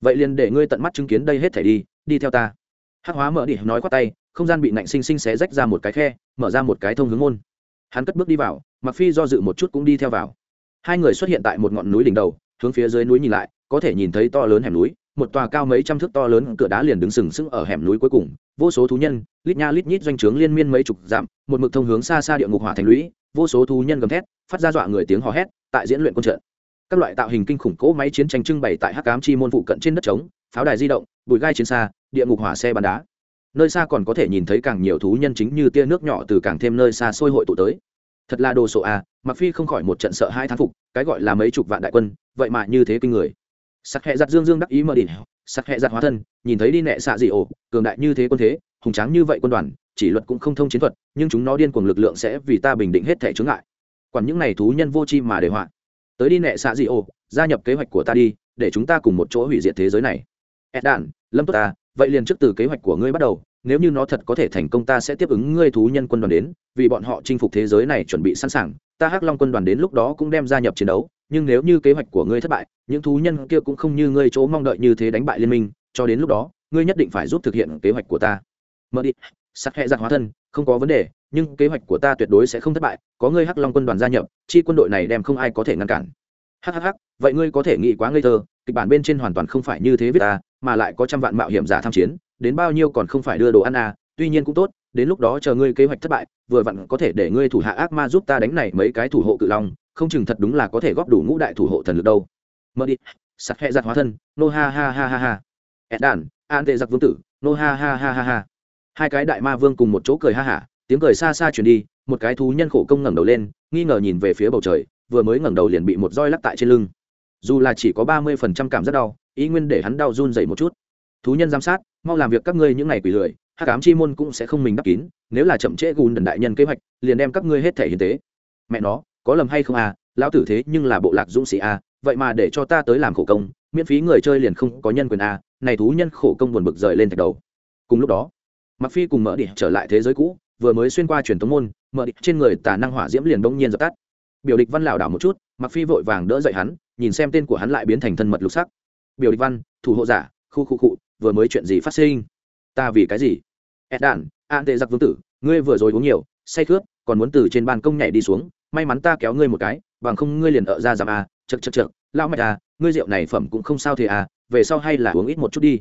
Vậy liền để ngươi tận mắt chứng kiến đây hết thể đi đi theo ta. Hắc hóa mở đi nói qua tay, không gian bị nạnh sinh sinh xé rách ra một cái khe, mở ra một cái thông hướng môn hắn cất bước đi vào mặc phi do dự một chút cũng đi theo vào. Hai người xuất hiện tại một ngọn núi đỉnh đầu, hướng phía dưới núi nhìn lại, có thể nhìn thấy to lớn hẻm núi, một tòa cao mấy trăm thước to lớn cửa đá liền đứng sừng sững ở hẻm núi cuối cùng, vô số thú nhân, lít nha lít nhít doanh trướng liên miên mấy chục dặm, một mực thông hướng xa xa địa ngục hỏa thành lũy, vô số thú nhân gầm thét, phát ra dọa người tiếng hò hét, tại diễn luyện quân trận. Các loại tạo hình kinh khủng cỗ máy chiến tranh trưng bày tại hắc cám chi môn phụ cận trên đất trống, pháo đài di động, bụi gai chiến xa, địa ngục hỏa xe bắn đá nơi xa còn có thể nhìn thấy càng nhiều thú nhân chính như tia nước nhỏ từ càng thêm nơi xa xôi hội tụ tới. Thật là đồ sộ à, a mặc phi không khỏi một trận sợ hai thán phục, cái gọi là mấy chục vạn đại quân, vậy mà như thế kinh người. Sắc hẹ giặt dương dương đắc ý mơ đỉnh sắc hẹ giặt hóa thân, nhìn thấy đi nẹ xạ dị ổ, cường đại như thế quân thế, hùng tráng như vậy quân đoàn, chỉ luật cũng không thông chiến thuật, nhưng chúng nó điên cuồng lực lượng sẽ vì ta bình định hết thể chướng ngại. Còn những này thú nhân vô chi mà để họa. Tới đi nẹ xạ dị ổ, gia nhập kế hoạch của ta đi, để chúng ta cùng một chỗ hủy diệt thế giới này. Ed đạn lâm tốt ta à, vậy liền trước từ kế hoạch của ngươi bắt đầu nếu như nó thật có thể thành công, ta sẽ tiếp ứng ngươi thú nhân quân đoàn đến, vì bọn họ chinh phục thế giới này chuẩn bị sẵn sàng. Ta hắc long quân đoàn đến lúc đó cũng đem gia nhập chiến đấu, nhưng nếu như kế hoạch của ngươi thất bại, những thú nhân kia cũng không như ngươi chỗ mong đợi như thế đánh bại liên minh, cho đến lúc đó, ngươi nhất định phải giúp thực hiện kế hoạch của ta. Mở đi. Sắc hẹ giặc hóa thân, không có vấn đề, nhưng kế hoạch của ta tuyệt đối sẽ không thất bại, có ngươi hắc long quân đoàn gia nhập, chi quân đội này đem không ai có thể ngăn cản. Hhh vậy ngươi có thể nghĩ quá ngây thơ, kịch bản bên trên hoàn toàn không phải như thế viết ta, mà lại có trăm vạn mạo hiểm giả tham chiến đến bao nhiêu còn không phải đưa đồ ăn à tuy nhiên cũng tốt, đến lúc đó chờ ngươi kế hoạch thất bại, vừa vặn có thể để ngươi thủ hạ ác ma giúp ta đánh này mấy cái thủ hộ cự long, không chừng thật đúng là có thể góp đủ ngũ đại thủ hộ thần lực đâu. Mơ đi. Sắt hẹ giặt hóa thân. Nô ha ha ha ha ha. Ed đàn. An tệ giặc vương tử. Nô ha ha ha ha ha. Hai cái đại ma vương cùng một chỗ cười ha hả, tiếng cười xa xa chuyển đi, một cái thú nhân khổ công ngẩng đầu lên, nghi ngờ nhìn về phía bầu trời, vừa mới ngẩng đầu liền bị một roi lắc tại trên lưng. Dù là chỉ có ba mươi phần trăm cảm giác đau, ý nguyên để hắn đau run dậy một chút thú nhân giám sát, mau làm việc các ngươi những ngày quỷ lười hát cám chi môn cũng sẽ không mình đắp kín, nếu là chậm trễ gùn đần đại nhân kế hoạch, liền đem các ngươi hết thể hiến tế. Mẹ nó, có lầm hay không à lão tử thế nhưng là bộ lạc dũng sĩ à vậy mà để cho ta tới làm khổ công, miễn phí người chơi liền không có nhân quyền à này thú nhân khổ công buồn bực rời lên thạch đầu. Cùng lúc đó mặc phi cùng mở đi trở lại thế giới cũ, vừa mới xuyên qua truyền thống môn mở đi trên người tà năng hỏa diễm liền bỗng nhiên dập tắt. Biểu địch văn lảo đảo một chút mặc phi vội vàng đỡ dậy hắn, nhìn xem tên của hắn lại biến thành thân mật lục sắc. Biểu địch văn, thủ hộ giả, khu khu cụ vừa mới chuyện gì phát sinh ta vì cái gì ed đản an tệ giặc vương tử, ngươi vừa rồi uống nhiều, say cướp còn muốn từ trên ban công nhảy đi xuống, may mắn ta kéo ngươi một cái, bằng không ngươi liền ở ra giảm à? chật chật chật lão mạch à ngươi rượu này phẩm cũng không sao thế à về sau hay là uống ít một chút đi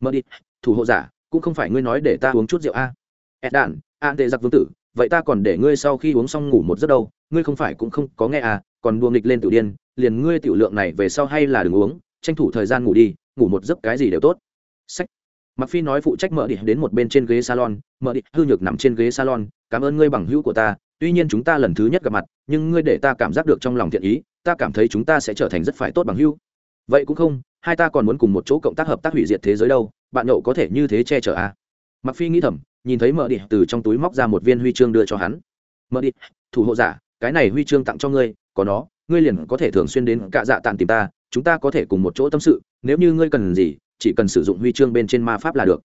mơ đi, thủ hộ giả, cũng không phải ngươi nói để ta uống chút rượu à? ed đản an tệ giặc vương tử, vậy ta còn để ngươi sau khi uống xong ngủ một giấc đâu, ngươi không phải cũng không có nghe à còn đua nghịch lên tiểu điên, liền ngươi tiểu lượng này về sau hay là đừng uống, tranh thủ thời gian ngủ đi, ngủ một giấc cái gì đều tốt sách. Mặc phi nói phụ trách mở đi đến một bên trên ghế salon, mở đi hư nhược nằm trên ghế salon, cảm ơn ngươi bằng hữu của ta, tuy nhiên chúng ta lần thứ nhất gặp mặt, nhưng ngươi để ta cảm giác được trong lòng thiện ý, ta cảm thấy chúng ta sẽ trở thành rất phải tốt bằng hữu. Vậy cũng không, hai ta còn muốn cùng một chỗ cộng tác hợp tác hủy diệt thế giới đâu, bạn nhậu có thể như thế che chở à? Mặc phi nghĩ thầm, nhìn thấy mở đi từ trong túi móc ra một viên huy chương đưa cho hắn. Mở đi thủ hộ giả, cái này huy chương tặng cho ngươi, có nó, ngươi liền có thể thường xuyên đến cạ dạ tàn tìm ta, chúng ta có thể cùng một chỗ tâm sự, nếu như ngươi cần gì chỉ cần sử dụng huy chương bên trên ma pháp là được.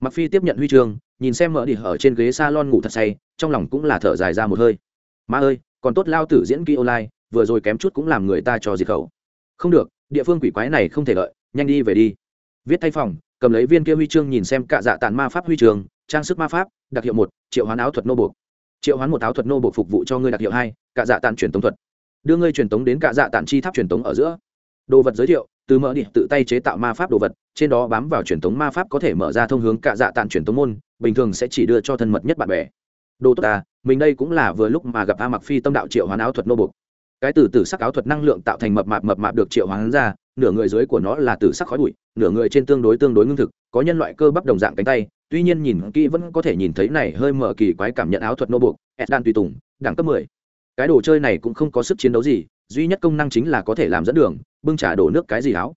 Mặc phi tiếp nhận huy chương, nhìn xem mở đi ở trên ghế salon ngủ thật say, trong lòng cũng là thở dài ra một hơi. Ma ơi, còn tốt lao tử diễn kỹ online, vừa rồi kém chút cũng làm người ta cho diệt khẩu. Không được, địa phương quỷ quái này không thể lợi nhanh đi về đi. Viết thay phòng, cầm lấy viên kia huy chương nhìn xem cạ dạ tàn ma pháp huy chương, trang sức ma pháp, đặc hiệu một, triệu hoán áo thuật nô buộc. Triệu hoán một áo thuật nô buộc phục vụ cho ngươi đặc hiệu hai, cạ dạ tàn truyền tống thuật. Đưa ngươi truyền tống đến cạ dạ tàn chi tháp truyền tống ở giữa. Đồ vật giới thiệu từ mở đi, tự tay chế tạo ma pháp đồ vật, trên đó bám vào truyền tống ma pháp có thể mở ra thông hướng cạ dạ tàn truyền tống môn, bình thường sẽ chỉ đưa cho thân mật nhất bạn bè. Đồ tốt ta, mình đây cũng là vừa lúc mà gặp a mặc phi tâm đạo triệu hoán áo thuật nô buộc cái từ tử sắc áo thuật năng lượng tạo thành mập mạp mập mạp được triệu hoán ra, nửa người dưới của nó là tử sắc khói bụi, nửa người trên tương đối tương đối ngưng thực, có nhân loại cơ bắp đồng dạng cánh tay, tuy nhiên nhìn kỹ vẫn có thể nhìn thấy này hơi mở kỳ quái cảm nhận áo thuật nô buộc đan tùy tùng, đẳng cấp mười. Cái đồ chơi này cũng không có sức chiến đấu gì, duy nhất công năng chính là có thể làm dẫn đường bưng trả đổ nước cái gì áo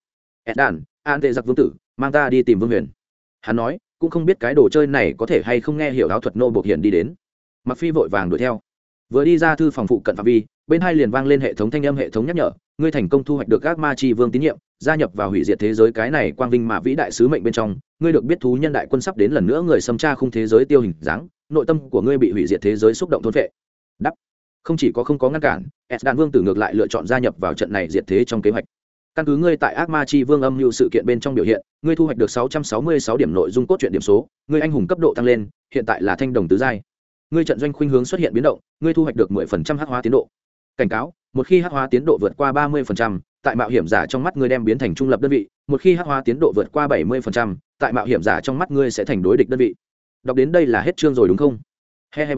đan an tệ giặc vương tử, mang ta đi tìm vương huyền. Hắn nói, cũng không biết cái đồ chơi này có thể hay không nghe hiểu áo thuật nô buộc hiện đi đến. Mặc phi vội vàng đuổi theo. Vừa đi ra thư phòng phụ cận phạm vi, bên hai liền vang lên hệ thống thanh âm hệ thống nhắc nhở, ngươi thành công thu hoạch được các ma chi vương tín nhiệm, gia nhập vào hủy diệt thế giới cái này quang vinh mà vĩ đại sứ mệnh bên trong, ngươi được biết thú nhân đại quân sắp đến lần nữa người xâm tra khung thế giới tiêu hình dáng, nội tâm của ngươi bị hủy diệt thế giới xúc động thôn vệ đắp không chỉ có không có ngăn cản s đạn vương tử ngược lại lựa chọn gia nhập vào trận này diệt thế trong kế hoạch căn cứ ngươi tại ác ma chi vương âm mưu sự kiện bên trong biểu hiện ngươi thu hoạch được 666 điểm nội dung cốt truyện điểm số ngươi anh hùng cấp độ tăng lên hiện tại là thanh đồng tứ giai. Ngươi trận doanh khuynh hướng xuất hiện biến động ngươi thu hoạch được 10% hắc hóa tiến độ. Cảnh cáo một khi hắc hóa tiến độ vượt qua 30%, tại mạo hiểm giả trong mắt ngươi đem biến thành trung lập đơn vị một khi hắc hóa tiến độ vượt qua 70%, tại mạo hiểm giả trong mắt ngươi sẽ thành đối địch đơn vị. Đọc đến đây là hết chương rồi đúng không? He he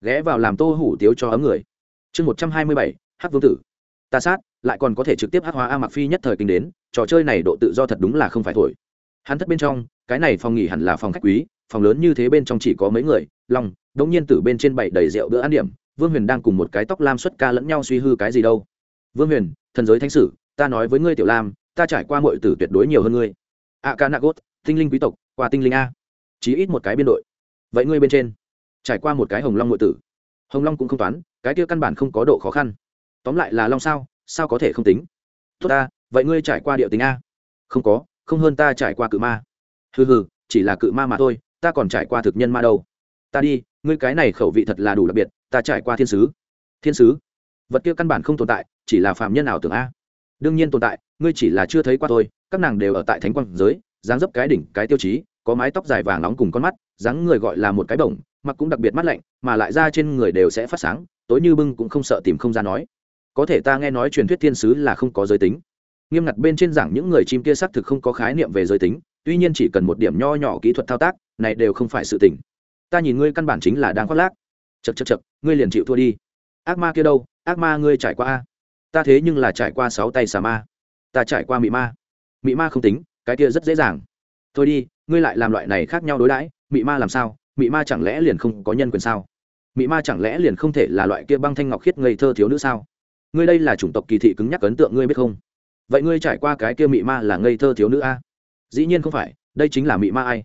ghé vào làm tô hủ tiếu cho ấm người. Chương một trăm hai mươi bảy hắc vương tử. Ta sát lại còn có thể trực tiếp hắc hóa a mặc phi nhất thời kinh đến, trò chơi này độ tự do thật đúng là không phải thổi. Hắn thất bên trong, cái này phòng nghỉ hẳn là phòng khách quý, phòng lớn như thế bên trong chỉ có mấy người, long đống nhiên từ bên trên bảy đầy rượu bữa ăn điểm, vương huyền đang cùng một cái tóc lam xuất ca lẫn nhau suy hư cái gì đâu. Vương huyền, thần giới thánh sử, ta nói với ngươi tiểu lam, ta trải qua mọi tử tuyệt đối nhiều hơn ngươi. A ca nagot tinh linh quý tộc, qua tinh linh a. Chí ít một cái biên đội. Vậy ngươi bên trên, trải qua một cái hồng long mọi tử. Hồng long cũng không toán, cái kia căn bản không có độ khó khăn. Tóm lại là long sao? Sao có thể không tính? Tốt ta, vậy ngươi trải qua địa tính a. Không có, không hơn ta trải qua cự ma. Hừ hừ, chỉ là cự ma mà thôi, ta còn trải qua thực nhân ma đâu. Ta đi, ngươi cái này khẩu vị thật là đủ đặc biệt, ta trải qua thiên sứ. Thiên sứ? Vật kia căn bản không tồn tại, chỉ là phạm nhân ảo tưởng a. Đương nhiên tồn tại, ngươi chỉ là chưa thấy qua thôi, các nàng đều ở tại thánh quang giới, dáng dấp cái đỉnh, cái tiêu chí, có mái tóc dài vàng nóng cùng con mắt, dáng người gọi là một cái bổng, mặc cũng đặc biệt mắt lạnh, mà lại ra trên người đều sẽ phát sáng, tối như bưng cũng không sợ tìm không ra nói có thể ta nghe nói truyền thuyết thiên sứ là không có giới tính. Nghiêm ngặt bên trên giảng những người chim kia xác thực không có khái niệm về giới tính, tuy nhiên chỉ cần một điểm nho nhỏ kỹ thuật thao tác, này đều không phải sự tình. Ta nhìn ngươi căn bản chính là đang khoác lác. Chật chật chật ngươi liền chịu thua đi. Ác ma kia đâu? Ác ma ngươi trải qua a? Ta thế nhưng là trải qua sáu tay xà ma. Ta trải qua mị ma. Mị ma không tính, cái kia rất dễ dàng. Thôi đi, ngươi lại làm loại này khác nhau đối đãi, mị ma làm sao? Mị ma chẳng lẽ liền không có nhân quyền sao? Mị ma chẳng lẽ liền không thể là loại kia băng thanh ngọc khiết ngây thơ thiếu nữ sao? Ngươi đây là chủng tộc kỳ thị cứng nhắc ấn tượng ngươi biết không? Vậy ngươi trải qua cái kia mị ma là ngây thơ thiếu nữ a? Dĩ nhiên không phải, đây chính là mị ma ai?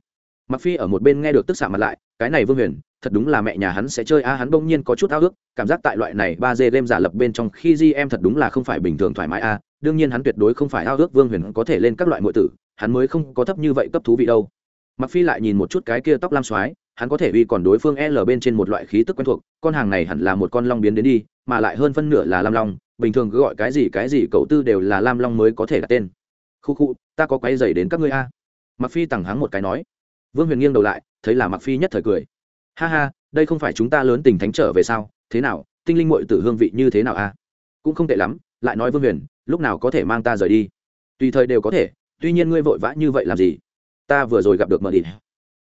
Mặc phi ở một bên nghe được tức xạ mặt lại, cái này vương huyền, thật đúng là mẹ nhà hắn sẽ chơi a, hắn bỗng nhiên có chút ao ước, cảm giác tại loại này ba d đêm giả lập bên trong khi di em thật đúng là không phải bình thường thoải mái a, đương nhiên hắn tuyệt đối không phải ao ước vương huyền có thể lên các loại mọi tử, hắn mới không có thấp như vậy cấp thú vị đâu. Mặc phi lại nhìn một chút cái kia tóc lam xoái, hắn có thể uy còn đối phương l bên trên một loại khí tức quen thuộc, con hàng này hẳn là một con long biến đến đi mà lại hơn phân nửa là lam long, bình thường cứ gọi cái gì cái gì cậu tư đều là lam long mới có thể đặt tên. Khu khu, ta có quay dày đến các ngươi a. Mặc phi tẳng hắng một cái nói. Vương huyền nghiêng đầu lại, thấy là mặc phi nhất thời cười. Ha ha, đây không phải chúng ta lớn tình thánh trở về sao? Thế nào, tinh linh muội tử hương vị như thế nào a? Cũng không tệ lắm, lại nói vương huyền, lúc nào có thể mang ta rời đi? Tùy thời đều có thể, tuy nhiên ngươi vội vã như vậy làm gì? Ta vừa rồi gặp được mợ đi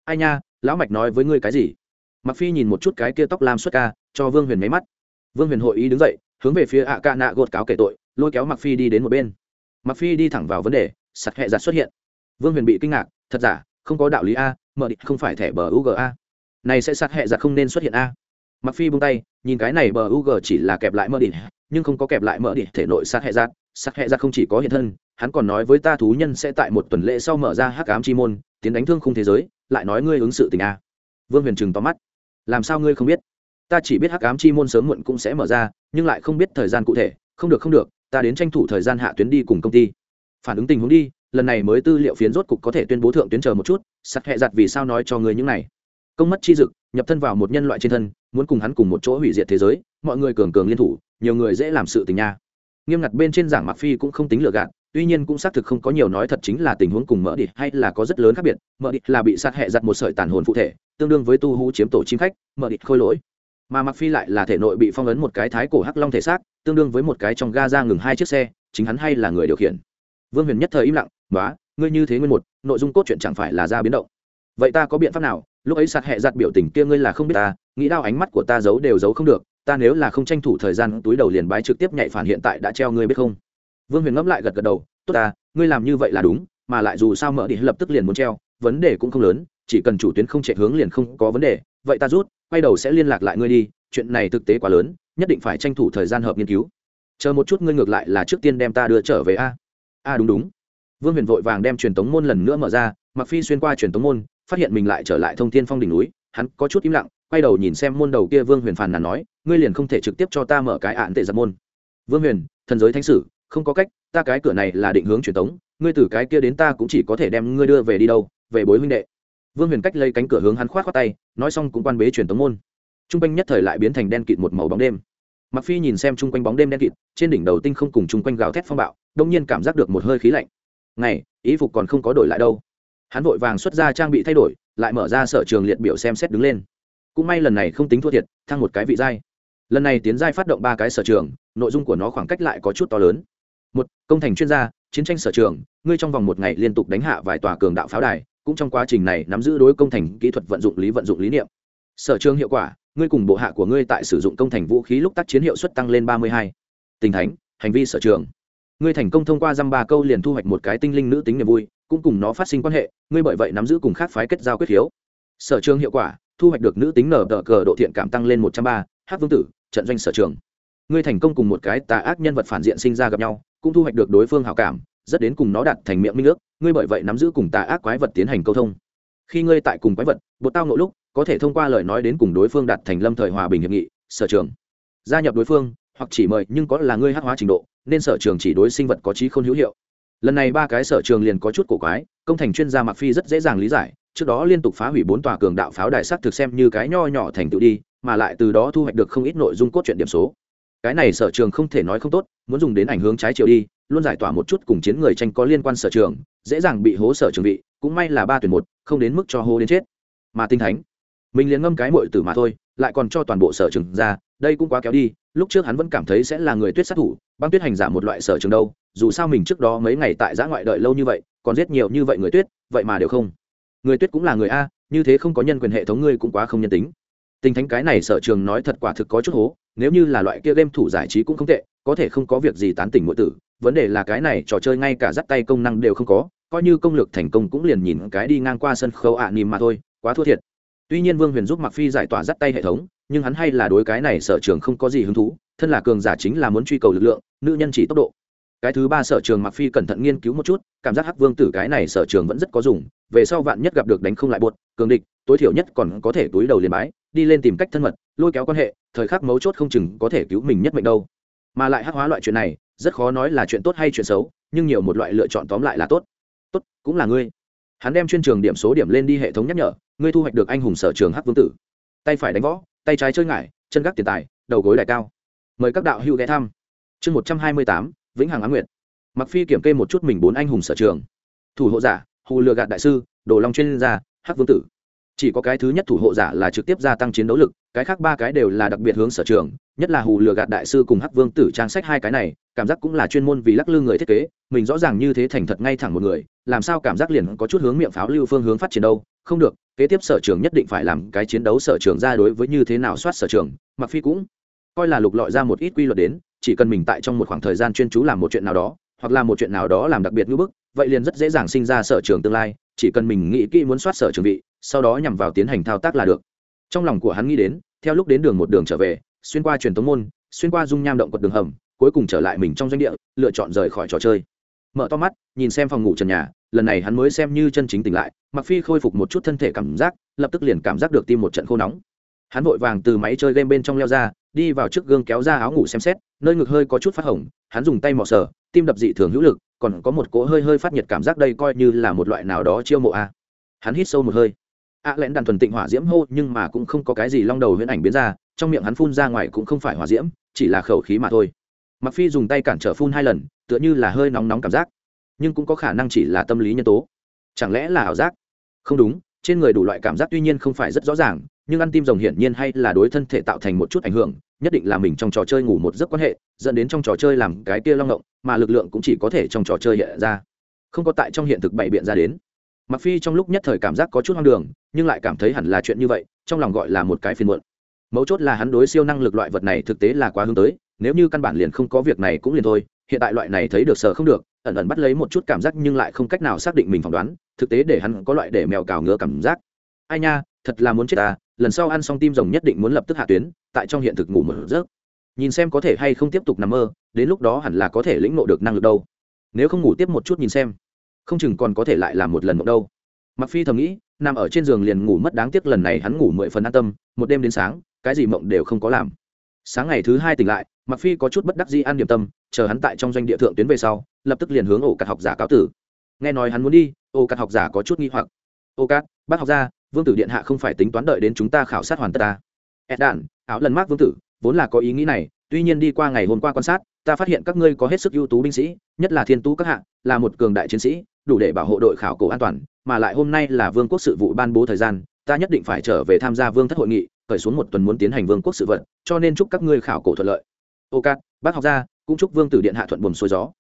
ai nha, lão mạch nói với ngươi cái gì? Mặc phi nhìn một chút cái kia tóc lam xuất ca, cho vương huyền mấy mắt vương huyền hội ý đứng dậy, hướng về phía ạ ca nạ gột cáo kể tội, lôi kéo mặc phi đi đến một bên. Mặc phi đi thẳng vào vấn đề, sặc hẹ giặt xuất hiện. Vương huyền bị kinh ngạc, thật giả, không có đạo lý a, mở địch không phải thẻ bờ uga này sẽ sặc hẹ giặt không nên xuất hiện a. Mặc phi buông tay, nhìn cái này bờ ug chỉ là kẹp lại mở địch, nhưng không có kẹp lại mở địch thể nội sặc hẹ giặt sặc hẹ giặt không chỉ có hiện thân, hắn còn nói với ta thú nhân sẽ tại một tuần lễ sau mở ra hắc ám chi môn, tiến đánh thương khung thế giới, lại nói ngươi ứng sự tình a. Vương huyền trừng to mắt. Làm sao ngươi không biết? Ta chỉ biết hắc ám chi môn sớm muộn cũng sẽ mở ra, nhưng lại không biết thời gian cụ thể. Không được không được, ta đến tranh thủ thời gian hạ tuyến đi cùng công ty. Phản ứng tình huống đi, lần này mới tư liệu phiến rốt cục có thể tuyên bố thượng tuyến chờ một chút, sắt hẹ giặt vì sao nói cho người những này. Công mất chi dực, nhập thân vào một nhân loại trên thân, muốn cùng hắn cùng một chỗ hủy diệt thế giới, mọi người cường cường liên thủ, nhiều người dễ làm sự tình nha. Nghiêm ngặt bên trên giảng mặc phi cũng không tính lừa gạt, tuy nhiên cũng xác thực không có nhiều nói thật chính là tình huống cùng mỡ địch hay là có rất lớn khác biệt. Mỡ địch là bị sát hẹ giặt một sợi tàn hồn phụ thể, tương đương với tu hú chiếm tổ chim khách, mỡ địch khôi lỗi mà mặc phi lại là thể nội bị phong ấn một cái thái cổ hắc long thể xác, tương đương với một cái trong ga ra ngừng hai chiếc xe, chính hắn hay là người điều khiển. Vương huyền nhất thời im lặng bá ngươi như thế nguyên một, nội dung cốt truyện chẳng phải là ra biến động. Vậy ta có biện pháp nào? Lúc ấy sạt hẹ giặt biểu tình kia ngươi là không biết ta, nghĩ đau ánh mắt của ta giấu đều giấu không được, ta nếu là không tranh thủ thời gian, túi đầu liền bái trực tiếp nhạy phản hiện tại đã treo ngươi biết không? Vương huyền ngẫm lại gật gật đầu, tốt ta, ngươi làm như vậy là đúng, mà lại dù sao mở đi lập tức liền muốn treo, vấn đề cũng không lớn, chỉ cần chủ tuyến không chạy hướng liền không có vấn đề, vậy ta rút quay đầu sẽ liên lạc lại ngươi đi, chuyện này thực tế quá lớn, nhất định phải tranh thủ thời gian hợp nghiên cứu. Chờ một chút ngươi ngược lại là trước tiên đem ta đưa trở về a. A, đúng đúng. Vương huyền vội vàng đem truyền tống môn lần nữa mở ra mặc phi xuyên qua truyền tống môn, phát hiện mình lại trở lại thông thiên phong đỉnh núi, hắn có chút im lặng, quay đầu nhìn xem môn đầu kia vương huyền phàn nàn nói, ngươi liền không thể trực tiếp cho ta mở cái ạn tệ giặc môn. Vương huyền, thần giới thánh sử, không có cách, ta cái cửa này là định hướng truyền tống, ngươi từ cái kia đến ta cũng chỉ có thể đem ngươi đưa về đi đâu, về bối huynh đệ vương huyền cách lấy cánh cửa hướng hắn khoát khoác tay, nói xong cũng quan bế truyền tống môn. T r u n g quanh nhất thời lại biến thành đen kịt một màu bóng đêm. Mặc phi nhìn xem chung quanh bóng đêm đen kịt, trên đỉnh đầu tinh không cùng chung quanh gào thét phong bạo đông nhiên cảm giác được một hơi khí lạnh. Ngày ý phục còn không có đổi lại đâu. Hắn vội vàng xuất ra trang bị thay đổi, lại mở ra sở trường liệt biểu xem xét đứng lên. Cũng may lần này không tính thua thiệt, thăng một cái vị giai. Lần này tiến giai phát động ba cái sở trường, nội dung của nó khoảng cách lại có chút to lớn. Một, công thành chuyên gia, chiến tranh sở trường, ngươi trong vòng một ngày liên tục đánh hạ vài tòa cường đạo pháo đài cũng trong quá trình này nắm giữ đối công thành kỹ thuật vận dụng lý vận dụng lý niệm. Sở trường hiệu quả, ngươi cùng bộ hạ của ngươi tại sử dụng công thành vũ khí lúc tác chiến hiệu suất tăng lên ba mươi hai. Tình thánh, hành vi sở trường. Ngươi thành công thông qua dăm ba câu liền thu hoạch một cái tinh linh nữ tính niềm vui, cũng cùng nó phát sinh quan hệ, ngươi bởi vậy nắm giữ cùng khác phái kết giao quyết hiếu. Sở trường hiệu quả, thu hoạch được nữ tính nở đỡ cờ độ thiện cảm tăng lên một trăm ba, hát vương tử, trận doanh sở trường. Ngươi thành công cùng một cái tà ác nhân vật phản diện sinh ra gặp nhau, cũng thu hoạch được đối phương hảo cảm rất đến cùng nó đặt thành miệng minh nước ngươi bởi vậy nắm giữ cùng tà ác quái vật tiến hành câu thông. Khi ngươi tại cùng quái vật bột tao nội lúc, có thể thông qua lời nói đến cùng đối phương đặt thành lâm thời hòa bình hiệp nghị, sở trường. Gia nhập đối phương, hoặc chỉ mời nhưng có là ngươi hát hóa trình độ, nên sở trường chỉ đối sinh vật có trí không hữu hiệu. Lần này ba cái sở trường liền có chút cổ quái, công thành chuyên gia mặc phi rất dễ dàng lý giải, trước đó liên tục phá hủy bốn tòa cường đạo pháo đài sắc thực xem như cái nho nhỏ thành tựu đi, mà lại từ đó thu hoạch được không ít nội dung cốt truyện điểm số cái này sở trường không thể nói không tốt, muốn dùng đến ảnh hướng trái chiều đi, luôn giải tỏa một chút cùng chiến người tranh có liên quan sở trường, dễ dàng bị hố sở trường vị, cũng may là ba tuyển một, không đến mức cho hô đến chết. Mà tinh thánh, mình liền ngâm cái mội tử mà thôi, lại còn cho toàn bộ sở trường ra, đây cũng quá kéo đi, lúc trước hắn vẫn cảm thấy sẽ là người tuyết sát thủ, băng tuyết hành giả một loại sở trường đâu, dù sao mình trước đó mấy ngày tại giã ngoại đợi lâu như vậy, còn giết nhiều như vậy người tuyết, vậy mà đều không. Người tuyết cũng là người a, như thế không có nhân quyền hệ thống ngươi cũng quá không nhân tính tinh thánh cái này sở trường nói thật quả thực có chút hố, nếu như là loại kia game thủ giải trí cũng không tệ, có thể không có việc gì tán tỉnh mỗi tử, vấn đề là cái này trò chơi ngay cả dắt tay công năng đều không có, coi như công lược thành công cũng liền nhìn cái đi ngang qua sân khấu ạ à nìm mà thôi, quá thua thiệt. Tuy nhiên vương huyền giúp mặc phi giải tỏa dắt tay hệ thống, nhưng hắn hay là đối cái này sở trường không có gì hứng thú, thân là cường giả chính là muốn truy cầu lực lượng, nữ nhân chỉ tốc độ cái thứ ba sở trường mặc phi cẩn thận nghiên cứu một chút, cảm giác hắc vương tử cái này sở trường vẫn rất có dùng, về sau vạn nhất gặp được đánh không lại buột cường địch, tối thiểu nhất còn có thể túi đầu liền bái, đi lên tìm cách thân mật, lôi kéo quan hệ, thời khắc mấu chốt không chừng có thể cứu mình nhất mệnh đâu. Mà lại hắc hóa loại chuyện này, rất khó nói là chuyện tốt hay chuyện xấu, nhưng nhiều một loại lựa chọn tóm lại là tốt. Tốt, cũng là ngươi. Hắn đem chuyên trường điểm số điểm lên đi hệ thống nhắc nhở, ngươi thu hoạch được anh hùng sở trường hắc vương tử. Tay phải đánh võ, tay trái chơi ngải, chân gác tiền tài, đầu gối đại cao. Mời các đạo hữu ghé thăm. Chương một trăm hai mươi tám vĩnh hằng á nguyệt. Mặc phi kiểm kê một chút mình bốn anh hùng sở trường. Thủ hộ giả hù lừa gạt đại sư, đồ long chuyên gia, hắc vương tử. Chỉ có cái thứ nhất thủ hộ giả là trực tiếp gia tăng chiến đấu lực, cái khác ba cái đều là đặc biệt hướng sở trường, nhất là hù lừa gạt đại sư cùng hắc vương tử trang sách hai cái này, cảm giác cũng là chuyên môn vì lắc lư người thiết kế, mình rõ ràng như thế thành thật ngay thẳng một người, làm sao cảm giác liền có chút hướng miệng pháo lưu phương hướng phát triển đâu, không được, kế tiếp sở trường nhất định phải làm cái chiến đấu sở trường ra đối với như thế nào soát sở trường, mặc phi cũng coi là lục lọi ra một ít quy luật đến chỉ cần mình tại trong một khoảng thời gian chuyên chú làm một chuyện nào đó, hoặc là một chuyện nào đó làm đặc biệt ngữ bức, vậy liền rất dễ dàng sinh ra sở trường tương lai, chỉ cần mình nghĩ kỹ muốn soát sở trường vị, sau đó nhằm vào tiến hành thao tác là được. Trong lòng của hắn nghĩ đến, theo lúc đến đường một đường trở về, xuyên qua truyền tống môn, xuyên qua dung nham động quật đường hầm, cuối cùng trở lại mình trong doanh địa, lựa chọn rời khỏi trò chơi. Mở to mắt, nhìn xem phòng ngủ trần nhà, lần này hắn mới xem như chân chính tỉnh lại mặc phi khôi phục một chút thân thể cảm giác, lập tức liền cảm giác được tim một trận khô nóng. Hắn vội vàng từ máy chơi game bên trong leo ra đi vào trước gương kéo ra áo ngủ xem xét, nơi ngực hơi có chút phát hồng, hắn dùng tay mò sờ, tim đập dị thường hữu lực, còn có một cỗ hơi hơi phát nhiệt cảm giác đây coi như là một loại nào đó chiêu mộ a. Hắn hít sâu một hơi. A à lẽn đàn thuần tịnh hỏa diễm hô, nhưng mà cũng không có cái gì long đầu huyễn ảnh biến ra, trong miệng hắn phun ra ngoài cũng không phải hỏa diễm, chỉ là khẩu khí mà thôi. Mặc phi dùng tay cản trở phun hai lần, tựa như là hơi nóng nóng cảm giác, nhưng cũng có khả năng chỉ là tâm lý nhân tố. Chẳng lẽ là ảo giác? Không đúng, trên người đủ loại cảm giác tuy nhiên không phải rất rõ ràng nhưng ăn tim rồng hiển nhiên hay là đối thân thể tạo thành một chút ảnh hưởng, nhất định là mình trong trò chơi ngủ một giấc quan hệ, dẫn đến trong trò chơi làm cái kia long động mà lực lượng cũng chỉ có thể trong trò chơi hiện ra. Không có tại trong hiện thực bày biện ra đến. Mặc phi trong lúc nhất thời cảm giác có chút hoang đường, nhưng lại cảm thấy hẳn là chuyện như vậy, trong lòng gọi là một cái phiền muộn. Mấu chốt là hắn đối siêu năng lực loại vật này thực tế là quá hướng tới, nếu như căn bản liền không có việc này cũng liền thôi, hiện tại loại này thấy được sợ không được, ẩn ẩn bắt lấy một chút cảm giác nhưng lại không cách nào xác định mình phỏng đoán, thực tế để hắn có loại để mèo cào ngứa cảm giác. Ai nha thật là muốn chết ta, lần sau ăn xong tim rồng nhất định muốn lập tức hạ tuyến, tại trong hiện thực ngủ một giấc. Nhìn xem có thể hay không tiếp tục nằm mơ, đến lúc đó hẳn là có thể lĩnh ngộ được năng lực đâu. Nếu không ngủ tiếp một chút nhìn xem, không chừng còn có thể lại làm một lần mộng đâu. Mặc phi thầm nghĩ, nằm ở trên giường liền ngủ mất đáng tiếc lần này hắn ngủ mười phần an tâm, một đêm đến sáng, cái gì mộng đều không có làm. Sáng ngày thứ hai tỉnh lại mặc phi có chút bất đắc dĩ ăn điểm tâm, chờ hắn tại trong doanh địa thượng tuyến về sau, lập tức liền hướng ổ cắt học giả cáo tử. Nghe nói hắn muốn đi, ổ cắt học giả có chút nghi hoặc. Ô cát bác học gia vương tử điện hạ không phải tính toán đợi đến chúng ta khảo sát hoàn tất ta. Ed đản áo lần mác vương tử vốn là có ý nghĩ này tuy nhiên đi qua ngày hôm qua quan sát ta phát hiện các ngươi có hết sức ưu tú binh sĩ nhất là thiên tú các hạ là một cường đại chiến sĩ đủ để bảo hộ đội khảo cổ an toàn mà lại hôm nay là vương quốc sự vụ ban bố thời gian ta nhất định phải trở về tham gia vương thất hội nghị khởi xuống một tuần muốn tiến hành vương quốc sự vật, cho nên chúc các ngươi khảo cổ thuận lợi. Ô cát bác học gia cũng chúc vương tử điện hạ thuận buồm xuôi gió.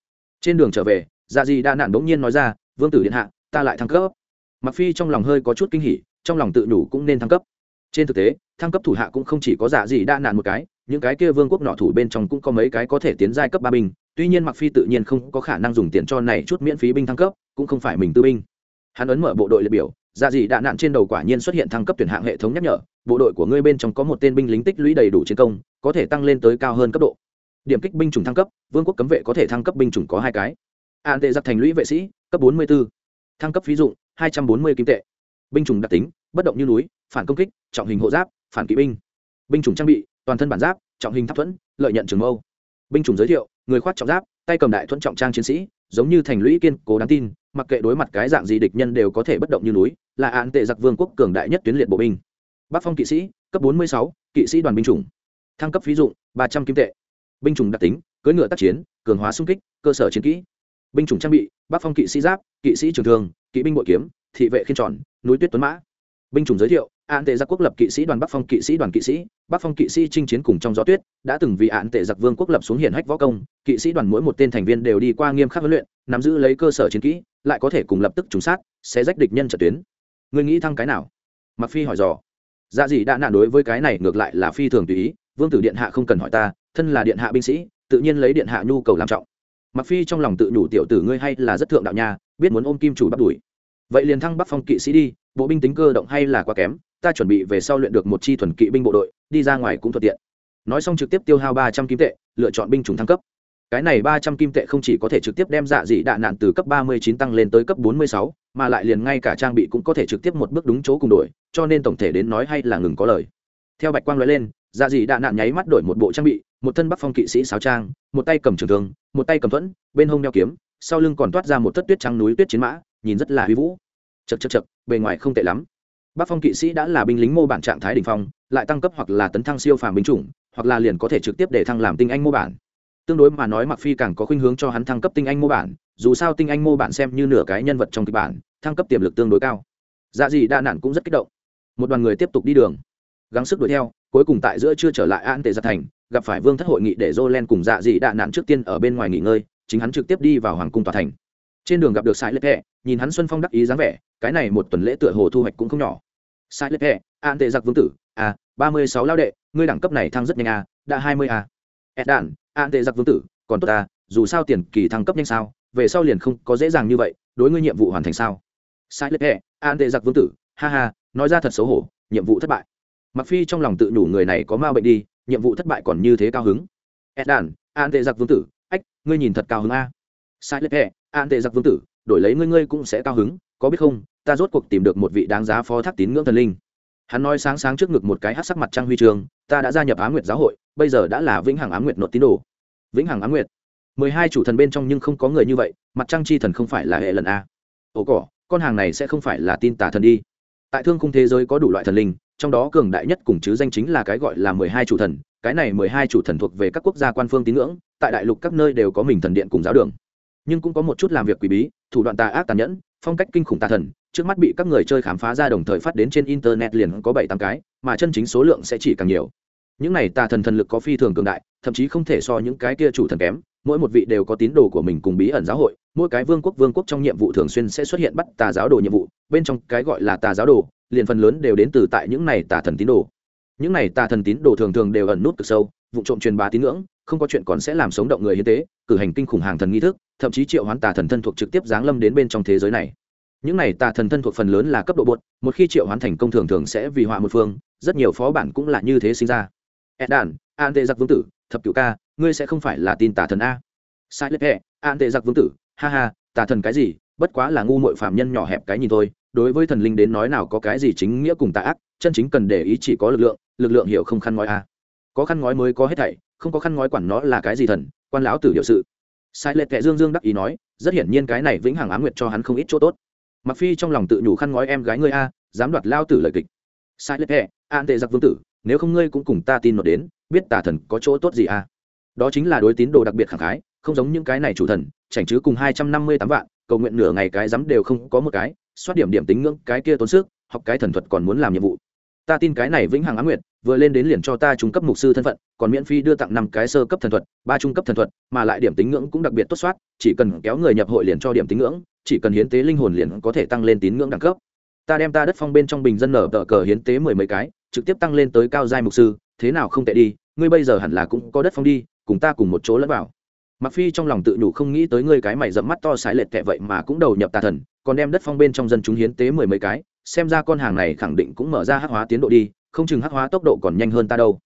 Trên đường trở về dạ di đa nạn bỗng nhiên nói ra vương tử điện hạ ta lại thăng cấp. Mặc phi trong lòng hơi có chút kinh hỉ trong lòng tự nhủ cũng nên thăng cấp. Trên thực tế, thăng cấp thủ hạ cũng không chỉ có giả gì đa nạn một cái, những cái kia vương quốc nọ thủ bên trong cũng có mấy cái có thể tiến giai cấp ba binh, tuy nhiên mặc phi tự nhiên không có khả năng dùng tiền cho này chút miễn phí binh thăng cấp, cũng không phải mình tư binh. Hắn ấn mở bộ đội liệt biểu, giả gì đa nạn trên đầu quả nhiên xuất hiện thăng cấp tuyển hạng hệ thống nhắc nhở, bộ đội của ngươi bên trong có một tên binh lính tích lũy đầy đủ chiến công, có thể tăng lên tới cao hơn cấp độ. Điểm kích binh chủng thăng cấp, vương quốc cấm vệ có thể thăng cấp binh chủng có hai cái. An tệ giặc thành lũy vệ sĩ, cấp 44. thăng cấp phí dụng 240 kim tệ binh chủng đặc tính bất động như núi phản công kích trọng hình hộ giáp phản kỵ binh. Binh chủng trang bị toàn thân bản giáp trọng hình tháp thuẫn lợi nhận trường mâu. Binh chủng giới thiệu người khoác trọng giáp tay cầm đại thuẫn trọng trang chiến sĩ giống như thành lũy kiên cố đáng tin mặc kệ đối mặt cái dạng gì địch nhân đều có thể bất động như núi là án tệ giặc vương quốc cường đại nhất tuyến liệt bộ binh. Bắc phong kỵ sĩ cấp 46, kỵ sĩ đoàn binh chủng. Thăng cấp phí dụng 300 kim tệ. Binh chủng đặc tính cưỡi ngựa tác chiến cường hóa xung kích cơ sở chiến kỹ. Binh chủng trang bị bắc phong kỵ sĩ giáp kỵ sĩ trường thường kỵ binh bội kiếm thị vệ khiên tròn núi tuyết tuấn mã. Binh chủng giới thiệu, an tệ giặc quốc lập kỵ sĩ đoàn bắc phong kỵ sĩ đoàn kỵ sĩ, bắc phong kỵ sĩ chinh chiến cùng trong gió tuyết, đã từng vì an tệ giặc vương quốc lập xuống hiển hách võ công, kỵ sĩ đoàn mỗi một tên thành viên đều đi qua nghiêm khắc huấn luyện, nắm giữ lấy cơ sở chiến kỹ, lại có thể cùng lập tức trúng sát, sẽ rách địch nhân trận tuyến. Người nghĩ thăng cái nào? Mặc phi hỏi dò. Dạ gì đã nạn đối với cái này ngược lại là phi thường tùy ý, vương tử điện hạ không cần hỏi ta, thân là điện hạ binh sĩ, tự nhiên lấy điện hạ nhu cầu làm trọng. Mặc phi trong lòng tự nhủ tiểu tử ngươi hay là rất thượng đạo nha, biết muốn ôm kim chủ bắt đuổi vậy liền thăng bắc phong kỵ sĩ đi, bộ binh tính cơ động hay là quá kém, ta chuẩn bị về sau luyện được một chi thuần kỵ binh bộ đội, đi ra ngoài cũng thuận tiện. Nói xong trực tiếp tiêu hao ba trăm kim tệ, lựa chọn binh chủng thăng cấp. Cái này ba trăm kim tệ không chỉ có thể trực tiếp đem dạ dị đạ nạn từ cấp ba mươi chín tăng lên tới cấp bốn mươi sáu, mà lại liền ngay cả trang bị cũng có thể trực tiếp một bước đúng chỗ cùng đổi, cho nên tổng thể đến nói hay là ngừng có lời. Theo bạch quang nói lên dạ dị đạ nạn nháy mắt đổi một bộ trang bị, một thân bắc phong kỵ sĩ sáo trang, một tay cầm trường thương, một tay cầm thuẫn, bên hông đeo kiếm, sau lưng còn toát ra một thất tuyết trắng núi tuyết chiến mã nhìn rất là huy vũ. Chật chật chật bề ngoài không tệ lắm. Bắc phong kỵ sĩ đã là binh lính mô bản trạng thái đ ỉ n h phong, lại tăng cấp hoặc là tấn thăng siêu phàm binh chủng, hoặc là liền có thể trực tiếp để thăng làm tinh anh mô bản. Tương đối mà nói mặc phi càng có khuynh hướng cho hắn thăng cấp tinh anh mô bản, dù sao tinh anh mô bản xem như nửa cái nhân vật trong kịch bản, thăng cấp tiềm lực tương đối cao. Dạ gì đa nạn cũng rất kích động. Một đoàn người tiếp tục đi đường. Gắng sức đuổi theo, cuối cùng tại giữa chưa trở lại an tệ gia thành, gặp phải vương thất hội nghị để jolen cùng dạ dị đa nạn trước tiên ở bên ngoài nghỉ ngơi, chính hắn trực tiếp đi vào hoàng cung tòa thành trên đường gặp được sai lệ hẹ nhìn hắn xuân phong đắc ý dáng vẻ, cái này một tuần lễ tựa hồ thu hoạch cũng không nhỏ. Sai lệ hẹ an tệ giặc vương tử a ba mươi sáu lao đệ, ngươi đẳng cấp này thăng rất nhanh a đã hai mươi à. a ed đản an tệ giặc vương tử, còn tốt ta dù sao tiền kỳ thăng cấp nhanh sao, về sau liền không có dễ dàng như vậy, đối ngươi nhiệm vụ hoàn thành sao. Sai lệ hẹ an tệ giặc vương tử, ha ha, nói ra thật xấu hổ, nhiệm vụ thất bại. Mặc phi trong lòng tự nhủ người này có ma bệnh đi, nhiệm vụ thất bại còn như thế cao hứng. Ed đản an tệ giặc vương tử, ách, ngươi nhìn thật cao hứng a sai lệ hẹ, an tệ giặc vương tử, đổi lấy ngươi ngươi cũng sẽ cao hứng, có biết không, ta rốt cuộc tìm được một vị đáng giá phó thác tín ngưỡng thần linh. Hắn nói sáng sáng trước ngực một cái hát sắc mặt trăng huy trường, ta đã gia nhập á nguyệt giáo hội, bây giờ đã là vĩnh hằng á nguyệt nội tín đồ. Vĩnh hằng á nguyệt. Mười hai chủ thần bên trong nhưng không có người như vậy, mặt trăng chi thần không phải là hệ lần a. Ồ cỏ, con hàng này sẽ không phải là tin tà thần đi. Tại thương khung thế giới có đủ loại thần linh, trong đó cường đại nhất cùng chứ danh chính là cái gọi là mười hai chủ thần, cái này mười hai chủ thần thuộc về các quốc gia quan phương tín ngưỡng, tại đại lục các nơi đều có mình thần điện cùng giáo đường nhưng cũng có một chút làm việc quỷ bí, thủ đoạn tà ác tàn nhẫn, phong cách kinh khủng tà thần, trước mắt bị các người chơi khám phá ra đồng thời phát đến trên internet liền có bảy tám cái, mà chân chính số lượng sẽ chỉ càng nhiều. Những này tà thần thần lực có phi thường cường đại, thậm chí không thể so những cái kia chủ thần kém, mỗi một vị đều có tín đồ của mình cùng bí ẩn giáo hội, mỗi cái vương quốc vương quốc trong nhiệm vụ thường xuyên sẽ xuất hiện bắt tà giáo đồ nhiệm vụ, bên trong cái gọi là tà giáo đồ, liền phần lớn đều đến từ tại những này tà thần tín đồ. Những này tà thần tín đồ thường thường đều ẩn nút cực sâu, vụ trộm truyền bá tín ngưỡng không có chuyện còn sẽ làm sống động người hiến tế, cử hành kinh khủng hàng thần nghi thức, thậm chí triệu hoán tà thần thân thuộc trực tiếp giáng lâm đến bên trong thế giới này. Những này tà thần thân thuộc phần lớn là cấp độ bột, một khi triệu hoán thành công thường thường sẽ vì họa một phương, rất nhiều phó bản cũng là như thế sinh ra. Ed đàn an tệ giặc vương tử, thập cựu ca, ngươi sẽ không phải là tin tà thần a. Sai lệ an tệ giặc vương tử, ha ha, tà thần cái gì, bất quá là ngu muội phạm nhân nhỏ hẹp cái nhìn thôi, đối với thần linh đến nói nào có cái gì chính nghĩa cùng tà ác, chân chính cần để ý chỉ có lực lượng lực lượng hiểu không khăn ngói a. Có khăn ngói mới có hết thảy không có khăn ngói quản nó là cái gì thần, quan lão tử điều sự. Sai lệ kệ dương dương đắc ý nói, rất hiển nhiên cái này vĩnh hằng á nguyệt cho hắn không ít chỗ tốt. Mặc phi trong lòng tự nhủ khăn ngói em gái ngươi a, dám đoạt lao tử lời kịch. Sai lệ kệ an tệ giặc vương tử, nếu không ngươi cũng cùng ta tin nộp đến, biết tà thần có chỗ tốt gì a? Đó chính là đối tín đồ đặc biệt khẳng khái, không giống những cái này chủ thần, chảnh chứ cùng hai trăm năm mươi tám vạn, cầu nguyện nửa ngày cái dám đều không có một cái, soát điểm điểm tính ngưỡng cái kia tốn sức, học cái thần thuật còn muốn làm nhiệm vụ. Ta tin cái này vĩnh hằng á nguyệt vừa lên đến liền cho ta trung cấp mục sư thân phận, còn miễn phí đưa tặng năm cái sơ cấp thần thuật, ba trung cấp thần thuật, mà lại điểm tín ngưỡng cũng đặc biệt tốt soát, chỉ cần kéo người nhập hội liền cho điểm tín ngưỡng, chỉ cần hiến tế linh hồn liền có thể tăng lên tín ngưỡng đẳng cấp. Ta đem ta đất phong bên trong bình dân nở tờ cờ hiến tế mười mấy cái, trực tiếp tăng lên tới cao giai mục sư, thế nào không tệ đi, ngươi bây giờ hẳn là cũng có đất phong đi, cùng ta cùng một chỗ lẫn vào. Mặc phi trong lòng tự nhủ không nghĩ tới ngươi cái mày dẫm mắt to sái lệch tệ vậy mà cũng đầu nhập tà thần, còn đem đất phong bên trong dân chúng hiến tế mười mấy cái xem ra con hàng này khẳng định cũng mở ra hắc hóa tiến độ đi, không chừng hắc hóa tốc độ còn nhanh hơn ta đâu.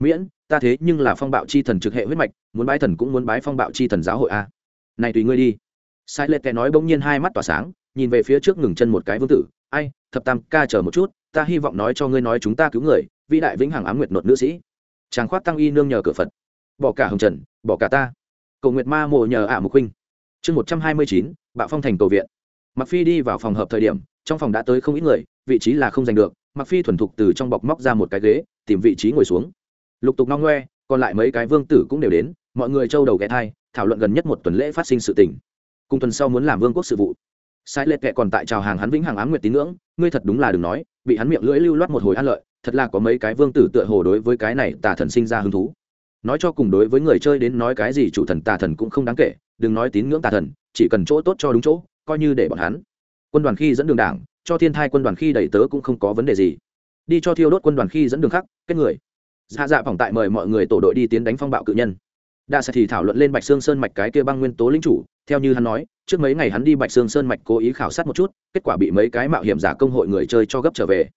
Miễn, ta thế nhưng là phong bạo chi thần trực hệ huyết mạch, muốn bái thần cũng muốn bái phong bạo chi thần giáo hội a. Này tùy ngươi đi. Sai lệ tè nói bỗng nhiên hai mắt tỏa sáng, nhìn về phía trước ngừng chân một cái vương tử. Ai, thập tam ca chờ một chút, ta hy vọng nói cho ngươi nói chúng ta cứu người, vĩ đại vĩnh hằng ám nguyệt nột nữ sĩ. Chàng khoát tăng y nương nhờ cửa phật. Bỏ cả hồng trần, bỏ cả ta. Cầu nguyệt ma mộ nhờ ả mục huynh. Chương một trăm hai mươi chín, bạo phong thành cầu viện. Mặc phi đi vào phòng hợp thời điểm trong phòng đã tới không ít người, vị trí là không giành được mặc phi thuần thục từ trong bọc móc ra một cái ghế, tìm vị trí ngồi xuống. Lục tục no ngoe, còn lại mấy cái vương tử cũng đều đến, mọi người trâu đầu ghé thai, thảo luận gần nhất một tuần lễ phát sinh sự tình. Cùng tuần sau muốn làm vương quốc sự vụ. Sai lệ kệ còn tại chào hàng hắn vĩnh hàng ám nguyệt tín ngưỡng, ngươi thật đúng là đừng nói, bị hắn miệng lưỡi lưu loát một hồi ăn lợi, thật là có mấy cái vương tử tựa hồ đối với cái này tà thần sinh ra hứng thú. Nói cho cùng đối với người chơi đến nói cái gì chủ thần tà thần cũng không đáng kể, đừng nói tín ngưỡng tà thần, chỉ cần chỗ tốt cho đúng chỗ, coi như để bọn hắn quân đoàn khi dẫn đường đảng, cho thiên thai quân đoàn khi đẩy tớ cũng không có vấn đề gì. Đi cho thiêu đốt quân đoàn khi dẫn đường khác, kết người. Hạ dạ, dạ phòng tại mời mọi người tổ đội đi tiến đánh phong bạo cự nhân. Đa sẽ thì thảo luận lên bạch sương sơn mạch cái kia băng nguyên tố lính chủ, theo như hắn nói, trước mấy ngày hắn đi bạch sương sơn mạch cố ý khảo sát một chút, kết quả bị mấy cái mạo hiểm giả công hội người chơi cho gấp trở về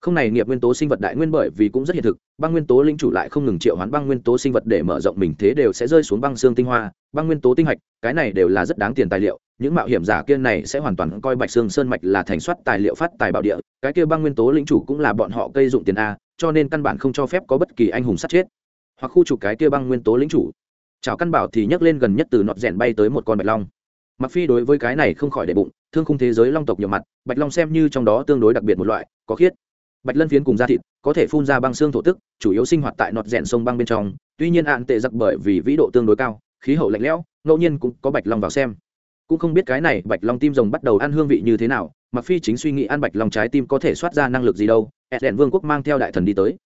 không này nghiệp nguyên tố sinh vật đại nguyên bởi vì cũng rất hiện thực, băng nguyên tố linh chủ lại không ngừng triệu hoán băng nguyên tố sinh vật để mở rộng mình thế đều sẽ rơi xuống băng xương tinh hoa, băng nguyên tố tinh hạch, cái này đều là rất đáng tiền tài liệu, những mạo hiểm giả kia này sẽ hoàn toàn coi bạch xương sơn mạch là thành soát tài liệu phát tài bảo địa, cái kia băng nguyên tố linh chủ cũng là bọn họ cây dụng tiền a, cho nên căn bản không cho phép có bất kỳ anh hùng sát chết. Hoặc khu trục cái kia băng nguyên tố linh chủ. Chào căn bảo thì nhấc lên gần nhất từ nọt rèn bay tới một con bạch long. Mặc phi đối với cái này không khỏi để bụng, thương khung thế giới long tộc nhiều mặt, bạch long xem như trong đó tương đối đặc biệt một loại, có khiết bạch lân phiến cùng da thịt, có thể phun ra băng xương thổ tức, chủ yếu sinh hoạt tại nọt rèn sông băng bên trong. Tuy nhiên ạn tệ giặc bởi vì vĩ độ tương đối cao, khí hậu lạnh lẽo, ngẫu nhiên cũng có bạch long vào xem. Cũng không biết cái này bạch long tim rồng bắt đầu ăn hương vị như thế nào mặc phi chính suy nghĩ ăn bạch long trái tim có thể soát ra năng lực gì đâu. Edden vương quốc mang theo đại thần đi tới.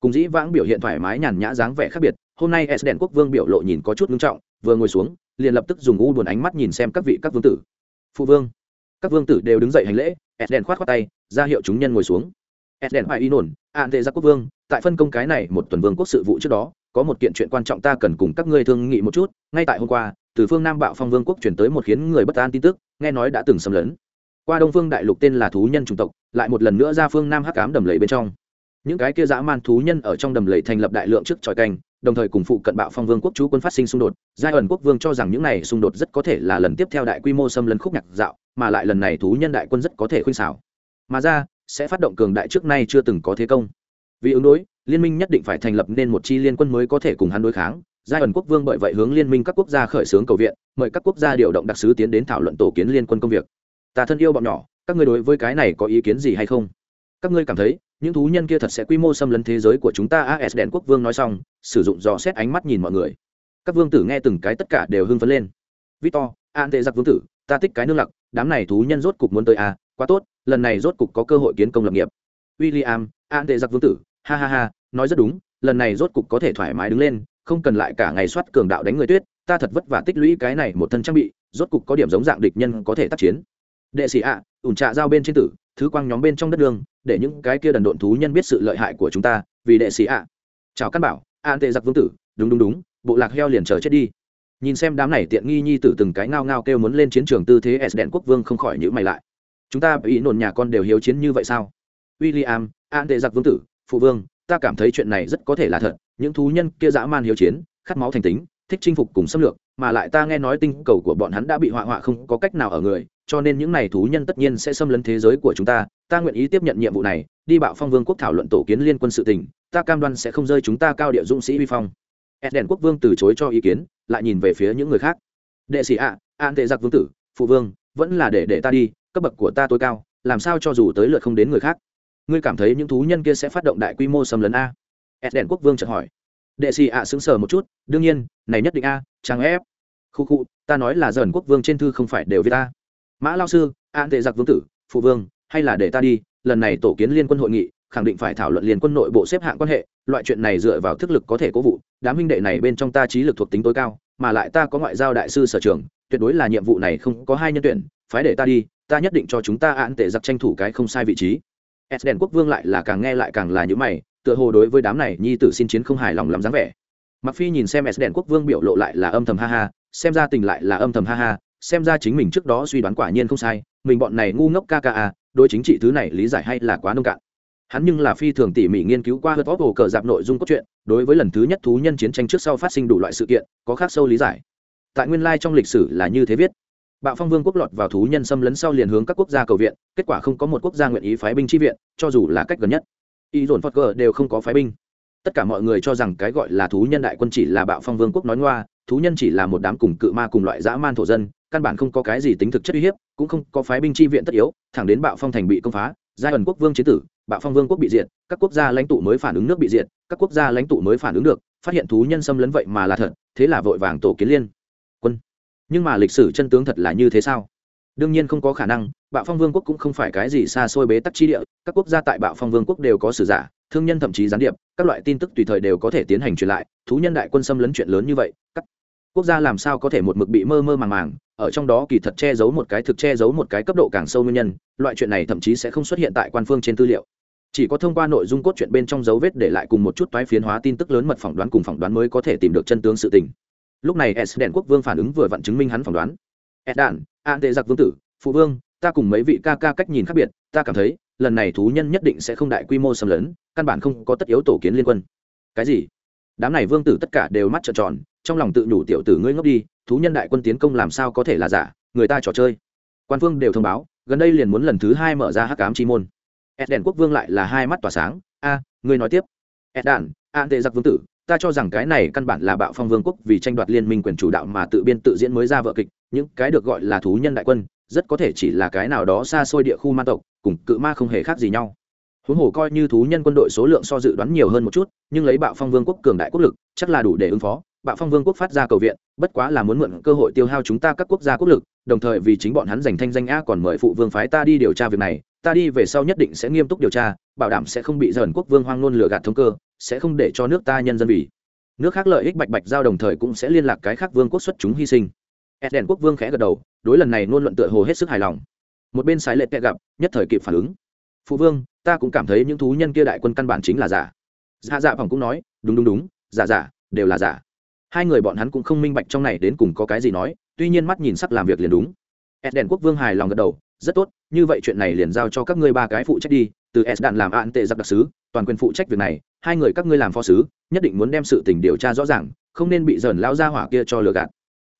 Cùng dĩ vãng biểu hiện thoải mái nhàn nhã dáng vẻ khác biệt, hôm nay edden quốc vương biểu lộ nhìn có chút ngưng trọng, vừa ngồi xuống, liền lập tức dùng u buồn ánh mắt nhìn xem các vị các vương tử. Phụ vương. Các vương tử đều đứng dậy hành lễ edden khoát khoát tay, ra hiệu chúng nhân ngồi xuống. Eden hoài y nổn an tệ gia quốc vương, tại phân công cái này một tuần vương quốc sự vụ trước đó, có một kiện chuyện quan trọng ta cần cùng các ngươi thương nghị một chút. Ngay tại hôm qua, từ phương nam bạo phong vương quốc chuyển tới một khiến người bất an tin tức, nghe nói đã từng xâm lấn. Qua đông phương đại lục tên là thú nhân chủng tộc, lại một lần nữa ra phương nam hắc cám đầm lầy bên trong. Những cái kia dã man thú nhân ở trong đầm lầy thành lập đại lượng trước tròi canh đồng thời cùng phụ cận bạo phong vương quốc chú quân phát sinh xung đột. Giai ẩn quốc vương cho rằng những này xung đột rất có thể là lần tiếp theo đại quy mô xâm lấn khúc nhạc dạo, mà lại lần này thú nhân đại quân rất có thể khuynh xảo. Mà ra sẽ phát động cường đại trước nay chưa từng có thế công. Vì ứng đối liên minh nhất định phải thành lập nên một chi liên quân mới có thể cùng hắn đối kháng. Giai ẩn quốc vương bởi vậy hướng liên minh các quốc gia khởi xướng cầu viện mời các quốc gia điều động đặc sứ tiến đến thảo luận tổ kiến liên quân công việc. Ta thân yêu bọn nhỏ các ngươi đối với cái này có ý kiến gì hay không? Các ngươi cảm thấy những thú nhân kia thật sẽ quy mô xâm lấn thế giới của chúng ta as đèn quốc vương nói xong sử dụng dò xét ánh mắt nhìn mọi người. Các vương tử nghe từng cái tất cả đều hưng phấn lên. Victor an tệ giặc vương tử ta thích cái nương lặc đám này thú nhân rốt cục muốn tới à, quá tốt lần này rốt cục có cơ hội kiến công lập nghiệp. William, an tệ giặc vương tử ha ha ha nói rất đúng lần này rốt cục có thể thoải mái đứng lên không cần lại cả ngày soát cường đạo đánh người tuyết ta thật vất vả tích lũy cái này một thân trang bị rốt cục có điểm giống dạng địch nhân có thể tác chiến. Đệ sĩ ạ ủn trạ giao bên trên tử thứ quang nhóm bên trong đất đường để những cái kia đần độn thú nhân biết sự lợi hại của chúng ta vì đệ sĩ ạ. Chào căn bảo an tệ giặc vương tử đúng đúng đúng bộ lạc heo liền chờ chết đi. Nhìn xem đám này tiện nghi nhi tử từng cái ngao ngao kêu muốn lên chiến trường tư thế s đèn quốc vương không khỏi nhữ mày lại chúng ta bị nổn nhà con đều hiếu chiến như vậy sao? William, an tệ giặc vương tử phụ vương ta cảm thấy chuyện này rất có thể là thật. Những thú nhân kia dã man hiếu chiến khát máu thành tính thích chinh phục cùng xâm lược mà lại ta nghe nói tinh cầu của bọn hắn đã bị họa họa không có cách nào ở người cho nên những này thú nhân tất nhiên sẽ xâm lấn thế giới của chúng ta. Ta nguyện ý tiếp nhận nhiệm vụ này đi bạo phong vương quốc thảo luận tổ kiến liên quân sự tỉnh ta cam đoan sẽ không rơi chúng ta cao địa dũng sĩ vi phong. Ed quốc vương từ chối cho ý kiến lại nhìn về phía những người khác. Đệ sĩ ạ an tệ giặc vương tử phụ vương vẫn là để để ta đi cấp bậc của ta tối cao, làm sao cho dù tới lượt không đến người khác. Ngươi cảm thấy những thú nhân kia sẽ phát động đại quy mô xâm lấn a? Ed quốc vương chợt hỏi. Đệ sĩ ạ xứng sở một chút, đương nhiên, này nhất định a trang ép. Khu khu, ta nói là dần quốc vương trên thư không phải đều viết ta mã lao sư an tệ giặc vương tử, phụ vương, hay là để ta đi, lần này tổ kiến liên quân hội nghị, khẳng định phải thảo luận liên quân nội bộ xếp hạng quan hệ, loại chuyện này dựa vào thức lực có thể cố vụ, đám huynh đệ này bên trong ta trí lực thuộc tính tối cao, mà lại ta có ngoại giao đại sư sở trường, tuyệt đối là nhiệm vụ này không có hai nhân tuyển, phái để ta đi ta nhất định cho chúng ta an tệ giặc tranh thủ cái không sai vị trí. S đèn quốc vương lại là càng nghe lại càng là những mày, tựa hồ đối với đám này nhi tử xin chiến không hài lòng lắm dáng vẻ. Mặc phi nhìn xem s đèn quốc vương biểu lộ lại là âm thầm ha ha, xem ra tình lại là âm thầm ha ha, xem ra chính mình trước đó suy đoán quả nhiên không sai, mình bọn này ngu ngốc ca ca à đối chính trị thứ này lý giải hay là quá nông cạn. Hắn nhưng là phi thường tỉ mỉ nghiên cứu qua hớt vóc hồ cờ dạp nội dung cốt truyện, đối với lần thứ nhất thú nhân chiến tranh trước sau phát sinh đủ loại sự kiện, có khác sâu lý giải. Tại nguyên lai trong lịch sử là như thế viết bạo phong vương quốc lọt vào thú nhân xâm lấn sau liền hướng các quốc gia cầu viện, kết quả không có một quốc gia nguyện ý phái binh chi viện, cho dù là cách gần nhất. Y dồn phật cờ đều không có phái binh. Tất cả mọi người cho rằng cái gọi là thú nhân đại quân chỉ là bạo phong vương quốc nói ngoa, thú nhân chỉ là một đám cùng cự ma cùng loại dã man thổ dân, căn bản không có cái gì tính thực chất uy hiếp, cũng không có phái binh chi viện tất yếu, thẳng đến bạo phong thành bị công phá, giai ẩn quốc vương chế tử, bạo phong vương quốc bị diệt, các quốc gia lãnh tụ mới phản ứng nước bị diệt, các quốc gia lãnh tụ mới phản ứng được, phát hiện thú nhân xâm lấn vậy mà là thật, thế là vội vàng tổ kiến liên nhưng mà lịch sử chân tướng thật là như thế sao? Đương nhiên không có khả năng, bạo phong vương quốc cũng không phải cái gì xa xôi bế tắc chi địa, các quốc gia tại bạo phong vương quốc đều có sử giả, thương nhân thậm chí gián điệp, các loại tin tức tùy thời đều có thể tiến hành truyền lại, thú nhân đại quân xâm lấn chuyện lớn như vậy, các quốc gia làm sao có thể một mực bị mơ mơ màng màng, ở trong đó kỳ thật che giấu một cái thực che giấu một cái cấp độ càng sâu nguyên nhân, loại chuyện này thậm chí sẽ không xuất hiện tại quan phương trên tư liệu. Chỉ có thông qua nội dung cốt truyện bên trong dấu vết để lại cùng một chút toái phiến hóa tin tức lớn mật phỏng đoán cùng phỏng đoán mới có thể tìm được chân tướng sự tình lúc này s đèn quốc vương phản ứng vừa vặn chứng minh hắn phỏng đoán. S đạn an tệ giặc vương tử, phụ vương, ta cùng mấy vị ca ca cách nhìn khác biệt, ta cảm thấy, lần này thú nhân nhất định sẽ không đại quy mô xâm lấn, căn bản không có tất yếu tổ kiến liên quân. Cái gì? Đám này vương tử tất cả đều mắt trợn tròn, trong lòng tự nhủ tiểu tử ngươi ngốc đi, thú nhân đại quân tiến công làm sao có thể là giả, người ta trò chơi. Quan phương đều thông báo, gần đây liền muốn lần thứ hai mở ra hắc ám chi môn. Ed đèn quốc vương lại là hai mắt tỏa sáng, a, ngươi nói tiếp. Ed đàn an tệ giặc vương tử ta cho rằng cái này căn bản là bạo phong vương quốc vì tranh đoạt liên minh quyền chủ đạo mà tự biên tự diễn mới ra vợ kịch, những cái được gọi là thú nhân đại quân, rất có thể chỉ là cái nào đó xa xôi địa khu ma tộc, cùng cự ma không hề khác gì nhau. Huống hồ coi như thú nhân quân đội số lượng so dự đoán nhiều hơn một chút, nhưng lấy bạo phong vương quốc cường đại quốc lực, chắc là đủ để ứng phó. Bạo phong vương quốc phát ra cầu viện, bất quá là muốn mượn cơ hội tiêu hao chúng ta các quốc gia quốc lực, đồng thời vì chính bọn hắn giành thanh danh a còn mời phụ vương phái ta đi điều tra việc này ta đi về sau nhất định sẽ nghiêm túc điều tra, bảo đảm sẽ không bị dần quốc vương hoang nôn lừa gạt thống cơ, sẽ không để cho nước ta nhân dân vì. Nước khác lợi ích bạch bạch giao đồng thời cũng sẽ liên lạc cái khác vương quốc xuất chúng hy sinh. Eden quốc vương khẽ gật đầu, đối lần này luôn luận tựa hồ hết sức hài lòng. Một bên sái lệ tệ gặp, nhất thời kịp phản ứng. Phụ vương, ta cũng cảm thấy những thú nhân kia đại quân căn bản chính là giả. Dạ dạ phòng cũng nói, đúng đúng đúng, giả giả, đều là giả. Hai người bọn hắn cũng không minh bạch trong này đến cùng có cái gì nói, tuy nhiên mắt nhìn sắc làm việc liền đúng. Eden quốc vương hài lòng gật đầu rất tốt, như vậy chuyện này liền giao cho các ngươi ba cái phụ trách đi, từ s đạn làm án tệ giặc đặc sứ, toàn quyền phụ trách việc này, hai người các ngươi làm phó sứ, nhất định muốn đem sự tình điều tra rõ ràng, không nên bị dởn lao ra hỏa kia cho lừa gạt.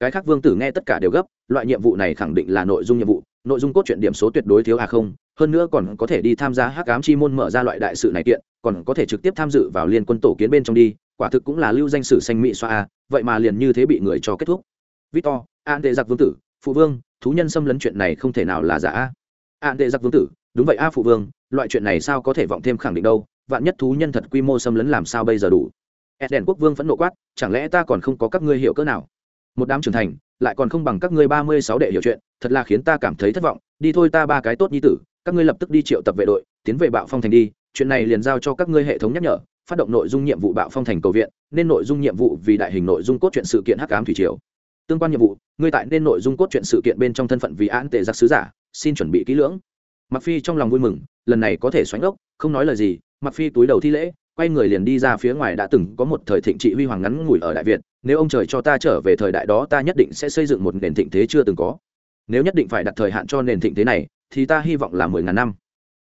Cái khác vương tử nghe tất cả đều gấp, loại nhiệm vụ này khẳng định là nội dung nhiệm vụ, nội dung cốt truyện điểm số tuyệt đối thiếu à không, hơn nữa còn có thể đi tham gia hắc ám chi môn mở ra loại đại sự này kiện, còn có thể trực tiếp tham dự vào liên quân tổ kiến bên trong đi, quả thực cũng là lưu danh sử xanh mỹ xoa a, vậy mà liền như thế bị người cho kết thúc. Victor an tệ giặc vương tử, phụ vương thú nhân xâm lấn chuyện này không thể nào là giả. A an tệ giặc vương tử, đúng vậy a phụ vương, loại chuyện này sao có thể vọng thêm khẳng định đâu, vạn nhất thú nhân thật quy mô xâm lấn làm sao bây giờ đủ? Eden quốc vương phẫn nộ quát, chẳng lẽ ta còn không có các ngươi hiểu cỡ nào? Một đám trưởng thành, lại còn không bằng các ngươi ba mươi sáu đệ hiểu chuyện, thật là khiến ta cảm thấy thất vọng. Đi thôi ta ba cái tốt như tử, các ngươi lập tức đi triệu tập vệ đội, tiến về bạo phong thành đi, chuyện này liền giao cho các ngươi hệ thống nhắc nhở, phát động nội dung nhiệm vụ bạo phong thành cầu viện, nên nội dung nhiệm vụ vì đại hình nội dung cốt truyện sự kiện hắc ám thủy triều tương quan nhiệm vụ, ngươi tại nên nội dung cốt truyện sự kiện bên trong thân phận vì án tệ giặc sứ giả, xin chuẩn bị kỹ lưỡng. Mặc phi trong lòng vui mừng, lần này có thể xoánh ốc không nói lời gì mặc phi túi đầu thi lễ, quay người liền đi ra phía ngoài đã từng có một thời thịnh trị huy hoàng ngắn ngủi ở đại việt, nếu ông trời cho ta trở về thời đại đó ta nhất định sẽ xây dựng một nền thịnh thế chưa từng có. Nếu nhất định phải đặt thời hạn cho nền thịnh thế này, thì ta hy vọng là mười ngàn năm.